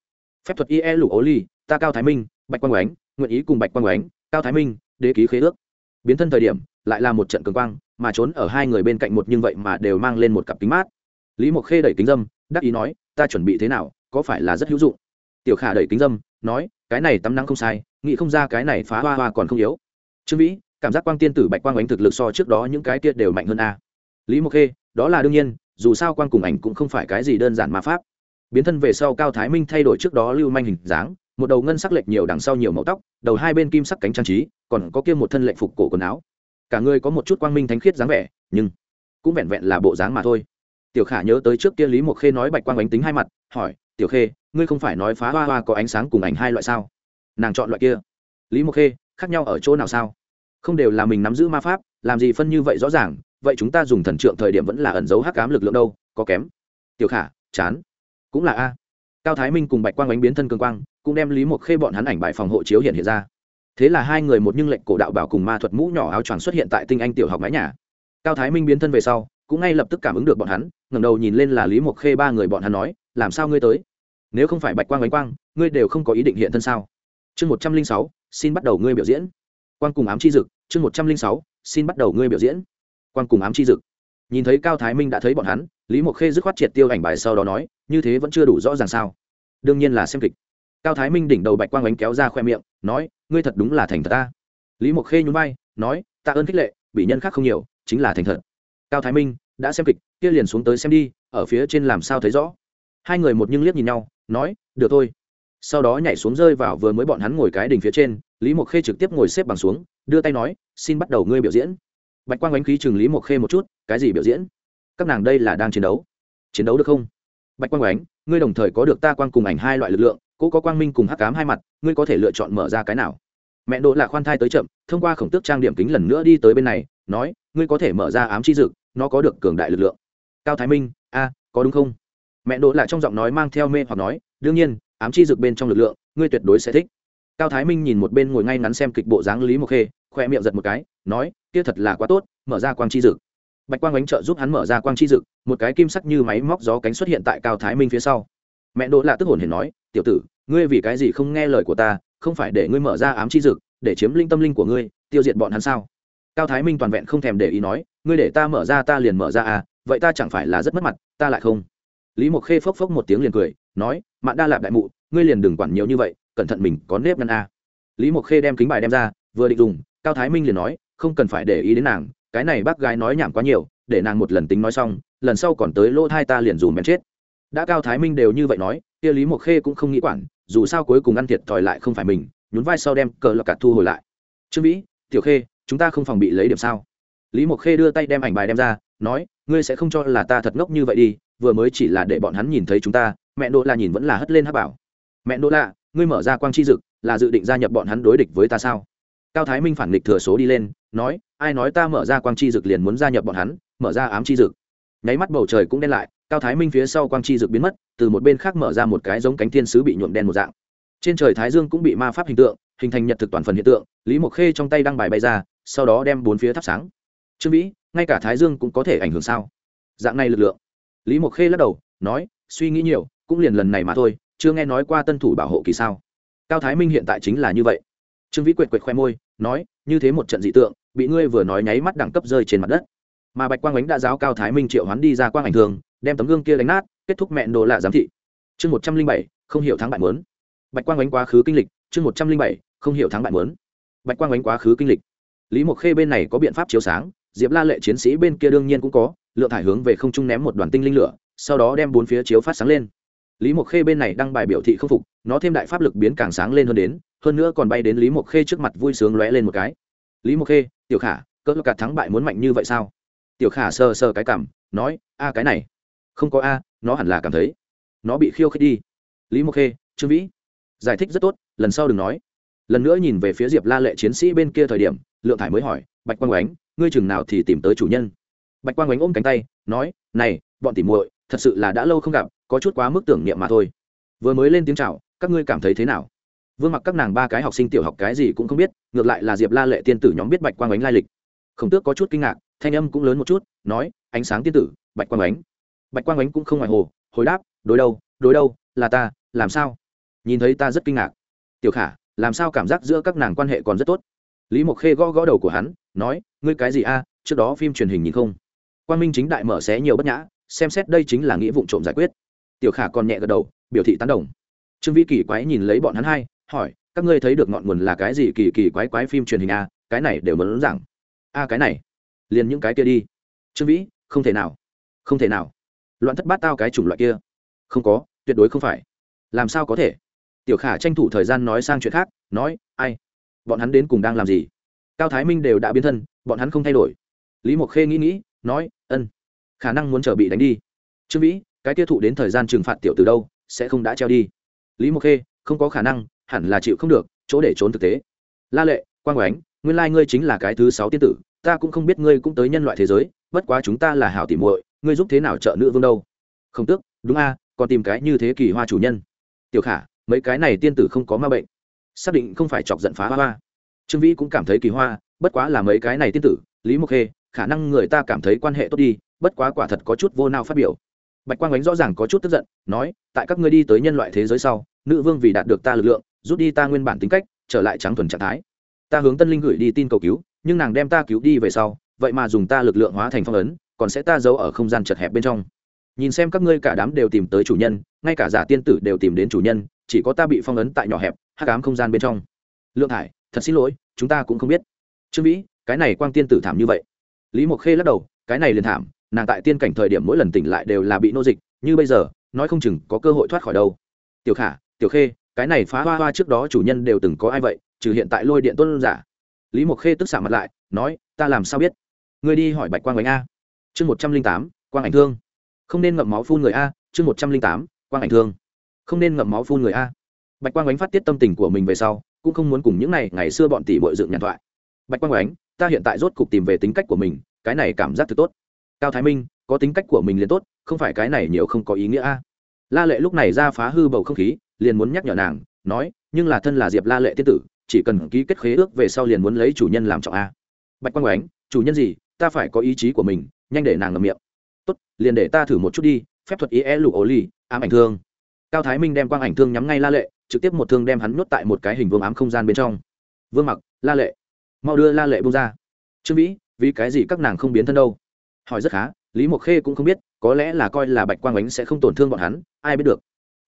Phép thuật ie lục ố ly, ta cao thái minh, bạch quang ánh, nguyện ý cùng bạch quang ánh, cao thái minh đế ký khế ước. Biến thân thời điểm, lại là một trận cường quang, mà trốn ở hai người bên cạnh một nhưng vậy mà đều mang lên một cặp kính mát. Lý mộc khê đẩy kính dâm, đắc ý nói, ta chuẩn bị thế nào, có phải là rất hữu dụng? Tiểu khả đẩy kính dâm, nói, cái này tắm nắng không sai, nghĩ không ra cái này phá hoa hoa còn không yếu. Trương vĩ, cảm giác quang tiên tử bạch quang ánh thực lực so trước đó những cái kia đều mạnh hơn a. Lý mộc khê, đó là đương nhiên, dù sao quang cùng ảnh cũng không phải cái gì đơn giản mà pháp. Biến thân về sau cao thái minh thay đổi trước đó lưu manh hình dáng, một đầu ngân sắc lệch nhiều đằng sau nhiều màu tóc, đầu hai bên kim sắc cánh trang trí còn có kia một thân lệnh phục cổ quần áo. Cả người có một chút quang minh thánh khiết dáng vẻ, nhưng cũng vẹn vẹn là bộ dáng mà thôi. Tiểu khả nhớ tới trước kia lý mộc khê nói bạch quang ánh tính hai mặt, hỏi, tiểu khê, ngươi không phải nói phá hoa hoa có ánh sáng cùng ảnh hai loại sao? Nàng chọn loại kia. Lý mộc khê, khác nhau ở chỗ nào sao? Không đều là mình nắm giữ ma pháp, làm gì phân như vậy rõ ràng, vậy chúng ta dùng thần trượng thời điểm vẫn là ẩn dấu hắc cám lực lượng đâu, có kém. Tiểu khả, chán. Cũng là a. Cao thái minh cùng bạch quang ánh biến thân cường quang, cũng đem lý mộc khê bọn hắn ảnh bài phòng hộ chiếu hiện hiện ra thế là hai người một nhưng lệnh cổ đạo bảo cùng ma thuật mũ nhỏ áo choàng xuất hiện tại tinh anh tiểu học mái nhà. Cao thái minh biến thân về sau, cũng ngay lập tức cảm ứng được bọn hắn, ngẩng đầu nhìn lên là lý mộc khê ba người bọn hắn nói, làm sao ngươi tới? Nếu không phải bạch quang ánh quang, ngươi đều không có ý định hiện thân sao? Chương một trăm linh sáu, xin bắt đầu ngươi biểu diễn. Quang cùng ám chi dực, chương một trăm linh sáu, xin bắt đầu ngươi biểu diễn. Quang cùng ám chi dực. Nhìn thấy cao thái minh đã thấy bọn hắn, lý mộc khê dứt khoát triệt tiêu ảnh bài sau đó nói, như thế vẫn chưa đủ rõ ràng sao? Đương nhiên là xem kịch. Cao thái minh đỉnh đầu bạch quang ánh kéo ra khoe miệng, nói ngươi thật đúng là thành thật ta. Lý mộc khê nhún vai, nói tạ ơn khích lệ, bị nhân khác không nhiều, chính là thành thật. Cao thái minh đã xem kịch, kia liền xuống tới xem đi, ở phía trên làm sao thấy rõ. Hai người một nhưng liếc nhìn nhau, nói, được thôi. Sau đó nhảy xuống rơi vào vừa mới bọn hắn ngồi cái đỉnh phía trên, lý mộc khê trực tiếp ngồi xếp bằng xuống, đưa tay nói, xin bắt đầu ngươi biểu diễn. Bạch quang ánh khí chừng lý mộc khê một chút, cái gì biểu diễn? Các nàng đây là đang chiến đấu. Chiến đấu được không? Bạch quang ánh, ngươi đồng thời có được ta quang cùng ảnh hai loại lực lượng Cô có quang minh cùng hắc cám hai mặt, ngươi có thể lựa chọn mở ra cái nào? Mẹ đỗ là khoan thai tới chậm, thông qua khổng tước trang điểm kính lần nữa đi tới bên này, nói, ngươi có thể mở ra ám chi dực, nó có được cường đại lực lượng. Cao thái minh, a, có đúng không? Mẹ đỗ lại trong giọng nói mang theo mê hoặc nói, đương nhiên, ám chi dực bên trong lực lượng, ngươi tuyệt đối sẽ thích. Cao thái minh nhìn một bên ngồi ngay ngắn xem kịch bộ dáng lý mộc khê, khoe miệng giật một cái, nói, kia thật là quá tốt, mở ra quang chi dực. Bạch quang ánh trợ giúp hắn mở ra quang chi dực, một cái kim sắc như máy móc gió cánh xuất hiện tại cao thái minh phía sau. Mẹ đỗ lạ tức hồn hề nói, tiểu tử ngươi vì cái gì không nghe lời của ta, không phải để ngươi mở ra ám chi dực, để chiếm linh tâm linh của ngươi, tiêu diệt bọn hắn sao? Cao thái minh toàn vẹn không thèm để ý nói, ngươi để ta mở ra ta liền mở ra à vậy ta chẳng phải là rất mất mặt, ta lại không? Lý mộc khê phốc phốc một tiếng liền cười, nói, mạn đa lạp đại mụ, ngươi liền đừng quản nhiều như vậy, cẩn thận mình có nếp ngăn a à. lý mộc khê đem kính bài đem ra, vừa định dùng, cao thái minh liền nói, không cần phải để ý đến nàng, cái này bác gái nói nhảm quá nhiều, để nàng một lần tính nói xong, lần sau còn tới lỗ thai ta liền dùm bèn chết. Đã cao thái minh đều như vậy nói kia lý mộc khê cũng không nghĩ quản dù sao cuối cùng ăn thiệt thòi lại không phải mình nhún vai sau đem cờ lọc cạt thu hồi lại. Trương vĩ tiểu khê chúng ta không phòng bị lấy điểm sao? Lý mộc khê đưa tay đem ảnh bài đem ra nói ngươi sẽ không cho là ta thật ngốc như vậy đi vừa mới chỉ là để bọn hắn nhìn thấy chúng ta mẹ đỗ là nhìn vẫn là hất lên hát bảo. Mẹ đỗ La, ngươi mở ra quang chi dực là dự định gia nhập bọn hắn đối địch với ta sao? Cao thái minh phản nghịch thừa số đi lên nói ai nói ta mở ra quang chi dực liền muốn gia nhập bọn hắn mở ra ám chi dực. Nháy mắt bầu trời cũng đen lại cao thái minh phía sau quang chi dực biến mất từ một bên khác mở ra một cái giống cánh thiên sứ bị nhuộm đen một dạng. Trên trời thái dương cũng bị ma pháp hình tượng, hình thành nhật thực toàn phần hiện tượng, lý mộc khê trong tay đăng bài bay ra, sau đó đem bốn phía thắp sáng. Trương vĩ, ngay cả thái dương cũng có thể ảnh hưởng sao? Dạng này lực lượng. Lý mộc khê lắc đầu, nói, suy nghĩ nhiều, cũng liền lần này mà thôi, chưa nghe nói qua tân thủ bảo hộ kỳ sao? Cao thái minh hiện tại chính là như vậy. Trương vĩ quệt quệt khoe môi, nói, như thế một trận dị tượng, bị ngươi vừa nói nháy mắt đẳng cấp rơi trên mặt đất. Mà bạch quang ánh đã giáo cao thái minh triệu hoán đi ra quang ảnh thường, đem tấm gương kia đánh nát kết thúc mẹ đồ lạ giám thị. Chương một trăm linh bảy, không hiểu thắng bại muốn. Bạch quang ánh quá khứ kinh lịch, chương một trăm linh bảy, không hiểu thắng bại muốn. Bạch quang ánh quá khứ kinh lịch. Lý mộc khê bên này có biện pháp chiếu sáng, diệp la lệ chiến sĩ bên kia đương nhiên cũng có lượng thải hướng về không trung ném một đoàn tinh linh lửa, sau đó đem bốn phía chiếu phát sáng lên. Lý mộc khê bên này đăng bài biểu thị không phục, nó thêm đại pháp lực biến càng sáng lên hơn đến, hơn nữa còn bay đến lý mộc khê trước mặt vui sướng lóe lên một cái. Lý mộc khê, tiểu khả, cỡ cả thắng bại muốn mạnh như vậy sao? Tiểu khả sờ sờ cái cảm, nói, a, cái này, không có a nó hẳn là cảm thấy nó bị khiêu khích đi. Lý mộc khê, trương vĩ, giải thích rất tốt, lần sau đừng nói. Lần nữa nhìn về phía diệp la lệ chiến sĩ bên kia thời điểm, lượng thải mới hỏi, bạch quang oánh ngươi chừng nào thì tìm tới chủ nhân? Bạch quang oánh ôm cánh tay, nói, này, bọn tỉ muội, thật sự là đã lâu không gặp, có chút quá mức tưởng niệm mà thôi. Vừa mới lên tiếng chào, các ngươi cảm thấy thế nào? Vương mặc các nàng ba cái học sinh tiểu học cái gì cũng không biết, ngược lại là diệp la lệ tiên tử nhóm biết bạch quang ánh lai lịch. Khổng tước có chút kinh ngạc, thanh âm cũng lớn một chút, nói, ánh sáng tiên tử, bạch quang ánh bạch quang ánh cũng không ngoài hồ, hồi đáp, đối đâu đối đâu, là ta, làm sao? Nhìn thấy ta rất kinh ngạc. Tiểu khả, làm sao cảm giác giữa các nàng quan hệ còn rất tốt? Lý mộc khê gõ gõ đầu của hắn, nói, ngươi cái gì a, trước đó phim truyền hình nhìn không? Quan minh chính đại mở xé nhiều bất nhã, xem xét đây chính là nghĩa vụ trộm giải quyết. Tiểu khả còn nhẹ gật đầu, biểu thị tán đồng. Trương vĩ kỳ quái nhìn lấy bọn hắn hai, hỏi, các ngươi thấy được ngọn nguồn là cái gì kỳ kỳ quái quái phim truyền hình a? Cái này đều muốn rằng a, cái này, liền những cái kia đi. Trương vĩ, không thể nào, không thể nào loạn thất bát tao cái chủng loại kia. Không có, tuyệt đối không phải. Làm sao có thể? Tiểu khả tranh thủ thời gian nói sang chuyện khác, nói, ai? Bọn hắn đến cùng đang làm gì? Cao thái minh đều đã biến thân, bọn hắn không thay đổi. Lý mộc khê nghĩ nghĩ, nói, ân, khả năng muốn chờ bị đánh đi. Trương vĩ, cái tiêu thụ đến thời gian trừng phạt tiểu từ đâu, sẽ không đã treo đi. Lý mộc khê, không có khả năng, hẳn là chịu không được, chỗ để trốn thực tế. La lệ, quang oánh nguyên lai、like、ngươi chính là cái thứ sáu tiên tử, ta cũng không biết ngươi cũng tới nhân loại thế giới, bất quá chúng ta là hảo tỉ muội ngươi giúp thế nào trợ nữ vương đâu? Không tước, đúng a, còn tìm cái như thế kỳ hoa chủ nhân. Tiểu khả, mấy cái này tiên tử không có ma bệnh. Xác định không phải chọc giận phá hoa. Hoa trương vĩ cũng cảm thấy kỳ hoa, bất quá là mấy cái này tiên tử, lý mộc khê, khả năng người ta cảm thấy quan hệ tốt đi, bất quá quả thật có chút vô nào phát biểu. Bạch quang ánh rõ ràng có chút tức giận, nói, tại các ngươi đi tới nhân loại thế giới sau, nữ vương vì đạt được ta lực lượng, rút đi ta nguyên bản tính cách, trở lại trắng thuần trạng thái. Ta hướng tân linh gửi đi tin cầu cứu, nhưng nàng đem ta cứu đi về sau, vậy mà dùng ta lực lượng hóa thành phong ấn còn sẽ ta giấu ở không gian chật hẹp bên trong. Nhìn xem các ngươi cả đám đều tìm tới chủ nhân, ngay cả giả tiên tử đều tìm đến chủ nhân, chỉ có ta bị phong ấn tại nhỏ hẹp, hắc ám không gian bên trong. Lượng thải thật xin lỗi, chúng ta cũng không biết. Trương vĩ, cái này quang tiên tử thảm như vậy. Lý mộc khê lắc đầu, cái này liền thảm, nàng tại tiên cảnh thời điểm mỗi lần tỉnh lại đều là bị nô dịch, như bây giờ, nói không chừng có cơ hội thoát khỏi đâu. Tiểu khả, tiểu khê, cái này phá hoa hoa trước đó chủ nhân đều từng có ai vậy, trừ hiện tại lôi điện tôn giả. Lý mộc khê tức xạ mặt lại, nói, ta làm sao biết? Ngươi đi hỏi bạch quang bánh a chương một trăm linh tám, quang ảnh thương. Không nên ngậm máu phun người a, chương một trăm linh tám, quang ảnh thương. Không nên ngậm máu phun người a. Bạch quang ánh phát tiết tâm tình của mình về sau, cũng không muốn cùng những này ngày xưa bọn tỷ bội dựng nhàn thoại. Bạch quang ánh, ta hiện tại rốt cục tìm về tính cách của mình, cái này cảm giác thật tốt. Cao thái minh, có tính cách của mình liền tốt, không phải cái này nhiều không có ý nghĩa a. La lệ lúc này ra phá hư bầu không khí, liền muốn nhắc nhở nàng, nói, nhưng là thân là diệp la lệ tiên tử, chỉ cần ký kết khế ước về sau liền muốn lấy chủ nhân làm trọng a. Bạch quang oánh chủ nhân gì, ta phải có ý chí của mình nhanh để nàng ngậm miệng. Tốt, liền để ta thử một chút đi, phép thuật ý e lụ ổ ly, ám ảnh thương. Cao thái minh đem quang ảnh thương nhắm ngay la lệ, trực tiếp một thương đem hắn nhốt tại một cái hình vương ám không gian bên trong. Vương mặc, la lệ, mau đưa la lệ bông ra. Trương vĩ, vì cái gì các nàng không biến thân đâu? Hỏi rất khá, lý mộc khê cũng không biết, có lẽ là coi là bạch quang ánh sẽ không tổn thương bọn hắn, ai biết được.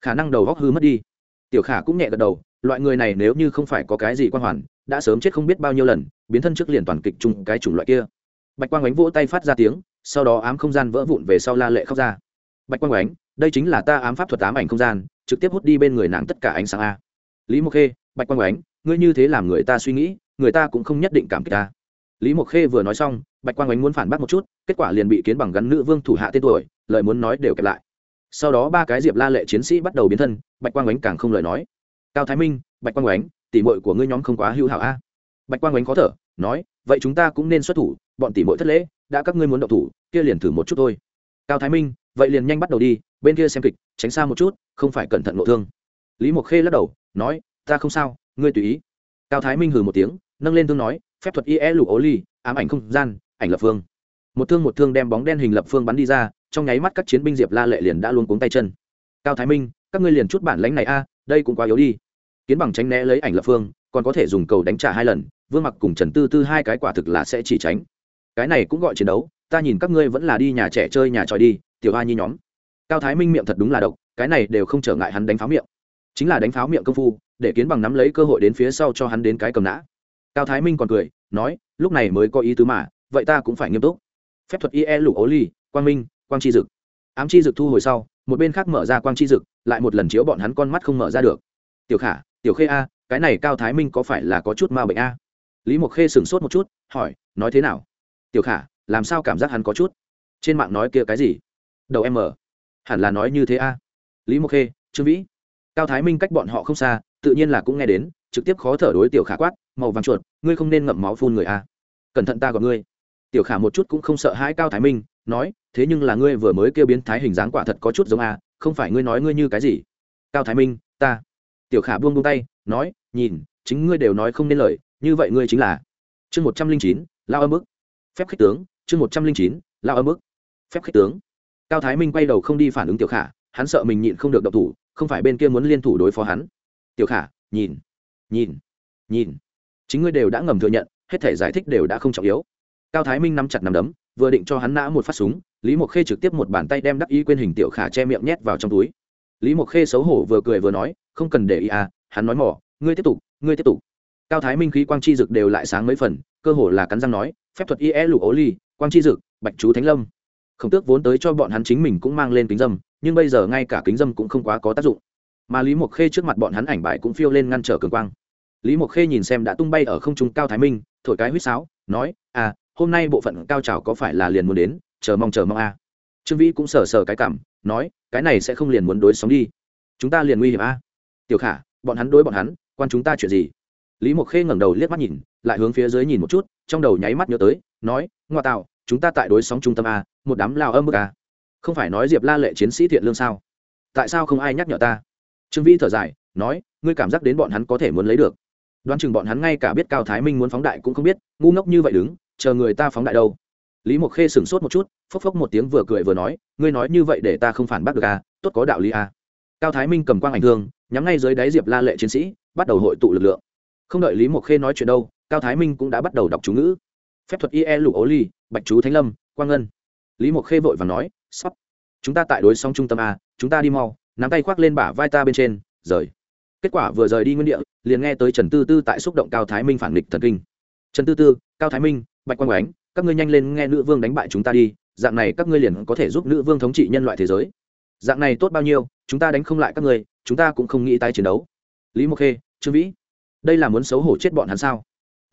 Khả năng đầu góc hư mất đi. Tiểu khả cũng nhẹ gật đầu, loại người này nếu như không phải có cái gì quan hoàn, đã sớm chết không biết bao nhiêu lần, biến thân trước liền toàn kịch chung cái chủng loại kia. Bạch quang ánh vỗ tay phát ra tiếng sau đó ám không gian vỡ vụn về sau la lệ khóc ra. Bạch quang ánh, đây chính là ta ám pháp thuật ám ảnh không gian, trực tiếp hút đi bên người nàng tất cả ánh sáng a. Lý mộc khê, bạch quang ánh, ngươi như thế làm người ta suy nghĩ, người ta cũng không nhất định cảm kích ta. Lý mộc khê vừa nói xong, bạch quang ánh muốn phản bác một chút, kết quả liền bị kiến bằng gắn nữ vương thủ hạ tên tuổi, lời muốn nói đều kẹp lại. Sau đó ba cái diệp la lệ chiến sĩ bắt đầu biến thân, bạch quang ánh càng không lời nói. Cao thái minh, bạch quang ánh, tỉ mội của ngươi nhóm không quá hữu hảo a. Bạch quang ánh khó thở, nói, vậy chúng ta cũng nên xuất thủ, bọn tỉ mội thất lễ đã các ngươi muốn động thủ, kia liền thử một chút thôi. Cao thái minh, vậy liền nhanh bắt đầu đi, bên kia xem kịch, tránh xa một chút, không phải cẩn thận ngộ thương. Lý mộc khê lắc đầu, nói, ta không sao, ngươi tùy ý. Cao thái minh hừ một tiếng, nâng lên thương nói, phép thuật ie lục ố ly ám ảnh không gian, ảnh lập phương. Một thương một thương đem bóng đen hình lập phương bắn đi ra, trong nháy mắt các chiến binh diệp la lệ liền đã luôn cuống tay chân. Cao thái minh, các ngươi liền chút bản lãnh này a, đây cũng quá yếu đi. Kiến bằng tránh né lấy ảnh lập phương, còn có thể dùng cầu đánh trả hai lần, vương mặc cùng trần tư tư hai cái quả thực là sẽ chỉ tránh cái này cũng gọi chiến đấu, ta nhìn các ngươi vẫn là đi nhà trẻ chơi nhà tròi đi, tiểu hoa nhi nhóm. Cao thái minh miệng thật đúng là độc, cái này đều không trở ngại hắn đánh pháo miệng. Chính là đánh pháo miệng công phu, để kiến bằng nắm lấy cơ hội đến phía sau cho hắn đến cái cầm nã. Cao thái minh còn cười, nói, lúc này mới có ý tứ mà, vậy ta cũng phải nghiêm túc. Phép thuật ie lục ố ly, quang minh, quang chi dực. Ám chi dực thu hồi sau, một bên khác mở ra quang chi dực, lại một lần chiếu bọn hắn con mắt không mở ra được. Tiểu khả, tiểu khê a, cái này cao thái minh có phải là có chút ma bệnh a? Lý mộc khê sửng sốt một chút, hỏi, nói thế nào? Tiểu khả, làm sao cảm giác hắn có chút? Trên mạng nói kia cái gì? Đầu em mở. Hẳn là nói như thế a. Lý mộc khê, trương vĩ. Cao thái minh cách bọn họ không xa, tự nhiên là cũng nghe đến, trực tiếp khó thở đối tiểu khả quát, màu vàng chuột, ngươi không nên ngậm máu phun người a. Cẩn thận ta gọi ngươi. Tiểu khả một chút cũng không sợ hãi cao thái minh, nói, thế nhưng là ngươi vừa mới kêu biến thái hình dáng quả thật có chút giống a, không phải ngươi nói ngươi như cái gì? Cao thái minh, ta. Tiểu khả buông buông tay, nói, nhìn, chính ngươi đều nói không nên lời, như vậy ngươi chính là. Chương một trăm linh chín, lao âm ức phép khích tướng, chương một trăm linh chín, lao âm ức phép khích tướng. Cao thái minh quay đầu không đi phản ứng tiểu khả, hắn sợ mình nhịn không được độc thủ, không phải bên kia muốn liên thủ đối phó hắn. Tiểu khả, nhìn nhìn nhìn. Chính ngươi đều đã ngầm thừa nhận, hết thể giải thích đều đã không trọng yếu. Cao thái minh nắm chặt nắm đấm, vừa định cho hắn nã một phát súng, lý mộc khê trực tiếp một bàn tay đem đắc ý quên hình tiểu khả che miệng nhét vào trong túi. Lý mộc khê xấu hổ vừa cười vừa nói, không cần để ý à hắn nói mỏ, ngươi tiếp tục, ngươi tiếp tục. Cao thái minh khí quang chi dực đều lại sáng mấy phần, cơ hồ là cắn răng nói phép thuật ie lục ố ly, quang chi dực, bạch chú thánh lâm. Khổng tước vốn tới cho bọn hắn chính mình cũng mang lên kính dâm, nhưng bây giờ ngay cả kính dâm cũng không quá có tác dụng. Mà lý mộc khê trước mặt bọn hắn ảnh bại cũng phiêu lên ngăn trở cường quang. Lý mộc khê nhìn xem đã tung bay ở không trung cao thái minh, thổi cái huýt sáo, nói à hôm nay bộ phận cao trào có phải là liền muốn đến, chờ mong chờ mong a. À. trương vĩ cũng sờ sờ cái cảm, nói, cái này sẽ không liền muốn đối sóng đi. Chúng ta liền nguy hiểm a. À. tiểu khả, bọn hắn đối bọn hắn, quan chúng ta chuyện gì? Lý mộc khê ngẩng đầu liếc mắt nhìn, lại hướng phía dưới nhìn một chút, trong đầu nháy mắt nhớ tới, nói, ngoa tạo, chúng ta tại đối sóng trung tâm a, một đám lao âm bức a. Không phải nói diệp la lệ chiến sĩ thiện lương sao? Tại sao không ai nhắc nhở ta? Trương vĩ thở dài, nói, ngươi cảm giác đến bọn hắn có thể muốn lấy được. Đoán chừng bọn hắn ngay cả biết cao thái minh muốn phóng đại cũng không biết, ngu ngốc như vậy đứng, chờ người ta phóng đại đâu. Lý mộc khê sửng sốt một chút, phốc phốc một tiếng vừa cười vừa nói, ngươi nói như vậy để ta không phản bác được à tốt có đạo lý à cao thái minh cầm quang ảnh thương nhắm ngay dưới đáy diệp la lệ chiến sĩ, bắt đầu hội tụ lực lượng không đợi lý mộc khê nói chuyện đâu, cao thái minh cũng đã bắt đầu đọc chú ngữ. Phép thuật ie lụ ố ly bạch chú thánh lâm, quang ngân. Lý mộc khê vội và nói, sắp, chúng ta tại đối song trung tâm a, chúng ta đi mau, nắm tay khoác lên bả vai ta bên trên, rời. Kết quả vừa rời đi nguyên địa, liền nghe tới trần tư tư tại xúc động cao thái minh phản nghịch thần kinh. Trần tư tư, cao thái minh, bạch quang ánh các ngươi nhanh lên nghe nữ vương đánh bại chúng ta đi, dạng này các ngươi liền có thể giúp nữ vương thống trị nhân loại thế giới. Dạng này tốt bao nhiêu, chúng ta đánh không lại các ngươi, chúng ta cũng không nghĩ tái chiến đấu. Lý mộc khê, trương vĩ đây là muốn xấu hổ chết bọn hắn sao?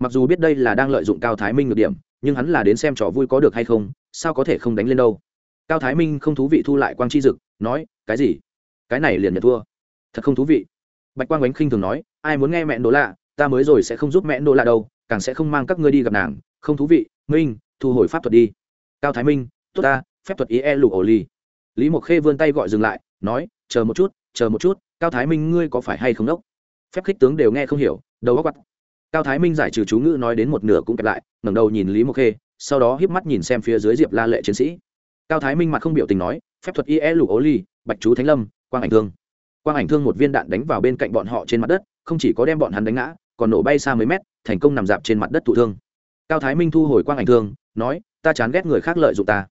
Mặc dù biết đây là đang lợi dụng cao thái minh ngược điểm, nhưng hắn là đến xem trò vui có được hay không, sao có thể không đánh lên đâu? Cao thái minh không thú vị thu lại quang chi dực, nói, cái gì? Cái này liền nhận thua. Thật không thú vị. Bạch quang Ánh khinh thường nói, ai muốn nghe mẹ đỗ lạ, ta mới rồi sẽ không giúp mẹ đỗ lạ đâu, càng sẽ không mang các ngươi đi gặp nàng. Không thú vị, minh, thu hồi pháp thuật đi. Cao thái minh, tốt ta, phép thuật ý e lục ổ ly lý mộc khê vươn tay gọi dừng lại, nói, chờ một chút, chờ một chút, cao thái minh ngươi có phải hay không đốc? Phép khích tướng đều nghe không hiểu, đầu góc quặt cao thái minh giải trừ chú ngữ nói đến một nửa cũng kẹp lại, ngẩng đầu nhìn lý mộc khê, sau đó híp mắt nhìn xem phía dưới diệp la lệ chiến sĩ. Cao thái minh mặt không biểu tình nói, phép thuật ie lục ố ly, bạch chú thánh lâm, quang ảnh thương. Quang ảnh thương một viên đạn đánh vào bên cạnh bọn họ trên mặt đất, không chỉ có đem bọn hắn đánh ngã, còn nổ bay xa mấy mét, thành công nằm dạp trên mặt đất thụ thương. Cao thái minh thu hồi quang ảnh thương, nói, ta chán ghét người khác lợi dụng ta.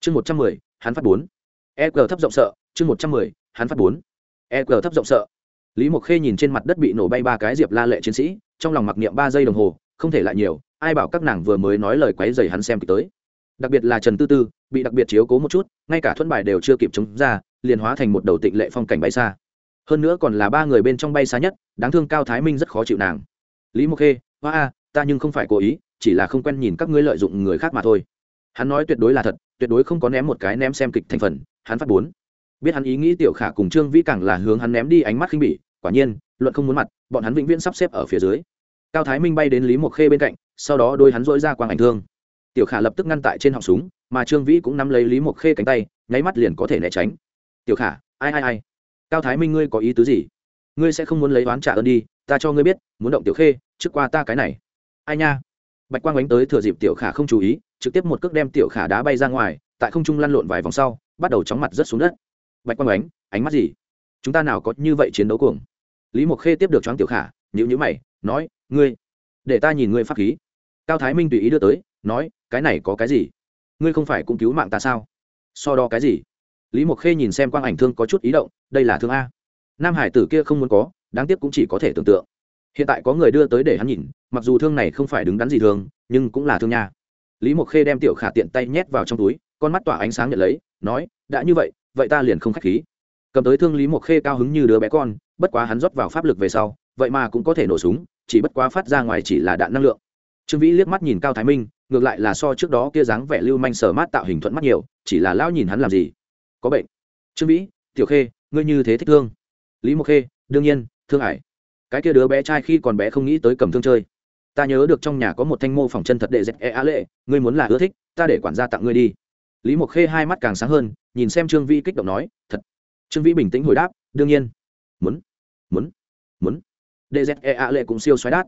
Chương một trăm mười, hắn phát bốn. E g thấp rộng sợ, chương một trăm mười, hắn phát bốn. E g thấp rộng sợ lý mộc khê nhìn trên mặt đất bị nổ bay ba cái diệp la lệ chiến sĩ, trong lòng mặc niệm ba giây đồng hồ, không thể lại nhiều, ai bảo các nàng vừa mới nói lời quấy dày hắn xem kịp tới. Đặc biệt là trần tư tư, bị đặc biệt chiếu cố một chút, ngay cả thuẫn bài đều chưa kịp chống ra, liền hóa thành một đầu tịnh lệ phong cảnh bay xa. Hơn nữa còn là ba người bên trong bay xa nhất, đáng thương cao thái minh rất khó chịu nàng. Lý mộc khê, hoa a, ta nhưng không phải cố ý, chỉ là không quen nhìn các ngươi lợi dụng người khác mà thôi. Hắn nói tuyệt đối là thật, tuyệt đối không có ném một cái ném xem kịch thành phần, hắn phát bốn. Biết hắn ý nghĩ tiểu khả cùng trương vĩ càng là hướng hắn ném đi ánh mắt khinh bỉ quả nhiên, luận không muốn mặt, bọn hắn vĩnh viễn sắp xếp ở phía dưới. Cao thái minh bay đến lý mộc khê bên cạnh, sau đó đôi hắn dỗi ra quang ảnh thương. Tiểu khả lập tức ngăn tại trên họng súng, mà trương vĩ cũng nắm lấy lý mộc khê cánh tay, nháy mắt liền có thể né tránh. Tiểu khả, ai ai ai? Cao thái minh ngươi có ý tứ gì? Ngươi sẽ không muốn lấy oán trả ơn đi, ta cho ngươi biết, muốn động tiểu khê, trước qua ta cái này. Ai nha? Bạch quang đánh tới thừa dịp tiểu khả không chú ý, trực tiếp một cước đem tiểu khả đá bay ra ngoài, tại không trung lăn lộn vài vòng sau, bắt đầu chóng mặt rất xuống đất. Bạch quang đánh ánh mắt gì? Chúng ta nào có như vậy chiến đấu cuồng? Lý mộc khê tiếp được choáng tiểu khả nhữ nhữ mày, nói, ngươi, để ta nhìn ngươi pháp khí. Cao thái minh tùy ý đưa tới, nói, cái này có cái gì? Ngươi không phải cũng cứu mạng ta sao? So đo cái gì? Lý mộc khê nhìn xem quang ảnh thương có chút ý động, đây là thương a. Nam hải tử kia không muốn có, đáng tiếc cũng chỉ có thể tưởng tượng. Hiện tại có người đưa tới để hắn nhìn, mặc dù thương này không phải đứng đắn gì thường, nhưng cũng là thương nha. Lý mộc khê đem tiểu khả tiện tay nhét vào trong túi, con mắt tỏa ánh sáng nhận lấy, nói, đã như vậy vậy ta liền không k h á c h khí. Cầm tới thương lý mộc khê cao hứng như đứa bé con bất quá hắn rót vào pháp lực về sau, vậy mà cũng có thể nổ súng, chỉ bất quá phát ra ngoài chỉ là đạn năng lượng. Trương vĩ liếc mắt nhìn cao thái minh, ngược lại là so trước đó kia dáng vẻ lưu manh sở mát tạo hình thuận mắt nhiều, chỉ là lão nhìn hắn làm gì? Có bệnh. Trương vĩ, tiểu khê, ngươi như thế thích thương. Lý mộc khê, đương nhiên, thương hải cái kia đứa bé trai khi còn bé không nghĩ tới cầm thương chơi. Ta nhớ được trong nhà có một thanh mô phòng chân thật đệ dẹp e á lệ, ngươi muốn là ưa thích, ta để quản gia tặng ngươi đi. Lý mộc khê hai mắt càng sáng hơn, nhìn xem trương vĩ kích động nói, thật. Trương vĩ bình tĩnh hồi đáp, đương nhiên muốn muốn muốn. Đệ dẹp e ạ lệ cũng siêu xoáy đát.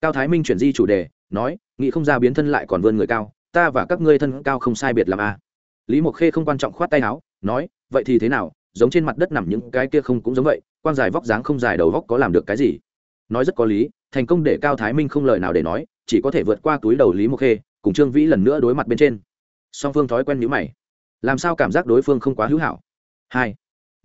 Cao thái minh chuyển di chủ đề, nói, nghĩ không ra biến thân lại còn vươn người cao, ta và các ngươi thân cao không sai biệt làm a à. lý mộc khê không quan trọng khoát tay áo, nói, vậy thì thế nào, giống trên mặt đất nằm những cái kia không cũng giống vậy quan dài vóc dáng không dài đầu vóc có làm được cái gì? Nói rất có lý, thành công để cao thái minh không lời nào để nói, chỉ có thể vượt qua túi đầu lý mộc khê, cùng trương vĩ lần nữa đối mặt bên trên. Song phương thói quen nhữ mày. Làm sao cảm giác đối phương không quá hữu hảo? Hai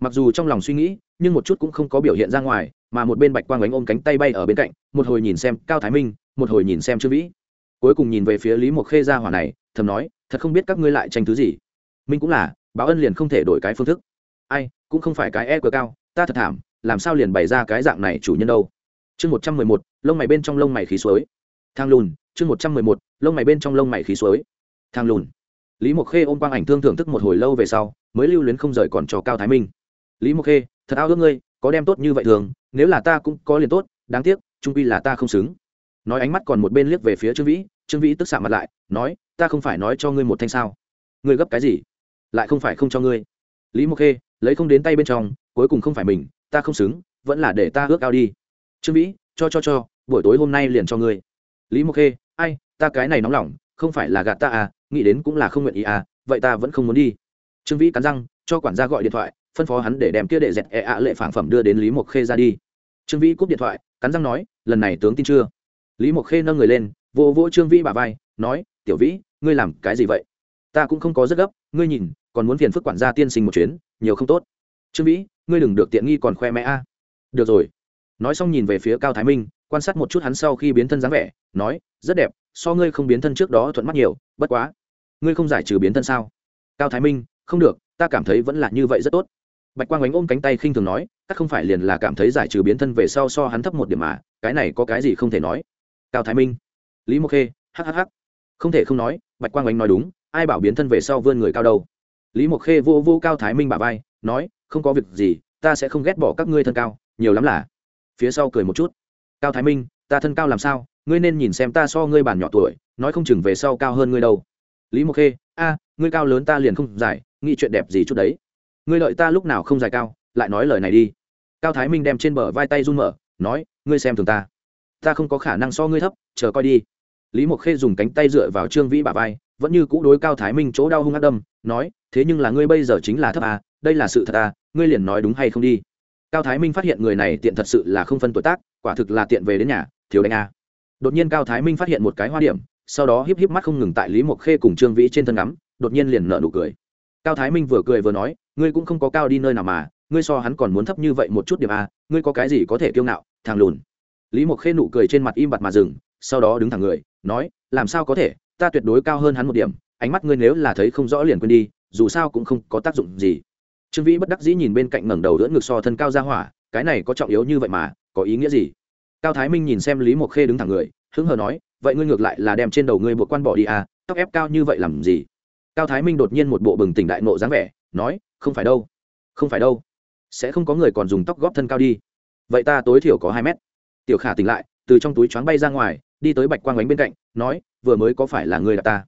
mặc dù trong lòng suy nghĩ, nhưng một chút cũng không có biểu hiện ra ngoài, mà một bên bạch quang ánh ôm cánh tay bay ở bên cạnh, một hồi nhìn xem cao thái minh, một hồi nhìn xem trương vĩ. Cuối cùng nhìn về phía lý mộc khê ra hỏa này, thầm nói, thật không biết các ngươi lại tranh thứ gì. Minh cũng là, báo ân liền không thể đổi cái phương thức. Ai, cũng không phải cái e cờ cao, ta thật thảm, làm sao liền bày ra cái dạng này chủ nhân đâu? Chương một trăm mười một, lông mày bên trong lông mày khí suối. Thang lùn, chương một trăm mười một, lông mày bên trong lông mày khí suối. Thang lùn. Lý mộc khê ôm quang ảnh thương thưởng thức một hồi lâu về sau, mới lưu luyến không rời còn cho cao thái minh lý mộc khê thật ao ước ngươi có đem tốt như vậy thường nếu là ta cũng có liền tốt đáng tiếc trung pi là ta không xứng. Nói ánh mắt còn một bên liếc về phía trương vĩ trương vĩ tức xạ mặt lại nói ta không phải nói cho ngươi một thanh sao. Ngươi gấp cái gì? Lại không phải không cho ngươi. Lý mộc khê lấy không đến tay bên trong cuối cùng không phải mình ta không xứng vẫn là để ta ước ao đi. Trương vĩ cho cho cho buổi tối hôm nay liền cho ngươi. Lý mộc khê ai ta cái này nóng lỏng, không phải là gạt ta à nghĩ đến cũng là không nguyện ý à vậy ta vẫn không muốn đi. Trương vĩ cắn răng cho quản gia gọi điện thoại phân phó hắn để đem kia đệ dẹt e ạ lệ phản phẩm đưa đến lý mộc khê ra đi. Trương vĩ cúp điện thoại, cắn răng nói, lần này tướng tin chưa? Lý mộc khê nâng người lên, vô vô trương vĩ bà vai, nói, tiểu vĩ, ngươi làm cái gì vậy? Ta cũng không có rất gấp, ngươi nhìn, còn muốn phiền phức quản gia tiên sinh một chuyến, nhiều không tốt. Trương vĩ, ngươi đừng được tiện nghi còn khoe mẽ a. Được rồi. Nói xong nhìn về phía cao thái minh, quan sát một chút hắn sau khi biến thân dáng vẻ, nói, rất đẹp, so ngươi không biến thân trước đó thuận mắt nhiều, bất quá, ngươi không giải trừ biến thân sao? Cao thái minh, không được, ta cảm thấy vẫn là như vậy rất tốt bạch quang ánh ôm cánh tay khinh thường nói các không phải liền là cảm thấy giải trừ biến thân về sau so hắn thấp một điểm mà cái này có cái gì không thể nói. Cao thái minh lý mộc khê hhh không thể không nói bạch quang ánh nói đúng ai bảo biến thân về sau vươn người cao đâu? Lý mộc khê vô vô cao thái minh bà vai nói không có việc gì ta sẽ không ghét bỏ các ngươi thân cao nhiều lắm là. Phía sau cười một chút cao thái minh ta thân cao làm sao? Ngươi nên nhìn xem ta so ngươi bản nhỏ tuổi nói không chừng về sau cao hơn ngươi đâu. Lý mộc khê a ngươi cao lớn ta liền không giải, nghĩ chuyện đẹp gì chút đấy ngươi lợi ta lúc nào không dài cao lại nói lời này đi. Cao thái minh đem trên bờ vai tay run mở nói ngươi xem thường ta. Ta không có khả năng so ngươi thấp chờ coi đi. Lý mộc khê dùng cánh tay dựa vào trương vĩ bà vai vẫn như cũ đối cao thái minh chỗ đau hung ác đâm nói thế nhưng là ngươi bây giờ chính là thấp à, đây là sự thật à, ngươi liền nói đúng hay không đi. Cao thái minh phát hiện người này tiện thật sự là không phân tuổi tác quả thực là tiện về đến nhà thiếu đánh à. đột nhiên cao thái minh phát hiện một cái hoa điểm sau đó híp híp mắt không ngừng tại lý mộc khê cùng trương vĩ trên thân ngắm đột nhiên liền nở nụ cười. Cao thái minh vừa cười vừa nói ngươi cũng không có cao đi nơi nào mà ngươi so hắn còn muốn thấp như vậy một chút điểm à, ngươi có cái gì có thể kiêu ngạo thằng lùn. Lý mộc khê nụ cười trên mặt im bặt mà dừng sau đó đứng thẳng người nói làm sao có thể ta tuyệt đối cao hơn hắn một điểm ánh mắt ngươi nếu là thấy không rõ liền quên đi dù sao cũng không có tác dụng gì. Trương vĩ bất đắc dĩ nhìn bên cạnh ngẩng đầu đỡ ngực so thân cao ra hỏa cái này có trọng yếu như vậy mà có ý nghĩa gì? Cao thái minh nhìn xem lý mộc khê đứng thẳng người hứng hờ nói vậy ngươi ngược lại là đem trên đầu ngươi buộc quan bỏ đi à tóc ép cao như vậy làm gì? Cao thái minh đột nhiên một bộ bừng tỉnh đại nộ dáng vẻ nói không phải đâu, không phải đâu, sẽ không có người còn dùng tóc góp thân cao đi. Vậy ta tối thiểu có hai mét. Tiểu khả tỉnh lại, từ trong túi choáng bay ra ngoài, đi tới bạch quang ánh bên cạnh, nói, vừa mới có phải là người đạp ta?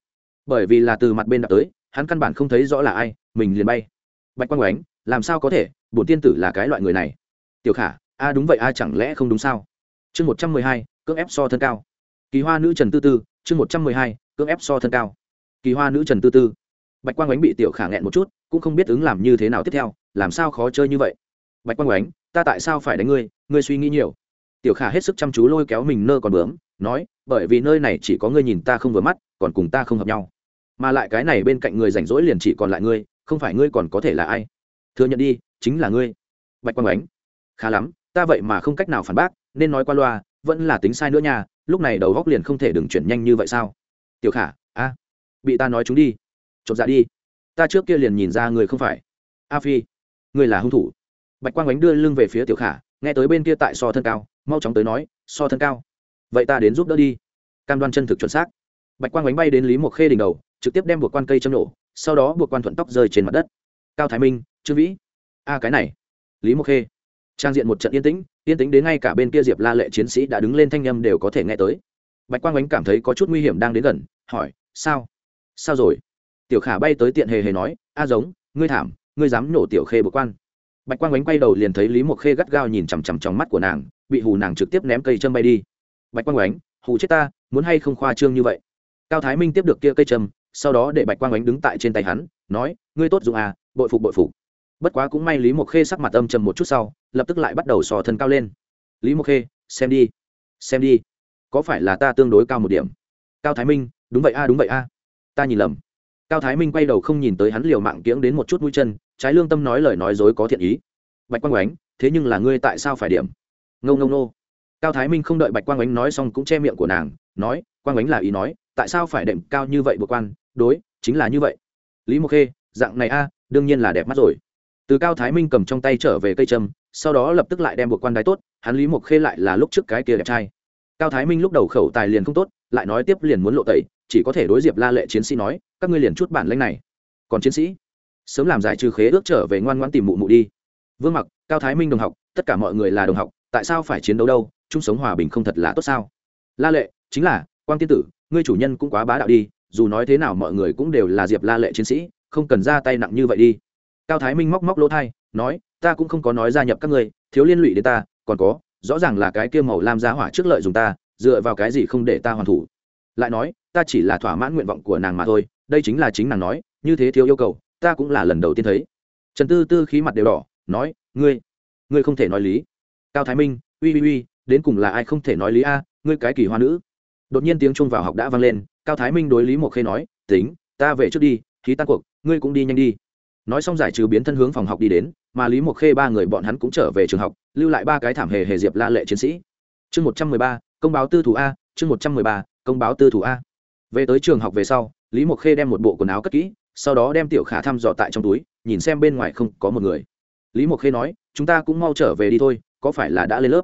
Bởi vì là từ mặt bên đạp tới, hắn căn bản không thấy rõ là ai, mình liền bay. Bạch quang ánh, làm sao có thể, bổn tiên tử là cái loại người này? Tiểu khả, a đúng vậy, a chẳng lẽ không đúng sao? Chương một trăm mười hai, cưỡng ép so thân cao. Kỳ hoa nữ trần tư tư, chương một trăm mười hai, cưỡng ép so thân cao. Kỳ hoa nữ trần tư tư bạch quang ánh bị tiểu khả nghẹn một chút, cũng không biết ứng làm như thế nào tiếp theo, làm sao khó chơi như vậy? Bạch quang ánh, ta tại sao phải đánh ngươi? Ngươi suy nghĩ nhiều. Tiểu khả hết sức chăm chú lôi kéo mình nơ còn bướm, nói, bởi vì nơi này chỉ có ngươi nhìn ta không vừa mắt, còn cùng ta không hợp nhau. Mà lại cái này bên cạnh người rảnh rỗi liền chỉ còn lại ngươi, không phải ngươi còn có thể là ai? Thừa nhận đi, chính là ngươi. Bạch quang ánh, khá lắm, ta vậy mà không cách nào phản bác, nên nói qua loa, vẫn là tính sai nữa nha, lúc này đầu góc liền không thể đừng chuyển nhanh như vậy sao? Tiểu khả, a, bị ta nói chúng đi chột dạ đi. Ta trước kia liền nhìn ra người không phải. A phi, người là hung thủ. Bạch quang ánh đưa lưng về phía tiểu khả, nghe tới bên kia tại so thân cao, mau chóng tới nói, so thân cao. Vậy ta đến giúp đỡ đi. Cam đoan chân thực chuẩn xác. Bạch quang Ánh bay đến lý mộc khê đỉnh đầu, trực tiếp đem buộc quan cây châm nổ, sau đó buộc quan thuận tóc rơi trên mặt đất. Cao thái minh, trương vĩ. A, cái này. Lý mộc khê. Trang diện một trận yên tĩnh yên tĩnh đến ngay cả bên kia diệp la lệ chiến sĩ đã đứng lên thanh â m đều có thể nghe tới. Bạch quang Ánh cảm thấy có chút nguy hiểm đang đến gần, hỏi, sao? Sao rồi? Tiểu khả bay tới tiện hề hề nói, a giống, ngươi thảm, ngươi dám nổ tiểu khê bực quan. Bạch quang bánh quay đầu liền thấy lý mộc khê gắt gao nhìn chằm chằm trong mắt của nàng, bị hù nàng trực tiếp ném cây châm bay đi. Bạch quang oánh hù chết ta, muốn hay không khoa trương như vậy? Cao thái minh tiếp được kia cây châm, sau đó để bạch quang oánh đứng tại trên tay hắn, nói, ngươi tốt dụng à bội phục bội phục. Bất quá cũng may lý mộc khê sắc mặt âm trầm một chút sau, lập tức lại bắt đầu sò thân cao lên. Lý mộc khê, xem đi xem đi, có phải là ta tương đối cao một điểm? Cao thái minh, đúng vậy a, đúng vậy a, ta nhìn lầm cao thái minh quay đầu không nhìn tới hắn liều mạng kiếng đến một chút mũi chân, trái lương tâm nói lời nói dối có thiện ý. Bạch quang oánh thế nhưng là ngươi tại sao phải điểm? Ngâu ngâu nô cao thái minh không đợi bạch quang ánh nói xong cũng che miệng của nàng, nói, quang ánh là ý nói, tại sao phải đệm cao như vậy bực quan? Đối, chính là như vậy. Lý mộc khê, dạng này a, đương nhiên là đẹp mắt rồi. Từ cao thái minh cầm trong tay trở về cây trâm sau đó lập tức lại đem buộc quan đái tốt, hắn lý mộc khê lại là lúc trước cái kia đẹp trai cao thái minh lúc đầu khẩu tài liền không tốt, lại nói tiếp liền muốn lộ tẩy, chỉ có thể đối diệp la lệ chiến sĩ nói, các ngươi liền chút bản lanh này. Còn chiến sĩ? Sớm làm giải trừ khế ước trở về ngoan ngoan tìm mụ mụ đi. Vương mặc, cao thái minh đồng học, tất cả mọi người là đồng học, tại sao phải chiến đấu đâu? Chung sống hòa bình không thật là tốt sao? La lệ, chính là, quang tiên tử, ngươi chủ nhân cũng quá bá đạo đi, dù nói thế nào mọi người cũng đều là diệp la lệ chiến sĩ, không cần ra tay nặng như vậy đi. Cao thái minh móc móc lỗ thai nói, ta cũng không có nói gia nhập các ngươi, thiếu liên lụy đến ta, còn có rõ ràng là cái kia màu lam giá hỏa trước lợi dùng ta, dựa vào cái gì không để ta hoàn thủ. Lại nói, ta chỉ là thỏa mãn nguyện vọng của nàng mà thôi, đây chính là chính nàng nói, như thế thiếu yêu cầu, ta cũng là lần đầu tiên thấy. Trần tư tư khí mặt đều đỏ, nói, ngươi ngươi không thể nói lý. Cao thái minh, uy uy uy, đến cùng là ai không thể nói lý a, ngươi cái kỳ hoa nữ. Đột nhiên tiếng trung vào học đã vang lên, cao thái minh đối lý một khê nói, tính, ta về trước đi, khí tan cuộc, ngươi cũng đi nhanh đi. Nói xong giải trừ biến thân hướng phòng học đi đến mà lý mộc khê ba người bọn hắn cũng trở về trường học lưu lại ba cái thảm hề hề diệp la lệ chiến sĩ chương một trăm mười ba, công báo tư thủ a, chương một trăm mười ba, công báo tư thủ a. về tới trường học về sau, lý mộc khê đem một bộ quần áo cất kỹ, sau đó đem tiểu khả thăm dò tại trong túi, nhìn xem bên ngoài không có một người. lý mộc khê nói, chúng ta cũng mau trở về đi thôi, có phải là đã lên lớp?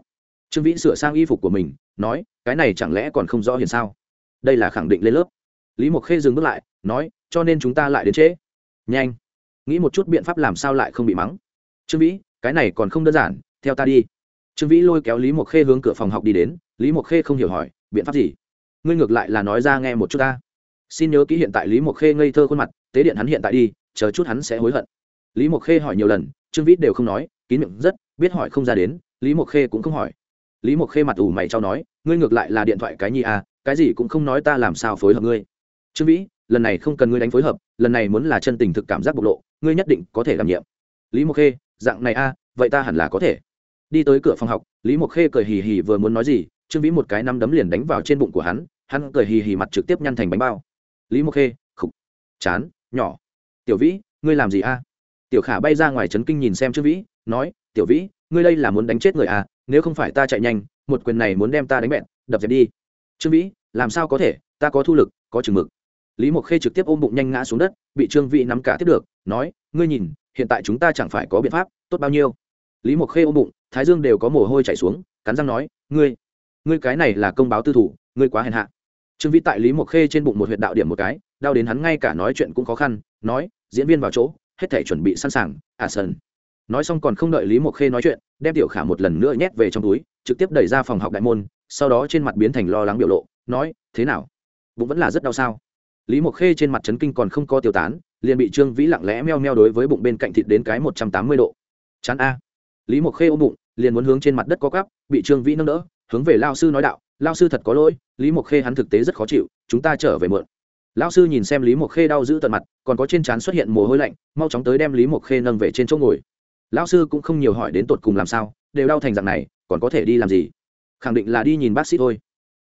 trương vĩ sửa sang y phục của mình, nói, cái này chẳng lẽ còn không rõ hiền sao? đây là khẳng định lên lớp. lý mộc khê dừng bước lại, nói, cho nên chúng ta lại đến trễ. nhanh. nghĩ một chút biện pháp làm sao lại không bị mắng trương vĩ, cái này còn không đơn giản, theo ta đi. Trương vĩ lôi kéo lý mộc khê hướng cửa phòng học đi đến, lý mộc khê không hiểu hỏi, biện pháp gì? Ngươi ngược lại là nói ra nghe một chút ta. Xin nhớ ký hiện tại lý mộc khê ngây thơ khuôn mặt, tế điện hắn hiện tại đi, chờ chút hắn sẽ hối hận. Lý mộc khê hỏi nhiều lần, trương vĩ đều không nói, kín miệng rất, biết hỏi không ra đến, lý mộc khê cũng không hỏi. Lý mộc khê mặt ủ mày trao nói, ngươi ngược lại là điện thoại cái nhi à cái gì cũng không nói ta làm sao phối hợp ngươi. Trương vĩ, lần này không cần ngươi đánh phối hợp, lần này muốn là chân tình thực cảm giác bộc lộ, ngươi nhất định có thể đảm nhiệm. Lý mộc khê dạng này a, vậy ta hẳn là có thể. Đi tới cửa phòng học, lý mộc khê cười hì hì vừa muốn nói gì, trương vĩ một cái nắm đấm liền đánh vào trên bụng của hắn hắn cười hì hì mặt trực tiếp nhăn thành bánh bao. Lý mộc khê, khục, chán, nhỏ. Tiểu vĩ, ngươi làm gì a? Tiểu khả bay ra ngoài trấn kinh nhìn xem trương vĩ, nói, tiểu vĩ, ngươi đây là muốn đánh chết người à nếu không phải ta chạy nhanh, một quyền này muốn đem ta đánh bẹn, đập dẹp đi. Trương vĩ, làm sao có thể, ta có thu lực, có chừng mực. Lý mộc khê trực tiếp ôm bụng nhanh ngã xuống đất, bị trương vĩ nắm cả tiếp được, nói, ngươi nhìn hiện tại chúng ta chẳng phải có biện pháp, tốt bao nhiêu? Lý mộc khê ôm bụng, thái dương đều có mồ hôi chảy xuống, cắn răng nói, ngươi ngươi cái này là công báo tư thủ, ngươi quá hèn hạ. Trương vĩ tại lý mộc khê trên bụng một huyệt đạo điểm một cái, đau đến hắn ngay cả nói chuyện cũng khó khăn, nói, diễn viên vào chỗ, hết thể chuẩn bị sẵn sàng à sơn nói xong còn không đợi lý mộc khê nói chuyện, đem tiểu khả một lần nữa nhét về trong túi, trực tiếp đẩy ra phòng học đại môn, sau đó trên mặt biến thành lo lắng biểu lộ, nói, thế nào? Bụng vẫn là rất đau sao? Lý mộc khê trên mặt trấn kinh còn không có tiêu tán liền bị trương vĩ lặng lẽ meo meo đối với bụng bên cạnh thịt đến cái một trăm tám mươi độ. Chán a. Lý mộc khê ôm bụng, liền muốn hướng trên mặt đất có cắp bị trương vĩ nâng đỡ, hướng về lao sư nói đạo, lao sư thật có lỗi, lý mộc khê hắn thực tế rất khó chịu, chúng ta trở về mượn lão sư nhìn xem lý mộc khê đau giữ tận mặt, còn có trên trán xuất hiện mồ hôi lạnh, mau chóng tới đem lý mộc khê nâng về trên chỗ ngồi. Lão sư cũng không nhiều hỏi đến tột cùng làm sao, đều đau thành dạng này, còn có thể đi làm gì? Khẳng định là đi nhìn bác sĩ thôi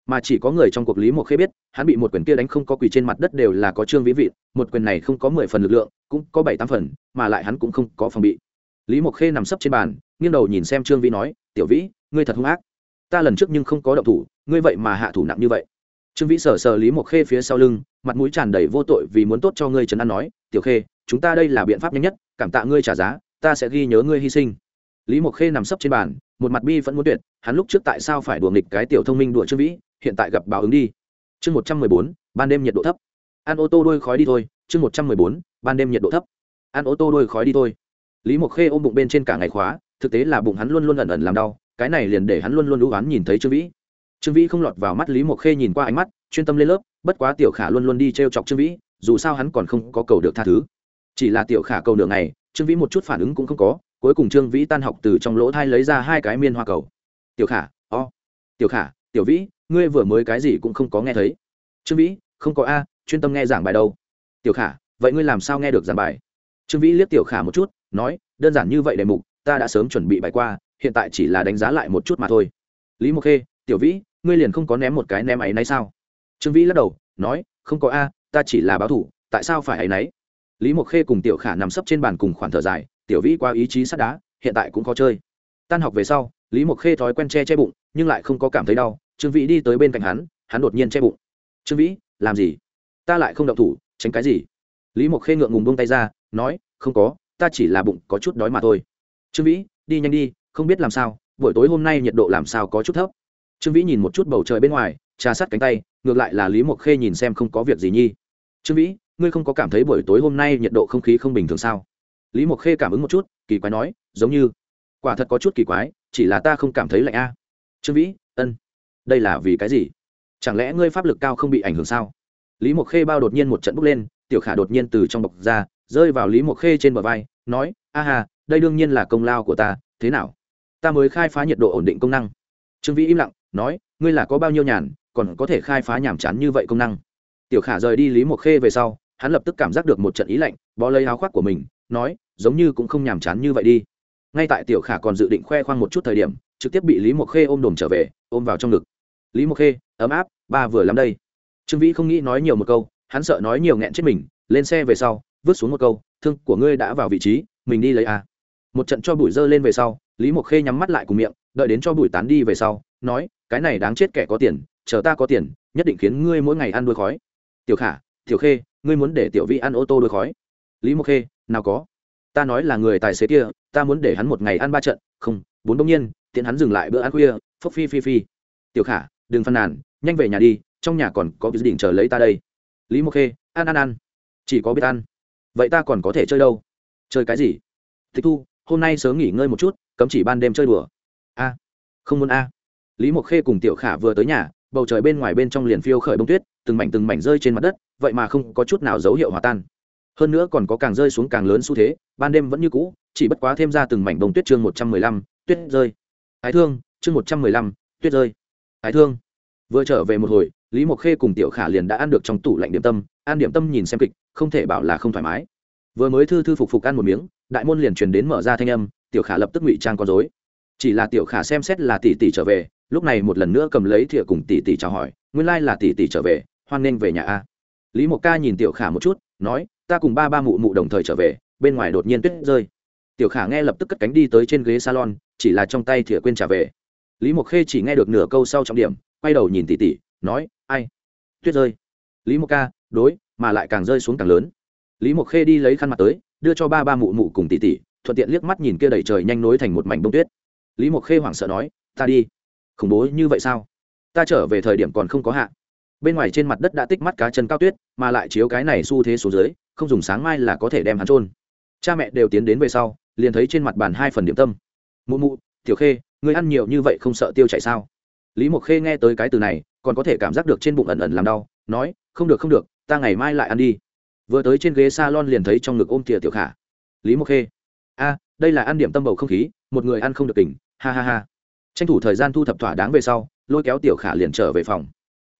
mà chỉ có người trong cuộc lý một khê biết, hắn bị một quyền kia đánh không có quỳ trên mặt đất đều là có trương vĩ vị, một quyền này không có mười phần lực lượng, cũng có bảy tám phần, mà lại hắn cũng không có phòng bị. Lý mộc khê nằm sấp trên bàn, nghiêng đầu nhìn xem trương vĩ nói, tiểu vĩ, ngươi thật hung ác. Ta lần trước nhưng không có động thủ, ngươi vậy mà hạ thủ nặng như vậy. Trương vĩ sờ sờ lý mộc khê phía sau lưng, mặt mũi tràn đầy vô tội vì muốn tốt cho ngươi trấn an nói, tiểu khê, chúng ta đây là biện pháp nhanh nhất, cảm tạ ngươi trả giá, ta sẽ ghi nhớ ngươi hy sinh lý mộc khê nằm sấp trên bàn, một mặt bi vẫn muốn tuyệt, hắn lúc trước tại sao phải đùa nghịch cái tiểu thông minh đùa trương vĩ, hiện tại gặp báo ứng đi. Chương một trăm mười bốn, ban đêm nhiệt độ thấp. Ăn ô tô đôi khói đi thôi, chương một trăm mười bốn, ban đêm nhiệt độ thấp. Ăn ô tô đôi khói đi thôi. Lý mộc khê ôm bụng bên trên cả ngày khóa, thực tế là bụng hắn luôn luôn ẩn ẩn làm đau, cái này liền để hắn luôn luôn lũ oán nhìn thấy trương vĩ. Trương vĩ không lọt vào mắt lý mộc khê nhìn qua ánh mắt, chuyên tâm lên lớp, bất quá tiểu khả luôn luôn đi t r e o chọc trương vĩ, dù sao hắn còn không có cầu được tha thứ. Chỉ là tiểu khả cầu nửa ngày, trương vĩ một chút phản ứng cũng không có cuối cùng trương vĩ tan học từ trong lỗ thai lấy ra hai cái miên hoa cầu. Tiểu khả, o、oh. tiểu khả, tiểu vĩ, ngươi vừa mới cái gì cũng không có nghe thấy. Trương vĩ, không có a, chuyên tâm nghe giảng bài đâu. Tiểu khả, vậy ngươi làm sao nghe được giảng bài? Trương vĩ liếc tiểu khả một chút, nói, đơn giản như vậy đề mục, ta đã sớm chuẩn bị bài qua, hiện tại chỉ là đánh giá lại một chút mà thôi. Lý mộc khê, tiểu vĩ, ngươi liền không có ném một cái ném ấy nấy sao? Trương vĩ lắc đầu, nói, không có a, ta chỉ là báo thủ, tại sao phải ấy nấy? Lý mộc khê cùng tiểu khả nằm sấp trên bàn cùng khoản thở dài tiểu vĩ qua ý chí sắt đá, hiện tại cũng có chơi. Tan học về sau, lý mộc khê thói quen che che bụng, nhưng lại không có cảm thấy đau. Trương vĩ đi tới bên cạnh hắn hắn đột nhiên che bụng. Trương vĩ, làm gì? Ta lại không động thủ, tránh cái gì? Lý mộc khê ngượng ngùng buông tay ra, nói, không có, ta chỉ là bụng có chút đói mà thôi. Trương vĩ, đi nhanh đi, không biết làm sao, buổi tối hôm nay nhiệt độ làm sao có chút thấp. Trương vĩ nhìn một chút bầu trời bên ngoài, trà sát cánh tay, ngược lại là lý mộc khê nhìn xem không có việc gì nhi. Trương vĩ, ngươi không có cảm thấy buổi tối hôm nay nhiệt độ không khí không bình thường sao? Lý mộc khê cảm ứng một chút, kỳ quái nói, giống như, quả thật có chút kỳ quái, chỉ là ta không cảm thấy lạnh a. Trương vĩ, ân, đây là vì cái gì? Chẳng lẽ ngươi pháp lực cao không bị ảnh hưởng sao? Lý mộc khê bao đột nhiên một trận bốc lên, tiểu khả đột nhiên từ trong bọc ra, rơi vào lý mộc khê trên bờ vai, nói, a hà đây đương nhiên là công lao của ta, thế nào? Ta mới khai phá nhiệt độ ổn định công năng. Trương vĩ im lặng, nói, ngươi là có bao nhiêu nhàn, còn có thể khai phá nhàm chán như vậy công năng? Tiểu khả rời đi lý mộc khê về sau, hắn lập tức cảm giác được một trận ý lạnh, bó lấy áo khoác của mình, nói giống như cũng không nhàm chán như vậy đi. Ngay tại tiểu khả còn dự định khoe khoang một chút thời điểm, trực tiếp bị lý mộc khê ôm đồm trở về, ôm vào trong ngực. Lý mộc khê, ấm áp, ba vừa lắm đây. Trương vĩ không nghĩ nói nhiều một câu, hắn sợ nói nhiều nghẹn chết mình, lên xe về sau, vứt xuống một câu, thương của ngươi đã vào vị trí, mình đi lấy à. một trận cho bụi dơ lên về sau, lý mộc khê nhắm mắt lại cùng miệng, đợi đến cho bụi tán đi về sau, nói, cái này đáng chết kẻ có tiền, chờ ta có tiền, nhất định khiến ngươi mỗi ngày ăn đuôi khói. Tiểu khả, tiểu khê, ngươi muốn để tiểu vi ăn ô tô đuôi khói? Lý mộc khê, nào có ta nói là người tài xế kia, ta muốn để hắn một ngày ăn ba trận, không, bốn bỗng nhiên, tiện hắn dừng lại bữa ăn khuya, phốc phi phi phi. Tiểu khả, đừng phàn nàn, nhanh về nhà đi, trong nhà còn có dự định chờ lấy ta đây. Lý mộc khê, ăn ăn ăn. Chỉ có biết ăn. Vậy ta còn có thể chơi đâu? Chơi cái gì? Tịch thu, hôm nay sớm nghỉ ngơi một chút, cấm chỉ ban đêm chơi đùa. A, không muốn a. Lý mộc khê cùng tiểu khả vừa tới nhà, bầu trời bên ngoài bên trong liền phiêu khởi bông tuyết, từng mảnh từng mảnh rơi trên mặt đất, vậy mà không có chút nào dấu hiệu hòa tan hơn nữa còn có càng rơi xuống càng lớn xu thế, ban đêm vẫn như cũ, chỉ bất quá thêm ra từng mảnh bông tuyết chương một trăm mười lăm, tuyết rơi. Ái thương, chương một trăm mười lăm, tuyết rơi. Ái thương. Vừa trở về một hồi, lý mộc khê cùng tiểu khả liền đã ăn được trong tủ lạnh điểm tâm, ăn điểm tâm nhìn xem kịch, không thể bảo là không thoải mái. Vừa mới thư thư phục phục ăn một miếng, đại môn liền truyền đến mở ra thanh âm, tiểu khả lập tức ngụy trang con dối chỉ là tiểu khả xem xét là tỷ tỷ trở về, lúc này một lần nữa cầm lấy thìa cùng tỷ tỷ chào hỏi, nguyên lai là tỷ tỷ trở về, hoan nghênh về nhà a. Lý mộc ca nhìn tiểu khả một chút, nói ta cùng ba ba mụ mụ đồng thời trở về, bên ngoài đột nhiên tuyết rơi. Tiểu khả nghe lập tức cất cánh đi tới trên ghế salon, chỉ là trong tay thìa quên trả về. Lý mộc khê chỉ nghe được nửa câu sau trọng điểm, quay đầu nhìn tỷ tỷ nói, ai? Tuyết rơi. Lý mộc ca, đối, mà lại càng rơi xuống càng lớn. Lý mộc khê đi lấy khăn mặt tới, đưa cho ba ba mụ mụ cùng tỷ tỷ thuận tiện liếc mắt nhìn kia đầy trời nhanh nối thành một mảnh bông tuyết. Lý mộc khê hoảng sợ nói, ta đi. Khủng bố như vậy sao? Ta trở về thời điểm còn không có hạ bên ngoài trên mặt đất đã tích mắt cá chân cao tuyết, mà lại chiếu cái này xu thế xuống dưới, không dùng sáng mai là có thể đem hắn trôn cha mẹ đều tiến đến về sau, liền thấy trên mặt bàn hai phần điểm tâm. Mụ mụ, tiểu khê người ăn nhiều như vậy không sợ tiêu chảy sao? Lý mộc khê nghe tới cái từ này, còn có thể cảm giác được trên bụng ẩn ẩn làm đau, nói, không được không được, ta ngày mai lại ăn đi. Vừa tới trên ghế s a lon liền thấy trong ngực ôm tỉa tiểu khả. Lý mộc khê, a, đây là ăn điểm tâm bầu không khí, một người ăn không được tỉnh, ha ha ha. Tranh thủ thời gian thu thập thỏa đáng về sau, lôi kéo tiểu khả liền trở về phòng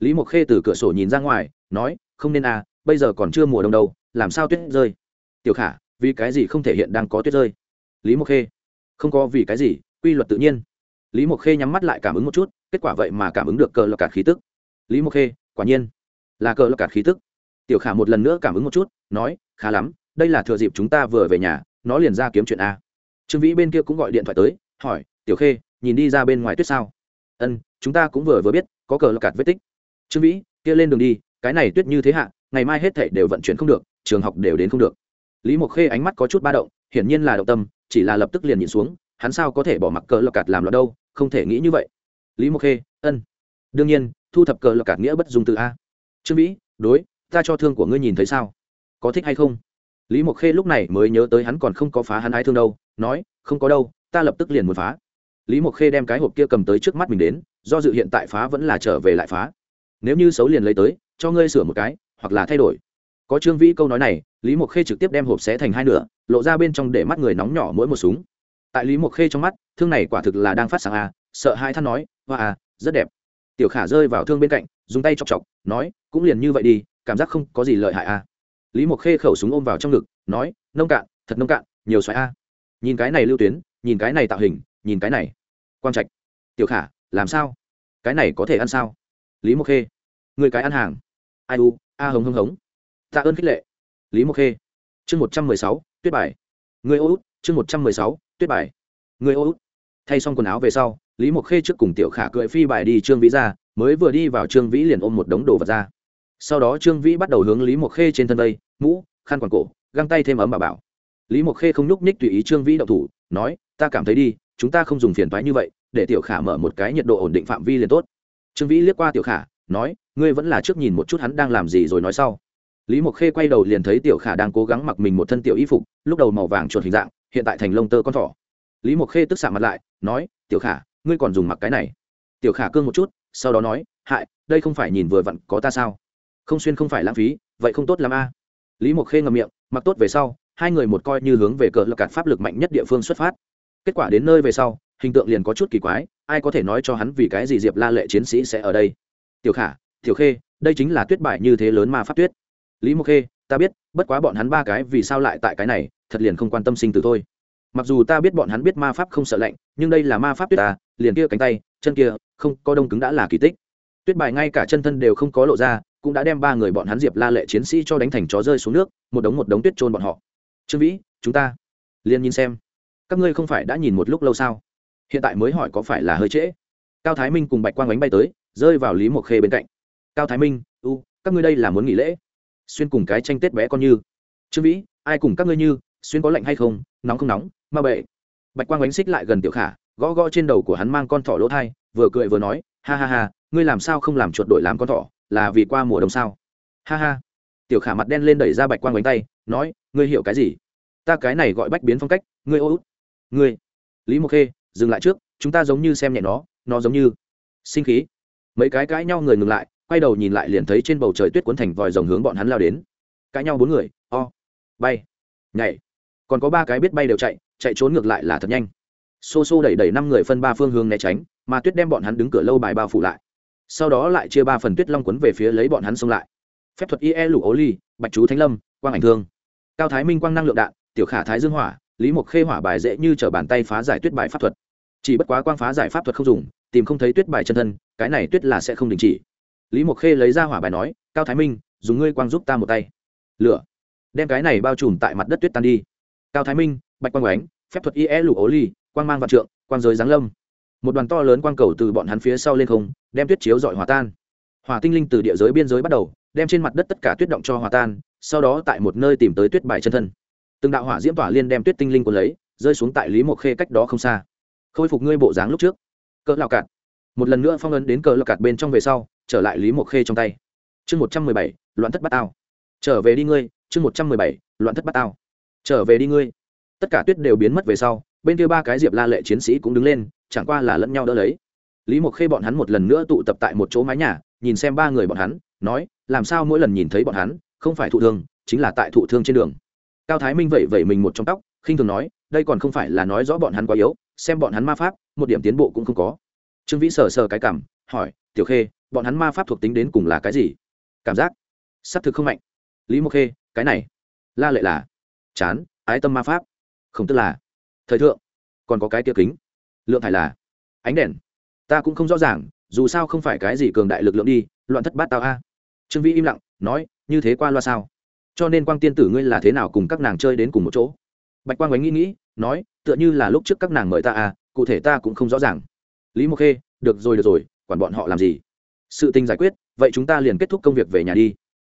lý mộc khê từ cửa sổ nhìn ra ngoài, nói, không nên à bây giờ còn chưa mùa đông đâu, làm sao tuyết rơi? Tiểu khả, vì cái gì không thể hiện đang có tuyết rơi? Lý mộc khê, không có vì cái gì, quy luật tự nhiên. Lý mộc khê nhắm mắt lại cảm ứng một chút, kết quả vậy mà cảm ứng được cờ lọc cạt khí tức. Lý mộc khê, quả nhiên là cờ lọc cạt khí tức. Tiểu khả một lần nữa cảm ứng một chút, nói, khá lắm, đây là thừa dịp chúng ta vừa về nhà, nó liền ra kiếm chuyện a. Trương vĩ bên kia cũng gọi điện thoại tới, hỏi, tiểu khê, nhìn đi ra bên ngoài tuyết sao? Ân, chúng ta cũng vừa vừa biết, có cờ lọc cạt vết tích trương vĩ, kia lên đường đi, cái này tuyết như thế hạ, ngày mai hết thảy đều vận chuyển không được, trường học đều đến không được. Lý mộc khê ánh mắt có chút ba động, hiển nhiên là động tâm, chỉ là lập tức liền nhìn xuống, hắn sao có thể bỏ mặc cờ lọc cạt làm loạn đâu, không thể nghĩ như vậy. Lý mộc khê, ân. Đương nhiên, thu thập cờ lọc cạt nghĩa bất dùng từ a. Trương vĩ, đối, ta cho thương của ngươi nhìn thấy sao? Có thích hay không? Lý mộc khê lúc này mới nhớ tới hắn còn không có phá hắn ái thương đâu, nói, không có đâu, ta lập tức liền muốn phá. Lý mộc khê đem cái hộp kia cầm tới trước mắt mình đến, do dự hiện tại phá vẫn là trở về lại phá nếu như xấu liền lấy tới, cho ngươi sửa một cái, hoặc là thay đổi. Có trương vĩ câu nói này, lý mộc khê trực tiếp đem hộp xé thành hai nửa, lộ ra bên trong để mắt người nóng nhỏ mỗi một súng. Tại lý mộc khê trong mắt, thương này quả thực là đang phát sáng à sợ hai than nói, hoa à rất đẹp. Tiểu khả rơi vào thương bên cạnh, dùng tay chọc chọc, nói, cũng liền như vậy đi, cảm giác không có gì lợi hại à. Lý mộc khê khẩu súng ôm vào trong ngực, nói, nông cạn, thật nông cạn, nhiều xoáy a nhìn cái này lưu tuyến, nhìn cái này tạo hình, nhìn cái này. Quang trạch, tiểu khả, làm sao? Cái này có thể ăn sao? Lý mộc khê. Người cái ăn hàng. Ai u, a hống hống hống. Tạ ơn khích lệ. Lý mộc khê. Chương một trăm mười sáu, tuyết bài. Người ô út, chương một trăm mười sáu, tuyết bài. Người ô út. Thay xong quần áo về sau, lý mộc khê trước cùng tiểu khả cưỡi phi bài đi trương vĩ ra, mới vừa đi vào trương vĩ liền ôm một đống đồ vật ra. Sau đó trương vĩ bắt đầu hướng lý mộc khê trên thân vây, mũ, khăn quàng cổ, găng tay thêm ấm bà bảo. Lý mộc khê không nhúc nhích tùy ý trương vĩ đậu thủ, nói, ta cảm thấy đi, chúng ta không dùng phiền thoái như vậy, để tiểu khả mở một cái nhiệt độ ổn định phạm vi liền tốt trương vĩ liếc qua tiểu khả, nói, ngươi vẫn là trước nhìn một chút hắn đang làm gì rồi nói sau. Lý mộc khê quay đầu liền thấy tiểu khả đang cố gắng mặc mình một thân tiểu y phục, lúc đầu màu vàng chuột hình dạng, hiện tại thành lông tơ con thỏ. Lý mộc khê tức xạ mặt lại, nói, tiểu khả, ngươi còn dùng mặc cái này. Tiểu khả cương một chút, sau đó nói, hại, đây không phải nhìn vừa vặn có ta sao? Không xuyên không phải lãng phí, vậy không tốt l a. Lý mộc khê ngậm miệng, mặc tốt về sau, hai người một coi như hướng về cờ lập cạt pháp lực mạnh nhất địa phương xuất phát. Kết quả đến nơi về sau, hình tượng liền có chút kỳ quái ai có thể nói cho hắn vì cái gì diệp la lệ chiến sĩ sẽ ở đây? Tiểu khả, tiểu khê, đây chính là tuyết bại như thế lớn mà pháp tuyết. Lý mộc khê, ta biết, bất quá bọn hắn ba cái vì sao lại tại cái này, thật liền không quan tâm sinh tử thôi. Mặc dù ta biết bọn hắn biết ma pháp không sợ lạnh, nhưng đây là ma pháp tuyết ta liền kia cánh tay, chân kia, không, có đông cứng đã là kỳ tích. Tuyết bài ngay cả chân thân đều không có lộ ra, cũng đã đem ba người bọn hắn diệp la lệ chiến sĩ cho đánh thành chó rơi xuống nước, một đống một đống tuyết trôn bọn họ. Trương vĩ, chúng ta, liền nhìn xem. Các ngươi không phải đã nhìn một lúc lâu sao? Hiện tại mới hỏi có phải là hơi trễ. Cao thái minh cùng bạch quang bánh bay tới, rơi vào lý mộc khê bên cạnh. Cao thái minh, u, các ngươi đây là muốn nghỉ lễ. Xuyên cùng cái tranh tết bé con như. Trương vĩ, ai cùng các ngươi như, xuyên có lạnh hay không, nóng không nóng, ma bệ. Bạch quang bánh xích lại gần tiểu khả, gõ gõ trên đầu của hắn mang con thỏ lỗ thai, vừa cười vừa nói, ha ha ha, ngươi làm sao không làm chuột đội làm con thỏ, là vì qua mùa đông sao? Ha ha. Tiểu khả mặt đen lên đẩy ra bạch quang bánh tay, nói, ngươi hiểu cái gì? Ta cái này gọi bách biến phong cách, ngươi ô út. Ngươi. Lý mộc khê dừng lại trước, chúng ta giống như xem nhẹ nó nó giống như sinh khí. Mấy cái cãi nhau người ngừng lại, quay đầu nhìn lại liền thấy trên bầu trời tuyết cuốn thành vòi rồng hướng bọn hắn lao đến. Cãi nhau bốn người, o, bay, nhảy. Còn có ba cái biết bay đều chạy chạy trốn ngược lại là thật nhanh. Xô xô đẩy đẩy năm người phân ba phương hướng né tránh, mà tuyết đem bọn hắn đứng cửa lâu bài bao phủ lại. Sau đó lại chia ba phần tuyết long quấn về phía lấy bọn hắn xông lại. Phép thuật ie lụ ố ly, bạch chú thánh lâm, quang ảnh thương. Cao thái minh quang năng lượng đạn, tiểu khả thái dương hỏa lý mộc khê hỏa bài dễ như t bàn tay phá giải tuyết bài pháp thuật. Chỉ bất quá quang phá giải pháp thuật không dùng, tìm không thấy tuyết bài chân thân, cái này tuyết là sẽ không đình chỉ. Lý mộc khê lấy ra hỏa bài nói, cao thái minh, dùng ngươi quang giúp ta một tay. Lửa, đem cái này bao trùm tại mặt đất tuyết tan đi. Cao thái minh, bạch quang oánh phép thuật ie lụ ố ly, quang mang vạn trượng, quang giới giáng lâm. Một đoàn to lớn quang cầu từ bọn hắn phía sau lên không, đem tuyết chiếu dọi hòa tan. Hỏa tinh linh từ địa giới biên giới bắt đầu, đem trên mặt đất tất cả tuyết động cho hòa tan, sau đó tại một nơi tìm tới tuyết bài chân thân từng đạo hỏa diễm tỏa liên đem tuyết tinh linh của lấy, rơi xuống tại lý mộc khê cách đó không xa khôi phục ngươi bộ dáng lúc trước cỡ lào cạn. một lần nữa phong ấn đến cỡ lào cạt bên trong về sau, trở lại lý mộc khê trong tay chương một trăm mười bảy, loạn thất bát ao. trở về đi ngươi, chương một trăm mười bảy, loạn thất bát ao. trở về đi ngươi tất cả tuyết đều biến mất về sau, bên kia ba cái diệp la lệ chiến sĩ cũng đứng lên, chẳng qua là lẫn nhau đỡ lấy lý mộc khê bọn hắn một lần nữa tụ tập tại một chỗ mái nhà, nhìn xem ba người bọn hắn, nói, làm sao mỗi lần nhìn thấy bọn hắn, không phải thụ thương, chính là tại thụ thương trên đường cao thái minh vẩy vẩy mình một trong tóc, khinh thường nói, đây còn không phải là nói rõ bọn hắn quá yếu, xem bọn hắn ma pháp, một điểm tiến bộ cũng không có. Trương vĩ sờ sờ cái cảm, hỏi, tiểu khê, bọn hắn ma pháp thuộc tính đến cùng là cái gì? Cảm giác s ắ c thực không mạnh. Lý mộc khê, cái này, la lệ là, chán, ái tâm ma pháp. Không tức là, thời thượng, còn có cái kia kính, lượng thải là, ánh đèn. Ta cũng không rõ ràng, dù sao không phải cái gì cường đại lực lượng đi, loạn thất bát tao a. Trương vĩ im lặng, nói, như thế qua loa sao? Cho nên quang tiên tử ngươi là thế nào cùng các nàng chơi đến cùng một chỗ? Bạch quang ánh nghĩ nghĩ, nói, tựa như là lúc trước các nàng mời ta à cụ thể ta cũng không rõ ràng. Lý mộc khê, được rồi được rồi, quản bọn họ làm gì? Sự tình giải quyết, vậy chúng ta liền kết thúc công việc về nhà đi.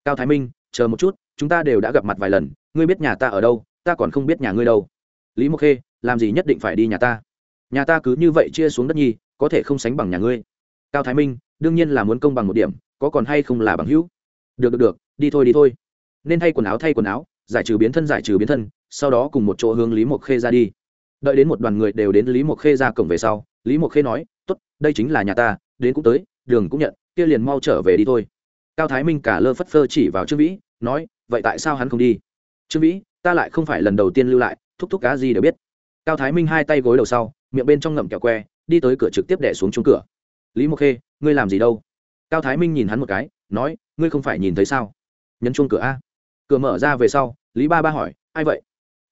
Cao thái minh, chờ một chút, chúng ta đều đã gặp mặt vài lần, ngươi biết nhà ta ở đâu, ta còn không biết nhà ngươi đâu. Lý mộc khê, làm gì nhất định phải đi nhà ta? Nhà ta cứ như vậy chia xuống đất nhi, có thể không sánh bằng nhà ngươi. Cao thái minh, đương nhiên là muốn công bằng một điểm, có còn hay không là bằng hữu? Được được được, đi thôi đi thôi nên thay quần áo thay quần áo, giải trừ biến thân giải trừ biến thân, sau đó cùng một chỗ hướng lý mộc khê ra đi. Đợi đến một đoàn người đều đến lý mộc khê ra cổng về sau, lý mộc khê nói t ố t đây chính là nhà ta, đến cũng tới, đường cũng nhận, kia liền mau trở về đi thôi. Cao thái minh cả lơ phất phơ chỉ vào trương vĩ, nói, vậy tại sao hắn không đi? Trương vĩ, ta lại không phải lần đầu tiên lưu lại, thúc thúc cá gì đều biết. Cao thái minh hai tay gối đầu sau, miệng bên trong ngậm kẹo que, đi tới cửa trực tiếp đẻ xuống chung cửa. Lý mộc khê, ngươi làm gì đâu? Cao thái minh nhìn hắn một cái, nói, ngươi không phải nhìn thấy sao? Nhấn chuông cửa a cửa mở ra về sau, lý ba ba hỏi, ai vậy?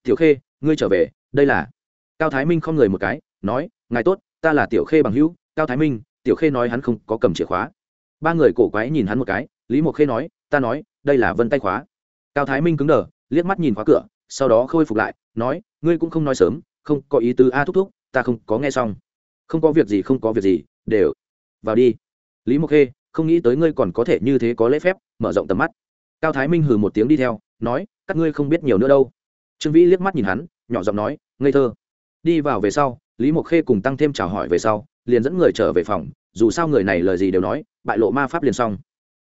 Tiểu khê, ngươi trở về, đây là cao thái minh không người một cái, nói, ngài tốt, ta là tiểu khê bằng hữu. Cao thái minh, tiểu khê nói hắn không có cầm chìa khóa. Ba người cổ quái nhìn hắn một cái, lý mộc khê nói, ta nói, đây là vân tay khóa. Cao thái minh cứng đờ, liếc mắt nhìn khóa cửa, sau đó khôi phục lại, nói, ngươi cũng không nói sớm, không có ý tứ a thúc thúc, ta không có nghe xong. Không có việc gì, không có việc gì, đều vào đi. Lý mộc khê, không nghĩ tới ngươi còn có thể như thế có lễ phép, mở rộng tầm mắt cao thái minh hừ một tiếng đi theo, nói, các ngươi không biết nhiều nữa đâu. Trương vĩ liếc mắt nhìn hắn, nhỏ giọng nói, ngây thơ. Đi vào về sau, lý mộc khê cùng tăng thêm chào hỏi về sau, liền dẫn người trở về phòng, dù sao người này lời gì đều nói, bại lộ ma pháp liền xong.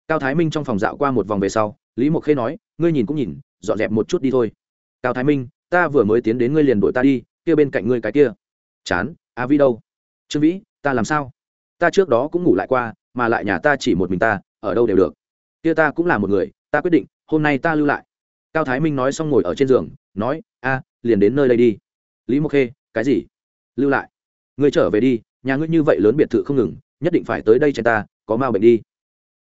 Cao thái minh trong phòng dạo qua một vòng về sau, lý mộc khê nói, ngươi nhìn cũng nhìn, dọn dẹp một chút đi thôi. Cao thái minh, ta vừa mới tiến đến ngươi liền đuổi ta đi, kia bên cạnh ngươi cái kia. Chán, a vi đâu? Trương vĩ, ta làm sao? Ta trước đó cũng ngủ lại qua, mà lại nhà ta chỉ một mình ta, ở đâu đều được. Kia ta cũng là một người ta quyết định, hôm nay ta lưu lại. Cao thái minh nói xong ngồi ở trên giường, nói, a, liền đến nơi đây đi. Lý mộc khê, cái gì? Lưu lại? Ngươi trở về đi, nhà ngươi như vậy lớn biệt thự không ngừng, nhất định phải tới đây chen ta, có mau bệnh đi.